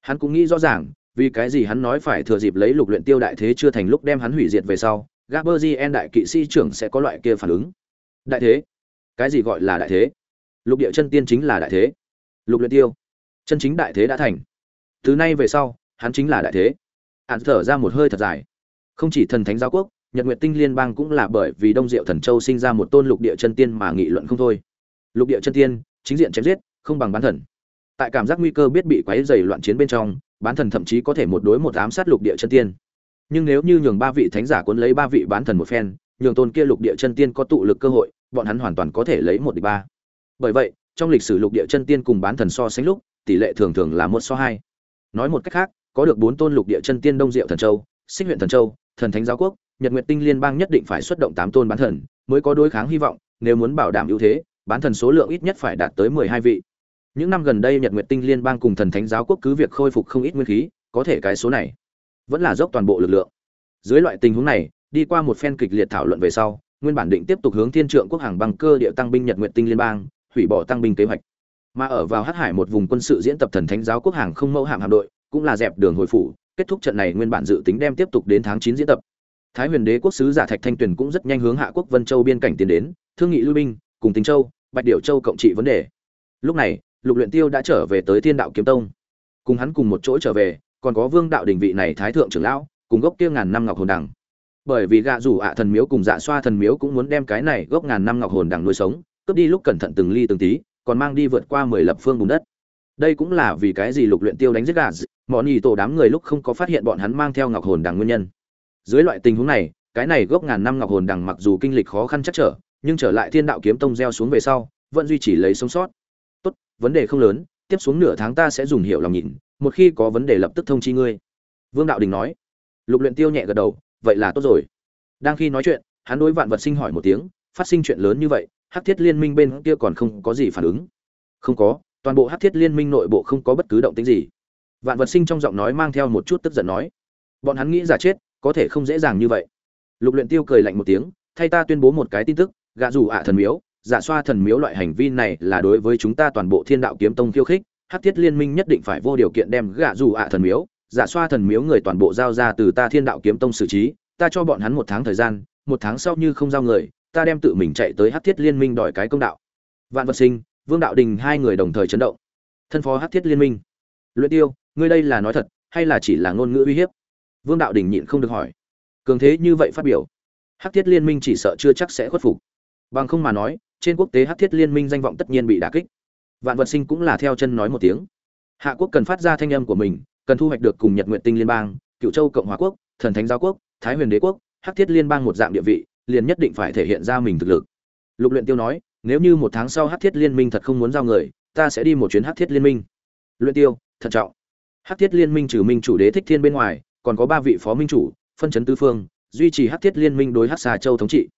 Hắn cũng nghĩ rõ ràng, vì cái gì hắn nói phải thừa dịp lấy lục luyện tiêu đại thế chưa thành lúc đem hắn hủy diệt về sau, Gaberzien đại kỵ sĩ trưởng sẽ có loại kia phản ứng. Đại thế? Cái gì gọi là đại thế? Lục địa chân tiên chính là đại thế. Lục luyện tiêu, chân chính đại thế đã thành. Từ nay về sau, hắn chính là đại thế. Hắn thở ra một hơi thật dài. Không chỉ thần thánh giáo quốc, Nhật Nguyệt Tinh Liên bang cũng là bởi vì Đông Diệu Thần Châu sinh ra một tôn lục địa chân tiên mà nghị luận không thôi. Lục địa chân tiên, chính diện chém giết, không bằng bán thần. Tại cảm giác nguy cơ biết bị quấy rầy loạn chiến bên trong, bán thần thậm chí có thể một đối một ám sát lục địa chân tiên. Nhưng nếu như nhường ba vị thánh giả cuốn lấy ba vị bán thần một phen, nhường tôn kia lục địa chân tiên có tụ lực cơ hội, bọn hắn hoàn toàn có thể lấy một địch ba. Bởi vậy, trong lịch sử lục địa chân tiên cùng bán thần so sánh lúc, tỷ lệ thường thường là một so hai. Nói một cách khác, có được bốn tôn lục địa chân tiên Đông Diệu Thần Châu, Xích huyện Thần Châu, Thần Thánh Giáo Quốc, Nhật Nguyệt Tinh Liên bang nhất định phải xuất động tám tôn bán thần, mới có đối kháng hy vọng, nếu muốn bảo đảm ưu thế, bán thần số lượng ít nhất phải đạt tới mười hai vị những năm gần đây nhật nguyệt tinh liên bang cùng thần thánh giáo quốc cứ việc khôi phục không ít nguyên khí có thể cái số này vẫn là dốc toàn bộ lực lượng dưới loại tình huống này đi qua một phen kịch liệt thảo luận về sau nguyên bản định tiếp tục hướng thiên trượng quốc hàng bằng cơ địa tăng binh nhật nguyệt tinh liên bang hủy bỏ tăng binh kế hoạch. Mà ở vào hắc hải một vùng quân sự diễn tập thần thánh giáo quốc hàng không mẫu hạm hạm đội, cũng là dẹp đường hồi phủ, kết thúc trận này nguyên bản dự tính đem tiếp tục đến tháng chín diễn tập. Thái huyền đế quốc sứ giả thạch thanh tuyền cũng rất nhanh hướng hạ quốc vân châu biên cảnh tiến đến, thương nghị lưu binh, cùng tính châu, bạch điệu châu cộng trị vấn đề. Lúc này, lục luyện tiêu đã trở về tới thiên đạo kiếm tông. Cùng hắn cùng một chỗ trở về, còn có vương đạo đình vị này thái thượng trưởng lão, cùng gốc kia ngàn năm ngọc hồn đằng. Bởi vì gạ rủ ạ thần miếu cùng dạ xoa thần miếu cũng muốn đem cái này gốc ngàn năm ngọc hồn đằng nuôi sống cướp đi lúc cẩn thận từng ly từng tí còn mang đi vượt qua mười lập phương bùn đất. Đây cũng là vì cái gì lục luyện tiêu đánh giết gà mọn nhì tổ đám người lúc không có phát hiện bọn hắn mang theo ngọc hồn đằng nguyên nhân. Dưới loại tình huống này cái này gốc ngàn năm ngọc hồn đằng mặc dù kinh lịch khó khăn chắc trở nhưng trở lại thiên đạo kiếm tông gieo xuống về sau vẫn duy trì lấy sống sót. Tốt vấn đề không lớn tiếp xuống nửa tháng ta sẽ dùng hiệu lòng nhịn, một khi có vấn đề lập tức thông chi ngươi. Vương đạo đình nói. Lục luyện tiêu nhẹ gật đầu vậy là tốt rồi. Đang khi nói chuyện hắn đối vạn vật sinh hỏi một tiếng phát sinh chuyện lớn như vậy hắc thiết liên minh bên kia còn không có gì phản ứng. Không có, toàn bộ hắc thiết liên minh nội bộ không có bất cứ động tĩnh gì. Vạn vật sinh trong giọng nói mang theo một chút tức giận nói. Bọn hắn nghĩ giả chết, có thể không dễ dàng như vậy. Lục luyện tiêu cười lạnh một tiếng, thay ta tuyên bố một cái tin tức, gạ dù ạ thần miếu, giả xoa thần miếu loại hành vi này là đối với chúng ta toàn bộ thiên đạo kiếm tông khiêu khích hắc thiết liên minh nhất định phải vô điều kiện đem gạ dù ạ thần miếu, giả xoa thần miếu người toàn bộ giao ra từ ta thiên đạo kiếm tông xử trí, ta cho bọn hắn một tháng thời gian, một tháng sau như không giao người ta đem tự mình chạy tới hắc thiết liên minh đòi cái công đạo. Vạn vật sinh, vương đạo đình hai người đồng thời chấn động. Thân phó hắc thiết liên minh. Luyện tiêu, ngươi đây là nói thật, hay là chỉ là ngôn ngữ uy hiếp? Vương đạo đình nhịn không được hỏi. Cường thế như vậy phát biểu. Hắc thiết liên minh chỉ sợ chưa chắc sẽ khuất phục. Bằng không mà nói, trên quốc tế hắc thiết liên minh danh vọng tất nhiên bị đả kích. Vạn vật sinh cũng là theo chân nói một tiếng. Hạ quốc cần phát ra thanh âm của mình, cần thu hoạch được cùng nhật nguyện tinh liên bang, cựu châu cộng hòa quốc, thần thánh giáo quốc, thái huyền đế quốc hắc thiết liên bang một dạng địa vị liền nhất định phải thể hiện ra mình thực lực. Lục luyện tiêu nói, nếu như một tháng sau hắc thiết liên minh thật không muốn giao người, ta sẽ đi một chuyến hắc thiết liên minh. Luyện tiêu, thận trọng. Hắc thiết liên minh trừ minh chủ đế thích thiên bên ngoài, còn có ba vị phó minh chủ, phân chấn tứ phương, duy trì hắc thiết liên minh đối hắc xà châu thống trị.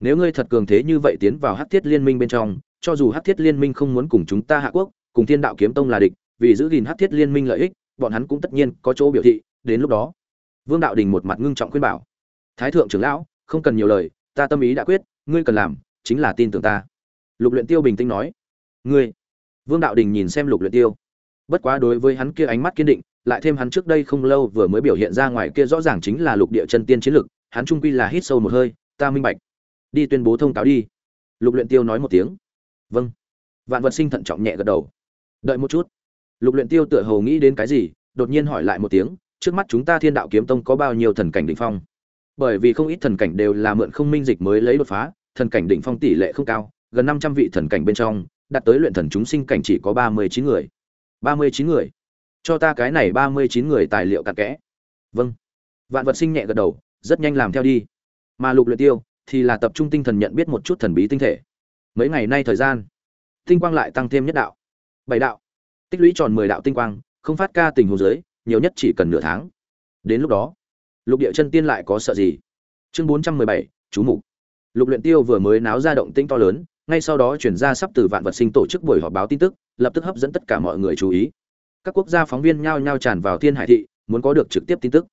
Nếu ngươi thật cường thế như vậy tiến vào hắc thiết liên minh bên trong, cho dù hắc thiết liên minh không muốn cùng chúng ta hạ quốc, cùng thiên đạo kiếm tông là địch, vì giữ gìn hắc thiết liên minh lợi ích, bọn hắn cũng tất nhiên có chỗ biểu thị, đến lúc đó, vương đạo đình một mặt ngưng trọng khuyên bảo. Thái thượng trưởng lão, không cần nhiều lời ta tâm ý đã quyết, ngươi cần làm chính là tin tưởng ta. Lục luyện tiêu bình tĩnh nói. Ngươi. Vương đạo đình nhìn xem lục luyện tiêu. Bất quá đối với hắn kia ánh mắt kiên định, lại thêm hắn trước đây không lâu vừa mới biểu hiện ra ngoài kia rõ ràng chính là lục địa chân tiên chiến lực, hắn trung quy là hít sâu một hơi, ta minh bạch. Đi tuyên bố thông cáo đi. Lục luyện tiêu nói một tiếng. Vâng. Vạn vật sinh thận trọng nhẹ gật đầu. Đợi một chút. Lục luyện tiêu tựa hồ nghĩ đến cái gì, đột nhiên hỏi lại một tiếng, trước mắt chúng ta thiên đạo kiếm tông có bao nhiêu thần cảnh đỉnh phong? Bởi vì không ít thần cảnh đều là mượn không minh dịch mới lấy đột phá, thần cảnh đỉnh phong tỷ lệ không cao, gần 500 vị thần cảnh bên trong, đạt tới luyện thần chúng sinh cảnh chỉ có 39 người. 39 người. Cho ta cái này 39 người tài liệu cặn kẽ. Vâng. Vạn vật sinh nhẹ gật đầu, rất nhanh làm theo đi. Mà lục luyện tiêu thì là tập trung tinh thần nhận biết một chút thần bí tinh thể. Mấy ngày nay thời gian, tinh quang lại tăng thêm nhất đạo. Bảy đạo. Tích lũy tròn mười đạo tinh quang, không phát ca tình hồ dưới nhiều nhất chỉ cần nửa tháng. Đến lúc đó lục địa chân tiên lại có sợ gì? Chương bốn trăm mười bảy, chú mục. Lục luyện tiêu vừa mới náo ra động tĩnh to lớn, ngay sau đó chuyển ra sắp từ vạn vật sinh tổ chức buổi họp báo tin tức, lập tức hấp dẫn tất cả mọi người chú ý. Các quốc gia phóng viên nhao nhao tràn vào thiên hải thị, muốn có được trực tiếp tin tức.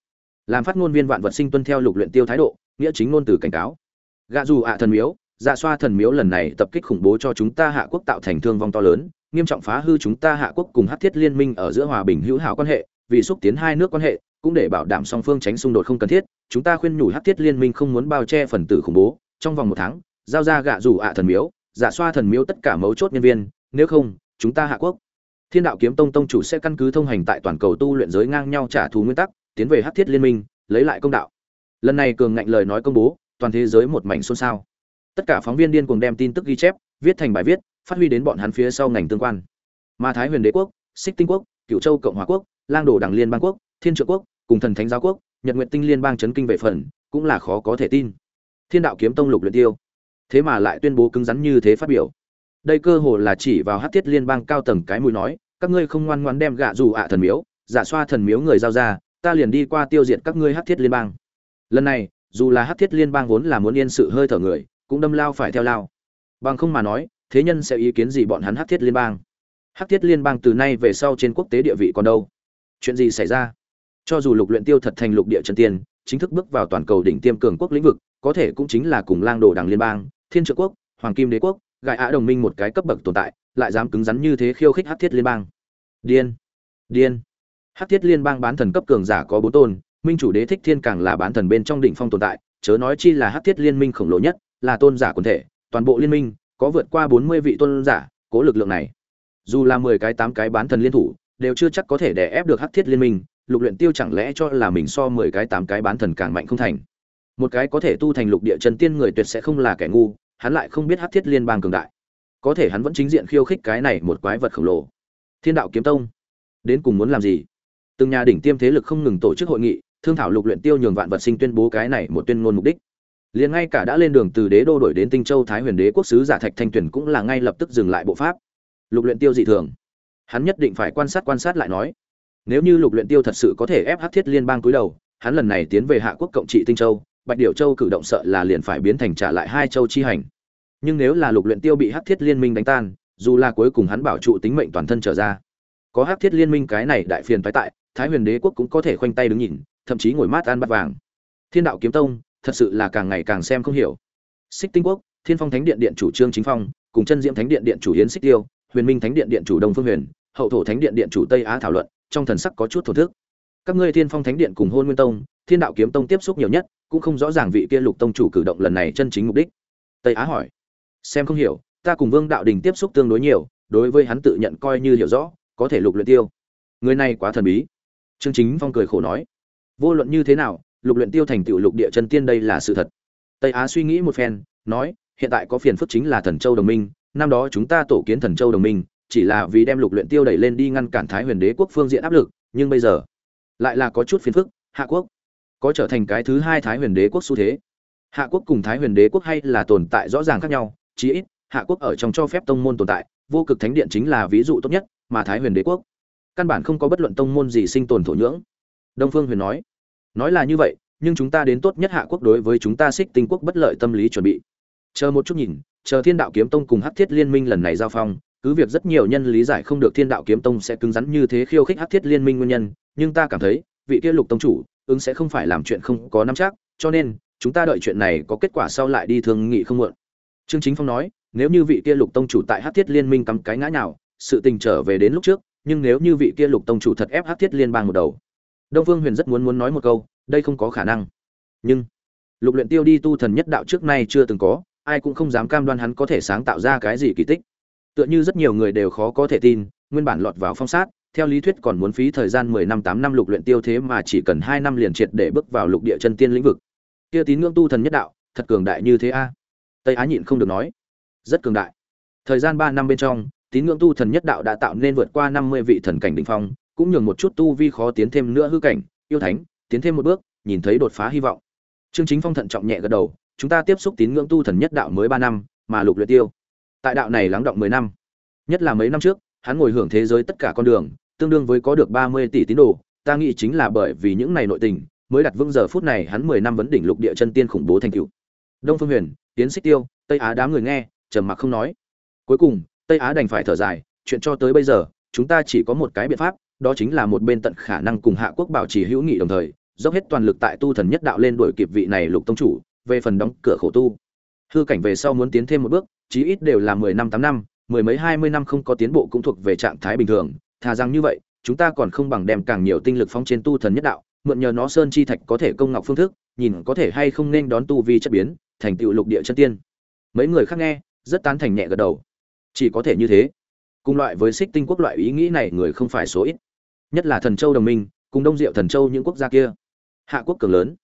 Làm phát ngôn viên vạn vật sinh tuân theo lục luyện tiêu thái độ, nghĩa chính ngôn từ cảnh cáo. Gạ dù ạ thần miếu dạ xoa thần miếu lần này tập kích khủng bố cho chúng ta hạ quốc tạo thành thương vong to lớn, nghiêm trọng phá hư chúng ta hạ quốc cùng hắc thiết liên minh ở giữa hòa bình hữu hảo quan hệ, vì xúc tiến hai nước quan hệ cũng để bảo đảm song phương tránh xung đột không cần thiết, chúng ta khuyên nhủ Hát thiết liên minh không muốn bao che phần tử khủng bố, trong vòng một tháng, giao ra gạ rủ ạ thần miếu, giả xoa thần miếu tất cả mấu chốt nhân viên, nếu không, chúng ta hạ quốc. Thiên đạo kiếm tông tông chủ sẽ căn cứ thông hành tại toàn cầu tu luyện giới ngang nhau trả thù nguyên tắc, tiến về Hát thiết liên minh, lấy lại công đạo. Lần này cường ngạnh lời nói công bố, toàn thế giới một mảnh xôn xao. Tất cả phóng viên điên cuồng đem tin tức ghi chép, viết thành bài viết, phát huy đến bọn hắn phía sau ngành tương quan. Mà thái huyền đế quốc, xích tinh quốc cựu châu cộng hòa quốc, lang đồ đảng liên bang quốc, thiên trượng quốc cùng thần thánh giáo quốc, nhật nguyện tinh liên bang chấn kinh về phần, cũng là khó có thể tin. Thiên đạo kiếm tông lục luyện tiêu. Thế mà lại tuyên bố cứng rắn như thế phát biểu. Đây cơ hồ là chỉ vào hát thiết liên bang cao tầng cái mũi nói, các ngươi không ngoan ngoãn đem gạ dù ạ thần miếu, giả xoa thần miếu người giao ra, ta liền đi qua tiêu diệt các ngươi hát thiết liên bang. Lần này, dù là hát thiết liên bang vốn là muốn yên sự hơi thở người, cũng đâm lao phải theo lao. Bằng không mà nói, thế nhân sẽ ý kiến gì bọn hắn hắc thiết liên bang? Hắc thiết liên bang từ nay về sau trên quốc tế địa vị còn đâu? Chuyện gì xảy ra? Cho dù lục luyện tiêu thật thành lục địa chân tiên, chính thức bước vào toàn cầu đỉnh tiêm cường quốc lĩnh vực, có thể cũng chính là cùng lang đồ đảng liên bang, thiên Trượng quốc, hoàng kim đế quốc gại ạ đồng minh một cái cấp bậc tồn tại, lại dám cứng rắn như thế khiêu khích hắc thiết liên bang. Điên! Điên! Hắc thiết liên bang bán thần cấp cường giả có bốn tôn, minh chủ đế thích thiên càng là bán thần bên trong đỉnh phong tồn tại, chớ nói chi là hắc thiết liên minh khổng lồ nhất, là tôn giả quần thể, toàn bộ liên minh, có vượt qua bốn mươi vị tôn giả, cố lực lượng này. Dù là mười cái tám cái bán thần liên thủ, đều chưa chắc có thể đè ép được hắc thiết liên minh lục luyện tiêu chẳng lẽ cho là mình so mười cái tám cái bán thần càng mạnh không thành? Một cái có thể tu thành lục địa chân tiên người tuyệt sẽ không là kẻ ngu, hắn lại không biết hắc thiết liên bang cường đại. Có thể hắn vẫn chính diện khiêu khích cái này một quái vật khổng lồ. Thiên đạo kiếm tông, đến cùng muốn làm gì? Từng nhà đỉnh tiêm thế lực không ngừng tổ chức hội nghị, thương thảo lục luyện tiêu nhường vạn vật sinh tuyên bố cái này một tuyên ngôn mục đích. Liền ngay cả đã lên đường từ đế đô đổi đến tinh châu thái huyền đế quốc sứ giả thạch thanh tuyển cũng là ngay lập tức dừng lại bộ pháp. Lục luyện tiêu dị thường. Hắn nhất định phải quan sát quan sát lại nói nếu như lục luyện tiêu thật sự có thể ép hắc thiết liên bang cúi đầu, hắn lần này tiến về hạ quốc cộng trị tinh châu, bạch điểu châu cử động sợ là liền phải biến thành trả lại hai châu chi hành. Nhưng nếu là lục luyện tiêu bị hắc thiết liên minh đánh tan, dù là cuối cùng hắn bảo trụ tính mệnh toàn thân trở ra, có hắc thiết liên minh cái này đại phiền tái tại, thái huyền đế quốc cũng có thể khoanh tay đứng nhìn, thậm chí ngồi mát ăn bát vàng. Thiên đạo kiếm tông, thật sự là càng ngày càng xem không hiểu. Xích tinh quốc, thiên phong thánh điện điện chủ trương chính phong, cùng chân diễm thánh điện điện chủ yến xích tiêu, huyền minh thánh điện điện chủ đông phương huyền, hậu thổ thánh điện điện chủ tây á thảo luận trong thần sắc có chút thổ thức. Các ngươi thiên phong thánh điện cùng hôn nguyên tông, thiên đạo kiếm tông tiếp xúc nhiều nhất, cũng không rõ ràng vị kia lục tông chủ cử động lần này chân chính mục đích. Tây á hỏi, xem không hiểu, ta cùng vương đạo đình tiếp xúc tương đối nhiều, đối với hắn tự nhận coi như hiểu rõ, có thể lục luyện tiêu. Người này quá thần bí. Trương chính phong cười khổ nói, vô luận như thế nào, lục luyện tiêu thành tựu lục địa chân tiên đây là sự thật. Tây á suy nghĩ một phen, nói, hiện tại có phiền phức chính là thần châu đồng minh, năm đó chúng ta tổ kiến thần châu đồng minh chỉ là vì đem lục luyện tiêu đẩy lên đi ngăn cản thái huyền đế quốc phương diện áp lực, nhưng bây giờ, lại là có chút phiền phức, hạ quốc có trở thành cái thứ hai thái huyền đế quốc xu thế. Hạ quốc cùng thái huyền đế quốc hay là tồn tại rõ ràng khác nhau, chí ít, hạ quốc ở trong cho phép tông môn tồn tại, vô cực thánh điện chính là ví dụ tốt nhất mà thái huyền đế quốc. Căn bản không có bất luận tông môn gì sinh tồn thổ nhưỡng. Đông phương huyền nói nói là như vậy, nhưng chúng ta đến tốt nhất hạ quốc đối với chúng ta xích tinh quốc bất lợi tâm lý chuẩn bị. Chờ một chút nhìn, chờ thiên đạo kiếm tông cùng hắc thiết liên minh lần này giao phong cứ việc rất nhiều nhân lý giải không được thiên đạo kiếm tông sẽ cứng rắn như thế khiêu khích hắc thiết liên minh nguyên nhân, nhưng ta cảm thấy, vị kia lục tông chủ, ứng sẽ không phải làm chuyện không có nắm chắc, cho nên, chúng ta đợi chuyện này có kết quả sau lại đi thương nghị không muộn. Trương chính phong nói, nếu như vị kia lục tông chủ tại hắc thiết liên minh cắm cái ngã nào sự tình trở về đến lúc trước, nhưng nếu như vị kia lục tông chủ thật ép hắc thiết liên bang một đầu. Đông vương huyền rất muốn muốn nói một câu, đây không có khả năng. Nhưng, lục luyện tiêu đi tu thần nhất đạo trước nay chưa từng có, ai cũng không dám cam đoan hắn có thể sáng tạo ra cái gì kỳ tích tựa như rất nhiều người đều khó có thể tin, nguyên bản lọt vào phong sát, theo lý thuyết còn muốn phí thời gian mười năm tám năm lục luyện tiêu thế mà chỉ cần hai năm liền triệt để bước vào lục địa chân tiên lĩnh vực. Kia tín ngưỡng tu thần nhất đạo, thật cường đại như thế a? Tây á nhịn không được nói. Rất cường đại. Thời gian ba năm bên trong, tín ngưỡng tu thần nhất đạo đã tạo nên vượt qua năm mươi vị thần cảnh đỉnh phong, cũng nhường một chút tu vi khó tiến thêm nữa hư cảnh, yêu thánh, tiến thêm một bước, nhìn thấy đột phá hy vọng. Trương chính phong thận trọng nhẹ gật đầu, chúng ta tiếp xúc tín ngưỡng tu thần nhất đạo mới ba năm, mà lục luyện tiêu tại đạo này lắng động mười năm, nhất là mấy năm trước, hắn ngồi hưởng thế giới tất cả con đường, tương đương với có được ba mươi tỷ tín đồ, ta nghĩ chính là bởi vì những này nội tình, mới đặt vững giờ phút này hắn mười năm vấn đỉnh lục địa chân tiên khủng bố thành cựu đông phương huyền tiến xích tiêu, tây á đám người nghe, trầm mặc không nói. Cuối cùng, tây á đành phải thở dài, chuyện cho tới bây giờ, chúng ta chỉ có một cái biện pháp, đó chính là một bên tận khả năng cùng hạ quốc bảo trì hữu nghị đồng thời, dốc hết toàn lực tại tu thần nhất đạo lên đuổi kịp vị này lục tông chủ, về phần đóng cửa khổ tu hư cảnh về sau muốn tiến thêm một bước, chí ít đều là mười năm tám năm, mười mấy hai mươi năm không có tiến bộ cũng thuộc về trạng thái bình thường. Thà rằng như vậy, chúng ta còn không bằng đem càng nhiều tinh lực phóng trên tu thần nhất đạo, mượn nhờ nó sơn chi thạch có thể công ngọc phương thức, nhìn có thể hay không nên đón tu vi chất biến, thành tựu lục địa chân tiên. Mấy người khác nghe, rất tán thành nhẹ gật đầu. Chỉ có thể như thế. Cùng loại với xích tinh quốc loại ý nghĩ này người không phải số ít. Nhất là thần châu đồng minh, cùng đông diệu thần châu những quốc gia kia. Hạ quốc cường lớn.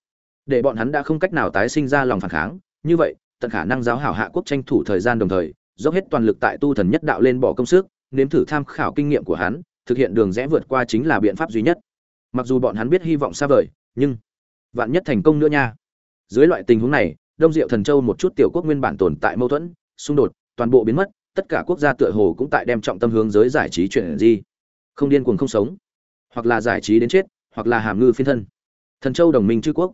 Để bọn hắn đã không cách nào tái sinh ra lòng phản kháng, như vậy tận khả năng giáo hảo hạ quốc tranh thủ thời gian đồng thời, dốc hết toàn lực tại tu thần nhất đạo lên bỏ công sức, nếm thử tham khảo kinh nghiệm của hắn, thực hiện đường rẽ vượt qua chính là biện pháp duy nhất. Mặc dù bọn hắn biết hy vọng xa vời, nhưng vạn nhất thành công nữa nha. Dưới loại tình huống này, đông diệu thần châu một chút tiểu quốc nguyên bản tồn tại mâu thuẫn, xung đột, toàn bộ biến mất, tất cả quốc gia tựa hồ cũng tại đem trọng tâm hướng giới giải trí chuyện gì không điên cuồng không sống, hoặc là giải trí đến chết, hoặc là hàm ngư phiên thân. Thần châu đồng minh chư quốc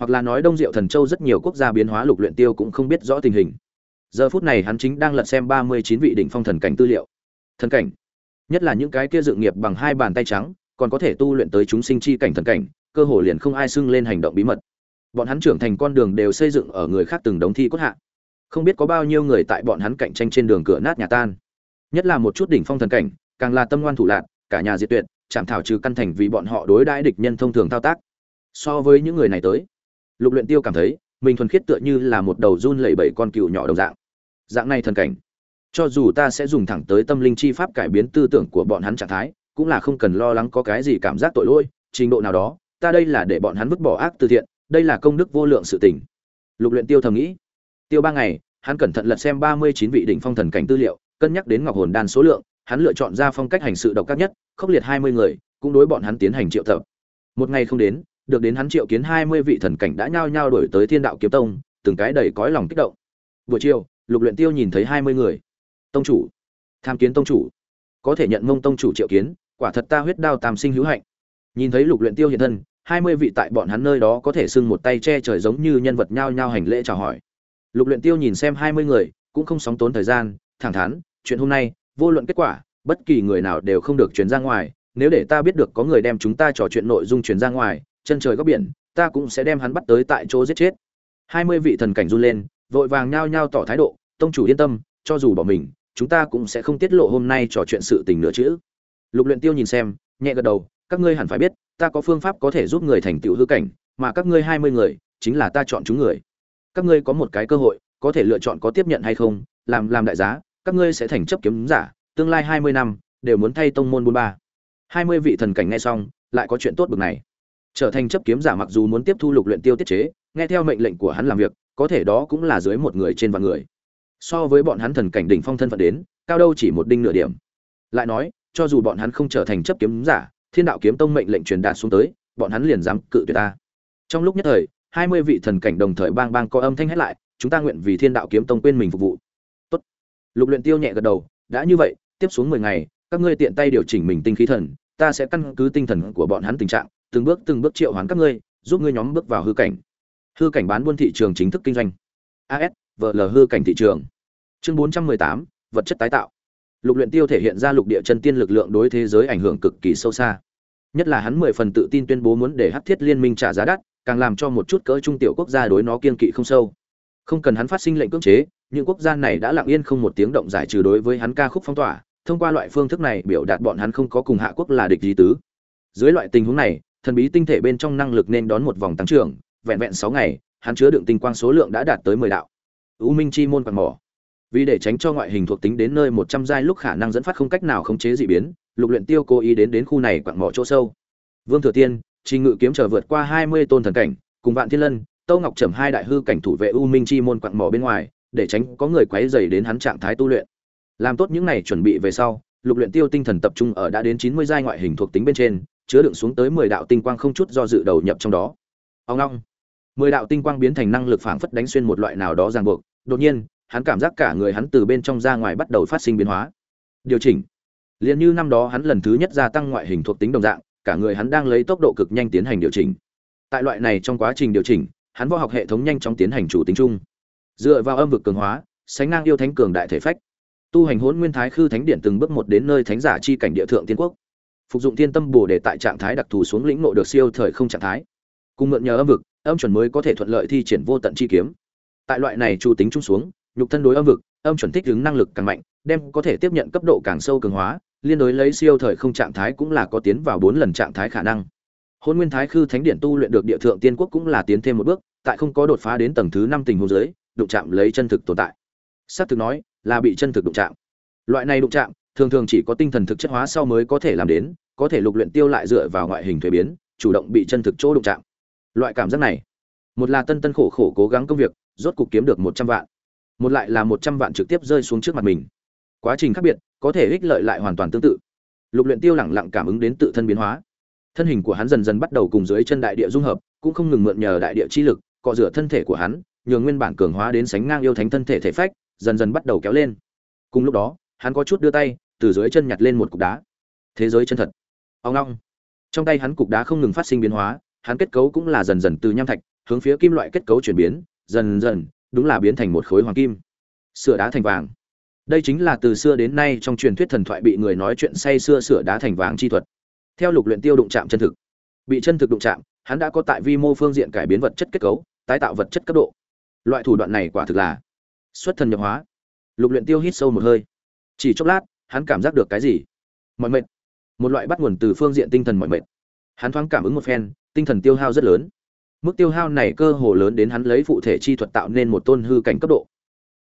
hoặc là nói đông diệu thần châu rất nhiều quốc gia biến hóa lục luyện tiêu cũng không biết rõ tình hình. Giờ phút này hắn chính đang lật xem ba mươi chín vị đỉnh phong thần cảnh tư liệu. Thần cảnh, nhất là những cái kia dự nghiệp bằng hai bàn tay trắng, còn có thể tu luyện tới chúng sinh chi cảnh thần cảnh, cơ hồ liền không ai xưng lên hành động bí mật. Bọn hắn trưởng thành con đường đều xây dựng ở người khác từng đống thi cốt hạ. Không biết có bao nhiêu người tại bọn hắn cạnh tranh trên đường cửa nát nhà tan. Nhất là một chút đỉnh phong thần cảnh, càng là tâm ngoan thủ lạc cả nhà diệt tuyệt, chạm thảo trừ căn thành vì bọn họ đối đãi địch nhân thông thường thao tác. So với những người này tới lục luyện tiêu cảm thấy, mình thuần khiết tựa như là một đầu run lẩy bẩy con cừu nhỏ đồng dạng. Dạng này thần cảnh, cho dù ta sẽ dùng thẳng tới tâm linh chi pháp cải biến tư tưởng của bọn hắn trạng thái, cũng là không cần lo lắng có cái gì cảm giác tội lỗi, trình độ nào đó, ta đây là để bọn hắn vứt bỏ ác từ thiện, đây là công đức vô lượng sự tình. Lục luyện tiêu thầm nghĩ. Tiêu ba ngày, hắn cẩn thận lật xem ba mươi chín vị đỉnh phong thần cảnh tư liệu, cân nhắc đến ngọc hồn đan số lượng, hắn lựa chọn ra phong cách hành sự độc ác nhất, khốc liệt hai mươi người, cũng đối bọn hắn tiến hành triệu tập. Một ngày không đến được đến hắn triệu kiến hai mươi vị thần cảnh đã nhao nhao đổi tới thiên đạo kiếm tông, từng cái đầy cõi lòng kích động. Buổi chiều, lục luyện tiêu nhìn thấy hai mươi người. Tông chủ. Tham kiến tông chủ. Có thể nhận mông tông chủ triệu kiến, quả thật ta huyết đao tam sinh hữu hạnh. Nhìn thấy lục luyện tiêu hiện thân, hai mươi vị tại bọn hắn nơi đó có thể xưng một tay che trời giống như nhân vật nhao nhao hành lễ chào hỏi. Lục luyện tiêu nhìn xem hai mươi người, cũng không sóng tốn thời gian, thẳng thắn, chuyện hôm nay, vô luận kết quả, bất kỳ người nào đều không được truyền ra ngoài, nếu để ta biết được có người đem chúng ta trò chuyện nội dung truyền ra ngoài chân trời góc biển, ta cũng sẽ đem hắn bắt tới tại chỗ giết chết. Hai mươi vị thần cảnh run lên, vội vàng nhao nhao tỏ thái độ, tông chủ yên tâm, cho dù bỏ mình, chúng ta cũng sẽ không tiết lộ hôm nay trò chuyện sự tình nữa chứ. Lục luyện tiêu nhìn xem, nhẹ gật đầu, các ngươi hẳn phải biết, ta có phương pháp có thể giúp người thành tựu hư cảnh, mà các ngươi hai mươi người, chính là ta chọn chúng người. Các ngươi có một cái cơ hội, có thể lựa chọn có tiếp nhận hay không, làm làm đại giá, các ngươi sẽ thành chấp kiếm giả, tương lai hai mươi năm, đều muốn thay tông môn buôn ba. Hai mươi vị thần cảnh nghe xong, lại có chuyện tốt bực này trở thành chấp kiếm giả mặc dù muốn tiếp thu lục luyện tiêu tiết chế, nghe theo mệnh lệnh của hắn làm việc, có thể đó cũng là dưới một người trên vạn người. So với bọn hắn thần cảnh đỉnh phong thân phận đến, cao đâu chỉ một đinh nửa điểm. Lại nói, cho dù bọn hắn không trở thành chấp kiếm giả, thiên đạo kiếm tông mệnh lệnh truyền đạt xuống tới, bọn hắn liền dám cự tuyệt ta. Trong lúc nhất thời, hai mươi vị thần cảnh đồng thời bang bang có âm thanh hết lại, chúng ta nguyện vì thiên đạo kiếm tông quên mình phục vụ. Tốt. lục luyện tiêu nhẹ gật đầu, đã như vậy, tiếp xuống mười ngày, các ngươi tiện tay điều chỉnh mình tinh khí thần, ta sẽ căn cứ tinh thần của bọn hắn tình trạng từng bước từng bước triệu hoán các ngươi, giúp ngươi nhóm bước vào hư cảnh. Hư cảnh bán buôn thị trường chính thức kinh doanh. As vl hư cảnh thị trường. Chương bốn trăm mười tám, vật chất tái tạo. Lục luyện tiêu thể hiện ra lục địa chân tiên lực lượng đối thế giới ảnh hưởng cực kỳ sâu xa. Nhất là hắn mười phần tự tin tuyên bố muốn để hắc thiết liên minh trả giá đắt, càng làm cho một chút cỡ trung tiểu quốc gia đối nó kiên kỵ không sâu. Không cần hắn phát sinh lệnh cưỡng chế, những quốc gia này đã lặng yên không một tiếng động giải trừ đối với hắn ca khúc phong tỏa, thông qua loại phương thức này biểu đạt bọn hắn không có cùng hạ quốc là địch gì tứ. Dưới loại tình huống này thần bí tinh thể bên trong năng lực nên đón một vòng tăng trưởng, vẹn vẹn sáu ngày, hắn chứa đựng tinh quang số lượng đã đạt tới mười đạo. U minh chi môn quạt mỏ. Vì để tránh cho ngoại hình thuộc tính đến nơi một trăm giai lúc khả năng dẫn phát không cách nào khống chế dị biến, lục luyện tiêu cố ý đến đến khu này quặng mỏ chỗ sâu. Vương thừa tiên trình ngự kiếm trở vượt qua hai mươi tôn thần cảnh, cùng vạn thiên lân Tô ngọc trầm hai đại hư cảnh thủ vệ u minh chi môn quặng mỏ bên ngoài, để tránh có người quấy rầy đến hắn trạng thái tu luyện. Làm tốt những này chuẩn bị về sau, lục luyện tiêu tinh thần tập trung ở đã đến chín mươi giai ngoại hình thuộc tính bên trên chứa đựng xuống tới mười đạo tinh quang không chút do dự đầu nhập trong đó. Ông long mười đạo tinh quang biến thành năng lực phảng phất đánh xuyên một loại nào đó ràng buộc. Đột nhiên, hắn cảm giác cả người hắn từ bên trong ra ngoài bắt đầu phát sinh biến hóa. Điều chỉnh. Liền như năm đó hắn lần thứ nhất gia tăng ngoại hình thuộc tính đồng dạng, cả người hắn đang lấy tốc độ cực nhanh tiến hành điều chỉnh. Tại loại này trong quá trình điều chỉnh, hắn võ học hệ thống nhanh chóng tiến hành chủ tính chung. Dựa vào âm vực cường hóa, sánh ngang yêu thánh cường đại thể phách, tu hành hỗn nguyên thái khư thánh điện từng bước một đến nơi thánh giả chi cảnh địa thượng tiên quốc phục dụng thiên tâm bổ để tại trạng thái đặc thù xuống lĩnh ngộ được siêu thời không trạng thái. Cùng mượn nhờ âm vực, âm chuẩn mới có thể thuận lợi thi triển vô tận chi kiếm. Tại loại này chu tính chung xuống, nhục thân đối âm vực, âm chuẩn thích ứng năng lực càng mạnh, đem có thể tiếp nhận cấp độ càng sâu cường hóa, liên đối lấy siêu thời không trạng thái cũng là có tiến vào bốn lần trạng thái khả năng. Hôn nguyên thái khư thánh điện tu luyện được địa thượng tiên quốc cũng là tiến thêm một bước, tại không có đột phá đến tầng thứ năm tình huống giới đụng chạm lấy chân thực tồn tại. Sát thực nói, là bị chân thực đụng chạm. Loại này đụng chạm thường thường chỉ có tinh thần thực chất hóa sau mới có thể làm đến, có thể lục luyện tiêu lại dựa vào ngoại hình thuế biến, chủ động bị chân thực chỗ đụng chạm. Loại cảm giác này, một là tân tân khổ khổ cố gắng công việc, rốt cục kiếm được một trăm vạn. Một lại là một trăm vạn trực tiếp rơi xuống trước mặt mình. Quá trình khác biệt, có thể ích lợi lại hoàn toàn tương tự. Lục luyện tiêu lẳng lặng cảm ứng đến tự thân biến hóa. Thân hình của hắn dần dần bắt đầu cùng dưới chân đại địa dung hợp, cũng không ngừng mượn nhờ đại địa chi lực, cọ rửa thân thể của hắn, nhường nguyên bản cường hóa đến sánh ngang yêu thánh thân thể thể phách, dần dần bắt đầu kéo lên. Cùng lúc đó, hắn có chút đưa tay từ dưới chân nhặt lên một cục đá. Thế giới chân thật. Ông long. Trong tay hắn cục đá không ngừng phát sinh biến hóa, hắn kết cấu cũng là dần dần từ nham thạch, hướng phía kim loại kết cấu chuyển biến, dần dần, đúng là biến thành một khối hoàng kim. Sửa đá thành vàng. Đây chính là từ xưa đến nay trong truyền thuyết thần thoại bị người nói chuyện say xưa sửa đá thành vàng chi thuật. Theo lục luyện tiêu đụng chạm chân thực. Bị chân thực đụng chạm, hắn đã có tại vi mô phương diện cải biến vật chất kết cấu, tái tạo vật chất cấp độ. Loại thủ đoạn này quả thực là xuất thần nhập hóa. Lục luyện tiêu hít sâu một hơi. Chỉ chốc lát hắn cảm giác được cái gì? Mọi mệt. Một loại bắt nguồn từ phương diện tinh thần mọi mệt. Hắn thoáng cảm ứng một phen, tinh thần tiêu hao rất lớn. Mức tiêu hao này cơ hồ lớn đến hắn lấy phụ thể chi thuật tạo nên một tôn hư cảnh cấp độ.